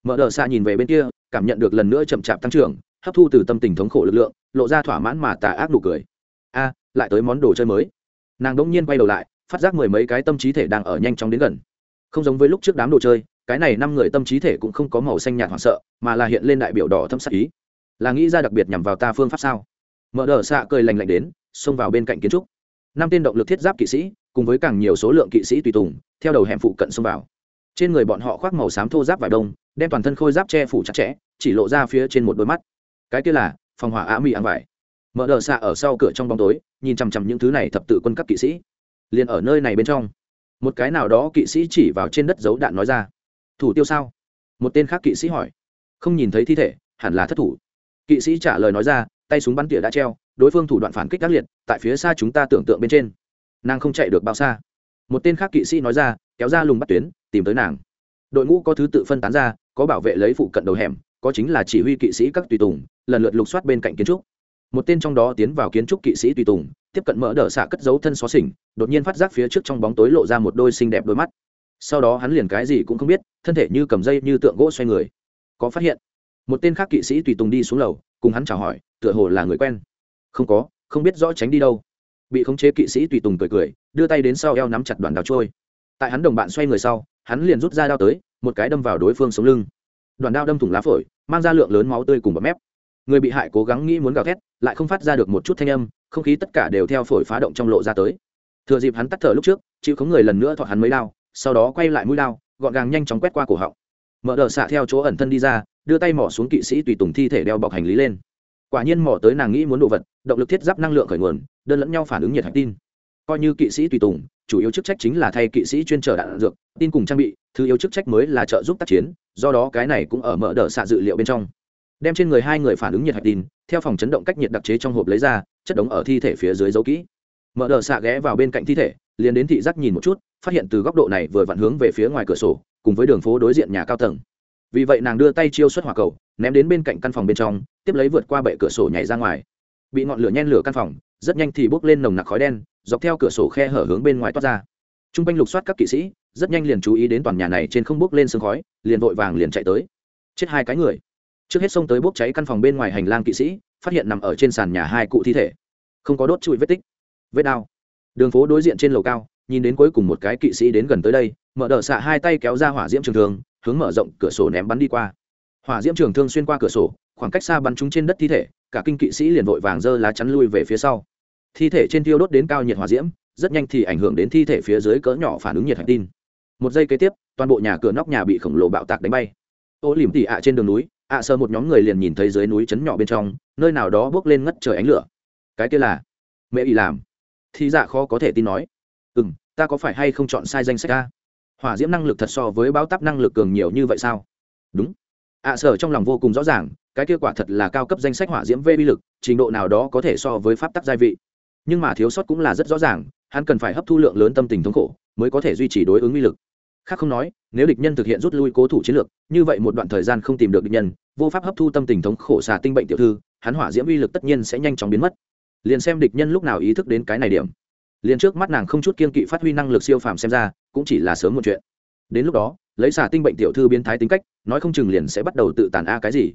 Mở đờ xa nhìn về bên kia, cảm nhận được lần nữa chậm chạp tăng trưởng, hấp thu từ tâm tình thống khổ lực lượng, lộ ra thỏa mãn mà tà ác nụ cười. A, lại tới món đồ chơi mới. Nàng đ ỗ n g nhiên quay đầu lại, phát giác mười mấy cái tâm trí thể đang ở nhanh chóng đến gần không giống với lúc trước đám đồ chơi, cái này năm người tâm trí thể cũng không có màu xanh nhạt hoảng sợ, mà là hiện lên đại biểu đỏ thâm sắc ý. Là nghĩ ra đặc biệt nhằm vào ta phương pháp sao? Mở đờ xạ cười lành lạnh đến, xông vào bên cạnh kiến trúc. Năm tên động lực thiết giáp kỵ sĩ, cùng với càng nhiều số lượng kỵ sĩ tùy tùng, theo đầu hẻm phụ cận xông vào. Trên người bọn họ khoác màu xám thô giáp vải đông, đem toàn thân khôi giáp che phủ chặt chẽ, chỉ lộ ra phía trên một đôi mắt. Cái kia là, phòng hỏa á mỹ ăn vải. Mở đờ xạ ở sau cửa trong bóng tối, nhìn chằm chằm những thứ này thập tự quân các kỵ sĩ. Liền ở nơi này bên trong một cái nào đó kỵ sĩ chỉ vào trên đất giấu đạn nói ra. Thủ tiêu sao? Một tên khác kỵ sĩ hỏi. Không nhìn thấy thi thể, hẳn là thất thủ. Kỵ sĩ trả lời nói ra, tay súng bắn tỉa đã treo, đối phương thủ đoạn phản kích ác liệt, tại phía xa chúng ta tưởng tượng bên trên. Nàng không chạy được bao xa. Một tên khác kỵ sĩ nói ra, kéo ra lùng bắt tuyến, tìm tới nàng. Đội ngũ có thứ tự phân tán ra, có bảo vệ lấy phụ cận đầu hẻm, có chính là chỉ huy kỵ sĩ các tùy tùng, lần lượt lục soát bên cạnh kiến trúc. Một tên trong đó tiến vào kiến trúc kỵ sĩ tùy tùng tiếp cận mở đỡ xạ cất giấu thân xó xỉnh, đột nhiên phát giác phía trước trong bóng tối lộ ra một đôi xinh đẹp đôi mắt. Sau đó hắn liền cái gì cũng không biết, thân thể như cầm dây như tượng gỗ xoay người. Có phát hiện? Một tên khác kỵ sĩ tùy tùng đi xuống lầu, cùng hắn chào hỏi, tựa hồ là người quen. Không có, không biết rõ tránh đi đâu. Bị khống chế kỵ sĩ tùy tùng cười cười, đưa tay đến sau eo nắm chặt đoàn đào trôi. Tại hắn đồng bạn xoay người sau, hắn liền rút ra đao tới, một cái đâm vào đối phương sống lưng. Đoàn đao đâm thủng lá phổi, mang ra lượng lớn máu tươi cùng bọt mép. Người bị hại cố gắng nghĩ muốn gào thét, lại không phát ra được một chút thanh âm không khí tất cả đều theo phổi phá động trong lộ ra tới. Thừa dịp hắn tắt thở lúc trước, chịu khống người lần nữa thọ hắn mới đao, sau đó quay lại mũi đao, gọn gàng nhanh chóng quét qua cổ họng. Mở đờ xạ theo chỗ ẩn thân đi ra, đưa tay mỏ xuống kỵ sĩ tùy tùng thi thể đeo bọc hành lý lên. Quả nhiên mỏ tới nàng nghĩ muốn đồ vật, động lực thiết giáp năng lượng khởi nguồn, đơn lẫn nhau phản ứng nhiệt hạch tin. Coi như kỵ sĩ tùy tùng, chủ yếu chức trách chính là thay kỵ sĩ chuyên trở đạn dược, tin cùng trang bị, thứ yếu chức trách mới là trợ giúp tác chiến, do đó cái này cũng ở mở đờ xạ dự liệu bên trong đem trên người hai người phản ứng nhiệt hạch tin, theo phòng chấn động cách nhiệt đặc chế trong hộp lấy ra, chất đống ở thi thể phía dưới dấu kỹ. Mở đờ xạ ghé vào bên cạnh thi thể, liền đến thị giác nhìn một chút, phát hiện từ góc độ này vừa vặn hướng về phía ngoài cửa sổ, cùng với đường phố đối diện nhà cao tầng. Vì vậy nàng đưa tay chiêu xuất hỏa cầu, ném đến bên cạnh căn phòng bên trong, tiếp lấy vượt qua bệ cửa sổ nhảy ra ngoài. Bị ngọn lửa nhen lửa căn phòng, rất nhanh thì bốc lên nồng nặc khói đen, dọc theo cửa sổ khe hở hướng bên ngoài toát ra. T r u n g quanh lục soát các kỵ sĩ, rất nhanh liền chú ý đến toàn nhà này trên không bốc lên sương khói, liền vội vàng liền chạy tới. Chết hai cái người trước hết xông tới bốc cháy căn phòng bên ngoài hành lang kỵ sĩ phát hiện nằm ở trên sàn nhà hai cụ thi thể. Không có đốt trụi vết tích vết đao đường phố đối diện trên lầu cao nhìn đến cuối cùng một cái kỵ sĩ đến gần tới đây mở đ ợ xạ hai tay kéo ra hỏa diễm trường thương, hướng mở rộng cửa sổ ném bắn đi qua. Hỏa diễm trường thương xuyên qua cửa sổ khoảng cách xa bắn trúng trên đất thi thể cả kinh kỵ sĩ liền vội vàng giơ lá chắn lui về phía sau. Thi thể trên thiêu đốt đến cao nhiệt hỏa diễm rất nhanh thì ảnh hưởng đến thi thể phía dưới cỡ nhỏ phản ứng nhiệt hạch tin. Một giây kế tiếp toàn bộ nhà cửa nóc nhà bị khổng lồ bạo tạc đánh bay. Ô lìm tỉ ạ trên đường núi ạ sơ một nhóm người liền nhìn thấy dưới núi chấn nhỏ bên trong, nơi nào đó bước lên ngất trời ánh lửa. Cái kia là, mẹ ỷ làm. Thì dạ khó có thể tin nói. Ừ m ta có phải hay không chọn sai danh sách ta hỏa diễm năng lực thật so với báo táp năng lực cường nhiều như vậy sao? Đúng. ạ sở trong lòng vô cùng rõ ràng, cái kia quả thật là cao cấp danh sách hỏa diễm vê bi lực, trình độ nào đó có thể so với pháp tắc gia vị. Nhưng mà thiếu sót cũng là rất rõ ràng, hắn cần phải hấp thu lượng lớn tâm tình thống khổ, mới có thể duy trì đối ứng uy lực khác không nói, nếu địch nhân thực hiện rút lui cố thủ chiến lược, như vậy một đoạn thời gian không tìm được địch nhân, vô pháp hấp thu tâm tình thống khổ xà tinh bệnh tiểu thư, hắn hỏa diễm uy lực tất nhiên sẽ nhanh chóng biến mất. Liền xem địch nhân lúc nào ý thức đến cái này điểm. Liền trước mắt nàng không chút kiên kỵ phát huy năng lực siêu phàm xem ra, cũng chỉ là sớm một chuyện. Đến lúc đó, lấy xả tinh bệnh tiểu thư biến thái tính cách, nói không chừng liền sẽ bắt đầu tự tàn a cái gì.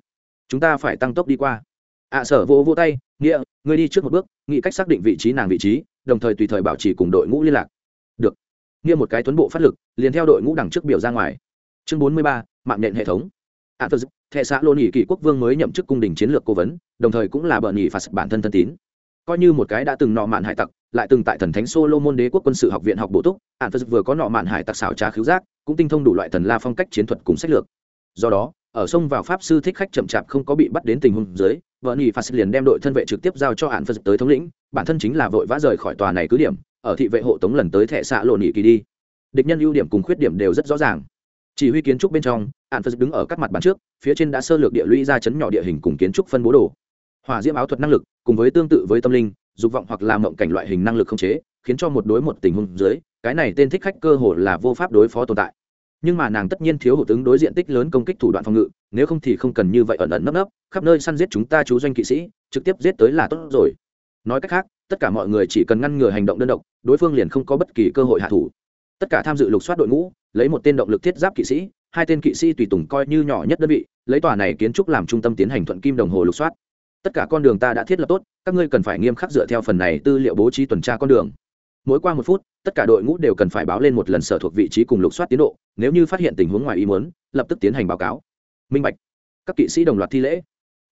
Chúng ta phải tăng tốc đi qua. Ạ sở vô vô tay, nghĩa, ngươi đi trước một bước, nghĩ cách xác định vị trí nàng vị trí, đồng thời tùy thời bảo trì cùng đội ngũ liên lạc. Được nghiêng một cái tuấn bộ phát lực, liền theo đội ngũ đằng trước biểu ra ngoài. Chương bốn mươi ba, mạng nhện hệ thống. Ạ phật thệ xã lô Nỉ kỳ quốc vương mới nhậm chức cung đình chiến lược cố vấn, đồng thời cũng là bờ nhị phạt bản thân thân tín. Coi như một cái đã từng nọ mạn hải tặc, lại từng tại thần thánh solo môn đế quốc quân sự học viện học bổ túc ạn phật vừa có nọ mạn hải tặc xảo trá khứu giác, cũng tinh thông đủ loại thần la phong cách chiến thuật cùng sách lược. Do đó, ở sông vào pháp sư thích khách chậm chạp không có bị bắt đến tình huống dưới vợ nhị phạt liền đem đội thân vệ trực tiếp giao cho hạn phật tới thống lĩnh, bản thân chính là vội vã rời khỏi tòa này cứ điểm ở thị vệ hộ tống lần tới thẻ xạ lộ nhị kỳ đi. Địch nhân ưu điểm cùng khuyết điểm đều rất rõ ràng. Chỉ huy kiến trúc bên trong ạn phật đứng ở các mặt bàn trước, phía trên đã sơ lược địa lũy ra chấn nhỏ địa hình cùng kiến trúc phân bố đồ. Hỏa diễm áo thuật năng lực, cùng với tương tự với tâm linh, dục vọng hoặc là mộng cảnh loại hình năng lực không chế, khiến cho một đối một tình huống dưới, cái này tên thích khách cơ hồ là vô pháp đối phó tồn tại. Nhưng mà nàng tất nhiên thiếu hụt ứng đối diện tích lớn công kích thủ đoạn phòng ngự, nếu không thì không cần như vậy ẩn ẩn nấp nấp, khắp nơi săn giết chúng ta chú doanh kỵ sĩ, trực tiếp giết tới là tốt rồi nói cách khác, tất cả mọi người chỉ cần ngăn ngừa hành động đơn độc, đối phương liền không có bất kỳ cơ hội hạ thủ. Tất cả tham dự lục soát đội ngũ, lấy một tên động lực thiết giáp kỵ sĩ, hai tên kỵ sĩ tùy tùng coi như nhỏ nhất đơn vị, lấy tòa này kiến trúc làm trung tâm tiến hành thuận kim đồng hồ lục soát. Tất cả con đường ta đã thiết lập tốt, các ngươi cần phải nghiêm khắc dựa theo phần này tư liệu bố trí tuần tra con đường. Mỗi qua một phút, tất cả đội ngũ đều cần phải báo lên một lần sở thuộc vị trí cùng lục soát tiến độ, nếu như phát hiện tình huống ngoài ý muốn, lập tức tiến hành báo cáo. Minh bạch. Các kỵ sĩ đồng loạt thi lễ.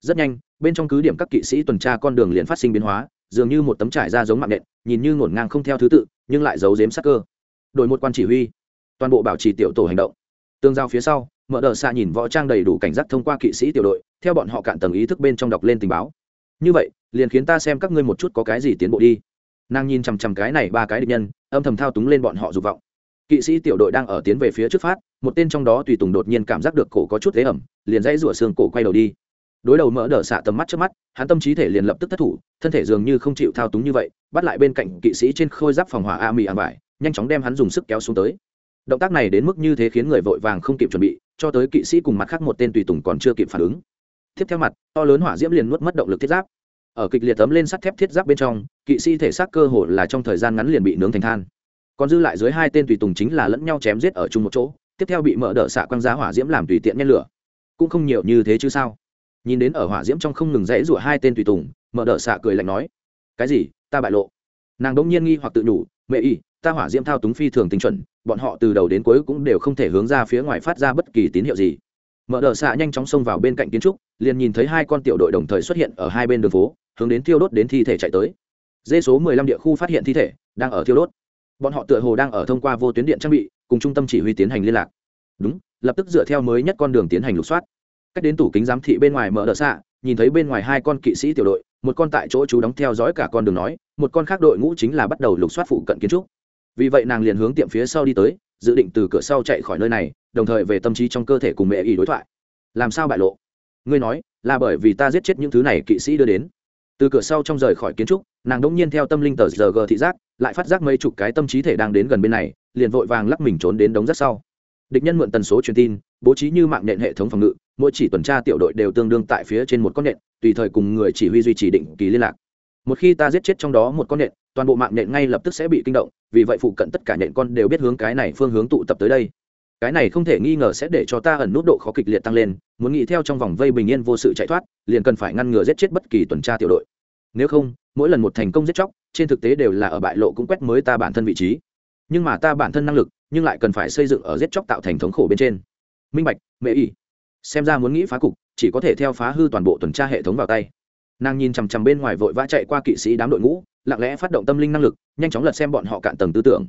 Rất nhanh, bên trong cứ điểm các kỵ sĩ tuần tra con đường liền phát sinh biến hóa dường như một tấm trải ra giống mạng nện, nhìn như ngổn ngang không theo thứ tự, nhưng lại giấu giếm sắc cơ. Đổi một quan chỉ huy. Toàn bộ bảo trì tiểu tổ hành động. Tương giao phía sau, mở đờ xa nhìn võ trang đầy đủ cảnh giác thông qua kỵ sĩ tiểu đội, theo bọn họ cạn tầng ý thức bên trong đọc lên tình báo. Như vậy, liền khiến ta xem các ngươi một chút có cái gì tiến bộ đi. Nàng nhìn chằm chằm cái này ba cái địch nhân, âm thầm thao túng lên bọn họ dục vọng. Kỵ sĩ tiểu đội đang ở tiến về phía trước phát, một tên trong đó tùy tùng đột nhiên cảm giác được cổ có chút thế ẩm, liền dãy rủa xương cổ quay đầu đi đối đầu mỡ đỡ xạ tầm mắt trước mắt, hắn tâm trí thể liền lập tức thất thủ, thân thể dường như không chịu thao túng như vậy, bắt lại bên cạnh kỵ sĩ trên khôi giáp phòng hỏa a mì ảm vải, nhanh chóng đem hắn dùng sức kéo xuống tới. Động tác này đến mức như thế khiến người vội vàng không kịp chuẩn bị, cho tới kỵ sĩ cùng mặt khác một tên tùy tùng còn chưa kịp phản ứng. Tiếp theo mặt, to lớn hỏa diễm liền nuốt mất động lực thiết giáp. Ở kịch liệt tấm lên sắt thép thiết giáp bên trong, kỵ sĩ thể xác cơ hồ là trong thời gian ngắn liền bị nướng thành than. Còn dư lại dưới hai tên tùy tùng chính là lẫn nhau chém giết ở chung một chỗ, tiếp theo bị mở đỡ xạ quăng giá hỏa diễm làm tùy tiện nhen lửa. Cũng không nhiều như thế chứ sao? Nhìn đến ở hỏa diễm trong không ngừng rẽ rủa hai tên tùy tùng, mở đỡ xạ cười lạnh nói, cái gì? Ta bại lộ. Nàng đỗng nhiên nghi hoặc tự nhủ, mẹ y, ta hỏa diễm thao túng phi thường tinh chuẩn, bọn họ từ đầu đến cuối cũng đều không thể hướng ra phía ngoài phát ra bất kỳ tín hiệu gì. Mở đờ xạ nhanh chóng xông vào bên cạnh kiến trúc, liền nhìn thấy hai con tiểu đội đồng thời xuất hiện ở hai bên đường phố, hướng đến thiêu đốt đến thi thể chạy tới. Dê số mười lăm địa khu phát hiện thi thể, đang ở thiêu đốt. Bọn họ tựa hồ đang ở thông qua vô tuyến điện trang bị, cùng trung tâm chỉ huy tiến hành liên lạc. Đúng, lập tức dựa theo mới nhất con đường tiến hành lục soát cách đến tủ kính giám thị bên ngoài mở đợt xạ, nhìn thấy bên ngoài hai con kỵ sĩ tiểu đội, một con tại chỗ chú đóng theo dõi cả con đường nói, một con khác đội ngũ chính là bắt đầu lục soát phụ cận kiến trúc. Vì vậy nàng liền hướng tiệm phía sau đi tới, dự định từ cửa sau chạy khỏi nơi này, đồng thời về tâm trí trong cơ thể cùng mẹ ý đối thoại. Làm sao bại lộ? Ngươi nói, là bởi vì ta giết chết những thứ này kỵ sĩ đưa đến. Từ cửa sau trong rời khỏi kiến trúc, nàng đ ỗ n g nhiên theo tâm linh tờ giờ g thị giác, lại phát giác mấy chục cái tâm trí thể đang đến gần bên này, liền vội vàng lắc mình trốn đến đống rác sau địch nhân mượn tần số truyền tin, bố trí như mạng nhện hệ thống phòng ngự, mỗi chỉ tuần tra tiểu đội đều tương đương tại phía trên một con nhện, tùy thời cùng người chỉ huy duy trì định kỳ liên lạc. Một khi ta giết chết trong đó một con nhện, toàn bộ mạng nhện ngay lập tức sẽ bị kinh động, vì vậy phụ cận tất cả nhện con đều biết hướng cái này phương hướng tụ tập tới đây. Cái này không thể nghi ngờ sẽ để cho ta ẩn nút độ khó kịch liệt tăng lên, muốn nghĩ theo trong vòng vây bình yên vô sự chạy thoát, liền cần phải ngăn ngừa giết chết bất kỳ tuần tra tiểu đội. Nếu không, mỗi lần một thành công giết chóc, trên thực tế đều là ở bại lộ cũng quét mới ta bản thân vị trí. Nhưng mà ta bản thân năng lực nhưng lại cần phải xây dựng ở giết chóc tạo thành thống khổ bên trên. Minh bạch mẹ y. Xem ra muốn nghĩ phá cục, chỉ có thể theo phá hư toàn bộ tuần tra hệ thống vào tay. Nàng nhìn chằm chằm bên ngoài vội vã chạy qua kỵ sĩ đám đội ngũ, lặng lẽ phát động tâm linh năng lực, nhanh chóng lật xem bọn họ cạn tầng tư tưởng.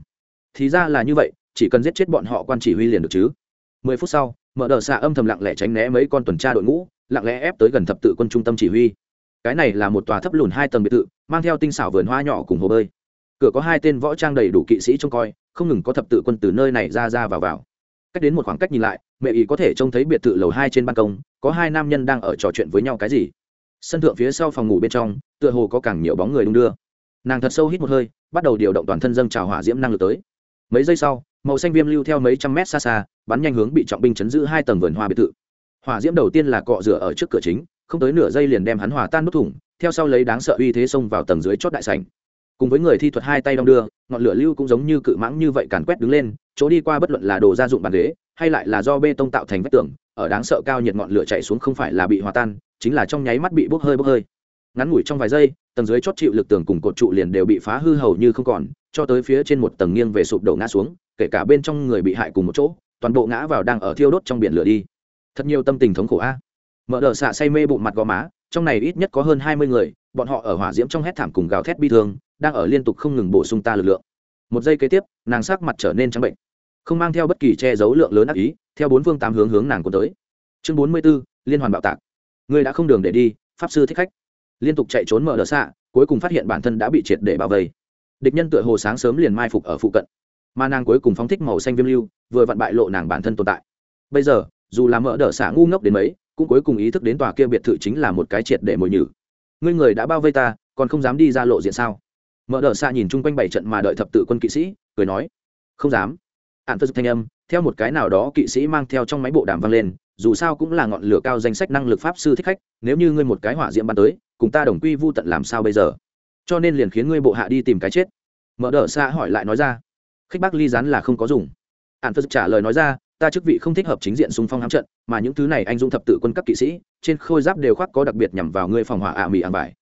Thì ra là như vậy, chỉ cần giết chết bọn họ quan chỉ huy liền được chứ. Mười phút sau, mở đờ xạ âm thầm lặng lẽ tránh né mấy con tuần tra đội ngũ, lặng lẽ ép tới gần thập tự quân trung tâm chỉ huy. Cái này là một tòa thấp lùn hai tầng biệt thự, mang theo tinh xảo vườn hoa nhỏ cùng hồ bơi cửa có hai tên võ trang đầy đủ kỵ sĩ trông coi, không ngừng có thập tự quân từ nơi này ra ra vào vào. Cách đến một khoảng cách nhìn lại, mẹ ý có thể trông thấy biệt thự lầu hai trên ban công, có hai nam nhân đang ở trò chuyện với nhau cái gì. Sân thượng phía sau phòng ngủ bên trong, tựa hồ có càng nhiều bóng người đung đưa. Nàng thật sâu hít một hơi, bắt đầu điều động toàn thân dâng trào hỏa diễm năng lực tới. Mấy giây sau, màu xanh viêm lưu theo mấy trăm mét xa xa, bắn nhanh hướng bị trọng binh chấn giữ hai tầng vườn hoa biệt thự. Hỏa diễm đầu tiên là cọ rửa ở trước cửa chính, không tới nửa giây liền đem hắn hòa tan nút thủng, theo sau lấy đáng sợ uy thế xông vào tầng dưới chót đại sảnh cùng với người thi thuật hai tay đong đưa, ngọn lửa lưu cũng giống như cự mãng như vậy càn quét đứng lên, chỗ đi qua bất luận là đồ gia dụng bàn ghế, hay lại là do bê tông tạo thành vách tường, ở đáng sợ cao nhiệt ngọn lửa chạy xuống không phải là bị hòa tan, chính là trong nháy mắt bị bốc hơi bốc hơi. Ngắn ngủi trong vài giây, tầng dưới chót chịu lực tường cùng cột trụ liền đều bị phá hư hầu như không còn, cho tới phía trên một tầng nghiêng về sụp đổ ngã xuống, kể cả bên trong người bị hại cùng một chỗ, toàn bộ ngã vào đang ở thiêu đốt trong biển lửa đi. Thật nhiều tâm tình thống khổ a. Mở đờ xạ say mê bụng mặt gò má, trong này ít nhất có hơn hai mươi người, bọn họ ở hỏa diễm trong hét thảm cùng gào thét bi thương đang ở liên tục không ngừng bổ sung ta lực lượng. Một giây kế tiếp, nàng sắc mặt trở nên trắng bệnh, không mang theo bất kỳ che giấu lượng lớn ác ý, theo bốn phương tám hướng hướng nàng cuốn tới. Chương bốn mươi b ố liên hoàn bạo tạc. Ngươi đã không đường để đi, pháp sư thích khách. Liên tục chạy trốn mở đờ xạ, cuối cùng phát hiện bản thân đã bị triệt để bao vây. Địch nhân tựa hồ sáng sớm liền mai phục ở phụ cận, mà nàng cuối cùng phóng thích màu xanh viêm lưu, vừa vặn bại lộ nàng bản thân tồn tại. Bây giờ, dù là mở đờ xạ ngu ngốc đến mấy, cũng cuối cùng ý thức đến tòa kia biệt thự chính là một cái triệt để mồi nhử. Ngươi người đã bao vây ta, còn không dám đi ra lộ diện sao? Mở đỡ xạ nhìn chung quanh bảy trận mà đợi thập tự quân kỵ sĩ, cười nói, không dám. Ạn phật thanh âm, theo một cái nào đó kỵ sĩ mang theo trong máy bộ đàm vang lên, dù sao cũng là ngọn lửa cao danh sách năng lực pháp sư thích khách, nếu như ngươi một cái hỏa diễm bắn tới, cùng ta đồng quy vô tận làm sao bây giờ? Cho nên liền khiến ngươi bộ hạ đi tìm cái chết. Mở đ ợ xa hỏi lại nói ra, khích bác ly rán là không có dùng. Ạn phật trả lời nói ra, ta chức vị không thích hợp chính diện xung phong hám trận, mà những thứ này anh dũng thập tự quân các kỵ sĩ, trên khôi giáp đều khoác có đặc biệt nhằm vào ngươi phòng hỏa ạ à mì bài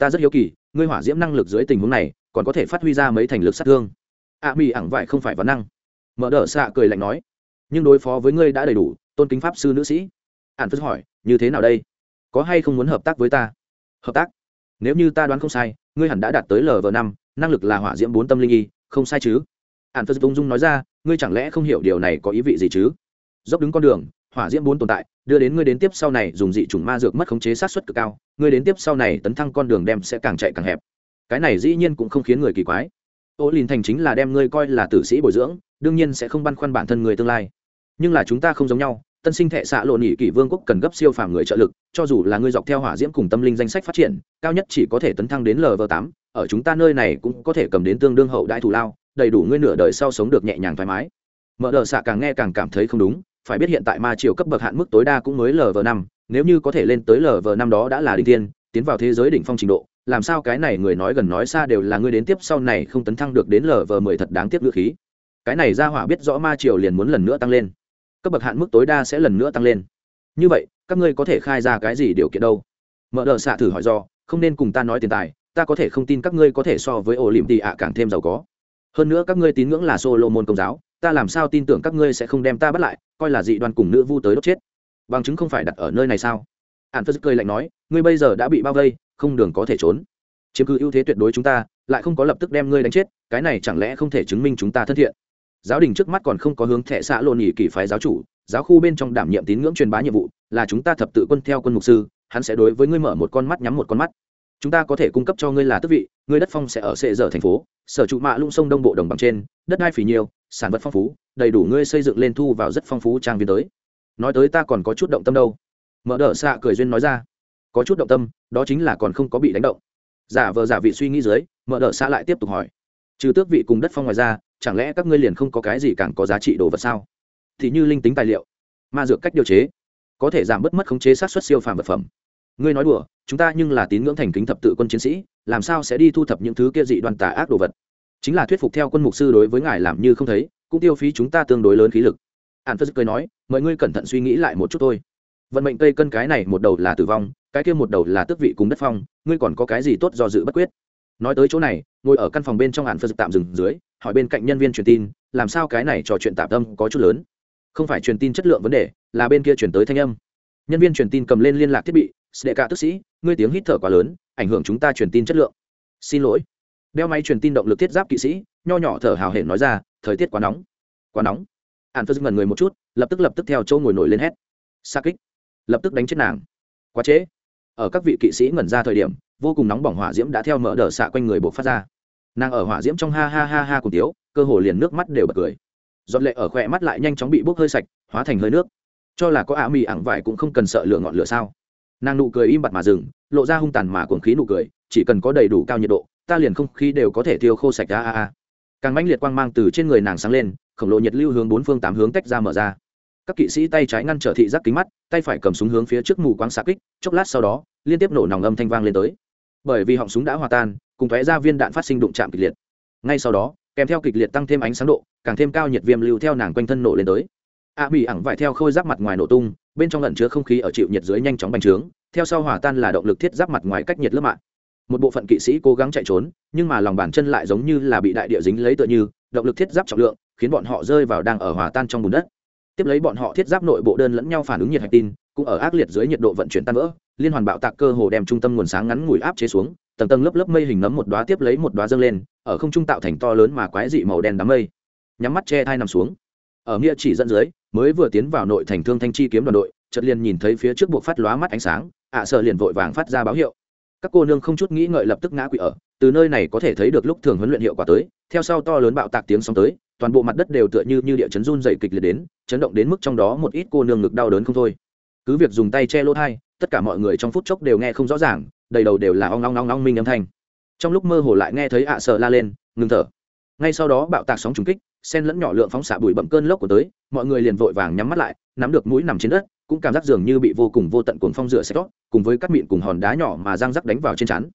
ta rất hiếu kỳ ngươi hỏa diễm năng lực dưới tình huống này, còn có thể phát huy ra mấy thành lực sát thương. Ạ à mì ảng vải không phải vấn năng. Mở đ xạ cười lạnh nói, nhưng đối phó với ngươi đã đầy đủ, tôn kính pháp sư nữ sĩ. Ạn phất hỏi, như thế nào đây? Có hay không muốn hợp tác với ta? Hợp tác? Nếu như ta đoán không sai, ngươi hẳn đã đạt tới lv năm, năng lực là hỏa diễm bốn tâm linh y, không sai chứ? Ạn phật ung dung nói ra, ngươi chẳng lẽ không hiểu điều này có ý vị gì chứ? Dốc đứng con đường hỏa diễm bốn tồn tại, đưa đến ngươi đến tiếp sau này, dùng dị chủng ma dược mất khống chế sát xuất cực cao, ngươi đến tiếp sau này, tấn thăng con đường đem sẽ càng chạy càng hẹp. Cái này dĩ nhiên cũng không khiến người kỳ quái. Ô lìn thành chính là đem ngươi coi là tử sĩ bồi dưỡng, đương nhiên sẽ không băn khoăn bản thân người tương lai. Nhưng là chúng ta không giống nhau, tân sinh thệ xạ lộ nhị kỷ vương quốc cần gấp siêu phàm người trợ lực, cho dù là ngươi dọc theo hỏa diễm cùng tâm linh danh sách phát triển, cao nhất chỉ có thể tấn thăng đến lv tám, ở chúng ta nơi này cũng có thể cầm đến tương đương hậu đại thủ lao, đầy đủ ngươi nửa đời sau sống được nhẹ nhàng thoải mái. Mở đờ xạ càng nghe càng cảm thấy không đúng phải biết hiện tại ma triều cấp bậc hạn mức tối đa cũng mới lv năm, nếu như có thể lên tới lv năm đó đã là đỉnh tiên tiến vào thế giới đỉnh phong trình độ, làm sao cái này người nói gần nói xa đều là người đến tiếp sau này không tấn thăng được đến lv mười thật đáng tiếc ngữ khí. Cái này ra hỏa biết rõ ma triều liền muốn lần nữa tăng lên. Cấp bậc hạn mức tối đa sẽ lần nữa tăng lên. Như vậy, các ngươi có thể khai ra cái gì điều kiện đâu? Mở đờ xạ thử hỏi do, không nên cùng ta nói tiền tài, ta có thể không tin các ngươi có thể so với ổ lìm tị ạ càng thêm giàu có. Hơn nữa các ngươi tín ngưỡng là solo môn công giáo ta làm sao tin tưởng các ngươi sẽ không đem ta bắt lại, coi là dị đoan cùng nữ vu tới đốt chết. Bằng chứng không phải đặt ở nơi này sao? Ạn phật cười lạnh nói, ngươi bây giờ đã bị bao vây, không đường có thể trốn. Chiếm cứ ưu thế tuyệt đối chúng ta, lại không có lập tức đem ngươi đánh chết, cái này chẳng lẽ không thể chứng minh chúng ta thân thiện? Giáo đình trước mắt còn không có hướng thệ xã lộn nhị kỳ phái giáo chủ, giáo khu bên trong đảm nhiệm tín ngưỡng truyền bá nhiệm vụ, là chúng ta thập tự quân theo quân mục sư, hắn sẽ đối với ngươi mở một con mắt nhắm một con mắt. Chúng ta có thể cung cấp cho ngươi là tước vị, ngươi đất phong sẽ ở sệ dở thành phố, sở trụ mạ lung sông đông bộ đồng bằng trên, đất đai phì nhiều sản vật phong phú, đầy đủ ngươi xây dựng lên thu vào rất phong phú trang viên tới. Nói tới ta còn có chút động tâm đâu. Mở đỡ xạ cười duyên nói ra. Có chút động tâm, đó chính là còn không có bị đánh động. Giả vờ giả vị suy nghĩ dưới, mở đỡ xạ lại tiếp tục hỏi. Trừ tước vị cùng đất phong ngoài ra, chẳng lẽ các ngươi liền không có cái gì càng có giá trị đồ vật sao? Thì như linh tính tài liệu, ma dược cách điều chế, có thể giảm bớt mất khống chế sát xuất siêu phàm vật phẩm. Ngươi nói đùa, chúng ta nhưng là tín ngưỡng thành kính thập tự quân chiến sĩ, làm sao sẽ đi thu thập những thứ kia dị đoàn tà ác đồ vật? Chính là thuyết phục theo quân mục sư đối với ngài làm như không thấy, cũng tiêu phí chúng ta tương đối lớn khí lực. An phật cười nói, mời ngươi cẩn thận suy nghĩ lại một chút thôi. Vận mệnh cây cân cái này một đầu là tử vong, cái kia một đầu là tước vị cùng đất phong, ngươi còn có cái gì tốt do dự bất quyết? Nói tới chỗ này, ngồi ở căn phòng bên trong hạn phật tạm dừng dưới, hỏi bên cạnh nhân viên truyền tin, làm sao cái này trò chuyện tạm tâm có chút lớn? Không phải truyền tin chất lượng vấn đề, là bên kia chuyển tới thanh âm. Nhân viên truyền tin cầm lên liên lạc thiết bị, sệ cả tức sĩ, ngươi tiếng hít thở quá lớn, ảnh hưởng chúng ta truyền tin chất lượng. Xin lỗi đeo máy truyền tin động lực thiết giáp kỵ sĩ, nho nhỏ thở hào hển nói ra, thời tiết quá nóng quá nóng. Ạn phật ngần người một chút, lập tức lập tức theo châu ngồi nổi lên hét. Xa kích. Lập tức đánh chết nàng. Quá trễ. Ở các vị kỵ sĩ ngẩn ra thời điểm, vô cùng nóng bỏng hỏa diễm đã theo mở đờ xạ quanh người buộc phát ra. Nàng ở hỏa diễm trong ha ha ha ha cùng tiếu, cơ hồ liền nước mắt đều bật cười. Giọt lệ ở khỏe mắt lại nhanh chóng bị bốc hơi sạch, hóa thành hơi nước. Cho là có ả mì ảng vải cũng không cần sợ lửa ngọn lửa sao? Nàng nụ cười im bặt mà dừng, lộ ra hung tàn mà cuồng khí nụ cười, chỉ cần có đầy đủ cao nhiệt độ ta liền không khí đều có thể tiêu khô sạch, a a a. Càng mãnh liệt quang mang từ trên người nàng sáng lên, khổng lồ nhiệt lưu hướng bốn phương tám hướng tách ra mở ra. Các kỵ sĩ tay trái ngăn trở thị giác kính mắt, tay phải cầm súng hướng phía trước mù quáng xạ kích, chốc lát sau đó, liên tiếp nổ nòng âm thanh vang lên tới. Bởi vì họng súng đã hòa tan, cùng tóe ra viên đạn phát sinh đụng chạm kịch liệt. Ngay sau đó, kèm theo kịch liệt tăng thêm ánh sáng độ, càng thêm cao nhiệt viêm lưu theo nàng quanh thân nổ lên tới. A bị ẳng vải theo khôi giáp mặt ngoài nổ tung, bên trong lẩn chứa không khí ở chịu nhiệt dưới nhanh chóng bành trướng, theo sau hòa tan là động lực thiết giáp mặt ngoài cách nhiệt lớp mạng một bộ phận kỵ sĩ cố gắng chạy trốn, nhưng mà lòng bàn chân lại giống như là bị đại địa dính lấy tựa như, động lực thiết giáp trọng lượng, khiến bọn họ rơi vào đang ở hòa tan trong bùn đất. Tiếp lấy bọn họ thiết giáp nội bộ đơn lẫn nhau phản ứng nhiệt hạch tin, cũng ở ác liệt dưới nhiệt độ vận chuyển tan vỡ, liên hoàn bạo tạc cơ hồ đem trung tâm nguồn sáng ngắn ngủi áp chế xuống, tầng tầng lớp lớp mây hình nấm một đóa tiếp lấy một đóa dâng lên, ở không trung tạo thành to lớn mà quái dị màu đen đám mây. Nhắm mắt che thai nằm xuống. Ở nghĩa chỉ dẫn dưới, mới vừa tiến vào nội thành thương thanh chi kiếm đoàn đội, chợt liền nhìn thấy phía trước buộc phát lóa mắt ánh sáng, ạ sợ liền vội vàng phát ra báo hiệu các cô nương không chút nghĩ ngợi lập tức ngã quỵ ở, từ nơi này có thể thấy được lúc thường huấn luyện hiệu quả tới, theo sau to lớn bạo tạc tiếng sóng tới, toàn bộ mặt đất đều tựa như như địa chấn run dày kịch liệt đến, chấn động đến mức trong đó một ít cô nương ngực đau đớn không thôi. Cứ việc dùng tay che lỗ thai, tất cả mọi người trong phút chốc đều nghe không rõ ràng, đầy đầu đều là ong ong ong ong minh âm thanh. Trong lúc mơ hồ lại nghe thấy ạ sợ la lên, ngừng thở. Ngay sau đó bạo tạc sóng trùng kích, sen lẫn nhỏ lượng phóng xạ bụi bậm cơn lốc của tới, mọi người liền vội vàng nhắm mắt lại, nắm được mũi nằm trên đất cũng cảm giác dường như bị vô cùng vô tận cuồng phong rửa xe tót cùng với các miệng cùng hòn đá nhỏ mà răng rắc đánh vào trên chắn